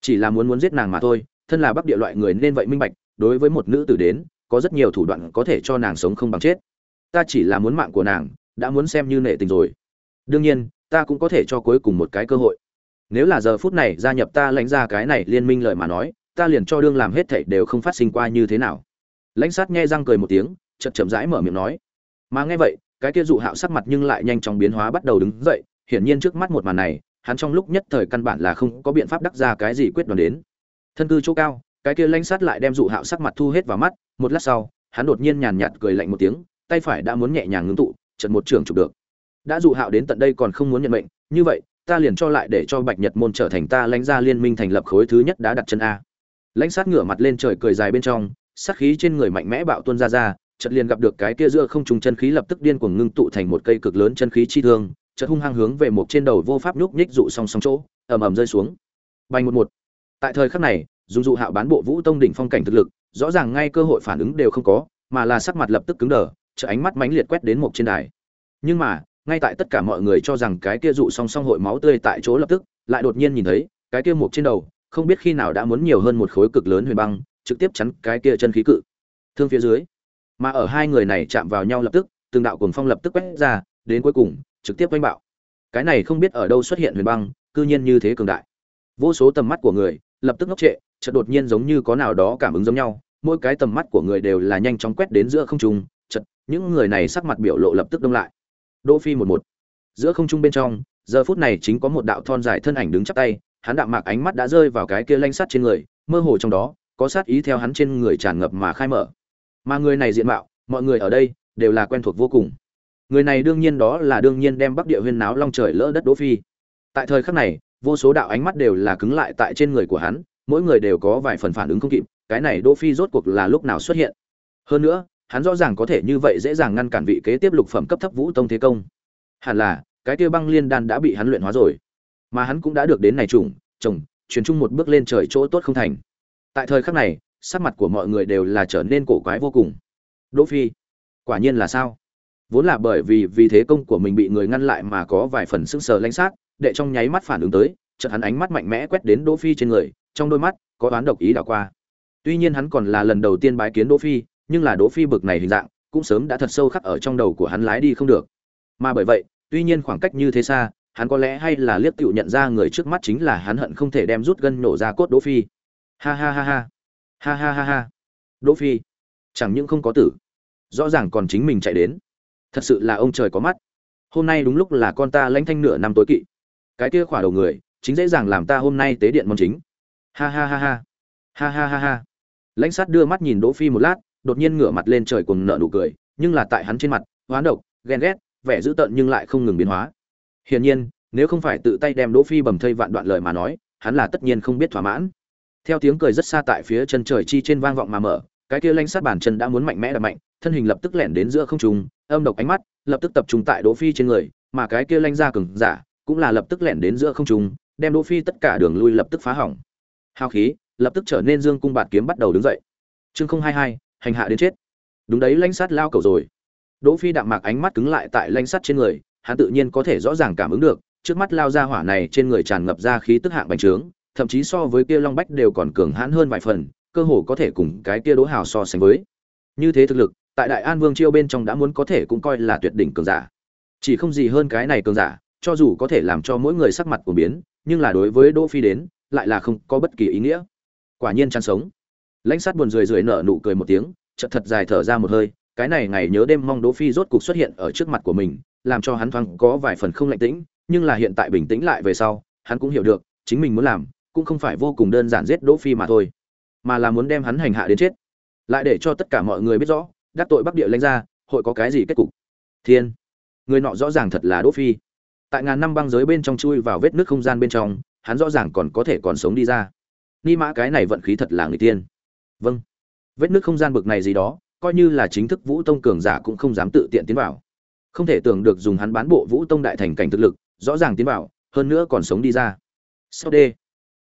Chỉ là muốn muốn giết nàng mà thôi, thân là bắc địa loại người nên vậy minh bạch, đối với một nữ tử đến, có rất nhiều thủ đoạn có thể cho nàng sống không bằng chết. Ta chỉ là muốn mạng của nàng, đã muốn xem như nệ tình rồi. Đương nhiên, ta cũng có thể cho cuối cùng một cái cơ hội. Nếu là giờ phút này gia nhập ta lãnh ra cái này liên minh lợi mà nói, ta liền cho đương làm hết thảy đều không phát sinh qua như thế nào. Lãnh sát nghe răng cười một tiếng, chậm chậm rãi mở miệng nói mà nghe vậy, cái kia dụ hạo sắc mặt nhưng lại nhanh chóng biến hóa bắt đầu đứng dậy, hiển nhiên trước mắt một màn này, hắn trong lúc nhất thời căn bản là không có biện pháp đắc ra cái gì quyết đoán đến. Thân cư chỗ cao, cái kia lãnh sát lại đem dụ hạo sắc mặt thu hết vào mắt, một lát sau, hắn đột nhiên nhàn nhạt cười lạnh một tiếng, tay phải đã muốn nhẹ nhàng ngưng tụ trận một trường chụp được. Đã dụ hạo đến tận đây còn không muốn nhận mệnh, như vậy, ta liền cho lại để cho bạch nhật môn trở thành ta lãnh gia liên minh thành lập khối thứ nhất đã đặt chân a. Lãnh sát ngửa mặt lên trời cười dài bên trong, sát khí trên người mạnh mẽ bạo tuôn ra ra chợt liền gặp được cái kia giữa không trùng chân khí lập tức điên cuồng ngưng tụ thành một cây cực lớn chân khí chi thương, chợt hung hăng hướng về một trên đầu vô pháp nhúc nhích dụ song song chỗ, ầm ầm rơi xuống. Bay một một. Tại thời khắc này, dùng dụ hạo bán bộ vũ tông đỉnh phong cảnh thực lực, rõ ràng ngay cơ hội phản ứng đều không có, mà là sắc mặt lập tức cứng đờ chợ ánh mắt mãnh liệt quét đến một trên đài. Nhưng mà, ngay tại tất cả mọi người cho rằng cái kia dụ song song hội máu tươi tại chỗ lập tức, lại đột nhiên nhìn thấy, cái kia một trên đầu, không biết khi nào đã muốn nhiều hơn một khối cực lớn huyền băng, trực tiếp chắn cái kia chân khí cự. Thương phía dưới mà ở hai người này chạm vào nhau lập tức, từng đạo cuồng phong lập tức quét ra, đến cuối cùng, trực tiếp oanh bạo. Cái này không biết ở đâu xuất hiện huyền băng, cư nhiên như thế cường đại. Vô số tầm mắt của người, lập tức ngốc trệ, chợt đột nhiên giống như có nào đó cảm ứng giống nhau, mỗi cái tầm mắt của người đều là nhanh chóng quét đến giữa không trung, chợt, những người này sắc mặt biểu lộ lập tức đông lại. Đỗ phi một một. Giữa không trung bên trong, giờ phút này chính có một đạo thon dài thân ảnh đứng chắp tay, hắn đạm mạc ánh mắt đã rơi vào cái kia lanh sắt trên người, mơ hồ trong đó, có sát ý theo hắn trên người tràn ngập mà khai mở mà người này diện mạo, mọi người ở đây đều là quen thuộc vô cùng. Người này đương nhiên đó là đương nhiên đem bắc địa huyên náo long trời lỡ đất đỗ phi. Tại thời khắc này, vô số đạo ánh mắt đều là cứng lại tại trên người của hắn, mỗi người đều có vài phần phản ứng không kịp, cái này đỗ phi rốt cuộc là lúc nào xuất hiện? Hơn nữa, hắn rõ ràng có thể như vậy dễ dàng ngăn cản vị kế tiếp lục phẩm cấp thấp vũ tông thế công. Hẳn là, cái kia băng liên đan đã bị hắn luyện hóa rồi. Mà hắn cũng đã được đến này trùng trồng truyền chung một bước lên trời chỗ tốt không thành. Tại thời khắc này sắc mặt của mọi người đều là trở nên cổ quái vô cùng. Đỗ phi, quả nhiên là sao? Vốn là bởi vì vì thế công của mình bị người ngăn lại mà có vài phần sững sờ lãnh sát, đệ trong nháy mắt phản ứng tới, chợt hắn ánh mắt mạnh mẽ quét đến đỗ phi trên người, trong đôi mắt có đoán độc ý đảo qua. Tuy nhiên hắn còn là lần đầu tiên bái kiến đỗ phi, nhưng là đỗ phi bực này hình dạng, cũng sớm đã thật sâu khắc ở trong đầu của hắn lái đi không được. Mà bởi vậy, tuy nhiên khoảng cách như thế xa, hắn có lẽ hay là liếc tựu nhận ra người trước mắt chính là hắn hận không thể đem rút gân nổ ra cốt đỗ phi. Ha ha ha ha ha ha ha ha. Đỗ phi, chẳng những không có tử, rõ ràng còn chính mình chạy đến. Thật sự là ông trời có mắt. Hôm nay đúng lúc là con ta lãnh thanh nửa năm tối kỵ. Cái kia khỏa đầu người, chính dễ dàng làm ta hôm nay tế điện môn chính. Ha ha ha ha. Ha ha ha ha. Lãnh sát đưa mắt nhìn đỗ phi một lát, đột nhiên ngửa mặt lên trời cùng nở nụ cười, nhưng là tại hắn trên mặt, hoán độc, ghen ghét, vẻ dữ tợn nhưng lại không ngừng biến hóa. Hiển nhiên, nếu không phải tự tay đem đỗ phi bầm thây vạn đoạn lời mà nói, hắn là tất nhiên không biết thỏa mãn theo tiếng cười rất xa tại phía chân trời chi trên vang vọng mà mở, cái kia lãnh sát bản chân đã muốn mạnh mẽ đập mạnh, thân hình lập tức lẻn đến giữa không trung, âm độc ánh mắt lập tức tập trung tại đỗ phi trên người, mà cái kia lãnh ra cường giả cũng là lập tức lẻn đến giữa không trung, đem đỗ phi tất cả đường lui lập tức phá hỏng. Hao khí lập tức trở nên dương cung bạt kiếm bắt đầu đứng dậy. Chương không hai hai, hành hạ đến chết. Đúng đấy lãnh sát lao cầu rồi. Đỗ phi đạm mạc ánh mắt cứng lại tại lãnh sát trên người, hắn tự nhiên có thể rõ ràng cảm ứng được, trước mắt lao ra hỏa này trên người tràn ngập ra khí tức hạng bành trướng thậm chí so với kia long bách đều còn cường hãn hơn vài phần, cơ hồ có thể cùng cái kia đỗ hào so sánh với. Như thế thực lực, tại đại an vương chiêu bên trong đã muốn có thể cũng coi là tuyệt đỉnh cường giả. Chỉ không gì hơn cái này cường giả, cho dù có thể làm cho mỗi người sắc mặt của biến, nhưng là đối với đỗ phi đến, lại là không có bất kỳ ý nghĩa. Quả nhiên chăn sống. Lãnh sát buồn rười rượi nở nụ cười một tiếng, chợt thật dài thở ra một hơi, cái này ngày nhớ đêm mong đỗ phi rốt cục xuất hiện ở trước mặt của mình, làm cho hắn thoáng có vài phần không lạnh tĩnh, nhưng là hiện tại bình tĩnh lại về sau, hắn cũng hiểu được, chính mình muốn làm cũng không phải vô cùng đơn giản giết đỗ phi mà thôi, mà là muốn đem hắn hành hạ đến chết. Lại để cho tất cả mọi người biết rõ, đắc tội bắc địa lãnh ra hội có cái gì kết cục? Thiên, người nọ rõ ràng thật là đỗ phi. Tại ngàn năm băng giới bên trong chui vào vết nước không gian bên trong, hắn rõ ràng còn có thể còn sống đi ra. Ni mã cái này vận khí thật là người tiên. Vâng. Vết nước không gian bực này gì đó, coi như là chính thức vũ tông cường giả cũng không dám tự tiện tiến vào. Không thể tưởng được dùng hắn bán bộ vũ tông đại thành cảnh thực lực, rõ ràng tiến vào, hơn nữa còn sống đi ra. Sau đây?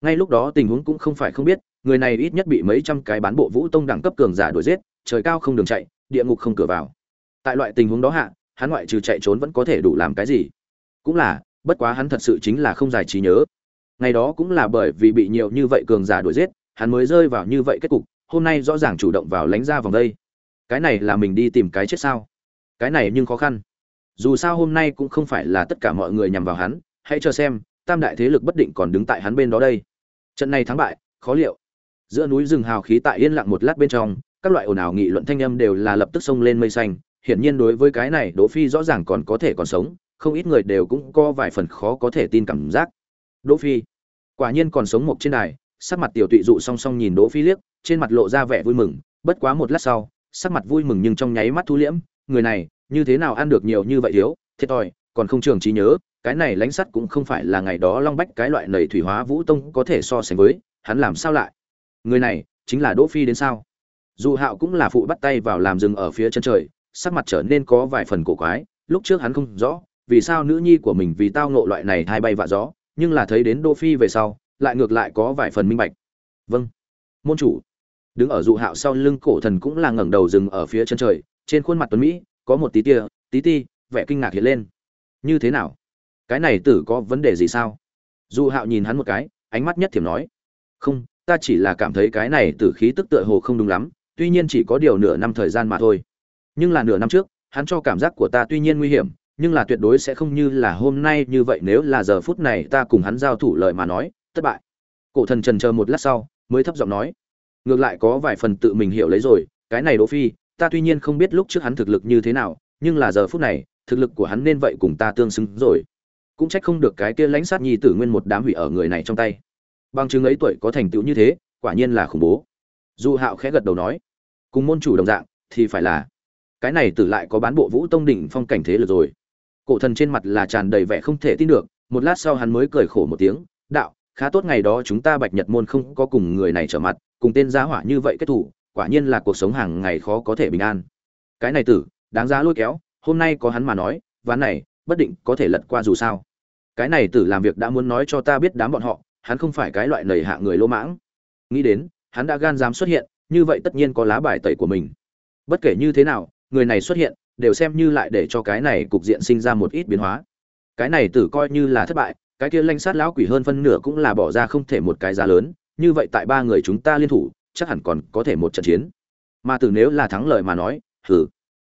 Ngay lúc đó tình huống cũng không phải không biết, người này ít nhất bị mấy trăm cái bán bộ vũ tông đẳng cấp cường giả đuổi giết, trời cao không đường chạy, địa ngục không cửa vào. Tại loại tình huống đó hạ, hắn ngoại trừ chạy trốn vẫn có thể đủ làm cái gì? Cũng là, bất quá hắn thật sự chính là không giải trí nhớ. Ngày đó cũng là bởi vì bị nhiều như vậy cường giả đuổi giết, hắn mới rơi vào như vậy kết cục, hôm nay rõ ràng chủ động vào lánh ra vòng đây. Cái này là mình đi tìm cái chết sao? Cái này nhưng khó khăn. Dù sao hôm nay cũng không phải là tất cả mọi người nhằm vào hắn, hãy cho xem, tam đại thế lực bất định còn đứng tại hắn bên đó đây trận này thắng bại, khó liệu. Giữa núi rừng hào khí tại yên lặng một lát bên trong, các loại ồn ào nghị luận thanh âm đều là lập tức xông lên mây xanh. Hiển nhiên đối với cái này, đỗ phi rõ ràng còn có thể còn sống, không ít người đều cũng có vài phần khó có thể tin cảm giác. Đỗ phi, quả nhiên còn sống một trên đài, sắc mặt tiểu tụy dụ song song nhìn đỗ phi liếc, trên mặt lộ ra vẻ vui mừng. Bất quá một lát sau, sắc mặt vui mừng nhưng trong nháy mắt thu liễm. Người này, như thế nào ăn được nhiều như vậy thiếu? Thiệt thòi, còn không trường trí nhớ cái này lãnh sắt cũng không phải là ngày đó long bách cái loại nầy thủy hóa vũ tông có thể so sánh với, hắn làm sao lại? Người này chính là đỗ phi đến sao? Dù hạo cũng là phụ bắt tay vào làm rừng ở phía chân trời, sắc mặt trở nên có vài phần cổ quái, lúc trước hắn không rõ, vì sao nữ nhi của mình vì tao ngộ loại này thay bay vạ gió, nhưng là thấy đến đỗ phi về sau, lại ngược lại có vài phần minh bạch. Vâng môn chủ. Đứng ở dụ hạo sau lưng cổ thần cũng là ngẩng đầu dừng ở phía chân trời, trên khuôn mặt tuấn mỹ, có một tí tia, tí ti, vẻ kinh ngạc hiện lên. Như thế nào? Cái này tử có vấn đề gì sao? Dù hạo nhìn hắn một cái, ánh mắt nhất thiểm nói, không, ta chỉ là cảm thấy cái này tử khí tức tựa hồ không đúng lắm, tuy nhiên chỉ có điều nửa năm thời gian mà thôi. Nhưng là nửa năm trước, hắn cho cảm giác của ta tuy nhiên nguy hiểm, nhưng là tuyệt đối sẽ không như là hôm nay như vậy nếu là giờ phút này ta cùng hắn giao thủ lời mà nói, thất bại. Cổ thần trần chờ một lát sau, mới thấp giọng nói, ngược lại có vài phần tự mình hiểu lấy rồi, cái này đỗ phi, ta tuy nhiên không biết lúc trước hắn thực lực như thế nào, nhưng là giờ phút này, thực lực của hắn nên vậy cùng ta tương xứng rồi cũng trách không được cái kia lãnh sát nhi tử nguyên một đám hủy ở người này trong tay. Bằng chứng ấy tuổi có thành tựu như thế, quả nhiên là khủng bố. Dù hạo khẽ gật đầu nói, cùng môn chủ đồng dạng, thì phải là. Cái này tử lại có bán bộ vũ tông đỉnh phong cảnh thế lực rồi. Cổ thần trên mặt là tràn đầy vẻ không thể tin được, một lát sau hắn mới cười khổ một tiếng, đạo, khá tốt ngày đó chúng ta bạch nhật môn không có cùng người này trở mặt, cùng tên giá hỏa như vậy kết thủ, quả nhiên là cuộc sống hàng ngày khó có thể bình an. Cái này tử, đáng giá lôi kéo, hôm nay có hắn mà nói, ván này bất định có thể lật qua dù sao. Cái này tử làm việc đã muốn nói cho ta biết đám bọn họ, hắn không phải cái loại nầy hạ người lỗ mãng. Nghĩ đến, hắn đã gan dám xuất hiện, như vậy tất nhiên có lá bài tẩy của mình. Bất kể như thế nào, người này xuất hiện, đều xem như lại để cho cái này cục diện sinh ra một ít biến hóa. Cái này tử coi như là thất bại, cái kia lanh sát lão quỷ hơn phân nửa cũng là bỏ ra không thể một cái giá lớn, như vậy tại ba người chúng ta liên thủ, chắc hẳn còn có thể một trận chiến. Mà tử nếu là thắng lợi mà nói, hừ.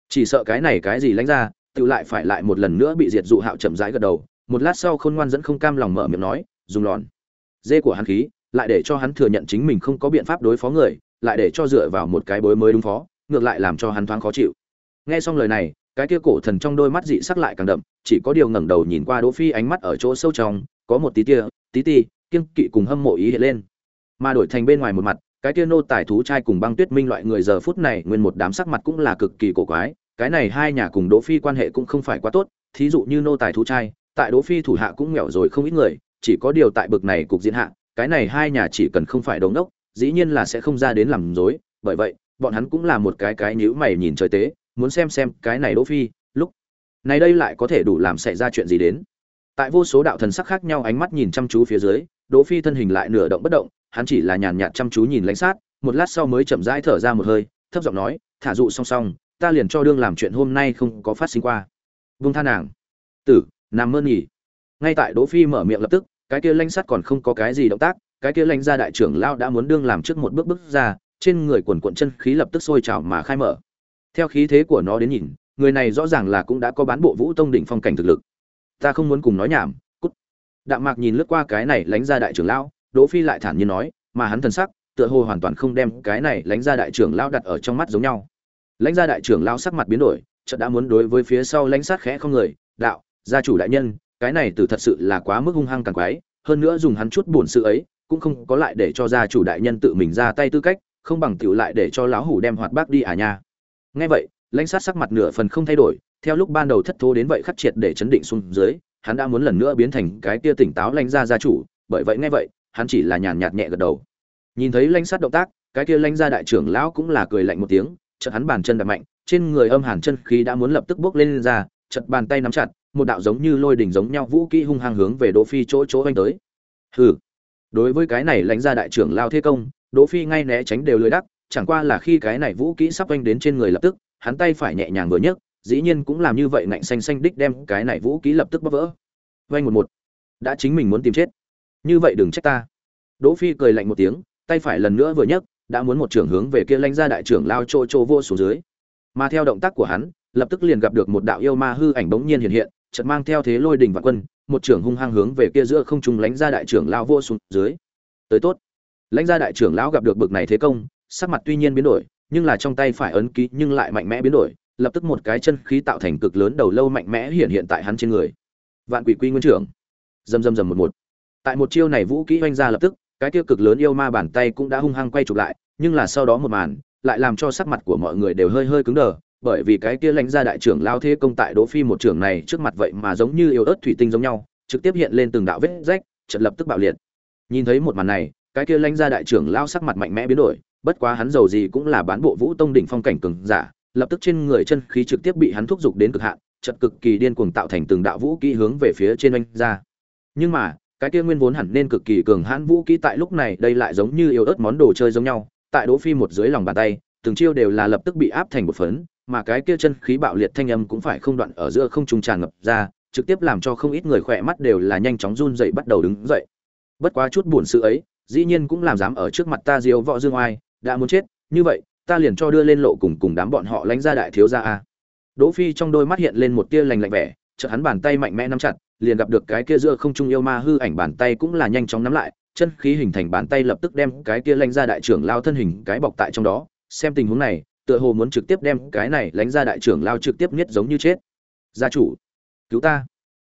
Chỉ sợ cái này cái gì lãnh ra tự lại phải lại một lần nữa bị diệt dụ hạo chậm rãi gật đầu, một lát sau khôn ngoan dẫn không cam lòng mở miệng nói, dùng lòn. Dê của hắn khí, lại để cho hắn thừa nhận chính mình không có biện pháp đối phó người, lại để cho dựa vào một cái bối mới đúng phó, ngược lại làm cho hắn thoáng khó chịu. Nghe xong lời này, cái kia cổ thần trong đôi mắt dị sắc lại càng đậm, chỉ có điều ngẩng đầu nhìn qua đỗ phi ánh mắt ở chỗ sâu trong, có một tí tia, tí ti, kiêng kỵ cùng hâm mộ ý hiện lên. Mà đổi thành bên ngoài một mặt, cái kia nô tài thú trai cùng băng tuyết minh loại người giờ phút này nguyên một đám sắc mặt cũng là cực kỳ cổ quái cái này hai nhà cùng đỗ phi quan hệ cũng không phải quá tốt, thí dụ như nô tài thú trai, tại đỗ phi thủ hạ cũng nghèo rồi không ít người, chỉ có điều tại bực này cục diện hạ, cái này hai nhà chỉ cần không phải đống đốc, dĩ nhiên là sẽ không ra đến làm dối bởi vậy, bọn hắn cũng là một cái cái nhíu mày nhìn trời tế, muốn xem xem cái này đỗ phi, lúc này đây lại có thể đủ làm xảy ra chuyện gì đến. Tại vô số đạo thần sắc khác nhau ánh mắt nhìn chăm chú phía dưới, đỗ phi thân hình lại nửa động bất động, hắn chỉ là nhàn nhạt chăm chú nhìn lãnh sát, một lát sau mới chậm rãi thở ra một hơi, thấp giọng nói, thả dụ song song ta liền cho đương làm chuyện hôm nay không có phát sinh qua. Vung tha nàng. Tử, nằm mơ nhỉ. Ngay tại đỗ phi mở miệng lập tức, cái kia lãnh sát còn không có cái gì động tác, cái kia lãnh gia đại trưởng lao đã muốn đương làm trước một bước bước ra, trên người quần cuộn chân khí lập tức sôi trào mà khai mở. Theo khí thế của nó đến nhìn, người này rõ ràng là cũng đã có bán bộ vũ tông đỉnh phong cảnh thực lực. Ta không muốn cùng nói nhảm, cút. Đạm mạc nhìn lướt qua cái này lánh ra đại trưởng lão, đỗ phi lại thản nhiên nói, mà hắn thần sắc, tựa hồ hoàn toàn không đem cái này lánh ra đại trưởng lão đặt ở trong mắt giống nhau lãnh gia đại trưởng lão sắc mặt biến đổi, chợt đã muốn đối với phía sau lãnh sát khẽ không người, đạo, gia chủ đại nhân, cái này từ thật sự là quá mức hung hăng càng quái, hơn nữa dùng hắn chút buồn sự ấy, cũng không có lại để cho gia chủ đại nhân tự mình ra tay tư cách, không bằng tiểu lại để cho lão hủ đem hoạt bác đi à nha. Nghe vậy, lãnh sát sắc mặt nửa phần không thay đổi, theo lúc ban đầu thất thố đến vậy khắc triệt để chấn định xuống dưới, hắn đã muốn lần nữa biến thành cái kia tỉnh táo lãnh gia gia chủ, bởi vậy nghe vậy, hắn chỉ là nhàn nhạt nhẹ gật đầu. Nhìn thấy lãnh sát động tác, cái kia lãnh gia đại trưởng lão cũng là cười lạnh một tiếng chợt hắn bàn chân đạp mạnh trên người âm hàn chân khí đã muốn lập tức bước lên, lên ra chợt bàn tay nắm chặt một đạo giống như lôi đỉnh giống nhau vũ kỹ hung hăng hướng về đỗ phi chỗ chỗ anh tới hừ đối với cái này lãnh gia đại trưởng lao thế công đỗ phi ngay né tránh đều lười đắc chẳng qua là khi cái này vũ kỹ sắp anh đến trên người lập tức hắn tay phải nhẹ nhàng vừa nhấc, dĩ nhiên cũng làm như vậy ngạnh xanh xanh đích đem cái này vũ khí lập tức bóp vỡ. Vành một một, đã chính mình muốn tìm chết. Như vậy đừng trách ta. Đỗ Phi cười lạnh một tiếng, tay phải lần nữa vừa nhấc, đã muốn một trưởng hướng về kia lãnh gia đại trưởng lao chô chô vô xuống dưới. Mà theo động tác của hắn, lập tức liền gặp được một đạo yêu ma hư ảnh bỗng nhiên hiện hiện, chợt mang theo thế lôi đỉnh vạn quân, một trưởng hung hăng hướng về kia giữa không trung lãnh gia đại trưởng lao vô xuống dưới. Tới tốt. Lãnh gia đại trưởng lão gặp được bực này thế công, sắc mặt tuy nhiên biến đổi, nhưng là trong tay phải ấn ký nhưng lại mạnh mẽ biến đổi, lập tức một cái chân khí tạo thành cực lớn đầu lâu mạnh mẽ hiện hiện tại hắn trên người. Vạn Quỷ Quy Nguyên trưởng. dầm dầm dầm một một. Tại một chiêu này vũ kỹ hoành ra lập tức, cái tiêu cực lớn yêu ma bàn tay cũng đã hung hăng quay chụp lại, nhưng là sau đó một màn, lại làm cho sắc mặt của mọi người đều hơi hơi cứng đờ, bởi vì cái kia lãnh gia đại trưởng lao thế công tại Đỗ Phi một trưởng này trước mặt vậy mà giống như yêu ớt thủy tinh giống nhau, trực tiếp hiện lên từng đạo vết rách, chợt lập tức bạo liệt. Nhìn thấy một màn này, cái kia lãnh gia đại trưởng lao sắc mặt mạnh mẽ biến đổi, bất quá hắn giàu gì cũng là bán bộ vũ tông đỉnh phong cảnh cường giả, lập tức trên người chân khí trực tiếp bị hắn thúc dục đến cực hạn, chợt cực kỳ điên cuồng tạo thành từng đạo vũ kỹ hướng về phía trên anh ra. Nhưng mà, cái kia nguyên vốn hẳn nên cực kỳ cường hãn vũ kỹ tại lúc này đây lại giống như yếu ớt món đồ chơi giống nhau, tại Đỗ Phi một dưới lòng bàn tay, từng chiêu đều là lập tức bị áp thành một phấn, mà cái kia chân khí bạo liệt thanh âm cũng phải không đoạn ở giữa không trung tràn ngập ra, trực tiếp làm cho không ít người khỏe mắt đều là nhanh chóng run dậy bắt đầu đứng dậy. Bất quá chút buồn sự ấy, dĩ nhiên cũng làm dám ở trước mặt ta diêu võ dương oai, đã muốn chết, như vậy, ta liền cho đưa lên lộ cùng cùng đám bọn họ lánh ra đại thiếu gia a. Đỗ Phi trong đôi mắt hiện lên một tia lạnh lạnh vẻ, chợt hắn bàn tay mạnh mẽ nắm chặt, liền gặp được cái kia giữa không trung yêu ma hư ảnh bàn tay cũng là nhanh chóng nắm lại, chân khí hình thành bàn tay lập tức đem cái kia lánh ra đại trưởng lao thân hình cái bọc tại trong đó, xem tình huống này, tựa hồ muốn trực tiếp đem cái này lánh ra đại trưởng lao trực tiếp nhất giống như chết. Gia chủ, cứu ta.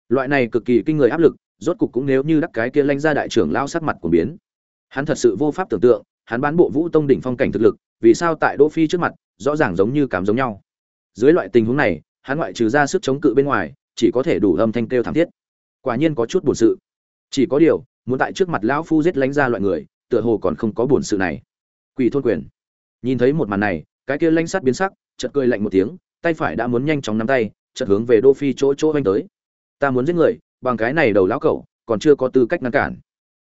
Loại này cực kỳ kinh người áp lực, rốt cục cũng nếu như đắc cái kia lánh ra đại trưởng lao sắc mặt của biến. Hắn thật sự vô pháp tưởng tượng, hắn bán bộ vũ tông đỉnh phong cảnh thực lực, vì sao tại Đỗ Phi trước mặt, rõ ràng giống như cảm giống nhau. Dưới loại tình huống này, hắn ngoại trừ ra sức chống cự bên ngoài, chỉ có thể đủ âm thanh kêu thảm thiết. Quả nhiên có chút buồn sự. Chỉ có điều, muốn tại trước mặt lão phu giết lánh ra loại người, tựa hồ còn không có buồn sự này. Quỷ thôn quyền. Nhìn thấy một màn này, cái kia lãnh sát biến sắc, chợt cười lạnh một tiếng, tay phải đã muốn nhanh chóng nắm tay, chợt hướng về Đỗ Phi chỗ chỗ anh tới. Ta muốn giết người, bằng cái này đầu lão cẩu, còn chưa có tư cách ngăn cản.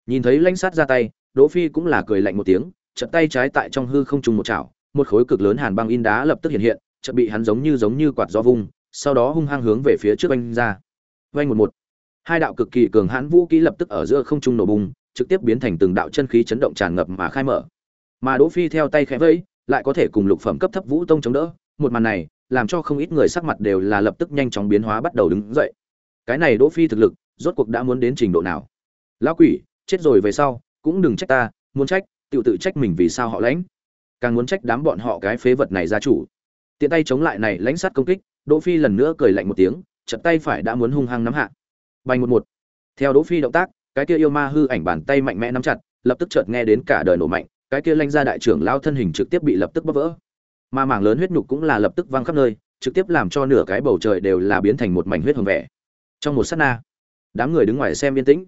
Nhìn thấy lãnh sát ra tay, Đỗ Phi cũng là cười lạnh một tiếng, chợt tay trái tại trong hư không trùng một chảo, một khối cực lớn hàn băng in đá lập tức hiện hiện, chợt bị hắn giống như giống như quạt gió vung, sau đó hung hăng hướng về phía trước anh ra. Vành một một. Hai đạo cực kỳ cường hãn vũ khí lập tức ở giữa không trung nổ bùng, trực tiếp biến thành từng đạo chân khí chấn động tràn ngập mà khai mở. Mà Đỗ Phi theo tay khẽ vẫy, lại có thể cùng lục phẩm cấp thấp vũ tông chống đỡ, một màn này, làm cho không ít người sắc mặt đều là lập tức nhanh chóng biến hóa bắt đầu đứng dậy. Cái này Đỗ Phi thực lực, rốt cuộc đã muốn đến trình độ nào? Lão quỷ, chết rồi về sau, cũng đừng trách ta, muốn trách, tự tự trách mình vì sao họ lãnh càng muốn trách đám bọn họ cái phế vật này gia chủ tiện tay chống lại này lãnh sát công kích đỗ phi lần nữa cười lạnh một tiếng chật tay phải đã muốn hung hăng nắm hạ bay một một. Theo đỗ phi động tác, cái kia yêu ma hư ảnh bàn tay mạnh mẽ nắm chặt, lập tức chợt nghe đến cả đời nổ mạnh, cái kia lanh ra đại trưởng lao thân hình trực tiếp bị lập tức bóc vỡ. Ma mảng lớn huyết nhục cũng là lập tức văng khắp nơi, trực tiếp làm cho nửa cái bầu trời đều là biến thành một mảnh huyết hồng vẻ. Trong một sát na, đám người đứng ngoài xem yên tĩnh.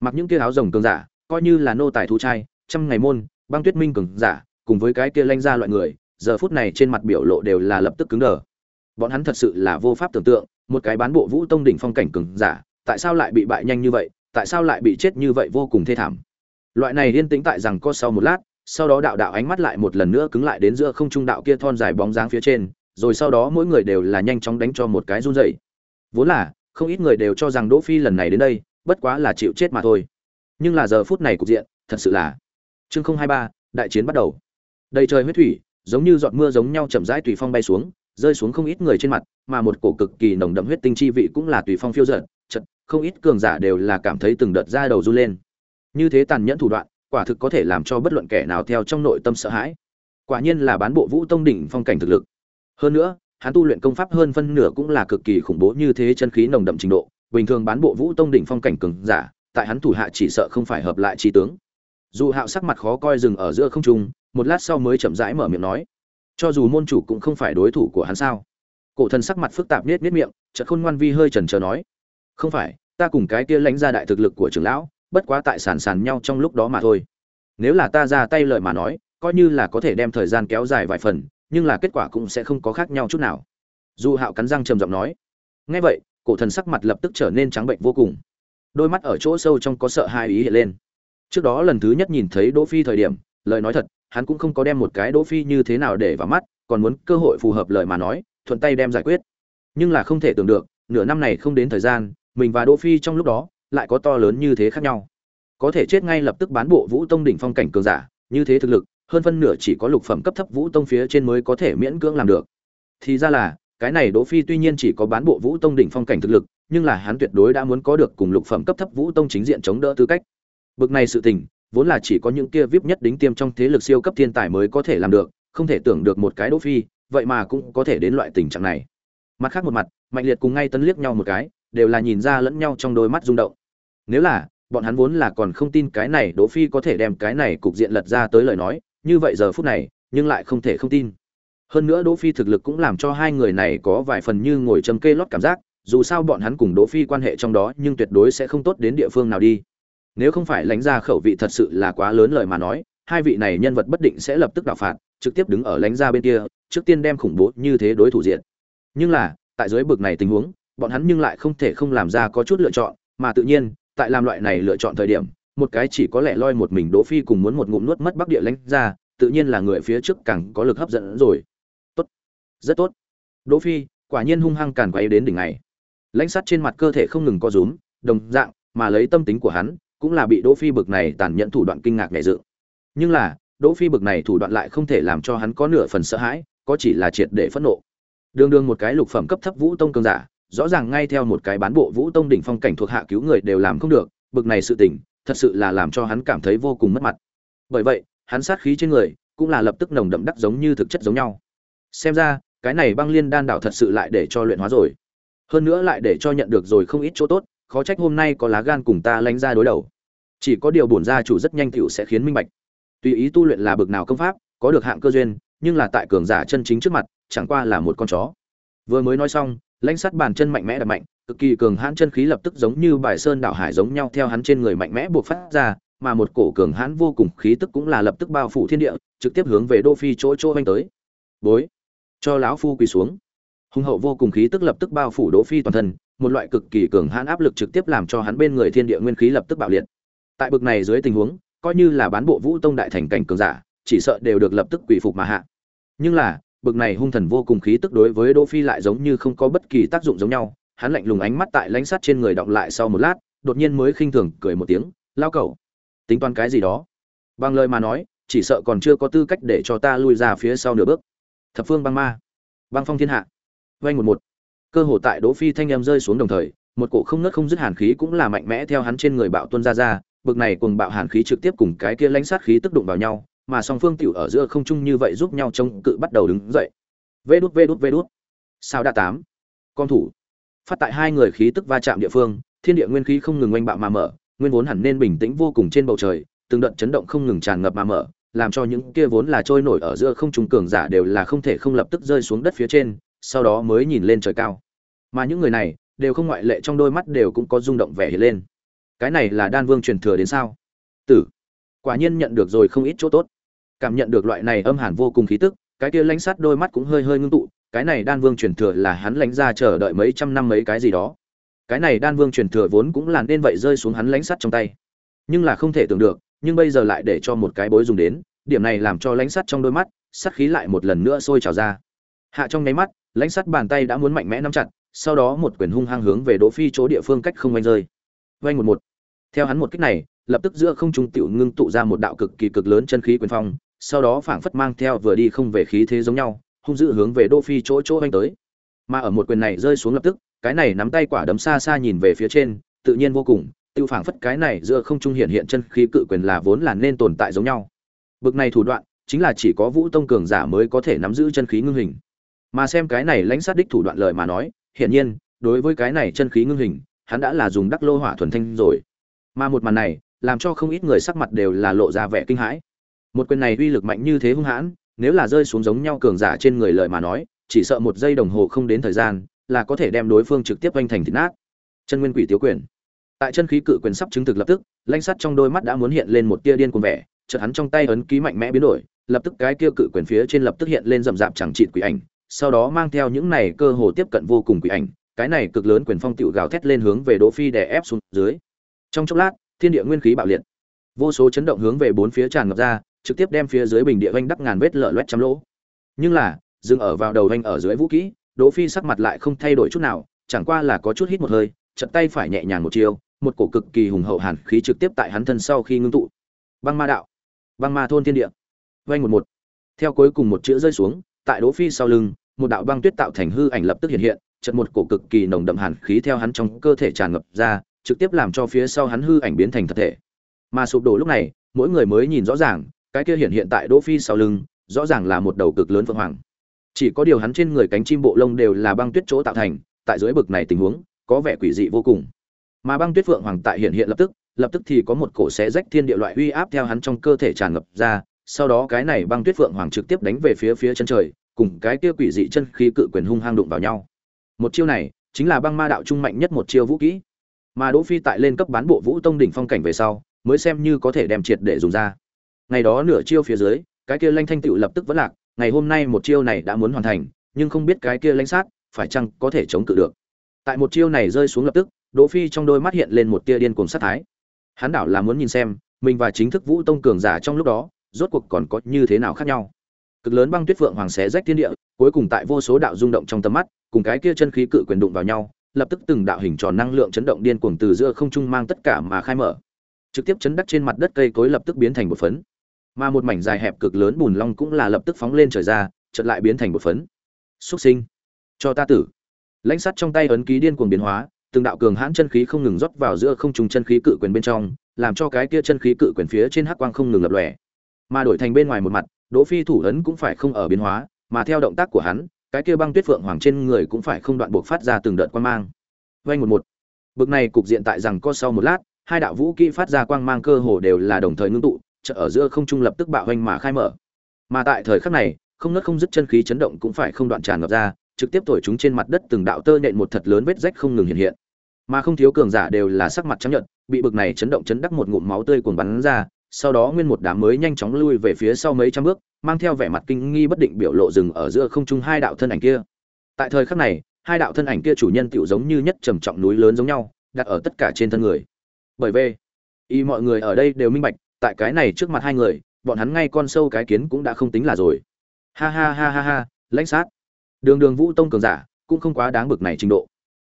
Mặc những kia áo rồng cường giả, coi như là nô tài thú trai, trăm ngày môn, băng tuyết minh cường giả, cùng với cái kia lanh ra loại người, giờ phút này trên mặt biểu lộ đều là lập tức cứng đờ. Bọn hắn thật sự là vô pháp tưởng tượng, một cái bán bộ vũ tông đỉnh phong cảnh cường giả tại sao lại bị bại nhanh như vậy, tại sao lại bị chết như vậy vô cùng thê thảm. Loại này yên tĩnh tại rằng có sau một lát, sau đó đạo đạo ánh mắt lại một lần nữa cứng lại đến giữa không trung đạo kia thon dài bóng dáng phía trên, rồi sau đó mỗi người đều là nhanh chóng đánh cho một cái run dậy vốn là, không ít người đều cho rằng đỗ phi lần này đến đây, bất quá là chịu chết mà thôi. Nhưng là giờ phút này cục diện, thật sự là chương không hai ba, đại chiến bắt đầu. Đầy trời huyết thủy, giống như giọt mưa giống nhau chậm rãi tùy phong bay xuống, rơi xuống không ít người trên mặt, mà một cổ cực kỳ nồng đậm huyết tinh chi vị cũng là tùy phong phiêu dật không ít cường giả đều là cảm thấy từng đợt da đầu run lên. Như thế tàn nhẫn thủ đoạn, quả thực có thể làm cho bất luận kẻ nào theo trong nội tâm sợ hãi. Quả nhiên là bán bộ vũ tông đỉnh phong cảnh thực lực. Hơn nữa, hắn tu luyện công pháp hơn phân nửa cũng là cực kỳ khủng bố như thế chân khí nồng đậm trình độ. Bình thường bán bộ vũ tông đỉnh phong cảnh cường giả, tại hắn thủ hạ chỉ sợ không phải hợp lại chi tướng. Dù hạo sắc mặt khó coi dừng ở giữa không trung, một lát sau mới chậm rãi mở miệng nói. Cho dù môn chủ cũng không phải đối thủ của hắn sao? Cổ thần sắc mặt phức tạp nết nết miệng, chợt khôn ngoan vi hơi chần chờ nói không phải, ta cùng cái kia lãnh ra đại thực lực của trưởng lão, bất quá tại sàn sàn nhau trong lúc đó mà thôi. Nếu là ta ra tay lợi mà nói, coi như là có thể đem thời gian kéo dài vài phần, nhưng là kết quả cũng sẽ không có khác nhau chút nào. Dù hạo cắn răng trầm giọng nói. Nghe vậy, cổ thần sắc mặt lập tức trở nên trắng bệnh vô cùng. Đôi mắt ở chỗ sâu trong có sợ hai ý hiện lên. Trước đó lần thứ nhất nhìn thấy đỗ phi thời điểm, lời nói thật, hắn cũng không có đem một cái đỗ phi như thế nào để vào mắt, còn muốn cơ hội phù hợp lời mà nói, thuận tay đem giải quyết. Nhưng là không thể tưởng được, nửa năm này không đến thời gian mình và đỗ phi trong lúc đó lại có to lớn như thế khác nhau. Có thể chết ngay lập tức bán bộ vũ tông đỉnh phong cảnh cường giả như thế thực lực hơn phân nửa chỉ có lục phẩm cấp thấp vũ tông phía trên mới có thể miễn cưỡng làm được. Thì ra là cái này đỗ phi tuy nhiên chỉ có bán bộ vũ tông đỉnh phong cảnh thực lực nhưng là hắn tuyệt đối đã muốn có được cùng lục phẩm cấp thấp vũ tông chính diện chống đỡ tư cách. Bực này sự tình, vốn là chỉ có những kia VIP nhất đính tiêm trong thế lực siêu cấp thiên tài mới có thể làm được, không thể tưởng được một cái Đỗ Phi, vậy mà cũng có thể đến loại tình trạng này. Mặt khác một mặt, Mạnh Liệt cùng ngay tấn liếc nhau một cái, đều là nhìn ra lẫn nhau trong đôi mắt rung động. Nếu là, bọn hắn vốn là còn không tin cái này Đỗ Phi có thể đem cái này cục diện lật ra tới lời nói, như vậy giờ phút này, nhưng lại không thể không tin. hơn nữa đỗ phi thực lực cũng làm cho hai người này có vài phần như ngồi châm kê lót cảm giác dù sao bọn hắn cùng đỗ phi quan hệ trong đó nhưng tuyệt đối sẽ không tốt đến địa phương nào đi nếu không phải lánh ra khẩu vị thật sự là quá lớn lời mà nói hai vị này nhân vật bất định sẽ lập tức đảo phạt trực tiếp đứng ở lánh ra bên kia trước tiên đem khủng bố như thế đối thủ diện nhưng là tại dưới bực này tình huống bọn hắn nhưng lại không thể không làm ra có chút lựa chọn, mà tự nhiên, tại làm loại này lựa chọn thời điểm, một cái chỉ có lẽ loi một mình đỗ phi cùng muốn một ngụm nuốt mất bắc địa lãnh ra, tự nhiên là người phía trước càng có lực hấp dẫn rồi. Tốt. Rất tốt. Đỗ phi, quả nhiên hung hăng càn quấy đến đỉnh này. Lãnh sắt trên mặt cơ thể không ngừng co rúm, đồng dạng, mà lấy tâm tính của hắn, cũng là bị đỗ phi bực này tàn nhẫn thủ đoạn kinh ngạc nhẹ dự. Nhưng là, đỗ phi bực này thủ đoạn lại không thể làm cho hắn có nửa phần sợ hãi, có chỉ là triệt để phẫn nộ. Đường đường một cái lục phẩm cấp thấp vũ tông cường giả rõ ràng ngay theo một cái bán bộ vũ tông đỉnh phong cảnh thuộc hạ cứu người đều làm không được, bực này sự tình, thật sự là làm cho hắn cảm thấy vô cùng mất mặt. Bởi vậy, hắn sát khí trên người cũng là lập tức nồng đậm đắc giống như thực chất giống nhau. Xem ra, cái này băng liên đan đạo thật sự lại để cho luyện hóa rồi. Hơn nữa lại để cho nhận được rồi không ít chỗ tốt, khó trách hôm nay có lá gan cùng ta lánh ra đối đầu. Chỉ có điều bổn gia chủ rất nhanh tiểu sẽ khiến minh bạch. Tùy ý tu luyện là bực nào công pháp, có được hạng cơ duyên, nhưng là tại cường giả chân chính trước mặt, chẳng qua là một con chó. Vừa mới nói xong lãnh sắt bàn chân mạnh mẽ đập mạnh, cực kỳ cường hãn chân khí lập tức giống như bài sơn đảo hải giống nhau theo hắn trên người mạnh mẽ buộc phát ra, mà một cổ cường hãn vô cùng khí tức cũng là lập tức bao phủ thiên địa, trực tiếp hướng về đô phi chỗ chỗ anh tới. Bối! Cho lão phu quỳ xuống. Hùng hậu vô cùng khí tức lập tức bao phủ đỗ phi toàn thân, một loại cực kỳ cường hãn áp lực trực tiếp làm cho hắn bên người thiên địa nguyên khí lập tức bạo liệt. Tại bực này dưới tình huống, coi như là bán bộ vũ tông đại thành cảnh cường giả, chỉ sợ đều được lập tức quỳ phục mà hạ. Nhưng là bực này hung thần vô cùng khí tức đối với đỗ phi lại giống như không có bất kỳ tác dụng giống nhau. Hắn lạnh lùng ánh mắt tại lãnh sát trên người động lại sau một lát, đột nhiên mới khinh thường cười một tiếng, lao cẩu, tính toán cái gì đó? Bằng lời mà nói, chỉ sợ còn chưa có tư cách để cho ta lui ra phía sau nửa bước. Thập phương băng ma, băng phong thiên hạ. Vây một một. Cơ hồ tại đỗ phi thanh em rơi xuống đồng thời, một cổ không nứt không dứt hàn khí cũng là mạnh mẽ theo hắn trên người bạo tuôn ra ra, bực này cùng bạo hàn khí trực tiếp cùng cái kia lãnh sát khí tức đụng vào nhau mà song phương tiểu ở giữa không trung như vậy giúp nhau chống cự bắt đầu đứng dậy. Vê đút vê đút vê đút. Sao đã tám. Con thủ. Phát tại hai người khí tức va chạm địa phương, thiên địa nguyên khí không ngừng oanh bạo mà mở, nguyên vốn hẳn nên bình tĩnh vô cùng trên bầu trời, từng đợt chấn động không ngừng tràn ngập mà mở, làm cho những kia vốn là trôi nổi ở giữa không trung cường giả đều là không thể không lập tức rơi xuống đất phía trên, sau đó mới nhìn lên trời cao. Mà những người này, đều không ngoại lệ trong đôi mắt đều cũng có rung động vẻ hiện lên. Cái này là đan vương truyền thừa đến sao? Tử quả nhiên nhận được rồi không ít chỗ tốt. Cảm nhận được loại này âm hàn vô cùng khí tức, cái kia lãnh sát đôi mắt cũng hơi hơi ngưng tụ, cái này đan vương truyền thừa là hắn lãnh ra chờ đợi mấy trăm năm mấy cái gì đó. Cái này đan vương truyền thừa vốn cũng là nên vậy rơi xuống hắn lãnh sắt trong tay. Nhưng là không thể tưởng được, nhưng bây giờ lại để cho một cái bối dùng đến, điểm này làm cho lãnh sắt trong đôi mắt sắt khí lại một lần nữa sôi trào ra. Hạ trong nháy mắt, lãnh sắt bàn tay đã muốn mạnh mẽ nắm chặt, sau đó một quyền hung hăng hướng về đỗ phi chỗ địa phương cách không oanh rơi. Vanh một một. Theo hắn một kích này lập tức giữa không trung tiểu ngưng tụ ra một đạo cực kỳ cực lớn chân khí quyền phong, sau đó phảng phất mang theo vừa đi không về khí thế giống nhau, hung dữ hướng về đỗ phi chỗ chỗ anh tới. Mà ở một quyền này rơi xuống lập tức, cái này nắm tay quả đấm xa xa nhìn về phía trên, tự nhiên vô cùng, tiêu phảng phất cái này giữa không trung hiện hiện chân khí cự quyền là vốn là nên tồn tại giống nhau. Bực này thủ đoạn, chính là chỉ có vũ tông cường giả mới có thể nắm giữ chân khí ngưng hình. Mà xem cái này lãnh sát đích thủ đoạn lời mà nói, hiển nhiên, đối với cái này chân khí ngưng hình, hắn đã là dùng đắc lô hỏa thuần thanh rồi. Mà một màn này làm cho không ít người sắc mặt đều là lộ ra vẻ kinh hãi. Một quyền này uy lực mạnh như thế hung hãn nếu là rơi xuống giống nhau cường giả trên người lợi mà nói chỉ sợ một giây đồng hồ không đến thời gian là có thể đem đối phương trực tiếp oanh thành thịt nát. Chân nguyên quỷ tiếu quyền. Tại chân khí cự quyền sắp chứng thực lập tức lanh sắt trong đôi mắt đã muốn hiện lên một tia điên cuồng vẻ chợt hắn trong tay ấn ký mạnh mẽ biến đổi lập tức cái kia cự quyền phía trên lập tức hiện lên rậm rạp chẳng trị quỷ ảnh sau đó mang theo những này cơ hồ tiếp cận vô cùng quỷ ảnh cái này cực lớn quyền phong tiểu gào thét lên hướng về Đỗ Phi đè ép xuống dưới. Trong chốc lát, thiên địa nguyên khí bạo liệt. Vô số chấn động hướng về bốn phía tràn ngập ra, trực tiếp đem phía dưới bình địa vành đắc ngàn vết lở loét trăm lỗ. Nhưng là, dừng ở vào đầu vành ở dưới vũ kỹ, Đỗ Phi sắc mặt lại không thay đổi chút nào, chẳng qua là có chút hít một hơi, trận tay phải nhẹ nhàng một chiêu, một cổ cực kỳ hùng hậu hàn khí trực tiếp tại hắn thân sau khi ngưng tụ. Băng ma đạo, băng ma thôn thiên địa. Vành một một. Theo cuối cùng một chữ rơi xuống, tại Đỗ Phi sau lưng, một đạo băng tuyết tạo thành hư ảnh lập tức hiện hiện, trận một cổ cực kỳ nồng đậm hàn khí theo hắn trong cơ thể tràn ngập ra, trực tiếp làm cho phía sau hắn hư ảnh biến thành thật thể. Mà sụp đổ lúc này, mỗi người mới nhìn rõ ràng, cái kia hiện hiện tại Đỗ Phi sau lưng, rõ ràng là một đầu cực lớn phượng hoàng. Chỉ có điều hắn trên người cánh chim bộ lông đều là băng tuyết chỗ tạo thành, tại dưới bực này tình huống, có vẻ quỷ dị vô cùng. Mà băng tuyết phượng hoàng tại hiện hiện lập tức, lập tức thì có một cổ xé rách thiên địa loại uy áp theo hắn trong cơ thể tràn ngập ra, sau đó cái này băng tuyết phượng hoàng trực tiếp đánh về phía phía chân trời, cùng cái kia quỷ dị chân khí cự quyền hung hăng đụng vào nhau một chiêu này chính là băng ma đạo trung mạnh nhất một chiêu vũ kỹ mà đỗ phi tại lên cấp bán bộ vũ tông đỉnh phong cảnh về sau, mới xem như có thể đem triệt để dùng ra. Ngày đó nửa chiêu phía dưới, cái kia lanh thanh tựu lập tức vẫn lạc, ngày hôm nay một chiêu này đã muốn hoàn thành, nhưng không biết cái kia lãnh sát, phải chăng có thể chống cự được. Tại một chiêu này rơi xuống lập tức, đỗ phi trong đôi mắt hiện lên một tia điên cuồng sát thái. Hắn đảo là muốn nhìn xem, mình và chính thức vũ tông cường giả trong lúc đó, rốt cuộc còn có như thế nào khác nhau. Cực lớn băng tuyết phượng hoàng xé rách thiên địa, cuối cùng tại vô số đạo rung động trong tầm mắt, cùng cái kia chân khí cự quyền đụng vào nhau lập tức từng đạo hình tròn năng lượng chấn động điên cuồng từ giữa không trung mang tất cả mà khai mở. Trực tiếp chấn đắc trên mặt đất cây cối lập tức biến thành một phấn. Mà một mảnh dài hẹp cực lớn bùn long cũng là lập tức phóng lên trời ra, chợt lại biến thành một phấn. Xuất sinh. Cho ta tử. Lãnh sắt trong tay ấn ký điên cuồng biến hóa, từng đạo cường hãn chân khí không ngừng rót vào giữa không trung chân khí cự quyền bên trong, làm cho cái kia chân khí cự quyền phía trên hắc quang không ngừng lập lòe. Mà đổi thành bên ngoài một mặt, đỗ phi thủ ấn cũng phải không ở biến hóa, mà theo động tác của hắn cái kia băng tuyết phượng hoàng trên người cũng phải không đoạn buộc phát ra từng đợt quang mang. Vay một một. Bực này cục diện tại rằng có sau một lát, hai đạo vũ kỹ phát ra quang mang cơ hồ đều là đồng thời ngưng tụ, chợ ở giữa không trung lập tức bạo hoành mà khai mở. Mà tại thời khắc này, không nứt không dứt chân khí chấn động cũng phải không đoạn tràn ngập ra, trực tiếp thổi chúng trên mặt đất từng đạo tơ nện một thật lớn vết rách không ngừng hiện hiện. Mà không thiếu cường giả đều là sắc mặt trắng nhợt, bị bực này chấn động chấn đắc một ngụm máu tươi cuồn bắn ra sau đó nguyên một đám mới nhanh chóng lui về phía sau mấy trăm bước, mang theo vẻ mặt kinh nghi bất định biểu lộ rừng ở giữa không trung hai đạo thân ảnh kia. Tại thời khắc này, hai đạo thân ảnh kia chủ nhân tựu giống như nhất trầm trọng núi lớn giống nhau, đặt ở tất cả trên thân người. Bởi vì, y mọi người ở đây đều minh bạch, tại cái này trước mặt hai người, bọn hắn ngay con sâu cái kiến cũng đã không tính là rồi. Ha ha ha ha ha, lãnh sát. Đường đường vũ tông cường giả, cũng không quá đáng bực này trình độ.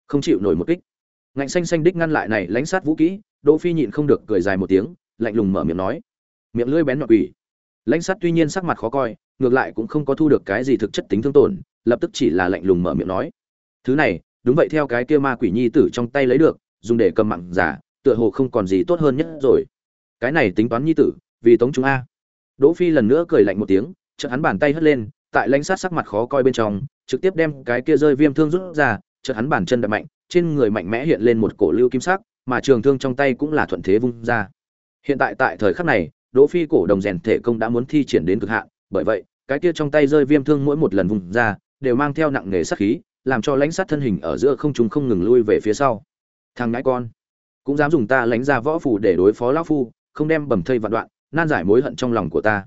Không chịu nổi một kích. Ngạnh xanh xanh đích ngăn lại này lãnh sát vũ kỹ, đỗ phi nhịn không được cười dài một tiếng lạnh lùng mở miệng nói. Miệng lưỡi bén nhọn quỷ. Lãnh sát tuy nhiên sắc mặt khó coi, ngược lại cũng không có thu được cái gì thực chất tính thương tổn, lập tức chỉ là lạnh lùng mở miệng nói. Thứ này, đúng vậy theo cái kia ma quỷ nhi tử trong tay lấy được, dùng để cầm mặn giả, tựa hồ không còn gì tốt hơn nhất rồi. Cái này tính toán nhi tử, vì tống chúng a. Đỗ phi lần nữa cười lạnh một tiếng, chợt hắn bàn tay hất lên, tại lãnh sát sắc mặt khó coi bên trong, trực tiếp đem cái kia rơi viêm thương rút ra, chợt hắn bàn chân đập mạnh, trên người mạnh mẽ hiện lên một cổ lưu kim sắc, mà trường thương trong tay cũng là thuận thế vung ra hiện tại tại thời khắc này, đỗ phi cổ đồng rèn thể công đã muốn thi triển đến cực hạn, bởi vậy, cái kia trong tay rơi viêm thương mỗi một lần vung ra, đều mang theo nặng nề sát khí, làm cho lãnh sát thân hình ở giữa không trung không ngừng lui về phía sau. Thằng ngãi con, cũng dám dùng ta lãnh ra võ phù để đối phó lão phu, không đem bầm thây vạn đoạn, nan giải mối hận trong lòng của ta.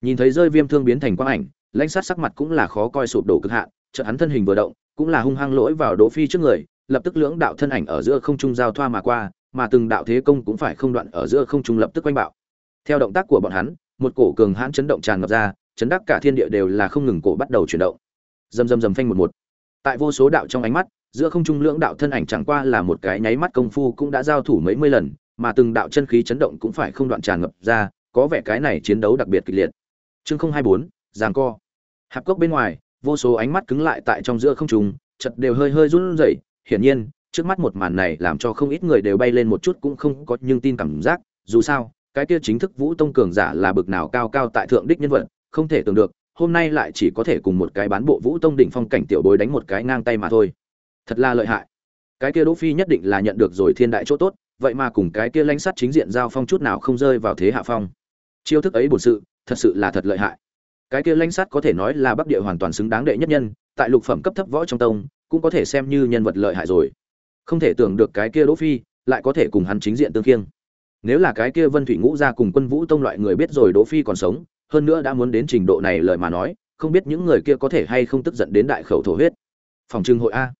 Nhìn thấy rơi viêm thương biến thành quang ảnh, lãnh sát sắc mặt cũng là khó coi sụp đổ cực hạn, chợt hắn thân hình vừa động, cũng là hung hăng lỗi vào đỗ phi trước người, lập tức lưỡng đạo thân ảnh ở giữa không trung giao thoa mà qua mà từng đạo thế công cũng phải không đoạn ở giữa không trung lập tức quanh bạo. Theo động tác của bọn hắn, một cổ cường hãn chấn động tràn ngập ra, chấn đắc cả thiên địa đều là không ngừng cổ bắt đầu chuyển động. Rầm rầm rầm phanh một một. Tại vô số đạo trong ánh mắt, giữa không trung lưỡng đạo thân ảnh chẳng qua là một cái nháy mắt công phu cũng đã giao thủ mấy mươi lần, mà từng đạo chân khí chấn động cũng phải không đoạn tràn ngập ra, có vẻ cái này chiến đấu đặc biệt kịch liệt. Chương không hai bốn giằng co. Hạp cốc bên ngoài, vô số ánh mắt cứng lại tại trong giữa không trung chật đều hơi hơi run rẩy, hiển nhiên trước mắt một màn này làm cho không ít người đều bay lên một chút cũng không có nhưng tin cảm giác. Dù sao, cái kia chính thức vũ tông cường giả là bực nào cao cao tại thượng đích nhân vật, không thể tưởng được, hôm nay lại chỉ có thể cùng một cái bán bộ vũ tông đỉnh phong cảnh tiểu bối đánh một cái ngang tay mà thôi. Thật là lợi hại. Cái kia đỗ phi nhất định là nhận được rồi thiên đại chỗ tốt, vậy mà cùng cái kia lãnh sát chính diện giao phong chút nào không rơi vào thế hạ phong. Chiêu thức ấy bổn sự, thật sự là thật lợi hại. Cái kia lãnh sát có thể nói là bắc địa hoàn toàn xứng đáng đệ nhất nhân, tại lục phẩm cấp thấp võ trong tông, cũng có thể xem như nhân vật lợi hại rồi không thể tưởng được cái kia đỗ phi, lại có thể cùng hắn chính diện tương kiêng nếu là cái kia vân thủy ngũ ra cùng quân vũ tông loại người biết rồi đỗ phi còn sống, hơn nữa đã muốn đến trình độ này lời mà nói, không biết những người kia có thể hay không tức giận đến đại khẩu thổ huyết. Phòng trưng hội a.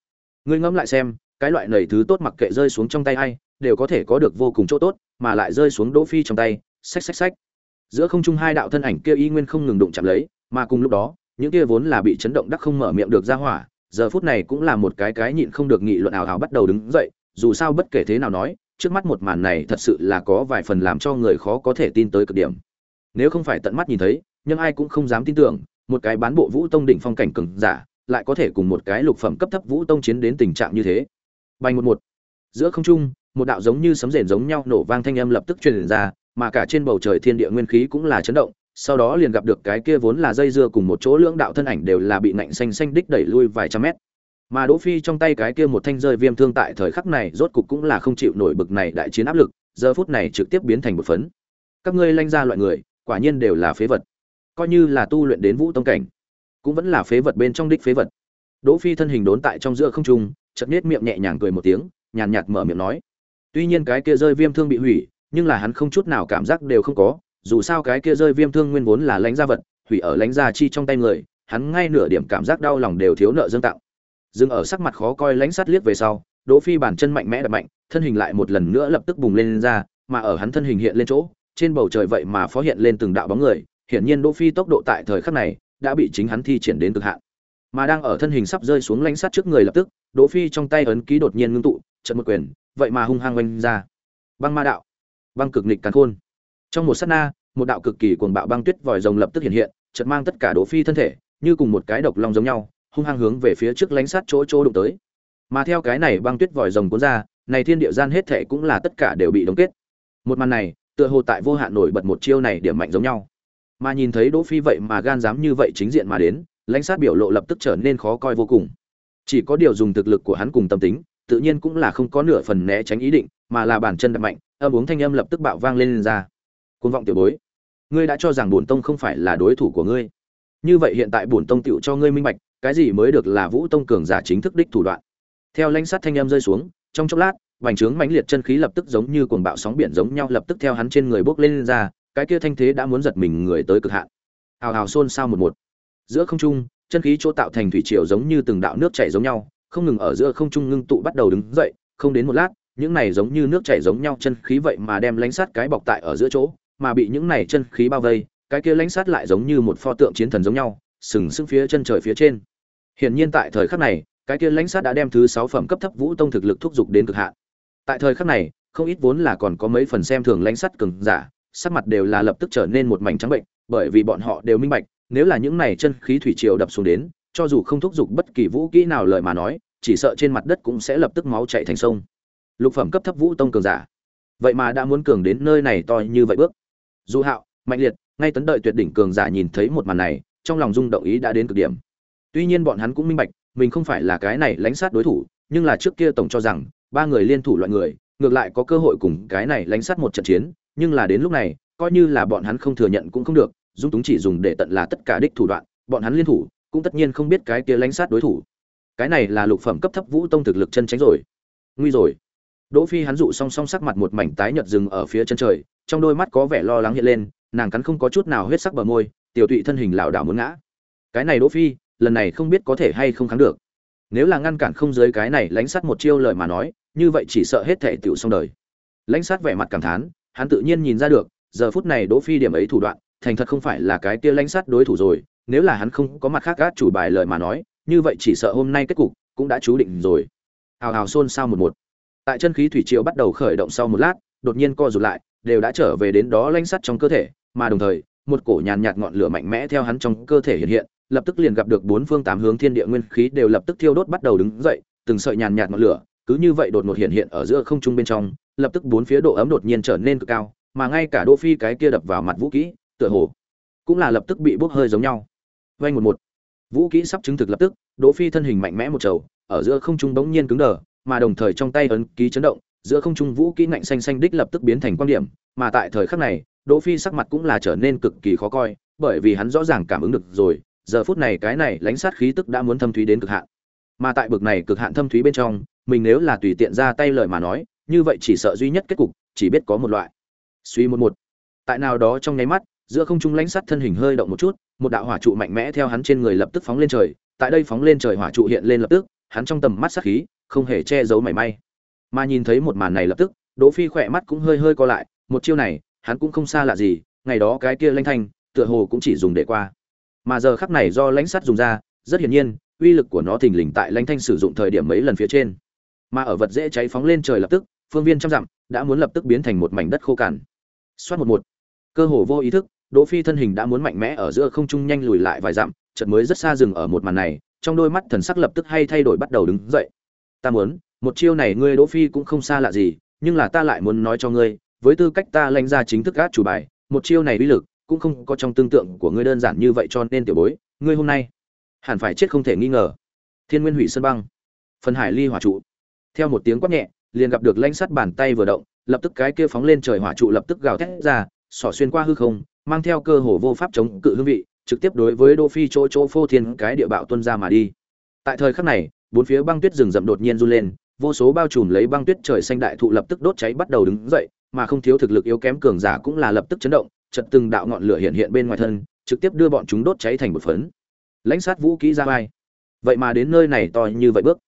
Ngươi ngẫm lại xem, cái loại nầy thứ tốt mặc kệ rơi xuống trong tay ai, đều có thể có được vô cùng chỗ tốt, mà lại rơi xuống đỗ phi trong tay, xách xách xách. Giữa không trung hai đạo thân ảnh kia y nguyên không ngừng đụng chạm lấy, mà cùng lúc đó, những kia vốn là bị chấn động đắc không mở miệng được ra hỏa giờ phút này cũng là một cái cái nhịn không được nghị luận ảo ảo bắt đầu đứng dậy, dù sao bất kể thế nào nói, trước mắt một màn này thật sự là có vài phần làm cho người khó có thể tin tới cực điểm. Nếu không phải tận mắt nhìn thấy, nhưng ai cũng không dám tin tưởng, một cái bán bộ vũ tông đỉnh phong cảnh cường giả, lại có thể cùng một cái lục phẩm cấp thấp vũ tông chiến đến tình trạng như thế. Bay một một. Giữa không trung, một đạo giống như sấm rền giống nhau nổ vang thanh âm lập tức truyền ra, mà cả trên bầu trời thiên địa nguyên khí cũng là chấn động sau đó liền gặp được cái kia vốn là dây dưa cùng một chỗ lưỡng đạo thân ảnh đều là bị nạnh xanh xanh đích đẩy lui vài trăm mét. Mà đỗ phi trong tay cái kia một thanh rơi viêm thương tại thời khắc này rốt cục cũng là không chịu nổi bực này đại chiến áp lực, giờ phút này trực tiếp biến thành một phấn. Các ngươi lanh ra loại người, quả nhiên đều là phế vật. Coi như là tu luyện đến vũ tông cảnh, cũng vẫn là phế vật bên trong đích phế vật. Đỗ phi thân hình đốn tại trong giữa không trung, chợt nết miệng nhẹ nhàng cười một tiếng, nhàn nhạt mở miệng nói. Tuy nhiên cái kia rơi viêm thương bị hủy, nhưng là hắn không chút nào cảm giác đều không có dù sao cái kia rơi viêm thương nguyên vốn là lãnh gia vật hủy ở lãnh gia chi trong tay người hắn ngay nửa điểm cảm giác đau lòng đều thiếu nợ dương tạo dừng ở sắc mặt khó coi lãnh sát liếc về sau đỗ phi bàn chân mạnh mẽ đập mạnh thân hình lại một lần nữa lập tức bùng lên, lên ra mà ở hắn thân hình hiện lên chỗ trên bầu trời vậy mà phó hiện lên từng đạo bóng người hiển nhiên đỗ phi tốc độ tại thời khắc này đã bị chính hắn thi triển đến cực hạn. Mà đang ở thân hình sắp rơi xuống lãnh sát trước người lập tức đỗ phi trong tay ấn ký đột nhiên ngưng tụ trận một quyền vậy mà hung hăng oanh ra. Băng ma đạo băng cực nghịch càn khôn trong một sát na một đạo cực kỳ cuồng bạo băng tuyết vòi rồng lập tức hiện hiện chợt mang tất cả đỗ phi thân thể như cùng một cái độc long giống nhau hung hăng hướng về phía trước lánh sát chỗ chỗ đụng tới. Mà theo cái này băng tuyết vòi rồng cuốn ra này thiên địa gian hết thể cũng là tất cả đều bị đóng kết. Một màn này tựa hồ tại vô hạn nổi bật một chiêu này điểm mạnh giống nhau. Mà nhìn thấy đỗ phi vậy mà gan dám như vậy chính diện mà đến lãnh sát biểu lộ lập tức trở nên khó coi vô cùng. Chỉ có điều dùng thực lực của hắn cùng tâm tính tự nhiên cũng là không có nửa phần né tránh ý định mà là bản chân đập mạnh âm uống thanh âm lập tức bạo vang lên, lên ra côn vọng tiểu bối. Ngươi đã cho rằng bổn tông không phải là đối thủ của ngươi. Như vậy hiện tại bổn tông tựu cho ngươi minh bạch cái gì mới được là vũ tông cường giả chính thức đích thủ đoạn. Theo lãnh sát thanh âm rơi xuống trong chốc lát vành trướng mãnh liệt chân khí lập tức giống như cuồng bạo sóng biển giống nhau lập tức theo hắn trên người bốc lên, lên ra cái kia thanh thế đã muốn giật mình người tới cực hạn. Hào hào xôn xao một một. Giữa không trung chân khí chỗ tạo thành thủy triều giống như từng đạo nước chảy giống nhau không ngừng ở giữa không trung ngưng tụ bắt đầu đứng dậy không đến một lát những này giống như nước chảy giống nhau chân khí vậy mà đem lánh sát cái bọc tại ở giữa chỗ mà bị những này chân khí bao vây, cái kia lãnh sát lại giống như một pho tượng chiến thần giống nhau, sừng sững phía chân trời phía trên. Hiển nhiên tại thời khắc này, cái kia lãnh sát đã đem thứ sáu phẩm cấp thấp vũ tông thực lực thúc giục đến cực hạn. Tại thời khắc này, không ít vốn là còn có mấy phần xem thường lãnh sát cường giả, sắc mặt đều là lập tức trở nên một mảnh trắng bệnh, bởi vì bọn họ đều minh bạch, nếu là những này chân khí thủy triều đập xuống đến, cho dù không thúc giục bất kỳ vũ kỹ nào lời mà nói, chỉ sợ trên mặt đất cũng sẽ lập tức máu chảy thành sông. Lục phẩm cấp thấp vũ tông cường giả. Vậy mà đã muốn cường đến nơi này to như vậy bước du hạo, mạnh liệt, ngay tấn đợi tuyệt đỉnh cường giả nhìn thấy một màn này, trong lòng rung động ý đã đến cực điểm. Tuy nhiên bọn hắn cũng minh bạch, mình không phải là cái này lánh sát đối thủ, nhưng là trước kia tổng cho rằng, ba người liên thủ loại người, ngược lại có cơ hội cùng cái này lánh sát một trận chiến, nhưng là đến lúc này, coi như là bọn hắn không thừa nhận cũng không được, dung túng chỉ dùng để tận là tất cả đích thủ đoạn, bọn hắn liên thủ, cũng tất nhiên không biết cái kia lánh sát đối thủ. Cái này là lục phẩm cấp thấp vũ tông thực lực chân tránh rồi. Nguy rồi đỗ phi hắn dụ song song sắc mặt một mảnh tái nhợt dừng ở phía chân trời, trong đôi mắt có vẻ lo lắng hiện lên, nàng cắn không có chút nào huyết sắc bờ môi, tiểu tụy thân hình lảo đảo muốn ngã. Cái này đỗ phi, lần này không biết có thể hay không kháng được. Nếu là ngăn cản không dưới cái này lãnh sát một chiêu lời mà nói, như vậy chỉ sợ hết thể tiểu xong đời. Lãnh sát vẻ mặt cảm thán, hắn tự nhiên nhìn ra được, giờ phút này đỗ phi điểm ấy thủ đoạn, thành thật không phải là cái kia lãnh sát đối thủ rồi, nếu là hắn không có mặt khác gác chủ bài lời mà nói, như vậy chỉ sợ hôm nay kết cục cũng đã chú định rồi. Hào hào xôn xao một một tại chân khí thủy triều bắt đầu khởi động sau một lát, đột nhiên co rụt lại, đều đã trở về đến đó lãnh sắt trong cơ thể, mà đồng thời, một cổ nhàn nhạt ngọn lửa mạnh mẽ theo hắn trong cơ thể hiện hiện, lập tức liền gặp được bốn phương tám hướng thiên địa nguyên khí đều lập tức thiêu đốt bắt đầu đứng dậy, từng sợi nhàn nhạt ngọn lửa, cứ như vậy đột ngột hiện hiện ở giữa không trung bên trong, lập tức bốn phía độ ấm đột nhiên trở nên cực cao, mà ngay cả đỗ phi cái kia đập vào mặt vũ kỹ, tựa hồ cũng là lập tức bị bốc hơi giống nhau. Vay một một. Vũ kỹ sắp chứng thực lập tức, đỗ phi thân hình mạnh mẽ một trầu, ở giữa không trung bỗng nhiên cứng đờ mà đồng thời trong tay ấn ký chấn động, giữa không trung vũ kỹ ngạnh xanh xanh đích lập tức biến thành quan điểm, mà tại thời khắc này, đỗ phi sắc mặt cũng là trở nên cực kỳ khó coi, bởi vì hắn rõ ràng cảm ứng được rồi, giờ phút này cái này lãnh sát khí tức đã muốn thâm thúy đến cực hạn. Mà tại bực này cực hạn thâm thúy bên trong, mình nếu là tùy tiện ra tay lời mà nói, như vậy chỉ sợ duy nhất kết cục, chỉ biết có một loại. Suy một một. Tại nào đó trong nháy mắt, giữa không trung lãnh sát thân hình hơi động một chút, một đạo hỏa trụ mạnh mẽ theo hắn trên người lập tức phóng lên trời, tại đây phóng lên trời hỏa trụ hiện lên lập tức, hắn trong tầm mắt sát khí không hề che giấu mảy may. Mà nhìn thấy một màn này lập tức, đỗ phi khỏe mắt cũng hơi hơi co lại, một chiêu này, hắn cũng không xa lạ gì, ngày đó cái kia lãnh thanh, tựa hồ cũng chỉ dùng để qua. Mà giờ khắc này do lãnh sắt dùng ra, rất hiển nhiên, uy lực của nó thình lình tại lãnh thanh sử dụng thời điểm mấy lần phía trên. Mà ở vật dễ cháy phóng lên trời lập tức, phương viên trăm dặm, đã muốn lập tức biến thành một mảnh đất khô cằn. Xoát một một. Cơ hồ vô ý thức, đỗ phi thân hình đã muốn mạnh mẽ ở giữa không trung nhanh lùi lại vài dặm, chợt mới rất xa dừng ở một màn này, trong đôi mắt thần sắc lập tức hay thay đổi bắt đầu đứng dậy ta muốn, một chiêu này ngươi đỗ phi cũng không xa lạ gì, nhưng là ta lại muốn nói cho ngươi, với tư cách ta lãnh ra chính thức gác chủ bài, một chiêu này uy lực cũng không có trong tương tượng của ngươi đơn giản như vậy cho nên tiểu bối, ngươi hôm nay hẳn phải chết không thể nghi ngờ. Thiên nguyên hủy sơn băng, phần hải ly hỏa trụ. Theo một tiếng quát nhẹ, liền gặp được lãnh sắt bàn tay vừa động, lập tức cái kia phóng lên trời hỏa trụ lập tức gào thét ra, xỏ xuyên qua hư không, mang theo cơ hồ vô pháp chống cự hương vị, trực tiếp đối với đô phi chỗ chỗ phô thiên cái địa bạo tuân ra mà đi. Tại thời khắc này bốn phía băng tuyết rừng rậm đột nhiên run lên, vô số bao trùm lấy băng tuyết trời xanh đại thụ lập tức đốt cháy bắt đầu đứng dậy, mà không thiếu thực lực yếu kém cường giả cũng là lập tức chấn động, chợt từng đạo ngọn lửa hiện hiện bên ngoài thân, trực tiếp đưa bọn chúng đốt cháy thành một phấn. Lãnh sát vũ khí ra vai. Vậy mà đến nơi này to như vậy bước.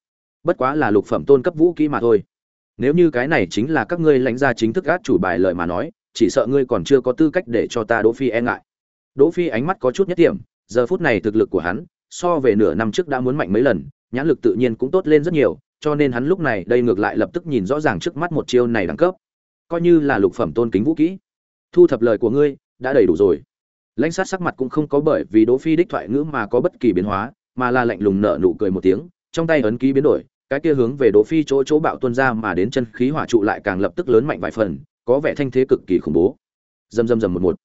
Bất quá là lục phẩm tôn cấp vũ khí mà thôi. Nếu như cái này chính là các ngươi lãnh gia chính thức gác chủ bài lời mà nói, chỉ sợ ngươi còn chưa có tư cách để cho ta đỗ phi e ngại. Đỗ phi ánh mắt có chút nhất điểm giờ phút này thực lực của hắn, so về nửa năm trước đã muốn mạnh mấy lần nhãn lực tự nhiên cũng tốt lên rất nhiều, cho nên hắn lúc này đây ngược lại lập tức nhìn rõ ràng trước mắt một chiêu này đẳng cấp. Coi như là lục phẩm tôn kính vũ kỹ. Thu thập lời của ngươi, đã đầy đủ rồi. Lãnh sát sắc mặt cũng không có bởi vì đỗ phi đích thoại ngữ mà có bất kỳ biến hóa, mà là lạnh lùng nở nụ cười một tiếng, trong tay ấn ký biến đổi, cái kia hướng về đỗ phi chỗ chỗ bạo tuôn ra mà đến chân khí hỏa trụ lại càng lập tức lớn mạnh vài phần, có vẻ thanh thế cực kỳ khủng bố. Dầm dầm dầm một một.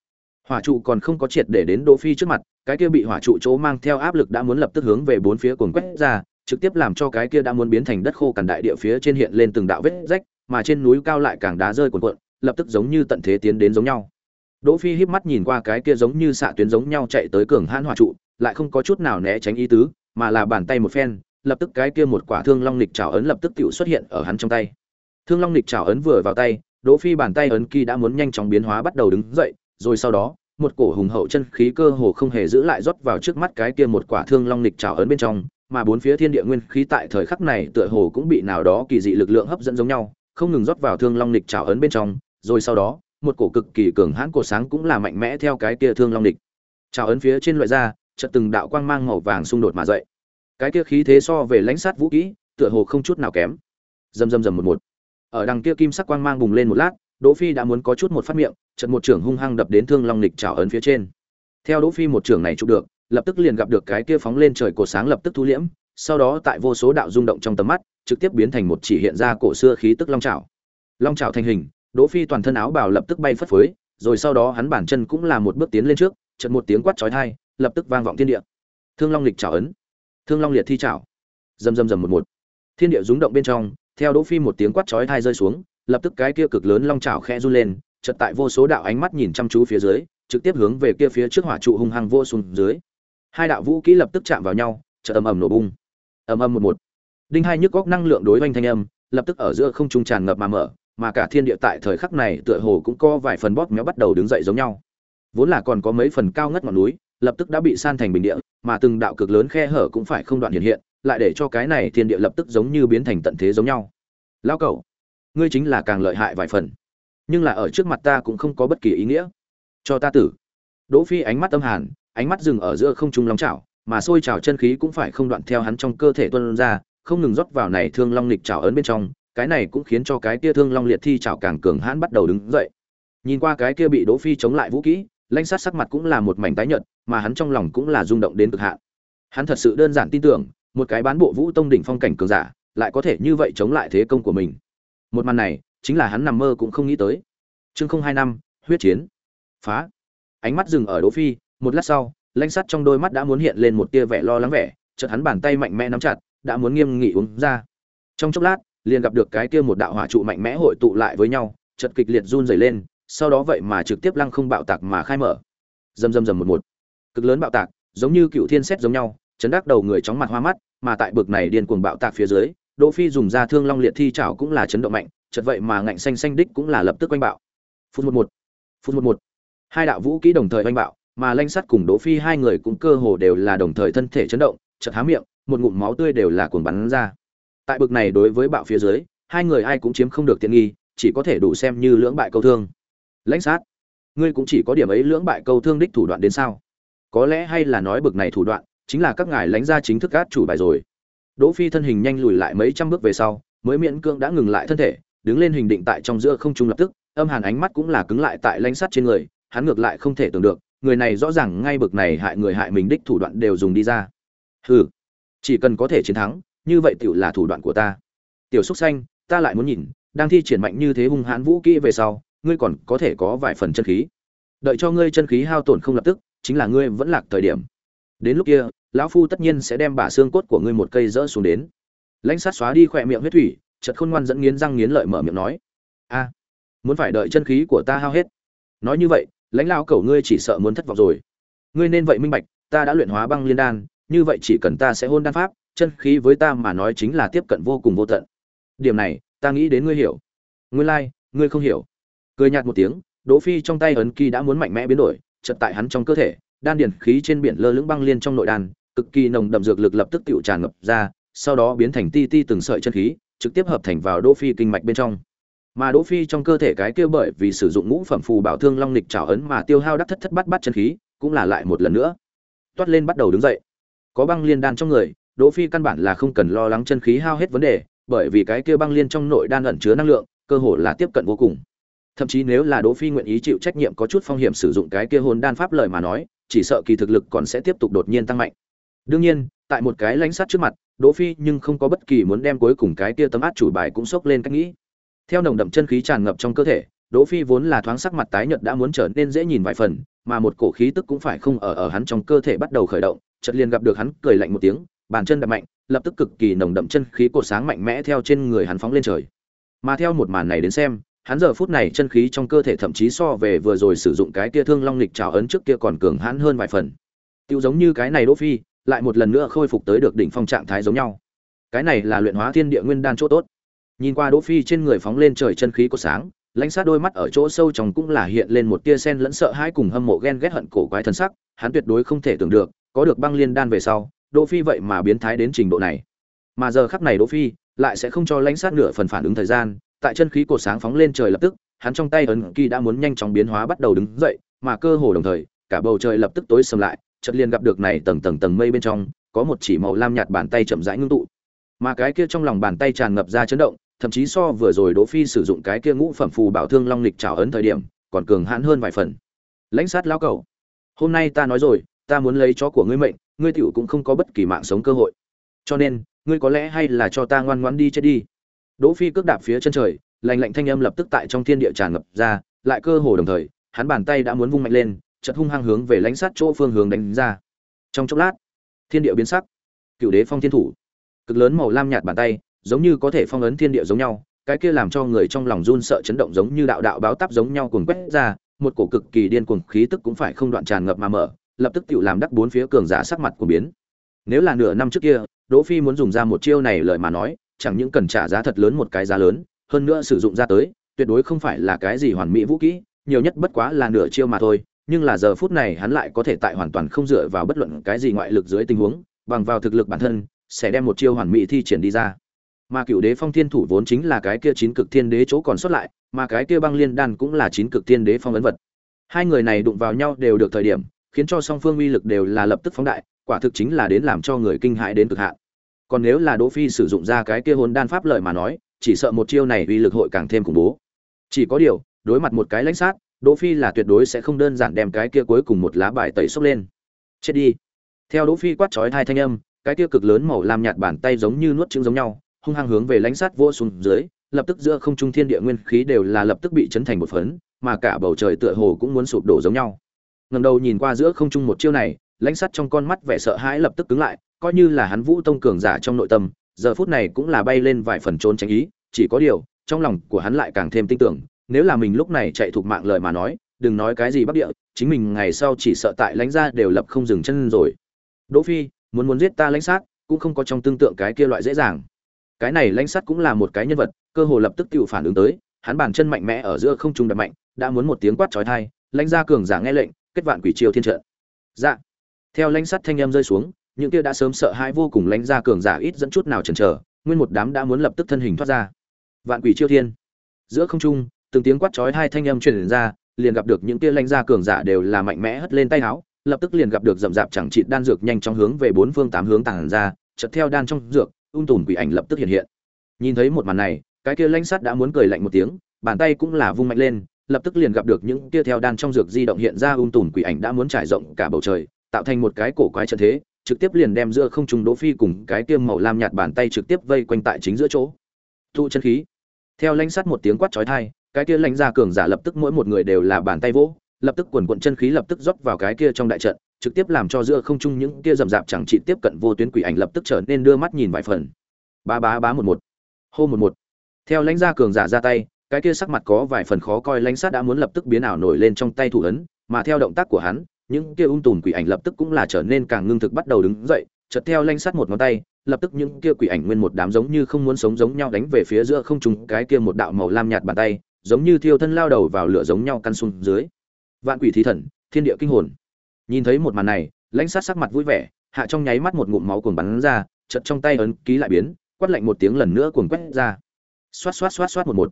Hỏa trụ còn không có triệt để đến đỗ phi trước mặt, cái kia bị hỏa trụ chỗ mang theo áp lực đã muốn lập tức hướng về bốn phía cuồng quét ra trực tiếp làm cho cái kia đã muốn biến thành đất khô cằn đại địa phía trên hiện lên từng đạo vết rách, mà trên núi cao lại càng đá rơi cuồn cuộn, lập tức giống như tận thế tiến đến giống nhau. Đỗ phi híp mắt nhìn qua cái kia giống như xạ tuyến giống nhau chạy tới cường hãn hỏa trụ, lại không có chút nào né tránh ý tứ, mà là bàn tay một phen, lập tức cái kia một quả thương long lịch trảo ấn lập tức tựu xuất hiện ở hắn trong tay. Thương long lịch trảo ấn vừa vào tay, đỗ phi bàn tay ấn kỳ đã muốn nhanh chóng biến hóa bắt đầu đứng dậy, rồi sau đó, một cổ hùng hậu chân khí cơ hồ không hề giữ lại rót vào trước mắt cái kia một quả thương long lịch trảo ấn bên trong mà bốn phía thiên địa nguyên khí tại thời khắc này tựa hồ cũng bị nào đó kỳ dị lực lượng hấp dẫn giống nhau không ngừng rót vào thương long lịch trảo ấn bên trong rồi sau đó một cổ cực kỳ cường hãn cổ sáng cũng là mạnh mẽ theo cái kia thương long lịch trảo ấn phía trên loại ra chợt từng đạo quang mang màu vàng xung đột mà dậy. Cái kia khí thế so về lãnh sát vũ khí, tựa hồ không chút nào kém. Rầm rầm rầm một một. Ở đằng kia kim sắc quang mang bùng lên một lát đỗ phi đã muốn có chút một phát miệng chợt một trưởng hung hăng đập đến thương long lịch trảo ấn phía trên. Theo đỗ phi một trưởng này chụp được lập tức liền gặp được cái kia phóng lên trời cổ sáng lập tức thu liễm, sau đó tại vô số đạo rung động trong tầm mắt, trực tiếp biến thành một chỉ hiện ra cổ xưa khí tức long trảo. Long trảo thành hình, đỗ phi toàn thân áo bào lập tức bay phất phới, rồi sau đó hắn bản chân cũng là một bước tiến lên trước, chợt một tiếng quát chói tai, lập tức vang vọng thiên địa. Thương long lịch trảo ấn. Thương long liệt thi trảo. Rầm rầm rầm một một. Thiên địa rung động bên trong, theo đỗ phi một tiếng quát chói tai rơi xuống, lập tức cái kia cực lớn long trảo khẽ run lên, chợt tại vô số đạo ánh mắt nhìn chăm chú phía dưới, trực tiếp hướng về kia phía trước hỏa trụ hung hăng vô xuống dưới hai đạo vũ kỹ lập tức chạm vào nhau, chợt ầm ầm nổ bung ầm ầm một một. Đinh hai nhức góc năng lượng đối oanh thanh âm, lập tức ở giữa không trung tràn ngập mà mở, mà cả thiên địa tại thời khắc này tựa hồ cũng có vài phần bóp méo bắt đầu đứng dậy giống nhau. Vốn là còn có mấy phần cao ngất ngọn núi, lập tức đã bị san thành bình địa, mà từng đạo cực lớn khe hở cũng phải không đoạn hiện hiện, lại để cho cái này thiên địa lập tức giống như biến thành tận thế giống nhau. Lao cẩu, ngươi chính là càng lợi hại vài phần. Nhưng là ở trước mặt ta cũng không có bất kỳ ý nghĩa. Cho ta tử. Đỗ phi ánh mắt âm hàn ánh mắt dừng ở giữa không trung long chảo mà sôi trào chân khí cũng phải không đoạn theo hắn trong cơ thể tuôn ra không ngừng rót vào này thương long lịch chảo ấn bên trong cái này cũng khiến cho cái kia thương long liệt thi chảo càng cường hãn bắt đầu đứng dậy. Nhìn qua cái kia bị đỗ phi chống lại vũ khí, lãnh sát sắc mặt cũng là một mảnh tái nhợt mà hắn trong lòng cũng là rung động đến cực hạn. Hắn thật sự đơn giản tin tưởng một cái bán bộ vũ tông đỉnh phong cảnh cường giả lại có thể như vậy chống lại thế công của mình. Một màn này chính là hắn nằm mơ cũng không nghĩ tới. Chương không hai năm huyết chiến. Phá. Ánh mắt dừng ở đỗ phi một lát sau, lãnh sắt trong đôi mắt đã muốn hiện lên một tia vẻ lo lắng vẻ, chợt hắn bàn tay mạnh mẽ nắm chặt, đã muốn nghiêm nghị uống ra. Trong chốc lát, liền gặp được cái kia một đạo hỏa trụ mạnh mẽ hội tụ lại với nhau, chợt kịch liệt run rẩy lên, sau đó vậy mà trực tiếp lăng không bạo tạc mà khai mở. Rầm rầm rầm một một. Cực lớn bạo tạc, giống như cựu thiên xét giống nhau, chấn đắc đầu người chóng mặt hoa mắt, mà tại bực này điên cuồng bạo tạc phía dưới, đỗ phi dùng ra thương long liệt thi chảo cũng là chấn động mạnh, chợt vậy mà ngạnh xanh xanh đích cũng là lập tức quanh bạo. Phút một một. Phút một một. Hai đạo vũ kỹ đồng thời quanh bạo mà lanh sắt cùng đỗ phi hai người cũng cơ hồ đều là đồng thời thân thể chấn động, chợt há miệng, một ngụm máu tươi đều là cuồng bắn ra. Tại bực này đối với bạo phía dưới, hai người ai cũng chiếm không được tiện nghi, chỉ có thể đủ xem như lưỡng bại câu thương. Lãnh sát ngươi cũng chỉ có điểm ấy lưỡng bại câu thương đích thủ đoạn đến sao? Có lẽ hay là nói bực này thủ đoạn, chính là các ngài lãnh gia chính thức cát chủ bài rồi. Đỗ phi thân hình nhanh lùi lại mấy trăm bước về sau, mới miễn cương đã ngừng lại thân thể, đứng lên hình định tại trong giữa không trung lập tức, âm hàn ánh mắt cũng là cứng lại tại lãnh sát trên người, hắn ngược lại không thể tưởng được người này rõ ràng ngay bực này hại người hại mình đích thủ đoạn đều dùng đi ra. Hừ, chỉ cần có thể chiến thắng, như vậy tiểu là thủ đoạn của ta. Tiểu xúc xanh, ta lại muốn nhìn, đang thi triển mạnh như thế hung hãn vũ kỹ về sau, ngươi còn có thể có vài phần chân khí. Đợi cho ngươi chân khí hao tổn không lập tức, chính là ngươi vẫn lạc thời điểm. Đến lúc kia, lão phu tất nhiên sẽ đem bả xương cốt của ngươi một cây rỡ xuống đến. Lãnh sát xóa đi khỏe miệng huyết thủy chật khôn ngoan dẫn nghiến răng nghiến lợi mở miệng nói. A, muốn phải đợi chân khí của ta hao hết. Nói như vậy lãnh lao cầu ngươi chỉ sợ muốn thất vọng rồi. Ngươi nên vậy minh bạch ta đã luyện hóa băng liên đan như vậy chỉ cần ta sẽ hôn đan pháp chân khí với ta mà nói chính là tiếp cận vô cùng vô tận. Điểm này ta nghĩ đến ngươi hiểu. Ngươi lai、like, ngươi không hiểu. Cười nhạt một tiếng đỗ phi trong tay ấn kỳ đã muốn mạnh mẽ biến đổi chợt tại hắn trong cơ thể đan điển khí trên biển lơ lưỡng băng liên trong nội đan cực kỳ nồng đậm dược lực lập tức tựu tràn ngập ra sau đó biến thành ti ti từng sợi chân khí trực tiếp hợp thành vào đỗ phi kinh mạch bên trong mà đỗ phi trong cơ thể cái kia bởi vì sử dụng ngũ phẩm phù bảo thương long lịch trảo ấn mà tiêu hao đắc thất thất bát bát chân khí, cũng là lại một lần nữa. Toát lên bắt đầu đứng dậy. Có băng liên đan trong người, đỗ phi căn bản là không cần lo lắng chân khí hao hết vấn đề, bởi vì cái kia băng liên trong nội đan ẩn chứa năng lượng, cơ hồ là tiếp cận vô cùng. Thậm chí nếu là đỗ phi nguyện ý chịu trách nhiệm có chút phong hiểm sử dụng cái kia hồn đan pháp lời mà nói, chỉ sợ kỳ thực lực còn sẽ tiếp tục đột nhiên tăng mạnh. Đương nhiên, tại một cái lãnh sát trước mặt, đỗ phi nhưng không có bất kỳ muốn đem cuối cùng cái kia tấm át chủ bài cũng sốc lên cách nghĩ theo nồng đậm chân khí tràn ngập trong cơ thể, đỗ phi vốn là thoáng sắc mặt tái nhợt đã muốn trở nên dễ nhìn vài phần, mà một cổ khí tức cũng phải không ở ở hắn trong cơ thể bắt đầu khởi động, chợt liền gặp được hắn cười lạnh một tiếng, bàn chân đạp mạnh, lập tức cực kỳ nồng đậm chân khí cổ sáng mạnh mẽ theo trên người hắn phóng lên trời. Mà theo một màn này đến xem, hắn giờ phút này chân khí trong cơ thể thậm chí so về vừa rồi sử dụng cái kia thương long lịch trào ấn trước kia còn cường hãn hơn vài phần. Tiêu giống như cái này đỗ phi, lại một lần nữa khôi phục tới được đỉnh phong trạng thái giống nhau. Cái này là luyện hóa thiên địa nguyên đan chỗ tốt nhìn qua đỗ phi trên người phóng lên trời chân khí có sáng, lãnh sát đôi mắt ở chỗ sâu trong cũng là hiện lên một tia sen lẫn sợ hãi cùng hâm mộ ghen ghét hận cổ quái thần sắc, hắn tuyệt đối không thể tưởng được, có được băng liên đan về sau, đỗ phi vậy mà biến thái đến trình độ này. Mà giờ khắc này đỗ phi lại sẽ không cho lãnh sát nửa phần phản ứng thời gian, tại chân khí cột sáng phóng lên trời lập tức, hắn trong tay ấn kỳ đã muốn nhanh chóng biến hóa bắt đầu đứng dậy, mà cơ hồ đồng thời, cả bầu trời lập tức tối sầm lại, chợt liền gặp được này tầng tầng tầng mây bên trong, có một chỉ màu lam nhạt bàn tay chậm rãi ngưng tụ. Mà cái kia trong lòng bàn tay tràn ngập ra chấn động thậm chí so vừa rồi đỗ phi sử dụng cái kia ngũ phẩm phù bảo thương long lịch trảo ấn thời điểm, còn cường hãn hơn vài phần. Lãnh sát lão cẩu, hôm nay ta nói rồi, ta muốn lấy chó của ngươi mệnh, ngươi tiểu cũng không có bất kỳ mạng sống cơ hội. Cho nên, ngươi có lẽ hay là cho ta ngoan ngoãn đi chết đi. Đỗ phi cước đạp phía chân trời, lạnh lạnh thanh âm lập tức tại trong thiên địa tràn ngập ra, lại cơ hồ đồng thời, hắn bàn tay đã muốn vung mạnh lên, chợt hung hăng hướng về lãnh sát chỗ phương hướng đánh ra. Trong chốc lát, thiên địa biến sắc, cựu đế phong thiên thủ, cực lớn màu lam nhạt bàn tay giống như có thể phong ấn thiên địa giống nhau, cái kia làm cho người trong lòng run sợ chấn động giống như đạo đạo báo táp giống nhau cuồng quét ra, một cổ cực kỳ điên cuồng khí tức cũng phải không đoạn tràn ngập mà mở, lập tức tự làm đắc bốn phía cường giả sắc mặt của biến. Nếu là nửa năm trước kia, đỗ phi muốn dùng ra một chiêu này lời mà nói, chẳng những cần trả giá thật lớn một cái giá lớn, hơn nữa sử dụng ra tới, tuyệt đối không phải là cái gì hoàn mỹ vũ kỹ nhiều nhất bất quá là nửa chiêu mà thôi, nhưng là giờ phút này hắn lại có thể tại hoàn toàn không dựa vào bất luận cái gì ngoại lực dưới tình huống, bằng vào thực lực bản thân, sẽ đem một chiêu hoàn mỹ thi triển đi ra mà cựu đế phong thiên thủ vốn chính là cái kia chín cực thiên đế chỗ còn xuất lại, mà cái kia băng liên đan cũng là chín cực thiên đế phong ấn vật. Hai người này đụng vào nhau đều được thời điểm, khiến cho song phương uy lực đều là lập tức phóng đại, quả thực chính là đến làm cho người kinh hãi đến cực hạn. Còn nếu là đỗ phi sử dụng ra cái kia hồn đan pháp lợi mà nói, chỉ sợ một chiêu này uy lực hội càng thêm khủng bố. Chỉ có điều, đối mặt một cái lãnh sát, đỗ phi là tuyệt đối sẽ không đơn giản đem cái kia cuối cùng một lá bài tẩy xốc lên. Chết đi. Theo đỗ phi quát chói hai thanh âm, cái kia cực lớn màu lam nhạt bàn tay giống như nuốt trứng giống nhau hung hăng hướng về lãnh sát vô xuống dưới, lập tức giữa không trung thiên địa nguyên khí đều là lập tức bị chấn thành một phấn, mà cả bầu trời tựa hồ cũng muốn sụp đổ giống nhau. Ngẩng đầu nhìn qua giữa không trung một chiêu này, lãnh sát trong con mắt vẻ sợ hãi lập tức cứng lại, coi như là hắn vũ tông cường giả trong nội tâm, giờ phút này cũng là bay lên vài phần trốn tránh ý, chỉ có điều, trong lòng của hắn lại càng thêm tin tưởng, nếu là mình lúc này chạy thuộc mạng lời mà nói, đừng nói cái gì bắc địa, chính mình ngày sau chỉ sợ tại lãnh gia đều lập không dừng chân rồi. Đỗ phi, muốn muốn giết ta lãnh sát, cũng không có trong tương tượng cái kia loại dễ dàng cái này lãnh sát cũng là một cái nhân vật, cơ hồ lập tức tự phản ứng tới, hắn bàn chân mạnh mẽ ở giữa không trung đập mạnh, đã muốn một tiếng quát chói tai, lãnh gia cường giả nghe lệnh, kết vạn quỷ triều thiên trận. Dạ. Theo lãnh sát thanh âm rơi xuống, những kia đã sớm sợ hãi vô cùng lãnh gia cường giả ít dẫn chút nào chần chờ, nguyên một đám đã muốn lập tức thân hình thoát ra. Vạn quỷ chiêu thiên. Giữa không trung, từng tiếng quát chói hai thanh âm truyền ra, liền gặp được những kia lãnh gia cường giả đều là mạnh mẽ hất lên tay áo, lập tức liền gặp được rậm rạp chẳng trị đan dược nhanh chóng hướng về bốn phương tám hướng tàng ra, chợt theo đan trong dược ung tùm quỷ ảnh lập tức hiện hiện. Nhìn thấy một màn này, cái kia lãnh sắt đã muốn cười lạnh một tiếng, bàn tay cũng là vung mạnh lên, lập tức liền gặp được những kia theo đan trong dược di động hiện ra ung tùm quỷ ảnh đã muốn trải rộng cả bầu trời, tạo thành một cái cổ quái trận thế, trực tiếp liền đem giữa không trung đỗ phi cùng cái kia màu lam nhạt bàn tay trực tiếp vây quanh tại chính giữa chỗ. Thu chân khí. Theo lãnh sắt một tiếng quát chói tai, cái kia lãnh gia cường giả lập tức mỗi một người đều là bàn tay vỗ, lập tức quần quận chân khí lập tức rót vào cái kia trong đại trận trực tiếp làm cho giữa không trung những kia rậm rạp chẳng trị tiếp cận vô tuyến quỷ ảnh lập tức trở nên đưa mắt nhìn vài phần. Ba bá bá một một. Hô một một. Theo lãnh gia cường giả ra tay, cái kia sắc mặt có vài phần khó coi lãnh sát đã muốn lập tức biến ảo nổi lên trong tay thủ ấn, mà theo động tác của hắn, những kia ung tùn quỷ ảnh lập tức cũng là trở nên càng ngưng thực bắt đầu đứng dậy, chợt theo lãnh sát một ngón tay, lập tức những kia quỷ ảnh nguyên một đám giống như không muốn sống giống nhau đánh về phía giữa không trung, cái kia một đạo màu lam nhạt bàn tay, giống như thiêu thân lao đầu vào lửa giống nhau căn xung dưới. Vạn quỷ thí thần, thiên địa kinh hồn nhìn thấy một màn này, lãnh sát sắc mặt vui vẻ, hạ trong nháy mắt một ngụm máu cuồng bắn ra chật trong tay ấn ký lại biến, quát lạnh một tiếng lần nữa cuồng quét ra. Xoát xoát xoát xoát một một.